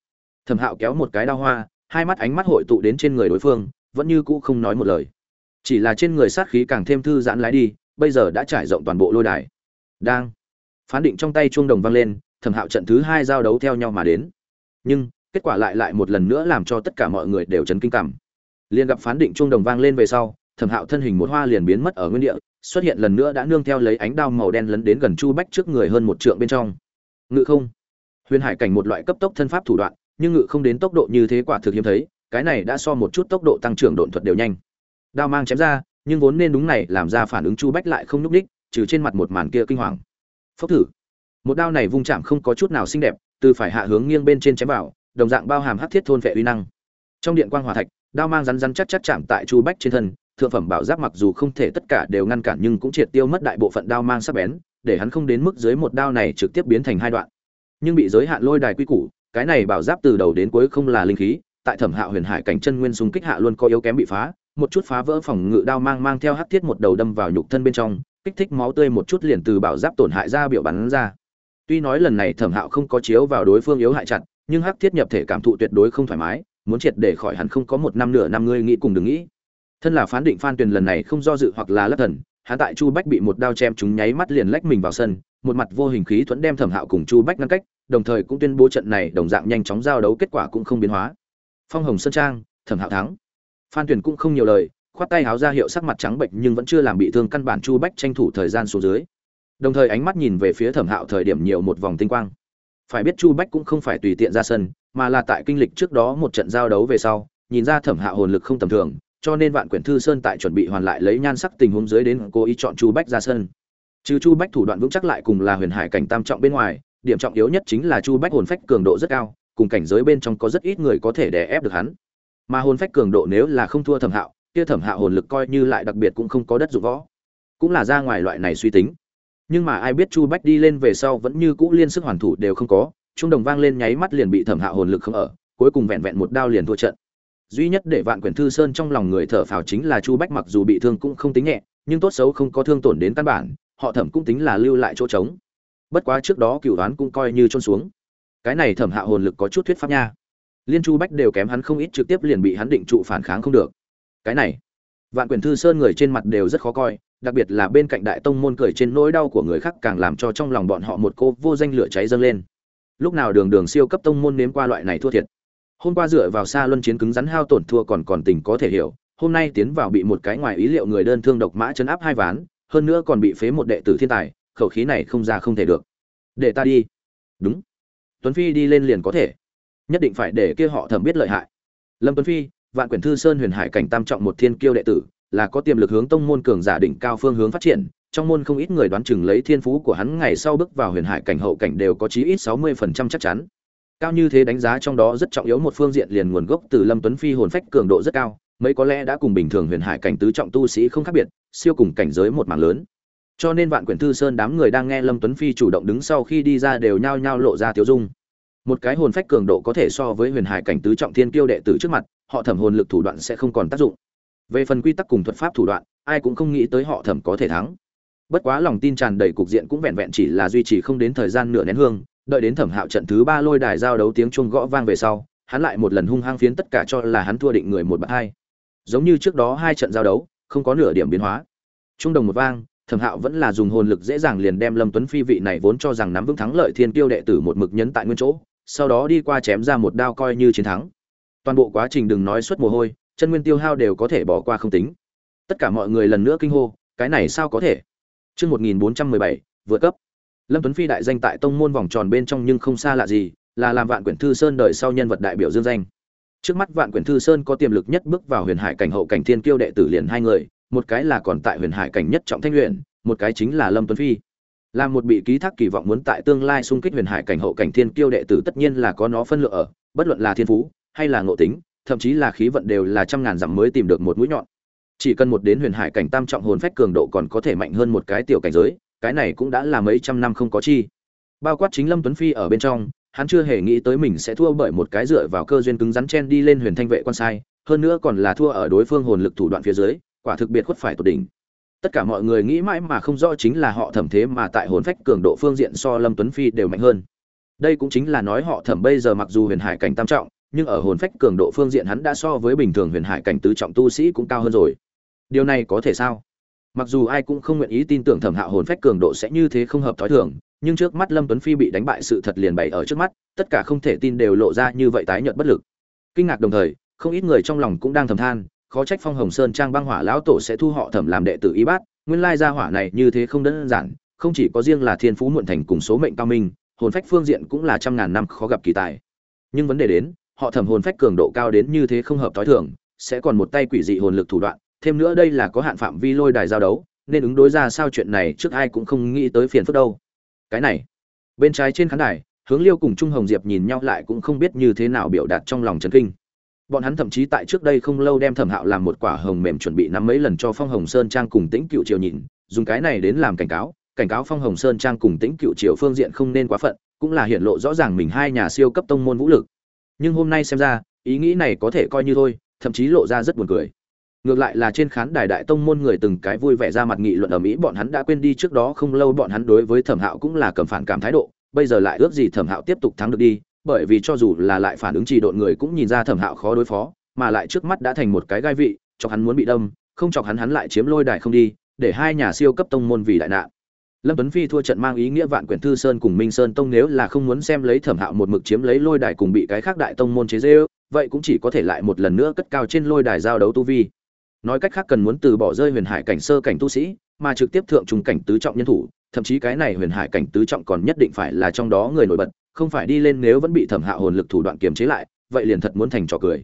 Thẩm hạo kéo một cái đao hoa, hai mắt ánh mắt hội tụ đến trên người đối phương, vẫn như cũ không nói một lời. Chỉ là trên người sát khí càng thêm thư giãn lái đi, bây giờ đã trải rộng toàn bộ lôi đài. Đang phán định trong tay chuông đồng vang lên, thẩm hạo trận thứ hai giao đấu theo nhau mà đến. Nhưng, kết quả lại lại một lần nữa làm cho tất cả mọi người đều chấn kinh cảm. Liền gặp phán định chuông đồng vang lên về sau, thẩm hạo thân hình một hoa liền biến mất ở nguyên địa, xuất hiện lần nữa đã nương theo lấy ánh đao màu đen lấn đến gần chu bách trước người hơn một trượng bên trong. Ngự không. Huyền hải cảnh một loại cấp tốc thân pháp thủ đoạn, nhưng ngự không đến tốc độ như thế quả thực hiếm thấy, cái này đã so một chút tốc độ tăng trưởng độn thuật đều nhanh. Đao mang chém ra, nhưng vốn nên đúng này làm ra phản ứng chu bách lại không nhúc đích trừ trên mặt một màn kia kinh hoàng phốc thử. Một đao này vung chạm không có chút nào xinh đẹp, từ phải hạ hướng nghiêng bên trên chém vào, đồng dạng bao hàm hắc thiết thôn vệ uy năng. Trong điện quang hỏa thạch, đao mang rắn rắn chắc chắc chạm tại chu bách trên thân, thượng phẩm bảo giáp mặc dù không thể tất cả đều ngăn cản nhưng cũng triệt tiêu mất đại bộ phận đao mang sắc bén, để hắn không đến mức dưới một đao này trực tiếp biến thành hai đoạn. Nhưng bị giới hạn lôi đài quy củ, cái này bảo giáp từ đầu đến cuối không là linh khí, tại thẩm hạo huyền hải cảnh chân nguyên xung kích hạ luôn có yếu kém bị phá, một chút phá vỡ phòng ngự đao mang mang theo hắc thiết một đầu đâm vào nhục thân bên trong kích thích máu tươi một chút liền từ bảo giáp tổn hại ra biểu bắn ra. Tuy nói lần này thẩm hạo không có chiếu vào đối phương yếu hại chặt, nhưng hắc thiết nhập thể cảm thụ tuyệt đối không thoải mái, muốn triệt để khỏi hẳn không có một năm nửa năm ngươi nghĩ cùng đừng nghĩ. Thân là phán định phan tuyền lần này không do dự hoặc là lắc thần, hắn tại chu bách bị một đao chém chúng nháy mắt liền lách mình vào sân, một mặt vô hình khí thuẫn đem thẩm hạo cùng chu bách ngăn cách, đồng thời cũng tuyên bố trận này đồng dạng nhanh chóng giao đấu kết quả cũng không biến hóa. Phong hồng sơn trang, thẩm hạo thắng. Phan tuyền cũng không nhiều lời khoát tay háo ra hiệu sắc mặt trắng bệnh nhưng vẫn chưa làm bị thương căn bản chu bách tranh thủ thời gian xuống dưới. Đồng thời ánh mắt nhìn về phía thẩm hạo thời điểm nhiều một vòng tinh quang. Phải biết chu bách cũng không phải tùy tiện ra sân, mà là tại kinh lịch trước đó một trận giao đấu về sau, nhìn ra thẩm hạo hồn lực không tầm thường, cho nên vạn quyển thư sơn tại chuẩn bị hoàn lại lấy nhan sắc tình huống dưới đến cố ý chọn chu bách ra sân. Trừ chu bách thủ đoạn vững chắc lại cùng là huyền hải cảnh tam trọng bên ngoài, điểm trọng yếu nhất chính là chu bách hồn phách cường độ rất cao, cùng cảnh giới bên trong có rất ít người có thể đè ép được hắn. Mà hồn phách cường độ nếu là không thua thẩm hạo kia thẩm hạ hồn lực coi như lại đặc biệt cũng không có đất dụng võ. Cũng là ra ngoài loại này suy tính. Nhưng mà ai biết chu bách đi lên về sau vẫn như cũ liên sức hoàn thủ đều không có, trung đồng vang lên nháy mắt liền bị thẩm hạ hồn lực không ở, cuối cùng vẹn vẹn một đao liền thua trận. Duy nhất để vạn quyển thư sơn trong lòng người thở phào chính là chu bách mặc dù bị thương cũng không tính nhẹ, nhưng tốt xấu không có thương tổn đến căn bản, họ thẩm cũng tính là lưu lại chỗ trống. Bất quá trước đó cựu đoán cũng coi như trôn xuống. Cái này thẩm hạ hồn lực có chút thuyết pháp nha. Liên chu bách đều kém hắn không ít trực tiếp liền bị hắn định trụ phản kháng không được cái này. Vạn quyển thư sơn người trên mặt đều rất khó coi, đặc biệt là bên cạnh đại tông môn cười trên nỗi đau của người khác càng làm cho trong lòng bọn họ một cô vô danh lửa cháy dâng lên. Lúc nào đường đường siêu cấp tông môn nếm qua loại này thua thiệt. Hôm qua dựa vào xa luân chiến cứng rắn hao tổn thua còn còn tình có thể hiểu, hôm nay tiến vào bị một cái ngoài ý liệu người đơn thương độc mã chấn áp hai ván, hơn nữa còn bị phế một đệ tử thiên tài, khẩu khí này không ra không thể được. Để ta đi. Đúng. Tuấn phi đi lên liền có thể. Nhất định phải để kia họ thẩm biết lợi hại. Lâm tuấn phi vạn quyển thư sơn huyền hải cảnh tam trọng một thiên kiêu đệ tử, là có tiềm lực hướng tông môn cường giả đỉnh cao phương hướng phát triển, trong môn không ít người đoán chừng lấy thiên phú của hắn ngày sau bước vào huyền hải cảnh hậu cảnh đều có chí ít sáu mươi phần trăm chắc chắn. Cao như thế đánh giá trong đó rất trọng yếu một phương diện liền nguồn gốc từ lâm tuấn phi hồn phách cường độ rất cao, mấy có lẽ đã cùng bình thường huyền hải cảnh tứ trọng tu sĩ không khác biệt, siêu cùng cảnh giới một mảng lớn. Cho nên vạn quyển thư sơn đám người đang nghe lâm tuấn phi chủ động đứng sau khi đi ra đều nhao nhao lộ ra tiếu dung. Một cái hồn phách cường độ có thể so với huyền hải cảnh tứ trọng thiên kiêu đệ tử trước mặt họ thẩm hồn lực thủ đoạn sẽ không còn tác dụng. Về phần quy tắc cùng thuật pháp thủ đoạn, ai cũng không nghĩ tới họ thẩm có thể thắng. Bất quá lòng tin tràn đầy cục diện cũng vẹn vẹn chỉ là duy trì không đến thời gian nửa nén hương, đợi đến thẩm hạo trận thứ ba lôi đài giao đấu tiếng chuông gõ vang về sau, hắn lại một lần hung hăng phiến tất cả cho là hắn thua định người một bậc hai. Giống như trước đó hai trận giao đấu, không có nửa điểm biến hóa. Trung đồng một vang, thẩm hạo vẫn là dùng hồn lực dễ dàng liền đem lâm tuấn phi vị này vốn cho rằng nắm vững thắng lợi thiên tiêu đệ tử một mực nhấn tại nguyên chỗ, sau đó đi qua chém ra một đao coi như chiến thắng toàn bộ quá trình đừng nói suất mồ hôi chân nguyên tiêu hao đều có thể bỏ qua không tính tất cả mọi người lần nữa kinh hô cái này sao có thể Chương 1417, vượt cấp. Lâm Tuấn Phi đại danh tại tông môn vòng tròn bên trong nhưng không xa lạ gì, là làm Vạn Quyển Thư Sơn đời sau nhân vật đại biểu dương danh. Trước mắt Vạn Quyển Thư Sơn có tiềm lực nhất bước vào Huyền Hải cảnh hậu cảnh thiên kiêu đệ tử liền hai người, một cái là còn tại Huyền Hải cảnh nhất trọng thanh luyện, một cái chính là Lâm Tuấn Phi. Là một bị ký thác kỳ vọng muốn tại tương lai xung kích Huyền Hải cảnh hậu cảnh thiên kiêu đệ tử tất nhiên là có nó phân lượng ở, bất luận là thiên phú hay là ngộ tính, thậm chí là khí vận đều là trăm ngàn dặm mới tìm được một mũi nhọn. Chỉ cần một đến huyền hải cảnh tam trọng hồn phách cường độ còn có thể mạnh hơn một cái tiểu cảnh giới cái này cũng đã là mấy trăm năm không có chi. Bao quát chính lâm tuấn phi ở bên trong hắn chưa hề nghĩ tới mình sẽ thua bởi một cái dựa vào cơ duyên cứng rắn chen đi lên huyền thanh vệ quan sai hơn nữa còn là thua ở đối phương hồn lực thủ đoạn phía dưới quả thực biệt khuất phải tột đỉnh. Tất cả mọi người nghĩ mãi mà không rõ chính là họ thẩm thế mà tại hồn phách cường độ phương diện so lâm tuấn phi đều mạnh hơn. Đây cũng chính là nói họ thẩm bây giờ mặc dù huyền hải cảnh tam trọng nhưng ở hồn phách cường độ phương diện hắn đã so với bình thường huyền hải cảnh tứ trọng tu sĩ cũng cao hơn rồi. Điều này có thể sao? Mặc dù ai cũng không nguyện ý tin tưởng thẩm hạo hồn phách cường độ sẽ như thế không hợp thói thường, nhưng trước mắt lâm tuấn phi bị đánh bại sự thật liền bày ở trước mắt, tất cả không thể tin đều lộ ra như vậy tái nhợt bất lực. Kinh ngạc đồng thời, không ít người trong lòng cũng đang thầm than, khó trách phong hồng sơn trang băng hỏa lão tổ sẽ thu họ thẩm làm đệ tử y bát, nguyên lai gia hỏa này như thế không đơn giản, không chỉ có riêng là thiên phú muộn thành cùng số mệnh cao minh, hồn phách phương diện cũng là trăm ngàn năm khó gặp kỳ tài. Nhưng vấn đề đến họ thẩm hồn phách cường độ cao đến như thế không hợp thói thường, sẽ còn một tay quỷ dị hồn lực thủ đoạn, thêm nữa đây là có hạn phạm vi lôi đài giao đấu, nên ứng đối ra sao chuyện này trước ai cũng không nghĩ tới phiền phức đâu. Cái này, bên trái trên khán đài, hướng liêu cùng trung hồng diệp nhìn nhau lại cũng không biết như thế nào biểu đạt trong lòng trấn kinh. Bọn hắn thậm chí tại trước đây không lâu đem thẩm hạo làm một quả hồng mềm chuẩn bị nắm mấy lần cho phong hồng sơn trang cùng tĩnh cựu triều nhìn, dùng cái này đến làm cảnh cáo cảnh cáo phong hồng sơn trang cùng tĩnh cựu triều phương diện không nên quá phận, cũng là hiện lộ rõ ràng mình hai nhà siêu cấp tông môn vũ lực nhưng hôm nay xem ra, ý nghĩ này có thể coi như thôi, thậm chí lộ ra rất buồn cười. Ngược lại là trên khán đài đại tông môn người từng cái vui vẻ ra mặt nghị luận ở mỹ, bọn hắn đã quên đi trước đó không lâu bọn hắn đối với thẩm hạo cũng là cầm phản cảm thái độ, bây giờ lại ước gì thẩm hạo tiếp tục thắng được đi, bởi vì cho dù là lại phản ứng trì độn người cũng nhìn ra thẩm hạo khó đối phó, mà lại trước mắt đã thành một cái gai vị, chọc hắn muốn bị đâm, không chọc hắn hắn lại chiếm lôi đài không đi, để hai nhà siêu cấp tông môn vì đại nạn lâm tuấn phi thua trận mang ý nghĩa vạn quyển thư sơn cùng minh sơn tông nếu là không muốn xem lấy thẩm hạo một mực chiếm lấy lôi đài cùng bị cái khác đại tông môn chế dê vậy cũng chỉ có thể lại một lần nữa cất cao trên lôi đài giao đấu tu vi. Nói cách khác cần muốn từ bỏ rơi huyền hải cảnh sơ cảnh tu sĩ, mà trực tiếp thượng trùng cảnh tứ trọng nhân thủ, thậm chí cái này huyền hải cảnh tứ trọng còn nhất định phải là trong đó người nổi bật, không phải đi lên nếu vẫn bị thẩm hạ hồn lực thủ đoạn kiềm chế lại, vậy liền thật muốn thành trò cười.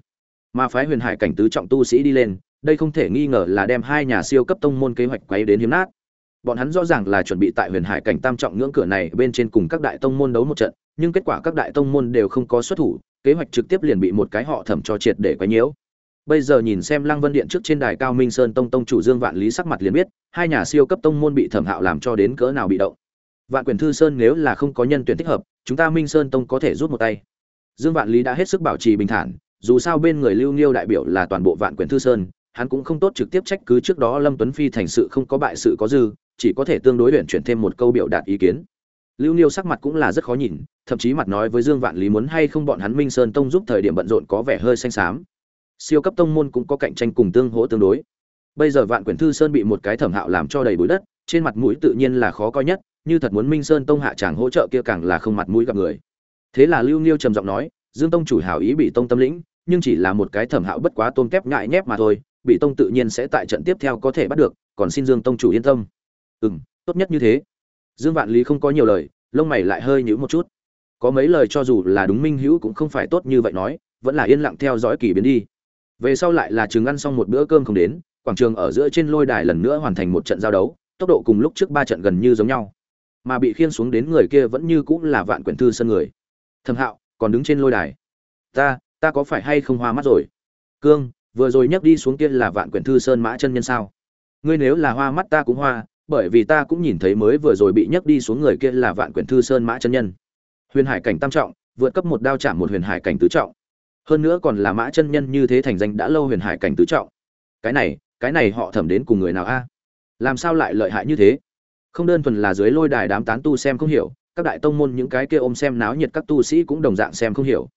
Mà phái huyền hải cảnh tứ trọng tu sĩ đi lên, đây không thể nghi ngờ là đem hai nhà siêu cấp tông môn kế hoạch quấy đến hiếm nát bọn hắn rõ ràng là chuẩn bị tại huyền hải cảnh tam trọng ngưỡng cửa này bên trên cùng các đại tông môn đấu một trận, nhưng kết quả các đại tông môn đều không có xuất thủ, kế hoạch trực tiếp liền bị một cái họ thẩm cho triệt để quấy nhiễu. Bây giờ nhìn xem lăng vân điện trước trên đài cao minh sơn tông tông chủ dương vạn lý sắc mặt liền biết, hai nhà siêu cấp tông môn bị thẩm hạo làm cho đến cỡ nào bị động. Vạn quyền thư sơn nếu là không có nhân tuyển thích hợp, chúng ta minh sơn tông có thể rút một tay. Dương vạn lý đã hết sức bảo trì bình thản, dù sao bên người lưu nghiêu đại biểu là toàn bộ vạn quyền thư sơn, hắn cũng không tốt trực tiếp trách cứ trước đó lâm tuấn phi thành sự không có bại sự có dư chỉ có thể tương đối luyện chuyển thêm một câu biểu đạt ý kiến. Lưu Niêu sắc mặt cũng là rất khó nhìn, thậm chí mặt nói với dương vạn lý muốn hay không bọn hắn minh sơn tông giúp thời điểm bận rộn có vẻ hơi xanh xám. Siêu cấp tông môn cũng có cạnh tranh cùng tương hỗ tương đối. Bây giờ vạn quyển thư sơn bị một cái thẩm hạo làm cho đầy bụi đất, trên mặt mũi tự nhiên là khó coi nhất, như thật muốn minh sơn tông hạ chàng hỗ trợ kia càng là không mặt mũi gặp người. Thế là lưu Niêu trầm giọng nói, dương tông chủ hảo ý bị tông tâm lĩnh, nhưng chỉ là một cái thẩm hạo bất quá tôm kép ngại nhép mà thôi, bị tông tự nhiên sẽ tại trận tiếp theo có thể bắt được, còn xin dương tông chủ yên tâm ừ m tốt nhất như thế. Dương vạn lý không có nhiều lời, lông mày lại hơi nhữ một chút. Có mấy lời cho dù là đúng minh hữu cũng không phải tốt như vậy nói, vẫn là yên lặng theo dõi kỳ biến đi. Về sau lại là chừng ăn xong một bữa cơm không đến, quảng trường ở giữa trên lôi đài lần nữa hoàn thành một trận giao đấu, tốc độ cùng lúc trước ba trận gần như giống nhau. Mà bị khiên xuống đến người kia vẫn như cũng là vạn quyển thư sân người. Thầm hạo, còn đứng trên lôi đài. Ta ta có phải hay không hoa mắt rồi? Cương, vừa rồi nhắc đi xuống kia là vạn quyển thư sơn mã chân nhân sao? Ngươi nếu là hoa mắt ta cũng hoa bởi vì ta cũng nhìn thấy mới vừa rồi bị nhấc đi xuống người kia là vạn quyển thư sơn mã chân nhân. Huyền hải cảnh tam trọng, vượt cấp một đao chạm một huyền hải cảnh tứ trọng. Hơn nữa còn là mã chân nhân như thế thành danh đã lâu huyền hải cảnh tứ trọng. Cái này cái này họ thẩm đến cùng người nào a? Làm sao lại lợi hại như thế? Không đơn thuần là dưới lôi đài đám tán tu xem không hiểu, các đại tông môn những cái kia ôm xem náo nhiệt các tu sĩ cũng đồng dạng xem không hiểu.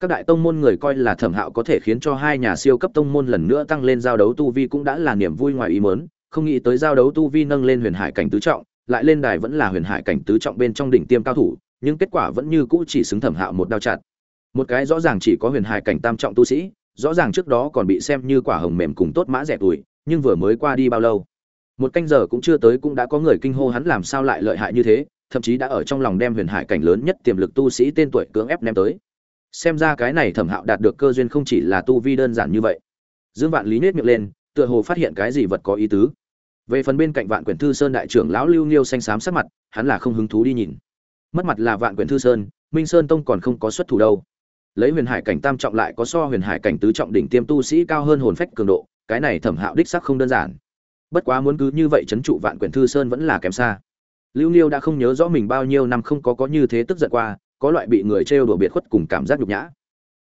Các đại tông môn người coi là thẩm hạo có thể khiến cho hai nhà siêu cấp tông môn lần nữa tăng lên giao đấu tu vi cũng đã là niềm vui ngoài ý mớn không nghĩ tới giao đấu tu vi nâng lên huyền hải cảnh tứ trọng, lại lên đài vẫn là huyền hải cảnh tứ trọng bên trong đỉnh tiêm cao thủ, nhưng kết quả vẫn như cũ chỉ xứng thẩm hạo một đao chặt. Một cái rõ ràng chỉ có huyền hải cảnh tam trọng tu sĩ, rõ ràng trước đó còn bị xem như quả hồng mềm cùng tốt mã rẻ tuổi, nhưng vừa mới qua đi bao lâu? Một canh giờ cũng chưa tới cũng đã có người kinh hô hắn làm sao lại lợi hại như thế, thậm chí đã ở trong lòng đem huyền hải cảnh lớn nhất tiềm lực tu sĩ tên tuổi cưỡng ép ném tới. Xem ra cái này thẩm hạo đạt được cơ duyên không chỉ là tu vi đơn giản như vậy. Dương vạn lý nhếch miệng lên, tựa hồ phát hiện cái gì vật có ý tứ về phần bên cạnh vạn quyển thư sơn đại trưởng lão lưu nghiêu xanh xám sắc mặt, hắn là không hứng thú đi nhìn. Mất mặt là vạn quyển thư sơn, minh sơn tông còn không có xuất thủ đâu. Lấy huyền hải cảnh tam trọng lại có so huyền hải cảnh tứ trọng đỉnh tiêm tu sĩ cao hơn hồn phách cường độ, cái này thẩm hạo đích sắc không đơn giản. Bất quá muốn cứ như vậy chấn trụ vạn quyển thư sơn vẫn là kém xa. Lưu niêu đã không nhớ rõ mình bao nhiêu năm không có có như thế tức giận qua, có loại bị người trêu đùa biệt khuất cùng cảm giác nhục nhã.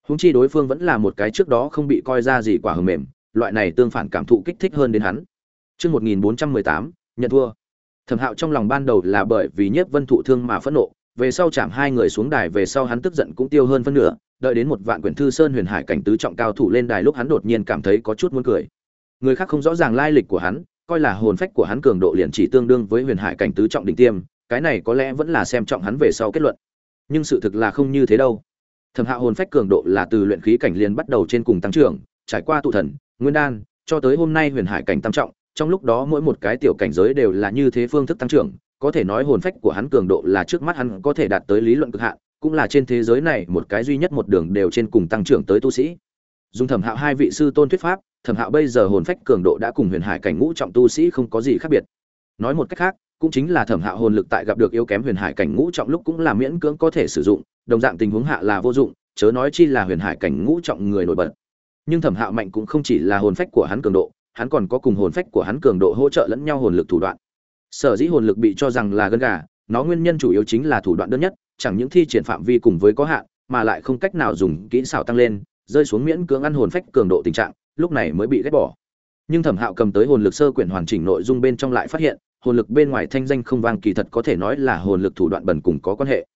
Húng chi đối phương vẫn là một cái trước đó không bị coi ra gì quả hầm mềm, loại này tương phản cảm thụ kích thích hơn đến hắn. Trước 1418, nhận thua. Thẩm Hạo trong lòng ban đầu là bởi vì Nhiếp Vân thụ thương mà phẫn nộ, về sau chạm hai người xuống đài về sau hắn tức giận cũng tiêu hơn phân nửa, đợi đến một vạn quyển thư sơn huyền hải cảnh tứ trọng cao thủ lên đài lúc hắn đột nhiên cảm thấy có chút muốn cười. Người khác không rõ ràng lai lịch của hắn, coi là hồn phách của hắn cường độ liền chỉ tương đương với huyền hải cảnh tứ trọng đỉnh tiêm, cái này có lẽ vẫn là xem trọng hắn về sau kết luận. Nhưng sự thực là không như thế đâu. Thẩm Hạo hồn phách cường độ là từ luyện khí cảnh liền bắt đầu trên cùng tăng trưởng, trải qua tụ thần, nguyên đan, cho tới hôm nay huyền hải cảnh tam trọng, trong lúc đó mỗi một cái tiểu cảnh giới đều là như thế phương thức tăng trưởng, có thể nói hồn phách của hắn cường độ là trước mắt hắn có thể đạt tới lý luận cực hạn, cũng là trên thế giới này một cái duy nhất một đường đều trên cùng tăng trưởng tới tu sĩ. Dùng Thẩm Hạo hai vị sư tôn thuyết pháp, Thẩm Hạo bây giờ hồn phách cường độ đã cùng Huyền Hải cảnh ngũ trọng tu sĩ không có gì khác biệt. Nói một cách khác, cũng chính là Thẩm Hạo hồn lực tại gặp được yếu kém Huyền Hải cảnh ngũ trọng lúc cũng là miễn cưỡng có thể sử dụng, đồng dạng tình huống hạ là vô dụng, chớ nói chi là Huyền Hải cảnh ngũ trọng người nổi bật. Nhưng Thẩm Hạo mạnh cũng không chỉ là hồn phách của hắn cường độ, hắn còn có cùng hồn phách của hắn cường độ hỗ trợ lẫn nhau hồn lực thủ đoạn. Sở dĩ hồn lực bị cho rằng là gân gà, nó nguyên nhân chủ yếu chính là thủ đoạn đơn nhất, chẳng những thi triển phạm vi cùng với có hạn, mà lại không cách nào dùng kỹ xảo tăng lên, rơi xuống miễn cưỡng ăn hồn phách cường độ tình trạng, lúc này mới bị ghét bỏ. Nhưng thẩm hạo cầm tới hồn lực sơ quyển hoàn chỉnh nội dung bên trong lại phát hiện, hồn lực bên ngoài thanh danh không vang kỳ thật có thể nói là hồn lực thủ đoạn bẩn cùng có quan hệ.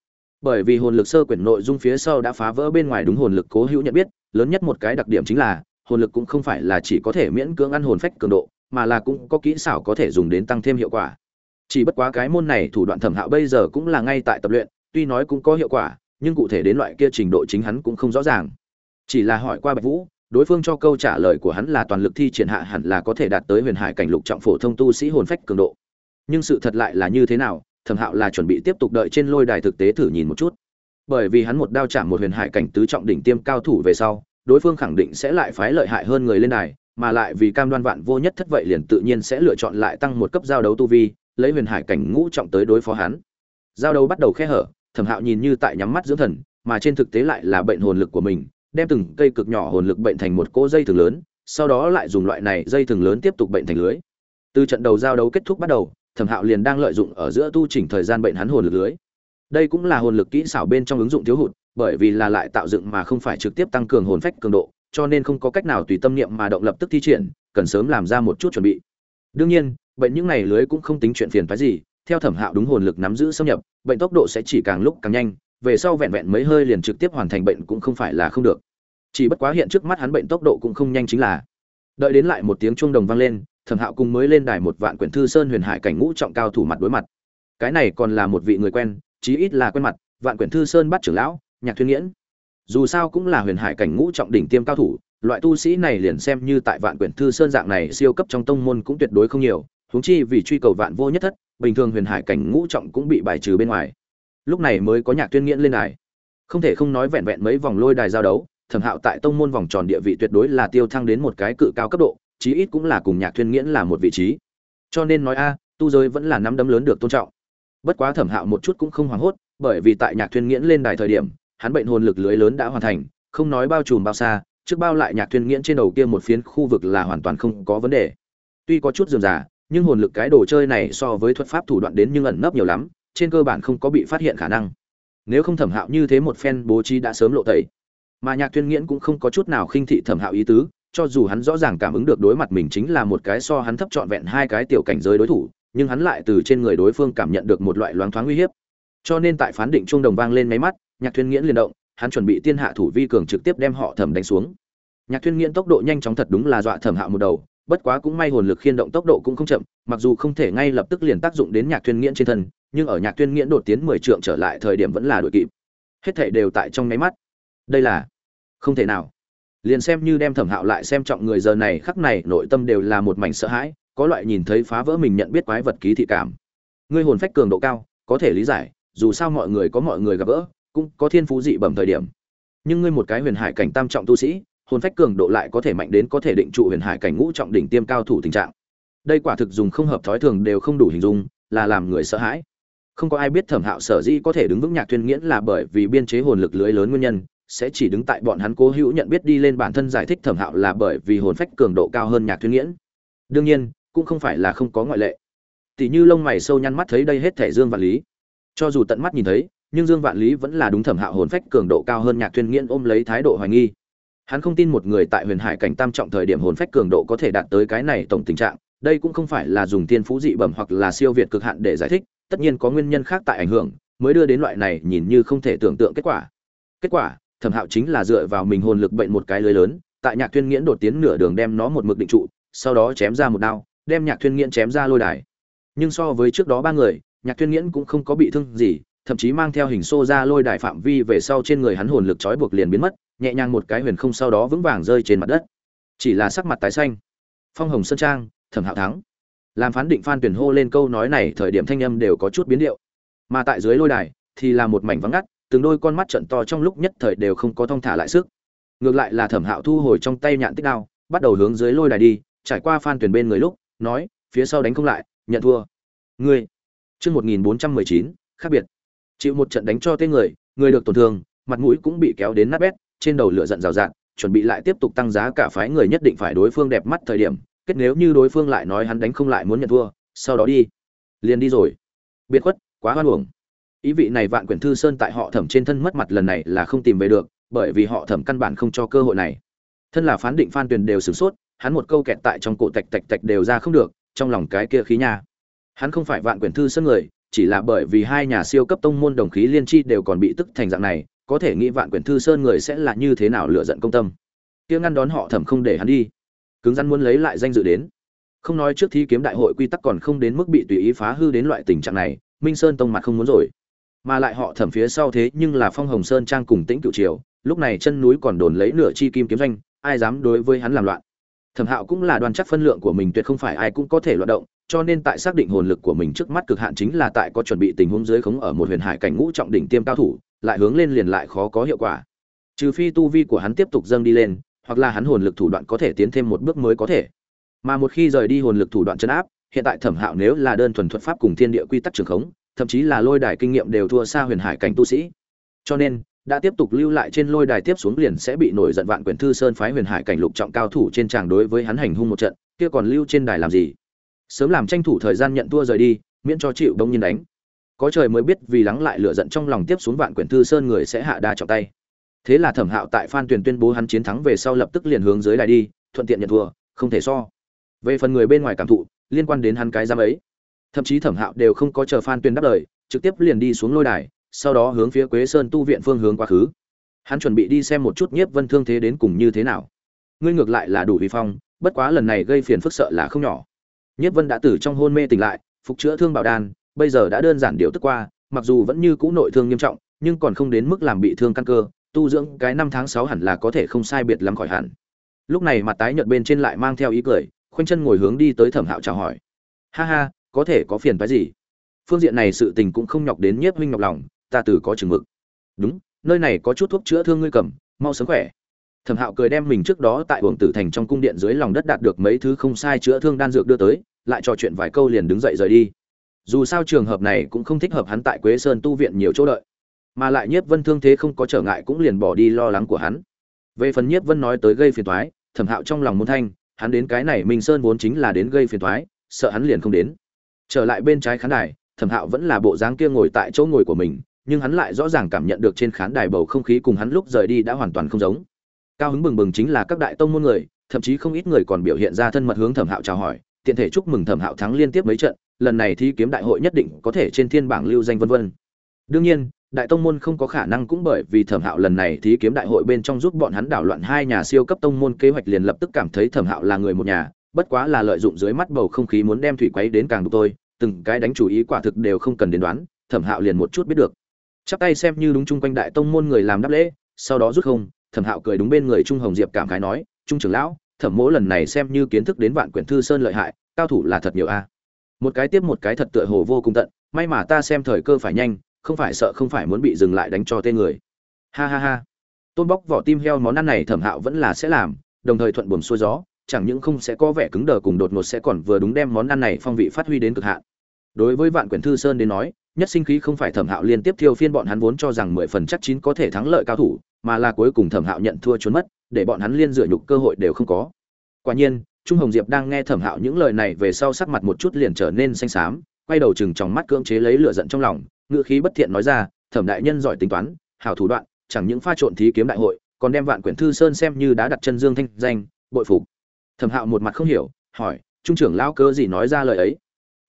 Bởi vì hồn lực sơ quyển nội dung phía sau đã phá vỡ bên ngoài đúng hồn lực cố hữu nhận biết, lớn nhất một cái đặc điểm chính là hồn lực cũng không phải là chỉ có thể miễn cưỡng ăn hồn phách cường độ, mà là cũng có kỹ xảo có thể dùng đến tăng thêm hiệu quả. Chỉ bất quá cái môn này thủ đoạn thẩm hạo bây giờ cũng là ngay tại tập luyện, tuy nói cũng có hiệu quả, nhưng cụ thể đến loại kia trình độ chính hắn cũng không rõ ràng. Chỉ là hỏi qua bạch vũ, đối phương cho câu trả lời của hắn là toàn lực thi triển hạ hẳn là có thể đạt tới huyền hải cảnh lục trọng phổ thông tu sĩ hồn phách cường độ. Nhưng sự thật lại là như thế nào, thẩm hạo là chuẩn bị tiếp tục đợi trên lôi đài thực tế thử nhìn một chút. Bởi vì hắn một đao chạm một huyền hải cảnh tứ trọng đỉnh tiêm cao thủ về sau đối phương khẳng định sẽ lại phái lợi hại hơn người lên đài, mà lại vì cam đoan vạn vô nhất thất vậy liền tự nhiên sẽ lựa chọn lại tăng một cấp giao đấu tu vi, lấy huyền hải cảnh ngũ trọng tới đối phó hắn. Giao đấu bắt đầu khe hở, thẩm hạo nhìn như tại nhắm mắt dưỡng thần, mà trên thực tế lại là bệnh hồn lực của mình, đem từng cây cực nhỏ hồn lực bệnh thành một cỗ dây thường lớn, sau đó lại dùng loại này dây thừng lớn tiếp tục bệnh thành lưới. Từ trận đầu giao đấu kết thúc bắt đầu, thẩm hạo liền đang lợi dụng ở giữa tu chỉnh thời gian bệnh hắn hồn lực lưới. Đây cũng là hồn lực kỹ xảo bên trong ứng dụng thiếu hụt bởi vì là lại tạo dựng mà không phải trực tiếp tăng cường hồn phách cường độ, cho nên không có cách nào tùy tâm niệm mà động lập tức thi triển, cần sớm làm ra một chút chuẩn bị. Đương nhiên, bệnh những này lưới cũng không tính chuyện phiền phức gì, theo thẩm hạo đúng hồn lực nắm giữ xâm nhập, bệnh tốc độ sẽ chỉ càng lúc càng nhanh, về sau vẹn vẹn mấy hơi liền trực tiếp hoàn thành bệnh cũng không phải là không được. Chỉ bất quá hiện trước mắt hắn bệnh tốc độ cũng không nhanh chính là. Đợi đến lại một tiếng chuông đồng vang lên, thẩm hạo cùng mới lên đài một vạn quyển thư sơn huyền hải cảnh ngũ trọng cao thủ mặt đối mặt. Cái này còn là một vị người quen, chí ít là quen mặt, vạn quyển thư sơn bắt trưởng lão nhạc thuyên nghiễn. Dù sao cũng là huyền hải cảnh ngũ trọng đỉnh tiêm cao thủ, loại tu sĩ này liền xem như tại vạn quyển thư sơn dạng này siêu cấp trong tông môn cũng tuyệt đối không nhiều, huống chi vì truy cầu vạn vô nhất thất, bình thường huyền hải cảnh ngũ trọng cũng bị bài trừ bên ngoài. Lúc này mới có nhạc tuyên nghiễn lên đài. Không thể không nói vẹn vẹn mấy vòng lôi đài giao đấu, thẩm hạo tại tông môn vòng tròn địa vị tuyệt đối là tiêu thăng đến một cái cự cao cấp độ, chí ít cũng là cùng nhạc tuyên nghiễn là một vị trí. Cho nên nói a, tu giới vẫn là nắm đấm lớn được tôn trọng. Bất quá thẩm hạo một chút cũng không hoảng hốt, bởi vì tại nhạc tuyên nghiễn lên đài thời điểm hắn bệnh hồn lực lưới lớn đã hoàn thành không nói bao trùm bao xa trước bao lại nhạc tuyên nghiễn trên đầu kia một phiến khu vực là hoàn toàn không có vấn đề. Tuy có chút rườm rà, nhưng hồn lực cái đồ chơi này so với thuật pháp thủ đoạn đến nhưng ẩn nấp nhiều lắm trên cơ bản không có bị phát hiện khả năng. Nếu không thẩm hạo như thế một phen bố trí đã sớm lộ tẩy. Mà nhạc tuyên nghiễn cũng không có chút nào khinh thị thẩm hạo ý tứ cho dù hắn rõ ràng cảm ứng được đối mặt mình chính là một cái so hắn thấp trọn vẹn hai cái tiểu cảnh giới đối thủ nhưng hắn lại từ trên người đối phương cảm nhận được một loại loáng thoáng nguy hiểm, cho nên tại phán định trung đồng vang lên máy mắt nhạc Thuyên nghiễn liền động, hắn chuẩn bị tiên hạ thủ vi cường trực tiếp đem họ thẩm đánh xuống. Nhạc Thuyên nghiễn tốc độ nhanh chóng thật đúng là dọa thẩm hạo một đầu, bất quá cũng may hồn lực khiên động tốc độ cũng không chậm, mặc dù không thể ngay lập tức liền tác dụng đến nhạc Thuyên nghiễn trên thân, nhưng ở nhạc Thuyên nghiễn đột tiến mười trượng trở lại thời điểm vẫn là đội kịp. Hết thể đều tại trong nháy mắt. Đây là không thể nào. Liền xem như đem thẩm hạo lại xem trọng người giờ này, khắc này nội tâm đều là một mảnh sợ hãi, có loại nhìn thấy phá vỡ mình nhận biết quái vật ký thị cảm. Ngươi hồn phách cường độ cao, có thể lý giải, dù sao mọi người có mọi người gặp gỡ cũng có thiên phú dị bẩm thời điểm. Nhưng ngươi một cái huyền hải cảnh tam trọng tu sĩ, hồn phách cường độ lại có thể mạnh đến có thể định trụ huyền hải cảnh ngũ trọng đỉnh tiêm cao thủ tình trạng. Đây quả thực dùng không hợp thói thường đều không đủ hình dung, là làm người sợ hãi. Không có ai biết thẩm hạo sở dĩ có thể đứng vững nhạc tuyên nghiễn là bởi vì biên chế hồn lực lưới lớn nguyên nhân, sẽ chỉ đứng tại bọn hắn cố hữu nhận biết đi lên bản thân giải thích thẩm hạo là bởi vì hồn phách cường độ cao hơn nhạc tuyên nghiễn. Đương nhiên, cũng không phải là không có ngoại lệ. Tỷ như lông mày sâu nhăn mắt thấy đây hết thể dương và lý. Cho dù tận mắt nhìn thấy nhưng dương vạn lý vẫn là đúng thẩm hạo hồn phách cường độ cao hơn nhạc Thuyên nghiễn ôm lấy thái độ hoài nghi. Hắn không tin một người tại huyền hải cảnh tam trọng thời điểm hồn phách cường độ có thể đạt tới cái này tổng tình trạng, đây cũng không phải là dùng tiên phú dị bẩm hoặc là siêu việt cực hạn để giải thích, tất nhiên có nguyên nhân khác tại ảnh hưởng, mới đưa đến loại này nhìn như không thể tưởng tượng kết quả. Kết quả, thẩm hạo chính là dựa vào mình hồn lực bệnh một cái lưới lớn, tại nhạc Thuyên nghiễn đột tiến nửa đường đem nó một mực định trụ, sau đó chém ra một đao, đem nhạc Thuyên nghiễn chém ra lôi đài. Nhưng so với trước đó ba người, nhạc Thuyên nghiễn cũng không có bị thương gì thậm chí mang theo hình xô ra lôi đài phạm vi về sau trên người hắn hồn lực trói buộc liền biến mất, nhẹ nhàng một cái huyền không sau đó vững vàng rơi trên mặt đất. Chỉ là sắc mặt tái xanh. Phong hồng sơn trang, thẩm hạo thắng. Làm phán định phan tuyển hô lên câu nói này thời điểm thanh âm đều có chút biến điệu. Mà tại dưới lôi đài thì là một mảnh vắng ngắt, từng đôi con mắt trận to trong lúc nhất thời đều không có thong thả lại sức. Ngược lại là thẩm hạo thu hồi trong tay nhạn tích đao, bắt đầu hướng dưới lôi đài đi, trải qua phan tuyển bên người lúc, nói, phía sau đánh không lại, nhận thua. Ngươi. Chương một nghìn bốn trăm mười chín, khác biệt chịu một trận đánh cho tên người người được tổn thương, mặt mũi cũng bị kéo đến nát bét, trên đầu lửa giận rào rạt, chuẩn bị lại tiếp tục tăng giá cả phái người nhất định phải đối phương đẹp mắt thời điểm, kết nếu như đối phương lại nói hắn đánh không lại muốn nhận thua, sau đó đi. Liền đi rồi. Biệt khuất, quá hoan uổng. Ý vị này vạn quyển thư sơn tại họ thẩm trên thân mất mặt lần này là không tìm về được, bởi vì họ thẩm căn bản không cho cơ hội này. Thân là phán định phan tuyền đều sửng sốt, hắn một câu kẹt tại trong cổ tạch tạch tạch đều ra không được, trong lòng cái kia khí nha. Hắn không phải vạn quyển thư sơn người chỉ là bởi vì hai nhà siêu cấp tông môn đồng khí liên chi đều còn bị tức thành dạng này, có thể nghĩ vạn quyển thư sơn người sẽ là như thế nào lựa giận công tâm. Kia ngăn đón họ thẩm không để hắn đi. Cứng rắn muốn lấy lại danh dự đến. Không nói trước thi kiếm đại hội quy tắc còn không đến mức bị tùy ý phá hư đến loại tình trạng này, minh sơn tông mặt không muốn rồi. Mà lại họ thẩm phía sau thế nhưng là phong hồng sơn trang cùng tĩnh cửu triều, lúc này chân núi còn đồn lấy nửa chi kim kiếm doanh, ai dám đối với hắn làm loạn. Thẩm hạo cũng là đoàn chắc phân lượng của mình tuyệt không phải ai cũng có thể loạn động cho nên tại xác định hồn lực của mình trước mắt cực hạn chính là tại có chuẩn bị tình huống dưới khống ở một huyền hải cảnh ngũ trọng đỉnh tiêm cao thủ, lại hướng lên liền lại khó có hiệu quả. Trừ phi tu vi của hắn tiếp tục dâng đi lên, hoặc là hắn hồn lực thủ đoạn có thể tiến thêm một bước mới có thể. Mà một khi rời đi hồn lực thủ đoạn chân áp, hiện tại thẩm hạo nếu là đơn thuần thuật pháp cùng thiên địa quy tắc trường khống, thậm chí là lôi đài kinh nghiệm đều thua xa huyền hải cảnh tu sĩ. Cho nên, đã tiếp tục lưu lại trên lôi đài tiếp xuống liền sẽ bị nổi giận vạn quyển thư sơn phái huyền hải cảnh lục trọng cao thủ trên tràng đối với hắn hành hung một trận, kia còn lưu trên đài làm gì? Sớm làm tranh thủ thời gian nhận thua rời đi, miễn cho chịu đông nhiên đánh. Có trời mới biết vì lắng lại lửa giận trong lòng tiếp xuống vạn quyển thư sơn người sẽ hạ đa trọng tay. Thế là thẩm hạo tại phan tuyền tuyên bố hắn chiến thắng về sau lập tức liền hướng dưới đài đi, thuận tiện nhận thua, không thể so. Về phần người bên ngoài cảm thụ, liên quan đến hắn cái giam ấy. Thậm chí thẩm hạo đều không có chờ phan tuyền đáp lời, trực tiếp liền đi xuống lôi đài, sau đó hướng phía quế sơn tu viện phương hướng quá khứ. Hắn chuẩn bị đi xem một chút nhiếp vân thương thế đến cùng như thế nào. Ngươi ngược lại là đủ vi phong, bất quá lần này gây phiền phức sợ là không nhỏ nhiếp vân đã từ trong hôn mê tỉnh lại, phục chữa thương bảo đan, bây giờ đã đơn giản điều tức qua, mặc dù vẫn như cũ nội thương nghiêm trọng, nhưng còn không đến mức làm bị thương căn cơ, tu dưỡng cái năm tháng sáu hẳn là có thể không sai biệt lắm khỏi hẳn. Lúc này mặt tái nhợt bên trên lại mang theo ý cười, khoanh chân ngồi hướng đi tới thẩm hạo chào hỏi. Ha ha, có thể có phiền phái gì? Phương diện này sự tình cũng không nhọc đến nhiếp huynh nhọc lòng, ta từ có chừng mực. Đúng, nơi này có chút thuốc chữa thương ngươi cầm, mau sớm khỏe thẩm hạo cười đem mình trước đó tại uổng tử thành trong cung điện dưới lòng đất đạt được mấy thứ không sai chữa thương đan dược đưa tới, lại trò chuyện vài câu liền đứng dậy rời đi. Dù sao trường hợp này cũng không thích hợp hắn tại quế sơn tu viện nhiều chỗ đợi, mà lại nhiếp vân thương thế không có trở ngại cũng liền bỏ đi lo lắng của hắn. Về phần nhiếp vân nói tới gây phiền toái, thẩm hạo trong lòng muốn thanh, hắn đến cái này minh sơn vốn chính là đến gây phiền toái, sợ hắn liền không đến. Trở lại bên trái khán đài, thẩm hạo vẫn là bộ dáng kia ngồi tại chỗ ngồi của mình, nhưng hắn lại rõ ràng cảm nhận được trên khán đài bầu không khí cùng hắn lúc rời đi đã hoàn toàn không giống cao hứng bừng bừng chính là các đại tông môn người, thậm chí không ít người còn biểu hiện ra thân mật hướng thẩm hạo chào hỏi, tiện thể chúc mừng thẩm hạo thắng liên tiếp mấy trận, lần này thi kiếm đại hội nhất định có thể trên thiên bảng lưu danh vân vân. Đương nhiên, đại tông môn không có khả năng cũng bởi vì thẩm hạo lần này thí kiếm đại hội bên trong giúp bọn hắn đảo loạn hai nhà siêu cấp tông môn kế hoạch liền lập tức cảm thấy thẩm hạo là người một nhà, bất quá là lợi dụng dưới mắt bầu không khí muốn đem thủy quấy đến càng đục tôi, từng cái đánh chủ ý quả thực đều không cần đến đoán, thẩm hạo liền một chút biết được. Chắp tay xem như đúng chung quanh đại tông môn người làm đáp lễ, sau đó rút không thẩm hạo cười đúng bên người trung hồng diệp cảm khái nói, trung trưởng lão, thẩm mỗ lần này xem như kiến thức đến vạn quyển thư sơn lợi hại, cao thủ là thật nhiều a. Một cái tiếp một cái thật tựa hồ vô cùng tận, may mà ta xem thời cơ phải nhanh, không phải sợ không phải muốn bị dừng lại đánh cho tên người. Ha ha ha. Tôn bóc vỏ tim heo món ăn này thẩm hạo vẫn là sẽ làm, đồng thời thuận buồm xuôi gió, chẳng những không sẽ có vẻ cứng đờ cùng đột ngột sẽ còn vừa đúng đem món ăn này phong vị phát huy đến cực hạn. Đối với vạn quyển thư sơn đến nói nhất sinh khí không phải thẩm hạo liên tiếp thiêu phiên bọn hắn vốn cho rằng mười phần chắc chín có thể thắng lợi cao thủ, mà là cuối cùng thẩm hạo nhận thua trốn mất, để bọn hắn liên dựa nhục cơ hội đều không có. Quả nhiên, trung hồng diệp đang nghe thẩm hạo những lời này về sau sắc mặt một chút liền trở nên xanh xám, quay đầu chừng trong mắt cưỡng chế lấy lửa giận trong lòng ngự khí bất thiện nói ra, thẩm đại nhân giỏi tính toán, hảo thủ đoạn, chẳng những pha trộn thí kiếm đại hội, còn đem vạn quyển thư sơn xem như đã đặt chân dương thanh danh, bội phục. Thẩm hạo một mặt không hiểu, hỏi, trung trưởng lão cơ gì nói ra lời ấy?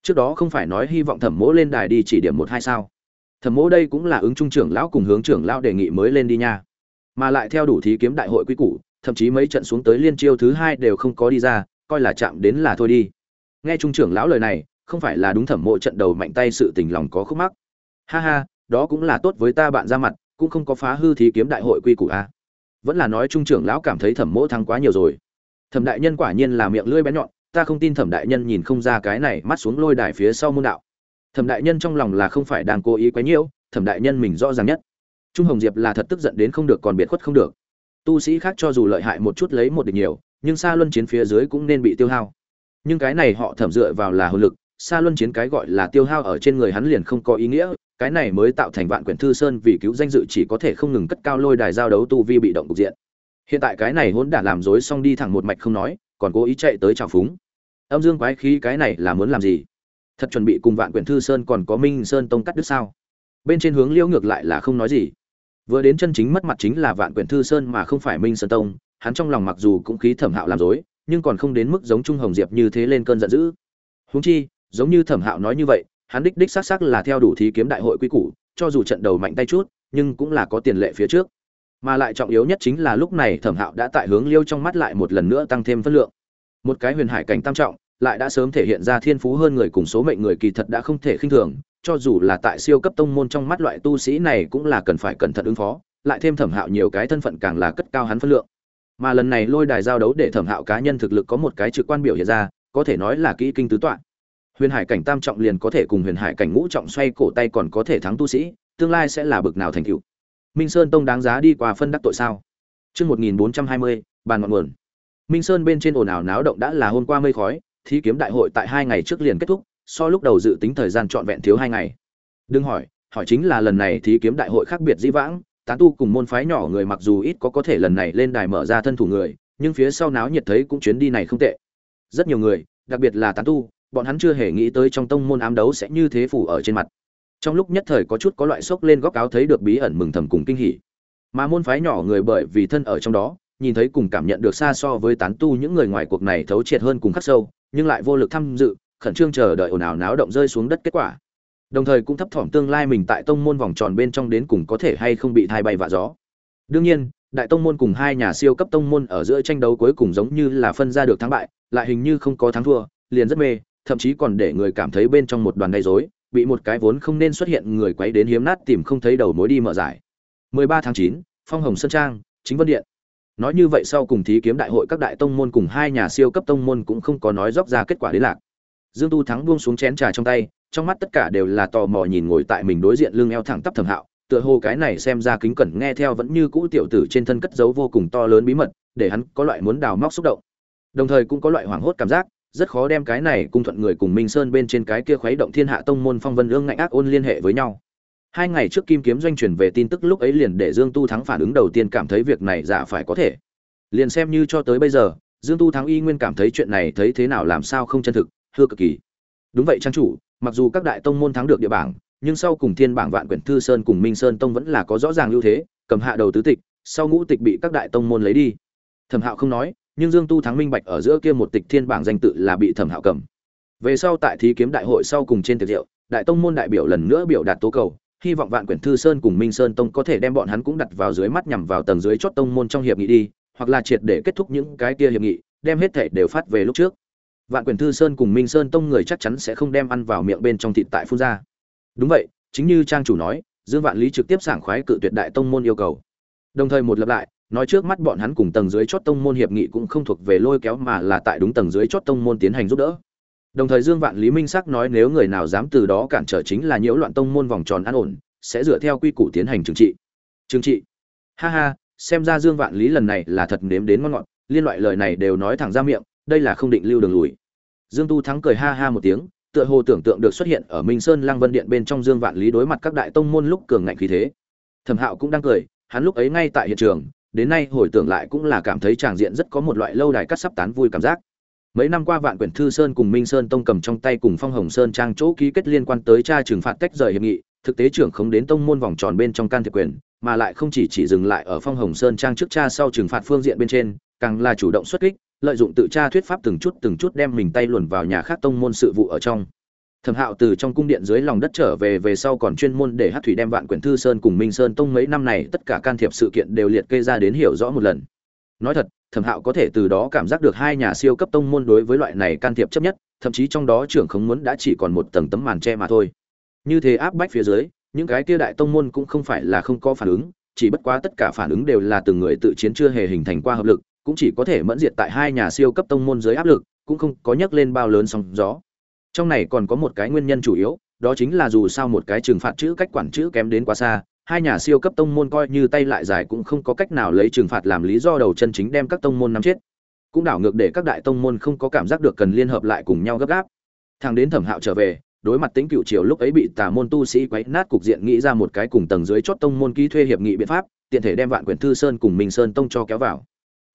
Trước đó không phải nói hy vọng thẩm mỗ lên đài đi chỉ điểm một hai sao. Thẩm mỗ đây cũng là ứng trung trưởng lão cùng hướng trưởng lão đề nghị mới lên đi nha. Mà lại theo đủ thí kiếm đại hội quy củ, thậm chí mấy trận xuống tới liên chiêu thứ hai đều không có đi ra, coi là chạm đến là thôi đi. Nghe trung trưởng lão lời này, không phải là đúng thẩm mộ trận đầu mạnh tay sự tình lòng có khúc mắc. Ha ha, đó cũng là tốt với ta bạn ra mặt, cũng không có phá hư thí kiếm đại hội quy củ a vẫn là nói trung trưởng lão cảm thấy thẩm mỗ thắng quá nhiều rồi. Thẩm đại nhân quả nhiên là miệng lưỡi bé nhọn ta không tin thẩm đại nhân nhìn không ra cái này mắt xuống lôi đài phía sau môn đạo. Thẩm đại nhân trong lòng là không phải đang cố ý quấy nhiễu, thẩm đại nhân mình rõ ràng nhất. Trung hồng diệp là thật tức giận đến không được còn biệt khuất không được. Tu sĩ khác cho dù lợi hại một chút lấy một địch nhiều, nhưng xa luân chiến phía dưới cũng nên bị tiêu hao. Nhưng cái này họ thẩm dựa vào là hồn lực xa luân chiến cái gọi là tiêu hao ở trên người hắn liền không có ý nghĩa, cái này mới tạo thành vạn quyển thư sơn vì cứu danh dự chỉ có thể không ngừng cất cao lôi đài giao đấu tu vi bị động cục diện. Hiện tại cái này hỗn đã làm dối xong đi thẳng một mạch không nói, còn cố ý chạy tới trào phúng âm dương quái khí cái này là muốn làm gì? Thật chuẩn bị cùng vạn quyển thư sơn còn có minh sơn tông cắt đứt sao? Bên trên hướng liễu ngược lại là không nói gì. Vừa đến chân chính mất mặt chính là vạn quyển thư sơn mà không phải minh sơn tông, hắn trong lòng mặc dù cũng khí thẩm hạo làm dối, nhưng còn không đến mức giống trung hồng diệp như thế lên cơn giận dữ. Huống chi, giống như thẩm hạo nói như vậy, hắn đích đích xác xác là theo đủ thí kiếm đại hội quy củ, cho dù trận đầu mạnh tay chút, nhưng cũng là có tiền lệ phía trước. Mà lại trọng yếu nhất chính là lúc này thẩm hạo đã tại hướng liêu trong mắt lại một lần nữa tăng thêm phân lượng một cái huyền hải cảnh tam trọng lại đã sớm thể hiện ra thiên phú hơn người cùng số mệnh người kỳ thật đã không thể khinh thường cho dù là tại siêu cấp tông môn trong mắt loại tu sĩ này cũng là cần phải cẩn thận ứng phó lại thêm thẩm hạo nhiều cái thân phận càng là cất cao hắn phân lượng. Mà lần này lôi đài giao đấu để thẩm hạo cá nhân thực lực có một cái trực quan biểu hiện ra có thể nói là kỹ kinh tứ toạn huyền hải cảnh tam trọng liền có thể cùng huyền hải cảnh ngũ trọng xoay cổ tay còn có thể thắng tu sĩ tương lai sẽ là bực nào thành cựu minh sơn tông đáng giá đi qua phân đắc tội sao? Trước 1420, bàn ngọn nguồn. Minh Sơn bên trên ồn ào náo động đã là hôm qua mây khói, thí kiếm đại hội tại hai ngày trước liền kết thúc, so lúc đầu dự tính thời gian trọn vẹn thiếu hai ngày. Đừng hỏi, hỏi chính là lần này thí kiếm đại hội khác biệt dĩ vãng, tán tu cùng môn phái nhỏ người mặc dù ít có có thể lần này lên đài mở ra thân thủ người nhưng phía sau náo nhiệt thấy cũng chuyến đi này không tệ. Rất nhiều người đặc biệt là tán tu bọn hắn chưa hề nghĩ tới trong tông môn ám đấu sẽ như thế phủ ở trên mặt. Trong lúc nhất thời có chút có loại sốc lên góc áo thấy được bí ẩn mừng thầm cùng kinh hỉ. Mà môn phái nhỏ người bởi vì thân ở trong đó nhìn thấy cùng cảm nhận được xa so với tán tu những người ngoài cuộc này thấu triệt hơn cùng khắc sâu nhưng lại vô lực tham dự khẩn trương chờ đợi ồn ào náo động rơi xuống đất kết quả. Đồng thời cũng thấp thỏm tương lai mình tại tông môn vòng tròn bên trong đến cùng có thể hay không bị thai bay vạ gió. Đương nhiên đại tông môn cùng hai nhà siêu cấp tông môn ở giữa tranh đấu cuối cùng giống như là phân ra được thắng bại lại hình như không có thắng thua liền rất mê thậm chí còn để người cảm thấy bên trong một đoàn gây rối bị một cái vốn không nên xuất hiện người quấy đến hiếm nát tìm không thấy đầu mối đi mở giải. 13 tháng 9, phong hồng sơn trang chính vân điện nói như vậy sau cùng thí kiếm đại hội các đại tông môn cùng hai nhà siêu cấp tông môn cũng không có nói dốc ra kết quả đến lạc. Dương tu thắng buông xuống chén trà trong tay, trong mắt tất cả đều là tò mò nhìn ngồi tại mình đối diện lưng eo thẳng tắp thẩm hạo, tựa hồ cái này xem ra kính cẩn nghe theo vẫn như cũ tiểu tử trên thân cất giấu vô cùng to lớn bí mật, để hắn có loại muốn đào móc xúc động. Đồng thời cũng có loại hoảng hốt cảm giác, rất khó đem cái này cung thuận người cùng minh sơn bên trên cái kia khuấy động thiên hạ tông môn phong vân ương ngạnh ác ôn liên hệ với nhau hai ngày trước kim kiếm doanh truyền về tin tức lúc ấy liền để dương tu thắng phản ứng đầu tiên cảm thấy việc này giả phải có thể. Liền xem như cho tới bây giờ, dương tu thắng y nguyên cảm thấy chuyện này thấy thế nào làm sao không chân thực hư cực kỳ. Đúng vậy trang chủ, mặc dù các đại tông môn thắng được địa bảng, nhưng sau cùng thiên bảng vạn quyển thư sơn cùng minh sơn tông vẫn là có rõ ràng ưu thế, cầm hạ đầu tứ tịch, sau ngũ tịch bị các đại tông môn lấy đi. Thẩm hạo không nói, nhưng dương tu thắng minh bạch ở giữa kia một tịch thiên bảng danh tự là bị thẩm hạo cầm. Về sau tại thí kiếm đại hội sau cùng trên tiệc rượu, đại tông môn đại biểu lần nữa biểu đạt tố cầu hy vọng vạn quyển thư sơn cùng minh sơn tông có thể đem bọn hắn cũng đặt vào dưới mắt nhằm vào tầng dưới chót tông môn trong hiệp nghị đi, hoặc là triệt để kết thúc những cái kia hiệp nghị, đem hết thể đều phát về lúc trước. Vạn quyển thư sơn cùng minh sơn tông người chắc chắn sẽ không đem ăn vào miệng bên trong thịt tại phun ra. Đúng vậy, chính như trang chủ nói, dương vạn lý trực tiếp sảng khoái cự tuyệt đại tông môn yêu cầu. Đồng thời một lập lại, nói trước mắt bọn hắn cùng tầng dưới chót tông môn hiệp nghị cũng không thuộc về lôi kéo mà là tại đúng tầng dưới chót tông môn tiến hành giúp đỡ đồng thời dương vạn lý minh sắc nói nếu người nào dám từ đó cản trở chính là nhiễu loạn tông môn vòng tròn an ổn, sẽ dựa theo quy củ tiến hành trừng trị. Trừng trị. Ha ha, xem ra dương vạn lý lần này là thật nếm đến ngon ngọt, liên loại lời này đều nói thẳng ra miệng, đây là không định lưu đường lùi. Dương tu thắng cười ha ha một tiếng, tựa hồ tưởng tượng được xuất hiện ở minh sơn lăng vân điện bên trong dương vạn lý đối mặt các đại tông môn lúc cường ngạnh khí thế. Thẩm hạo cũng đang cười, hắn lúc ấy ngay tại hiện trường, đến nay hồi tưởng lại cũng là cảm thấy tràng diện rất có một loại lâu đài cắt sắp tán vui cảm giác mấy năm qua vạn quyển thư sơn cùng minh sơn tông cầm trong tay cùng phong hồng sơn trang chỗ ký kết liên quan tới tra trừng phạt tách rời hiệp nghị, thực tế trưởng không đến tông môn vòng tròn bên trong can thiệp quyền, mà lại không chỉ chỉ dừng lại ở phong hồng sơn trang trước cha sau trừng phạt phương diện bên trên, càng là chủ động xuất kích, lợi dụng tự tra thuyết pháp từng chút từng chút đem mình tay luồn vào nhà khác tông môn sự vụ ở trong. Thẩm hạo từ trong cung điện dưới lòng đất trở về về sau còn chuyên môn để hát thủy đem vạn quyển thư sơn cùng minh sơn tông mấy năm này tất cả can thiệp sự kiện đều liệt kê ra đến hiểu rõ một lần. Nói thật thẩm hạo có thể từ đó cảm giác được hai nhà siêu cấp tông môn đối với loại này can thiệp chấp nhất, thậm chí trong đó trưởng không muốn đã chỉ còn một tầng tấm màn tre mà thôi. Như thế áp bách phía dưới, những cái kia đại tông môn cũng không phải là không có phản ứng, chỉ bất quá tất cả phản ứng đều là từng người tự chiến chưa hề hình thành qua hợp lực, cũng chỉ có thể mẫn diệt tại hai nhà siêu cấp tông môn dưới áp lực, cũng không có nhấc lên bao lớn sóng gió. Trong này còn có một cái nguyên nhân chủ yếu, đó chính là dù sao một cái trừng phạt chữ cách quản chữ kém đến quá xa hai nhà siêu cấp tông môn coi như tay lại dài cũng không có cách nào lấy trừng phạt làm lý do đầu chân chính đem các tông môn nắm chết. Cũng đảo ngược để các đại tông môn không có cảm giác được cần liên hợp lại cùng nhau gấp gáp. Thằng đến thẩm hạo trở về, đối mặt tính cựu triều lúc ấy bị tà môn tu sĩ quấy nát cục diện nghĩ ra một cái cùng tầng dưới chót tông môn ký thuê hiệp nghị biện pháp, tiện thể đem vạn quyển thư sơn cùng minh sơn tông cho kéo vào.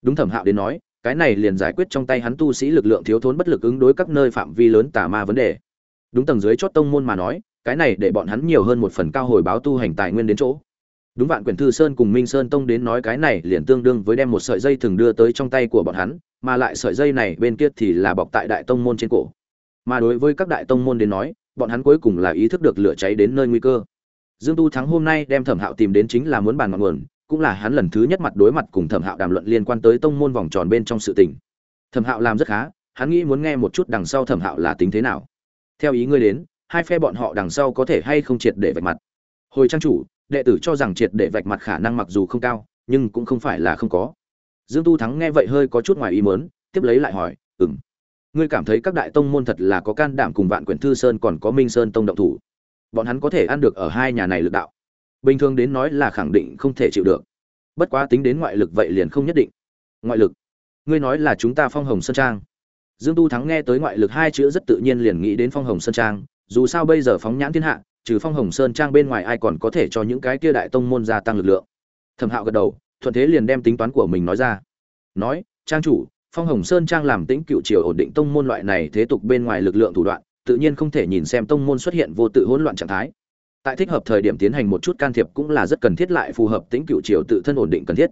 Đúng thẩm hạo đến nói, cái này liền giải quyết trong tay hắn tu sĩ lực lượng thiếu thốn bất lực ứng đối các nơi phạm vi lớn tà ma vấn đề. Đúng tầng dưới chót tông môn mà nói cái này để bọn hắn nhiều hơn một phần cao hồi báo tu hành tài nguyên đến chỗ. Đúng vạn quyển thư sơn cùng minh sơn tông đến nói cái này liền tương đương với đem một sợi dây thường đưa tới trong tay của bọn hắn, mà lại sợi dây này bên kia thì là bọc tại đại tông môn trên cổ. Mà đối với các đại tông môn đến nói, bọn hắn cuối cùng là ý thức được lửa cháy đến nơi nguy cơ. Dương tu thắng hôm nay đem thẩm hạo tìm đến chính là muốn bàn ngọn nguồn, cũng là hắn lần thứ nhất mặt đối mặt cùng thẩm hạo đàm luận liên quan tới tông môn vòng tròn bên trong sự tình. Thẩm hạo làm rất khá, hắn nghĩ muốn nghe một chút đằng sau thẩm hạo là tính thế nào. Theo ý ngươi đến hai phe bọn họ đằng sau có thể hay không triệt để vạch mặt. Hồi trang chủ, đệ tử cho rằng triệt để vạch mặt khả năng mặc dù không cao, nhưng cũng không phải là không có. Dương tu thắng nghe vậy hơi có chút ngoài ý mớn tiếp lấy lại hỏi ừng ngươi cảm thấy các đại tông môn thật là có can đảm cùng vạn quyển thư sơn còn có minh sơn tông động thủ? Bọn hắn có thể ăn được ở hai nhà này lực đạo. Bình thường đến nói là khẳng định không thể chịu được. Bất quá tính đến ngoại lực vậy liền không nhất định. Ngoại lực? Ngươi nói là chúng ta phong hồng sơn trang. Dương tu thắng nghe tới ngoại lực hai chữ rất tự nhiên liền nghĩ đến phong hồng sơn trang dù sao bây giờ phóng nhãn thiên hạ, trừ phong hồng sơn trang bên ngoài ai còn có thể cho những cái kia đại tông môn gia tăng lực lượng. Thẩm hạo gật đầu, thuận thế liền đem tính toán của mình nói ra. Nói, trang chủ, phong hồng sơn trang làm tĩnh cựu triều ổn định tông môn loại này thế tục bên ngoài lực lượng thủ đoạn, tự nhiên không thể nhìn xem tông môn xuất hiện vô tự hỗn loạn trạng thái. Tại thích hợp thời điểm tiến hành một chút can thiệp cũng là rất cần thiết lại phù hợp tĩnh cựu triều tự thân ổn định cần thiết.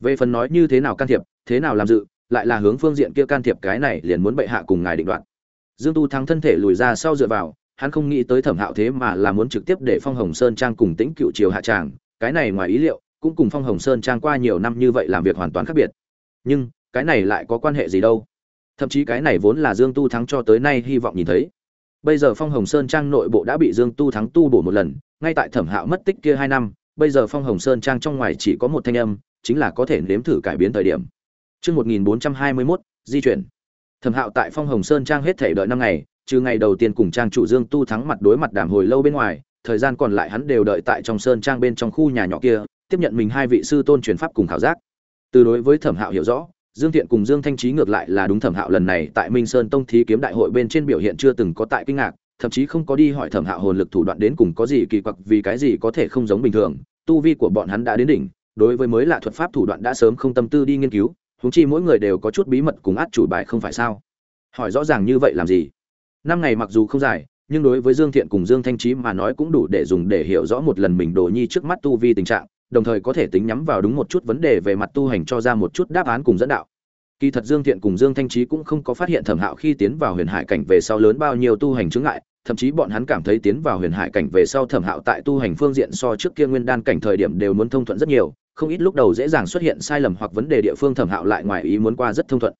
Về phần nói như thế nào can thiệp, thế nào làm dự, lại là hướng phương diện kia can thiệp cái này liền muốn bệ hạ cùng ngài định đoạt. Dương tu thắng thân thể lùi ra sau dựa vào hắn không nghĩ tới thẩm hạo thế mà là muốn trực tiếp để phong hồng sơn trang cùng tĩnh cựu triều hạ tràng. Cái này ngoài ý liệu cũng cùng phong hồng sơn trang qua nhiều năm như vậy làm việc hoàn toàn khác biệt. Nhưng cái này lại có quan hệ gì đâu? Thậm chí cái này vốn là dương tu thắng cho tới nay hy vọng nhìn thấy. Bây giờ phong hồng sơn trang nội bộ đã bị dương tu thắng tu bổ một lần ngay tại thẩm hạo mất tích kia hai năm bây giờ phong hồng sơn trang trong ngoài chỉ có một thanh âm chính là có thể nếm thử cải biến thời điểm. Trước 1421, di chuyển. Thẩm Hạo tại Phong Hồng Sơn trang hết thể đợi năm ngày, trừ ngày đầu tiên cùng trang chủ Dương Tu thắng mặt đối mặt đàm hồi lâu bên ngoài, thời gian còn lại hắn đều đợi tại trong sơn trang bên trong khu nhà nhỏ kia, tiếp nhận mình hai vị sư tôn truyền pháp cùng khảo giác. Từ đối với Thẩm Hạo hiểu rõ, Dương Thiện cùng Dương Thanh Trí ngược lại là đúng Thẩm Hạo lần này tại Minh Sơn Tông thí kiếm đại hội bên trên biểu hiện chưa từng có tại kinh ngạc, thậm chí không có đi hỏi Thẩm Hạo hồn lực thủ đoạn đến cùng có gì kỳ quặc vì cái gì có thể không giống bình thường, tu vi của bọn hắn đã đến đỉnh, đối với mới lạ thuật pháp thủ đoạn đã sớm không tâm tư đi nghiên cứu, huống chi mỗi người đều có chút bí mật cùng át chủ bài không phải sao? Hỏi rõ ràng như vậy làm gì? Năm ngày mặc dù không dài, nhưng đối với Dương Thiện cùng Dương Thanh Trí mà nói cũng đủ để dùng để hiểu rõ một lần mình đồ nhi trước mắt tu vi tình trạng, đồng thời có thể tính nhắm vào đúng một chút vấn đề về mặt tu hành cho ra một chút đáp án cùng dẫn đạo. Kỳ thật Dương Thiện cùng Dương Thanh Trí cũng không có phát hiện Thẩm Hạo khi tiến vào Huyền Hải cảnh về sau lớn bao nhiêu tu hành chướng ngại, thậm chí bọn hắn cảm thấy tiến vào Huyền Hải cảnh về sau Thẩm Hạo tại tu hành phương diện so trước kia Nguyên Đan cảnh thời điểm đều muốn thông thuận rất nhiều, không ít lúc đầu dễ dàng xuất hiện sai lầm hoặc vấn đề địa phương Thẩm Hạo lại ngoài ý muốn qua rất thông thuận.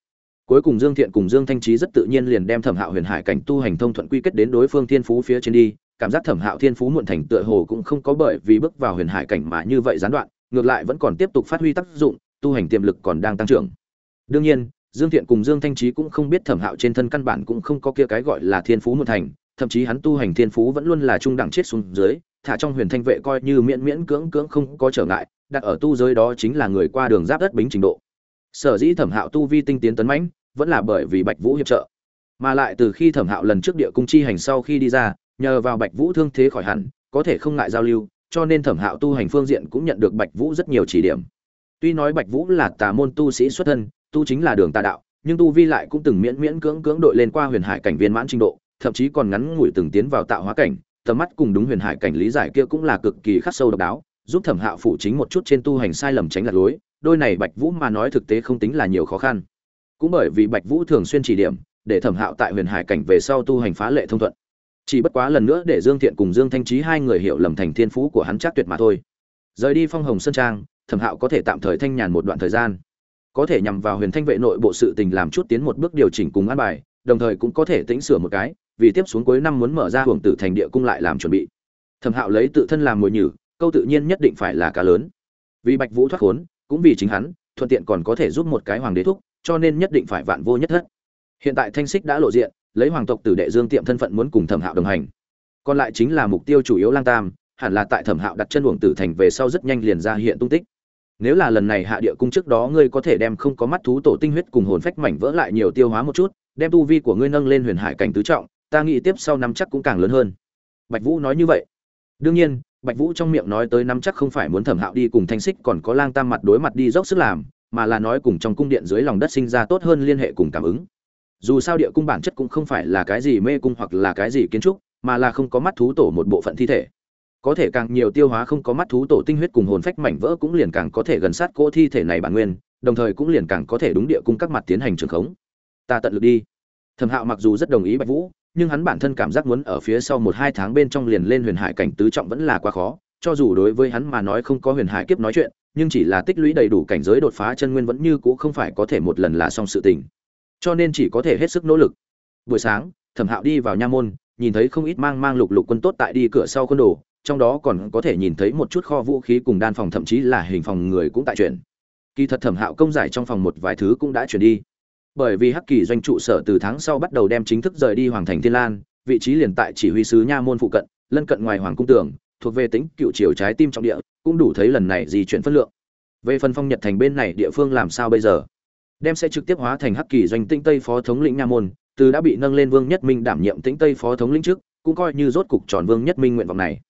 Cuối cùng Dương Thiện cùng Dương Thanh Trí rất tự nhiên liền đem Thẩm Hạo Huyền Hải cảnh tu hành thông thuận quy kết đến đối phương thiên phú phía trên đi, cảm giác Thẩm Hạo thiên phú muộn thành tựa hồ cũng không có bởi vì bước vào Huyền Hải cảnh mà như vậy gián đoạn, ngược lại vẫn còn tiếp tục phát huy tác dụng, tu hành tiềm lực còn đang tăng trưởng. Đương nhiên, Dương Thiện cùng Dương Thanh Trí cũng không biết Thẩm Hạo trên thân căn bản cũng không có kia cái gọi là thiên phú muộn thành, thậm chí hắn tu hành thiên phú vẫn luôn là trung đẳng chết xuống dưới, thả trong Huyền Thanh vệ coi như miễn miễn cưỡng cưỡng không có trở ngại, đặt ở tu giới đó chính là người qua đường giáp đất bính trình độ. Sở dĩ Thẩm Hạo tu vi tinh tiến tấn mãnh, vẫn là bởi vì Bạch Vũ hiệp trợ. Mà lại từ khi Thẩm Hạo lần trước địa cung chi hành sau khi đi ra, nhờ vào Bạch Vũ thương thế khỏi hẳn, có thể không ngại giao lưu, cho nên Thẩm Hạo tu hành phương diện cũng nhận được Bạch Vũ rất nhiều chỉ điểm. Tuy nói Bạch Vũ là tà môn tu sĩ xuất thân, tu chính là đường tà đạo, nhưng tu vi lại cũng từng miễn miễn cưỡng cưỡng đội lên qua huyền hải cảnh viên mãn trình độ, thậm chí còn ngắn ngủi từng tiến vào tạo hóa cảnh, tầm mắt cùng đúng huyền hải cảnh lý giải kia cũng là cực kỳ khắc sâu độc đáo, giúp Thẩm Hạo phụ chính một chút trên tu hành sai lầm tránh lạc lối, đôi này Bạch Vũ mà nói thực tế không tính là nhiều khó khăn. Cũng bởi vì bạch vũ thường xuyên chỉ điểm, để thẩm hạo tại huyền hải cảnh về sau tu hành phá lệ thông thuận. Chỉ bất quá lần nữa để dương thiện cùng dương thanh trí hai người hiểu lầm thành thiên phú của hắn chắc tuyệt mà thôi. Rời đi phong hồng sơn trang, thẩm hạo có thể tạm thời thanh nhàn một đoạn thời gian. Có thể nhằm vào huyền thanh vệ nội bộ sự tình làm chút tiến một bước điều chỉnh cùng an bài, đồng thời cũng có thể tĩnh sửa một cái, vì tiếp xuống cuối năm muốn mở ra hưởng tử thành địa cung lại làm chuẩn bị. Thẩm hạo lấy tự thân làm mồi nhử, câu tự nhiên nhất định phải là cá lớn. Vì bạch vũ thoát khốn cũng vì chính hắn, thuận tiện còn có thể giúp một cái hoàng đế thúc, cho nên nhất định phải vạn vô nhất thất. Hiện tại thanh xích đã lộ diện, lấy hoàng tộc tử đệ dương tiệm thân phận muốn cùng thẩm hạo đồng hành. Còn lại chính là mục tiêu chủ yếu lang tam, hẳn là tại thẩm hạo đặt chân luồng tử thành về sau rất nhanh liền ra hiện tung tích. Nếu là lần này hạ địa cung trước đó ngươi có thể đem không có mắt thú tổ tinh huyết cùng hồn phách mảnh vỡ lại nhiều tiêu hóa một chút, đem tu vi của ngươi nâng lên huyền hải cảnh tứ trọng, ta nghĩ tiếp sau năm chắc cũng càng lớn hơn. Bạch vũ nói như vậy. Đương nhiên bạch vũ trong miệng nói tới năm chắc không phải muốn thẩm hạo đi cùng thanh xích còn có lang tam mặt đối mặt đi dốc sức làm, mà là nói cùng trong cung điện dưới lòng đất sinh ra tốt hơn liên hệ cùng cảm ứng. Dù sao địa cung bản chất cũng không phải là cái gì mê cung hoặc là cái gì kiến trúc, mà là không có mắt thú tổ một bộ phận thi thể. Có thể càng nhiều tiêu hóa không có mắt thú tổ tinh huyết cùng hồn phách mảnh vỡ cũng liền càng có thể gần sát cỗ thi thể này bản nguyên, đồng thời cũng liền càng có thể đúng địa cung các mặt tiến hành trường khống. Ta tận lực đi. Thẩm hạo mặc dù rất đồng ý bạch vũ nhưng hắn bản thân cảm giác muốn ở phía sau một hai tháng bên trong liền lên huyền hải cảnh tứ trọng vẫn là quá khó, cho dù đối với hắn mà nói không có huyền hải kiếp nói chuyện, nhưng chỉ là tích lũy đầy đủ cảnh giới đột phá chân nguyên vẫn như cũ không phải có thể một lần là xong sự tình. Cho nên chỉ có thể hết sức nỗ lực. Buổi sáng, thẩm hạo đi vào nha môn, nhìn thấy không ít mang mang lục lục quân tốt tại đi cửa sau quân đồ, trong đó còn có thể nhìn thấy một chút kho vũ khí cùng đan phòng, thậm chí là hình phòng người cũng tại chuyển. Kỳ thật thẩm hạo công giải trong phòng một vài thứ cũng đã chuyển đi bởi vì hắc kỳ doanh trụ sở từ tháng sau bắt đầu đem chính thức rời đi hoàng thành thiên lan, vị trí liền tại chỉ huy sứ nha môn phụ cận, lân cận ngoài hoàng cung tường, thuộc về tính cựu chiều trái tim trọng địa, cũng đủ thấy lần này di chuyển phân lượng. Về phần phong nhật thành bên này địa phương làm sao bây giờ? Đem sẽ trực tiếp hóa thành hắc kỳ doanh tĩnh tây phó thống lĩnh nha môn, từ đã bị nâng lên vương nhất minh đảm nhiệm tĩnh tây phó thống lĩnh trước, cũng coi như rốt cục tròn vương nhất minh nguyện vọng này.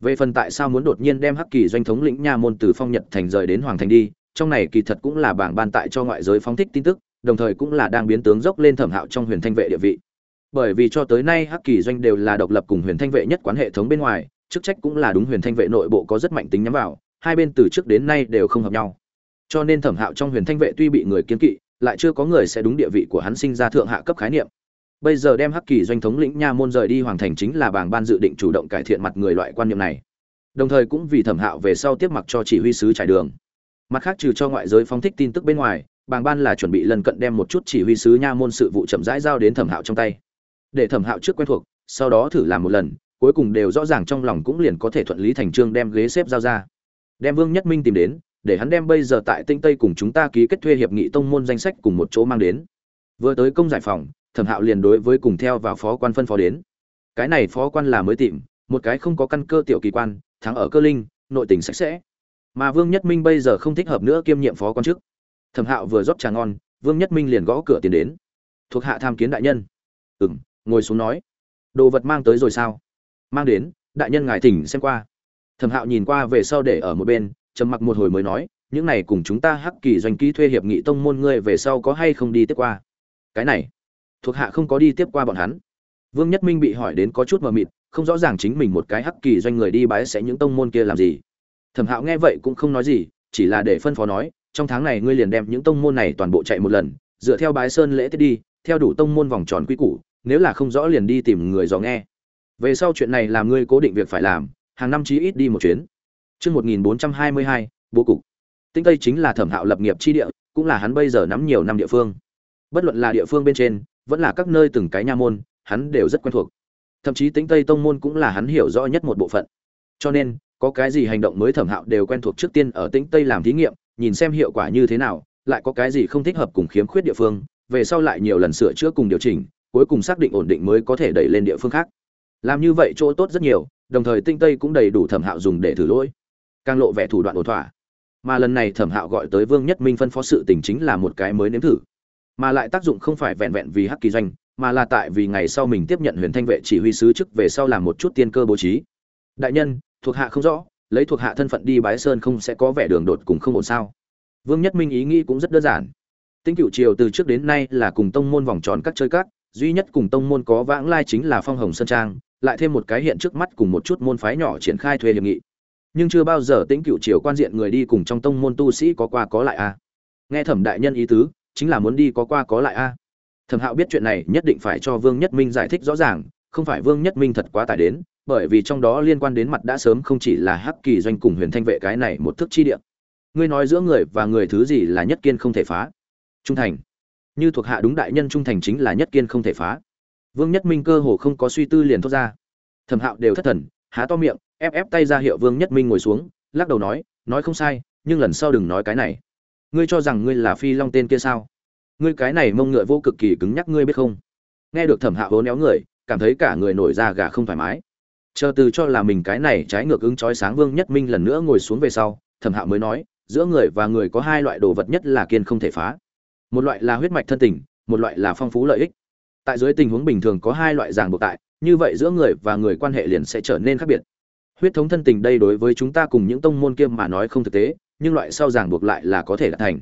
Về phần tại sao muốn đột nhiên đem hắc kỳ doanh thống lĩnh nha môn từ phong nhật thành rời đến hoàng thành đi, trong này kỳ thật cũng là bảng ban tại cho ngoại giới phóng thích tin tức đồng thời cũng là đang biến tướng dốc lên thẩm hạo trong huyền thanh vệ địa vị. Bởi vì cho tới nay hắc kỳ doanh đều là độc lập cùng huyền thanh vệ nhất quán hệ thống bên ngoài, chức trách cũng là đúng huyền thanh vệ nội bộ có rất mạnh tính nhắm vào, hai bên từ trước đến nay đều không hợp nhau. Cho nên thẩm hạo trong huyền thanh vệ tuy bị người kiên kỵ, lại chưa có người sẽ đúng địa vị của hắn sinh ra thượng hạ cấp khái niệm. Bây giờ đem hắc kỳ doanh thống lĩnh nha môn rời đi hoàng thành chính là bảng ban dự định chủ động cải thiện mặt người loại quan niệm này. Đồng thời cũng vì thẩm hạo về sau tiếp mặc cho chỉ huy sứ trải đường. Mặt khác trừ cho ngoại giới phóng thích tin tức bên ngoài Bàng ban là chuẩn bị lần cận đem một chút chỉ huy sứ nha môn sự vụ chậm rãi giao đến thẩm hạo trong tay. Để thẩm hạo trước quen thuộc, sau đó thử làm một lần, cuối cùng đều rõ ràng trong lòng cũng liền có thể thuận lý thành trương đem ghế xếp giao ra. Đem vương nhất minh tìm đến, để hắn đem bây giờ tại tinh tây cùng chúng ta ký kết thuê hiệp nghị tông môn danh sách cùng một chỗ mang đến. Vừa tới công giải phòng, thẩm hạo liền đối với cùng theo vào phó quan phân phó đến. Cái này phó quan là mới tìm, một cái không có căn cơ tiểu kỳ quan, thắng ở cơ linh, nội tình sạch sẽ. Mà vương nhất minh bây giờ không thích hợp nữa kiêm nhiệm phó quan chức thẩm hạo vừa rót trà ngon, vương nhất minh liền gõ cửa tiền đến. Thuộc hạ tham kiến đại nhân. Ừ m ngồi xuống nói. Đồ vật mang tới rồi sao? Mang đến, đại nhân ngài thỉnh xem qua. Thẩm hạo nhìn qua về sau để ở một bên, trầm mặc một hồi mới nói, những này cùng chúng ta hắc kỳ doanh ký thuê hiệp nghị tông môn ngươi về sau có hay không đi tiếp qua? Cái này, thuộc hạ không có đi tiếp qua bọn hắn. Vương nhất minh bị hỏi đến có chút mờ mịt, không rõ ràng chính mình một cái hắc kỳ doanh người đi bái sẽ những tông môn kia làm gì. Thẩm hạo nghe vậy cũng không nói gì, chỉ là để phân phó nói trong tháng này ngươi liền đem những tông môn này toàn bộ chạy một lần dựa theo bái sơn lễ tiết đi theo đủ tông môn vòng tròn quy củ nếu là không rõ liền đi tìm người dò nghe về sau chuyện này làm ngươi cố định việc phải làm hàng năm chí ít đi một chuyến Chương 1422, bố cục. Tinh Tây chính là Thẩm Hạo lập nghiệp chi địa, cũng là hắn bây giờ nắm nhiều năm địa phương. Bất luận là địa phương bên trên, vẫn là các nơi từng cái nha môn, hắn đều rất quen thuộc. Thậm chí Tinh Tây tông môn cũng là hắn hiểu rõ nhất một bộ phận. Cho nên, có cái gì hành động mới Thẩm Hạo đều quen thuộc trước tiên ở Tinh Tây làm thí nghiệm, nhìn xem hiệu quả như thế nào, lại có cái gì không thích hợp cùng khiếm khuyết địa phương, về sau lại nhiều lần sửa chữa cùng điều chỉnh, cuối cùng xác định ổn định mới có thể đẩy lên địa phương khác. Làm như vậy chỗ tốt rất nhiều, đồng thời Tinh Tây cũng đầy đủ Thẩm Hạo dùng để thử lỗi. Càng lộ vẻ thủ đoạn ổn thỏa. Mà lần này thẩm hạo gọi tới vương nhất minh phân phó sự tình chính là một cái mới nếm thử. Mà lại tác dụng không phải vẹn vẹn vì hắc kỳ doanh mà là tại vì ngày sau mình tiếp nhận huyền thanh vệ chỉ huy sứ chức về sau làm một chút tiên cơ bố trí. Đại nhân thuộc hạ không rõ lấy thuộc hạ thân phận đi bái sơn không sẽ có vẻ đường đột cùng không ổn sao? Vương nhất minh ý nghĩ cũng rất đơn giản. Tinh cựu triều từ trước đến nay là cùng tông môn vòng tròn các chơi các, duy nhất cùng tông môn có vãng lai chính là phong hồng sơn trang, lại thêm một cái hiện trước mắt cùng một chút môn phái nhỏ triển khai thuê hiệp nghị. Nhưng chưa bao giờ tĩnh cựu triều quan diện người đi cùng trong tông môn tu sĩ có qua có lại a. Nghe thẩm đại nhân ý tứ, chính là muốn đi có qua có lại a. Thẩm hạo biết chuyện này nhất định phải cho vương nhất minh giải thích rõ ràng, không phải vương nhất minh thật quá tải đến bởi vì trong đó liên quan đến mặt đã sớm không chỉ là hắc kỳ doanh cùng huyền thanh vệ cái này một thức chi địa. Ngươi nói giữa người và người thứ gì là nhất kiên không thể phá? Trung thành. Như thuộc hạ đúng đại nhân trung thành chính là nhất kiên không thể phá. Vương nhất minh cơ hồ không có suy tư liền thốt ra. Thẩm hạo đều thất thần, há to miệng, ép ép tay ra hiệu vương nhất minh ngồi xuống, lắc đầu nói nói không sai, nhưng lần sau đừng nói cái này. Ngươi cho rằng ngươi là phi long tên kia sao? Ngươi cái này mông ngựa vô cực kỳ cứng nhắc, ngươi biết không? Nghe được thẩm hạ hố néo người, cảm thấy cả người nổi da gà không thoải mái chờ từ cho là mình cái này trái ngược ứng trói sáng vương nhất minh lần nữa ngồi xuống về sau, thẩm hạ mới nói, giữa người và người có hai loại đồ vật nhất là kiên không thể phá. Một loại là huyết mạch thân tình, một loại là phong phú lợi ích. Tại dưới tình huống bình thường có hai loại ràng buộc tại, như vậy giữa người và người quan hệ liền sẽ trở nên khác biệt. Huyết thống thân tình đây đối với chúng ta cùng những tông môn kia mà nói không thực tế, nhưng loại sau ràng buộc lại là có thể đạt thành.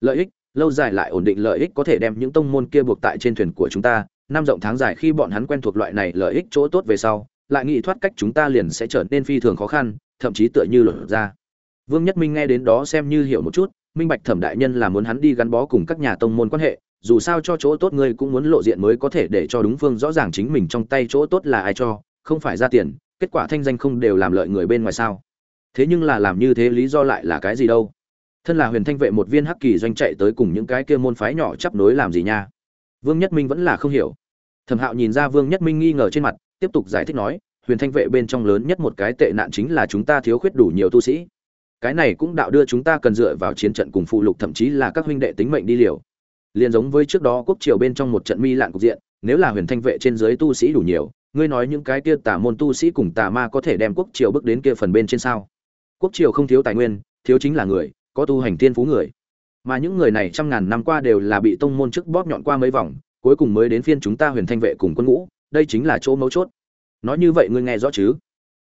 Lợi ích, lâu dài lại ổn định lợi ích có thể đem những tông môn kia buộc tại trên thuyền của chúng ta. Năm rộng tháng dài khi bọn hắn quen thuộc loại này lợi ích chỗ tốt về sau lại nghĩ thoát cách chúng ta liền sẽ trở nên phi thường khó khăn, thậm chí tựa như lột ra. Vương nhất minh nghe đến đó xem như hiểu một chút, minh bạch thẩm đại nhân là muốn hắn đi gắn bó cùng các nhà tông môn quan hệ, dù sao cho chỗ tốt ngươi cũng muốn lộ diện mới có thể để cho đúng phương rõ ràng chính mình trong tay chỗ tốt là ai cho, không phải ra tiền, kết quả thanh danh không đều làm lợi người bên ngoài sao. Thế nhưng là làm như thế lý do lại là cái gì đâu? Thân là huyền thanh vệ một viên hắc kỳ doanh chạy tới cùng những cái kia môn phái nhỏ chấp nối làm gì nha? Vương nhất minh vẫn là không hiểu. Thẩm hạo nhìn ra vương nhất minh nghi ngờ trên mặt tiếp tục giải thích nói, huyền thanh vệ bên trong lớn nhất một cái tệ nạn chính là chúng ta thiếu khuyết đủ nhiều tu sĩ. Cái này cũng đạo đưa chúng ta cần dựa vào chiến trận cùng phụ lục thậm chí là các huynh đệ tính mệnh đi liều. Liền giống với trước đó quốc triều bên trong một trận mi lạn cục diện, nếu là huyền thanh vệ trên dưới tu sĩ đủ nhiều, ngươi nói những cái kia tà môn tu sĩ cùng tà ma có thể đem quốc triều bước đến kia phần bên trên sao? Quốc triều không thiếu tài nguyên, thiếu chính là người, có tu hành tiên phú người. Mà những người này trăm ngàn năm qua đều là bị tông môn trước bóp nhọn qua mấy vòng, cuối cùng mới đến phiên chúng ta huyền thanh vệ cùng quân ngũ đây chính là chỗ mấu chốt. Nói như vậy ngươi nghe rõ chứ?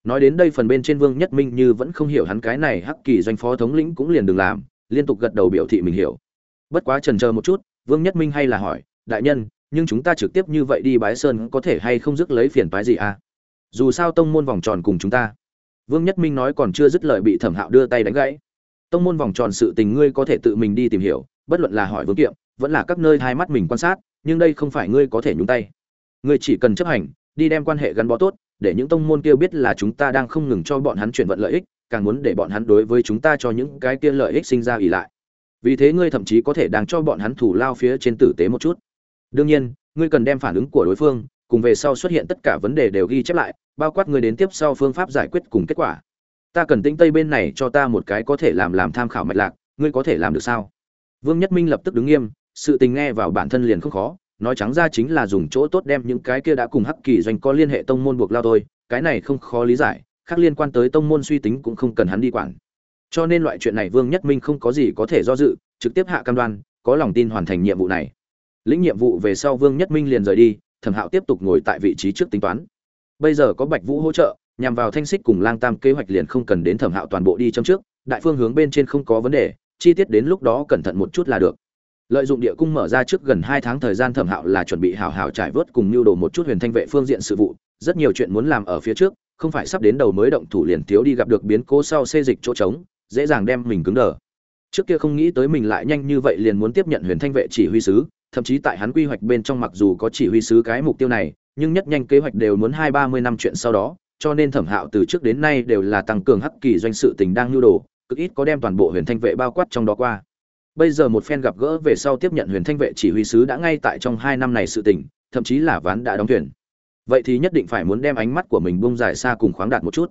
Nói đến đây phần bên trên vương nhất minh như vẫn không hiểu hắn cái này hắc kỳ doanh phó thống lĩnh cũng liền đừng làm, liên tục gật đầu biểu thị mình hiểu. Bất quá trần chờ một chút, vương nhất minh hay là hỏi, đại nhân, nhưng chúng ta trực tiếp như vậy đi bái sơn có thể hay không dứt lấy phiền toái gì à? Dù sao tông môn vòng tròn cùng chúng ta. Vương nhất minh nói còn chưa dứt lời bị thẩm hạo đưa tay đánh gãy. Tông môn vòng tròn sự tình ngươi có thể tự mình đi tìm hiểu, bất luận là hỏi vương kiệm, vẫn là các nơi hai mắt mình quan sát, nhưng đây không phải ngươi có thể nhúng tay ngươi chỉ cần chấp hành, đi đem quan hệ gắn bó tốt, để những tông môn kia biết là chúng ta đang không ngừng cho bọn hắn chuyển vận lợi ích, càng muốn để bọn hắn đối với chúng ta cho những cái kia lợi ích sinh ra ỉ lại. Vì thế ngươi thậm chí có thể đang cho bọn hắn thủ lao phía trên tử tế một chút. Đương nhiên, ngươi cần đem phản ứng của đối phương, cùng về sau xuất hiện tất cả vấn đề đều ghi chép lại, bao quát ngươi đến tiếp sau phương pháp giải quyết cùng kết quả. Ta cần tinh tây bên này cho ta một cái có thể làm làm tham khảo mạch lạc, ngươi có thể làm được sao? Vương nhất minh lập tức đứng nghiêm, sự tình nghe vào bản thân liền không khó nói trắng ra chính là dùng chỗ tốt đem những cái kia đã cùng hắc kỳ doanh có liên hệ tông môn buộc lao thôi, cái này không khó lý giải, khác liên quan tới tông môn suy tính cũng không cần hắn đi quản. Cho nên loại chuyện này vương nhất minh không có gì có thể do dự, trực tiếp hạ cam đoan, có lòng tin hoàn thành nhiệm vụ này. Lĩnh nhiệm vụ về sau vương nhất minh liền rời đi, thẩm hạo tiếp tục ngồi tại vị trí trước tính toán. Bây giờ có bạch vũ hỗ trợ, nhằm vào thanh xích cùng lang tam kế hoạch liền không cần đến thẩm hạo toàn bộ đi trong trước, đại phương hướng bên trên không có vấn đề, chi tiết đến lúc đó cẩn thận một chút là được lợi dụng địa cung mở ra trước gần hai tháng thời gian thẩm hạo là chuẩn bị hảo hảo trải vớt cùng mưu đồ một chút huyền thanh vệ phương diện sự vụ. Rất nhiều chuyện muốn làm ở phía trước, không phải sắp đến đầu mới động thủ liền thiếu đi gặp được biến cố sau xê dịch chỗ trống, dễ dàng đem mình cứng đờ. Trước kia không nghĩ tới mình lại nhanh như vậy liền muốn tiếp nhận huyền thanh vệ chỉ huy sứ, thậm chí tại hắn quy hoạch bên trong mặc dù có chỉ huy sứ cái mục tiêu này, nhưng nhất nhanh kế hoạch đều muốn hai ba mươi năm chuyện sau đó, cho nên thẩm hạo từ trước đến nay đều là tăng cường hắc kỳ doanh sự tình đang nhu đồ, cực ít có đem toàn bộ huyền thanh vệ bao quát trong đó qua bây giờ một phen gặp gỡ về sau tiếp nhận huyền thanh vệ chỉ huy sứ đã ngay tại trong hai năm này sự tình, thậm chí là ván đã đóng thuyền. Vậy thì nhất định phải muốn đem ánh mắt của mình bung dài xa cùng khoáng đạt một chút.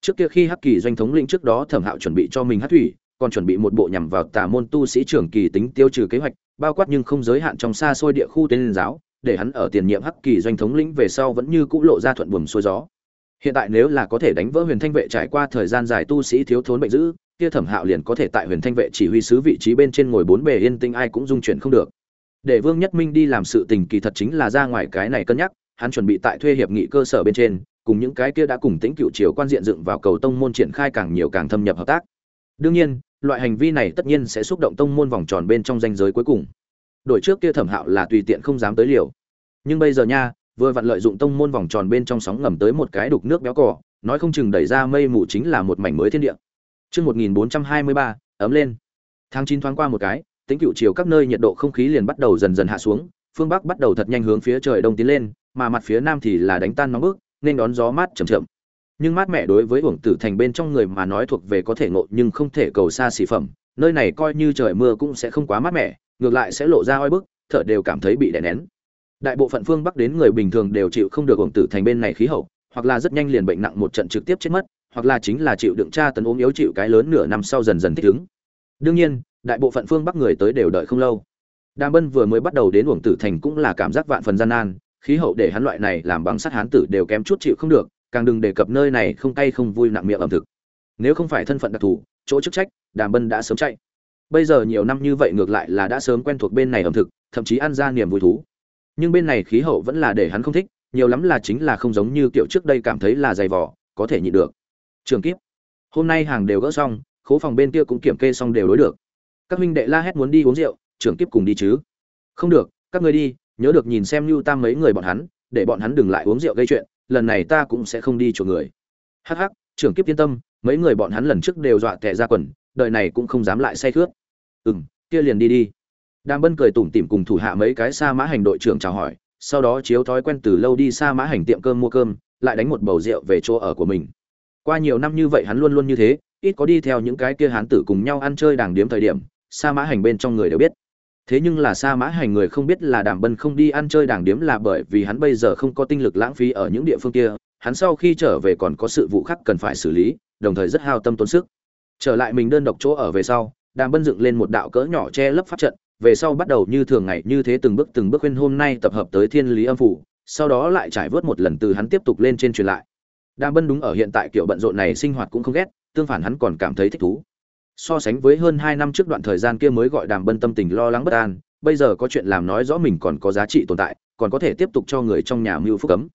Trước kia khi hắc kỳ doanh thống lĩnh trước đó thẩm hạo chuẩn bị cho mình hát thủy, còn chuẩn bị một bộ nhằm vào tà môn tu sĩ trưởng kỳ tính tiêu trừ kế hoạch, bao quát nhưng không giới hạn trong xa xôi địa khu tên giáo, để hắn ở tiền nhiệm hắc kỳ doanh thống lĩnh về sau vẫn như cũ lộ ra thuận buồm xuôi gió. Hiện tại nếu là có thể đánh vỡ huyền thanh vệ trải qua thời gian dài tu sĩ thiếu thốn bệnh dữ kia thẩm hạo liền có thể tại huyền thanh vệ chỉ huy sứ vị trí bên trên ngồi bốn bề yên tĩnh, ai cũng dung chuyển không được. Để vương nhất minh đi làm sự tình kỳ thật chính là ra ngoài cái này cân nhắc, hắn chuẩn bị tại thuê hiệp nghị cơ sở bên trên, cùng những cái kia đã cùng tính cựu triều quan diện dựng vào cầu tông môn triển khai càng nhiều càng thâm nhập hợp tác. Đương nhiên, loại hành vi này tất nhiên sẽ xúc động tông môn vòng tròn bên trong danh giới cuối cùng. Đổi trước kia thẩm hạo là tùy tiện không dám tới liều. Nhưng bây giờ nha, vừa vặn lợi dụng tông môn vòng tròn bên trong sóng ngầm tới một cái đục nước béo cỏ nói không chừng đẩy ra mây mù chính là một mảnh mới thiên địa. Chương 1423, ấm lên. Tháng 9 thoáng qua một cái, tính cựu chiều các nơi nhiệt độ không khí liền bắt đầu dần dần hạ xuống, phương bắc bắt đầu thật nhanh hướng phía trời đông tiến lên, mà mặt phía nam thì là đánh tan nóng bức, nên đón gió mát chậm chậm. Nhưng mát mẻ đối với uổng tử thành bên trong người mà nói thuộc về có thể ngộ nhưng không thể cầu xa xỉ phẩm, nơi này coi như trời mưa cũng sẽ không quá mát mẻ, ngược lại sẽ lộ ra oi bức, thở đều cảm thấy bị đè nén. Đại bộ phận phương bắc đến người bình thường đều chịu không được uổng tử thành bên này khí hậu, hoặc là rất nhanh liền bệnh nặng một trận trực tiếp chết mất, hoặc là chính là chịu đựng tra tấn ốm yếu chịu cái lớn nửa năm sau dần dần thích ứng. Đương nhiên, đại bộ phận phương Bắc người tới đều đợi không lâu. Đàm Bân vừa mới bắt đầu đến Uổng Tử Thành cũng là cảm giác vạn phần gian nan, khí hậu để hắn loại này làm bằng sắt hán tử đều kém chút chịu không được, càng đừng đề cập nơi này không cay không vui nặng miệng ẩm thực. Nếu không phải thân phận đặc thù, chỗ chức trách, Đàm Bân đã sớm chạy. Bây giờ nhiều năm như vậy ngược lại là đã sớm quen thuộc bên này ẩm thực, thậm chí ăn ra niềm vui thú. Nhưng bên này khí hậu vẫn là để hắn không thích, nhiều lắm là chính là không giống như kiểu trước đây cảm thấy là dày vò, có thể nhịn được trường kíp. Hôm nay hàng đều gỡ xong, khố phòng bên kia cũng kiểm kê xong đều đối được. Các huynh đệ la hét muốn đi uống rượu trưởng kiếp cùng đi chứ. Không được, các ngươi đi, nhớ được nhìn xem lưu tam mấy người bọn hắn, để bọn hắn đừng lại uống rượu gây chuyện, lần này ta cũng sẽ không đi chuộc người. Hắc hắc trưởng kiếp yên tâm, mấy người bọn hắn lần trước đều dọa tệ ra quần đợi này cũng không dám lại say khướt ừ m kia liền đi đi. Đàm bân cười tủm tỉm cùng thủ hạ mấy cái sa mã hành đội trưởng chào hỏi, sau đó chiếu thói quen từ lâu đi sa mã hành tiệm cơm mua cơm, lại đánh một bầu rượu về chỗ ở của mình qua nhiều năm như vậy hắn luôn luôn như thế, ít có đi theo những cái kia hán tử cùng nhau ăn chơi đàng điếm thời điểm, sa mã hành bên trong người đều biết. Thế nhưng là sa mã hành người không biết là đàm bân không đi ăn chơi đàng điếm là bởi vì hắn bây giờ không có tinh lực lãng phí ở những địa phương kia, hắn sau khi trở về còn có sự vụ khác cần phải xử lý, đồng thời rất hao tâm tốn sức. Trở lại mình đơn độc chỗ ở về sau đàm bân dựng lên một đạo cỡ nhỏ che lấp pháp trận, về sau bắt đầu như thường ngày như thế từng bước từng bước khuyên hôm nay tập hợp tới thiên lý âm phủ, sau đó lại trải vớt một lần từ hắn tiếp tục lên trên truyền lại. Đàm Bân đúng ở hiện tại kiểu bận rộn này sinh hoạt cũng không ghét, tương phản hắn còn cảm thấy thích thú. So sánh với hơn hai năm trước đoạn thời gian kia mới gọi Đàm Bân tâm tình lo lắng bất an, bây giờ có chuyện làm nói rõ mình còn có giá trị tồn tại, còn có thể tiếp tục cho người trong nhà mưu phúc cấm.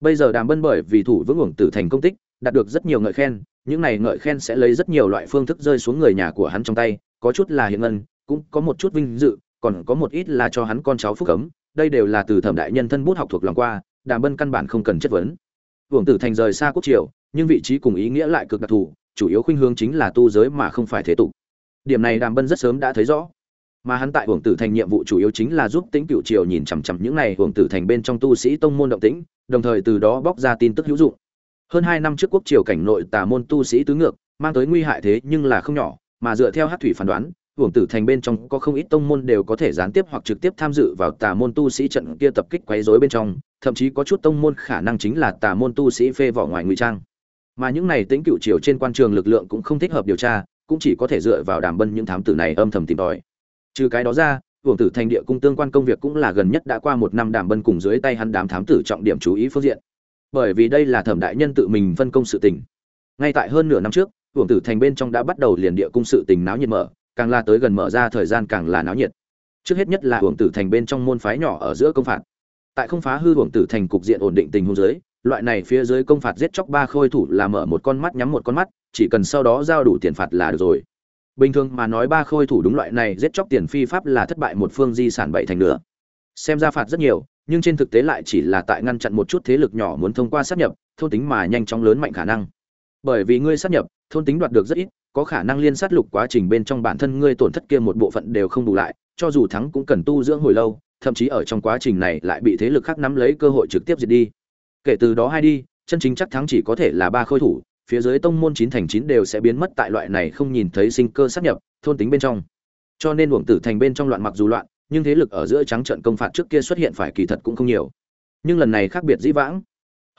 Bây giờ Đàm Bân bởi vì thủ vững ổn tử thành công tích, đạt được rất nhiều ngợi khen những này ngợi khen sẽ lấy rất nhiều loại phương thức rơi xuống người nhà của hắn trong tay có chút là hiện ngân cũng có một chút vinh dự còn có một ít là cho hắn con cháu phúc cấm đây đều là từ thẩm đại nhân thân bút học thuộc lòng qua đàm bân căn bản không cần chất vấn Uổng Tử Thành rời xa quốc triều, nhưng vị trí cùng ý nghĩa lại cực đặc thù, chủ yếu khuynh hướng chính là tu giới mà không phải thế tục. Điểm này Đàm Bân rất sớm đã thấy rõ. Mà hắn tại Uổng Tử Thành nhiệm vụ chủ yếu chính là giúp Tĩnh Cựu Triều nhìn chằm chằm những này Uổng Tử Thành bên trong tu sĩ tông môn động tĩnh, đồng thời từ đó bóc ra tin tức hữu dụng. Hơn hai năm trước quốc triều cảnh nội tà môn tu sĩ tứ ngược, mang tới nguy hại thế nhưng là không nhỏ, mà dựa theo Hắc thủy phán đoán, uổng Tử Thành bên trong có không ít tông môn đều có thể gián tiếp hoặc trực tiếp tham dự vào tà môn tu sĩ trận kia tập kích quấy rối bên trong, thậm chí có chút tông môn khả năng chính là tà môn tu sĩ phê vỏ ngoài ngụy trang. Mà những này tính cựu triều trên quan trường lực lượng cũng không thích hợp điều tra, cũng chỉ có thể dựa vào đàm bân những thám tử này âm thầm tìm tòi. Trừ cái đó ra, uổng Tử Thành địa cung tương quan công việc cũng là gần nhất đã qua một năm đàm bân cùng dưới tay hắn đám thám tử trọng điểm chú ý phương diện. Bởi vì đây là thẩm đại nhân tự mình phân công sự tình. Ngay tại hơn nửa năm trước, uổng Tử Thành bên trong đã bắt đầu liền địa cung sự tình náo nhiệt mở, càng là tới gần mở ra thời gian càng là náo nhiệt. Trước hết nhất là hưởng tử thành bên trong môn phái nhỏ ở giữa công phạt. Tại không phá hư hưởng tử thành cục diện ổn định tình huống dưới, loại này phía dưới công phạt giết chóc ba khôi thủ là mở một con mắt nhắm một con mắt, chỉ cần sau đó giao đủ tiền phạt là được rồi. Bình thường mà nói ba khôi thủ đúng loại này giết chóc tiền phi pháp là thất bại một phương di sản bảy thành nữa. Xem ra phạt rất nhiều, nhưng trên thực tế lại chỉ là tại ngăn chặn một chút thế lực nhỏ muốn thông qua sát nhập thôn tính mà nhanh chóng lớn mạnh khả năng bởi vì ngươi sát nhập thôn tính đoạt được rất ít có khả năng liên sát lục quá trình bên trong bản thân ngươi tổn thất kia một bộ phận đều không đủ lại, cho dù thắng cũng cần tu dưỡng hồi lâu, thậm chí ở trong quá trình này lại bị thế lực khác nắm lấy cơ hội trực tiếp diệt đi. Kể từ đó hai đi, chân chính chắc thắng chỉ có thể là ba khôi thủ, phía dưới tông môn chín thành chín đều sẽ biến mất tại loại này không nhìn thấy sinh cơ sát nhập, thôn tính bên trong. Cho nên uổng tử thành bên trong loạn mặc dù loạn, nhưng thế lực ở giữa trắng trận công phạt trước kia xuất hiện phải kỳ thật cũng không nhiều. Nhưng lần này khác biệt dĩ vãng.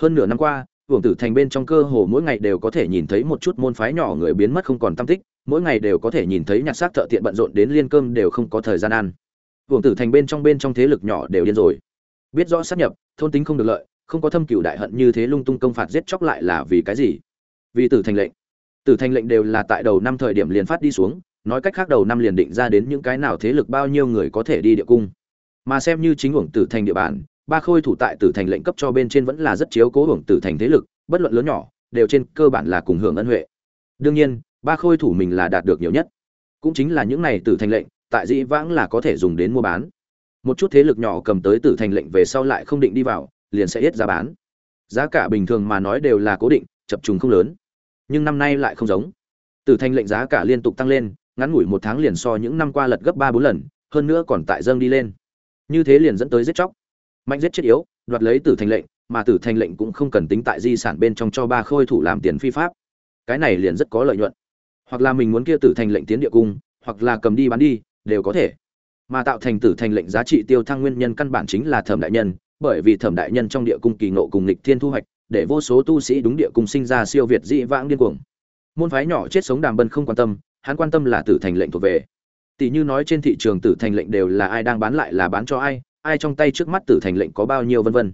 Hơn nửa năm qua, Uổng Tử Thành bên trong cơ hồ mỗi ngày đều có thể nhìn thấy một chút môn phái nhỏ người biến mất không còn tâm tích, mỗi ngày đều có thể nhìn thấy nhặt xác thợ tiện bận rộn đến liên cơm đều không có thời gian ăn. Uổng Tử Thành bên trong bên trong thế lực nhỏ đều điên rồi. Biết rõ sát nhập, thôn tính không được lợi, không có thâm cửu đại hận như thế lung tung công phạt giết chóc lại là vì cái gì? Vì Tử Thành lệnh. Tử Thành lệnh đều là tại đầu năm thời điểm liền phát đi xuống, nói cách khác đầu năm liền định ra đến những cái nào thế lực bao nhiêu người có thể đi địa cung. Mà xem như chính uổng Tử Thành địa bàn, ba khôi thủ tại tử thành lệnh cấp cho bên trên vẫn là rất chiếu cố hưởng tử thành thế lực, bất luận lớn nhỏ, đều trên cơ bản là cùng hưởng ân huệ. Đương nhiên, ba khôi thủ mình là đạt được nhiều nhất. Cũng chính là những này tử thành lệnh, tại dĩ vãng là có thể dùng đến mua bán. Một chút thế lực nhỏ cầm tới tử thành lệnh về sau lại không định đi vào, liền sẽ hết giá bán. Giá cả bình thường mà nói đều là cố định, chập trùng không lớn. Nhưng năm nay lại không giống. Tử thành lệnh giá cả liên tục tăng lên, ngắn ngủi một tháng liền so những năm qua lật gấp ba bốn lần, hơn nữa còn tại dâng đi lên. Như thế liền dẫn tới giết chóc mạnh giết chết yếu, đoạt lấy tử thành lệnh, mà tử thành lệnh cũng không cần tính tại di sản bên trong cho ba khôi thủ làm tiền phi pháp. Cái này liền rất có lợi nhuận. Hoặc là mình muốn kia tử thành lệnh tiến địa cung, hoặc là cầm đi bán đi, đều có thể. Mà tạo thành tử thành lệnh giá trị tiêu thăng nguyên nhân căn bản chính là thẩm đại nhân, bởi vì thẩm đại nhân trong địa cung kỳ ngộ cùng lịch thiên thu hoạch, để vô số tu sĩ đúng địa cung sinh ra siêu việt dị vãng điên cuồng. Môn phái nhỏ chết sống đàm bân không quan tâm, hắn quan tâm là tử thành lệnh thuộc về. Tỷ như nói trên thị trường tử thành lệnh đều là ai đang bán lại là bán cho ai ai trong tay trước mắt tử thành lệnh có bao nhiêu vân vân.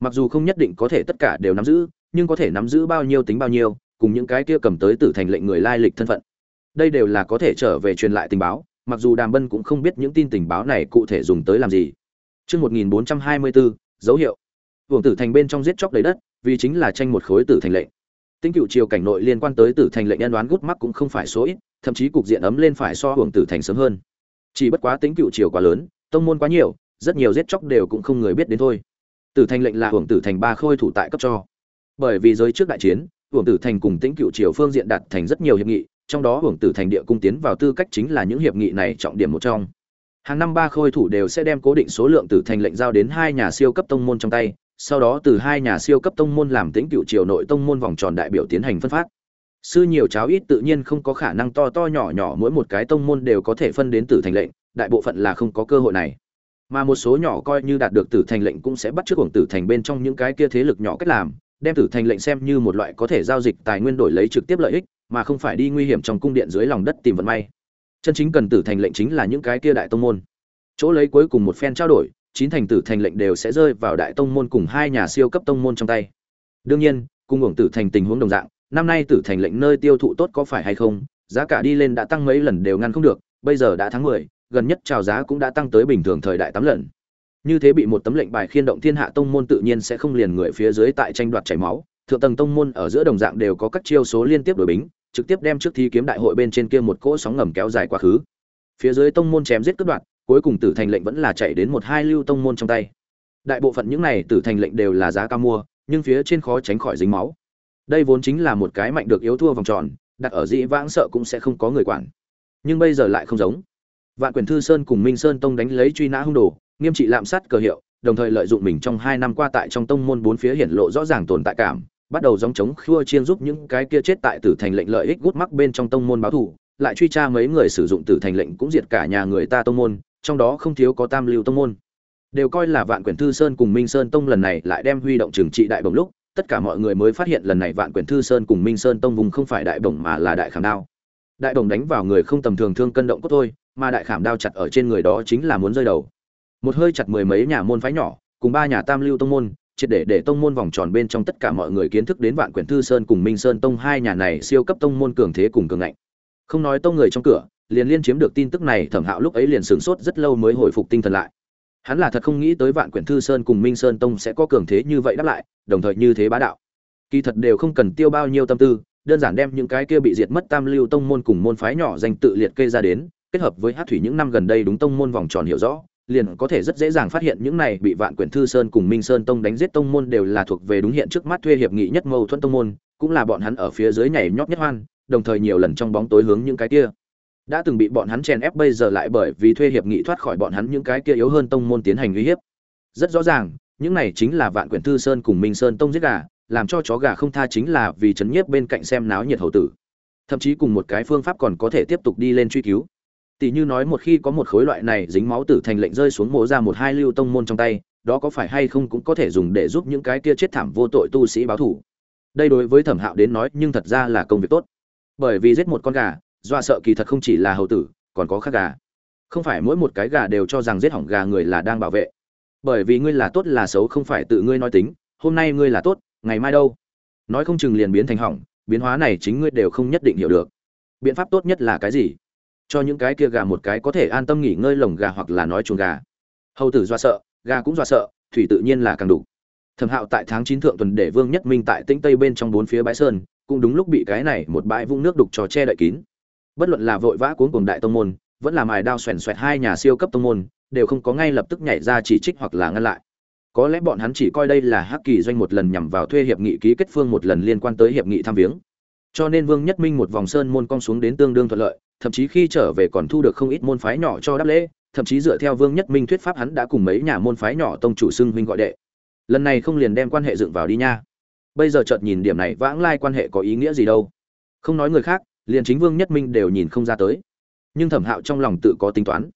Mặc dù không nhất định có thể tất cả đều nắm giữ, nhưng có thể nắm giữ bao nhiêu tính bao nhiêu, cùng những cái kia cầm tới tử thành lệnh người lai lịch thân phận. Đây đều là có thể trở về truyền lại tình báo, mặc dù Đàm Bân cũng không biết những tin tình báo này cụ thể dùng tới làm gì. Chương 1424, dấu hiệu. Vương tử thành bên trong giết chóc đầy đất, vì chính là tranh một khối tử thành lệnh. Tính cựu triều cảnh nội liên quan tới tử thành lệnh nhân đoán gút mắc cũng không phải số ít, thậm chí cục diện ấm lên phải so hưởng tử thành sớm hơn. Chỉ bất quá tính cựu triều quá lớn, tông môn quá nhiều, rất nhiều giết chóc đều cũng không người biết đến thôi. Tử thành lệnh là hưởng tử thành ba khôi thủ tại cấp cho. Bởi vì giới trước đại chiến, hưởng tử thành cùng tĩnh cựu triều phương diện đạt thành rất nhiều hiệp nghị, trong đó hưởng tử thành địa cung tiến vào tư cách chính là những hiệp nghị này trọng điểm một trong. Hàng năm ba khôi thủ đều sẽ đem cố định số lượng tử thành lệnh giao đến hai nhà siêu cấp tông môn trong tay, sau đó từ hai nhà siêu cấp tông môn làm tĩnh cựu triều nội tông môn vòng tròn đại biểu tiến hành phân phát. Sư nhiều cháo ít tự nhiên không có khả năng to to nhỏ nhỏ mỗi một cái tông môn đều có thể phân đến tử thành lệnh, đại bộ phận là không có cơ hội này mà một số nhỏ coi như đạt được tử thành lệnh cũng sẽ bắt chước cuồng tử thành bên trong những cái kia thế lực nhỏ cách làm, đem tử thành lệnh xem như một loại có thể giao dịch tài nguyên đổi lấy trực tiếp lợi ích, mà không phải đi nguy hiểm trong cung điện dưới lòng đất tìm vận may. Chân chính cần tử thành lệnh chính là những cái kia đại tông môn. Chỗ lấy cuối cùng một phen trao đổi, chín thành tử thành lệnh đều sẽ rơi vào đại tông môn cùng hai nhà siêu cấp tông môn trong tay. Đương nhiên cung hưởng tử thành tình huống đồng dạng, năm nay tử thành lệnh nơi tiêu thụ tốt có phải hay không, giá cả đi lên đã tăng mấy lần đều ngăn không được, bây giờ đã tháng mười gần nhất chào giá cũng đã tăng tới bình thường thời đại tám lần. Như thế bị một tấm lệnh bài khiên động thiên hạ tông môn tự nhiên sẽ không liền người phía dưới tại tranh đoạt chảy máu. Thượng tầng tông môn ở giữa đồng dạng đều có các chiêu số liên tiếp đổi bính, trực tiếp đem trước thi kiếm đại hội bên trên kia một cỗ sóng ngầm kéo dài quá khứ. Phía dưới tông môn chém giết cướp đoạt, cuối cùng tử thành lệnh vẫn là chạy đến một hai lưu tông môn trong tay. Đại bộ phận những này tử thành lệnh đều là giá cao mua, nhưng phía trên khó tránh khỏi dính máu. Đây vốn chính là một cái mạnh được yếu thua vòng tròn, đặt ở dĩ vãng sợ cũng sẽ không có người quản. Nhưng bây giờ lại không giống vạn quyền thư sơn cùng minh sơn tông đánh lấy truy nã hung đồ, nghiêm trị lạm sát cờ hiệu, đồng thời lợi dụng mình trong hai năm qua tại trong tông môn bốn phía hiển lộ rõ ràng tồn tại cảm, bắt đầu gióng chống khua chiên giúp những cái kia chết tại tử thành lệnh lợi ích gút mắc bên trong tông môn báo thù, lại truy tra mấy người sử dụng tử thành lệnh cũng diệt cả nhà người ta tông môn, trong đó không thiếu có tam lưu tông môn. Đều coi là vạn quyển thư sơn cùng minh sơn tông lần này lại đem huy động trừng trị đại bổng lúc, tất cả mọi người mới phát hiện lần này vạn quyển thư sơn cùng minh sơn tông vùng không phải đại bổng mà là đại khảm đao đại đồng đánh vào người không tầm thường thương cân động cốt thôi, mà đại khảm đao chặt ở trên người đó chính là muốn rơi đầu. Một hơi chặt mười mấy nhà môn phái nhỏ, cùng ba nhà tam lưu tông môn, triệt để để tông môn vòng tròn bên trong tất cả mọi người kiến thức đến vạn quyển thư sơn cùng minh sơn tông hai nhà này siêu cấp tông môn cường thế cùng cường ngạnh. Không nói tông người trong cửa, liền liên chiếm được tin tức này thẩm hạo lúc ấy liền sửng sốt rất lâu mới hồi phục tinh thần lại. Hắn là thật không nghĩ tới vạn quyển thư sơn cùng minh sơn tông sẽ có cường thế như vậy đáp lại, đồng thời như thế bá đạo. Kỳ thật đều không cần tiêu bao nhiêu tâm tư đơn giản đem những cái kia bị diệt mất tam lưu tông môn cùng môn phái nhỏ danh tự liệt kê ra đến, kết hợp với hát thủy những năm gần đây đúng tông môn vòng tròn hiểu rõ, liền có thể rất dễ dàng phát hiện những này bị vạn quyển thư sơn cùng minh sơn tông đánh giết tông môn đều là thuộc về đúng hiện trước mắt thuê hiệp nghị nhất mâu thuẫn tông môn, cũng là bọn hắn ở phía dưới nhảy nhót nhất hoan, đồng thời nhiều lần trong bóng tối hướng những cái kia. Đã từng bị bọn hắn chèn ép bây giờ lại bởi vì thuê hiệp nghị thoát khỏi bọn hắn những cái kia yếu hơn tông môn tiến hành uy hiếp. Rất rõ ràng, những này chính là vạn quyển thư sơn cùng minh sơn tông giết gà làm cho chó gà không tha chính là vì chấn nhiếp bên cạnh xem náo nhiệt hầu tử. Thậm chí cùng một cái phương pháp còn có thể tiếp tục đi lên truy cứu. Tỷ như nói một khi có một khối loại này dính máu tử thành lệnh rơi xuống mộ ra một hai lưu tông môn trong tay, đó có phải hay không cũng có thể dùng để giúp những cái kia chết thảm vô tội tu sĩ báo thù. đây đối với thẩm hạo đến nói, nhưng thật ra là công việc tốt. Bởi vì giết một con gà, dọa sợ kỳ thật không chỉ là hầu tử, còn có khác gà. Không phải mỗi một cái gà đều cho rằng giết hỏng gà người là đang bảo vệ. Bởi vì ngươi là tốt là xấu không phải tự ngươi nói tính, hôm nay ngươi là tốt ngày mai đâu? Nói không chừng liền biến thành hỏng, biến hóa này chính ngươi đều không nhất định hiểu được. Biện pháp tốt nhất là cái gì? Cho những cái kia gà một cái có thể an tâm nghỉ ngơi lồng gà hoặc là nói chuồng gà. Hầu tử do sợ, gà cũng do sợ, thủy tự nhiên là càng đủ. Thẩm hạo tại tháng chín thượng tuần để vương nhất minh tại tĩnh tây bên trong bốn phía bãi sơn, cũng đúng lúc bị cái này một bãi vũng nước đục trò che đậy kín. Bất luận là vội vã cuốn cùng đại tông môn, vẫn là mài đao xoèn xoẹt hai nhà siêu cấp tông môn, đều không có ngay lập tức nhảy ra chỉ trích hoặc là ngăn lại có lẽ bọn hắn chỉ coi đây là hắc kỳ doanh một lần nhằm vào thuê hiệp nghị ký kết phương một lần liên quan tới hiệp nghị tham viếng. Cho nên vương nhất minh một vòng sơn môn cong xuống đến tương đương thuận lợi, thậm chí khi trở về còn thu được không ít môn phái nhỏ cho đáp lễ, thậm chí dựa theo vương nhất minh thuyết pháp hắn đã cùng mấy nhà môn phái nhỏ tông chủ xưng huynh gọi đệ. Lần này không liền đem quan hệ dựng vào đi nha. Bây giờ chợt nhìn điểm này vãng lai quan hệ có ý nghĩa gì đâu. Không nói người khác, liền chính vương nhất minh đều nhìn không ra tới. Nhưng thẩm hạo trong lòng tự có tính toán.